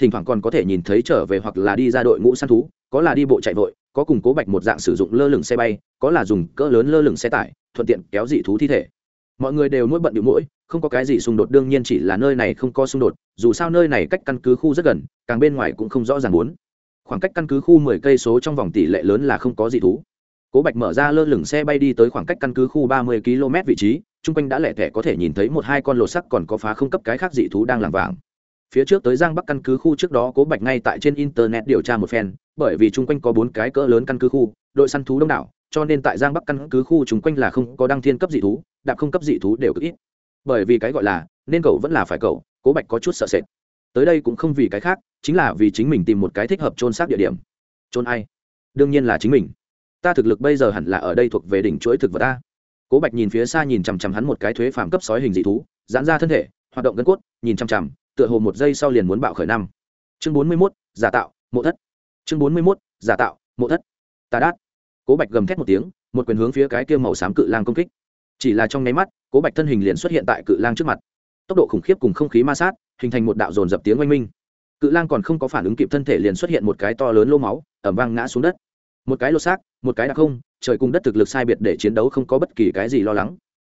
S1: Thỉnh thoảng còn có thể nhìn thấy trở về hoặc là đi ra đội ngũ săn thú, có là đi bộ chạy vội có cùng cố bạch một dạng sử dụng lơ lửng xe bay, có là dùng cỡ lớn lơ lửng xe tải, thuận tiện kéo dị thú thi thể. Mọi người đều nuôi bận điệu mũi, không có cái gì xung đột, đương nhiên chỉ là nơi này không có xung đột, dù sao nơi này cách căn cứ khu rất gần, càng bên ngoài cũng không rõ ràng muốn. Khoảng cách căn cứ khu mười cây số trong vòng tỷ lệ lớn là không có dị thú. Cố bạch mở ra lơ lửng xe bay đi tới khoảng cách căn cứ khu ba mươi km vị trí, chung quanh đã lẻ thẻ có thể nhìn thấy một hai con lột sắc còn có phá không cấp cái khác dị thú đang làm vàng phía trước tới giang bắc căn cứ khu trước đó cố bạch ngay tại trên internet điều tra một phen, bởi vì chung quanh có bốn cái cỡ lớn căn cứ khu, đội săn thú đông đảo, cho nên tại giang bắc căn cứ khu chung quanh là không có đăng thiên cấp dị thú, đạp không cấp dị thú đều cực ít. Bởi vì cái gọi là, nên cậu vẫn là phải cậu, cố bạch có chút sợ sệt. Tới đây cũng không vì cái khác, chính là vì chính mình tìm một cái thích hợp trôn xác địa điểm. Trôn ai? Đương nhiên là chính mình. Ta thực lực bây giờ hẳn là ở đây thuộc về đỉnh chuỗi thực vật ta. Cố bạch nhìn phía xa nhìn chằm chằm hắn một cái thuế phàm cấp sói hình dị thú, giãn ra thân thể, hoạt động gân cốt, nhìn chằm chằm tựa hồ một giây sau liền muốn bạo khởi năm. Chương bốn mươi mốt, giả tạo, mộ thất. Chương bốn mươi mốt, giả tạo, mộ thất. Tà đát. Cố bạch gầm thét một tiếng, một quyền hướng phía cái kia màu xám cự lang công kích. Chỉ là trong nháy mắt, cố bạch thân hình liền xuất hiện tại cự lang trước mặt. Tốc độ khủng khiếp cùng không khí ma sát, hình thành một đạo dồn dập tiếng oanh minh. Cự lang còn không có phản ứng kịp thân thể liền xuất hiện một cái to lớn lô máu ẩm vang ngã xuống đất. Một cái lô xác, một cái đặc không, trời cùng đất thực lực sai biệt để chiến đấu không có bất kỳ cái gì lo lắng.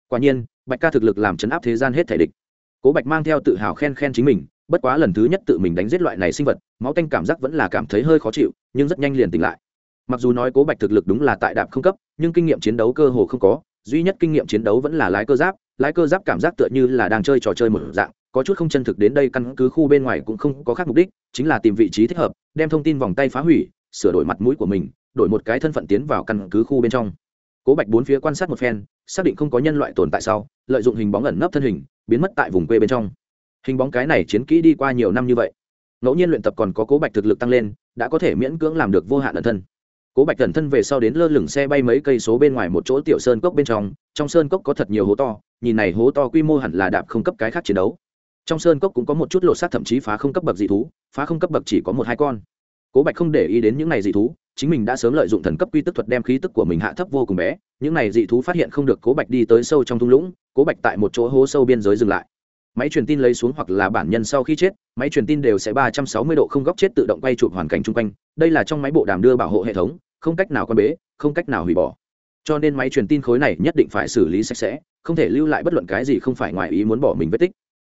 S1: Quả nhiên, bạch ca thực lực làm chấn áp thế gian hết thể địch cố bạch mang theo tự hào khen khen chính mình, bất quá lần thứ nhất tự mình đánh giết loại này sinh vật, máu tanh cảm giác vẫn là cảm thấy hơi khó chịu, nhưng rất nhanh liền tỉnh lại. Mặc dù nói cố bạch thực lực đúng là tại đạp không cấp, nhưng kinh nghiệm chiến đấu cơ hồ không có, duy nhất kinh nghiệm chiến đấu vẫn là lái cơ giáp, lái cơ giáp cảm giác tựa như là đang chơi trò chơi một dạng, có chút không chân thực đến đây căn cứ khu bên ngoài cũng không có khác mục đích, chính là tìm vị trí thích hợp, đem thông tin vòng tay phá hủy, sửa đổi mặt mũi của mình, đổi một cái thân phận tiến vào căn cứ khu bên trong. Cố bạch bốn phía quan sát một phen, xác định không có nhân loại tồn tại sau, lợi dụng hình bóng ẩn nấp thân hình biến mất tại vùng quê bên trong. Hình bóng cái này chiến kỹ đi qua nhiều năm như vậy, ngẫu nhiên luyện tập còn có cố bạch thực lực tăng lên, đã có thể miễn cưỡng làm được vô hạn ẩn thân. Cố bạch ẩn thân về sau đến lơ lửng xe bay mấy cây số bên ngoài một chỗ tiểu sơn cốc bên trong trong sơn cốc có thật nhiều hố to, nhìn này hố to quy mô hẳn là đạp không cấp cái khác chiến đấu. Trong sơn cốc cũng có một chút lột xác thậm chí phá không cấp bậc dị thú, phá không cấp bậc chỉ có một hai con. Cố bạch không để ý đến những này dị thú chính mình đã sớm lợi dụng thần cấp quy tức thuật đem khí tức của mình hạ thấp vô cùng bé, những này dị thú phát hiện không được cố bạch đi tới sâu trong thung lũng, cố bạch tại một chỗ hố sâu biên giới dừng lại. Máy truyền tin lấy xuống hoặc là bản nhân sau khi chết, máy truyền tin đều sẽ ba trăm sáu mươi độ không góc chết tự động quay chụp hoàn cảnh chung quanh, đây là trong máy bộ đàm đưa bảo hộ hệ thống, không cách nào quan bế, không cách nào hủy bỏ. Cho nên máy truyền tin khối này nhất định phải xử lý sạch sẽ, không thể lưu lại bất luận cái gì không phải ngoài ý muốn bỏ mình vết tích.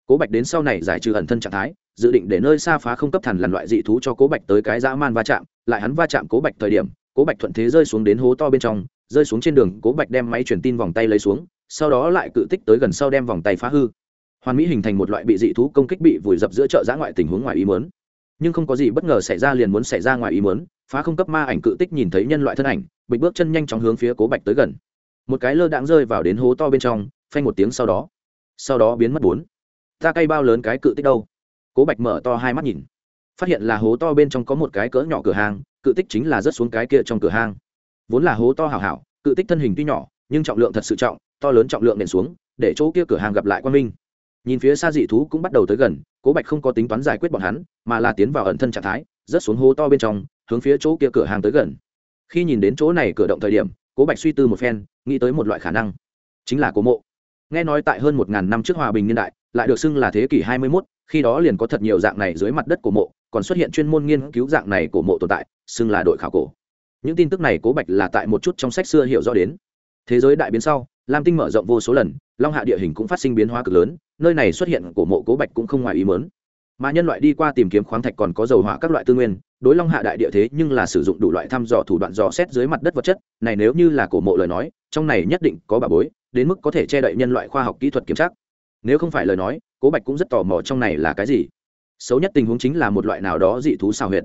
S1: Cố bạch đến sau này giải trừ ẩn thân trạng thái dự định để nơi xa phá không cấp thần lằn loại dị thú cho cố bạch tới cái dã man va chạm, lại hắn va chạm cố bạch thời điểm, cố bạch thuận thế rơi xuống đến hố to bên trong, rơi xuống trên đường, cố bạch đem máy truyền tin vòng tay lấy xuống, sau đó lại cự tích tới gần sau đem vòng tay phá hư. Hoàn mỹ hình thành một loại bị dị thú công kích bị vùi dập giữa chợ giã ngoại tình huống ngoài ý mớn nhưng không có gì bất ngờ xảy ra liền muốn xảy ra ngoài ý mớn phá không cấp ma ảnh cự tích nhìn thấy nhân loại thân ảnh, bịch bước chân nhanh chóng hướng phía cố bạch tới gần. Một cái lơ đãng rơi vào đến hố to bên trong, phanh một tiếng sau đó sau đó biến mất bốn. Ta cây bao lớn cái cự tích đâu? Cố bạch mở to hai mắt nhìn. Phát hiện là hố to bên trong có một cái cỡ nhỏ cửa hàng cự tích chính là rớt xuống cái kia trong cửa hàng vốn là hố to hảo hảo cự tích thân hình tuy nhỏ nhưng trọng lượng thật sự trọng to lớn trọng lượng nện xuống để chỗ kia cửa hàng gặp lại quan minh. Nhìn phía xa dị thú cũng bắt đầu tới gần cố bạch không có tính toán giải quyết bọn hắn mà là tiến vào ẩn thân trạng thái rớt xuống hố to bên trong hướng phía chỗ kia cửa hàng tới gần. Khi nhìn đến chỗ này cửa động thời điểm cố bạch suy tư một phen nghĩ tới một loại khả năng chính là cố mộ. Nghe nói tại hơn một ngàn năm trước hòa bình niên đại lại được xưng là thế kỷ hai mươi 21, khi đó liền có thật nhiều dạng này dưới mặt đất của mộ, còn xuất hiện chuyên môn nghiên cứu dạng này của mộ tồn tại, xưng là đội khảo cổ. Những tin tức này cố bạch là tại một chút trong sách xưa hiểu rõ đến. Thế giới đại biến sau, lam tinh mở rộng vô số lần, long hạ địa hình cũng phát sinh biến hóa cực lớn, nơi này xuất hiện của mộ cố bạch cũng không ngoài ý mớn mà nhân loại đi qua tìm kiếm khoáng thạch còn có dầu hỏa các loại tư nguyên, đối long hạ đại địa thế nhưng là sử dụng đủ loại thăm dò thủ đoạn dò xét dưới mặt đất vật chất, này nếu như là cổ mộ lời nói, trong này nhất định có bà bối, đến mức có thể che đậy nhân loại khoa học kỹ thuật kiểm tra. Nếu không phải lời nói cố bạch cũng rất tò mò trong này là cái gì. Xấu nhất tình huống chính là một loại nào đó dị thú xào huyệt.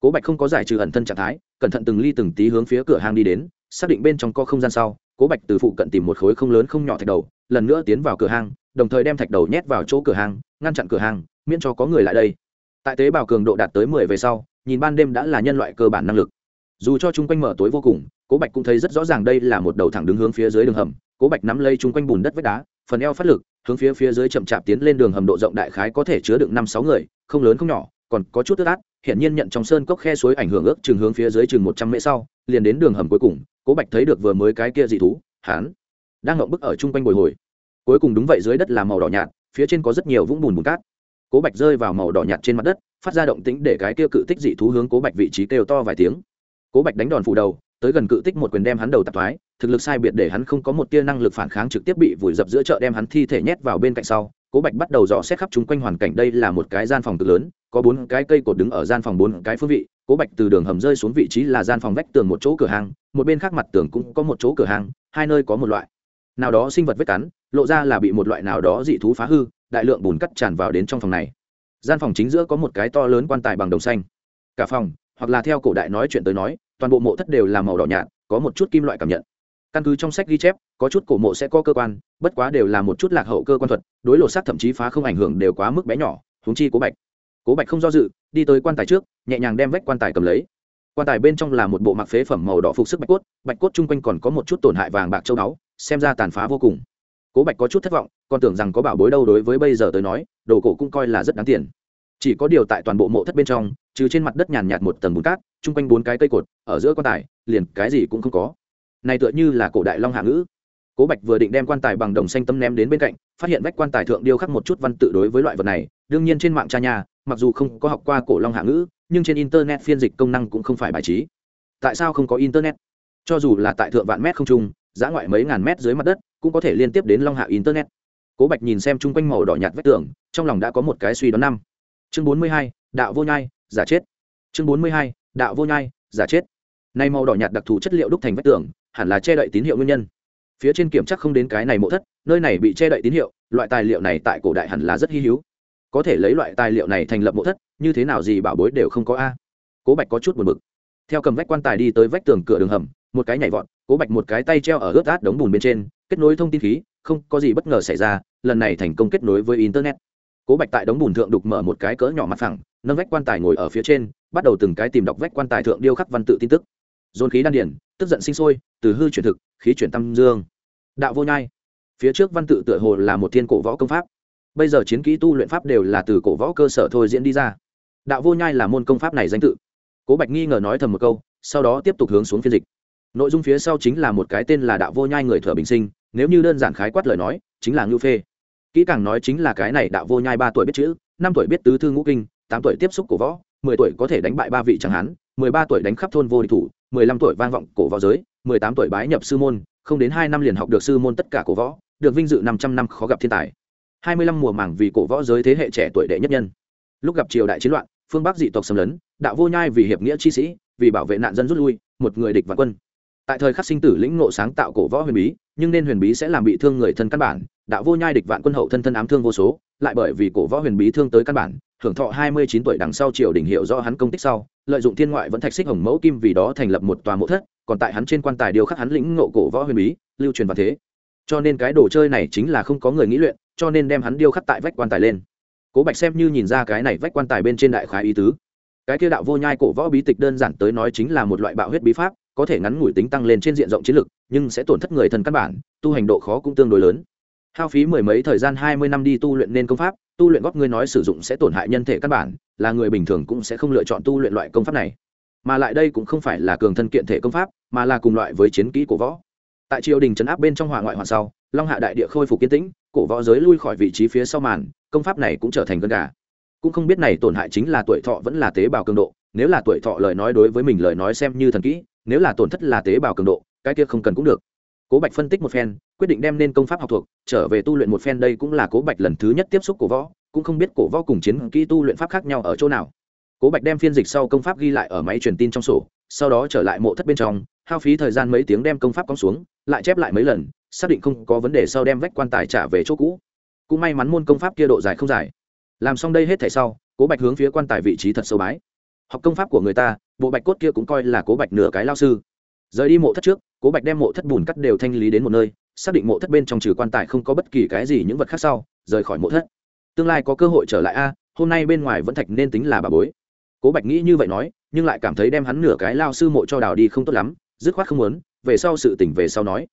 S1: Cố bạch không có giải trừ ẩn thân trạng thái, cẩn thận từng ly từng tí hướng phía cửa hàng đi đến, xác định bên trong có không gian sau, cố bạch từ phụ cận tìm một khối không lớn không nhỏ thạch đầu, lần nữa tiến vào cửa hàng đồng thời đem thạch đầu nhét vào chỗ cửa hàng ngăn chặn cửa hàng miễn cho có người lại đây. Tại tế bào cường độ đạt tới mười về sau, nhìn ban đêm đã là nhân loại cơ bản năng lực. Dù cho chung quanh mở tối vô cùng, cố bạch cũng thấy rất rõ ràng đây là một đầu thẳng đứng hướng phía dưới đường hầm, cố bạch nắm lấy chung quanh bùn đất vách đá, phần eo phát lực hướng phía phía dưới chậm chạp tiến lên đường hầm độ rộng đại khái có thể chứa được năm sáu người, không lớn không nhỏ, còn có chút tức át hiện nhiên nhận trong sơn cốc khe suối ảnh hưởng ước chừng hướng phía dưới chừng một trăm mễ sau, liền đến đường hầm cuối cùng, cố bạch thấy được vừa mới cái kia dị thú hán đang ngậm bức ở chung quanh bồi hồi. Cuối cùng đúng vậy dưới đất là màu đỏ nhạt, phía trên có rất nhiều vũng bùn bùn cát. Cố bạch rơi vào màu đỏ nhạt trên mặt đất, phát ra động tĩnh để cái kia cự tích dị thú hướng cố bạch vị trí kêu to vài tiếng. Cố bạch đánh đòn phủ đầu, tới gần cự tích một quyền đem hắn đầu tạp thoái thực lực sai biệt để hắn không có một tia năng lực phản kháng trực tiếp bị vùi dập giữa chợ đem hắn thi thể nhét vào bên cạnh sau, cố bạch bắt đầu dò xét khắp chung quanh hoàn cảnh. Đây là một cái gian phòng cực lớn, có bốn cái cây cột đứng ở gian phòng bốn cái phương vị. Cố bạch từ đường hầm rơi xuống vị trí là gian phòng vách tường một chỗ cửa hàng, một bên khác mặt tường cũng có một chỗ cửa hàng, hai nơi có một loại. Nào đó sinh vật vết cắn, lộ ra là bị một loại nào đó dị thú phá hư, đại lượng bùn cắt tràn vào đến trong phòng này. Gian phòng chính giữa có một cái to lớn quan tài bằng đồng xanh. Cả phòng, hoặc là theo cổ đại nói chuyện tới nói, toàn bộ mộ thất đều là màu đỏ nhạt, có một chút kim loại cảm nhận căn cứ trong sách ghi chép, có chút cổ mộ sẽ có cơ quan, bất quá đều là một chút lạc hậu cơ quan thuật, đối lộ sát thậm chí phá không ảnh hưởng đều quá mức bé nhỏ húng chi cố bạch. Cố bạch không do dự, đi tới quan tài trước, nhẹ nhàng đem vách quan tài cầm lấy. Quan tài bên trong là một bộ mặc phế phẩm màu đỏ phục sức bạch cốt bạch cốt chung quanh còn có một chút tổn hại vàng bạc châu báu, xem ra tàn phá vô cùng. Cố bạch có chút thất vọng, còn tưởng rằng có bảo bối đâu đối với bây giờ tới nói, đồ cổ cũng coi là rất đáng tiền. Chỉ có điều tại toàn bộ mộ thất bên trong, trừ trên mặt đất nhàn nhạt một tầng bùn cát, chung quanh bốn cái cây cột, ở giữa quan tài, liền cái gì cũng không có này tựa như là cổ đại long hạ ngữ. Cố bạch vừa định đem quan tài bằng đồng xanh tấm ném đến bên cạnh, phát hiện vách quan tài thượng điêu khắc một chút văn tự đối với loại vật này, đương nhiên trên mạng cha nhà, mặc dù không có học qua cổ long hạ ngữ, nhưng trên internet phiên dịch công năng cũng không phải bài trí. Tại sao không có internet? Cho dù là tại thượng vạn mét không trung, giá ngoại mấy ngàn mét dưới mặt đất, cũng có thể liên tiếp đến long hạ internet. Cố bạch nhìn xem chung quanh màu đỏ nhạt vách tường, trong lòng đã có một cái suy đoán năm. Chương bốn mươi hai, đạo vô nhai, giả chết. Chương bốn mươi hai, đạo vô nhai, giả chết. Nay màu đỏ nhạt đặc thù chất liệu đúc thành vách tường hẳn là che đậy tín hiệu nguyên nhân. Phía trên kiểm tra không đến cái này mộ thất, nơi này bị che đậy tín hiệu, loại tài liệu này tại cổ đại hẳn là rất hy hữu. Có thể lấy loại tài liệu này thành lập mộ thất, như thế nào gì bảo bối đều không có a. Cố bạch có chút buồn bực. Theo cầm vách quan tài đi tới vách tường cửa đường hầm, một cái nhảy vọt, cố bạch một cái tay treo ở ướt át đống bùn bên trên, kết nối thông tin khí, không có gì bất ngờ xảy ra, lần này thành công kết nối với internet. Cố bạch tại đống bùn thượng đục mở một cái cỡ nhỏ mặt phẳng, nâng vách quan tài ngồi ở phía trên, bắt đầu từng cái tìm đọc vách quan tài thượng điêu khắc văn tự tin tức dồn khí đan điển, tức giận sinh sôi, từ hư chuyển thực, khí chuyển tâm dương. Đạo vô nhai. Phía trước văn tự tựa hồ là một thiên cổ võ công pháp. Bây giờ chiến kỹ tu luyện pháp đều là từ cổ võ cơ sở thôi diễn đi ra. Đạo vô nhai là môn công pháp này danh tự. Cố bạch nghi ngờ nói thầm một câu, sau đó tiếp tục hướng xuống phiên dịch. Nội dung phía sau chính là một cái tên là đạo vô nhai người thừa bình sinh, nếu như đơn giản khái quát lời nói, chính là ngưu phê. Kỹ càng nói chính là cái này đạo vô nhai ba tuổi biết chữ, năm tuổi biết tứ thư ngũ kinh, tám tuổi tiếp xúc cổ võ, mười tuổi có thể đánh bại ba vị chẳng hắn 13 tuổi đánh khắp thôn vô địch thủ, 15 tuổi vang vọng cổ võ giới, 18 tuổi bái nhập sư môn, không đến 2 năm liền học được sư môn tất cả cổ võ, được vinh dự 500 năm khó gặp thiên tài. 25 mùa màng vì cổ võ giới thế hệ trẻ tuổi đệ nhất nhân. Lúc gặp triều đại chiến loạn, phương Bắc dị tộc xâm lấn, đạo vô nhai vì hiệp nghĩa chi sĩ, vì bảo vệ nạn dân rút lui, một người địch vạn quân. Tại thời khắc sinh tử lĩnh ngộ sáng tạo cổ võ huyền bí, nhưng nên huyền bí sẽ làm bị thương người thân căn bản, đạo vô nhai địch vạn quân hậu thân thân ám thương vô số, lại bởi vì cổ võ huyền bí thương tới căn bản, hưởng thọ hai mươi chín tuổi đằng sau triều đình hiệu do hắn công tích sau, lợi dụng thiên ngoại vẫn thạch xích hồng mẫu kim vì đó thành lập một tòa mộ thất, còn tại hắn trên quan tài điều khắc hắn lĩnh ngộ cổ võ huyền bí, lưu truyền vào thế. Cho nên cái đồ chơi này chính là không có người nghĩ luyện, cho nên đem hắn điêu khắc tại vách quan tài lên. Cố bạch xem như nhìn ra cái này vách quan tài bên trên đại khái ý tứ. Cái kia đạo vô nhai cổ võ bí tịch đơn giản tới nói chính là một loại bạo huyết bí pháp, có thể ngắn ngủi tính tăng lên trên diện rộng chiến lực, nhưng sẽ tổn thất người thân căn bản, tu hành độ khó cũng tương đối lớn hao phí mười mấy thời gian hai mươi năm đi tu luyện nên công pháp, tu luyện góp ngươi nói sử dụng sẽ tổn hại nhân thể căn bản, là người bình thường cũng sẽ không lựa chọn tu luyện loại công pháp này. Mà lại đây cũng không phải là cường thân kiện thể công pháp, mà là cùng loại với chiến kỹ cổ võ. Tại triều đình trấn áp bên trong hỏa ngoại hoàn sau, long hạ đại địa khôi phục kiến tĩnh, cổ võ giới lui khỏi vị trí phía sau màn, công pháp này cũng trở thành gân gà. Cũng không biết này tổn hại chính là tuổi thọ vẫn là tế bào cường độ, nếu là tuổi thọ lời nói đối với mình lời nói xem như thần kỹ, nếu là tổn thất là tế bào cường độ, cái kia không cần cũng được cố bạch phân tích một phen, quyết định đem nên công pháp học thuộc, trở về tu luyện một phen đây cũng là cố bạch lần thứ nhất tiếp xúc cổ võ, cũng không biết cổ võ cùng chiến kỹ tu luyện pháp khác nhau ở chỗ nào. Cố bạch đem phiên dịch sau công pháp ghi lại ở máy truyền tin trong sổ, sau đó trở lại mộ thất bên trong, hao phí thời gian mấy tiếng đem công pháp cong xuống, lại chép lại mấy lần, xác định không có vấn đề sau đem vách quan tài trả về chỗ cũ. Cũng may mắn môn công pháp kia độ dài không dài. Làm xong đây hết thảy sau, cố bạch hướng phía quan tài vị trí thật sâu bái. Học công pháp của người ta, bộ bạch cốt kia cũng coi là cố bạch nửa cái lao sư. Rời đi mộ thất trước cố bạch đem mộ thất bùn cắt đều thanh lý đến một nơi, xác định mộ thất bên trong trừ quan tài không có bất kỳ cái gì những vật khác sau, rời khỏi mộ thất. Tương lai có cơ hội trở lại a, hôm nay bên ngoài vẫn thạch nên tính là bà bối. Cố bạch nghĩ như vậy nói, nhưng lại cảm thấy đem hắn nửa cái lao sư mộ cho đào đi không tốt lắm, dứt khoát không muốn, về sau sự tỉnh về sau nói.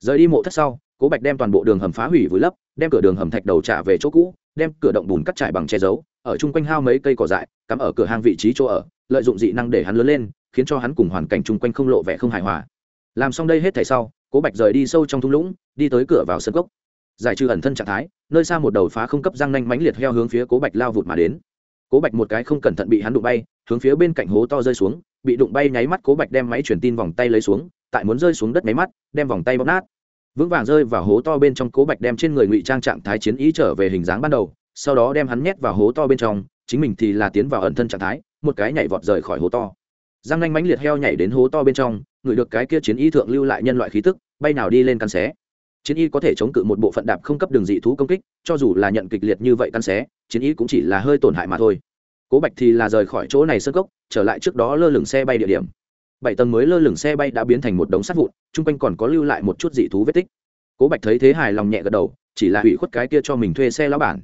S1: Rời đi mộ thất sau, cố bạch đem toàn bộ đường hầm phá hủy vùi lấp, đem cửa đường hầm thạch đầu trả về chỗ cũ, đem cửa động bùn cắt trải bằng che giấu, ở chung quanh hao mấy cây cỏ dại, cắm ở cửa hang vị trí chỗ ở, lợi dụng dị năng để hắn lớn lên, khiến cho hắn cùng hoàn cảnh chung quanh không lộ vẻ không hài hòa làm xong đây hết thảy sau, cố bạch rời đi sâu trong thung lũng, đi tới cửa vào sân cốc. Giải trừ ẩn thân trạng thái, nơi xa một đầu phá không cấp răng nanh mánh liệt heo hướng phía cố bạch lao vụt mà đến. Cố bạch một cái không cẩn thận bị hắn đụng bay, hướng phía bên cạnh hố to rơi xuống, bị đụng bay nháy mắt cố bạch đem máy truyền tin vòng tay lấy xuống, tại muốn rơi xuống đất nháy mắt, đem vòng tay bóp nát. Vững vàng rơi vào hố to bên trong, cố bạch đem trên người ngụy trang trạng thái chiến ý trở về hình dáng ban đầu, sau đó đem hắn nhét vào hố to bên trong, chính mình thì là tiến vào ẩn thân trạng thái, một cái nhảy vọt rời khỏi hố to. Răng nanh mánh liệt heo nhảy đến hố to bên trong ngửi được cái kia chiến y thượng lưu lại nhân loại khí tức, bay nào đi lên căn xé. Chiến y có thể chống cự một bộ phận đạp không cấp đường dị thú công kích, cho dù là nhận kịch liệt như vậy căn xé, chiến y cũng chỉ là hơi tổn hại mà thôi. Cố bạch thì là rời khỏi chỗ này sơ cốc, trở lại trước đó lơ lửng xe bay địa điểm. Bảy tầng mới lơ lửng xe bay đã biến thành một đống sắt vụn, chung quanh còn có lưu lại một chút dị thú vết tích. Cố bạch thấy thế hài lòng nhẹ gật đầu, chỉ là hủy khuất cái kia cho mình thuê xe lão bản.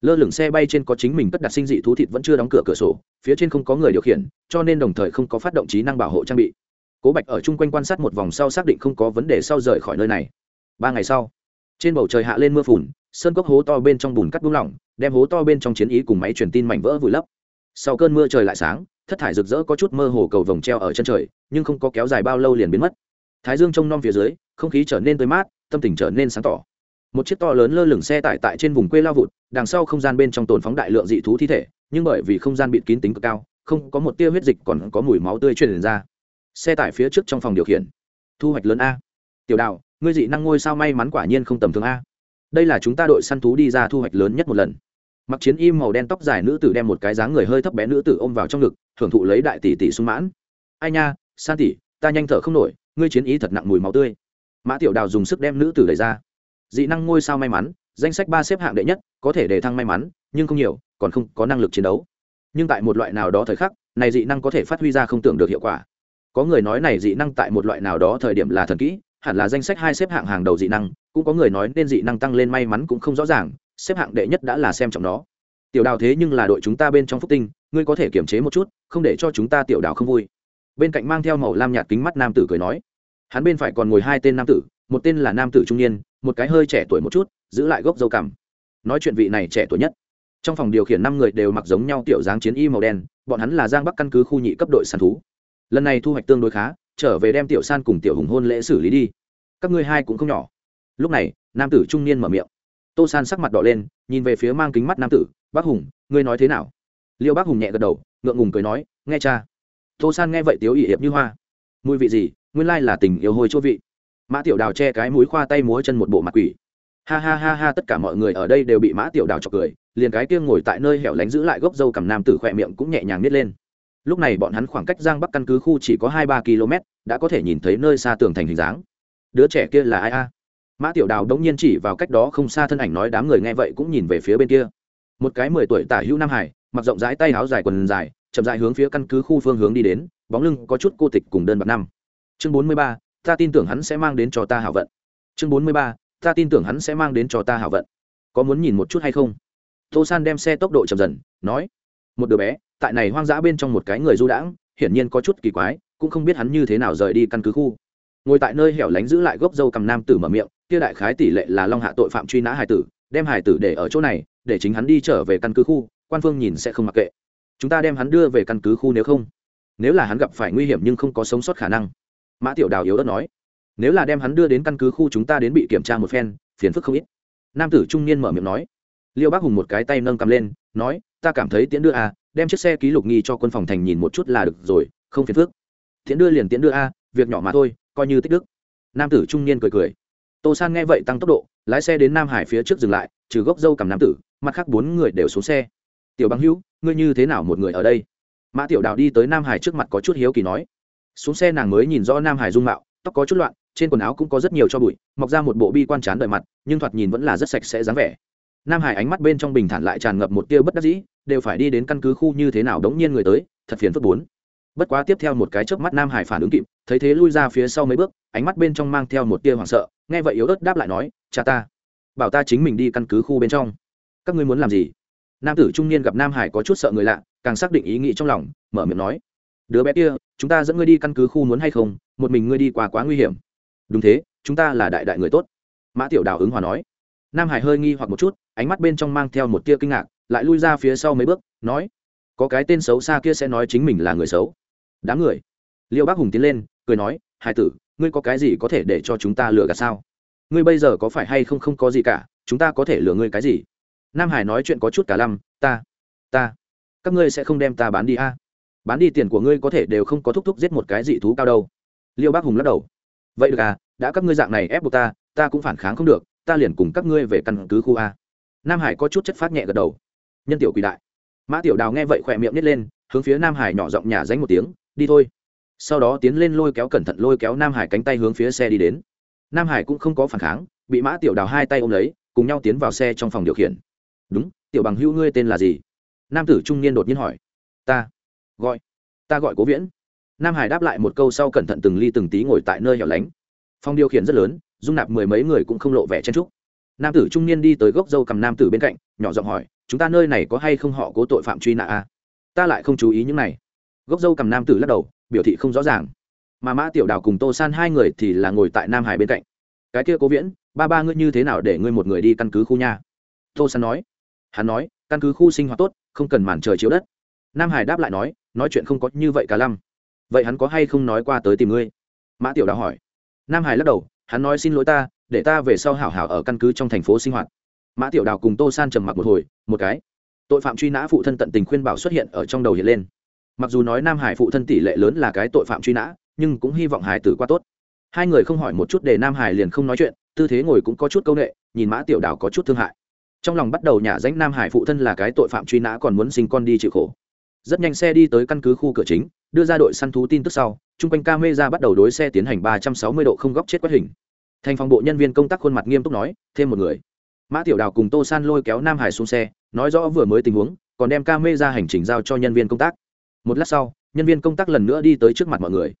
S1: Lơ lửng xe bay trên có chính mình cất đặt sinh dị thú thịt vẫn chưa đóng cửa cửa sổ, phía trên không có người điều khiển, cho nên đồng thời không có phát động trí năng bảo hộ trang bị cố bạch ở chung quanh quan sát một vòng sau xác định không có vấn đề sau rời khỏi nơi này. Ba ngày sau, trên bầu trời hạ lên mưa phùn, sơn cốc hố to bên trong bùn cắt buông lỏng, đem hố to bên trong chiến ý cùng máy truyền tin mảnh vỡ vùi lấp. Sau cơn mưa trời lại sáng, thất thải rực rỡ có chút mơ hồ cầu vồng treo ở chân trời, nhưng không có kéo dài bao lâu liền biến mất. Thái dương trông nom phía dưới, không khí trở nên tươi mát, tâm tình trở nên sáng tỏ. Một chiếc to lớn lơ lửng xe tải tại trên vùng quê lao vụt, đằng sau không gian bên trong tồn phóng đại lượng dị thú thi thể, nhưng bởi vì không gian bịt kín tính cực cao, không có một tia huyết dịch còn có mùi máu tươi truyền ra xe tải phía trước trong phòng điều khiển. Thu hoạch lớn a. Tiểu đào, ngươi dị năng ngôi sao may mắn quả nhiên không tầm thường a. Đây là chúng ta đội săn thú đi ra thu hoạch lớn nhất một lần. Mặc chiến im màu đen tóc dài nữ tử đem một cái dáng người hơi thấp bé nữ tử ôm vào trong ngực, thưởng thụ lấy đại tỷ tỷ sung mãn. Ai nha, san tỷ, ta nhanh thở không nổi, ngươi chiến ý thật nặng mùi máu tươi. Mã tiểu đào dùng sức đem nữ tử đẩy ra. Dị năng ngôi sao may mắn, danh sách ba xếp hạng đệ nhất, có thể đề thăng may mắn, nhưng không nhiều, còn không có năng lực chiến đấu. Nhưng tại một loại nào đó thời khắc, này dị năng có thể phát huy ra không tưởng được hiệu quả có người nói này dị năng tại một loại nào đó thời điểm là thần kỹ, hẳn là danh sách hai xếp hạng hàng đầu dị năng, cũng có người nói nên dị năng tăng lên may mắn cũng không rõ ràng, xếp hạng đệ nhất đã là xem trọng nó. Tiểu đào thế nhưng là đội chúng ta bên trong phúc tinh, ngươi có thể kiểm chế một chút, không để cho chúng ta tiểu đào không vui. Bên cạnh mang theo màu lam nhạt kính mắt nam tử cười nói, hắn bên phải còn ngồi hai tên nam tử, một tên là nam tử trung niên, một cái hơi trẻ tuổi một chút, giữ lại gốc dâu cằm. Nói chuyện vị này trẻ tuổi nhất. Trong phòng điều khiển năm người đều mặc giống nhau tiểu dáng chiến y màu đen, bọn hắn là giang bắc căn cứ khu nhị cấp đội săn thú lần này thu hoạch tương đối khá, trở về đem tiểu san cùng tiểu hùng hôn lễ xử lý đi. Các ngươi hai cũng không nhỏ. Lúc này, nam tử trung niên mở miệng. Tô san sắc mặt đỏ lên, nhìn về phía mang kính mắt nam tử, bác hùng, ngươi nói thế nào? Liêu bác hùng nhẹ gật đầu, ngượng ngùng cười nói, nghe cha. Tô san nghe vậy tiếu ỵ hiệp như hoa. Mùi vị gì? Nguyên lai là tình yêu hôi chỗ vị. Mã tiểu đào che cái mũi khoa tay múa chân một bộ mặt quỷ. Ha ha ha ha, tất cả mọi người ở đây đều bị mã tiểu đào chọc cười, liền cái kia ngồi tại nơi hẻo lánh giữ lại gốc dâu cầm nam tử khỏe miệng cũng nhẹ nhàng nít lên lúc này bọn hắn khoảng cách giang bắc căn cứ khu chỉ có hai ba km, đã có thể nhìn thấy nơi xa tường thành hình dáng. Đứa trẻ kia là ai a? Mã tiểu đào đống nhiên chỉ vào cách đó không xa thân ảnh nói đám người nghe vậy cũng nhìn về phía bên kia. Một cái mười tuổi tả hữu nam hải, mặc rộng rãi tay áo dài quần dài, chậm dài hướng phía căn cứ khu phương hướng đi đến, bóng lưng có chút cô tịch cùng đơn bạc năm. Chương bốn mươi ba, ta tin tưởng hắn sẽ mang đến cho ta hảo vận. Chương bốn mươi ba, ta tin tưởng hắn sẽ mang đến cho ta hảo vận. Có muốn nhìn một chút hay không? Tô san đem xe tốc độ chậm dần, nói, một đứa bé tại này hoang dã bên trong một cái người du đãng, hiển nhiên có chút kỳ quái, cũng không biết hắn như thế nào rời đi căn cứ khu. Ngồi tại nơi hẻo lánh giữ lại gốc dâu cầm nam tử mở miệng, kia đại khái tỷ lệ là long hạ tội phạm truy nã hải tử, đem hải tử để ở chỗ này, để chính hắn đi trở về căn cứ khu, quan phương nhìn sẽ không mặc kệ. Chúng ta đem hắn đưa về căn cứ khu nếu không. Nếu là hắn gặp phải nguy hiểm nhưng không có sống sót khả năng. Mã tiểu đào yếu đất nói. Nếu là đem hắn đưa đến căn cứ khu chúng ta đến bị kiểm tra một phen, phiền phức không ít. Nam tử trung niên mở miệng nói. Liêu bác hùng một cái tay nâng cầm lên, nói, ta cảm thấy tiễn đưa à đem chiếc xe ký lục nghi cho quân phòng thành nhìn một chút là được rồi, không phiền phức. Tiễn đưa liền tiễn đưa a, việc nhỏ mà thôi, coi như tích đức. Nam tử trung niên cười cười. Tô san nghe vậy tăng tốc độ, lái xe đến nam hải phía trước dừng lại, trừ gốc dâu cầm nam tử, mặt khác bốn người đều xuống xe. Tiểu băng hữu, ngươi như thế nào một người ở đây? Mã tiểu đào đi tới nam hải trước mặt có chút hiếu kỳ nói. Xuống xe nàng mới nhìn rõ nam hải dung mạo, tóc có chút loạn, trên quần áo cũng có rất nhiều cho bụi, mọc ra một bộ bi quan trán đời mặt, nhưng thoạt nhìn vẫn là rất sạch sẽ dáng vẻ. Nam hải ánh mắt bên trong bình thản lại tràn ngập một tia bất đắc dĩ đều phải đi đến căn cứ khu như thế nào đống nhiên người tới, thật phiền phức bốn. Bất quá tiếp theo một cái chớp mắt nam hải phản ứng kịp, thấy thế lui ra phía sau mấy bước, ánh mắt bên trong mang theo một tia hoảng sợ, nghe vậy yếu ớt đáp lại nói, cha ta, bảo ta chính mình đi căn cứ khu bên trong. Các ngươi muốn làm gì? Nam tử trung niên gặp nam hải có chút sợ người lạ, càng xác định ý nghĩ trong lòng, mở miệng nói, đứa bé kia, chúng ta dẫn ngươi đi căn cứ khu muốn hay không? Một mình ngươi đi qua quá nguy hiểm. Đúng thế, chúng ta là đại đại người tốt. Mã tiểu đào ứng hòa nói. Nam hải hơi nghi hoặc một chút, ánh mắt bên trong mang theo một tia kinh ngạc lại lui ra phía sau mấy bước, nói, có cái tên xấu xa kia sẽ nói chính mình là người xấu. Đáng người. Liêu bác hùng tiến lên, cười nói, hải tử, ngươi có cái gì có thể để cho chúng ta lừa gạt sao? Ngươi bây giờ có phải hay không không có gì cả, chúng ta có thể lừa ngươi cái gì? Nam hải nói chuyện có chút cả lăm, ta ta, các ngươi sẽ không đem ta bán đi a? À? bán đi tiền của ngươi có thể đều không có thúc thúc giết một cái dị thú cao đâu. Liêu bác hùng lắc đầu, vậy được à đã các ngươi dạng này ép buộc ta ta cũng phản kháng không được, ta liền cùng các ngươi về căn cứ khu a. Nam hải có chút chất phát nhẹ gật đầu nhân tiểu quỷ đại. Mã tiểu đào nghe vậy khỏe miệng nít lên, hướng phía nam hải nhỏ giọng nhà dánh một tiếng, đi thôi. Sau đó tiến lên lôi kéo cẩn thận lôi kéo nam hải cánh tay hướng phía xe đi đến. Nam hải cũng không có phản kháng, bị mã tiểu đào hai tay ôm lấy, cùng nhau tiến vào xe trong phòng điều khiển. Đúng, tiểu bằng hữu ngươi tên là gì? Nam tử trung niên đột nhiên hỏi. Ta. Gọi. Ta gọi cố viễn. Nam hải đáp lại một câu sau cẩn thận từng ly từng tí ngồi tại nơi hẻo lánh. Phòng điều khiển rất lớn, dung nạp mười mấy người cũng không lộ vẻ chen trúc nam tử trung niên đi tới gốc dâu cầm nam tử bên cạnh, nhỏ giọng hỏi, chúng ta nơi này có hay không họ cố tội phạm truy nã a ta lại không chú ý những này. Gốc dâu cầm nam tử lắc đầu, biểu thị không rõ ràng. Mà mã tiểu đào cùng tô san hai người thì là ngồi tại nam hải bên cạnh. Cái kia cố viễn, ba ba ngươi như thế nào để ngươi một người đi căn cứ khu nha? Tô san nói. Hắn nói, căn cứ khu sinh hoạt tốt, không cần màn trời chiếu đất. Nam hải đáp lại nói nói chuyện không có như vậy cả lăm vậy hắn có hay không nói qua tới tìm ngươi? Mã tiểu đào hỏi. Nam hải lắc đầu hắn nói xin lỗi ta, để ta về sau hảo hảo ở căn cứ trong thành phố sinh hoạt. Mã tiểu đào cùng tô san trầm mặc một hồi, một cái. Tội phạm truy nã phụ thân tận tình khuyên bảo xuất hiện ở trong đầu hiện lên. Mặc dù nói nam hải phụ thân tỷ lệ lớn là cái tội phạm truy nã, nhưng cũng hy vọng hải tử qua tốt. Hai người không hỏi một chút để nam hải liền không nói chuyện, tư thế ngồi cũng có chút c â u n ệ nhìn mã tiểu đào có chút thương hại. Trong lòng bắt đầu nhả danh nam hải phụ thân là cái tội phạm truy nã còn muốn sinh con đi chịu khổ. Rất nhanh xe đi tới căn cứ khu cửa chính đưa ra đội săn thú tin tức sau, chung quanh camera bắt đầu đối xe tiến hành ba trăm sáu mươi độ không góc chết quét hình. Thành phòng bộ nhân viên công tác khuôn mặt nghiêm túc nói, thêm một người. Mã tiểu đào cùng tô san lôi kéo nam hải xuống xe, nói rõ vừa mới tình huống, còn đem ca mê ra hành trình giao cho nhân viên công tác. Một lát sau, nhân viên công tác lần nữa đi tới trước mặt mọi người.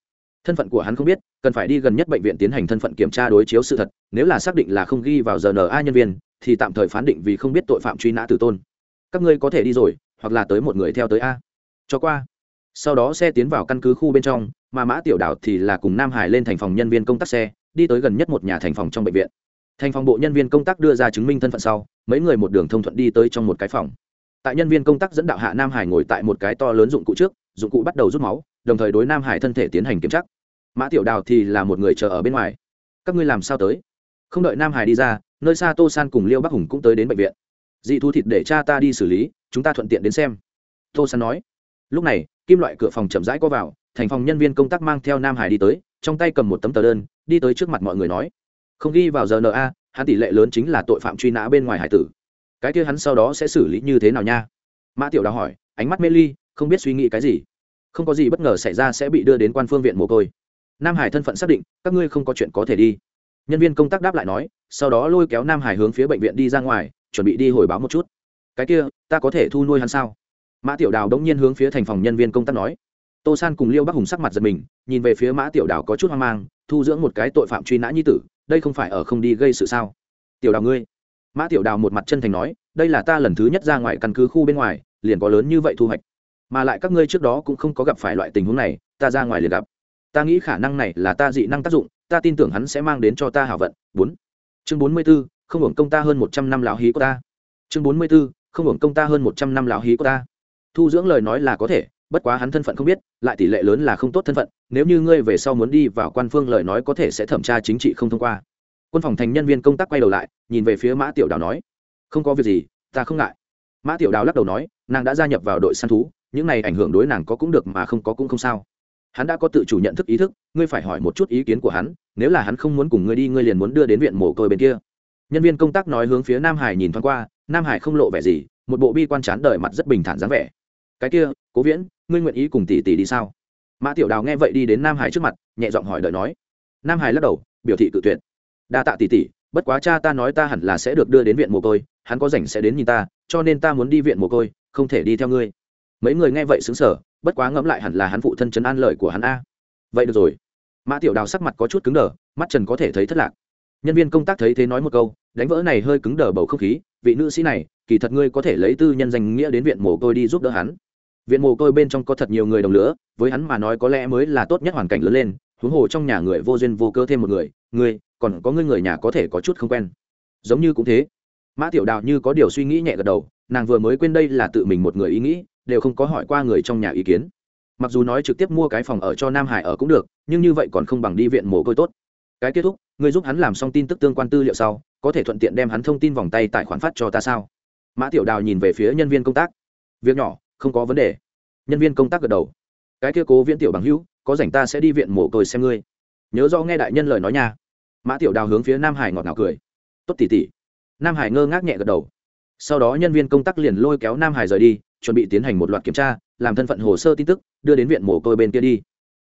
S1: Thân phận của hắn không biết, cần phải đi gần nhất bệnh viện tiến hành thân phận kiểm tra đối chiếu sự thật, nếu là xác định là không ghi vào giờ rna nhân viên, thì tạm thời phán định vì không biết tội phạm truy nã tử tôn. Các ngươi có thể đi rồi, hoặc là tới một người theo tới a. Cho qua sau đó xe tiến vào căn cứ khu bên trong, mà mã tiểu đảo thì là cùng nam hải lên thành phòng nhân viên công tác xe, đi tới gần nhất một nhà thành phòng trong bệnh viện. Thành phòng bộ nhân viên công tác đưa ra chứng minh thân phận sau, mấy người một đường thông thuận đi tới trong một cái phòng. Tại nhân viên công tác dẫn đạo hạ nam hải ngồi tại một cái to lớn dụng cụ trước, dụng cụ bắt đầu rút máu, đồng thời đối nam hải thân thể tiến hành kiểm tra. Mã tiểu đào thì là một người chờ ở bên ngoài. Các ngươi làm sao tới? Không đợi nam hải đi ra, nơi xa tô san cùng liêu bắc hùng cũng tới đến bệnh viện. Dị thu thịt để cha ta đi xử lý, chúng ta thuận tiện đến xem. Tô san nói. Lúc này kim loại cửa phòng chậm rãi có vào, thành phòng nhân viên công tác mang theo nam hải đi tới, trong tay cầm một tấm tờ đơn, đi tới trước mặt mọi người nói, không ghi vào giờ rna hắn tỷ lệ lớn chính là tội phạm truy nã bên ngoài hải tử. Cái kia hắn sau đó sẽ xử lý như thế nào nha? Mã tiểu đào hỏi, ánh mắt mê ly, không biết suy nghĩ cái gì. Không có gì bất ngờ xảy ra sẽ bị đưa đến quan phương viện mồ côi. Nam hải thân phận xác định, các ngươi không có chuyện có thể đi. Nhân viên công tác đáp lại nói, sau đó lôi kéo nam hải hướng phía bệnh viện đi ra ngoài, chuẩn bị đi hồi báo một chút. Cái kia, ta có thể thu nuôi hắn sao? Mã tiểu đào đông nhiên hướng phía thành phòng nhân viên công tác nói. Tô san cùng liêu bắc hùng sắc mặt giật mình, nhìn về phía mã tiểu đào có chút hoang mang, thu dưỡng một cái tội phạm truy nã nhi tử, đây không phải ở không đi gây sự sao? Tiểu đào ngươi. Mã tiểu đào một mặt chân thành nói, đây là ta lần thứ nhất ra ngoài căn cứ khu bên ngoài, liền có lớn như vậy thu hoạch. Mà lại các ngươi trước đó cũng không có gặp phải loại tình huống này, ta ra ngoài liền gặp. Ta nghĩ khả năng này là ta dị năng tác dụng, ta tin tưởng hắn sẽ mang đến cho ta hảo vận. Bốn. Chương bốn mươi b ố không hưởng công ta hơn một trăm năm lão hí của ta. Chương bốn mươi b ố không hưởng công ta hơn một trăm năm lão hí của ta thu dưỡng lời nói là có thể, bất quá hắn thân phận không biết, lại tỷ lệ lớn là không tốt thân phận, nếu như ngươi về sau muốn đi vào quan phương lời nói có thể sẽ thẩm tra chính trị không thông qua. Quân phòng thành nhân viên công tác quay đầu lại, nhìn về phía mã tiểu đào nói, không có việc gì, ta không ngại. Mã tiểu đào lắc đầu nói, nàng đã gia nhập vào đội săn thú, những này ảnh hưởng đối nàng có cũng được mà không có cũng không sao. Hắn đã có tự chủ nhận thức ý thức, ngươi phải hỏi một chút ý kiến của hắn, nếu là hắn không muốn cùng ngươi đi, ngươi liền muốn đưa đến viện mồ côi bên kia. Nhân viên công tác nói hướng phía nam hải nhìn thoáng qua, nam hải không lộ vẻ gì, một bộ bi quan chán đời mặt rất bình thản dáng vẻ cái kia, cố viễn, ngươi nguyện ý cùng tỷ tỷ đi sao? Mã tiểu đào nghe vậy đi đến nam hải trước mặt, nhẹ giọng hỏi đợi nói. Nam hải lắc đầu, biểu thị cự tuyệt. Đa tạ tỷ tỷ, bất quá cha ta nói ta hẳn là sẽ được đưa đến viện mồ côi, hắn có rảnh sẽ đến nhìn ta, cho nên ta muốn đi viện mồ côi, không thể đi theo ngươi. Mấy người nghe vậy xứng sở bất quá ngẫm lại hẳn là hắn phụ thân chấn an lời của hắn a. Vậy được rồi. Mã tiểu đào sắc mặt có chút cứng đờ, mắt trần có thể thấy thất lạc. Nhân viên công tác thấy thế nói một câu, đánh vỡ này hơi cứng đờ bầu không khí, vị nữ sĩ này, kỳ thật ngươi có thể lấy tư nhân danh nghĩa đến viện mồ côi đi giúp đỡ hắn viện mồ côi bên trong có thật nhiều người đồng lửa với hắn mà nói có lẽ mới là tốt nhất hoàn cảnh lớn lên huống hồ trong nhà người vô duyên vô cơ thêm một người người, còn có người người nhà có thể có chút không quen. Giống như cũng thế. Mã tiểu đào như có điều suy nghĩ nhẹ gật đầu nàng vừa mới quên đây là tự mình một người ý nghĩ đều không có hỏi qua người trong nhà ý kiến. Mặc dù nói trực tiếp mua cái phòng ở cho nam hải ở cũng được nhưng như vậy còn không bằng đi viện mồ côi tốt. Cái kết thúc người giúp hắn làm xong tin tức tương quan tư liệu sau có thể thuận tiện đem hắn thông tin vòng tay tài khoản phát cho ta sao? Mã tiểu đào nhìn về phía nhân viên công tác. Việc nhỏ không có vấn đề. Nhân viên công tác gật đầu. Cái kia cố viễn tiểu bằng hữu, có rảnh ta sẽ đi viện mồ côi xem ngươi. Nhớ do nghe đại nhân lời nói nha. Mã tiểu đào hướng phía nam hải ngọt ngào cười. Tốt tỉ tỉ. Nam hải ngơ ngác nhẹ gật đầu. Sau đó nhân viên công tác liền lôi kéo nam hải rời đi, chuẩn bị tiến hành một loạt kiểm tra, làm thân phận hồ sơ tin tức, đưa đến viện mồ côi bên kia đi.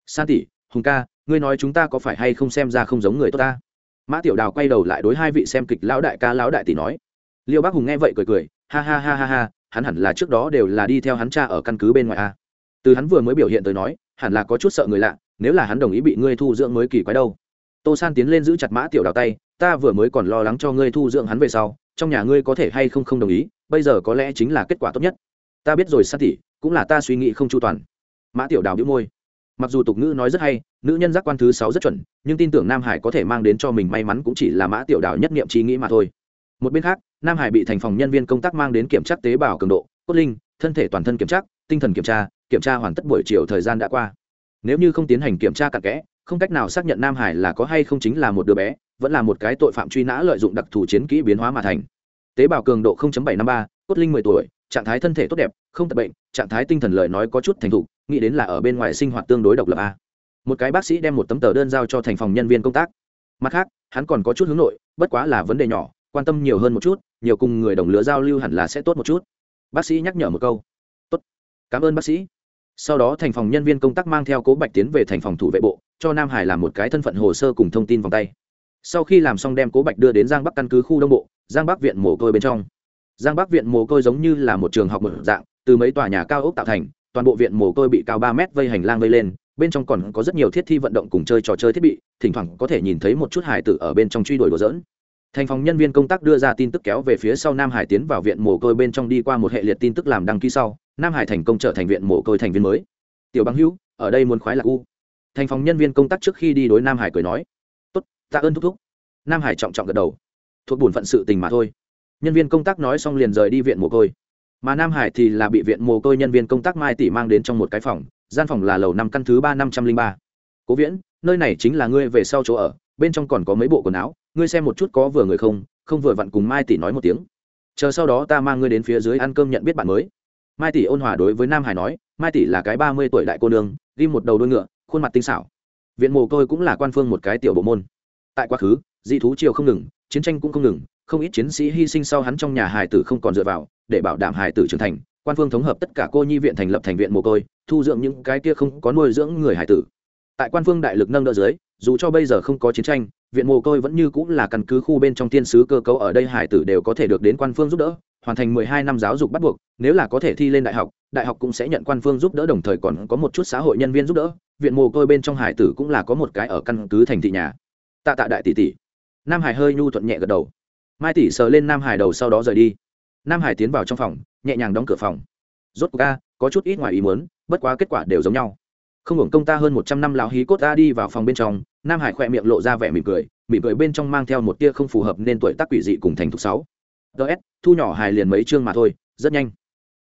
S1: San tỷ, hùng ca, ngươi nói chúng ta có phải hay không xem ra không giống người tốt ta? Mã tiểu đào quay đầu lại đối hai vị xem kịch lão đại ca lão đại tỷ nói. Liêu bác hùng nghe vậy cười cười, ha ha ha ha ha hắn hẳn là trước đó đều là đi theo hắn cha ở căn cứ bên ngoài a. Từ hắn vừa mới biểu hiện tới nói, hẳn là có chút sợ người lạ, nếu là hắn đồng ý bị ngươi thu dưỡng mới kỳ quái đâu. Tô san tiến lên giữ chặt mã tiểu đào tay, ta vừa mới còn lo lắng cho ngươi thu dưỡng hắn về sau, trong nhà ngươi có thể hay không không đồng ý, bây giờ có lẽ chính là kết quả tốt nhất. Ta biết rồi san tỷ, cũng là ta suy nghĩ không chu toàn. Mã tiểu đào đĩu môi. Mặc dù tục ngữ nói rất hay, nữ nhân giác quan thứ sáu rất chuẩn, nhưng tin tưởng nam hải có thể mang đến cho mình may mắn cũng chỉ là mã tiểu đào nhất nghiệm trí nghĩ mà thôi. Một bên khác nam hải bị thành phòng nhân viên công tác mang đến kiểm tra tế bào cường độ cốt linh thân thể toàn thân kiểm tra tinh thần kiểm tra kiểm tra hoàn tất buổi chiều thời gian đã qua. Nếu như không tiến hành kiểm tra cặn kẽ không cách nào xác nhận nam hải là có hay không chính là một đứa bé vẫn là một cái tội phạm truy nã lợi dụng đặc thù chiến kỹ biến hóa mà thành. Tế bào cường độ 0.753, cốt linh 10 tuổi trạng thái thân thể tốt đẹp không tật bệnh trạng thái tinh thần lời nói có chút thành thục nghĩ đến là ở bên ngoài sinh hoạt tương đối độc lập a. Một cái bác sĩ đem một tấm tờ đơn giao cho thành phòng nhân viên công tác. Mặt khác hắn còn có chút hướng nội bất quá là vấn đề nhỏ quan tâm nhiều hơn một chút, nhiều cùng người đồng lứa giao lưu hẳn là sẽ tốt một chút. Bác sĩ nhắc nhở một câu. Tốt. Cảm ơn bác sĩ. Sau đó thành phòng nhân viên công tác mang theo cố bạch tiến về thành phòng thủ vệ bộ, cho nam hải làm một cái thân phận hồ sơ cùng thông tin vòng tay. Sau khi làm xong đem cố bạch đưa đến giang bắc căn cứ khu đông bộ, giang bắc viện mồ côi bên trong. Giang bắc viện mồ côi giống như là một trường học mở dạng, từ mấy tòa nhà cao ốc tạo thành, toàn bộ viện mồ côi bị cao ba mét vây hành lang vây lên, bên trong còn có rất nhiều thiết thi vận động cùng chơi trò chơi thiết bị, thỉnh thoảng có thể nhìn thấy một chút hải tử ở bên trong truy đuổi đùa dỡn thành phòng nhân viên công tác đưa ra tin tức kéo về phía sau nam hải tiến vào viện mồ côi bên trong đi qua một hệ liệt tin tức làm đăng ký sau, nam hải thành công trở thành viện mồ côi thành viên mới. Tiểu băng hữu, ở đây muốn khoái lạc u. Thành phòng nhân viên công tác trước khi đi đối nam hải cười nói, tốt, tạ ơn thúc thúc. Nam hải trọng trọng gật đầu. Thuộc bổn phận sự tình mà thôi. Nhân viên công tác nói xong liền rời đi viện mồ côi. Mà nam hải thì là bị viện mồ côi nhân viên công tác mai tỷ mang đến trong một cái phòng, gian phòng là lầu năm căn thứ ba năm trăm linh ba. Cố viễn, nơi này chính là ngươi về sau chỗ ở, bên trong còn có mấy bộ quần áo ngươi xem một chút có vừa người không không vừa vặn cùng mai tỷ nói một tiếng. Chờ sau đó ta mang ngươi đến phía dưới ăn cơm nhận biết bạn mới. Mai tỷ ôn hòa đối với nam hải nói, mai tỷ là cái ba mươi tuổi đại cô nương ghi một đầu đôi ngựa, khuôn mặt tinh xảo. Viện mồ côi cũng là quan phương một cái tiểu bộ môn. Tại quá khứ, dị thú triều không ngừng, chiến tranh cũng không ngừng, không ít chiến sĩ hy sinh sau hắn trong nhà hải tử không còn dựa vào, để bảo đảm hải tử trưởng thành, quan phương thống hợp tất cả cô nhi viện thành lập thành viện mồ côi, thu dưỡng những cái kia không có nuôi dưỡng người hải tử. Tại quan phương đại lực nâng đỡ dưới, dù cho bây giờ không có chiến tranh viện mồ côi vẫn như cũng là căn cứ khu bên trong tiên sứ cơ cấu ở đây hải tử đều có thể được đến quan phương giúp đỡ, hoàn thành mười hai năm giáo dục bắt buộc, nếu là có thể thi lên đại học đại học cũng sẽ nhận quan phương giúp đỡ đồng thời còn có một chút xã hội nhân viên giúp đỡ, viện mồ côi bên trong hải tử cũng là có một cái ở căn cứ thành thị nhà. Tạ tạ đại tỷ tỷ. Nam hải hơi nhu thuận nhẹ gật đầu. Mai tỷ sờ lên nam hải đầu sau đó rời đi. Nam hải tiến vào trong phòng, nhẹ nhàng đóng cửa phòng. Rốt cuộc ca có chút ít ngoài ý muốn, bất quá kết quả đều giống nhau không hưởng công ta hơn một trăm năm lão hí cốt ta đi vào phòng bên trong, nam hải khỏe miệng lộ ra vẻ mỉm cười mỉm cười bên trong mang theo một tia không phù hợp nên tuổi tác quỷ dị cùng thành thục sáu. Ts thu nhỏ hài liền mấy chương mà thôi, rất nhanh.